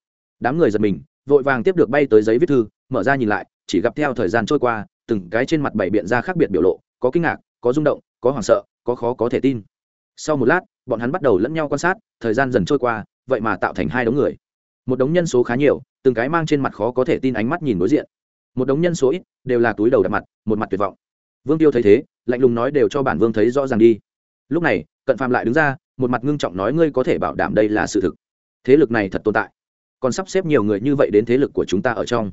Đám người giật mình, vội vàng tiếp được bay tới giấy viết thư, mở ra nhìn lại, chỉ gặp theo thời gian trôi qua, từng cái trên mặt bảy biện ra khác biệt biểu lộ, có kinh ngạc, có rung động, có hoảng sợ, có khó có thể tin. Sau một lát, bọn hắn bắt đầu lẫn nhau quan sát, thời gian dần trôi qua, vậy mà tạo thành hai đống người một đống nhân số khá nhiều, từng cái mang trên mặt khó có thể tin ánh mắt nhìn đối diện. Một đống nhân số ít, đều là túi đầu đặt mặt, một mặt tuyệt vọng. Vương tiêu thấy thế, lạnh lùng nói đều cho bản vương thấy rõ ràng đi. Lúc này, cận phàm lại đứng ra, một mặt ngưng trọng nói ngươi có thể bảo đảm đây là sự thực. Thế lực này thật tồn tại. Còn sắp xếp nhiều người như vậy đến thế lực của chúng ta ở trong.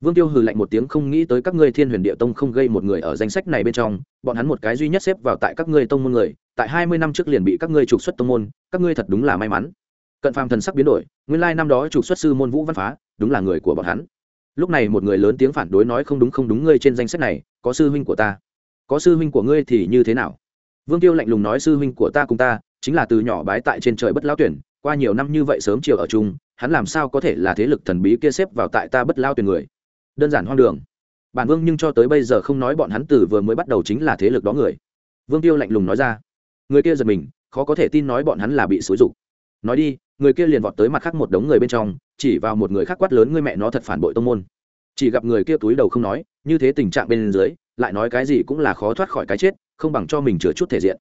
Vương tiêu hừ lạnh một tiếng không nghĩ tới các ngươi thiên huyền địa tông không gây một người ở danh sách này bên trong. Bọn hắn một cái duy nhất xếp vào tại các ngươi tông môn người, tại hai mươi năm trước liền bị các ngươi trục xuất tông môn, các ngươi thật đúng là may mắn cận phàm thần sắc biến đổi, nguyên lai năm đó trục xuất sư môn vũ văn phá, đúng là người của bọn hắn. Lúc này một người lớn tiếng phản đối nói không đúng không đúng ngươi trên danh sách này, có sư huynh của ta. Có sư huynh của ngươi thì như thế nào? Vương tiêu lạnh lùng nói sư huynh của ta cùng ta, chính là từ nhỏ bái tại trên trời bất lao tuyển, qua nhiều năm như vậy sớm chiều ở chung, hắn làm sao có thể là thế lực thần bí kia xếp vào tại ta bất lao tuyển người? Đơn giản hoang đường. Bản vương nhưng cho tới bây giờ không nói bọn hắn từ vừa mới bắt đầu chính là thế lực đó người. Vương tiêu lạnh lùng nói ra. Người kia giật mình, khó có thể tin nói bọn hắn là bị xúi rục nói đi người kia liền vọt tới mặt khác một đống người bên trong, chỉ vào một người khác quát lớn, ngươi mẹ nó thật phản bội tông môn. Chỉ gặp người kia túi đầu không nói, như thế tình trạng bên dưới, lại nói cái gì cũng là khó thoát khỏi cái chết, không bằng cho mình chữa chút thể diện.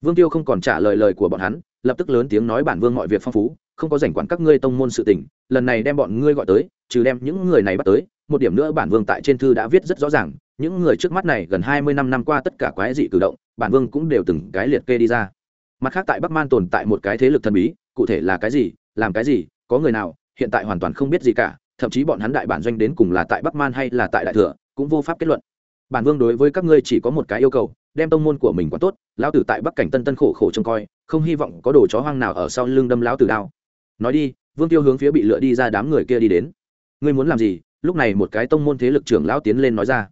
Vương tiêu không còn trả lời lời của bọn hắn, lập tức lớn tiếng nói bản vương mọi việc phong phú, không có rảnh quản các ngươi tông môn sự tình, lần này đem bọn ngươi gọi tới, trừ đem những người này bắt tới, một điểm nữa bản vương tại trên thư đã viết rất rõ ràng, những người trước mắt này gần hai mươi năm năm qua tất cả quái dị cử động, bản vương cũng đều từng cái liệt kê đi ra. Mặt khác tại bắc man tồn tại một cái thế lực thần bí cụ thể là cái gì, làm cái gì, có người nào, hiện tại hoàn toàn không biết gì cả, thậm chí bọn hắn đại bản doanh đến cùng là tại bắc man hay là tại đại thừa, cũng vô pháp kết luận. Bản vương đối với các ngươi chỉ có một cái yêu cầu, đem tông môn của mình quá tốt, lão tử tại bắc cảnh tân tân khổ khổ trông coi, không hy vọng có đồ chó hoang nào ở sau lưng đâm lão tử đao. Nói đi, vương tiêu hướng phía bị lựa đi ra đám người kia đi đến. Ngươi muốn làm gì? Lúc này một cái tông môn thế lực trưởng lão tiến lên nói ra.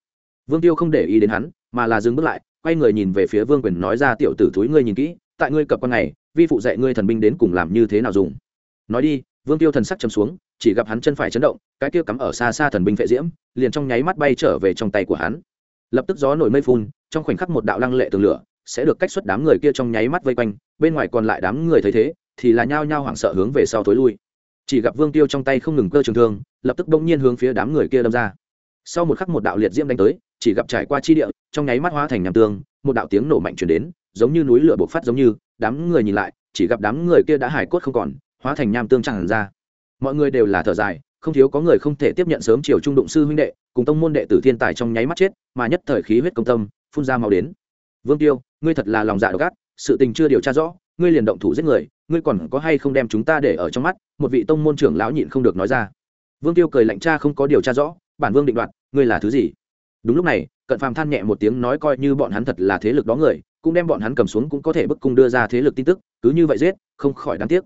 Vương tiêu không để ý đến hắn, mà là dừng bước lại, quay người nhìn về phía vương quyền nói ra, tiểu tử thúi ngươi nhìn kỹ tại ngươi cập quan này, vi phụ dạy ngươi thần binh đến cùng làm như thế nào dùng. Nói đi, vương tiêu thần sắc chấm xuống, chỉ gặp hắn chân phải chấn động, cái kia cắm ở xa xa thần binh phệ diễm, liền trong nháy mắt bay trở về trong tay của hắn. Lập tức gió nổi mây phun, trong khoảnh khắc một đạo lăng lệ tường lửa sẽ được cách xuất đám người kia trong nháy mắt vây quanh, bên ngoài còn lại đám người thấy thế, thì là nhao nhao hoảng sợ hướng về sau thối lui. Chỉ gặp vương tiêu trong tay không ngừng cơ trường thương, lập tức bỗng nhiên hướng phía đám người kia đâm ra. Sau một khắc một đạo liệt diễm đánh tới, chỉ gặp trải qua chi địa, trong nháy mắt hóa thành nham tương, một đạo tiếng nổ mạnh chuyển đến giống như núi lửa bộc phát giống như, đám người nhìn lại, chỉ gặp đám người kia đã hải cốt không còn, hóa thành nham tương chẳng ra. Mọi người đều là thở dài, không thiếu có người không thể tiếp nhận sớm chiều trung đụng sư huynh đệ, cùng tông môn đệ tử thiên tài trong nháy mắt chết, mà nhất thời khí huyết công tâm, phun ra màu đến. Vương tiêu, ngươi thật là lòng dạ độc ác, sự tình chưa điều tra rõ, ngươi liền động thủ giết người, ngươi còn có hay không đem chúng ta để ở trong mắt, một vị tông môn trưởng lão nhịn không được nói ra. Vương tiêu cười lạnh cha không có điều tra rõ, bản vương định đoạt, ngươi là thứ gì? Đúng lúc này, cận phàm than nhẹ một tiếng nói coi như bọn hắn thật là thế lực đó người cũng đem bọn hắn cầm xuống cũng có thể bức cung đưa ra thế lực tin tức, cứ như vậy giết, không khỏi đáng tiếc.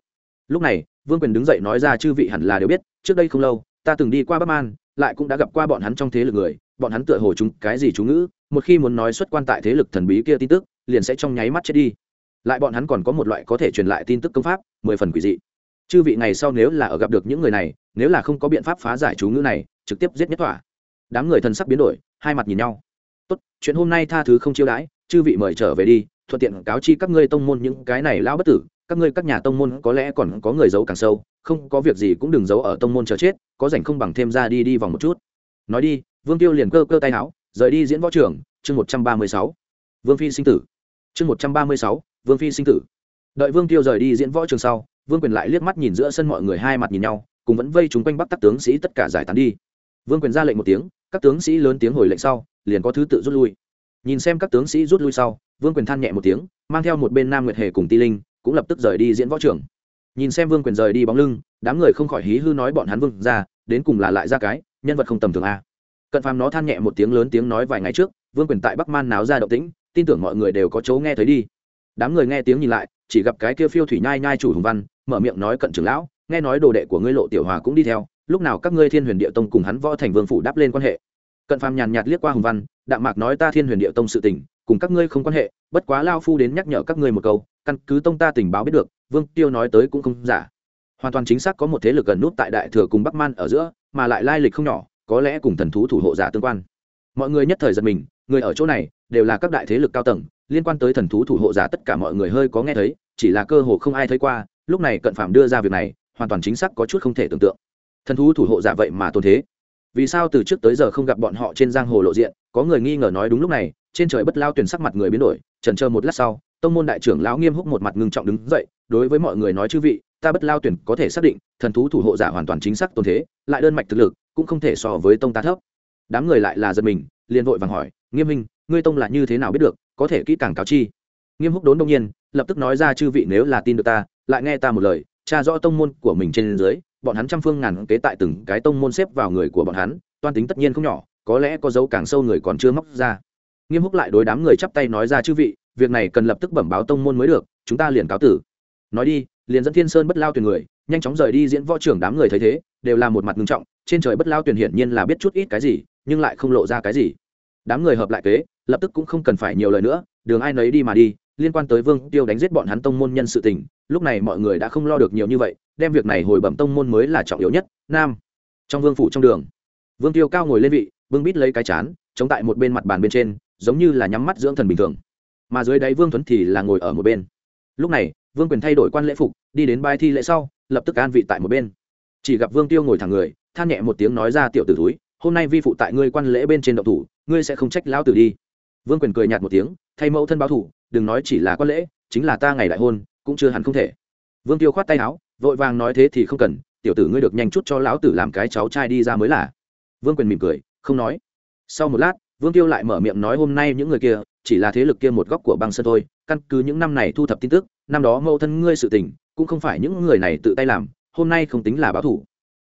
Lúc này, vương quyền đứng dậy nói ra chư vị hẳn là đều biết, trước đây không lâu, ta từng đi qua bắc man, lại cũng đã gặp qua bọn hắn trong thế lực người, bọn hắn tựa hồ chúng cái gì chú ngữ, một khi muốn nói xuất quan tại thế lực thần bí kia tin tức, liền sẽ trong nháy mắt chết đi. Lại bọn hắn còn có một loại có thể truyền lại tin tức công pháp, mười phần quỷ dị. Chư vị ngày sau nếu là ở gặp được những người này, nếu là không có biện pháp phá giải chú ngữ này, trực tiếp giết nhất tỏa. Đám người thân sắc biến đổi, hai mặt nhìn nhau. Tốt, chuyện hôm nay tha thứ không chiêu đãi chư vị mời trở về đi, thuận tiện cáo chi các ngươi tông môn những cái này lão bất tử, các ngươi các nhà tông môn có lẽ còn có người giấu càng sâu, không có việc gì cũng đừng giấu ở tông môn chờ chết, có rảnh không bằng thêm ra đi đi vòng một chút. Nói đi, vương tiêu liền cơ cơ tay áo, rời đi diễn võ trường, chương một trăm ba mươi sáu. Vương phi sinh tử. Chương một trăm ba mươi sáu, vương phi sinh tử. Đợi vương tiêu rời đi diễn võ trường sau, vương quyền lại liếc mắt nhìn giữa sân mọi người hai mặt nhìn nhau, cùng vẫn vây chúng quanh bắc tắc tướng sĩ tất cả giải tán đi. Vương quyền ra lệnh một tiếng, các tướng sĩ lớn tiếng hồi lệnh sau, liền có thứ tự rút lui nhìn xem các tướng sĩ rút lui sau, vương quyền than nhẹ một tiếng, mang theo một bên nam nguyệt hề cùng ti linh, cũng lập tức rời đi diễn võ trưởng. nhìn xem vương quyền rời đi bóng lưng, đám người không khỏi hí hư nói bọn hắn vương ra, đến cùng là lại ra cái, nhân vật không tầm thường a. Cận phàm nó than nhẹ một tiếng lớn tiếng nói vài ngày trước, vương quyền tại bắc man náo ra động tĩnh, tin tưởng mọi người đều có chỗ nghe thấy đi. Đám người nghe tiếng nhìn lại, chỉ gặp cái kia phiêu thủy nhai nhai chủ hùng văn, mở miệng nói cận trưởng lão, nghe nói đồ đệ của ngươi lộ tiểu hòa cũng đi theo, lúc nào các ngươi thiên huyền địa tông cùng hắn võ thành vương phủ đáp lên quan hệ? Cận phàm nhàn nhạt liếc qua hùng văn, đạm mạc nói ta thiên huyền địa tông sự tình, cùng các ngươi không quan hệ, bất quá lao phu đến nhắc nhở các ngươi một câu, căn cứ tông ta tình báo biết được, vương tiêu nói tới cũng không giả. Hoàn toàn chính xác có một thế lực gần nút tại đại thừa cùng bắc man ở giữa, mà lại lai lịch không nhỏ, có lẽ cùng thần thú thủ hộ giả tương quan. Mọi người nhất thời giật mình, người ở chỗ này đều là các đại thế lực cao tầng, liên quan tới thần thú thủ hộ giả tất cả mọi người hơi có nghe thấy, chỉ là cơ hồ không ai thấy qua, lúc này cận phạm đưa ra việc này, hoàn toàn chính xác có chút không thể tưởng tượng. Thần thú thủ hộ giả vậy mà tồn thế vì sao từ trước tới giờ không gặp bọn họ trên giang hồ lộ diện, có người nghi ngờ nói đúng lúc này, trên trời bất lao tuyển sắc mặt người biến đổi trần chờ một lát sau, tông môn đại trưởng lão nghiêm húc một mặt ngưng trọng đứng dậy, đối với mọi người nói chư vị, ta bất lao tuyển có thể xác định, thần thú thủ hộ giả hoàn toàn chính xác tôn thế, lại đơn mạch thực lực, cũng không thể so với tông ta thấp. Đám người lại là giật mình, liền vội vàng hỏi, nghiêm minh ngươi tông là như thế nào biết được, có thể kỹ càng cáo chi? Nghiêm húc đốn đông nhiên, lập tức nói ra, chư vị nếu là tin được ta, lại nghe ta một lời, tra rõ tông môn của mình trên dưới bọn hắn trăm phương ngàn kế tại từng cái tông môn xếp vào người của bọn hắn, toan tính tất nhiên không nhỏ, có lẽ có dấu càng sâu người còn chưa móc ra. Nghiêm húc lại đối đám người chắp tay nói ra chư vị, việc này cần lập tức bẩm báo tông môn mới được, chúng ta liền cáo tử. Nói đi, liền dẫn thiên sơn bất lao tuyển người, nhanh chóng rời đi diễn võ trưởng đám người thấy thế, đều là một mặt ngưng trọng, trên trời bất lao tuyển hiển nhiên là biết chút ít cái gì, nhưng lại không lộ ra cái gì. Đám người hợp lại kế, lập tức cũng không cần phải nhiều lời nữa, đường ai nấy đi mà đi, liên quan tới vương tiêu đánh giết bọn hắn tông môn nhân sự tình lúc này mọi người đã không lo được nhiều như vậy, đem việc này hồi bẩm tông môn mới là trọng yếu nhất, nam. Trong vương phủ trong đường, vương tiêu cao ngồi lên vị vương bít lấy cái chán, chống tại một bên mặt bàn bên trên, giống như là nhắm mắt dưỡng thần bình thường. Mà dưới đáy vương tuấn thì là ngồi ở một bên. Lúc này, vương quyền thay đổi quan lễ phục, đi đến bài thi lễ sau, lập tức an vị tại một bên. Chỉ gặp vương tiêu ngồi thẳng người, than nhẹ một tiếng nói ra, tiểu tử túi hôm nay vi phụ tại ngươi quan lễ bên trên động thủ, ngươi sẽ không trách lão tử đi. Vương quyền cười nhạt một tiếng, thay mẫu thân báo thủ, đừng nói chỉ là quan lễ, chính là ta ngày đại hôn cũng chưa hẳn không thể. Vương tiêu khoát tay áo, vội vàng nói thế thì không cần, tiểu tử ngươi được nhanh chút cho lão tử làm cái cháu trai đi ra mới là. Vương quyền mỉm cười, không nói. Sau một lát, vương tiêu lại mở miệng nói hôm nay những người kia, chỉ là thế lực kia một góc của băng sơn thôi, căn cứ những năm này thu thập tin tức, năm đó mẫu thân ngươi sự tình, cũng không phải những người này tự tay làm, hôm nay không tính là báo thủ.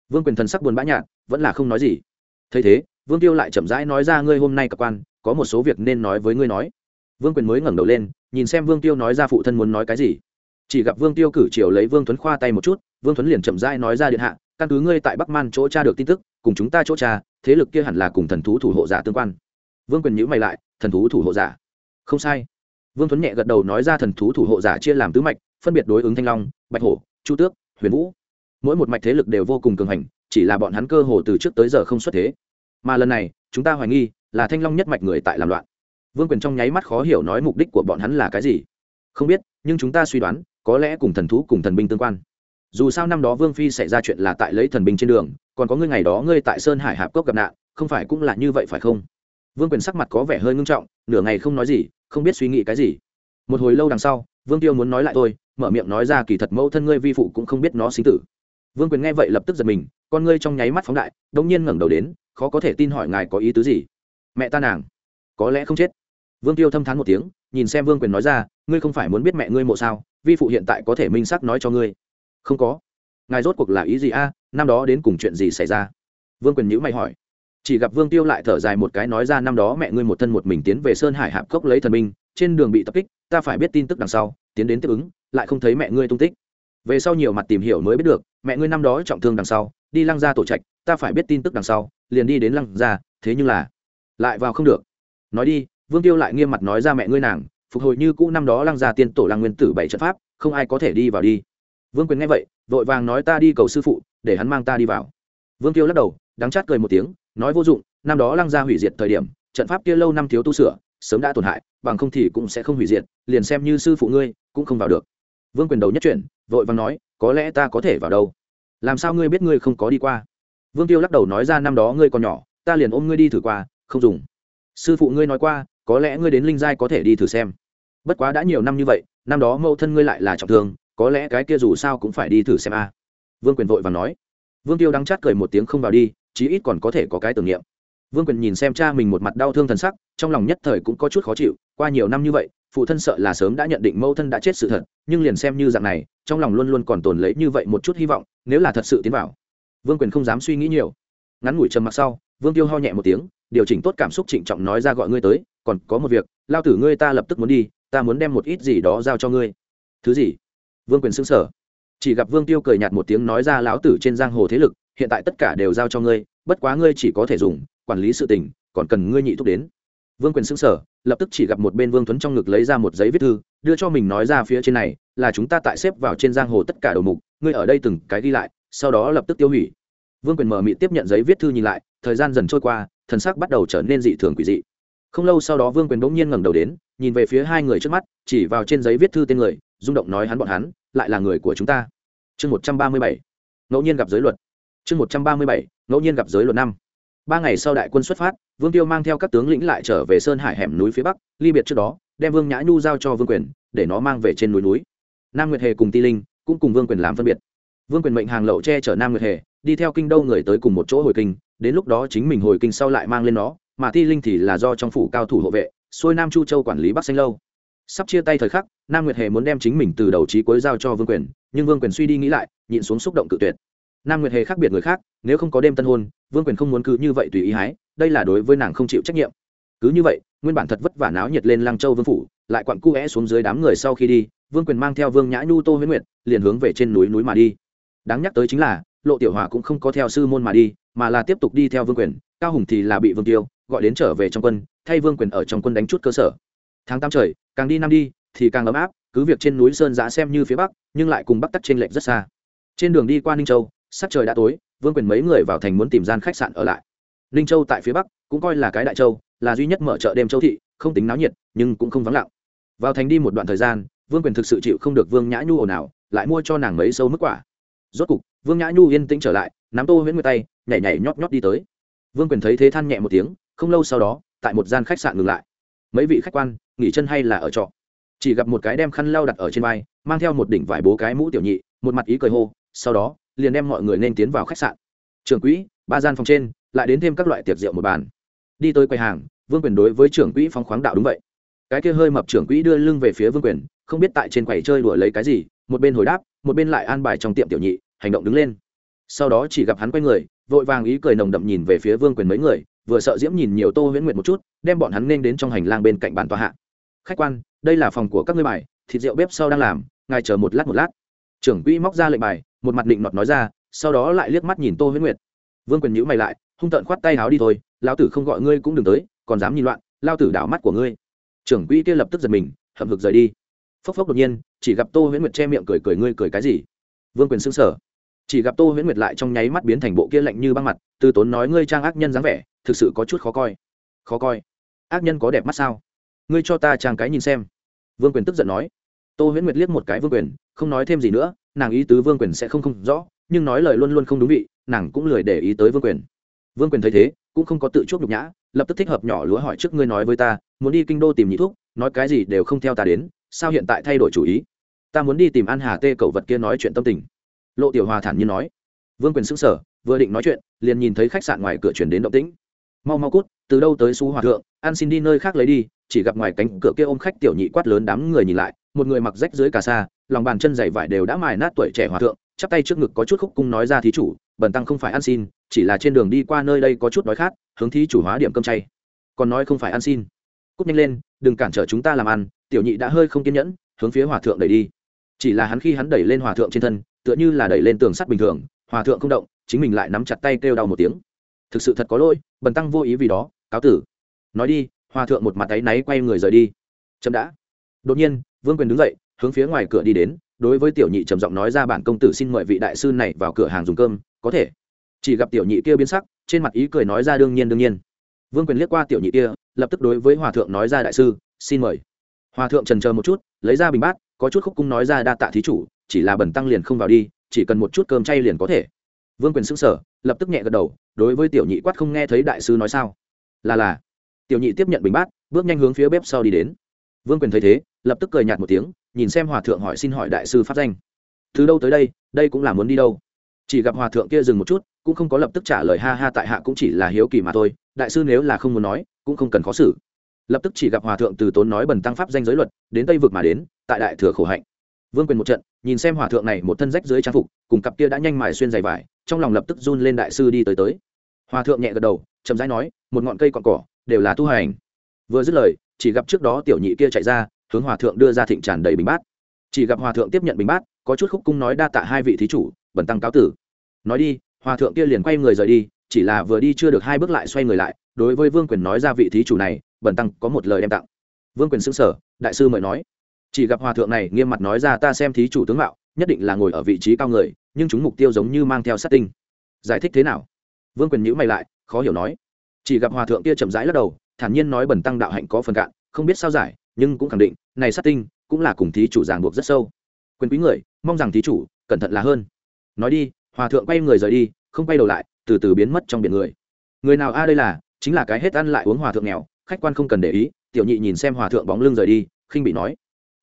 Vương quyền thần sắc buồn bã nhạt, vẫn là không nói gì. Thấy thế, vương tiêu lại chậm rãi nói ra ngươi hôm nay cập quan, có một số việc nên nói với ngươi nói. Vương quyền mới ngẩng đầu lên, nhìn xem vương tiêu nói ra phụ thân muốn nói cái gì chỉ gặp vương tiêu cử chiều lấy vương tuấn khoa tay một chút, vương tuấn liền chậm rãi nói ra điện hạ, căn cứ ngươi tại bắc man chỗ cha được tin tức, cùng chúng ta chỗ cha thế lực kia hẳn là cùng thần thú thủ hộ giả tương quan. Vương quyền nhữ mày lại, thần thú thủ hộ giả. Không sai. Vương tuấn nhẹ gật đầu nói ra thần thú thủ hộ giả chia làm tứ mạch, phân biệt đối ứng thanh long, bạch hổ, chu tước, huyền vũ. Mỗi một mạch thế lực đều vô cùng cường hành, chỉ là bọn hắn cơ hồ từ trước tới giờ không xuất thế. Mà lần này, chúng ta hoài nghi là thanh long nhất mạch người tại làm loạn. Vương quyền trong nháy mắt khó hiểu nói mục đích của bọn hắn là cái gì. Không biết, nhưng chúng ta suy đoán có lẽ cùng thần thú cùng thần binh tương quan. Dù sao năm đó vương phi xảy ra chuyện là tại lấy thần binh trên đường, còn có ngươi ngày đó ngươi tại sơn hải hạp cốc gặp nạn, không phải cũng là như vậy phải không? Vương quyền sắc mặt có vẻ hơi ngưng trọng, nửa ngày không nói gì, không biết suy nghĩ cái gì. Một hồi lâu đằng sau, vương tiêu muốn nói lại thôi, mở miệng nói ra kỳ thật mẫu thân ngươi vi phụ cũng không biết nó sinh tử. Vương quyền nghe vậy lập tức giật mình, con ngươi trong nháy mắt phóng đại đông nhiên ngẩng đầu đến, khó có thể tin hỏi ngài có ý tứ gì? Mẹ ta nàng, có lẽ không chết. Vương tiêu thâm thán một tiếng, nhìn xem vương quyền nói ra, ngươi không phải muốn biết mẹ ngươi mộ sao? Vi phụ hiện tại có thể minh xác nói cho ngươi. Không có. Ngài rốt cuộc là ý gì a? Năm đó đến cùng chuyện gì xảy ra? Vương quyền nhữ mày hỏi. Chỉ gặp vương tiêu lại thở dài một cái nói ra năm đó mẹ ngươi một thân một mình tiến về sơn hải hạp cốc lấy thần minh trên đường bị tập kích, ta phải biết tin tức đằng sau, tiến đến tiếp ứng, lại không thấy mẹ ngươi tung tích. Về sau nhiều mặt tìm hiểu mới biết được, mẹ ngươi năm đó trọng thương đằng sau, đi lăng ra tổ trạch, ta phải biết tin tức đằng sau, liền đi đến lăng ra thế nhưng là, lại vào không được. Nói đi, vương tiêu lại nghiêm mặt nói ra mẹ ngươi nàng phục hồi như cũ năm đó lăng gia tiên tổ lăng nguyên tử bảy trận pháp, không ai có thể đi vào đi. Vương quyền nghe vậy, vội vàng nói ta đi cầu sư phụ, để hắn mang ta đi vào. Vương tiêu lắc đầu, đắng chát cười một tiếng, nói vô dụng, năm đó lăng gia hủy diệt thời điểm, trận pháp kia lâu năm thiếu tu sửa, sớm đã tổn hại, bằng không thì cũng sẽ không hủy diệt, liền xem như sư phụ ngươi, cũng không vào được. Vương quyền đầu nhất chuyển, vội vàng nói, có lẽ ta có thể vào đâu? Làm sao ngươi biết ngươi không có đi qua? Vương tiêu lắc đầu nói ra năm đó ngươi còn nhỏ, ta liền ôm ngươi đi thử qua, không dùng. Sư phụ ngươi nói qua có lẽ ngươi đến linh giai có thể đi thử xem. Bất quá đã nhiều năm như vậy, năm đó mẫu thân ngươi lại là trọng thương, có lẽ cái kia dù sao cũng phải đi thử xem a. Vương quyền vội và nói. Vương tiêu đắng chát cười một tiếng không vào đi, chí ít còn có thể có cái tưởng niệm. Vương quyền nhìn xem cha mình một mặt đau thương thần sắc, trong lòng nhất thời cũng có chút khó chịu, qua nhiều năm như vậy, phụ thân sợ là sớm đã nhận định mẫu thân đã chết sự thật, nhưng liền xem như dạng này, trong lòng luôn luôn còn tồn lấy như vậy một chút hy vọng, nếu là thật sự tiến vào. Vương quyền không dám suy nghĩ nhiều. Ngắn ngủi trầm mặc sau, vương tiêu ho nhẹ một tiếng, điều chỉnh tốt cảm xúc trịnh trọng nói ra gọi ngươi tới còn có một việc, lao tử ngươi ta lập tức muốn đi, ta muốn đem một ít gì đó giao cho ngươi. Thứ gì? Vương quyền xứng sở chỉ gặp vương tiêu cười nhạt một tiếng nói ra lão tử trên giang hồ thế lực, hiện tại tất cả đều giao cho ngươi, bất quá ngươi chỉ có thể dùng, quản lý sự tình, còn cần ngươi nhị thúc đến. Vương quyền xứng sở lập tức chỉ gặp một bên vương tuấn trong ngực lấy ra một giấy viết thư, đưa cho mình nói ra phía trên này, là chúng ta tại xếp vào trên giang hồ tất cả đầu mục, ngươi ở đây từng cái đi lại, sau đó lập tức tiêu hủy. Vương quyền mở mị tiếp nhận giấy viết thư nhìn lại, thời gian dần trôi qua, thần sắc bắt đầu trở nên dị thường quỷ dị không lâu sau đó vương quyền bỗng nhiên ngẩng đầu đến, nhìn về phía hai người trước mắt, chỉ vào trên giấy viết thư tên người, rung động nói hắn bọn hắn, lại là người của chúng ta. Chương một trăm ba mươi bảy. Ngẫu nhiên gặp giới luật. Chương một trăm ba mươi bảy. Ngẫu nhiên gặp giới luật năm. Ba ngày sau đại quân xuất phát, vương tiêu mang theo các tướng lĩnh lại trở về sơn hải hẻm núi phía bắc, ly biệt trước đó, đem vương nhã nhu giao cho vương quyền, để nó mang về trên núi núi. Nam nguyệt hề cùng ti linh cũng cùng vương quyền làm phân biệt. Vương quyền mệnh hàng lậu che chở nam nguyệt hề, đi theo kinh đô người tới cùng một chỗ hồi kinh, đến lúc đó chính mình hồi kinh sau lại mang lên nó mà ti linh thì là do trong phủ cao thủ hộ vệ, xuôi nam chu châu quản lý bắc xanh lâu. Sắp chia tay thời khắc, nam nguyệt hề muốn đem chính mình từ đầu trí cuối giao cho vương quyền, nhưng vương quyền suy đi nghĩ lại, nhịn xuống xúc động cự tuyệt. Nam nguyệt hề khác biệt người khác, nếu không có đêm tân hôn, vương quyền không muốn cứ như vậy tùy ý hái, đây là đối với nàng không chịu trách nhiệm. Cứ như vậy, nguyên bản thật vất vả náo nhiệt lên lăng châu vương phủ, lại quặn cu vẽ xuống dưới đám người sau khi đi, vương quyền mang theo vương nhã nhu, tô huyễn nguyệt, liền hướng về trên núi núi mà đi. Đáng nhắc tới chính là, lộ tiểu hòa cũng không có theo sư môn mà đi, mà là tiếp tục đi theo vương quyền, cao hùng thì là bị vương tiêu gọi đến trở về trong quân, thay vương quyền ở trong quân đánh chút cơ sở. Tháng tám trời, càng đi năm đi, thì càng ấm áp, cứ việc trên núi sơn giã xem như phía bắc, nhưng lại cùng bắc tắc trên lệnh rất xa. Trên đường đi qua ninh châu, sắc trời đã tối, vương quyền mấy người vào thành muốn tìm gian khách sạn ở lại. Ninh châu tại phía bắc, cũng coi là cái đại châu, là duy nhất mở chợ đêm châu thị, không tính náo nhiệt, nhưng cũng không vắng lặng. Vào thành đi một đoạn thời gian, vương quyền thực sự chịu không được vương nhã nhu ồn ào, lại mua cho nàng mấy sâu mức quả. Rốt cục, vương nhã nhu yên tĩnh trở lại, nắm tô huyễn nguyệt tay, nhảy nhảy nhót nhót đi tới. Vương quyền thấy thế than nhẹ một tiếng không lâu sau đó, tại một gian khách sạn ngừng lại. Mấy vị khách quan, nghỉ chân hay là ở trọ? Chỉ gặp một cái đem khăn lau đặt ở trên vai, mang theo một đỉnh vải bố cái mũ tiểu nhị, một mặt ý cười hô, sau đó, liền đem mọi người nên tiến vào khách sạn. Trưởng quỹ, ba gian phòng trên, lại đến thêm các loại tiệc rượu một bàn. Đi tới quầy hàng, vương quyền đối với trưởng quỹ phong khoáng đạo đúng vậy. Cái kia hơi mập trưởng quỹ đưa lưng về phía vương quyền, không biết tại trên quầy chơi đùa lấy cái gì, một bên hồi đáp, một bên lại an bài trong tiệm tiểu nhị, hành động đứng lên. Sau đó chỉ gặp hắn quay người, vội vàng ý cười nồng đậm nhìn về phía vương quyền mấy người vừa sợ diễm nhìn nhiều tô huyễn nguyệt một chút, đem bọn hắn nên đến trong hành lang bên cạnh bàn tòa hạ. Khách quan, đây là phòng của các ngươi bài, thịt rượu bếp sau đang làm, ngài chờ một lát một lát. Trưởng quỹ móc ra lệnh bài, một mặt định nọt nói ra, sau đó lại liếc mắt nhìn tô huyễn nguyệt. Vương quyền nhữ mày lại, hung tợn khoát tay áo đi thôi lao tử không gọi ngươi cũng đừng tới, còn dám nhìn loạn, lao tử đảo mắt của ngươi. Trưởng quỹ kia lập tức giật mình, hậm hực rời đi. Phốc phốc đột nhiên, chỉ gặp tô huyễn nguyệt che miệng cười cười, ngươi cười cái gì? Vương quyền xứng sở chỉ gặp tô huyễn nguyệt lại trong nháy mắt biến thành bộ kia lạnh như băng mặt, từ tốn nói ngươi trang ác nhân dáng vẻ, thực sự có chút khó coi. Khó coi? Ác nhân có đẹp mắt sao? Ngươi cho ta trang cái nhìn xem. Vương quyền tức giận nói. Tô huyễn nguyệt liếc một cái vương quyền, không nói thêm gì nữa, nàng ý tứ vương quyền sẽ không không rõ, nhưng nói lời luôn luôn không đúng vị, nàng cũng lười để ý tới vương quyền. Vương quyền thấy thế, cũng không có tự chuốc nhục nhã, lập tức thích hợp nhỏ lúa hỏi trước ngươi nói với ta, muốn đi kinh đô tìm nhị thuốc nói cái gì đều không theo ta đến, sao hiện tại thay đổi chủ ý? Ta muốn đi tìm an hà tê cậu vật kia nói chuyện tâm tình lộ tiểu hòa thản nhiên nói. Vương quyền xứng sở vừa định nói chuyện, liền nhìn thấy khách sạn ngoài cửa chuyển đến động tĩnh. Mau mau cút, từ đâu tới xú hòa thượng, ăn xin đi nơi khác lấy đi. Chỉ gặp ngoài cánh cửa kia ôm khách tiểu nhị quát lớn đám người nhìn lại, một người mặc rách dưới cà sa, lòng bàn chân dày vải đều đã mài nát tuổi trẻ hòa thượng, chắp tay trước ngực có chút khúc cung nói ra thí chủ, bần tăng không phải ăn xin, chỉ là trên đường đi qua nơi đây có chút đói khát, hướng thí chủ hóa điểm cơm chay. Còn nói không phải ăn xin. Cút nhanh lên, đừng cản trở chúng ta làm ăn. Tiểu nhị đã hơi không kiên nhẫn, hướng phía hòa thượng đẩy đi. Chỉ là hắn khi hắn đẩy lên hòa thượng trên thân tựa như là đẩy lên tường sắt bình thường, hòa thượng không động, chính mình lại nắm chặt tay kêu đau một tiếng. Thực sự thật có lỗi, bần tăng vô ý vì đó, cáo tử. Nói đi, hòa thượng một mặt tay náy quay người rời đi. Chậm đã. Đột nhiên, vương quyền đứng dậy, hướng phía ngoài cửa đi đến, đối với tiểu nhị trầm giọng nói ra bản công tử xin mời vị đại sư này vào cửa hàng dùng cơm, có thể. Chỉ gặp tiểu nhị kia biến sắc, trên mặt ý cười nói ra đương nhiên đương nhiên. Vương quyền liếc qua tiểu nhị kia, lập tức đối với hòa thượng nói ra đại sư, xin mời. Hòa thượng trần chờ một chút, lấy ra bình bát có chút khúc cung nói ra đa tạ thí chủ, chỉ là bẩn tăng liền không vào đi, chỉ cần một chút cơm chay liền có thể. Vương quyền xứng sở lập tức nhẹ gật đầu, đối với tiểu nhị quát không nghe thấy đại sư nói sao? Là là. Tiểu nhị tiếp nhận bình bát, bước nhanh hướng phía bếp sau đi đến. Vương quyền thấy thế, lập tức cười nhạt một tiếng, nhìn xem hòa thượng hỏi xin hỏi đại sư pháp danh. Từ đâu tới đây đây cũng là muốn đi đâu? Chỉ gặp hòa thượng kia dừng một chút, cũng không có lập tức trả lời ha ha tại hạ cũng chỉ là hiếu kỳ mà thôi, đại sư nếu là không muốn nói, cũng không cần khó xử. Lập tức chỉ gặp hòa thượng từ tốn nói bần tăng pháp danh giới luật, đến tây vực mà đến tại đại thừa khổ hạnh. Vương quyền một trận, nhìn xem hòa thượng này một thân rách dưới trang phục, cùng cặp kia đã nhanh mài xuyên dày vải, trong lòng lập tức run lên đại sư đi tới tới. Hòa thượng nhẹ gật đầu, chậm rãi nói, một ngọn cây còn cỏ, đều là tu hành. Vừa dứt lời, chỉ gặp trước đó tiểu nhị kia chạy ra, hướng hòa thượng đưa ra thịnh tràn đầy bình bát. Chỉ gặp hòa thượng tiếp nhận bình bát, có chút khúc cung nói đa tạ hai vị thí chủ bẩn tăng cáo tử. Nói đi, hòa thượng kia liền quay người rời đi, chỉ là vừa đi chưa được hai bước lại xoay người lại, đối với vương quyền nói ra vị thí chủ này bẩn tăng có một lời đem tặng. Vương quyền xưng sở đại sư mời nói chỉ gặp hòa thượng này nghiêm mặt nói ra ta xem thí chủ tướng mạo, nhất định là ngồi ở vị trí cao người, nhưng chúng mục tiêu giống như mang theo sát tinh. Giải thích thế nào? Vương quyền nhữ mày lại, khó hiểu nói. Chỉ gặp hòa thượng kia chậm rãi lắc đầu, thản nhiên nói bẩn tăng đạo hạnh có phần cạn, không biết sao giải, nhưng cũng khẳng định, này sát tinh cũng là cùng thí chủ ràng buộc rất sâu. Quyền quý người, mong rằng thí chủ cẩn thận là hơn. Nói đi, hòa thượng quay người rời đi, không quay đầu lại, từ từ biến mất trong biển người. Người nào a à đây là, chính là cái hết ăn lại uống hòa thượng nghèo, khách quan không cần để ý, tiểu nhị nhìn xem hòa thượng bóng lưng rời đi, khinh bị nói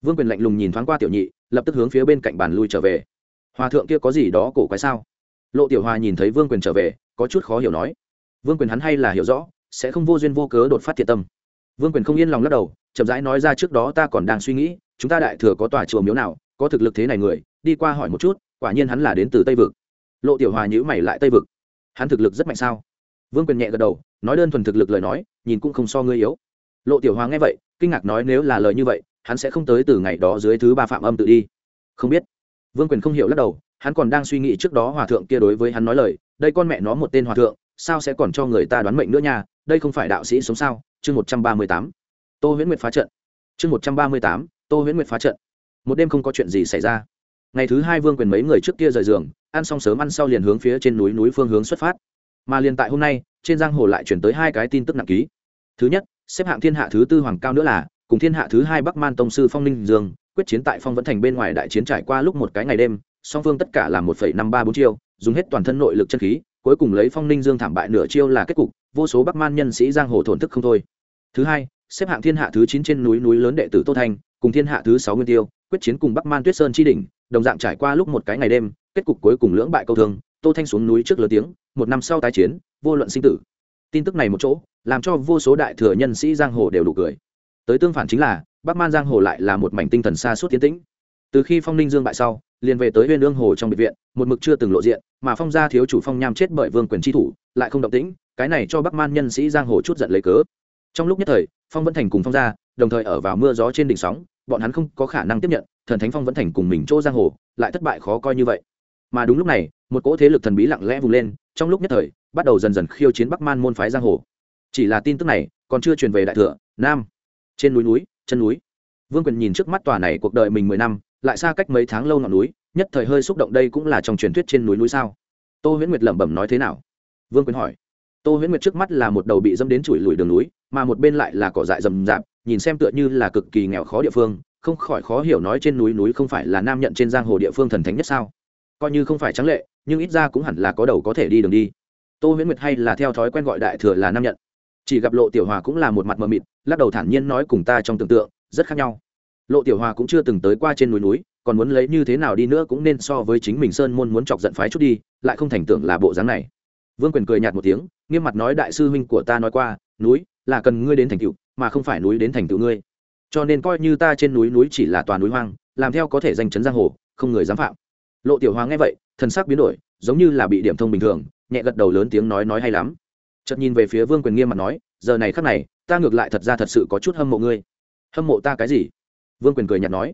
vương quyền lạnh lùng nhìn thoáng qua tiểu nhị, lập tức hướng phía bên cạnh bàn lui trở về. Hòa thượng kia có gì đó cổ quái sao? Lộ tiểu hòa nhìn thấy vương quyền trở về, có chút khó hiểu nói. Vương quyền hắn hay là hiểu rõ, sẽ không vô duyên vô cớ đột phát thiệt tâm. Vương quyền không yên lòng lắc đầu, chậm rãi nói ra trước đó ta còn đang suy nghĩ, chúng ta đại thừa có tòa chùa miếu nào, có thực lực thế này người, đi qua hỏi một chút, quả nhiên hắn là đến từ tây vực. Lộ tiểu hòa nhữ mày lại tây vực. Hắn thực lực rất mạnh sao? Vương quyền nhẹ gật đầu, nói đơn thuần thực lực lời nói, nhìn cũng không so ngươi yếu. Lộ tiểu hòa nghe vậy, kinh ngạc nói nếu là lời như vậy hắn sẽ không tới từ ngày đó dưới thứ ba phạm âm tự đi. Không biết. Vương quyền không hiểu lắc đầu, hắn còn đang suy nghĩ trước đó hòa thượng kia đối với hắn nói lời, đây con mẹ nó một tên hòa thượng, sao sẽ còn cho người ta đoán mệnh nữa nha, đây không phải đạo sĩ sống sao? Chương một trăm ba mươi tám. Tô huyễn nguyệt phá trận. Chương một trăm ba mươi tám. Tô huyễn nguyệt phá trận. Một đêm không có chuyện gì xảy ra. Ngày thứ hai vương quyền mấy người trước kia rời giường, ăn xong sớm ăn sau liền hướng phía trên núi núi phương hướng xuất phát. Mà liền tại hôm nay, trên giang hồ lại chuyển tới hai cái tin tức nặng ký. Thứ nhất, xếp hạng thiên hạ thứ tư hoàng cao nữa là cùng thiên hạ thứ hai bắc man tông sư phong ninh dương, quyết chiến tại phong vẫn thành bên ngoài đại chiến trải qua lúc một cái ngày đêm, song phương tất cả là một phẩy năm ba bốn chiêu, dùng hết toàn thân nội lực chân khí, cuối cùng lấy phong ninh dương thảm bại nửa chiêu là kết cục, vô số bắc man nhân sĩ giang hồ thổn thức không thôi. Thứ hai, xếp hạng thiên hạ thứ chín trên núi núi lớn đệ tử tô thanh, cùng thiên hạ thứ sáu nguyên tiêu, quyết chiến cùng bắc man tuyết sơn chi đỉnh, đồng dạng trải qua lúc một cái ngày đêm, kết cục cuối cùng lưỡng bại câu thương, tô thanh xuống núi trước lớn tiếng, một năm sau tái chiến, vô luận sinh tử. Tin tức này một chỗ, làm cho vô số đại thừa nhân sĩ giang hồ đều đủ cười tới tương phản chính là, bắc man giang hồ lại là một mảnh tinh thần xa suốt tiến tĩnh. Từ khi phong ninh dương bại sau, liền về tới huyên ương hồ trong biệt viện, một mực chưa từng lộ diện, mà phong gia thiếu chủ phong nham chết bởi vương quyền tri thủ, lại không động tĩnh, cái này cho bắc man nhân sĩ giang hồ chút giận lấy cớ. Trong lúc nhất thời, phong vẫn thành cùng phong gia, đồng thời ở vào mưa gió trên đỉnh sóng, bọn hắn không có khả năng tiếp nhận, thần thánh phong vẫn thành cùng mình chỗ giang hồ, lại thất bại khó coi như vậy. Mà đúng lúc này, một cỗ thế lực thần bí lặng lẽ vùng lên, trong lúc nhất thời, bắt đầu dần dần khiêu chiến bắc man môn phái giang hồ. Chỉ là tin tức này, còn chưa truyền về đại thừa, nam trên núi núi, chân núi. Vương quyền nhìn trước mắt tòa này cuộc đời mình mười năm, lại xa cách mấy tháng lâu ngọn núi, nhất thời hơi xúc động đây cũng là trong truyền thuyết trên núi núi sao? Tô huyễn nguyệt lẩm bẩm nói thế nào? Vương quyền hỏi. Tô huyễn nguyệt trước mắt là một đầu bị dâm đến chùi lùi đường núi, mà một bên lại là cỏ dại rầm rạp, nhìn xem tựa như là cực kỳ nghèo khó địa phương, không khỏi khó hiểu nói trên núi núi không phải là nam nhận trên giang hồ địa phương thần thánh nhất sao? Coi như không phải trắng lệ, nhưng ít ra cũng hẳn là có đầu có thể đi đường đi. Tô huyễn nguyệt hay là theo thói quen gọi đại thừa là nam nhận. Chỉ gặp lộ tiểu hòa cũng là một mặt mờ mịt lắc đầu thản nhiên nói cùng ta trong tưởng tượng, rất khác nhau. Lộ tiểu hòa cũng chưa từng tới qua trên núi núi, còn muốn lấy như thế nào đi nữa cũng nên so với chính mình sơn môn muốn chọc giận phái chút đi, lại không thành tưởng là bộ dáng này. Vương quyền cười nhạt một tiếng, nghiêm mặt nói đại sư huynh của ta nói qua, núi là cần ngươi đến thành tựu, mà không phải núi đến thành tựu ngươi. Cho nên coi như ta trên núi núi chỉ là toàn núi hoang, làm theo có thể danh chấn giang hồ, không người dám phạm. Lộ tiểu hòa nghe vậy, thần sắc biến đổi, giống như là bị điểm thông bình thường, nhẹ gật đầu lớn tiếng nói nói hay lắm. Chợt nhìn về phía vương quyền nghiêm mặt nói, giờ này khắc này ta ngược lại thật ra thật sự có chút hâm mộ ngươi. Hâm mộ ta cái gì? Vương quyền cười nhạt nói.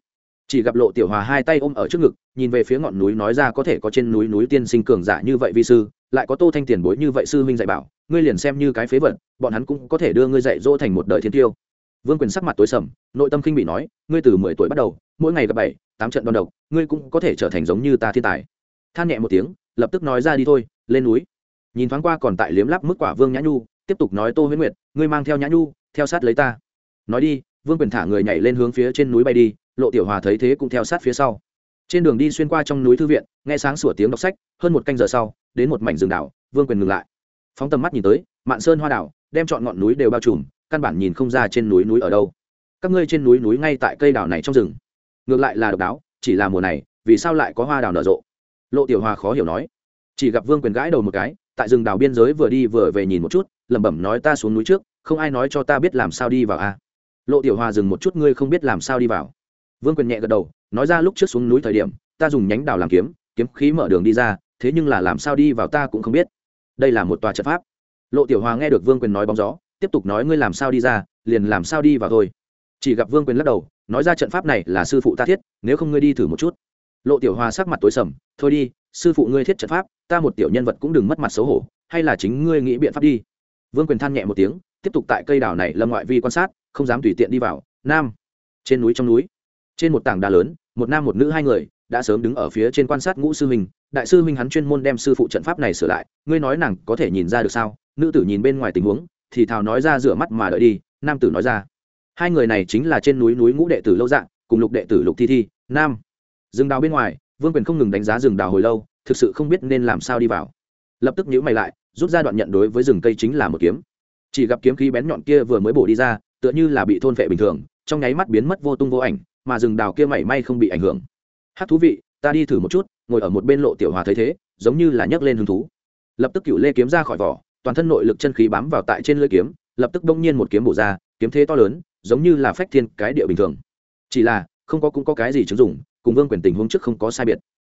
Chỉ gặp lộ tiểu hòa hai tay ôm ở trước ngực, nhìn về phía ngọn núi nói ra có thể có trên núi núi tiên sinh cường giả như vậy vi sư, lại có tô thanh tiền bối như vậy sư huynh dạy bảo, ngươi liền xem như cái phế vật, bọn hắn cũng có thể đưa ngươi dạy dỗ thành một đời thiên tiêu. Vương quyền sắc mặt tối sầm, nội tâm khinh bị nói, ngươi từ mười tuổi bắt đầu, mỗi ngày gặp bảy, tám trận đòn độc, ngươi cũng có thể trở thành giống như ta thiên tài. Than nhẹ một tiếng, lập tức nói ra đi thôi, lên núi. Nhìn thoáng qua còn tại liếm lắp mức quả vương nhã nhu tiếp tục nói tô huyễn nguyệt, ngươi mang theo nhã nhu, theo sát lấy ta. Nói đi, vương quyền thả người nhảy lên hướng phía trên núi bay đi, lộ tiểu hòa thấy thế cũng theo sát phía sau. Trên đường đi xuyên qua trong núi thư viện, nghe sáng sủa tiếng đọc sách, hơn một canh giờ sau, đến một mảnh rừng đảo, vương quyền ngừng lại. Phóng tầm mắt nhìn tới, mạn sơn hoa đảo, đem chọn ngọn núi đều bao trùm, căn bản nhìn không ra trên núi núi ở đâu. Các ngươi trên núi núi ngay tại cây đảo này trong rừng. Ngược lại là độc đáo, chỉ là mùa này, vì sao lại có hoa đào nở rộ? Lộ tiểu hòa khó hiểu nói. Chỉ gặp vương quyền gãi đầu một cái, tại rừng đảo biên giới vừa đi vừa về nhìn một chút lẩm bẩm nói ta xuống núi trước, không ai nói cho ta biết làm sao đi vào a. Lộ tiểu hòa dừng một chút, ngươi không biết làm sao đi vào. Vương quyền nhẹ gật đầu, nói ra lúc trước xuống núi thời điểm, ta dùng nhánh đào làm kiếm kiếm khí mở đường đi ra, thế nhưng là làm sao đi vào ta cũng không biết. Đây là một tòa trận pháp. Lộ tiểu hòa nghe được vương quyền nói bóng gió, tiếp tục nói ngươi làm sao đi ra, liền làm sao đi vào thôi. Chỉ gặp vương quyền lắc đầu, nói ra trận pháp này là sư phụ ta thiết, nếu không ngươi đi thử một chút. Lộ tiểu hòa sắc mặt tối sầm, thôi đi, sư phụ ngươi thiết trận pháp, ta một tiểu nhân vật cũng đừng mất mặt xấu hổ, hay là chính ngươi nghĩ biện pháp đi vương quyền than nhẹ một tiếng, tiếp tục tại cây đảo này lâm ngoại vi quan sát, không dám tùy tiện đi vào. Nam, trên núi trong núi, trên một tảng đá lớn, một nam một nữ hai người đã sớm đứng ở phía trên quan sát ngũ sư huynh. Đại sư huynh hắn chuyên môn đem sư phụ trận pháp này sửa lại, ngươi nói nàng có thể nhìn ra được sao? Nữ tử nhìn bên ngoài tình huống, thì thào nói ra rửa mắt mà đợi đi, nam tử nói ra. Hai người này chính là trên núi núi ngũ đệ tử lâu dạng cùng lục đệ tử lục thi thi. Nam, rừng đào bên ngoài, vương quyền không ngừng đánh giá rừng đào hồi lâu, thực sự không biết nên làm sao đi vào. Lập tức nhữ mày lại rút ra đoạn nhận đối với rừng cây chính là một kiếm. Chỉ gặp kiếm khí bén nhọn kia vừa mới bổ đi ra, tựa như là bị thôn vệ bình thường, trong nháy mắt biến mất vô tung vô ảnh, mà rừng đào kia mảy may không bị ảnh hưởng. Hát thú vị, ta đi thử một chút, ngồi ở một bên lộ tiểu hòa thấy thế, giống như là nhấc lên hứng thú. Lập tức cựu lê kiếm ra khỏi vỏ, toàn thân nội lực chân khí bám vào tại trên lưỡi kiếm, lập tức đông nhiên một kiếm bổ ra, kiếm thế to lớn, giống như là phách thiên cái địa bình thường. Chỉ là, không có cũng có cái gì chứng dụng, cùng vương quyền tình huống trước không có sai biệt.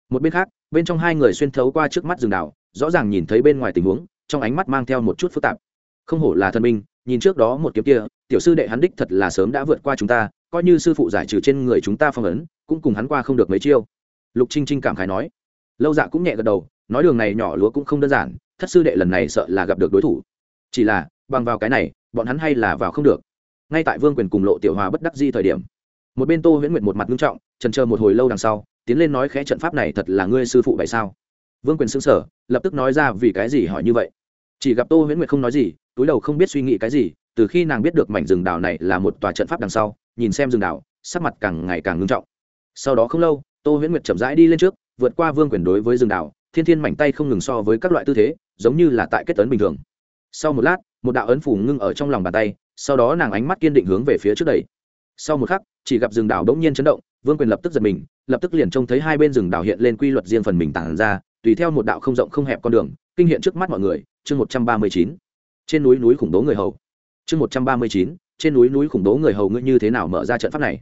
Một bên khác, bên trong hai người xuyên thấu qua trước mắt rừng đảo rõ ràng nhìn thấy bên ngoài tình huống, trong ánh mắt mang theo một chút phức tạp. Không hổ là thần minh nhìn trước đó một kiếm kia, tiểu sư đệ hắn đích thật là sớm đã vượt qua chúng ta, coi như sư phụ giải trừ trên người chúng ta phong ấn, cũng cùng hắn qua không được mấy chiêu. Lục trinh trinh cảm khái nói. Lâu dạ cũng nhẹ gật đầu, nói đường này nhỏ lúa cũng không đơn giản, thất sư đệ lần này sợ là gặp được đối thủ. Chỉ là, bằng vào cái này, bọn hắn hay là vào không được. Ngay tại vương quyền cùng lộ tiểu hòa bất đắc di thời điểm, một bên tô huyễn nguyệt một mặt nghiêm trọng trần chờ một hồi lâu đằng sau, tiến lên nói khẽ trận pháp này thật là ngươi sư phụ vậy sao? Vương quyền xứng sở lập tức nói ra vì cái gì hỏi như vậy. Chỉ gặp tô huyễn nguyệt không nói gì, túi đầu không biết suy nghĩ cái gì, từ khi nàng biết được mảnh rừng đảo này là một tòa trận pháp đằng sau, nhìn xem rừng đảo, sắc mặt càng ngày càng ngưng trọng. Sau đó không lâu, tô huyễn nguyệt chậm rãi đi lên trước, vượt qua vương quyền đối với rừng đảo, thiên thiên mảnh tay không ngừng so với các loại tư thế, giống như là tại kết tấn bình thường. Sau một lát, một đạo ấn phủ ngưng ở trong lòng bàn tay, sau đó nàng ánh mắt kiên định hướng về phía trước đây. sau một khắc, chỉ gặp rừng đảo đ ỗ n g nhiên chấn động, vương quyền lập tức giật mình, lập tức liền trông thấy hai bên rừng đảo hiện lên quy luật riêng phần mình tản ra tùy theo một đạo không rộng không hẹp con đường, kinh hiện trước mắt mọi người, chương một trăm ba mươi chín. Trên núi núi khủng bố người hầu. Chương một trăm ba mươi chín, trên núi núi khủng bố người hầu ngươi như thế nào mở ra trận pháp này?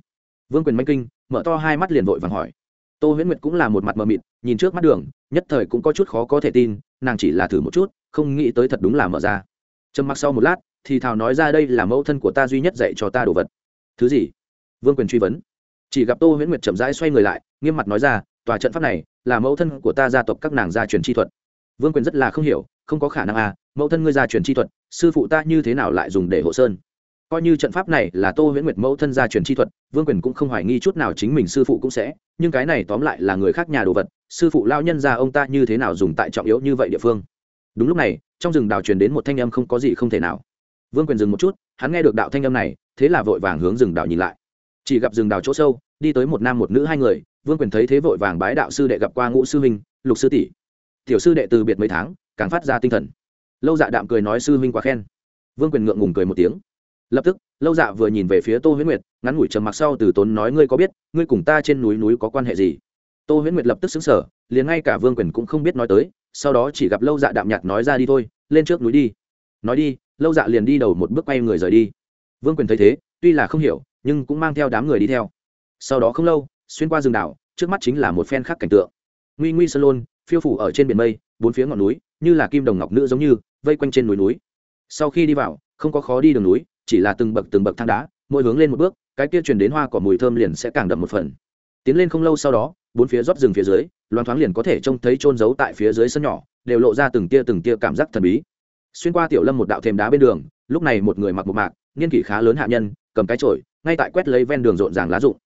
Vương quyền manh kinh, mở to hai mắt liền vội vàng hỏi. Tô huyễn nguyệt cũng là một mặt mờ mịt, nhìn trước mắt đường, nhất thời cũng có chút khó có thể tin, nàng chỉ là thử một chút, không nghĩ tới thật đúng là mở ra. Trầm mặc sau một lát, thì thào nói ra đây là mẫu thân của ta duy nhất dạy cho ta đồ vật. Thứ gì? Vương quyền truy vấn. Chỉ gặp tô huyễn nguyệt chậm rãi xoay người lại, nghiêm mặt nói ra, tòa trận pháp này là mẫu thân của ta gia tộc các nàng gia truyền chi thuật. Vương quyền rất là không hiểu, không có khả năng à mẫu thân ngươi gia truyền chi thuật, sư phụ ta như thế nào lại dùng để hộ sơn? Coi như trận pháp này là tô huyễn nguyệt mẫu thân gia truyền chi thuật, vương quyền cũng không hoài nghi chút nào chính mình sư phụ cũng sẽ, nhưng cái này tóm lại là người khác nhà đồ vật, sư phụ lao nhân ra ông ta như thế nào dùng tại trọng yếu như vậy địa phương? Đúng lúc này, trong rừng đào truyền đến một thanh âm không có gì không thể nào. Vương quyền dừng một chút, hắn nghe được đạo thanh âm này, thế là vội vàng hướng rừng đào nhìn lại. Chỉ gặp rừng đào chỗ sâu, đi tới một nam một nữ hai người vương quyền thấy thế vội vàng bái đạo sư đệ gặp qua ngũ sư huynh, lục sư tỷ. Tiểu sư đệ từ biệt mấy tháng, càng phát ra tinh thần. Lâu dạ đạm cười nói sư huynh quá khen. Vương quyền ngượng ngùng cười một tiếng. Lập tức, lâu dạ vừa nhìn về phía tô huyễn nguyệt, ngắn ngủi trầm mặc sau từ tốn nói ngươi có biết, ngươi cùng ta trên núi núi có quan hệ gì? Tô huyễn nguyệt lập tức xứng sở liền ngay cả vương quyền cũng không biết nói tới, sau đó chỉ gặp lâu dạ đạm nhạt nói ra đi thôi, lên trước núi đi. Nói đi, lâu dạ liền đi đầu một bước quay người rời đi. Vương quyền thấy thế, tuy là không hiểu, nhưng cũng mang theo đám người đi theo. Sau đó không lâu xuyên qua rừng đảo, trước mắt chính là một phen khác cảnh tượng. Nguy nguy sơn lôn, phiêu phủ ở trên biển mây, bốn phía ngọn núi, như là kim đồng ngọc nữ giống như, vây quanh trên núi núi. Sau khi đi vào, không có khó đi đường núi, chỉ là từng bậc từng bậc thang đá, mỗi hướng lên một bước, cái kia truyền đến hoa cỏ mùi thơm liền sẽ càng đậm một phần. Tiến lên không lâu sau đó, bốn phía rót rừng phía dưới loan thoáng liền có thể trông thấy trôn giấu tại phía dưới sân nhỏ, đều lộ ra từng tia từng tia cảm giác thần bí. Xuyên qua tiểu lâm một đạo thềm đá bên đường, lúc này một người mặc một mạc, niên kỷ khá lớn hạ nhân, cầm cái chổi, ngay tại quét lấy ven đường rộn ràng lá rụng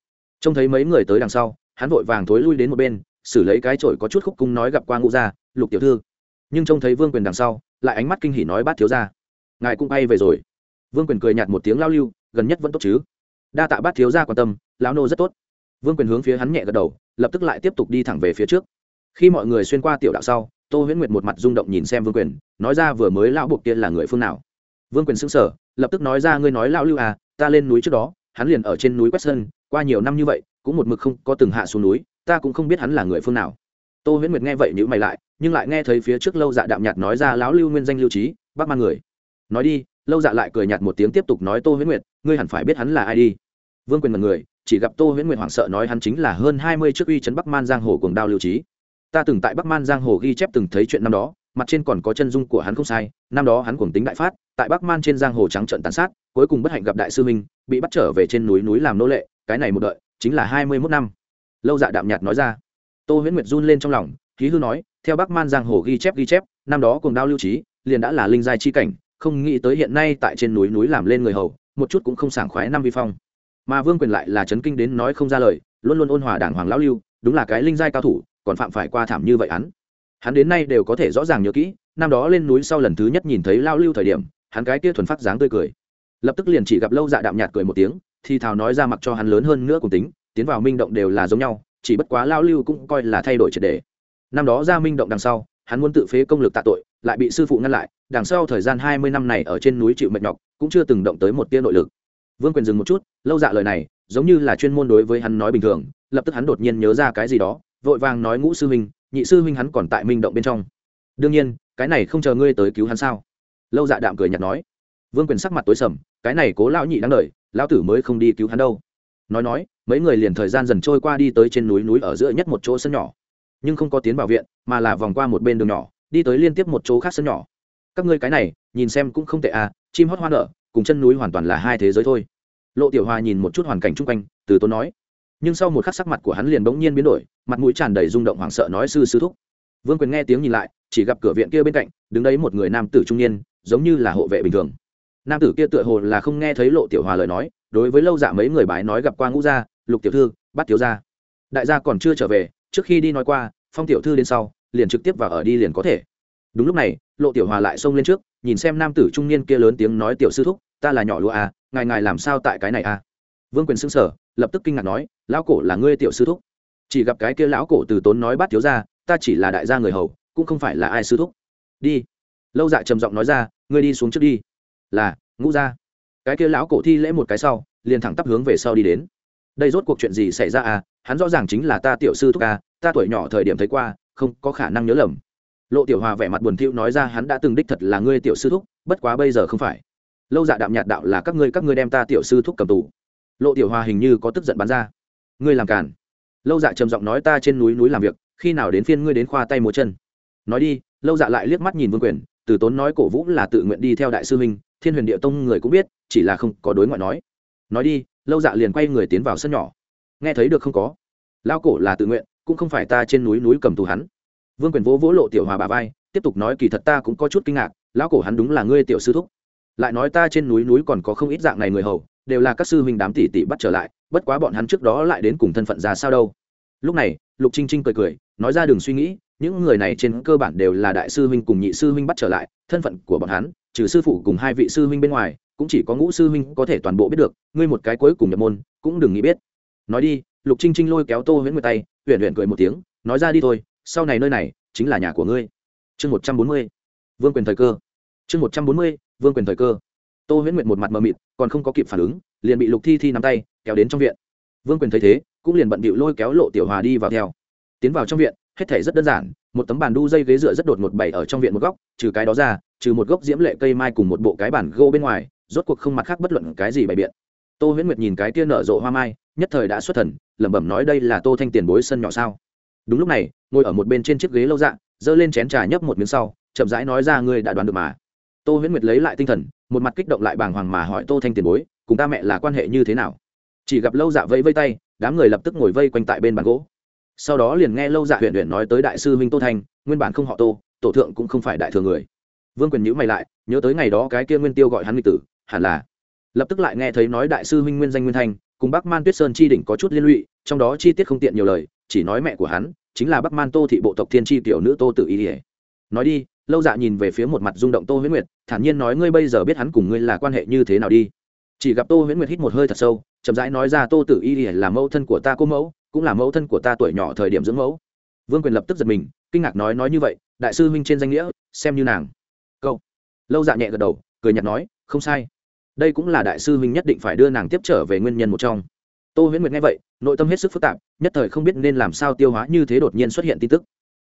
trông thấy mấy người tới đằng sau, hắn vội vàng thối lui đến một bên, xử lấy cái chổi có chút khúc cung nói gặp qua ngũ gia, lục tiểu thư. Nhưng trông thấy vương quyền đằng sau, lại ánh mắt kinh hỉ nói bát thiếu gia, ngài cũng bay về rồi. Vương quyền cười nhạt một tiếng lao lưu, gần nhất vẫn tốt chứ? Đa tạ bát thiếu gia quan tâm, lão nô rất tốt. Vương quyền hướng phía hắn nhẹ gật đầu, lập tức lại tiếp tục đi thẳng về phía trước. Khi mọi người xuyên qua tiểu đạo sau, tô huyễn nguyệt một mặt rung động nhìn xem vương quyền, nói ra vừa mới lão buộc kia là người phương nào. Vương quyền xưng sở lập tức nói ra, ngươi nói lão lưu à ta lên núi trước đó hắn liền ở trên núi quét sơn, qua nhiều năm như vậy, cũng một mực không có từng hạ xuống núi, ta cũng không biết hắn là người phương nào. Tô huyễn nguyệt nghe vậy nhữ mày lại, nhưng lại nghe thấy phía trước lâu dạ đạm nhạt nói ra lão lưu nguyên danh lưu trí, bác mang người. Nói đi, lâu dạ lại cười nhạt một tiếng tiếp tục nói tô huyễn nguyệt, ngươi hẳn phải biết hắn là ai đi. Vương quyền mật người, chỉ gặp tô huyễn nguyệt hoảng sợ nói hắn chính là hơn hai mươi trước uy trấn bắc man giang hồ cùng đao lưu trí. Ta từng tại bắc man giang hồ ghi chép từng thấy chuyện năm đó mặt trên còn có chân dung của hắn không sai, năm đó hắn cuồng tính đại phát, tại bắc man trên giang hồ trắng trận tàn sát, cuối cùng bất hạnh gặp đại sư minh bị bắt trở về trên núi núi làm nô lệ, cái này một đợi, chính là hai mươi mốt năm. Lâu dạ đạm nhạt nói ra. Tô huyễn nguyệt run lên trong lòng, khí hư nói, theo bắc man giang hồ ghi chép ghi chép, năm đó cùng đao lưu trí, liền đã là linh giai chi cảnh, không nghĩ tới hiện nay tại trên núi núi làm lên người hầu, một chút cũng không sảng khoái năm vi phong. Mà vương quyền lại là chấn kinh đến nói không ra lời, luôn luôn ôn hòa đảng hoàng lão lưu, đúng là cái linh giai cao thủ, còn phạm phải qua thảm như vậy hắn hắn đến nay đều có thể rõ ràng nhớ kỹ, năm đó lên núi sau lần thứ nhất nhìn thấy lao lưu thời điểm, hắn cái kia thuần phát dáng tươi cười. Lập tức liền chỉ gặp lâu dạ đạm nhạt cười một tiếng, thì thào nói ra mặc cho hắn lớn hơn nữa cùng tính, tiến vào minh động đều là giống nhau, chỉ bất quá lao lưu cũng coi là thay đổi triệt đề. Năm đó ra minh động đằng sau, hắn muốn tự phế công lực tạ tội, lại bị sư phụ ngăn lại, đằng sau thời gian hai mươi năm này ở trên núi chịu mệt nhọc, cũng chưa từng động tới một tia nội lực. Vương quyền dừng một chút, lâu dạ lời này, giống như là chuyên môn đối với hắn nói bình thường, lập tức hắn đột nhiên nhớ ra cái gì đó, vội vàng nói ngũ sư huynh nhị sư huynh hắn còn tại minh động bên trong. Đương nhiên, cái này không chờ ngươi tới cứu hắn sao? Lâu dạ đạm cười nhạt nói. Vương quyền sắc mặt tối sầm, cái này cố lão nhị đáng đợi lão tử mới không đi cứu hắn đâu. Nói nói, mấy người liền thời gian dần trôi qua đi tới trên núi núi ở giữa nhất một chỗ sân nhỏ. Nhưng không có tiến vào viện, mà là vòng qua một bên đường nhỏ, đi tới liên tiếp một chỗ khác sân nhỏ. Các ngươi cái này, nhìn xem cũng không tệ à chim hót hoa nở, cùng chân núi hoàn toàn là hai thế giới thôi. Lộ tiểu hòa nhìn một chút hoàn cảnh chung quanh, từ tốn nói nhưng sau một khắc sắc mặt của hắn liền bỗng nhiên biến đổi, mặt mũi tràn đầy rung động hoảng sợ nói sư sư thúc. Vương quyền nghe tiếng nhìn lại, chỉ gặp cửa viện kia bên cạnh, đứng đấy một người nam tử trung niên, giống như là hộ vệ bình thường. Nam tử kia tựa hồ là không nghe thấy lộ tiểu hòa lời nói, đối với lâu dạ mấy người bái nói gặp qua ngũ gia, lục tiểu thư, bắt tiểu gia. Đại gia còn chưa trở về, trước khi đi nói qua, phong tiểu thư đến sau, liền trực tiếp vào ở đi liền có thể. Đúng lúc này, lộ tiểu hòa lại xông lên trước, nhìn xem nam tử trung niên kia lớn tiếng nói, tiểu sư thúc, ta là nhỏ lụa à ngài ngài làm sao tại cái này à? Vương quyền xưng sở lập tức kinh ngạc nói, lão cổ là ngươi tiểu sư thúc. Chỉ gặp cái kia lão cổ từ tốn nói bắt thiếu ra, ta chỉ là đại gia người hầu, cũng không phải là ai sư thúc. Đi. Lâu dạ trầm giọng nói ra, ngươi đi xuống trước đi. Là, ngũ ra cái kia lão cổ thi lễ một cái sau, liền thẳng tắp hướng về sau đi đến. Đây rốt cuộc chuyện gì xảy ra à? Hắn rõ ràng chính là ta tiểu sư thúc à ta tuổi nhỏ thời điểm thấy qua, không có khả năng nhớ lầm. Lộ tiểu hòa vẻ mặt buồn thiu nói ra, hắn đã từng đích thật là ngươi tiểu sư thúc, bất quá bây giờ không phải. Lâu dạ đạm nhạt đạo là, các ngươi các ngươi đem ta tiểu sư thúc cầm tù lộ tiểu hòa hình như có tức giận bắn ra. Ngươi làm cản lâu dạ trầm giọng nói ta trên núi núi làm việc, khi nào đến phiên ngươi đến khoa tay múa chân. Nói đi, lâu dạ lại liếc mắt nhìn vương quyền, từ tốn nói cổ vũ là tự nguyện đi theo đại sư huynh, thiên huyền địa tông người cũng biết, chỉ là không có đối ngoại nói. Nói đi, lâu dạ liền quay người tiến vào sân nhỏ. Nghe thấy được không có. Lao cổ là tự nguyện, cũng không phải ta trên núi núi cầm tù hắn. Vương quyền vỗ vỗ lộ tiểu hòa bà vai, tiếp tục nói kỳ thật ta cũng có chút kinh ngạc, lão cổ hắn đúng là ngươi tiểu sư thúc lại nói ta trên núi núi còn có không ít dạng này người hầu, đều là các sư huynh đám tỷ tỷ bắt trở lại, bất quá bọn hắn trước đó lại đến cùng thân phận ra sao đâu. Lúc này, lục trinh trinh cười cười, nói ra đường suy nghĩ, những người này trên cơ bản đều là đại sư huynh cùng nhị sư huynh bắt trở lại, thân phận của bọn hắn, trừ sư phụ cùng hai vị sư huynh bên ngoài, cũng chỉ có ngũ sư huynh có thể toàn bộ biết được, ngươi một cái cuối cùng nhập môn, cũng đừng nghĩ biết. Nói đi, lục trinh trinh lôi kéo tô huyễn nguyệt tay huyện huyện cười một tiếng, nói ra đi thôi, sau này nơi này chính là nhà của ngươi. Chương một trăm bốn mươi, vương quyền thời cơ. Chương một trăm bốn mươi vương quyền thời cơ. Tô huyễn nguyệt một mặt mờ mịt, còn không có kịp phản ứng, liền bị lục thi thi nắm tay, kéo đến trong viện. Vương quyền thấy thế, cũng liền bận bịu lôi kéo lộ tiểu hòa đi vào theo. Tiến vào trong viện, hết thể rất đơn giản, một tấm bàn đu dây ghế dựa rất đột ngột bày ở trong viện một góc, trừ cái đó ra, trừ một gốc diễm lệ cây mai cùng một bộ cái bản gỗ bên ngoài, rốt cuộc không mặt khác bất luận cái gì bày biện. Tô huyễn nguyệt nhìn cái kia nở rộ hoa mai, nhất thời đã xuất thần, lẩm bẩm nói đây là tô thanh tiền bối sân nhỏ sao? Đúng lúc này, ngồi ở một bên trên chiếc ghế lâu dạng giơ lên chén trà nhấp một miếng sau, chậm rãi nói ra ngươi đã đoán được mà tô huyễn nguyệt lấy lại tinh thần, một mặt kích động lại bàng hoàng mà hỏi tô thanh tiền bối, cùng ta mẹ là quan hệ như thế nào? Chỉ gặp lâu dạ vẫy vây tay, đám người lập tức ngồi vây quanh tại bên bàn gỗ. Sau đó liền nghe lâu dạ huyện huyện nói tới đại sư minh tô thanh, nguyên bản không họ tô, tổ thượng cũng không phải đại thừa người. Vương quyền nhữ mày lại, nhớ tới ngày đó cái kia nguyên tiêu gọi hắn nghịch tử, hẳn là. Lập tức lại nghe thấy nói đại sư minh nguyên danh nguyên thanh, cùng bắc man tuyết sơn chi đỉnh có chút liên lụy, trong đó chi tiết không tiện nhiều lời, chỉ nói mẹ của hắn, chính là bắc man tô thị bộ tộc thiên tri tiểu nữ tô tự ý ỉa nói đi lâu dạ nhìn về phía một mặt rung động tô huyễn nguyệt, thản nhiên nói, ngươi bây giờ biết hắn cùng ngươi là quan hệ như thế nào đi. Chỉ gặp tô huyễn nguyệt hít một hơi thật sâu, chậm rãi nói ra, tô tử y là mẫu thân của ta cô mẫu, cũng là mẫu thân của ta tuổi nhỏ thời điểm dưỡng mẫu. Vương quyền lập tức giật mình, kinh ngạc nói nói như vậy, đại sư huynh trên danh nghĩa, xem như nàng. Câu. Lâu dạ nhẹ gật đầu, cười nhạt nói, không sai. Đây cũng là đại sư huynh nhất định phải đưa nàng tiếp trở về nguyên nhân một trong. Tô huyễn nguyệt nghe vậy, nội tâm hết sức phức tạp, nhất thời không biết nên làm sao tiêu hóa như thế đột nhiên xuất hiện tin tức.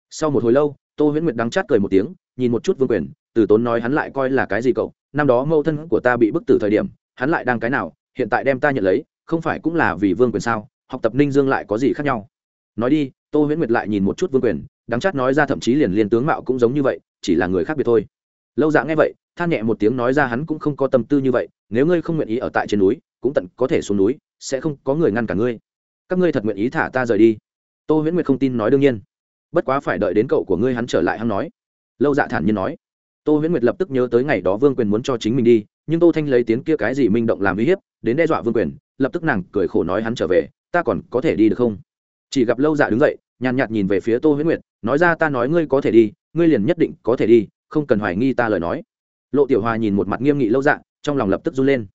Sau một hồi lâu tô huyễn nguyệt đắng chát cười một tiếng, nhìn một chút vương quyền, từ tốn nói hắn lại coi là cái gì cậu, năm đó mẫu thân của ta bị bức tử thời điểm, hắn lại đang cái nào, hiện tại đem ta nhận lấy, không phải cũng là vì vương quyền sao, học tập ninh dương lại có gì khác nhau. Nói đi, tô huyễn nguyệt lại nhìn một chút vương quyền, đắng chát nói ra thậm chí liền liên tướng mạo cũng giống như vậy, chỉ là người khác biệt thôi. Lâu dạ nghe vậy, than nhẹ một tiếng nói ra hắn cũng không có tâm tư như vậy, nếu ngươi không nguyện ý ở tại trên núi, cũng tận có thể xuống núi, sẽ không có người ngăn cả ngươi. Các ngươi thật nguyện ý thả ta rời đi. Tô huyễn nguyệt không tin nói đương nhiên bất quá phải đợi đến cậu của ngươi hắn trở lại hắn nói. Lâu dạ thản nhiên nói. Tô huyễn nguyệt lập tức nhớ tới ngày đó vương quyền muốn cho chính mình đi, nhưng tô thanh lấy tiếng kia cái gì minh động làm uy hiếp, đến đe dọa vương quyền, lập tức nàng cười khổ nói hắn trở về, ta còn có thể đi được không? Chỉ gặp lâu dạ đứng dậy, nhàn nhạt nhìn về phía tô huyễn nguyệt, nói ra, ta nói ngươi có thể đi, ngươi liền nhất định có thể đi, không cần hoài nghi ta lời nói. Lộ tiểu hòa nhìn một mặt nghiêm nghị lâu dạ trong lòng lập tức run lên.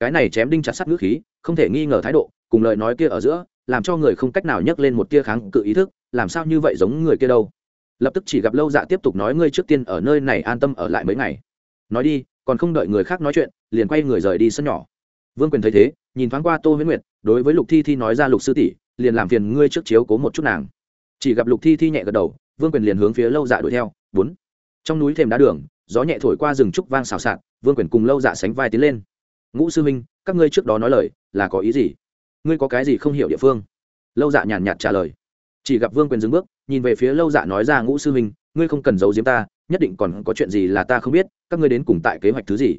Cái này chém đinh chặt sắt ngữ khí, không thể nghi ngờ thái độ, cùng lời nói kia ở giữa, làm cho người không cách nào nhấc lên một tia kháng cự ý thức làm sao như vậy giống người kia đâu? Lập tức chỉ gặp lâu dạ tiếp tục nói, ngươi trước tiên ở nơi này an tâm ở lại mấy ngày. Nói đi, còn không đợi người khác nói chuyện, liền quay người rời đi sân nhỏ. Vương quyền thấy thế, nhìn thoáng qua tô huyễn nguyệt, đối với lục thi thi nói ra, lục sư tỷ, liền làm phiền ngươi trước chiếu cố một chút nàng. Chỉ gặp lục thi thi nhẹ gật đầu, vương quyền liền hướng phía lâu dạ đuổi theo, bốn. Trong núi thềm đá đường, gió nhẹ thổi qua rừng trúc vang xào xạc, vương quyền cùng lâu dạ sánh vai tiến lên. Ngũ sư minh các ngươi trước đó nói lời, là có ý gì? Ngươi có cái gì không hiểu địa phương? Lâu dạ nhàn nhạt trả lời chỉ gặp vương quyền dừng bước, nhìn về phía lâu dạ nói ra, ngũ sư minh ngươi không cần giấu giếm ta, nhất định còn có chuyện gì là ta không biết, các ngươi đến cùng tại kế hoạch thứ gì?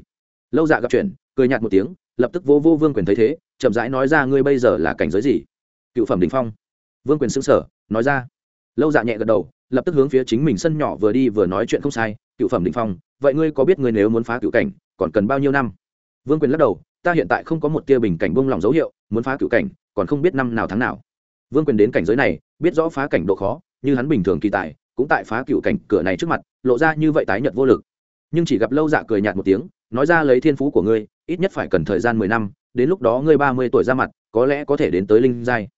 Lâu dạ gặp chuyện, cười nhạt một tiếng, lập tức vô vô vương quyền thấy thế, chậm rãi nói ra, ngươi bây giờ là cảnh giới gì? Cựu phẩm đình phong. Vương quyền xứng sở nói ra. Lâu dạ nhẹ gật đầu, lập tức hướng phía chính mình sân nhỏ vừa đi vừa nói chuyện không sai, cựu phẩm đình phong, vậy ngươi có biết ngươi nếu muốn phá cựu cảnh, còn cần bao nhiêu năm? Vương quyền lắc đầu, ta hiện tại không có một tia bình cảnh bông lòng dấu hiệu, muốn phá cựu cảnh, còn không biết năm nào tháng nào. Vương quyền đến cảnh giới này biết rõ phá cảnh độ khó, như hắn bình thường kỳ tài, cũng tại phá cựu cảnh cửa này trước mặt, lộ ra như vậy tái nhận vô lực. Nhưng chỉ gặp lâu dạ cười nhạt một tiếng, nói ra lấy thiên phú của ngươi, ít nhất phải cần thời gian mười năm, đến lúc đó ngươi ba mươi tuổi ra mặt, có lẽ có thể đến tới linh giai.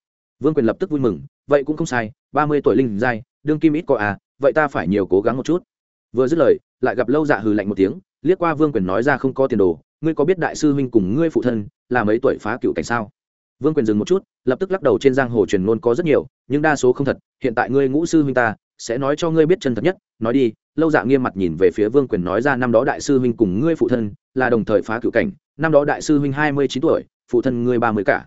Vương quyền lập tức vui mừng, vậy cũng không sai, ba mươi tuổi linh giai, đương kim ít có à vậy ta phải nhiều cố gắng một chút. Vừa dứt lời, lại gặp lâu dạ hừ lạnh một tiếng, liếc qua vương quyền nói ra không có tiền đồ, ngươi có biết đại sư huynh cùng ngươi phụ thân là mấy tuổi phá cựu cảnh sao? Vương quyền dừng một chút, lập tức lắc đầu trên giang hồ truyền ngôn có rất nhiều, nhưng đa số không thật, hiện tại ngươi ngũ sư huynh ta, sẽ nói cho ngươi biết chân thật nhất, nói đi, lâu dạ nghiêm mặt nhìn về phía vương quyền nói ra năm đó đại sư huynh cùng ngươi phụ thân, là đồng thời phá cựu cảnh, năm đó đại sư huynh hai mươi chín tuổi, phụ thân ngươi ba mươi cả.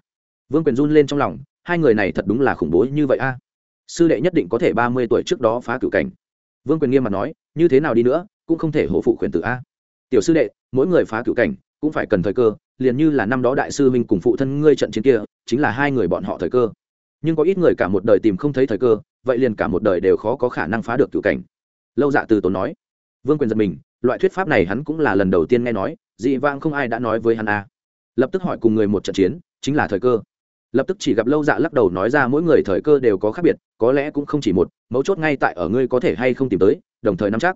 Vương quyền run lên trong lòng, hai người này thật đúng là khủng bố như vậy a. Sư đệ nhất định có thể ba mươi tuổi trước đó phá cựu cảnh. Vương quyền nghiêm mặt nói, như thế nào đi nữa, cũng không thể hổ phụ khuyển tử a. Tiểu sư đệ, mỗi người phá cựu cảnh, cũng phải cần thời cơ liền như là năm đó đại sư minh cùng phụ thân ngươi trận chiến kia, chính là hai người bọn họ thời cơ. Nhưng có ít người cả một đời tìm không thấy thời cơ, vậy liền cả một đời đều khó có khả năng phá được cựu cảnh. Lâu dạ từ tốn nói. Vương quyền giật mình, loại thuyết pháp này hắn cũng là lần đầu tiên nghe nói, dị vang không ai đã nói với hắn a lập tức hỏi cùng người một trận chiến, chính là thời cơ. Lập tức chỉ gặp lâu dạ lắc đầu nói ra mỗi người thời cơ đều có khác biệt, có lẽ cũng không chỉ một, mấu chốt ngay tại ở ngươi có thể hay không tìm tới, đồng thời nắm chắc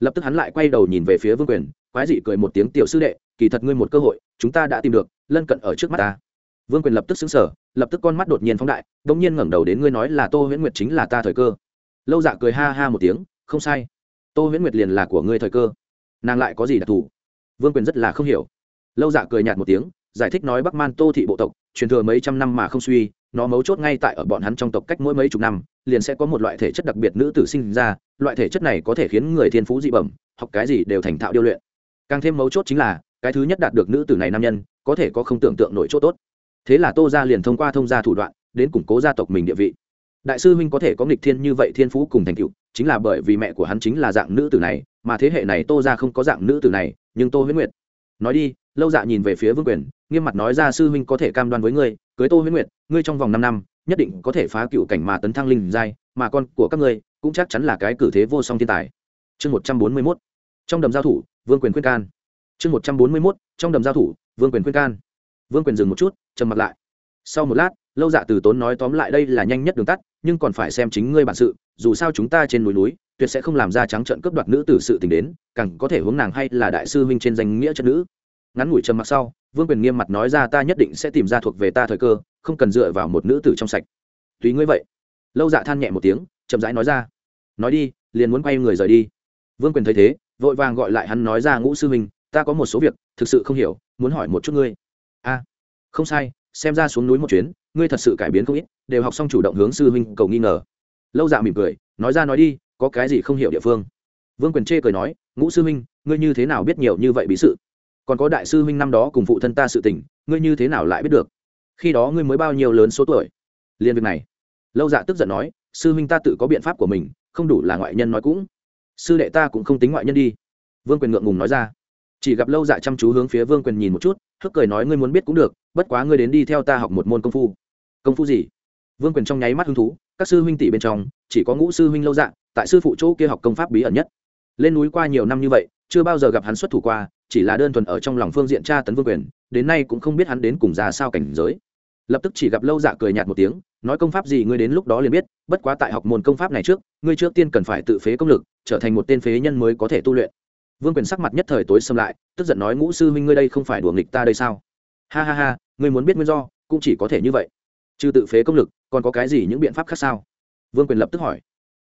lập tức hắn lại quay đầu nhìn về phía vương quyền, quái dị cười một tiếng, tiểu sư đệ, kỳ thật ngươi một cơ hội, chúng ta đã tìm được, lân cận ở trước mắt ta. Vương quyền lập tức xứng sở lập tức con mắt đột nhiên phóng đại đ ỗ n g nhiên ngẩng đầu đến ngươi nói là tô huyễn nguyệt chính là ta thời cơ. Lâu dạ cười ha ha một tiếng, không sai. Tô huyễn nguyệt liền là của ngươi thời cơ. Nàng lại có gì đặc thù? Vương quyền rất là không hiểu. Lâu dạ cười nhạt một tiếng, giải thích nói bắc man tô thị bộ tộc, truyền thừa mấy trăm năm mà không suy nó mấu chốt ngay tại ở bọn hắn trong tộc cách mỗi mấy chục năm, liền sẽ có một loại thể chất đặc biệt nữ tử sinh ra, loại thể chất này có thể khiến người thiên phú dị bẩm, học cái gì đều thành thạo điêu luyện. Càng thêm mấu chốt chính là, cái thứ nhất đạt được nữ tử này nam nhân, có thể có không tưởng tượng nổi chỗ tốt. Thế là tô ra liền thông qua thông gia thủ đoạn, đến củng cố gia tộc mình địa vị. Đại sư huynh có thể có nghịch thiên như vậy thiên phú cùng thành tựu, chính là bởi vì mẹ của hắn chính là dạng nữ tử này, mà thế hệ này tô ra không có dạng nữ tử này, nhưng tô huyết nguyệt. Nói đi, lâu dạ nhìn về phía vương quyền nghiêm mặt nói ra sư huynh có thể cam đoan với ngươi, cưới tô huyết nguyệt, ngươi trong vòng năm năm, nhất định có thể phá cựu cảnh mà tấn thăng linh giai, mà con của các ngươi cũng chắc chắn là cái cử thế vô song thiên tài. Chương một trăm bốn mươi mốt. Trong đầm giao thủ, vương quyền khuyên can. Chương một trăm bốn mươi mốt. Trong đầm giao thủ, vương quyền khuyên can. Vương quyền dừng một chút, trầm mặt lại. Sau một lát, lâu dạ từ tốn nói tóm lại đây là nhanh nhất đường tắt, nhưng còn phải xem chính ngươi bản sự, dù sao chúng ta trên núi núi, tuyệt sẽ không làm ra trắng trợn cướp đoạt nữ tử sự tình đến, càng có thể hướng nàng hay là đại sư huynh trên danh nghĩa chất nữ ngắn ngủi trầm mặc sau, vương quyền nghiêm mặt nói ra, ta nhất định sẽ tìm ra thuộc về ta thời cơ, không cần dựa vào một nữ tử trong sạch. Tùy ngươi vậy. Lâu dạ than nhẹ một tiếng, chậm rãi nói ra. Nói đi, liền muốn quay người rời đi. Vương quyền thấy thế, vội vàng gọi lại hắn nói ra, ngũ sư huynh, ta có một số việc, thực sự không hiểu, muốn hỏi một chút ngươi. A, không sai, xem ra xuống núi một chuyến, ngươi thật sự cải biến không ít, đều học xong chủ động hướng sư huynh cầu nghi ngờ. Lâu dạ mỉm cười, nói ra nói đi, có cái gì không hiểu địa phương? Vương quyền chê cười nói, ngũ sư huynh, ngươi như thế nào biết nhiều như vậy bí sự? Còn có đại sư huynh năm đó cùng phụ thân ta sự tình, ngươi như thế nào lại biết được? Khi đó ngươi mới bao nhiêu lớn số tuổi? Liên việc này. Lâu dạ tức giận nói, sư huynh ta tự có biện pháp của mình, không đủ là ngoại nhân nói cũng. Sư đệ ta cũng không tính ngoại nhân đi. Vương quyền ngượng ngùng nói ra. Chỉ gặp lâu dạ chăm chú hướng phía vương quyền nhìn một chút, hức cười nói ngươi muốn biết cũng được, bất quá ngươi đến đi theo ta học một môn công phu. Công phu gì? Vương quyền trong nháy mắt hứng thú, các sư huynh tỷ bên trong, chỉ có ngũ sư huynh lâu dạ tại sư phụ chỗ kia học công pháp bí ẩn nhất. Lên núi qua nhiều năm như vậy, chưa bao giờ gặp hắn xuất thủ qua chỉ là đơn thuần ở trong lòng phương diện tra tấn vương quyền, đến nay cũng không biết hắn đến cùng ra sao cảnh giới. Lập tức chỉ gặp lâu dạ cười nhạt một tiếng, nói công pháp gì ngươi đến lúc đó liền biết, bất quá tại học môn công pháp này trước, ngươi trước tiên cần phải tự phế công lực, trở thành một tên phế nhân mới có thể tu luyện. Vương quyền sắc mặt nhất thời tối xâm lại, tức giận nói, ngũ sư huynh ngươi đây không phải đùa nghịch ta đây sao? Ha ha ha, ngươi muốn biết nguyên do, cũng chỉ có thể như vậy. Trừ tự phế công lực, còn có cái gì những biện pháp khác sao? Vương quyền lập tức hỏi.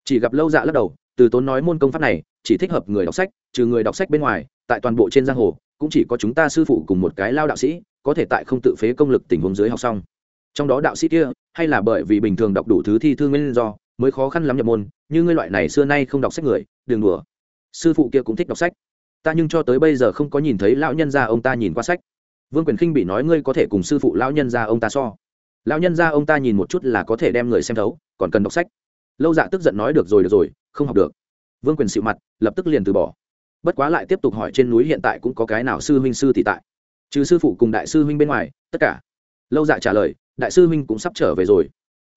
Chỉ gặp lâu dạ lắc đầu, từ tốn nói môn công pháp này, chỉ thích hợp người đọc sách, trừ người đọc sách bên ngoài tại toàn bộ trên giang hồ, cũng chỉ có chúng ta sư phụ cùng một cái lao đạo sĩ, có thể tại không tự phế công lực tình huống dưới học xong. Trong đó đạo sĩ kia, hay là bởi vì bình thường đọc đủ thứ thi thư nguyên do, mới khó khăn lắm nhập môn, như ngươi loại này xưa nay không đọc sách người, đừng đùa. Sư phụ kia cũng thích đọc sách. Ta nhưng cho tới bây giờ không có nhìn thấy lão nhân gia ông ta nhìn qua sách. Vương quyền khinh bị nói ngươi có thể cùng sư phụ lão nhân gia ông ta so. Lão nhân gia ông ta nhìn một chút là có thể đem người xem thấu, còn cần đọc sách. Lâu dạ tức giận nói được rồi được rồi, không học được. Vương quyền xịu mặt, lập tức liền từ bỏ bất quá lại tiếp tục hỏi trên núi hiện tại cũng có cái nào sư huynh sư tỷ tại. Trừ sư phụ cùng đại sư huynh bên ngoài, tất cả. Lâu dạ trả lời, đại sư huynh cũng sắp trở về rồi.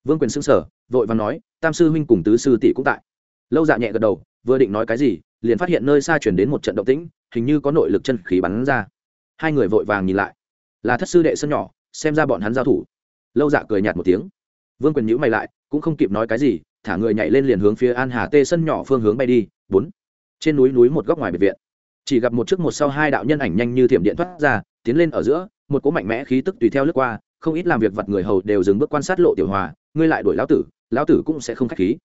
Vương quyền xưng sở vội và nói, tam sư huynh cùng tứ sư tỷ cũng tại. Lâu dạ nhẹ gật đầu, vừa định nói cái gì, liền phát hiện nơi xa chuyển đến một trận động tĩnh, hình như có nội lực chân khí bắn ra. Hai người vội vàng nhìn lại. Là thất sư đệ sân nhỏ, xem ra bọn hắn giao thủ. Lâu dạ cười nhạt một tiếng. Vương quyền nhữ mày lại, cũng không kịp nói cái gì, thả người nhảy lên liền hướng phía an hà tê sân nhỏ phương hướng bay đi. Bốn trên núi núi một góc ngoài biệt viện, chỉ gặp một trước một sau hai đạo nhân ảnh nhanh như thiểm điện thoát ra, tiến lên ở giữa, một cỗ mạnh mẽ khí tức tùy theo lướt qua, không ít làm việc vặt người hầu đều dừng bước quan sát lộ tiểu hòa, ngươi lại đuổi lão tử lão tử cũng sẽ không khách khí.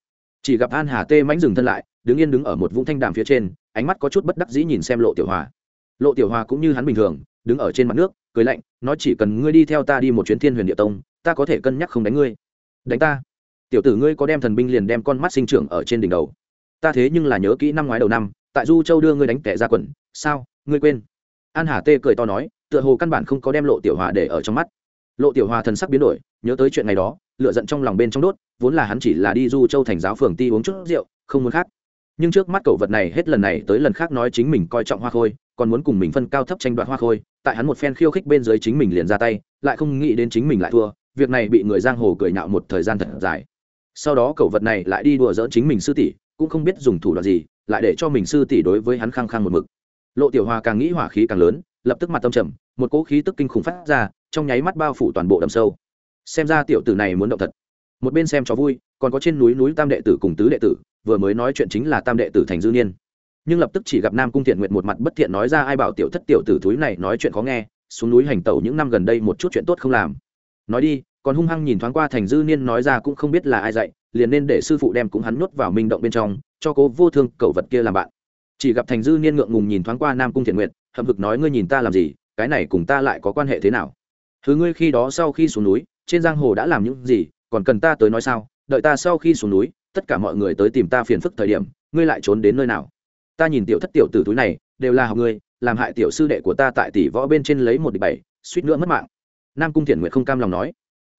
Chỉ gặp an hà tê mãnh dừng thân lại, đứng yên đứng ở một vũng thanh đàm phía trên, ánh mắt có chút bất đắc dĩ nhìn xem lộ tiểu hòa. Lộ tiểu hòa cũng như hắn bình thường, đứng ở trên mặt nước, cười lạnh, nói chỉ cần ngươi đi theo ta đi một chuyến thiên huyền địa tông, ta có thể cân nhắc không đánh ngươi. Đánh ta? Tiểu tử ngươi có đem thần binh liền đem con mắt sinh trưởng ở trên đỉnh đầu ta thế nhưng là nhớ kỹ năm ngoái đầu năm, tại du châu đưa ngươi đánh tẻ ra quần, sao, ngươi quên? An hà tê cười to nói, tựa hồ căn bản không có đem lộ tiểu hòa để ở trong mắt. Lộ tiểu hòa thần sắc biến đổi, nhớ tới chuyện ngày đó lựa giận trong lòng bên trong đốt, vốn là hắn chỉ là đi du châu thành giáo phường ti uống chút rượu, không muốn khác. Nhưng trước mắt cậu vật này hết lần này tới lần khác nói chính mình coi trọng hoa khôi, còn muốn cùng mình phân cao thấp tranh đoạt hoa khôi, tại hắn một phen khiêu khích bên dưới chính mình liền ra tay, lại không nghĩ đến chính mình lại thua, việc này bị người giang hồ cười nhạo một thời gian thật dài. Sau đó cậu vật này lại đi đùa dỡ chính mình sư tỷ cũng không biết dùng thủ đoạn gì, lại để cho mình sư tỷ đối với hắn khăng khăng một mực. Lộ tiểu hoa càng nghĩ hỏa khí càng lớn, lập tức mặt tâm trầm, một cỗ khí tức kinh khủng phát ra, trong nháy mắt bao phủ toàn bộ đầm sâu. Xem ra tiểu tử này muốn động thật. Một bên xem cho vui, còn có trên núi núi tam đệ tử cùng tứ đệ tử, vừa mới nói chuyện chính là tam đệ tử thành dư niên. Nhưng lập tức chỉ gặp nam cung thiện nguyện một mặt bất thiện nói ra ai bảo tiểu thất tiểu tử thúi này nói chuyện khó nghe, xuống núi hành tẩu những năm gần đây một chút chuyện tốt không làm. Nói đi còn hung hăng nhìn thoáng qua thành dư niên nói ra cũng không biết là ai dạy, liền nên để sư phụ đem cũng hắn nuốt vào minh động bên trong, cho cố vô thương cậu vật kia làm bạn. Chỉ gặp thành dư niên ngượng ngùng nhìn thoáng qua nam cung thiện nguyện hậm hực nói, ngươi nhìn ta làm gì? Cái này cùng ta lại có quan hệ thế nào? Thứ ngươi khi đó sau khi xuống núi, trên giang hồ đã làm những gì, còn cần ta tới nói sao? Đợi ta sau khi xuống núi, tất cả mọi người tới tìm ta phiền phức thời điểm, ngươi lại trốn đến nơi nào? Ta nhìn tiểu thất tiểu tử túi này, đều là học ngươi, làm hại tiểu sư đệ của ta tại tỷ võ bên trên lấy một địch bảy, suýt nữa mất mạng. Nam cung thiện nguyện không cam lòng nói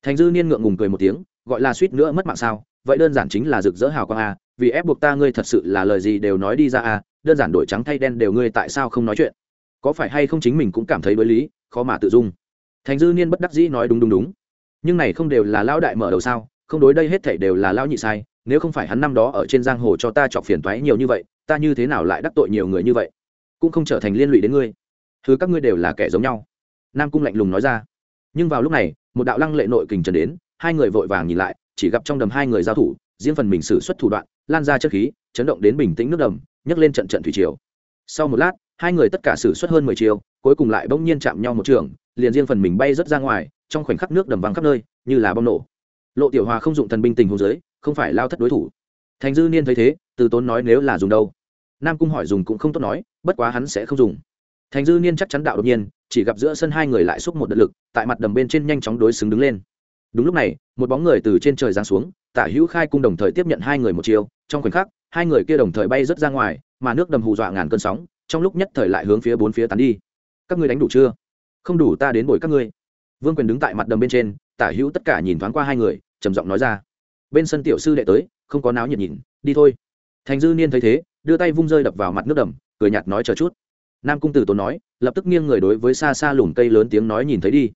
thành dư niên ngượng ngùng cười một tiếng, gọi là suýt nữa mất mạng sao? Vậy đơn giản chính là rực rỡ hào quang a vì ép buộc ta ngươi thật sự là lời gì đều nói đi ra a đơn giản đổi trắng thay đen đều ngươi tại sao không nói chuyện? Có phải hay không chính mình cũng cảm thấy đối lý, khó mà tự dung? Thành dư niên bất đắc dĩ nói đúng đúng đúng. Nhưng này không đều là lão đại mở đầu sao? Không đối đây hết thảy đều là lão nhị sai. Nếu không phải hắn năm đó ở trên giang hồ cho ta chọc phiền toái nhiều như vậy, ta như thế nào lại đắc tội nhiều người như vậy? Cũng không trở thành liên lụy đến ngươi. Thứ các ngươi đều là kẻ giống nhau. Nam cung lạnh lùng nói ra. Nhưng vào lúc này một đạo lăng lệ nội kình trần đến, hai người vội vàng nhìn lại, chỉ gặp trong đầm hai người giao thủ, riêng phần mình xử xuất thủ đoạn, lan ra chất khí, chấn động đến bình tĩnh nước đầm, nhấc lên trận trận thủy triều. Sau một lát, hai người tất cả xử xuất hơn mười chiều cuối cùng lại bỗng nhiên chạm nhau một trường, liền riêng phần mình bay rớt ra ngoài, trong khoảnh khắc nước đầm văng khắp nơi, như là bom nổ. Lộ tiểu hòa không dụng thần binh tình hồ dưới, không phải lao thất đối thủ. Thành dư niên thấy thế, từ tốn nói nếu là dùng đâu? Nam cung hỏi dùng cũng không tốt nói, bất quá hắn sẽ không dùng thành dư niên chắc chắn đạo đột nhiên, chỉ gặp giữa sân hai người lại xúc một đợt lực, tại mặt đầm bên trên nhanh chóng đối xứng đứng lên. Đúng lúc này, một bóng người từ trên trời giáng xuống, tả hữu khai cung đồng thời tiếp nhận hai người một chiều trong khoảnh khắc, hai người kia đồng thời bay rớt ra ngoài, mà nước đầm hù dọa ngàn cơn sóng, trong lúc nhất thời lại hướng phía bốn phía tán đi. Các ngươi đánh đủ chưa? Không đủ ta đến bồi các ngươi. Vương quyền đứng tại mặt đầm bên trên, tả hữu tất cả nhìn thoáng qua hai người, trầm giọng nói ra. Bên sân tiểu sư đệ tới, không có náo nhiệt nhìn, đi thôi. Thành dư niên thấy thế, đưa tay vung rơi đập vào mặt nước đầm, cười nhạt nói chờ chút nam cung tử tốn nói, lập tức nghiêng người đối với xa xa lùm cây lớn tiếng nói nhìn thấy đi.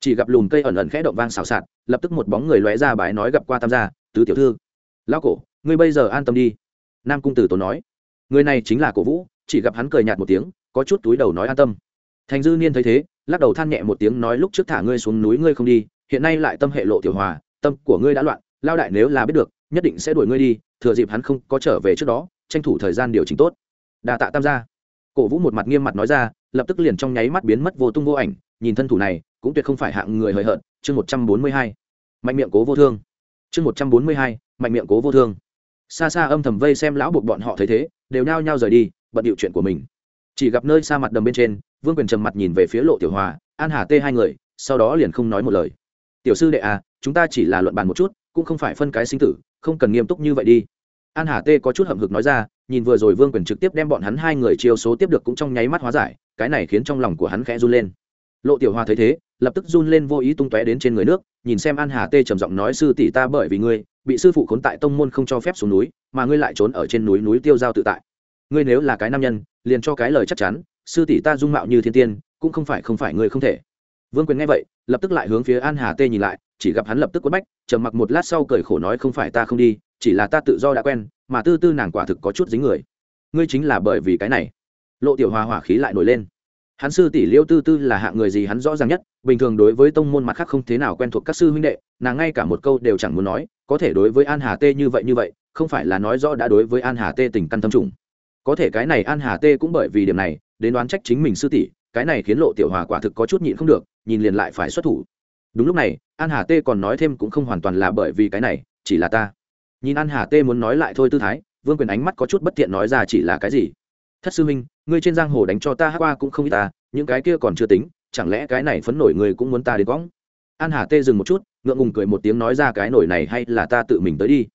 Chỉ gặp lùm cây ẩn ẩn khẽ động vang xào xạc, lập tức một bóng người lóe ra bái nói gặp qua tam gia, tứ tiểu thư. Lão cổ, ngươi bây giờ an tâm đi. Nam cung tử tốn nói. Người này chính là cổ vũ. Chỉ gặp hắn cười nhạt một tiếng, có chút túi đầu nói an tâm. Thành dư niên thấy thế, lắc đầu than nhẹ một tiếng nói, lúc trước thả ngươi xuống núi ngươi không đi, hiện nay lại tâm hệ lộ tiểu hòa, tâm của ngươi đã loạn lao đại nếu là biết được, nhất định sẽ đuổi ngươi đi, thừa dịp hắn không có trở về trước đó, tranh thủ thời gian điều chỉnh tốt. Đà tạ tam gia cổ vũ một mặt nghiêm mặt nói ra, lập tức liền trong nháy mắt biến mất vô tung vô ảnh, nhìn thân thủ này, cũng tuyệt không phải hạng người hời hợt, chương một trăm bốn mươi hai. Mạnh miệng cố vô thương. Chương một trăm bốn mươi hai, mạnh miệng cố vô thương. Xa xa âm thầm vây xem lão buộc bọn họ thấy thế, đều nao nhao rời đi, bận điệu chuyện của mình. Chỉ gặp nơi xa mặt đầm bên trên, vương quyền trầm mặt nhìn về phía lộ tiểu hòa, an hà tê hai người, sau đó liền không nói một lời. Tiểu sư đệ à chúng ta chỉ là luận bàn một chút, cũng không phải phân cái sinh tử, không cần nghiêm túc như vậy đi. An hà tê có chút hậm hực nói ra nhìn vừa rồi vương quyền trực tiếp đem bọn hắn hai người chiêu số tiếp được cũng trong nháy mắt hóa giải, cái này khiến trong lòng của hắn khẽ run lên. Lộ tiểu hoa thấy thế, lập tức run lên vô ý tung tóe đến trên người nước, nhìn xem an hà tê trầm giọng nói, sư tỷ ta bởi vì ngươi, bị sư phụ khốn tại tông môn không cho phép xuống núi, mà ngươi lại trốn ở trên núi núi tiêu giao tự tại. Ngươi nếu là cái nam nhân, liền cho cái lời chắc chắn, sư tỷ ta dung mạo như thiên tiên, cũng không phải không phải ngươi không thể. Vương quyền nghe vậy, lập tức lại hướng phía an hà tê nhìn lại, chỉ gặp hắn lập tức quất bách, trầm mặc một lát sau cười khổ nói, không phải ta không đi, chỉ là ta tự do đã quen mà tư tư nàng quả thực có chút dính người. Ngươi chính là bởi vì cái này. Lộ tiểu hòa hỏa khí lại nổi lên. Hắn sư tỷ liêu tư tư là hạng người gì hắn rõ ràng nhất, bình thường đối với tông môn mặt khác không thế nào quen thuộc các sư huynh đệ, nàng ngay cả một câu đều chẳng muốn nói, có thể đối với an hà tê như vậy như vậy, không phải là nói rõ đã đối với an hà tê tình căn tâm trùng. Có thể cái này an hà tê cũng bởi vì điểm này, đến đoán trách chính mình sư tỷ, cái này khiến lộ tiểu hòa quả thực có chút nhịn không được, nhìn liền lại phải xuất thủ. Đúng lúc này, an hà tê còn nói thêm cũng không hoàn toàn là bởi vì cái này, chỉ là ta nhìn an hà tê muốn nói lại thôi tư thái, vương quyền ánh mắt có chút bất tiện nói ra chỉ là cái gì? Thất sư huynh, ngươi trên giang hồ đánh cho ta hát qua cũng không ít ta, những cái kia còn chưa tính, chẳng lẽ cái này phấn nổi người cũng muốn ta đến võng an hà tê dừng một chút, ngượng ngùng cười một tiếng nói ra cái nổi này hay là ta tự mình tới đi.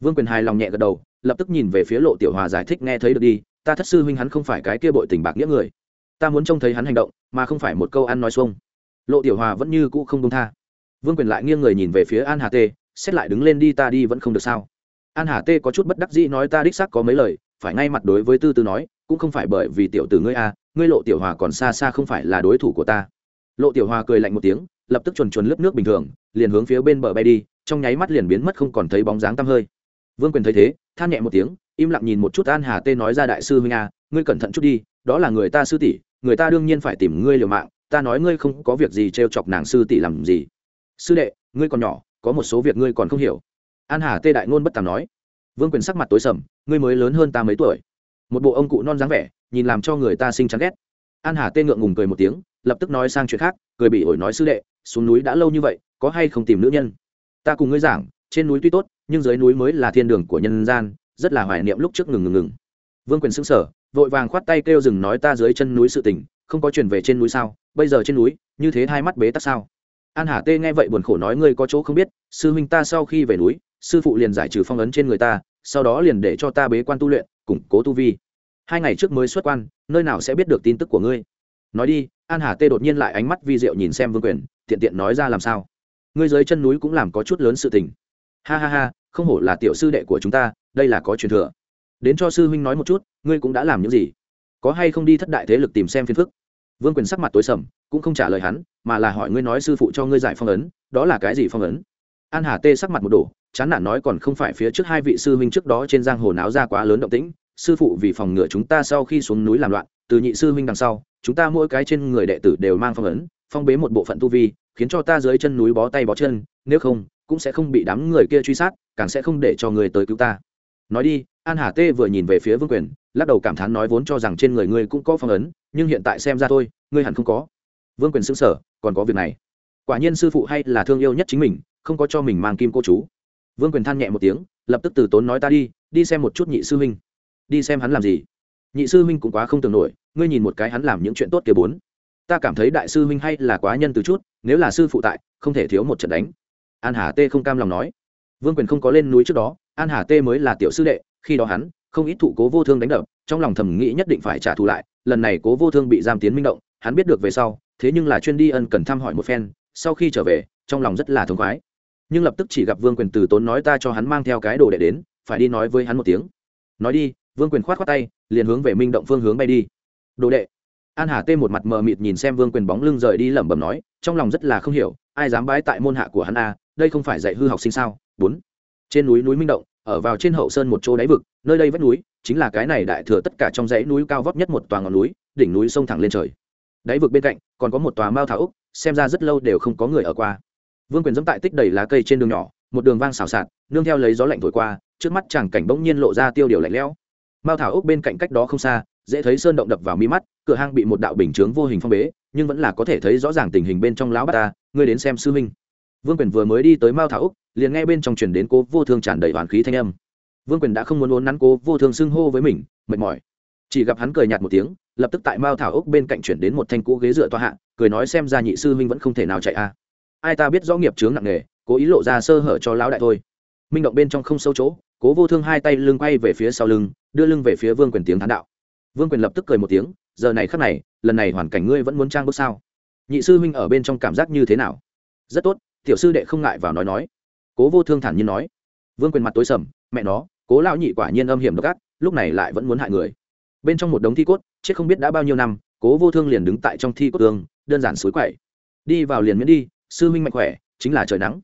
Vương quyền hài lòng nhẹ gật đầu, lập tức nhìn về phía lộ tiểu hòa giải thích nghe thấy được đi, ta thất sư huynh hắn không phải cái kia bội tình bạc nghĩa người. Ta muốn trông thấy hắn hành động, mà không phải một câu ăn nói xuông. Lộ tiểu hòa vẫn như cũ không công tha. Vương quyền lại nghiêng người nhìn về phía an hà tê, xét lại đứng lên đi ta đi vẫn không được sao? An hà tê có chút bất đắc dĩ nói ta đích xác có mấy lời, phải ngay mặt đối với tư tư nói, cũng không phải bởi vì tiểu tử ngươi a ngươi lộ tiểu hòa còn xa xa không phải là đối thủ của ta. Lộ tiểu hòa cười lạnh một tiếng, lập tức chuồn chuồn lướt nước bình thường, liền hướng phía bên bờ bay đi, trong nháy mắt liền biến mất không còn thấy bóng dáng tăm hơi. Vương quyền thấy thế, than nhẹ một tiếng, im lặng nhìn một chút an hà tê nói ra đại sư huynh a ngươi cẩn thận chút đi, đó là người ta sư tỷ, người ta đương nhiên phải tìm ngươi liều mạng, ta nói ngươi không có việc gì t chọc nàng sư tỷ làm gì. Sư đệ, ngươi còn nhỏ, có một số việc ngươi còn không hiểu an hà tê đại ngôn bất tàm nói, vương quyền sắc mặt tối sầm, ngươi mới lớn hơn ta mấy tuổi. Một bộ ông cụ non dáng vẻ, nhìn làm cho người ta sinh chán ghét. An hà tê ngượng ngùng cười một tiếng, lập tức nói sang chuyện khác, cười bị ổi nói sư đệ, xuống núi đã lâu như vậy, có hay không tìm nữ nhân? Ta cùng ngươi giảng, trên núi tuy tốt, nhưng dưới núi mới là thiên đường của nhân gian, rất là hoài niệm lúc trước ngừng ngừng ngừng. Vương quyền xứng sở vội vàng khoát tay kêu dừng nói ta dưới chân núi sự tình, không có chuyển về trên núi sao? Bây giờ trên núi, như thế hai mắt bế tắc sao? An hà tê nghe vậy buồn khổ nói, ngươi có chỗ không biết, sư huynh ta sau khi về núi sư phụ liền giải trừ phong ấn trên người ta, sau đó liền để cho ta bế quan tu luyện, củng cố tu vi. Hai ngày trước mới xuất quan, nơi nào sẽ biết được tin tức của ngươi? Nói đi, an hà tê đột nhiên lại ánh mắt vi diệu nhìn xem vương quyền, tiện tiện nói ra làm sao? Ngươi dưới chân núi cũng làm có chút lớn sự tình. Ha ha ha, không hổ là tiểu sư đệ của chúng ta, đây là có truyền thừa. Đến cho sư huynh nói một chút, ngươi cũng đã làm những gì? Có hay không đi thất đại thế lực tìm xem phiền phức? Vương quyền sắc mặt tối sầm, cũng không trả lời hắn, mà là hỏi ngươi nói sư phụ cho ngươi giải phong ấn, đó là cái gì phong ấn? An hà tê sắc mặt một đổ, chán nản nói còn không phải phía trước hai vị sư huynh trước đó trên giang hồ náo ra quá lớn động tĩnh, sư phụ vì phòng ngừa chúng ta sau khi xuống núi làm loạn, từ nhị sư huynh đằng sau, chúng ta mỗi cái trên người đệ tử đều mang phong ấn, phong bế một bộ phận tu vi, khiến cho ta dưới chân núi bó tay bó chân, nếu không, cũng sẽ không bị đám người kia truy sát, càng sẽ không để cho người tới cứu ta. Nói đi, an hà tê vừa nhìn về phía vương quyền, lắc đầu cảm thán nói vốn cho rằng trên người ngươi cũng có phong ấn, nhưng hiện tại xem ra thôi, ngươi hẳn không có. Vương quyền xứng sở còn có việc này. Quả nhiên sư phụ hay là thương yêu nhất chính mình không có cho mình mang kim cô chú. Vương quyền than nhẹ một tiếng, lập tức từ tốn nói ta đi đi xem một chút nhị sư huynh. Đi xem hắn làm gì. Nhị sư huynh cũng quá không tưởng nổi, ngươi nhìn một cái hắn làm những chuyện tốt kia bốn. Ta cảm thấy đại sư huynh hay là quá nhân từ chút, nếu là sư phụ tại, không thể thiếu một trận đánh. An hà tê không cam lòng nói. Vương quyền không có lên núi trước đó, an hà tê mới là tiểu sư đệ, khi đó hắn, không ít thụ cố vô thương đánh đập, trong lòng thầm nghĩ nhất định phải trả thù lại, lần này cố vô thương bị giam tiến minh động, hắn biết được về sau, thế nhưng là chuyên đi ân cần thăm hỏi một phen, sau khi trở về, trong lòng rất là thống khoái nhưng lập tức chỉ gặp vương quyền từ tốn nói ta cho hắn mang theo cái đồ đệ đến, phải đi nói với hắn một tiếng. Nói đi, vương quyền khoát khoát tay, liền hướng về minh động phương hướng bay đi. Đồ đệ. An hà tê một mặt mờ mịt nhìn xem vương quyền bóng lưng rời đi lẩm bẩm nói, trong lòng rất là không hiểu, ai dám bái tại môn hạ của hắn a, đây không phải dạy hư học sinh sao? Bốn. Trên núi núi minh động, ở vào trên hậu sơn một chỗ đáy vực, nơi đây vách núi, chính là cái này đại thừa tất cả trong dãy núi cao vóc nhất một tòa ngọn núi, đỉnh núi sông thẳng lên trời. Đáy vực bên cạnh, còn có một tòa mao thảo úc xem ra rất lâu đều không có người ở qua vương quyền dẫm tại tích đầy lá cây trên đường nhỏ, một đường vang xào xạc, nương theo lấy gió lạnh thổi qua, trước mắt chàng cảnh bỗng nhiên lộ ra tiêu điều lạnh lẽo. Mao thảo ốc bên cạnh cách đó không xa, dễ thấy sơn động đập vào mi mắt, cửa hang bị một đạo bình chướng vô hình phong bế, nhưng vẫn là có thể thấy rõ ràng tình hình bên trong lão bát ta, ngươi đến xem sư huynh. Vương quyền vừa mới đi tới mao thảo ốc liền nghe bên trong truyền đến cố vô thương tràn đầy hoàn khí thanh âm. Vương quyền đã không muốn uốn nắn cố vô thương xưng hô với mình, mệt mỏi. Chỉ gặp hắn cười nhạt một tiếng, lập tức tại mao thảo ốc bên cạnh chuyển đến một thanh cũ ghế dựa toa hạ, cười nói xem ra nhị sư huynh vẫn không thể nào chạy a ai ta biết rõ nghiệp chướng nặng nề, cố ý lộ ra sơ hở cho lão đại thôi. Minh động bên trong không sâu chỗ, cố vô thương hai tay lưng quay về phía sau lưng, đưa lưng về phía vương quyền tiếng thán đạo. Vương quyền lập tức cười một tiếng, giờ này khắc này, lần này hoàn cảnh ngươi vẫn muốn trang bước sao? Nhị sư huynh ở bên trong cảm giác như thế nào? Rất tốt, tiểu sư đệ không ngại vào nói nói. Cố vô thương thản nhiên nói. Vương quyền mặt tối sầm, mẹ nó, cố lão nhị quả nhiên âm hiểm độc ác, lúc này lại vẫn muốn hại người. Bên trong một đống thi cốt, chết không biết đã bao nhiêu năm, cố vô thương liền đứng tại trong thi cốt tường, đơn giản suối quậy. Đi vào liền miễn đi sư huynh mạnh khỏe, chính là trời nắng.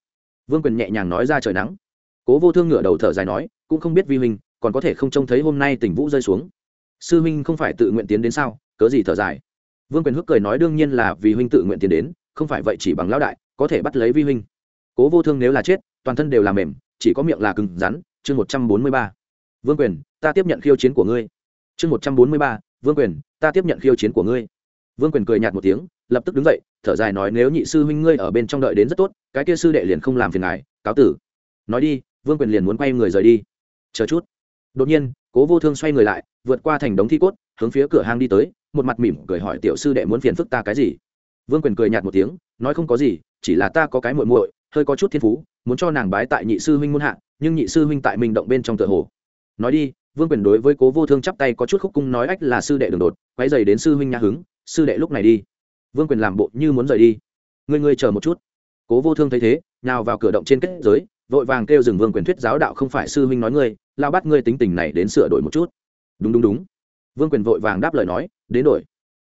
Vương quyền nhẹ nhàng nói ra trời nắng. Cố vô thương ngửa đầu thở dài nói, cũng không biết vi huynh, còn có thể không trông thấy hôm nay tình vũ rơi xuống. Sư huynh không phải tự nguyện tiến đến sao, cớ gì thở dài? Vương quyền hức cười nói, đương nhiên là vì huynh tự nguyện tiến đến, không phải vậy chỉ bằng lão đại, có thể bắt lấy vi huynh. Cố vô thương nếu là chết, toàn thân đều là mềm, chỉ có miệng là cứng rắn. Chương một trăm bốn mươi ba. Vương quyền, ta tiếp nhận khiêu chiến của ngươi. Chương một trăm bốn mươi ba. Vương quyền, ta tiếp nhận khiêu chiến của ngươi. Vương quyền cười nhạt một tiếng lập tức đứng dậy, thở dài nói, nếu nhị sư huynh ngươi ở bên trong đợi đến rất tốt, cái kia sư đệ liền không làm phiền ngài, cáo tử. Nói đi, vương quyền liền muốn quay người rời đi. Chờ chút. Đột nhiên, cố vô thương xoay người lại, vượt qua thành đống thi cốt, hướng phía cửa hang đi tới, một mặt mỉm cười hỏi, tiểu sư đệ muốn phiền phức ta cái gì? Vương quyền cười nhạt một tiếng, nói, không có gì, chỉ là ta có cái muội muội, hơi có chút thiên phú, muốn cho nàng bái tại nhị sư huynh muôn hạ, nhưng nhị sư huynh tại mình động bên trong tựa hồ. Nói đi, vương quyền đối với cố vô thương chắp tay có chút khúc cung nói, ách là sư đệ đường đột quay dày đến sư huynh nha hứng, sư đệ lúc này đi vương quyền làm bộ như muốn rời đi. Ngươi ngươi chờ một chút. Cố vô thương thấy thế nào vào cửa động trên kết giới, vội vàng kêu dừng vương quyền thuyết giáo đạo không phải sư huynh nói ngươi, lao bắt ngươi tính tình này đến sửa đổi một chút. Đúng đúng đúng. Vương quyền vội vàng đáp lời nói, đến đổi.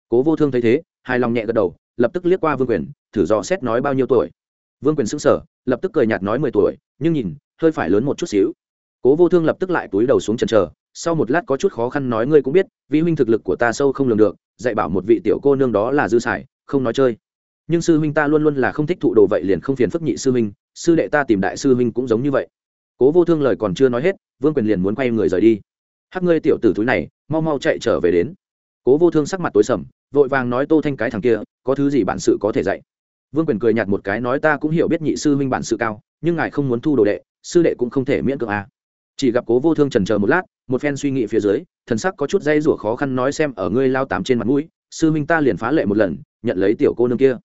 Cố vô thương thấy thế, hài lòng nhẹ gật đầu, lập tức liếc qua vương quyền, thử dò xét nói bao nhiêu tuổi. Vương quyền xứng sở lập tức cười nhạt nói mười tuổi, nhưng nhìn, hơi phải lớn một chút xíu. Cố vô thương lập tức lại túi đầu xuống trần trờ sau một lát có chút khó khăn nói ngươi cũng biết, vi huynh thực lực của ta sâu không lường được, dạy bảo một vị tiểu cô nương đó là dư sải không nói chơi. Nhưng sư huynh ta luôn luôn là không thích thụ đồ vậy liền không phiền phức nhị sư huynh, sư đệ ta tìm đại sư huynh cũng giống như vậy. Cố vô thương lời còn chưa nói hết, vương quyền liền muốn quay người rời đi. Hắc ngươi tiểu tử túi này, mau mau chạy trở về đến. Cố vô thương sắc mặt tối sầm, vội vàng nói tô thanh cái thằng kia, có thứ gì bản sự có thể dạy. Vương quyền cười nhạt một cái nói ta cũng hiểu biết nhị sư huynh bản sự cao, nhưng ngài không muốn thu đồ đệ, sư đệ cũng không thể miễn cưỡng à. chỉ gặp cố vô thương trần chờ một lát, một phen suy nghĩ phía dưới, thần sắc có chút dây rủa khó khăn nói xem ở ngươi lao tám trên mặt mũi, sư huynh ta liền phá lệ một lần nhận lấy tiểu cô nương kia.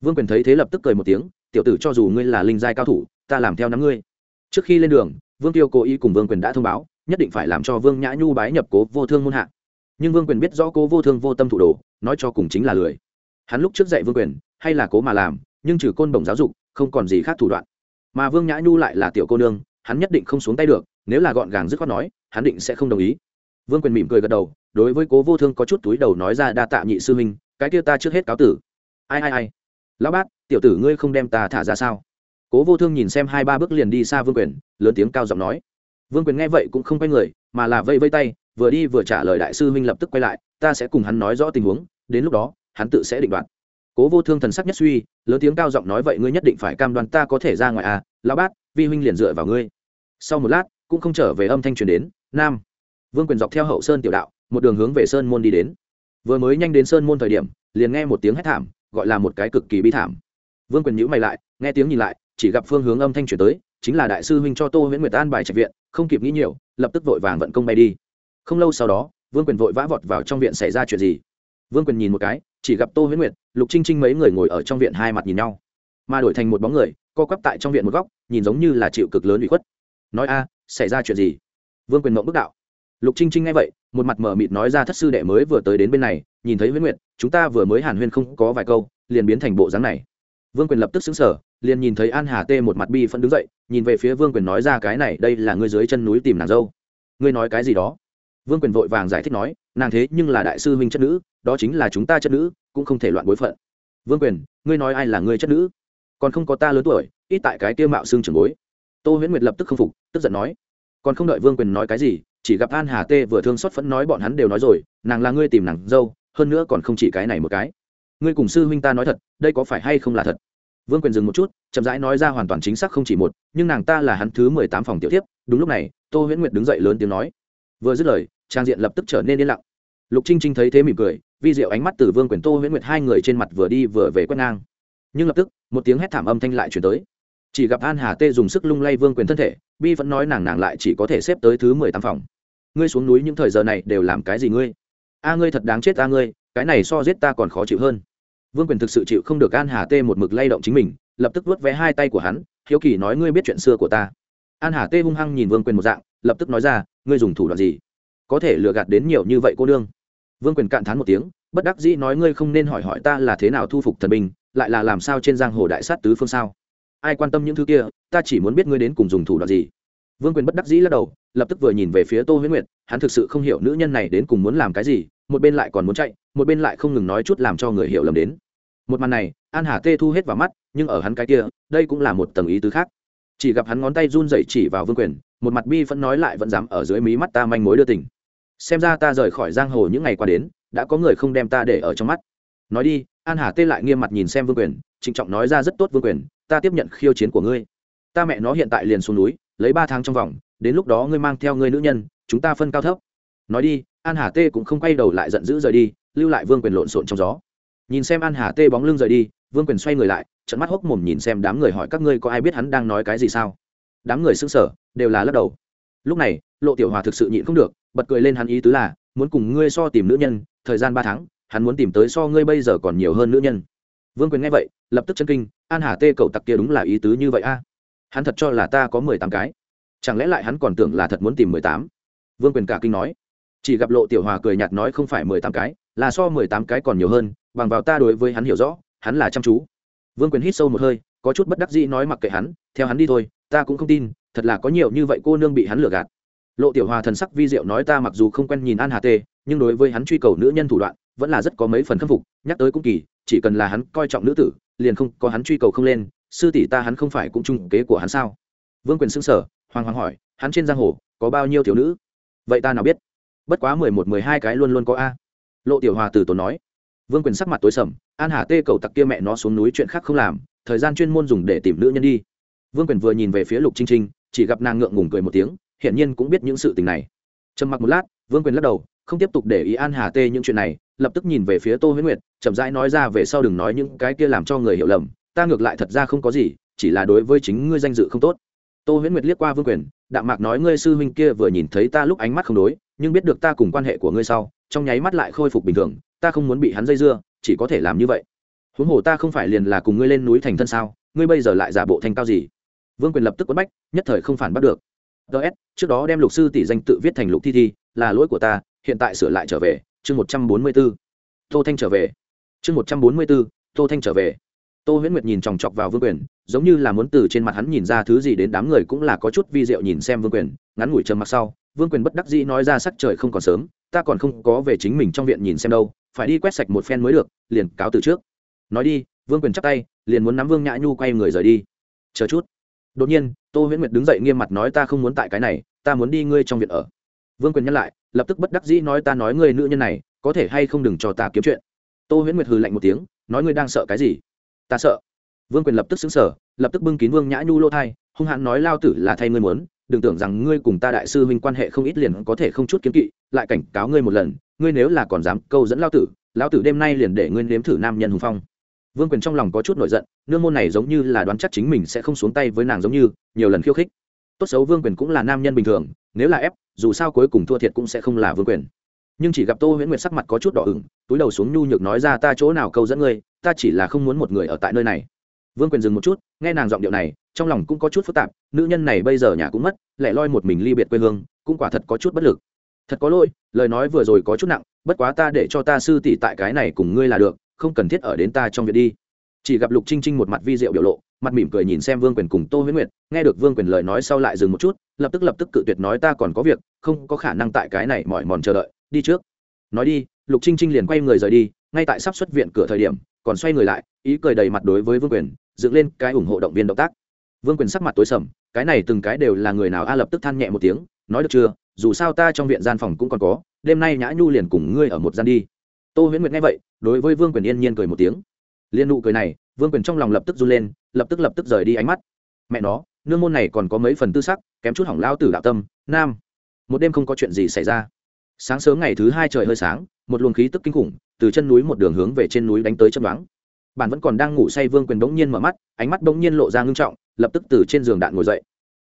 Vương quyền thấy thế lập tức cười một tiếng, tiểu tử cho dù ngươi là linh giai cao thủ, ta làm theo nắm ngươi. Trước khi lên đường, vương tiêu cố ý cùng vương quyền đã thông báo, nhất định phải làm cho vương nhã nhu bái nhập cố vô thương môn hạ. Nhưng vương quyền biết rõ cố vô thương vô tâm thủ đồ, nói cho cùng chính là lười. Hắn lúc trước dạy vương quyền, hay là cố mà làm, nhưng trừ côn bổng giáo dục, không còn gì khác thủ đoạn. Mà vương nhã nhu lại là tiểu cô nương, hắn nhất định không xuống tay được, nếu là gọn gàng dứt khoát nói, hắn định sẽ không đồng ý. Vương quyền mỉm cười gật đầu, đối với cố vô thương có chút túi đầu nói ra đa tạ nhị sư huynh cái kia ta trước hết cáo tử. Ai ai ai? Lão bát tiểu tử ngươi không đem ta thả ra sao? Cố vô thương nhìn xem hai ba bước liền đi xa vương quyền, lớn tiếng cao giọng nói. Vương quyền nghe vậy cũng không quay người, mà là vây vây tay, vừa đi vừa trả lời đại sư huynh lập tức quay lại, ta sẽ cùng hắn nói rõ tình huống, đến lúc đó, hắn tự sẽ định đoạt. Cố vô thương thần sắc nhất suy, lớn tiếng cao giọng nói vậy ngươi nhất định phải cam đoan ta có thể ra ngoài à lão bát vi huynh liền dựa vào ngươi. Sau một lát, cũng không trở về âm thanh truyền đến, nam. Vương quyền dọc theo hậu sơn tiểu đạo, một đường hướng về sơn môn đi đến vừa mới nhanh đến sơn môn thời điểm, liền nghe một tiếng hét thảm, gọi là một cái cực kỳ bi thảm. Vương quyền nhữ mày lại, nghe tiếng nhìn lại, chỉ gặp phương hướng âm thanh chuyển tới, chính là đại sư huynh cho tô nguyễn nguyệt an bài trạch viện, không kịp nghĩ nhiều, lập tức vội vàng vận công bay đi. Không lâu sau đó, vương quyền vội vã vọt vào trong viện xảy ra chuyện gì? Vương quyền nhìn một cái, chỉ gặp tô nguyễn nguyệt, lục trinh trinh mấy người ngồi ở trong viện hai mặt nhìn nhau. Mà đổi thành một bóng người, co quắp tại trong viện một góc, nhìn giống như là chịu cực lớn bị khuất. Nói a, xảy ra chuyện gì? Vương quyền mộng bức đạo lục trinh trinh nghe vậy, một mặt mở mịt nói ra thất sư đệ mới vừa tới đến bên này, nhìn thấy huyễn nguyệt, chúng ta vừa mới hàn huyên không có vài câu, liền biến thành bộ dáng này. Vương quyền lập tức xứng sở liền nhìn thấy an hà tê một mặt bi phân đứng dậy, nhìn về phía vương quyền nói ra cái này, đây là ngươi dưới chân núi tìm nàng dâu. Ngươi nói cái gì đó? Vương quyền vội vàng giải thích nói, nàng thế nhưng là đại sư huynh chất nữ, đó chính là chúng ta chất nữ, cũng không thể loạn bối phận. Vương quyền, ngươi nói ai là ngươi chất nữ? Còn không có ta lớn tuổi, ít tại cái tiêu mạo xương trường bối. Tô huyễn nguyệt lập tức không phục, tức giận nói, còn không đợi vương quyền nói cái gì chỉ gặp an hà tê vừa thương xót phẫn nói bọn hắn đều nói rồi, nàng là ngươi tìm nàng dâu, hơn nữa còn không chỉ cái này một cái. Ngươi cùng sư huynh ta nói thật, đây có phải hay không là thật? Vương quyền dừng một chút, chậm rãi nói ra hoàn toàn chính xác không chỉ một, nhưng nàng ta là hắn thứ mười tám phòng tiểu tiếp đúng lúc này, tô huyễn nguyệt đứng dậy lớn tiếng nói. Vừa dứt lời, trang diện lập tức trở nên yên lặng. Lục trinh trinh thấy thế mỉm cười, vi diệu ánh mắt từ vương quyền tô huyễn nguyệt hai người trên mặt vừa đi vừa về quét ngang. Nhưng lập tức, một tiếng hét thảm âm thanh lại chuyển tới chỉ gặp an hà tê dùng sức lung lay vương quyền thân thể, bi vẫn nói nàng nàng lại chỉ có thể xếp tới thứ mười tám phòng. Ngươi xuống núi những thời giờ này đều làm cái gì ngươi? A ngươi thật đáng chết a ngươi, cái này so giết ta còn khó chịu hơn. Vương quyền thực sự chịu không được an hà tê một mực lay động chính mình, lập tức vớt vé hai tay của hắn, hiếu kỳ nói ngươi biết chuyện xưa của ta. An hà tê hung hăng nhìn vương quyền một dạng, lập tức nói ra, ngươi dùng thủ đoạn gì? Có thể lừa gạt đến nhiều như vậy cô đương vương quyền cạn thán một tiếng, bất đắc dĩ nói, ngươi không nên hỏi hỏi ta là thế nào thu phục thần binh, lại là làm sao trên giang hồ đại sát tứ phương sao? Ai quan tâm những thứ kia, ta chỉ muốn biết ngươi đến cùng dùng thủ đoạn gì. Vương quyền bất đắc dĩ lắc đầu, lập tức vừa nhìn về phía tô huyễn nguyệt, hắn thực sự không hiểu nữ nhân này đến cùng muốn làm cái gì, một bên lại còn muốn chạy, một bên lại không ngừng nói chút làm cho người hiểu lầm đến. Một màn này, an hà tê thu hết vào mắt, nhưng ở hắn cái kia, đây cũng là một tầng ý tứ khác. Chỉ gặp hắn ngón tay run dậy chỉ vào vương quyền, một mặt bi vẫn nói lại vẫn dám ở dưới mí mắt ta manh mối đưa tình. Xem ra ta rời khỏi giang hồ những ngày qua đến, đã có người không đem ta để ở trong mắt. Nói đi, an hà tê lại nghiêm mặt nhìn xem vương quyền, trịnh trọng nói ra rất tốt vương quyền ta tiếp nhận khiêu chiến của ngươi. Ta mẹ nó hiện tại liền xuống núi, lấy ba tháng trong vòng, đến lúc đó ngươi mang theo ngươi nữ nhân, chúng ta phân cao thấp. Nói đi, an hà tê cũng không quay đầu lại giận dữ rời đi, lưu lại vương quyền lộn xộn trong gió. Nhìn xem an hà tê bóng lưng rời đi, vương quyền xoay người lại trận mắt hốc mồm nhìn xem đám người hỏi các ngươi có ai biết hắn đang nói cái gì sao. Đám người xưng sở đều là lắc đầu. Lúc này, lộ tiểu hòa thực sự nhịn không được, bật cười lên hắn ý tứ là, muốn cùng ngươi so tìm nữ nhân, thời gian ba tháng, hắn muốn tìm tới so ngươi bây giờ còn nhiều hơn nữ nhân vương quyền nghe vậy, lập tức chân kinh, an hà tê cậu tặc kia đúng là ý tứ như vậy a. Hắn thật cho là ta có mười tám cái. Chẳng lẽ lại hắn còn tưởng là thật muốn tìm mười tám? Vương quyền cả kinh nói. Chỉ gặp lộ tiểu hòa cười nhạt nói không phải mười tám cái, là so mười tám cái còn nhiều hơn, bằng vào ta đối với hắn hiểu rõ, hắn là chăm chú. Vương quyền hít sâu một hơi, có chút bất đắc dĩ nói mặc kệ hắn, theo hắn đi thôi, ta cũng không tin, thật là có nhiều như vậy cô nương bị hắn lừa gạt. Lộ tiểu hòa thần sắc vi diệu nói ta mặc dù không quen nhìn an hà tê, nhưng đối với hắn truy cầu nữ nhân thủ đoạn, vẫn là rất có mấy phần khâm phục, nhắc tới cũng kỳ chỉ cần là hắn coi trọng nữ tử, liền không có hắn truy cầu không lên, sư tỷ ta hắn không phải cũng trung kế của hắn sao? Vương quyền xưng sở hoàng hoàng hỏi, hắn trên giang hồ, có bao nhiêu thiếu nữ? Vậy ta nào biết? Bất quá mười một, mười hai cái luôn luôn có a. Lộ tiểu hòa từ tốn nói. Vương quyền sắc mặt tối sầm, an hà tê cầu tặc kia mẹ nó xuống núi chuyện khác không làm, thời gian chuyên môn dùng để tìm nữ nhân đi. Vương quyền vừa nhìn về phía lục trinh trinh chỉ gặp nàng ngượng ngùng cười một tiếng, hiển nhiên cũng biết những sự tình này. Trầm mặc một lát, vương quyền lắc đầu, không tiếp tục để ý an hà tê những chuyện này, lập tức nhìn về phía tô huế nguyệt chậm rãi nói ra về sau đừng nói những cái kia làm cho người hiểu lầm, ta ngược lại thật ra không có gì, chỉ là đối với chính ngươi danh dự không tốt. Tô huyễn nguyệt liếc qua vương quyền, đạm mạc nói ngươi sư huynh kia vừa nhìn thấy ta lúc ánh mắt không đối, nhưng biết được ta cùng quan hệ của ngươi sau, trong nháy mắt lại khôi phục bình thường, ta không muốn bị hắn dây dưa, chỉ có thể làm như vậy. Huống hồ ta không phải liền là cùng ngươi lên núi thành thân sao, ngươi bây giờ lại giả bộ thành cao gì? Vương quyền lập tức quất bách, nhất thời không phản bắt được. Ts trước đó đem lục sư tỷ danh tự viết thành lục thi thi, là lỗi của ta, hiện tại sửa lại trở về, chương một trăm bốn mươi b ố tô thanh trở về chương một trăm bốn mươi bốn tô thanh trở về. Tô huyễn nguyệt nhìn chòng chọc vào vương quyền, giống như là muốn từ trên mặt hắn nhìn ra thứ gì đến đám người cũng là có chút vi diệu nhìn xem vương quyền, ngắn ngủi trầm mặc sau, vương quyền bất đắc dĩ nói ra sắc trời không còn sớm, ta còn không có về chính mình trong viện nhìn xem đâu, phải đi quét sạch một phen mới được, liền cáo từ trước. Nói đi, vương quyền chắp tay, liền muốn nắm vương nhã nhu quay người rời đi. Chờ chút. Đột nhiên, tô huyễn nguyệt đứng dậy nghiêm mặt nói ta không muốn tại cái này, ta muốn đi ngươi trong viện ở. Vương quyền nhắc lại, lập tức bất đắc dĩ nói ta nói ngươi nữ nhân này, có thể hay không đừng cho ta kiếm chuyện tô huyễn nguyệt hừ lạnh một tiếng, nói ngươi đang sợ cái gì? Ta sợ. Vương quyền lập tức xứng sở lập tức bưng kín vương nhã nhu lô thai, hung hãn nói lao tử là thay ngươi muốn, đừng tưởng rằng ngươi cùng ta đại sư huynh quan hệ không ít liền có thể không chút kiếm kỵ, lại cảnh cáo ngươi một lần, ngươi nếu là còn dám câu dẫn lao tử lao tử đêm nay liền để ngươi nếm thử nam nhân hùng phong. Vương quyền trong lòng có chút nổi giận, nương môn này giống như là đoán chắc chính mình sẽ không xuống tay với nàng giống như, nhiều lần khiêu khích. Tốt xấu vương quyền cũng là nam nhân bình thường, nếu là ép, dù sao cuối cùng thua thiệt cũng sẽ không là vương quyền nhưng chỉ gặp tô huyễn nguyệt sắc mặt có chút đỏ ửng, túi đầu xuống nhu nhược nói ra, ta chỗ nào câu dẫn ngươi, ta chỉ là không muốn một người ở tại nơi này. Vương quyền dừng một chút, nghe nàng giọng điệu này, trong lòng cũng có chút phức tạp, nữ nhân này bây giờ nhà cũng mất, lại loi một mình ly biệt quê hương, cũng quả thật có chút bất lực. Thật có lỗi, lời nói vừa rồi có chút nặng, bất quá ta để cho ta sư tỷ tại cái này cùng ngươi là được, không cần thiết ở đến ta trong việc đi. Chỉ gặp lục trinh trinh một mặt vi diệu biểu lộ, mặt mỉm cười nhìn xem vương quyền cùng tô huyễn nguyệt, nghe được vương quyền lời nói sau lại dừng một chút, lập tức lập tức cự tuyệt nói, ta còn có việc, không có khả năng tại cái này mỏi mòn chờ đợi đi trước. Nói đi, lục trinh trinh liền quay người rời đi, ngay tại sắp xuất viện cửa thời điểm, còn xoay người lại, ý cười đầy mặt đối với vương quyền, dựng lên cái ủng hộ động viên động tác. Vương quyền sắc mặt tối sầm, cái này từng cái đều là người nào a à lập tức than nhẹ một tiếng, nói được chưa, dù sao ta trong viện gian phòng cũng còn có, đêm nay nhã nhu liền cùng ngươi ở một gian đi. Tô huyễn nguyệt nghe vậy, đối với vương quyền yên nhiên cười một tiếng. Liên nụ cười này, vương quyền trong lòng lập tức run lên, lập tức lập tức rời đi ánh mắt. Mẹ nó, nương môn này còn có mấy phần tư sắc, kém chút hỏng lao tử đạo tâm, nam. Một đêm không có chuyện gì xảy ra sáng sớm ngày thứ hai trời hơi sáng, một luồng khí tức kinh khủng từ chân núi một đường hướng về trên núi đánh tới chấm đoán bạn vẫn còn đang ngủ say vương quyền bỗng nhiên mở mắt, ánh mắt bỗng nhiên lộ ra ngưng trọng, lập tức từ trên giường đạn ngồi dậy.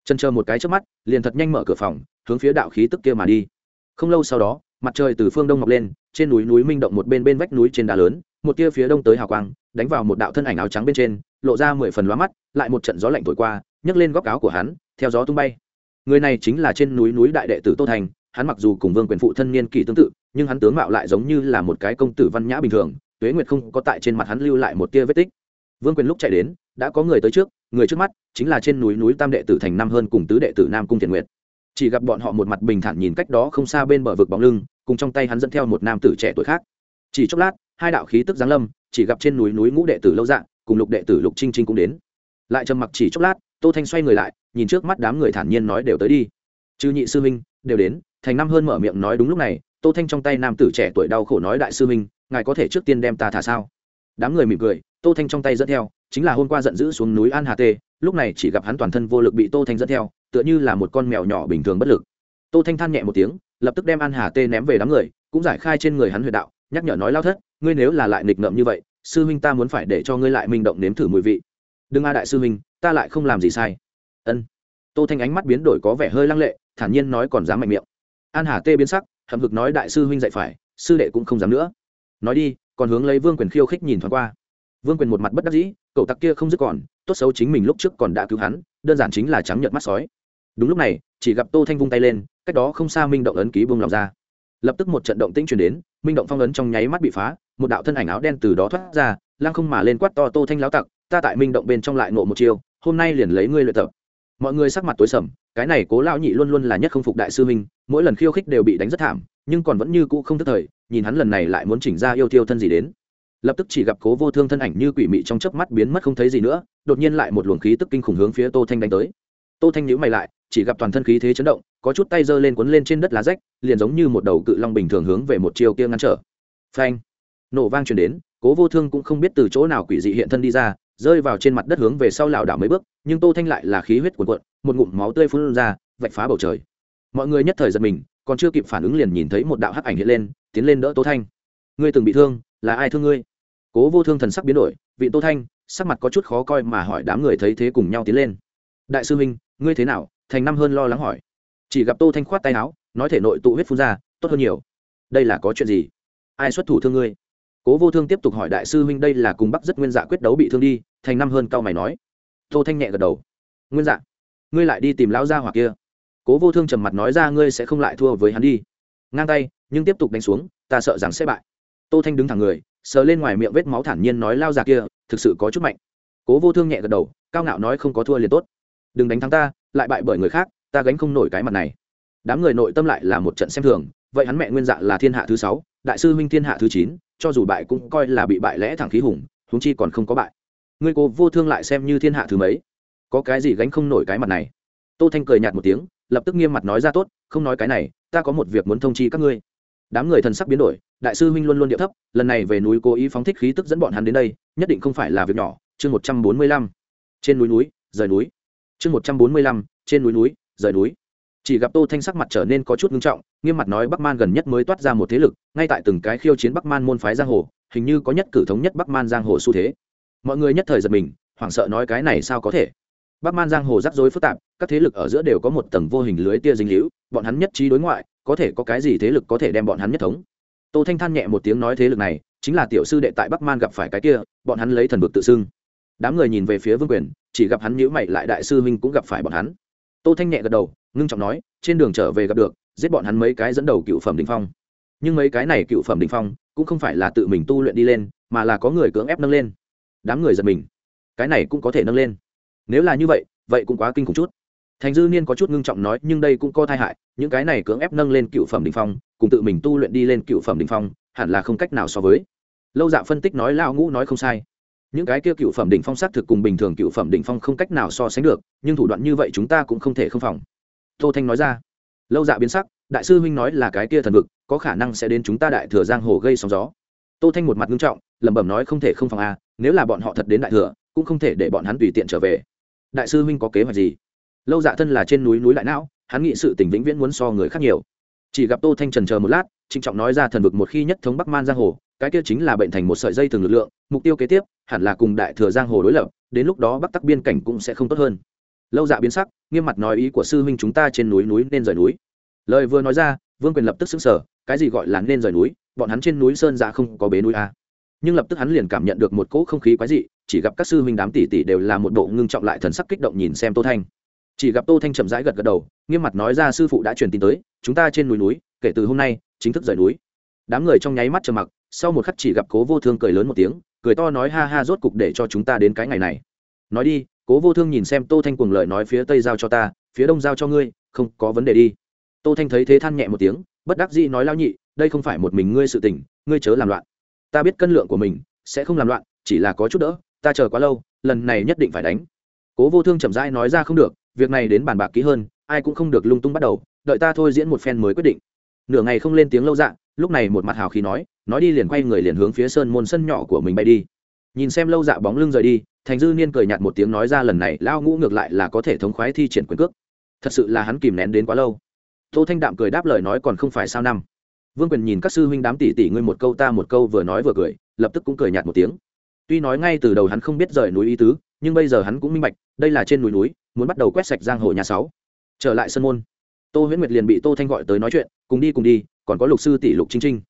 Chân chờ một cái trước mắt, liền thật nhanh mở cửa phòng, hướng phía đạo khí tức kia mà đi. Không lâu sau đó, mặt trời từ phương đông mọc lên, trên núi núi minh động một bên bên vách núi trên đá lớn, một tia phía đông tới hào quang, đánh vào một đạo thân ảnh áo trắng bên trên, lộ ra mười phần lóa mắt, lại một trận gió lạnh thổi qua, nhấc lên góc áo của hắn, theo gió tung bay. Người này chính là trên núi núi đại đệ tử tô thành hắn mặc dù cùng vương quyền phụ thân niên kỷ tương tự, nhưng hắn tướng mạo lại giống như là một cái công tử văn nhã bình thường, tuế nguyệt không có tại trên mặt hắn lưu lại một tia vết tích. Vương quyền lúc chạy đến, đã có người tới trước, người trước mắt chính là trên núi núi tam đệ tử thành nam hơn cùng tứ đệ tử nam cung thiện nguyệt. Chỉ gặp bọn họ một mặt bình thản nhìn cách đó không xa bên bờ vực bóng lưng, cùng trong tay hắn dẫn theo một nam tử trẻ tuổi khác. Chỉ chốc lát, hai đạo khí tức giáng lâm, chỉ gặp trên núi núi ngũ đệ tử lâu dạng cùng lục đệ tử lục trinh trinh cũng đến. Lại trầm mặc chỉ chốc lát, tô thanh xoay người lại, nhìn trước mắt đám người thản nhiên nói đều tới đi. Chư nhị sư minh đều đến thành năm hơn mở miệng nói đúng lúc này, tô thanh trong tay nam tử trẻ tuổi đau khổ nói đại sư minh ngài có thể trước tiên đem ta thả sao? Đám người mỉm cười, tô thanh trong tay dẫn theo, chính là hôm qua giận dữ xuống núi an hà tê, lúc này chỉ gặp hắn toàn thân vô lực bị tô thanh dẫn theo, tựa như là một con mèo nhỏ bình thường bất lực. Tô thanh than nhẹ một tiếng, lập tức đem an hà tê ném về đám người, cũng giải khai trên người hắn huyệt đạo, nhắc nhở nói lao thất, ngươi nếu là lại nghịch ngợm như vậy, sư huynh ta muốn phải để cho ngươi lại minh động nếm thử mùi vị. Đừng a đại sư huynh, ta lại không làm gì sai. Ân. Tô thanh ánh mắt biến đổi có vẻ hơi lăng lệ, thản nhiên nói còn dám mạnh miệng an hà tê biến sắc hậm hực nói đại sư huynh dạy phải sư đệ cũng không dám nữa. Nói đi còn hướng lấy vương quyền khiêu khích nhìn thoáng qua. Vương quyền một mặt bất đắc dĩ cậu tặc kia không dứt còn tốt xấu chính mình lúc trước còn đã cứu hắn đơn giản chính là trắng nhợt mắt sói. Đúng lúc này chỉ gặp tô thanh vung tay lên cách đó không xa minh động ấn ký buông lòng ra. Lập tức một trận động tĩnh truyền đến minh động phong ấn trong nháy mắt bị phá một đạo thân ảnh áo đen từ đó thoát ra lăng không mà lên quát to tô thanh láo tặc ta tại minh động bên trong lại ngộ một chiều, hôm nay liền lấy ngươi luyện tập mọi người sắc mặt tối sầm, cái này cố lão nhị luôn luôn là nhất không phục đại sư minh mỗi lần khiêu khích đều bị đánh rất thảm, nhưng còn vẫn như cũ không thức thời, nhìn hắn lần này lại muốn chỉnh ra yêu tiêu thân gì đến. Lập tức chỉ gặp cố vô thương thân ảnh như quỷ mị trong chớp mắt biến mất không thấy gì nữa, đột nhiên lại một luồng khí tức kinh khủng hướng phía tô thanh đánh tới. Tô thanh nhíu mày lại, chỉ gặp toàn thân khí thế chấn động, có chút tay giơ lên cuốn lên trên đất lá rách, liền giống như một đầu cự long bình thường hướng về một chiều kia ngăn trở. Phanh! Nổ vang truyền đến, cố vô thương cũng không biết từ chỗ nào quỷ dị hiện thân đi ra rơi vào trên mặt đất hướng về sau lảo đảo mấy bước, nhưng tô thanh lại là khí huyết cuồn cuộn, một ngụm máu tươi phun ra, vạch phá bầu trời. Mọi người nhất thời giật mình, còn chưa kịp phản ứng liền nhìn thấy một đạo hắc ảnh hiện lên, tiến lên đỡ tô thanh. Ngươi từng bị thương, là ai thương ngươi? Cố vô thương thần sắc biến đổi, vị tô thanh, sắc mặt có chút khó coi mà hỏi đám người thấy thế cùng nhau tiến lên. Đại sư huynh, ngươi thế nào? Thành năm hơn lo lắng hỏi. Chỉ gặp tô thanh khoát tay áo, nói thể nội tụ huyết phun ra, tốt hơn nhiều. Đây là có chuyện gì? Ai xuất thủ thương ngươi? Cố vô thương tiếp tục hỏi đại sư huynh đây là cùng bắc rất nguyên dạ quyết đấu bị thương đi, thành năm hơn cao mày nói. Tô thanh nhẹ gật đầu. Nguyên dạ ngươi lại đi tìm lão gia hỏa kia. Cố vô thương trầm mặt nói ra ngươi sẽ không lại thua với hắn đi. Ngang tay, nhưng tiếp tục đánh xuống, ta sợ rằng sẽ bại. Tô thanh đứng thẳng người, sờ lên ngoài miệng vết máu thản nhiên nói lao già kia, thực sự có chút mạnh. Cố vô thương nhẹ gật đầu, cao ngạo nói không có thua liền tốt. Đừng đánh thắng ta, lại bại bởi người khác, ta gánh không nổi cái mặt này. Đám người nội tâm lại là một trận xem thường, vậy hắn mẹ nguyên dạ là thiên hạ thứ sáu, đại sư huynh thiên hạ thứ chín cho dù bại cũng coi là bị bại lẽ thẳng khí hùng húng chi còn không có bại. Ngươi cô vô thương lại xem như thiên hạ thứ mấy? Có cái gì gánh không nổi cái mặt này? Tô thanh cười nhạt một tiếng, lập tức nghiêm mặt nói ra tốt, không nói cái này, ta có một việc muốn thông chi các ngươi. Đám người thần sắc biến đổi, đại sư huynh luôn luôn điệu thấp, lần này về núi cố ý phóng thích khí tức dẫn bọn hắn đến đây, nhất định không phải là việc nhỏ. Chương một trăm bốn mươi lăm. Trên núi núi, rời núi. Chương một trăm bốn mươi lăm. Trên núi núi, rời núi chỉ gặp tô thanh sắc mặt trở nên có chút ngưng trọng, nghiêm mặt nói bắc man gần nhất mới toát ra một thế lực, ngay tại từng cái khiêu chiến bắc man môn phái giang hồ, hình như có nhất cử thống nhất bắc man giang hồ xu thế. Mọi người nhất thời giật mình, hoảng sợ nói cái này sao có thể? Bắc man giang hồ rắc rối phức tạp, các thế lực ở giữa đều có một tầng vô hình lưới tia dính hữu bọn hắn nhất trí đối ngoại, có thể có cái gì thế lực có thể đem bọn hắn nhất thống? Tô thanh than nhẹ một tiếng nói thế lực này, chính là tiểu sư đệ tại bắc man gặp phải cái kia, bọn hắn lấy thần vực tự xưng. Đám người nhìn về phía vương quyền, chỉ gặp hắn nhữ mày lại đại sư huynh cũng gặp phải bọn hắn tô thanh nhẹ gật đầu, ngưng trọng nói, trên đường trở về gặp được, giết bọn hắn mấy cái dẫn đầu cựu phẩm đình phong. Nhưng mấy cái này cựu phẩm đình phong, cũng không phải là tự mình tu luyện đi lên, mà là có người cưỡng ép nâng lên. Đám người giật mình. Cái này cũng có thể nâng lên. Nếu là như vậy vậy cũng quá kinh khủng chút. Thành dư niên có chút ngưng trọng nói, nhưng đây cũng có tai hại, những cái này cưỡng ép nâng lên cựu phẩm đình phong, cùng tự mình tu luyện đi lên cựu phẩm đình phong, hẳn là không cách nào so với. Lâu dạ phân tích nói lao ngũ nói không sai những cái kia cựu phẩm đỉnh phong sát thực cùng bình thường cựu phẩm đỉnh phong không cách nào so sánh được, nhưng thủ đoạn như vậy chúng ta cũng không thể không phòng. Tô thanh nói ra. Lâu dạ biến sắc, đại sư huynh nói là cái kia thần vực, có khả năng sẽ đến chúng ta đại thừa giang hồ gây sóng gió. Tô thanh một mặt nghiêm trọng, lẩm bẩm nói không thể không phòng a nếu là bọn họ thật đến đại thừa, cũng không thể để bọn hắn tùy tiện trở về. Đại sư huynh có kế hoạch gì? Lâu dạ thân là trên núi núi lại não, hắn nghĩ sự tình vĩnh viễn muốn so người khác nhiều. Chỉ gặp tô thanh trần chờ một lát, trịnh trọng nói ra thần vực một khi nhất thống bắc man giang hồ cái kia chính là bệnh thành một sợi dây thường lực lượng, mục tiêu kế tiếp hẳn là cùng đại thừa giang hồ đối lập, đến lúc đó bắc tắc biên cảnh cũng sẽ không tốt hơn. Lâu dạ biến sắc, nghiêm mặt nói ý của sư huynh chúng ta trên núi núi nên rời núi. Lời vừa nói ra, vương quyền lập tức xứng sở cái gì gọi là nên rời núi, bọn hắn trên núi sơn dạ không có bế núi a nhưng lập tức hắn liền cảm nhận được một cỗ không khí quái dị, chỉ gặp các sư huynh đám tỷ tỷ đều là một bộ ngưng trọng lại thần sắc kích động nhìn xem tô thanh. Chỉ gặp tô thanh chậm rãi gật gật đầu, nghiêm mặt nói ra sư phụ đã truyền tin tới, chúng ta trên núi núi, kể từ hôm nay, chính thức rời núi. Đám người trong nháy mắt trầm mặc sau một khắc chỉ gặp cố vô thương cười lớn một tiếng, cười to nói, ha ha, rốt cục để cho chúng ta đến cái ngày này. Nói đi, cố vô thương nhìn xem tô thanh cuồng lợi nói phía tây giao cho ta, phía đông giao cho ngươi, không có vấn đề đi. Tô thanh thấy thế than nhẹ một tiếng, bất đắc dĩ nói lao nhị, đây không phải một mình ngươi sự tình, ngươi chớ làm loạn. Ta biết cân lượng của mình sẽ không làm loạn, chỉ là có chút đỡ, ta chờ quá lâu, lần này nhất định phải đánh. Cố vô thương chậm rãi nói ra, không được, việc này đến bàn bạc kỹ hơn, ai cũng không được lung tung bắt đầu, đợi ta thôi diễn một phen mới quyết định. Nửa ngày không lên tiếng lâu dạ lúc này một mặt hào khí nói nói đi liền quay người liền hướng phía sơn môn sân nhỏ của mình bay đi. Nhìn xem lâu dạ bóng lưng rời đi, thành dư niên cười nhạt một tiếng nói ra lần này lao ngũ ngược lại là có thể thống khoái thi triển quyền cước. Thật sự là hắn kìm nén đến quá lâu. Tô thanh đạm cười đáp lời nói còn không phải sao năm. Vương quyền nhìn các sư huynh đám tỷ tỷ ngươi một câu ta một câu vừa nói vừa cười, lập tức cũng cười nhạt một tiếng. Tuy nói ngay từ đầu hắn không biết rời núi ý tứ, nhưng bây giờ hắn cũng minh bạch, đây là trên núi núi, muốn bắt đầu quét sạch giang hồ nhà sáu. Trở lại sân môn. Tô huyễn nguyệt liền bị tô thanh gọi tới nói chuyện, cùng đi cùng đi, còn có lục sư tỷ lục chính trinh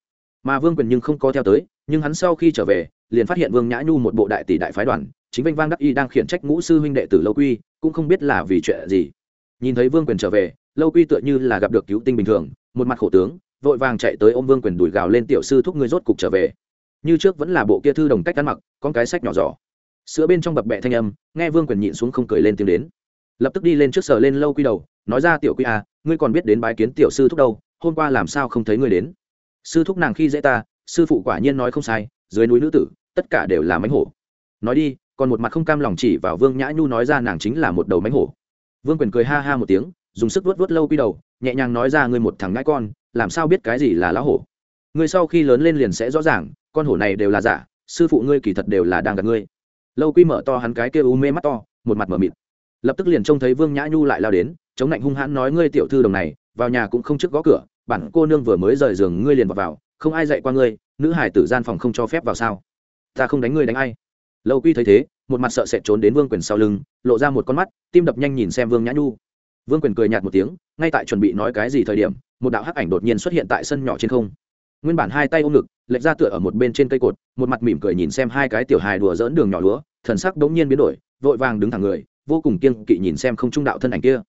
mà vương quyền nhưng không có theo tới, nhưng hắn sau khi trở về, liền phát hiện vương nhã nhu một bộ đại tỷ đại phái đoàn, chính vinh vang đắc y đang khiển trách ngũ sư huynh đệ tử lâu quy, cũng không biết là vì chuyện gì. Nhìn thấy vương quyền trở về, lâu quy tựa như là gặp được cứu tinh bình thường, một mặt khổ tướng, vội vàng chạy tới ôm vương quyền đùi gào lên, tiểu sư thúc ngươi rốt cục trở về. Như trước vẫn là bộ kia thư đồng cách ăn mặc con cái sách nhỏ giỏ. Sữa bên trong bập bẹ thanh âm, nghe vương quyền nhịn xuống không cười lên tiếng đến. Lập tức đi lên trước sờ lên lâu quy đầu, nói ra, tiểu quy à ngươi còn biết đến bái kiến tiểu sư thúc đâu, hôm qua làm sao không thấy ngươi đến? Sư thúc nàng khi dễ ta, sư phụ quả nhiên nói không sai, dưới núi nữ tử, tất cả đều là mánh hổ. Nói đi, còn một mặt không cam lòng chỉ vào vương nhã nhu nói ra nàng chính là một đầu mánh hổ. Vương quyền cười ha ha một tiếng, dùng sức vuốt vuốt lâu quy đầu, nhẹ nhàng nói ra ngươi một thằng ngãi con, làm sao biết cái gì là lão hổ? Ngươi sau khi lớn lên liền sẽ rõ ràng, con hổ này đều là giả, sư phụ ngươi kỳ thật đều là đang gặp ngươi. Lâu quy mở to hắn cái kia u mê mắt to, một mặt mở mịt. Lập tức liền trông thấy vương nhã nhu lại lao đến, chống lạnh hung hãn nói, ngươi tiểu thư đồng này, vào nhà cũng không trước gõ cửa bản cô nương vừa mới rời giường ngươi liền vào, vào không ai dạy qua ngươi nữ hải tử gian phòng không cho phép vào sao? Ta không đánh ngươi đánh ai? Lâu quy thấy thế một mặt sợ sệt trốn đến vương quyền sau lưng lộ ra một con mắt tim đập nhanh nhìn xem vương nhã nhu. Vương quyền cười nhạt một tiếng ngay tại chuẩn bị nói cái gì thời điểm một đạo hắc ảnh đột nhiên xuất hiện tại sân nhỏ trên không. Nguyên bản hai tay ôm ngực lệch ra tựa ở một bên trên cây cột một mặt mỉm cười nhìn xem hai cái tiểu hài đùa dỡn đường nhỏ lúa thần sắc đống nhiên biến đổi vội vàng đứng thẳng người vô cùng kiêng kỵ nhìn xem không trung đạo thân ảnh kia.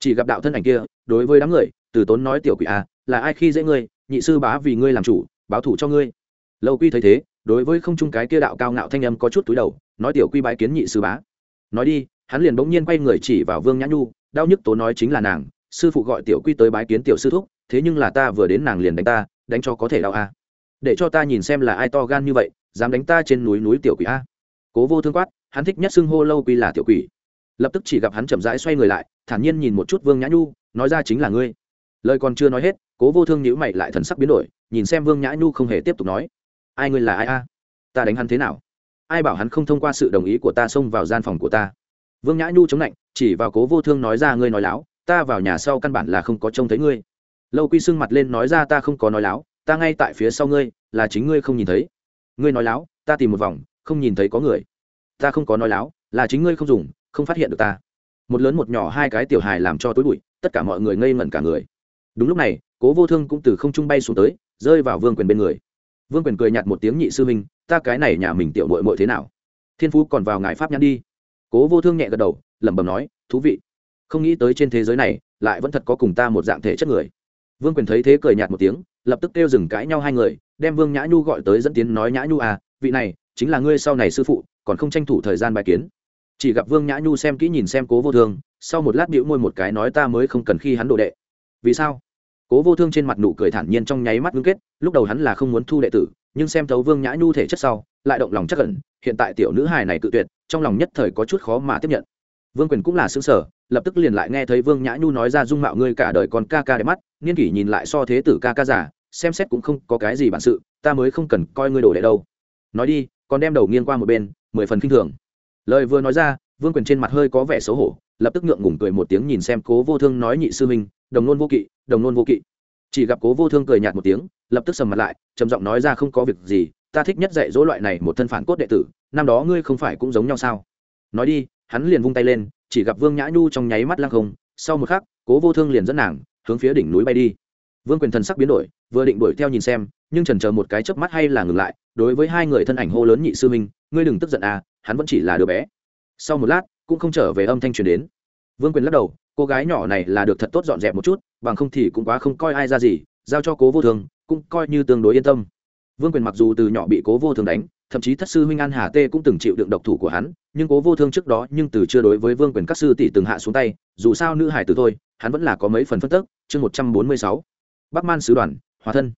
Chỉ gặp đạo thân ảnh kia đối với đám người từ tốn nói tiểu quỷ a à, là ai khi dễ ngươi, nhị sư bá vì ngươi làm chủ, báo thủ cho ngươi. Lâu quy thấy thế, đối với không trung cái kia đạo cao ngạo thanh âm có chút túi đầu, nói tiểu quy bái kiến nhị sư bá. Nói đi, hắn liền bỗng nhiên quay người chỉ vào vương nhã nhu, đau nhức tố nói chính là nàng, sư phụ gọi tiểu quy tới bái kiến tiểu sư thúc, thế nhưng là ta vừa đến nàng liền đánh ta, đánh cho có thể đau a. Để cho ta nhìn xem là ai to gan như vậy, dám đánh ta trên núi núi tiểu quỷ a. Cố vô thương quát, hắn thích nhất xưng hô lâu quy là tiểu quỷ lập tức chỉ gặp hắn chậm rãi xoay người lại, thản nhiên nhìn một chút vương nhã nhu, nói ra chính là ngươi. Lời còn chưa nói hết cố vô thương nhữ mày lại thần sắc biến đổi, nhìn xem vương nhã nhu không hề tiếp tục nói. Ai ngươi là ai a? Ta đánh hắn thế nào? Ai bảo hắn không thông qua sự đồng ý của ta xông vào gian phòng của ta? Vương nhã nhu chống lạnh, chỉ vào cố vô thương nói ra ngươi nói láo, ta vào nhà sau căn bản là không có trông thấy ngươi. Lâu quy sưng mặt lên nói ra ta không có nói láo, ta ngay tại phía sau ngươi, là chính ngươi không nhìn thấy. Ngươi nói láo, ta tìm một vòng, không nhìn thấy có người. Ta không có nói láo, là chính ngươi không dùng, không phát hiện được ta. Một lớn một nhỏ hai cái tiểu hài làm cho tối bụi, tất cả mọi người ngây ngẩn cả người. Đúng lúc này cố vô thương cũng từ không trung bay xuống tới, rơi vào vương quyền bên người. Vương quyền cười nhạt một tiếng, nhị sư minh ta cái này nhà mình tiểu mội mội thế nào? Thiên phú còn vào ngài pháp nhắn đi. Cố vô thương nhẹ gật đầu, lẩm bẩm nói, thú vị. Không nghĩ tới trên thế giới này, lại vẫn thật có cùng ta một dạng thể chất người. Vương quyền thấy thế cười nhạt một tiếng, lập tức kêu dừng cãi nhau hai người, đem vương nhã nhu gọi tới dẫn tiến nói, nhã nhu à vị này chính là ngươi sau này sư phụ, còn không tranh thủ thời gian bài kiến. Chỉ gặp vương nhã nhu xem kỹ nhìn xem cố vô thương, sau một lát bĩu môi một cái nói, ta mới không cần khi hắn đồ đệ. Vì sao? Cố vô thương trên mặt nụ cười thản nhiên trong nháy mắt ngưng kết, lúc đầu hắn là không muốn thu đệ tử, nhưng xem thấu vương nhã nhu thể chất sau, lại động lòng chắc ẩn. hiện tại tiểu nữ hài này tự tuyệt, trong lòng nhất thời có chút khó mà tiếp nhận vương quyền cũng là xứng sở lập tức liền lại nghe thấy vương nhã nhu nói ra dung mạo ngươi cả đời còn ca ca đẹp mắt, niên kỷ nhìn lại so thế tử ca ca giả xem xét cũng không có cái gì bản sự, ta mới không cần coi ngươi đổ đệ đâu nói đi, còn đem đầu nghiêng qua một bên, mười phần kinh thường lời vừa nói ra, vương quyền trên mặt hơi có vẻ xấu hổ, lập tức ngượng ngùng cười một tiếng nhìn xem cố vô thương nói nhị sư minh đồng nôn vô kỵ đồng nôn vô kỵ. Chỉ gặp cố vô thương cười nhạt một tiếng, lập tức sầm mặt lại, trầm giọng nói ra không có việc gì, ta thích nhất dạy dỗ loại này một thân phản cốt đệ tử, năm đó ngươi không phải cũng giống nhau sao? Nói đi, hắn liền vung tay lên, chỉ gặp vương nhã nhu trong nháy mắt lăng không, sau một khắc, cố vô thương liền dẫn nàng, hướng phía đỉnh núi bay đi. Vương quyền thần sắc biến đổi, vừa định đuổi theo nhìn xem, nhưng trần chờ một cái chớp mắt hay là ngừng lại, đối với hai người thân ảnh hô lớn nhị sư minh ngươi đừng tức giận à hắn vẫn chỉ là đứa bé. Sau một lát, cũng không trở về âm thanh truyền đến. Vương quyền lắc đầu cô gái nhỏ này là được thật tốt dọn dẹp một chút, bằng không thì cũng quá không coi ai ra gì, giao cho cố vô thường, cũng coi như tương đối yên tâm. Vương quyền mặc dù từ nhỏ bị cố vô thường đánh, thậm chí thất sư huynh an hà tê cũng từng chịu đựng độc thủ của hắn, nhưng cố vô thương trước đó nhưng từ chưa đối với vương quyền các sư tỷ từng hạ xuống tay, dù sao nữ hải từ thôi, hắn vẫn là có mấy phần phân tức. Chương một trăm bốn mươi sáu, bắc man sứ đoàn, hòa thân.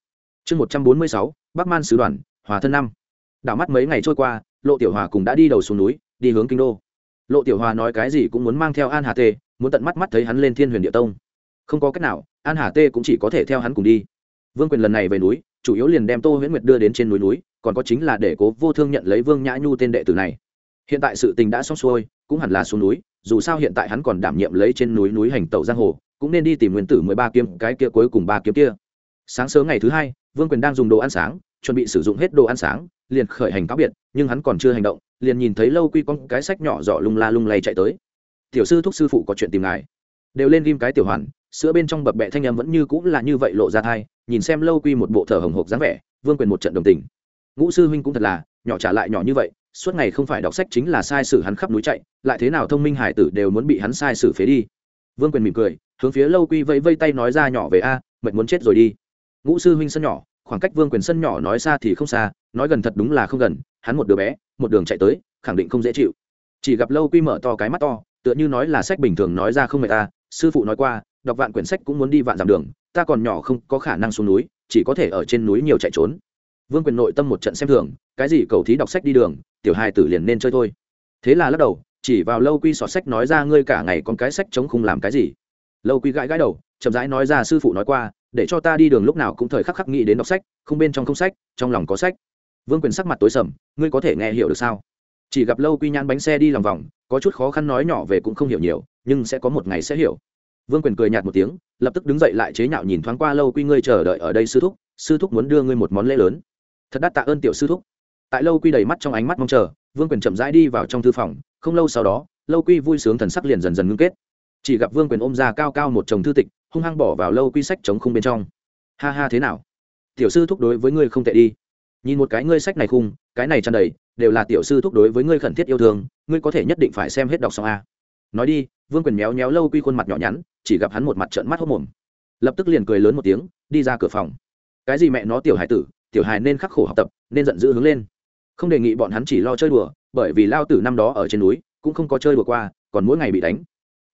Chương một trăm bốn mươi sáu, bắc man sứ đoàn, hòa thân năm. Đảo mắt mấy ngày trôi qua, lộ tiểu hòa cùng đã đi đầu xuống núi, đi hướng kinh đô. Lộ tiểu hòa nói cái gì cũng muốn mang theo an hà tê muốn tận mắt mắt thấy hắn lên thiên huyền địa tông. Không có cách nào, an hà tê cũng chỉ có thể theo hắn cùng đi. Vương quyền lần này về núi, chủ yếu liền đem tô huyễn nguyệt đưa đến trên núi núi, còn có chính là để cố vô thương nhận lấy vương nhã nhu tên đệ tử này. Hiện tại sự tình đã xong xuôi, cũng hẳn là xuống núi, dù sao hiện tại hắn còn đảm nhiệm lấy trên núi núi hành tẩu giang hồ, cũng nên đi tìm nguyên tử mười ba kiếm, cái kia cuối cùng ba kiếm kia. Sáng sớm ngày thứ hai, vương quyền đang dùng đồ ăn sáng, chuẩn bị sử dụng hết đồ ăn sáng, liền khởi hành cáo biệt, nhưng hắn còn chưa hành động, liền nhìn thấy lâu quy con cái sách nhỏ giỏ lung la lung lay chạy tới tiểu sư thúc sư phụ có chuyện tìm ngài. Đều lên ghim cái tiểu hoàn, sữa bên trong bập bẹ thanh em vẫn như cũng là như vậy lộ ra thai, nhìn xem lâu quy một bộ thở hồng hộc dáng vẻ, vương quyền một trận đồng tình. Ngũ sư huynh cũng thật là, nhỏ trả lại nhỏ như vậy, suốt ngày không phải đọc sách chính là sai sử hắn khắp núi chạy, lại thế nào thông minh hải tử đều muốn bị hắn sai sử phế đi. Vương quyền mỉm cười, hướng phía lâu quy vẫy vây tay nói ra nhỏ về a, mệt muốn chết rồi đi. Ngũ sư huynh sân nhỏ, khoảng cách vương quyền sân nhỏ nói xa thì không xa, nói gần thật đúng là không gần, hắn một đứa bé, một đường chạy tới, khẳng định không dễ chịu. Chỉ gặp lâu quy mở to cái mắt to tựa như nói là sách bình thường nói ra không mệt ta, sư phụ nói qua, đọc vạn quyển sách cũng muốn đi vạn dặm đường, ta còn nhỏ không có khả năng xuống núi, chỉ có thể ở trên núi nhiều chạy trốn. Vương quyền nội tâm một trận xem thường, cái gì cầu thí đọc sách đi đường, tiểu hai tử liền nên chơi thôi. Thế là lắc đầu, chỉ vào lâu quy sọt sách nói ra ngươi cả ngày con cái sách chống không làm cái gì. Lâu quy gãi gãi đầu, chậm rãi nói ra sư phụ nói qua, để cho ta đi đường lúc nào cũng thời khắc khắc nghĩ đến đọc sách, không bên trong không sách, trong lòng có sách. Vương quyền sắc mặt tối sầm, ngươi có thể nghe hiểu được sao? Chỉ gặp lâu quy nhãn bánh xe đi lòng vòng, có chút khó khăn nói nhỏ về cũng không hiểu nhiều, nhưng sẽ có một ngày sẽ hiểu. Vương quyền cười nhạt một tiếng, lập tức đứng dậy lại chế nhạo nhìn thoáng qua lâu quy, ngươi chờ đợi ở đây sư thúc sư thúc muốn đưa ngươi một món lễ lớn. Thật đắt tạ ơn tiểu sư thúc. Tại lâu quy đầy mắt trong ánh mắt mong chờ, vương quyền chậm rãi đi vào trong thư phòng, không lâu sau đó, lâu quy vui sướng thần sắc liền dần dần ngưng kết. Chỉ gặp vương quyền ôm ra cao cao một chồng thư tịch, hung hăng bỏ vào lâu quy sách chống khung bên trong. Ha ha thế nào? Tiểu sư thúc đối với ngươi không tệ đi. Nhìn một cái ngươi sách này khung cái này tràn đầy, đều là tiểu sư thúc đối với ngươi khẩn thiết yêu thương, ngươi có thể nhất định phải xem hết đọc xong a. Nói đi, vương quyền méo méo lâu quy khuôn mặt nhỏ nhắn, chỉ gặp hắn một mặt trợn mắt hốc mồm. Lập tức liền cười lớn một tiếng, đi ra cửa phòng. Cái gì mẹ nó tiểu hài tử, tiểu hài nên khắc khổ học tập, nên giận dữ hướng lên. Không đề nghị bọn hắn chỉ lo chơi đùa, bởi vì lao tử năm đó ở trên núi, cũng không có chơi đùa qua, còn mỗi ngày bị đánh.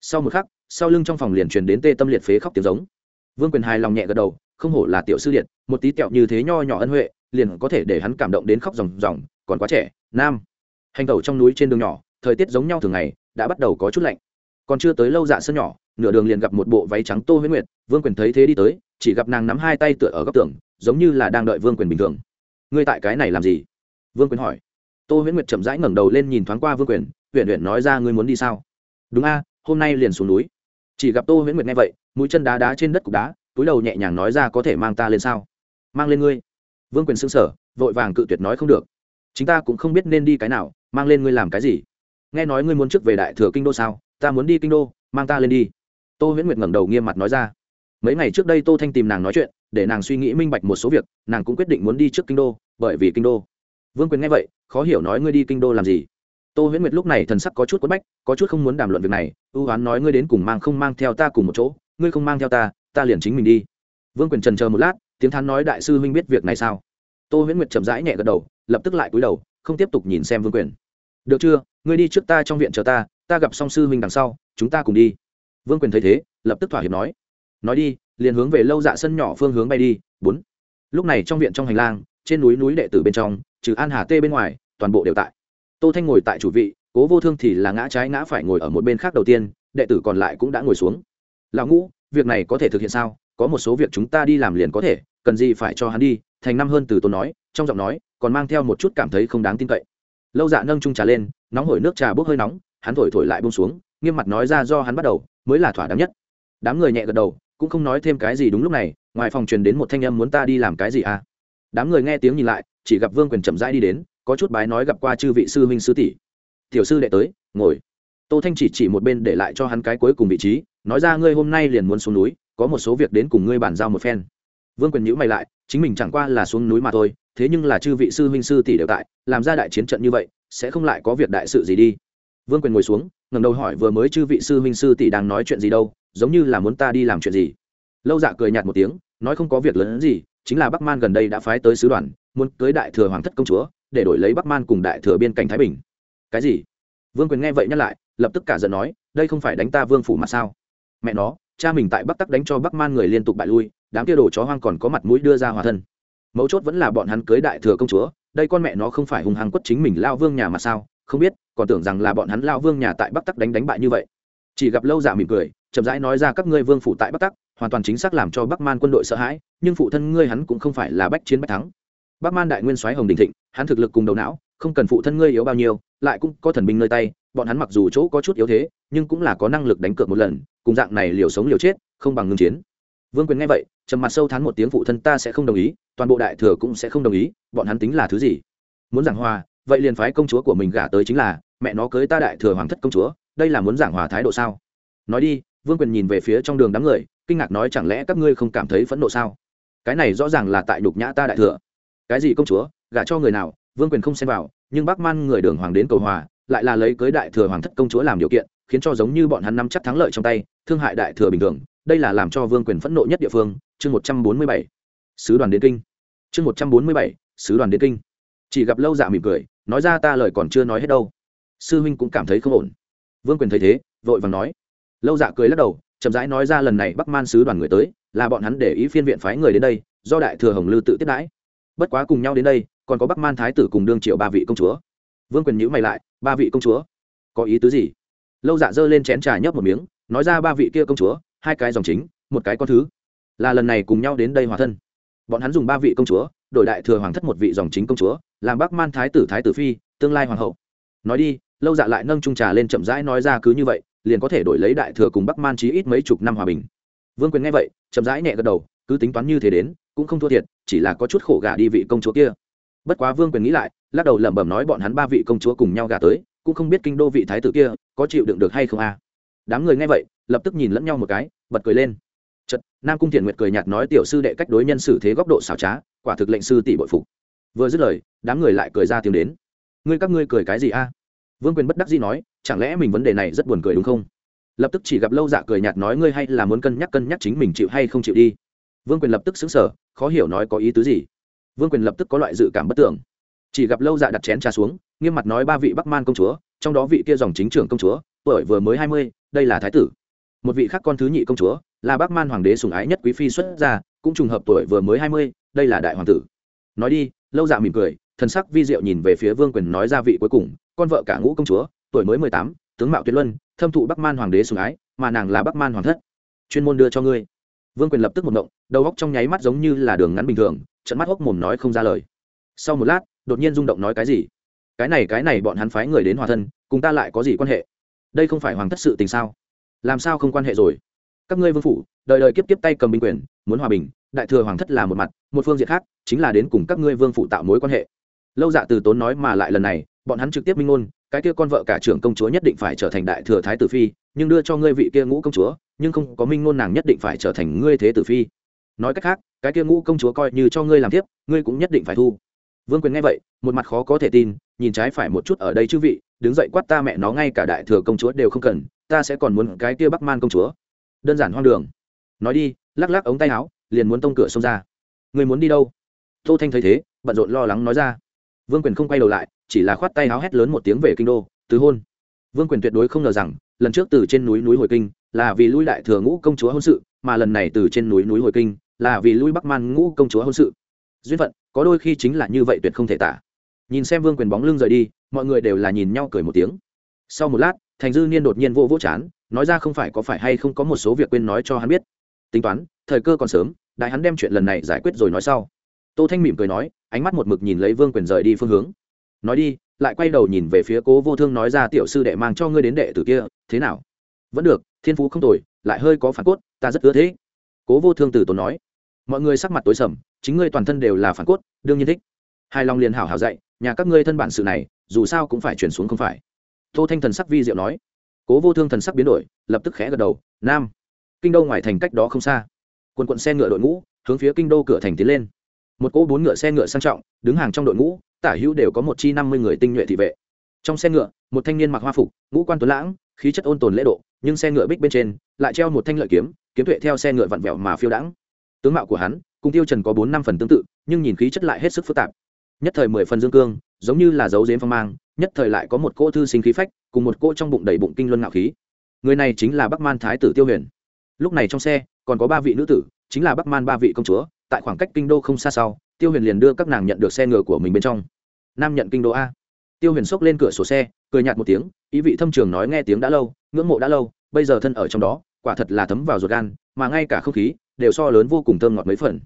Sau một khắc, sau lưng trong phòng liền truyền đến tê tâm liệt phế khóc tiếng giống. Vương quyền hài lòng nhẹ gật đầu, không hổ là tiểu sư điện một tí tẹo như thế nho nhỏ ân huệ liền có thể để hắn cảm động đến khóc ròng ròng, còn quá trẻ, nam. Hành tẩu trong núi trên đường nhỏ, thời tiết giống nhau thường ngày, đã bắt đầu có chút lạnh. Còn chưa tới lâu dạ sân nhỏ, nửa đường liền gặp một bộ váy trắng tô huyết nguyệt, vương quyền thấy thế đi tới, chỉ gặp nàng nắm hai tay tựa ở góc tường, giống như là đang đợi vương quyền bình thường. Ngươi tại cái này làm gì? Vương quyền hỏi. Tô huyễn nguyệt chậm rãi ngẩng đầu lên nhìn thoáng qua vương quyền huyện huyện nói ra ngươi muốn đi sao? Đúng a, hôm nay liền xuống núi. Chỉ gặp tô huyễn nguyệt nghe vậy, mũi chân đá đá trên đất cục đá, túi đầu nhẹ nhàng nói ra có thể mang ta lên sao? Mang lên ngươi vương quyền xưng sở vội vàng cự tuyệt nói không được. Chúng ta cũng không biết nên đi cái nào, mang lên ngươi làm cái gì? Nghe nói ngươi muốn trước về đại thừa kinh đô sao? Ta muốn đi kinh đô, mang ta lên đi. Tô huyễn nguyệt ngẩng đầu nghiêm mặt nói ra. Mấy ngày trước đây tô thanh tìm nàng nói chuyện, để nàng suy nghĩ minh bạch một số việc, nàng cũng quyết định muốn đi trước kinh đô, bởi vì kinh đô. Vương quyền nghe vậy, khó hiểu nói ngươi đi kinh đô làm gì? Tô huyễn nguyệt lúc này thần sắc có chút quất bách, có chút không muốn đàm luận việc này, ưu oán nói ngươi đến cùng mang không mang theo ta cùng một chỗ, ngươi không mang theo ta ta liền chính mình đi. Vương quyền trần chờ một lát tiếng thán nói đại sư huynh biết việc này sao? Tô huyễn nguyệt chậm rãi nhẹ gật đầu, lập tức lại cúi đầu, không tiếp tục nhìn xem vương quyền. Được chưa? Ngươi đi trước ta trong viện chờ ta ta gặp song sư huynh đằng sau, chúng ta cùng đi. Vương quyền thấy thế, lập tức thỏa hiệp nói. Nói đi, liền hướng về lâu dạ sân nhỏ phương hướng bay đi, bốn. Lúc này trong viện trong hành lang, trên núi núi đệ tử bên trong, trừ an hà tê bên ngoài, toàn bộ đều tại. Tô thanh ngồi tại chủ vị, cố vô thương thì là ngã trái ngã phải ngồi ở một bên khác đầu tiên, đệ tử còn lại cũng đã ngồi xuống. Lão ngũ, việc này có thể thực hiện sao? Có một số việc chúng ta đi làm liền có thể, cần gì phải cho hắn đi, thành năm hơn từ tôi nói, trong giọng nói, còn mang theo một chút cảm thấy không đáng tin cậy. Lâu dạ nâng trung trà lên, nóng hổi nước trà bốc hơi nóng, hắn thổi thổi lại bông xuống, nghiêm mặt nói ra do hắn bắt đầu, mới là thỏa đáng nhất. Đám người nhẹ gật đầu, cũng không nói thêm cái gì đúng lúc này, ngoài phòng truyền đến một thanh âm muốn ta đi làm cái gì à? Đám người nghe tiếng nhìn lại, chỉ gặp vương quyền chậm rãi đi đến, có chút bái nói gặp qua chư vị sư huynh sư tỷ. Tiểu sư đệ tới, ngồi. Tô thanh chỉ chỉ một bên để lại cho hắn cái cuối cùng vị trí, nói ra ngươi hôm nay liền muốn xuống núi có một số việc đến cùng ngươi bàn giao một phen. Vương quyền nhữ mày lại, chính mình chẳng qua là xuống núi mà thôi, thế nhưng là chư vị sư huynh sư tỷ đều tại, làm ra đại chiến trận như vậy, sẽ không lại có việc đại sự gì đi. Vương quyền ngồi xuống ngầm đầu hỏi vừa mới chư vị sư huynh sư tỷ đang nói chuyện gì đâu, giống như là muốn ta đi làm chuyện gì. Lâu dạ cười nhạt một tiếng, nói không có việc lớn gì, chính là bắc man gần đây đã phái tới sứ đoàn, muốn cưới đại thừa hoàng thất công chúa, để đổi lấy bắc man cùng đại thừa biên cảnh thái bình. Cái gì? Vương quyền nghe vậy nhắc lại, lập tức cả giận nói, đây không phải đánh ta vương phủ mà sao? Mẹ nó cha mình tại bắc tắc đánh cho bắc man người liên tục bại lui, đám kia đồ chó hoang còn có mặt mũi đưa ra hòa thân. Mấu chốt vẫn là bọn hắn cưới đại thừa công chúa, đây con mẹ nó không phải hung hăng quất chính mình lao vương nhà mà sao, không biết, còn tưởng rằng là bọn hắn lao vương nhà tại bắc tắc đánh đánh bại như vậy. Chỉ gặp lâu dạ mỉm cười, chậm rãi nói ra các ngươi vương phủ tại bắc tắc, hoàn toàn chính xác làm cho bắc man quân đội sợ hãi, nhưng phụ thân ngươi hắn cũng không phải là bách chiến bách thắng. Bắc man đại nguyên soái hồng đình thịnh, hắn thực lực cùng đầu não, không cần phụ thân ngươi yếu bao nhiêu, lại cũng có thần binh nơi tay bọn hắn mặc dù chỗ có chút yếu thế, nhưng cũng là có năng lực đánh cược một lần, cùng dạng này liều sống liều chết, không bằng ngưng chiến. Vương quyền nghe vậy, trầm mặt sâu thắn một tiếng phụ thân ta sẽ không đồng ý, toàn bộ đại thừa cũng sẽ không đồng ý, bọn hắn tính là thứ gì? Muốn giảng hòa, vậy liền phái công chúa của mình gả tới chính là, mẹ nó cưới ta đại thừa hoàng thất công chúa, đây là muốn giảng hòa thái độ sao? Nói đi, vương quyền nhìn về phía trong đường đám người, kinh ngạc nói chẳng lẽ các ngươi không cảm thấy phẫn nộ sao? Cái này rõ ràng là tại đục nhã ta đại thừa. Cái gì công chúa, gả cho người nào, vương quyền không xem vào, nhưng bác man người đường hoàng đến cầu hòa lại là lấy cưới đại thừa hoàng thất công chúa làm điều kiện, khiến cho giống như bọn hắn nắm chắc thắng lợi trong tay, thương hại đại thừa bình thường, đây là làm cho vương quyền phẫn nộ nhất địa phương, chương một trăm bốn mươi bảy. Sứ đoàn đến kinh. Chương một trăm bốn mươi bảy, sứ đoàn đến kinh. Chỉ gặp lâu dạ mỉm cười, nói ra ta lời còn chưa nói hết đâu. Sư huynh cũng cảm thấy không ổn. Vương quyền thấy thế, vội vàng nói. Lâu dạ cười lắc đầu, chậm rãi nói ra lần này bắc man sứ đoàn người tới, là bọn hắn để ý phiên viện phái người đến đây, do đại thừa hồng lư tự tiếp đãi. Bất quá cùng nhau đến đây, còn có bắc man thái tử cùng đương triệu ba vị công chúa. Vương quyền nhữ mày lại ba vị công chúa. Có ý tứ gì? Lâu dạ dơ lên chén trà nhấp một miếng, nói ra ba vị kia công chúa, hai cái dòng chính, một cái con thứ. Là lần này cùng nhau đến đây hòa thân. Bọn hắn dùng ba vị công chúa, đổi đại thừa hoàng thất một vị dòng chính công chúa, làm bắc man thái tử thái tử phi, tương lai hoàng hậu. Nói đi, lâu dạ lại nâng trung trà lên chậm rãi nói ra cứ như vậy, liền có thể đổi lấy đại thừa cùng bắc man chí ít mấy chục năm hòa bình. Vương quyền nghe vậy, chậm rãi nhẹ gật đầu, cứ tính toán như thế đến, cũng không thua thiệt, chỉ là có chút khổ gà đi vị công chúa kia. Bất quá vương quyền nghĩ lại lắc đầu lẩm bẩm nói bọn hắn ba vị công chúa cùng nhau gà tới, cũng không biết kinh đô vị thái tử kia có chịu đựng được hay không a. À. đám người nghe vậy, lập tức nhìn lẫn nhau một cái, bật cười lên. Chật nam cung thiện nguyệt cười nhạt nói tiểu sư đệ cách đối nhân xử thế góc độ xảo trá, quả thực lệnh sư tỷ bội phục. Vừa dứt lời, đám người lại cười ra tiếng đến. Ngươi các ngươi cười cái gì a? Vương quyền bất đắc dĩ nói, chẳng lẽ mình vấn đề này rất buồn cười đúng không? Lập tức chỉ gặp lâu dạ cười nhạt nói ngươi hay là muốn cân nhắc cân nhắc chính mình chịu hay không chịu đi. Vương quyền lập tức xứng sở khó hiểu nói có ý tứ gì. Vương quyền lập tức có loại dự cảm bất tưởng chỉ gặp lâu dạ đặt chén trà xuống, nghiêm mặt nói ba vị bắc man công chúa, trong đó vị kia dòng chính trưởng công chúa, tuổi vừa mới hai mươi, đây là thái tử. Một vị khác con thứ nhị công chúa, là bắc man hoàng đế sùng ái nhất quý phi xuất gia, cũng trùng hợp tuổi vừa mới hai mươi, đây là đại hoàng tử. Nói đi, lâu dạ mỉm cười, thần sắc vi diệu nhìn về phía vương quyền nói ra vị cuối cùng, con vợ cả ngũ công chúa, tuổi mới mười tám, tướng mạo tuyệt luân, thâm thụ bắc man hoàng đế sùng ái, mà nàng là bắc man hoàng thất. Chuyên môn đưa cho ngươi. Vương quyền lập tức một động, đầu góc trong nháy mắt giống như là đường ngắn bình thường trận mắt hốc mồm nói không ra lời. Sau một lát đột nhiên rung động nói cái gì? Cái này cái này, bọn hắn phái người đến hòa thân, cùng ta lại có gì quan hệ? Đây không phải hoàng thất sự tình sao? Làm sao không quan hệ rồi? Các ngươi vương phủ, đời đời kiếp kiếp tay cầm binh quyền, muốn hòa bình, đại thừa hoàng thất là một mặt, một phương diện khác, chính là đến cùng các ngươi vương phủ tạo mối quan hệ. Lâu dạ từ tốn nói mà lại lần này, bọn hắn trực tiếp minh ngôn, cái kia con vợ cả trưởng công chúa nhất định phải trở thành đại thừa thái tử phi, nhưng đưa cho ngươi vị kia ngũ công chúa, nhưng không có minh ngôn nàng nhất định phải trở thành ngươi thế tử phi. Nói cách khác, cái kia ngũ công chúa coi như cho ngươi làm tiếp ngươi cũng nhất định phải thu vương quyền nghe vậy, một mặt khó có thể tin, nhìn trái phải một chút ở đây chư vị, đứng dậy quát ta mẹ nó ngay cả đại thừa công chúa đều không cần, ta sẽ còn muốn cái kia bắc man công chúa. Đơn giản hoang đường. Nói đi, lắc lắc ống tay áo, liền muốn tông cửa xông ra. Người muốn đi đâu? Tô thanh thấy thế, bận rộn lo lắng nói ra. Vương quyền không quay đầu lại, chỉ là khoát tay áo hét lớn một tiếng về kinh đô, tứ hôn. Vương quyền tuyệt đối không ngờ rằng, lần trước từ trên núi núi hồi kinh, là vì lui lại thừa ngũ công chúa hôn sự, mà lần này từ trên núi núi hồi kinh, là vì lui bắc man ngũ công chúa hôn sự duyên phận, có đôi khi chính là như vậy tuyệt không thể tả. Nhìn xem vương quyền bóng lưng rời đi, mọi người đều là nhìn nhau cười một tiếng. Sau một lát, thành dư niên đột nhiên vô vỗ chán, nói ra không phải có phải hay không có một số việc quên nói cho hắn biết. Tính toán, thời cơ còn sớm, đại hắn đem chuyện lần này giải quyết rồi nói sau. Tô thanh mỉm cười nói, ánh mắt một mực nhìn lấy vương quyền rời đi phương hướng. Nói đi, lại quay đầu nhìn về phía cố vô thương nói ra tiểu sư đệ mang cho ngươi đến đệ tử kia, thế nào? Vẫn được, thiên phú không tồi, lại hơi có phản cốt, ta rất ưa thế cố vô thương từ tốn nói mọi người sắc mặt tối sầm, chính ngươi toàn thân đều là phản cốt, đương nhiên thích. Hai lòng liền hảo hảo dạy, nhà các ngươi thân bản sự này, dù sao cũng phải chuyển xuống không phải. Tô thanh thần sắc vi diệu nói. Cố vô thương thần sắc biến đổi, lập tức khẽ gật đầu, nam, kinh đô ngoài thành cách đó không xa. Quần quận xe ngựa đội ngũ, hướng phía kinh đô cửa thành tiến lên. Một cỗ bốn ngựa xe ngựa sang trọng, đứng hàng trong đội ngũ, tả hữu đều có một chi năm mươi người tinh nhuệ thị vệ. Trong xe ngựa, một thanh niên mặc hoa phục, ngũ quan tuấn lãng, khí chất ôn tồn lễ độ, nhưng xe ngựa bích bên trên, lại treo một thanh lợi kiếm kiếm tuệ theo xe ngựa vặn vẹo mà phiêu đãng tướng mạo của hắn, cùng tiêu trần có bốn năm phần tương tự, nhưng nhìn khí chất lại hết sức phức tạp. Nhất thời mười phần dương cương, giống như là dấu dếm phong mang, nhất thời lại có một cỗ thư sinh khí phách, cùng một cỗ trong bụng đầy bụng kinh luân ngạo khí. Người này chính là bắc man thái tử tiêu huyền. Lúc này trong xe, còn có ba vị nữ tử, chính là bắc man ba vị công chúa, tại khoảng cách kinh đô không xa sau, tiêu huyền liền đưa các nàng nhận được xe ngựa của mình bên trong. Nam nhận kinh đô a. Tiêu huyền xốc lên cửa sổ xe, cười nhạt một tiếng, ý vị thâm trường nói nghe tiếng đã lâu, ngưỡng mộ đã lâu, bây giờ thân ở trong đó, quả thật là thấm vào ruột gan, mà ngay cả không khí đều so lớn vô cùng thơm ngọt mấy phần.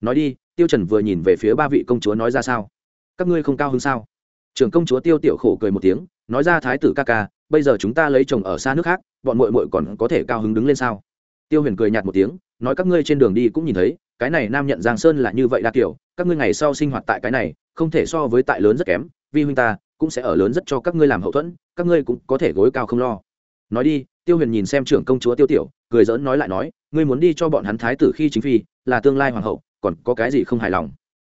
Nói đi, tiêu trần vừa nhìn về phía ba vị công chúa nói ra sao? Các ngươi không cao hứng sao? Trưởng công chúa tiêu tiểu khổ cười một tiếng, nói ra thái tử ca ca, bây giờ chúng ta lấy chồng ở xa nước khác, bọn muội muội còn có thể cao hứng đứng lên sao? Tiêu huyền cười nhạt một tiếng, nói các ngươi trên đường đi cũng nhìn thấy, cái này nam nhận giang sơn là như vậy đa kiểu, các ngươi ngày sau sinh hoạt tại cái này, không thể so với tại lớn rất kém, vi huynh ta cũng sẽ ở lớn rất cho các ngươi làm hậu thuẫn, các ngươi cũng có thể gối cao không lo. Nói đi, tiêu huyền nhìn xem trưởng công chúa tiêu tiểu cười giỡn nói lại nói, ngươi muốn đi cho bọn hắn thái tử khi chính phi, là tương lai hoàng hậu, còn có cái gì không hài lòng?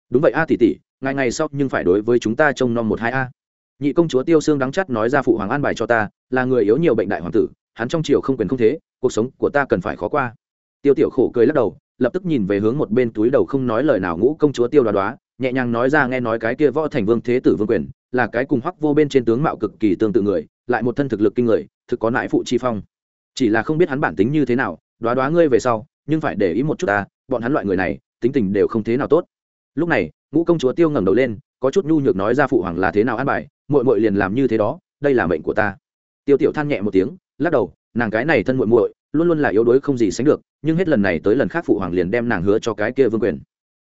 Đúng vậy a tỷ tỷ, ngày ngày sau nhưng phải đối với chúng ta trông nom một hai a. Nhị công chúa tiêu xương đắng chắt nói ra phụ hoàng an bài cho ta, là người yếu nhiều bệnh đại hoàng tử, hắn trong triều không quyền không thế, cuộc sống của ta cần phải khó qua. Tiêu tiểu khổ cười lắc đầu, lập tức nhìn về hướng một bên túi đầu không nói lời nào ngũ công chúa tiêu đoá đoá, nhẹ nhàng nói ra nghe nói cái kia võ thành vương thế tử vương quyền, là cái cùng hoắc vô bên trên tướng mạo cực kỳ tương tự người, lại một thân thực lực kinh người, thực có nãi phụ chi phong chỉ là không biết hắn bản tính như thế nào, đoá đoá ngươi về sau, nhưng phải để ý một chút ta, bọn hắn loại người này, tính tình đều không thế nào tốt. Lúc này, ngũ công chúa tiêu ngẩng đầu lên, có chút nhu nhược nói ra phụ hoàng là thế nào an bài, muội muội liền làm như thế đó, đây là mệnh của ta. Tiêu tiểu than nhẹ một tiếng, lắc đầu, nàng cái này thân muội muội, luôn luôn là yếu đuối không gì sánh được, nhưng hết lần này tới lần khác phụ hoàng liền đem nàng hứa cho cái kia vương quyền.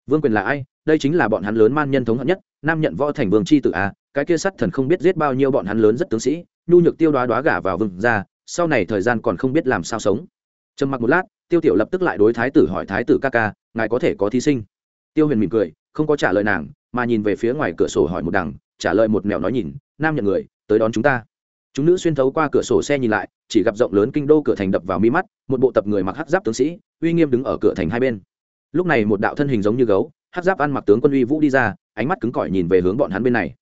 Vương quyền là ai? Đây chính là bọn hắn lớn man nhân thống hận nhất, nam nhận võ thành vương c h i tự a, cái kia sắt thần không biết giết bao nhiêu bọn hắn lớn rất tướng sĩ, nhu nhược tiêu đoá đoá gả vào vương ra sau này thời gian còn không biết làm sao sống. Trầm mặc một lát, tiêu tiểu lập tức lại đối thái tử hỏi thái tử ca ca, ngài có thể có thí sinh? Tiêu huyền mỉm cười, không có trả lời nàng, mà nhìn về phía ngoài cửa sổ hỏi một đằng, trả lời một mèo nói nhìn, nam nhận người, tới đón chúng ta. Chúng nữ xuyên thấu qua cửa sổ xe nhìn lại, chỉ gặp rộng lớn kinh đô cửa thành đập vào mi mắt, một bộ tập người mặc hắc giáp tướng sĩ, uy nghiêm đứng ở cửa thành hai bên. Lúc này một đạo thân hình giống như gấu, hắc giáp ăn mặc tướng quân uy vũ đi ra, ánh mắt cứng cỏi nhìn về hướng bọn hắn bên này.